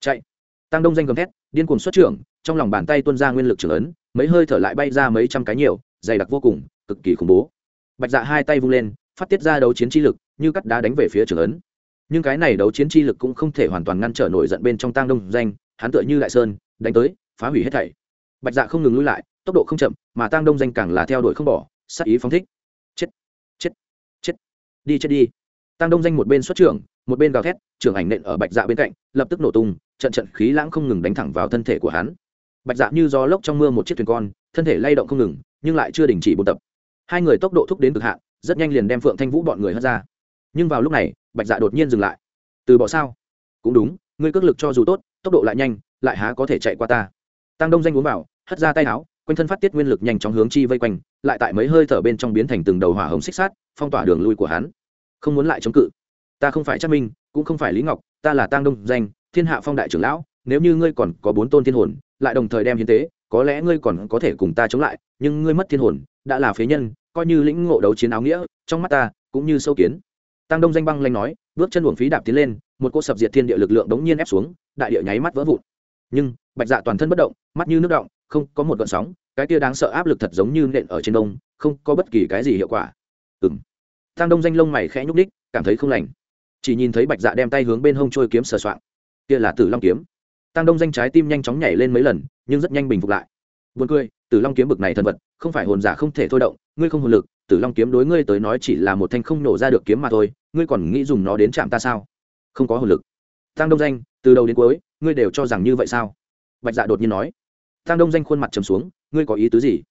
Chạy. Tăng đông danh gầm thét, điên cuồng xuất trưởng, trong lòng bàn tay tuôn ra nguyên lực trưởng ấn, mấy hơi thở lại bay ra mấy trăm cái nhiều, dày đặc vô cùng, cực kỳ khủng bố. Bạch dạ hai tay vung lên, phát tiết ra đấu chiến chi lực, như cắt đá đánh về phía trưởng ấn nhưng cái này đấu chiến chi lực cũng không thể hoàn toàn ngăn trở nổi giận bên trong Tang đông danh, hắn tựa như đại sơn, đánh tới, phá hủy hết thảy. Bạch dạ không ngừng lui lại, tốc độ không chậm, mà Tang đông danh càng là theo đuổi không bỏ, sát ý phóng thích. Chết chết chết. Đi chết đi. Tang đông danh một bên xuất trưởng, một bên gào thét, trưởng ảnh nện ở bạch dạ bên cạnh, lập tức nổ tung, trận trận khí lãng không ngừng đánh thẳng vào thân thể của hắn. Bạch dạ như gió lốc trong mưa một chiếc thuyền con, thân thể lay động không ngừng, nhưng lại chưa đình chỉ buôn tập. Hai người tốc độ thúc đến cực hạn, rất nhanh liền đem phượng thanh vũ bọn người hất ra nhưng vào lúc này, bạch dạ đột nhiên dừng lại. Từ bỏ sao? Cũng đúng, ngươi cước lực cho dù tốt, tốc độ lại nhanh, lại há có thể chạy qua ta. Tăng đông danh uống vào, hất ra tay áo, quanh thân phát tiết nguyên lực nhanh chóng hướng chi vây quanh, lại tại mấy hơi thở bên trong biến thành từng đầu hỏa hồng xích sát phong tỏa đường lui của hắn. Không muốn lại chống cự. Ta không phải chắc minh, cũng không phải lý ngọc, ta là tăng đông danh, thiên hạ phong đại trưởng lão, nếu như ngươi còn có bốn tôn thiên hồn, lại đồng thời đem hiến tế, có lẽ ngươi còn có thể cùng ta chống lại, nhưng ngươi mất thiên hồn, đã là phế nhân, coi như lĩnh ngộ đấu chiến áo nghĩa, trong mắt ta cũng như sâu kiến tăng đông danh băng lanh nói bước chân uổng phí đạp tiến lên một cô sập diệt thiên địa lực lượng đống nhiên ép xuống đại địa nháy mắt vỡ vụn. Nhưng bạch dạ toàn thân bất động mắt như nước động không có một gợn sóng cái kia đáng sợ áp lực thật giống như nện ở trên đông không có bất kỳ cái gì hiệu quả. Ừng tăng đông danh lông mày khẽ nhúc đích cảm thấy không lành. Chỉ nhìn thấy bạch dạ đem tay hướng bên hông trôi kiếm sờ soạng. Kia là tử long kiếm. Tăng đông danh trái tim nhanh chóng nhảy lên mấy lần nhưng rất nhanh bình phục lại. Buồn cười, Tử Long kiếm bực này thần vật, không phải hồn giả không thể thôi động, ngươi không hồn lực, Tử Long kiếm đối ngươi tới nói chỉ là một thanh không nổ ra được kiếm mà thôi, ngươi còn nghĩ dùng nó đến chạm ta sao? Không có hồn lực. Tăng Đông Danh, từ đầu đến cuối, ngươi đều cho rằng như vậy sao? Bạch Dạ đột nhiên nói. Tăng Đông Danh khuôn mặt trầm xuống, ngươi có ý tứ gì?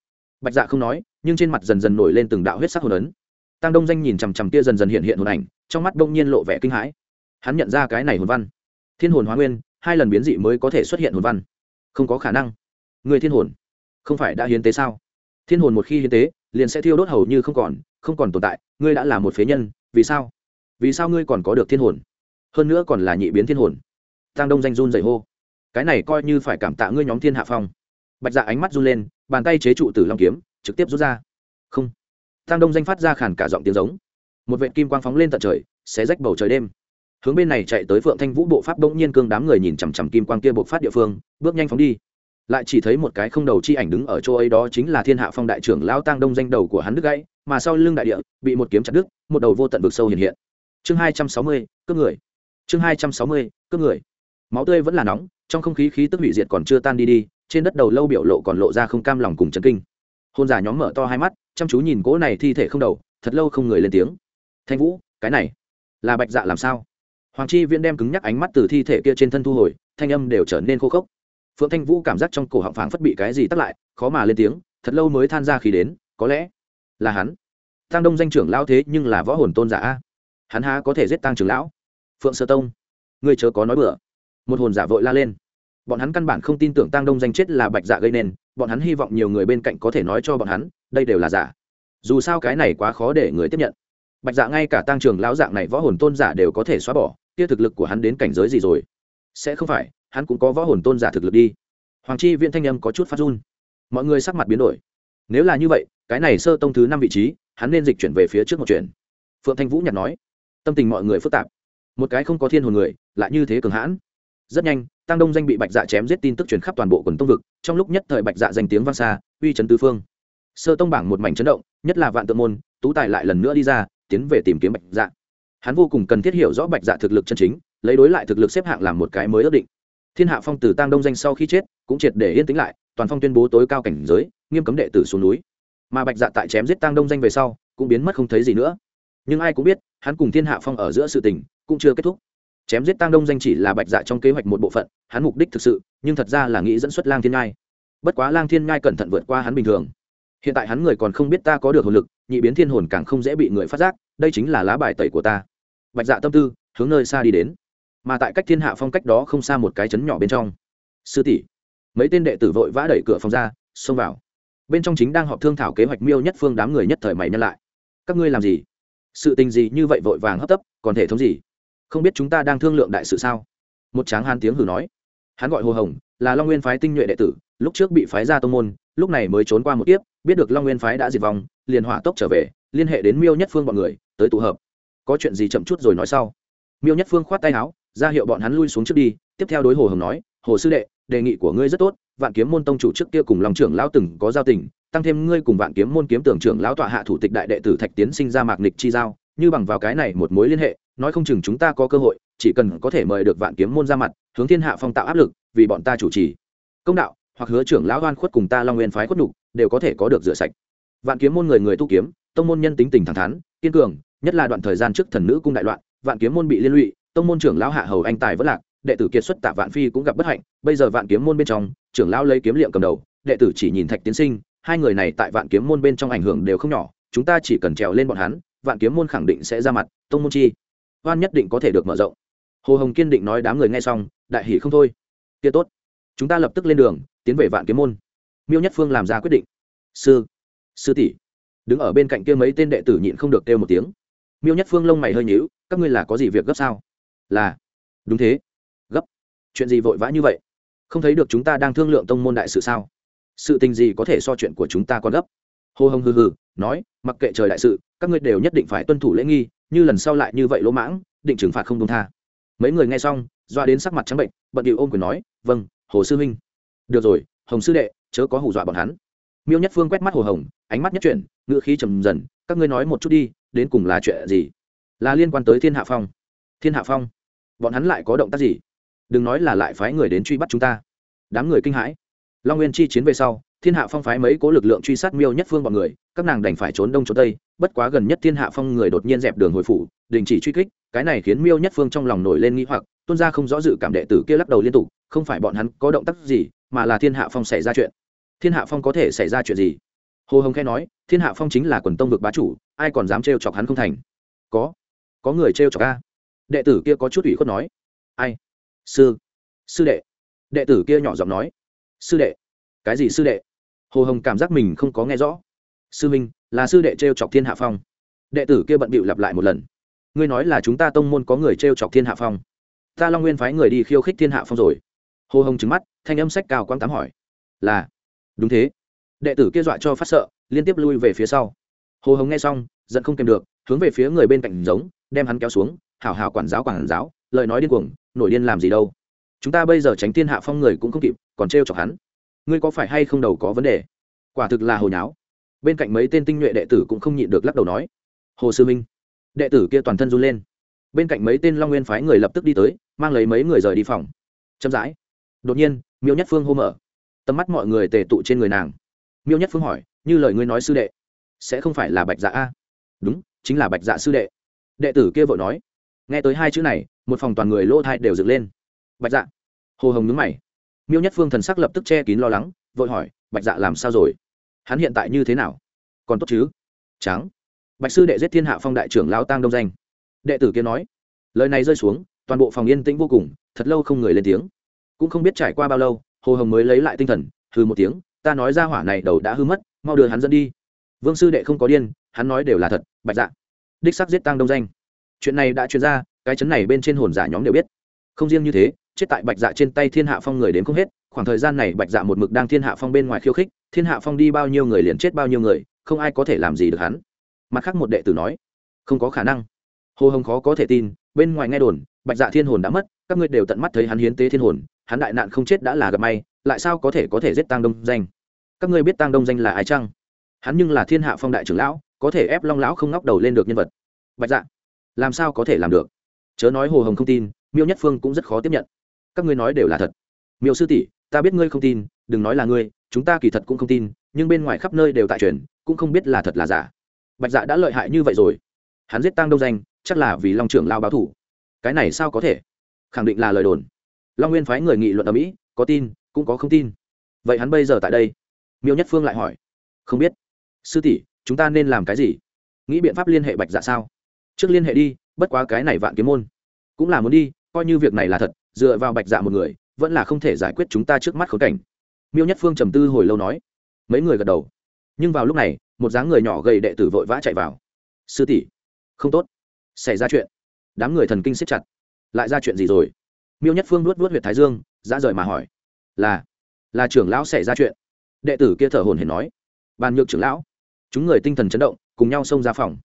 Bạch Dạ không nói, nhưng trên mặt dần dần nổi lên từng đạo huyết sắc hồn ấn. Tăng Đông Danh nhìn chằm chằm kia dần dần hiện hiện hồn ảnh, trong mắt đông nhiên lộ vẻ kinh hãi. Hắn nhận ra cái này hồn văn. Thiên hồn hóa nguyên, hai lần biến dị mới có thể xuất hiện hồn văn. Không có khả năng. Người thiên hồn không phải đã hiến tế sao thiên hồn một khi hiến tế liền sẽ thiêu đốt hầu như không còn không còn tồn tại, ngươi đã là một phế nhân, vì sao? Vì sao ngươi còn có được thiên hồn? Hơn nữa còn là nhị biến thiên hồn. Tăng đông danh run dày hô. Cái này coi như phải cảm tạ ngươi nhóm thiên hạ phong. Bạch dạ ánh mắt run lên, bàn tay chế trụ từ long kiếm, trực tiếp rút ra. Không. Tăng đông danh phát ra khản cả giọng tiếng giống. Một vệ kim quang phóng lên tận trời, xé rách bầu trời đêm. Hướng bên này chạy tới phượng thanh vũ bộ pháp, bỗng nhiên cương đám người nhìn chằm chằm kim quang kia bộ phát địa phương, bước nhanh phóng đi lại chỉ thấy một cái không đầu chi ảnh đứng ở chỗ ấy đó chính là thiên hạ phong đại trưởng lao tăng đông danh đầu của hắn đứt gãy, mà sau lưng đại địa, bị một kiếm chặt đứt, một đầu vô tận vực sâu hiện hiện. Chương hai trăm sáu mươi, cướp người. Chương hai trăm sáu mươi, cướp người. Máu tươi vẫn là nóng, trong không khí khí tức hủy diệt còn chưa tan đi đi, trên đất đầu lâu biểu lộ còn lộ ra không cam lòng cùng chấn kinh. Hôn giả nhóm mở to hai mắt, chăm chú nhìn cỗ này thi thể không đầu, thật lâu không người lên tiếng. Thanh vũ, cái này là bạch dạ làm sao? Hoàng chi viễn đem cứng nhắc ánh mắt từ thi thể kia trên thân thu hồi, thanh âm đều trở nên khô khốc phượng thanh vũ cảm giác trong cổ họng phảng phất bị cái gì tắt lại, khó mà lên tiếng, thật lâu mới than ra khi đến, có lẽ là hắn. Tăng đông danh trưởng lão thế nhưng là võ hồn tôn giả a. Hắn há có thể giết tăng trưởng lão? Phượng sơ tông người chớ có nói bừa. Một hồn giả vội la lên. Bọn hắn căn bản không tin tưởng tăng đông danh chết là bạch dạ gây nên, bọn hắn hy vọng nhiều người bên cạnh có thể nói cho bọn hắn, đây đều là giả. Dù sao cái này quá khó để người tiếp nhận. Bạch dạ ngay cả tăng trưởng lão dạng này võ hồn tôn giả đều có thể xóa bỏ, kia thực lực của hắn đến cảnh giới gì rồi? Sẽ không phải hắn cũng có võ hồn tôn giả thực lực đi. Hoàng chi viễn thanh âm có chút phát run. Mọi người sắc mặt biến đổi. Nếu là như vậy, cái này sơ tông thứ năm vị trí, hắn nên dịch chuyển về phía trước một chuyện phượng thanh vũ nhặt nói. Tâm tình mọi người phức tạp. Một cái không có thiên hồn người, lại như thế cường hãn. Rất nhanh tăng đông danh bị bạch dạ chém giết tin tức truyền khắp toàn bộ quần tông vực, trong lúc nhất thời bạch dạ danh tiếng vang xa, uy trấn tứ phương. Sơ tông bảng một mảnh chấn động, nhất là vạn tượng môn, tú tài lại lần nữa đi ra, tiến về tìm kiếm bạch dạ. Hắn vô cùng cần thiết hiểu rõ bạch dạ thực lực chân chính, lấy đối lại thực lực xếp hạng làm một cái mới ước định thiên hạ phong từ tăng đông danh sau khi chết, cũng triệt để yên tĩnh lại, toàn phong tuyên bố tối cao cảnh giới, nghiêm cấm đệ tử xuống núi. Mà bạch dạ tại chém giết tăng đông danh về sau, cũng biến mất không thấy gì nữa. Nhưng ai cũng biết, hắn cùng thiên hạ phong ở giữa sự tình, cũng chưa kết thúc. Chém giết tăng đông danh chỉ là bạch dạ trong kế hoạch một bộ phận, hắn mục đích thực sự, nhưng thật ra là nghĩ dẫn xuất lang thiên ngai. Bất quá lang thiên ngai cẩn thận vượt qua hắn bình thường. Hiện tại hắn người còn không biết ta có được hồn lực, nhị biến thiên hồn càng không dễ bị người phát giác, đây chính là lá bài tẩy của ta. Bạch dạ tâm tư, hướng nơi xa đi đến mà tại cách thiên hạ phong cách đó không xa một cái trấn nhỏ bên trong. Sư tỷ, mấy tên đệ tử vội vã đẩy cửa phòng ra, xông vào. Bên trong chính đang họp thương thảo kế hoạch miêu nhất phương đám người nhất thời mày nhân lại. Các ngươi làm gì? Sự tình gì như vậy vội vàng hấp tấp, còn thể thống gì? Không biết chúng ta đang thương lượng đại sự sao? Một tráng hán tiếng hử nói. Hắn gọi hồ hồng, là long nguyên phái tinh nhuệ đệ tử, lúc trước bị phái ra tô môn, lúc này mới trốn qua một tiếp biết được long nguyên phái đã diệt vong, liền hỏa tốc trở về, liên hệ đến miêu nhất phương bọn người, tới tụ hợp. Có chuyện gì chậm chút rồi nói sau. Miêu nhất phương khoát tay áo ra hiệu bọn hắn lui xuống trước đi, tiếp theo đối hồ hồng nói, hồ sư đệ, đề nghị của ngươi rất tốt, vạn kiếm môn tông chủ trước kia cùng lòng trưởng lão từng có giao tình, tăng thêm ngươi cùng vạn kiếm môn kiếm tưởng trưởng lão tọa hạ thủ tịch đại đệ tử thạch tiến sinh ra mạc nịch chi giao, như bằng vào cái này một mối liên hệ, nói không chừng chúng ta có cơ hội, chỉ cần có thể mời được vạn kiếm môn ra mặt, hướng thiên hạ phong tạo áp lực, vì bọn ta chủ trì. Công đạo, hoặc hứa trưởng lão oan khuất cùng ta long nguyên phái khuất đục đều có thể có được rửa sạch. Vạn kiếm môn người người tu kiếm, tông môn nhân tính tình thẳng thắn, kiên cường, nhất là đoạn thời gian trước thần nữ cung đại loạn, vạn kiếm môn bị liên lụy tông môn trưởng lão hạ hầu anh tài vẫn lạc, đệ tử kiệt xuất tạ vạn phi cũng gặp bất hạnh, bây giờ vạn kiếm môn bên trong, trưởng lão lấy kiếm liệm cầm đầu, đệ tử chỉ nhìn thạch tiến sinh, hai người này tại vạn kiếm môn bên trong ảnh hưởng đều không nhỏ, chúng ta chỉ cần trèo lên bọn hắn, vạn kiếm môn khẳng định sẽ ra mặt, tông môn chi. Oan nhất định có thể được mở rộng. Hồ hồng kiên định nói đám người nghe xong, đại hỷ không thôi. Kia tốt. Chúng ta lập tức lên đường, tiến về vạn kiếm môn. Miêu nhất phương làm ra quyết định. Sư. Sư tỷ. Đứng ở bên cạnh kia mấy tên đệ tử nhịn không được kêu một tiếng. Miêu nhất phương lông mày hơi nhíu, các ngươi là có gì việc gấp sao? Là, đúng thế. Gấp. Chuyện gì vội vã như vậy? Không thấy được chúng ta đang thương lượng tông môn đại sự sao? Sự tình gì có thể so chuyện của chúng ta còn gấp? Hô hồng hừ hừ, nói, mặc kệ trời đại sự, các ngươi đều nhất định phải tuân thủ lễ nghi, như lần sau lại như vậy lỗ mãng, định trừng phạt không đúng tha. Mấy người nghe xong, doa đến sắc mặt trắng bệnh, bận điệu ôm quyền nói vâng hồ sư huynh. Được rồi, hồng sư đệ, chớ có hù dọa bọn hắn. Miêu nhất phương quét mắt hồ hồng, ánh mắt nhất chuyển, ngữ khí trầm dần, các ngươi nói một chút đi, đến cùng là chuyện gì? Là liên quan tới thiên hạ phong. Thiên hạ phong? Bọn hắn lại có động tác gì? Đừng nói là lại phái người đến truy bắt chúng ta. Đám người kinh hãi. Long nguyên chi chiến về sau, thiên hạ phong phái mấy cố lực lượng truy sát miêu nhất phương bọn người, các nàng đành phải trốn đông trốn tây, bất quá gần nhất thiên hạ phong người đột nhiên dẹp đường hồi phủ, đình chỉ truy kích, cái này khiến miêu nhất phương trong lòng nổi lên nghĩ hoặc Tuân ra không rõ dự cảm đệ tử kia lắc đầu liên tục, không phải bọn hắn có động tác gì, mà là thiên hạ phong xảy ra chuyện. Thiên hạ phong có thể xảy ra chuyện gì? Hồ hồng khe nói, thiên hạ phong chính là quần tông vực bá chủ, ai còn dám trêu chọc hắn không thành? Có. Có người trêu chọc a đệ tử kia có chút ủy khuất nói. Ai? Sư. Sư đệ. Đệ tử kia nhỏ giọng nói. Sư đệ. Cái gì sư đệ? Hồ hồng cảm giác mình không có nghe rõ. Sư minh, là sư đệ t r e o chọc thiên hạ phong. Đệ tử kia bận bịu lặp lại một lần. Ngươi nói là chúng ta tông môn có người t r e o chọc thiên hạ phong. Ta long nguyên phái người đi khiêu khích thiên hạ phong rồi. Hồ hồng trứng mắt, thanh âm sách cao quang tám hỏi. Là. Đúng thế. Đệ tử kia dọa cho phát sợ, liên tiếp lui về phía sau. Hồ hồng nghe xong, giận không kèm được, hướng về phía người bên cạnh giống, đem hắn kéo xuống hảo hảo quản giáo quản giáo, lời nói điên cuồng, nổi điên làm gì đâu. Chúng ta bây giờ tránh thiên hạ phong người cũng không kịp, còn t chọc hắn. Ngươi có phải hay không đầu có vấn đề? Quả thực là hồi nháo. Bên cạnh mấy tên tinh nhuệ đệ tử cũng không nhịn được lắc đầu nói. Hồ sư minh, đệ tử kia toàn thân run lên. Bên cạnh mấy tên long nguyên phái người lập tức đi tới, mang lấy mấy người rời đi phòng. Chậm rãi. Đột nhiên, miêu nhất phương hô mở. Tầm mắt mọi người tề tụ trên người nàng. Miêu nhất phương hỏi, như lời ngươi nói sư đệ, sẽ không phải là bạch dạ a? Đúng, chính là bạch dạ sư đệ. Đệ tử kia vội nói nghe tới hai chữ này, một phòng toàn người lỗ thai đều dựng lên. Bạch dạ. Hồ hồng nhúng mày. Miêu nhất phương thần sắc lập tức che kín lo lắng, vội hỏi, bạch dạ làm sao rồi? Hắn hiện tại như thế nào? Còn tốt chứ? Tráng bạch sư đệ giết thiên hạ phong đại trưởng lao tang đông danh. Đệ tử kia nói, lời này rơi xuống, toàn bộ phòng yên tĩnh vô cùng, thật lâu không người lên tiếng. Cũng không biết trải qua bao lâu, hồ hồng mới lấy lại tinh thần hư một tiếng, ta nói ra hỏa này đầu đã hư mất, mau đưa hắn dẫn đi. Vương sư đệ không có điên, hắn nói đều là thật, bạch dạ. Đích sắc giết Tang đông danh chuyện này đã truyền ra, cái chấn này bên trên hồn giả nhóm đều biết. Không riêng như thế, chết tại bạch dạ trên tay thiên hạ phong người đến không hết, khoảng thời gian này bạch dạ một mực đang thiên hạ phong bên ngoài khiêu khích, thiên hạ phong đi bao nhiêu người liền chết bao nhiêu người, không ai có thể làm gì được hắn. Mặt khác một đệ tử nói, không có khả năng. Hồ hồng khó có thể tin, bên ngoài nghe đồn, bạch dạ thiên hồn đã mất, các ngươi đều tận mắt thấy hắn hiến tế thiên hồn, hắn đại nạn không chết đã là gặp may, lại sao có thể có thể giết tăng đông danh? Các ngươi biết tăng đông danh là ai chăng? Hắn nhưng là thiên hạ phong đại trưởng lão, có thể ép long lão không ngóc đầu lên được nhân vật. Bạch dạ làm sao có thể làm được? Chớ nói hồ hồng không tin, miêu nhất phương cũng rất khó tiếp nhận. Các ngươi nói đều là thật. Miêu sư tỷ, ta biết ngươi không tin, đừng nói là ngươi, chúng ta kỳ thật cũng không tin, nhưng bên ngoài khắp nơi đều tại truyền, cũng không biết là thật là giả. Bạch dạ đã lợi hại như vậy rồi. Hắn giết tăng đông danh, chắc là vì long trưởng lao báo thủ cái này sao có thể? Khẳng định là lời đồn. Long nguyên phái người nghị luận ở mỹ, có tin, cũng có không tin. Vậy hắn bây giờ tại đây? Miêu nhất phương lại hỏi. Không biết. Sư tỷ, chúng ta nên làm cái gì? Nghĩ biện pháp liên hệ bạch dạ sao? Trước liên hệ đi, bất quá cái này vạn kiếm môn cũng là muốn đi, coi như việc này là thật, dựa vào bạch dạ một người, vẫn là không thể giải quyết chúng ta trước mắt khốn cảnh. Miêu nhất phương trầm tư hồi lâu nói. Mấy người gật đầu. Nhưng vào lúc này, một dáng người nhỏ gầy đệ tử vội vã chạy vào. Sư tỷ, không tốt. Xảy ra chuyện. Đám người thần kinh xếp chặt. Lại ra chuyện gì rồi? Miêu nhất phương luốt luốt huyệt thái dương ra rời mà hỏi. Là là trưởng lão xảy ra chuyện. Đệ tử kia thở hồn hển nói. Bàn nhược trưởng lão. Chúng người tinh thần chấn động, cùng nhau xông ra phòng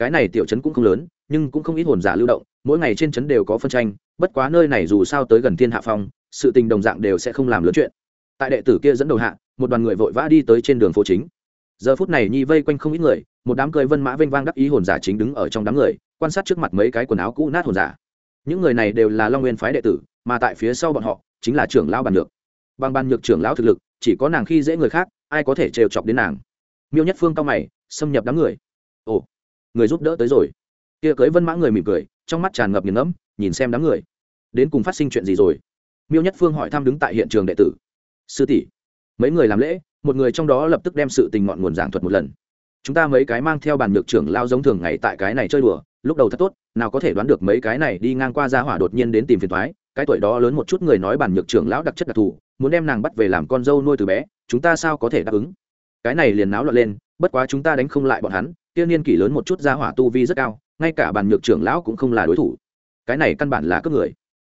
cái này tiểu chấn cũng không lớn, nhưng cũng không ít hồn giả lưu động, mỗi ngày trên chấn đều có phân tranh, bất quá nơi này dù sao tới gần thiên hạ phong, sự tình đồng dạng đều sẽ không làm lớn chuyện. Tại đệ tử kia dẫn đầu hạ, một đoàn người vội vã đi tới trên đường phố chính. Giờ phút này nhi vây quanh không ít người, một đám cười vân mã vênh vang đắc ý hồn giả chính đứng ở trong đám người, quan sát trước mặt mấy cái quần áo cũ nát hồn giả. Những người này đều là long nguyên phái đệ tử, mà tại phía sau bọn họ, chính là trưởng lão bàn nhược. Bằng bàn nhược trưởng lão thực lực, chỉ có nàng khi dễ người khác, ai có thể trêu chọc đến nàng. Miêu nhất phương cao mày, xâm nhập đám người. Ồ người giúp đỡ tới rồi. Kia cưới vân mã người mỉm cười, trong mắt tràn ngập nghiền ngẫm, nhìn xem đám người. Đến cùng phát sinh chuyện gì rồi? Miêu nhất phương hỏi thăm đứng tại hiện trường đệ tử. Sư tỷ, mấy người làm lễ, một người trong đó lập tức đem sự tình ngọn nguồn giảng thuật một lần. Chúng ta mấy cái mang theo bàn nhược trưởng lao giống thường ngày tại cái này chơi đùa, lúc đầu thật tốt, nào có thể đoán được mấy cái này đi ngang qua gia hỏa đột nhiên đến tìm phiền thoái cái tuổi đó lớn một chút người nói bàn nhược trưởng lão đặc chất đặc thù, muốn đem nàng bắt về làm con dâu nuôi từ bé, chúng ta sao có thể đáp ứng? Cái này liền náo loạn lên, bất quá chúng ta đánh không lại bọn hắn Tiên niên kỷ lớn một chút gia hỏa tu vi rất cao, ngay cả bàn nhược trưởng lão cũng không là đối thủ. Cái này căn bản là cướp người.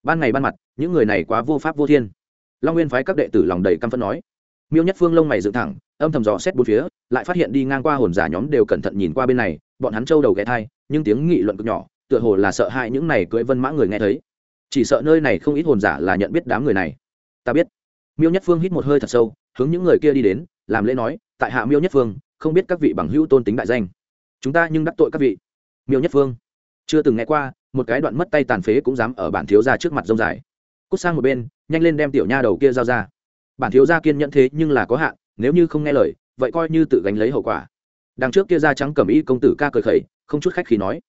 Ban ngày ban mặt, những người này quá vô pháp vô thiên. Long nguyên phái các đệ tử lòng đầy căm phẫn nói. Miêu nhất phương lông mày dựng thẳng, âm thầm dò xét bốn phía, lại phát hiện đi ngang qua hồn giả nhóm đều cẩn thận nhìn qua bên này, bọn hắn trâu đầu ghé thai, nhưng tiếng nghị luận cực nhỏ, tựa hồ là sợ hãi những này cưỡi vân mã người nghe thấy. Chỉ sợ nơi này không ít hồn giả là nhận biết đám người này. Ta biết. Miêu nhất phương hít một hơi thật sâu, hướng những người kia đi đến, làm lễ nói, tại hạ miêu nhất phương, không biết các vị bằng hữu tôn tính đại danh chúng ta nhưng đắc tội các vị. Miêu nhất phương. Chưa từng nghe qua, một cái đoạn mất tay tàn phế cũng dám ở bản thiếu gia trước mặt rông dài. Cút sang một bên, nhanh lên đem tiểu nha đầu kia giao ra. Bản thiếu gia kiên nhẫn thế nhưng là có hạn, nếu như không nghe lời, vậy coi như tự gánh lấy hậu quả. Đằng trước kia da trắng cầm y công tử ca cười khẩy, không chút khách khi nói.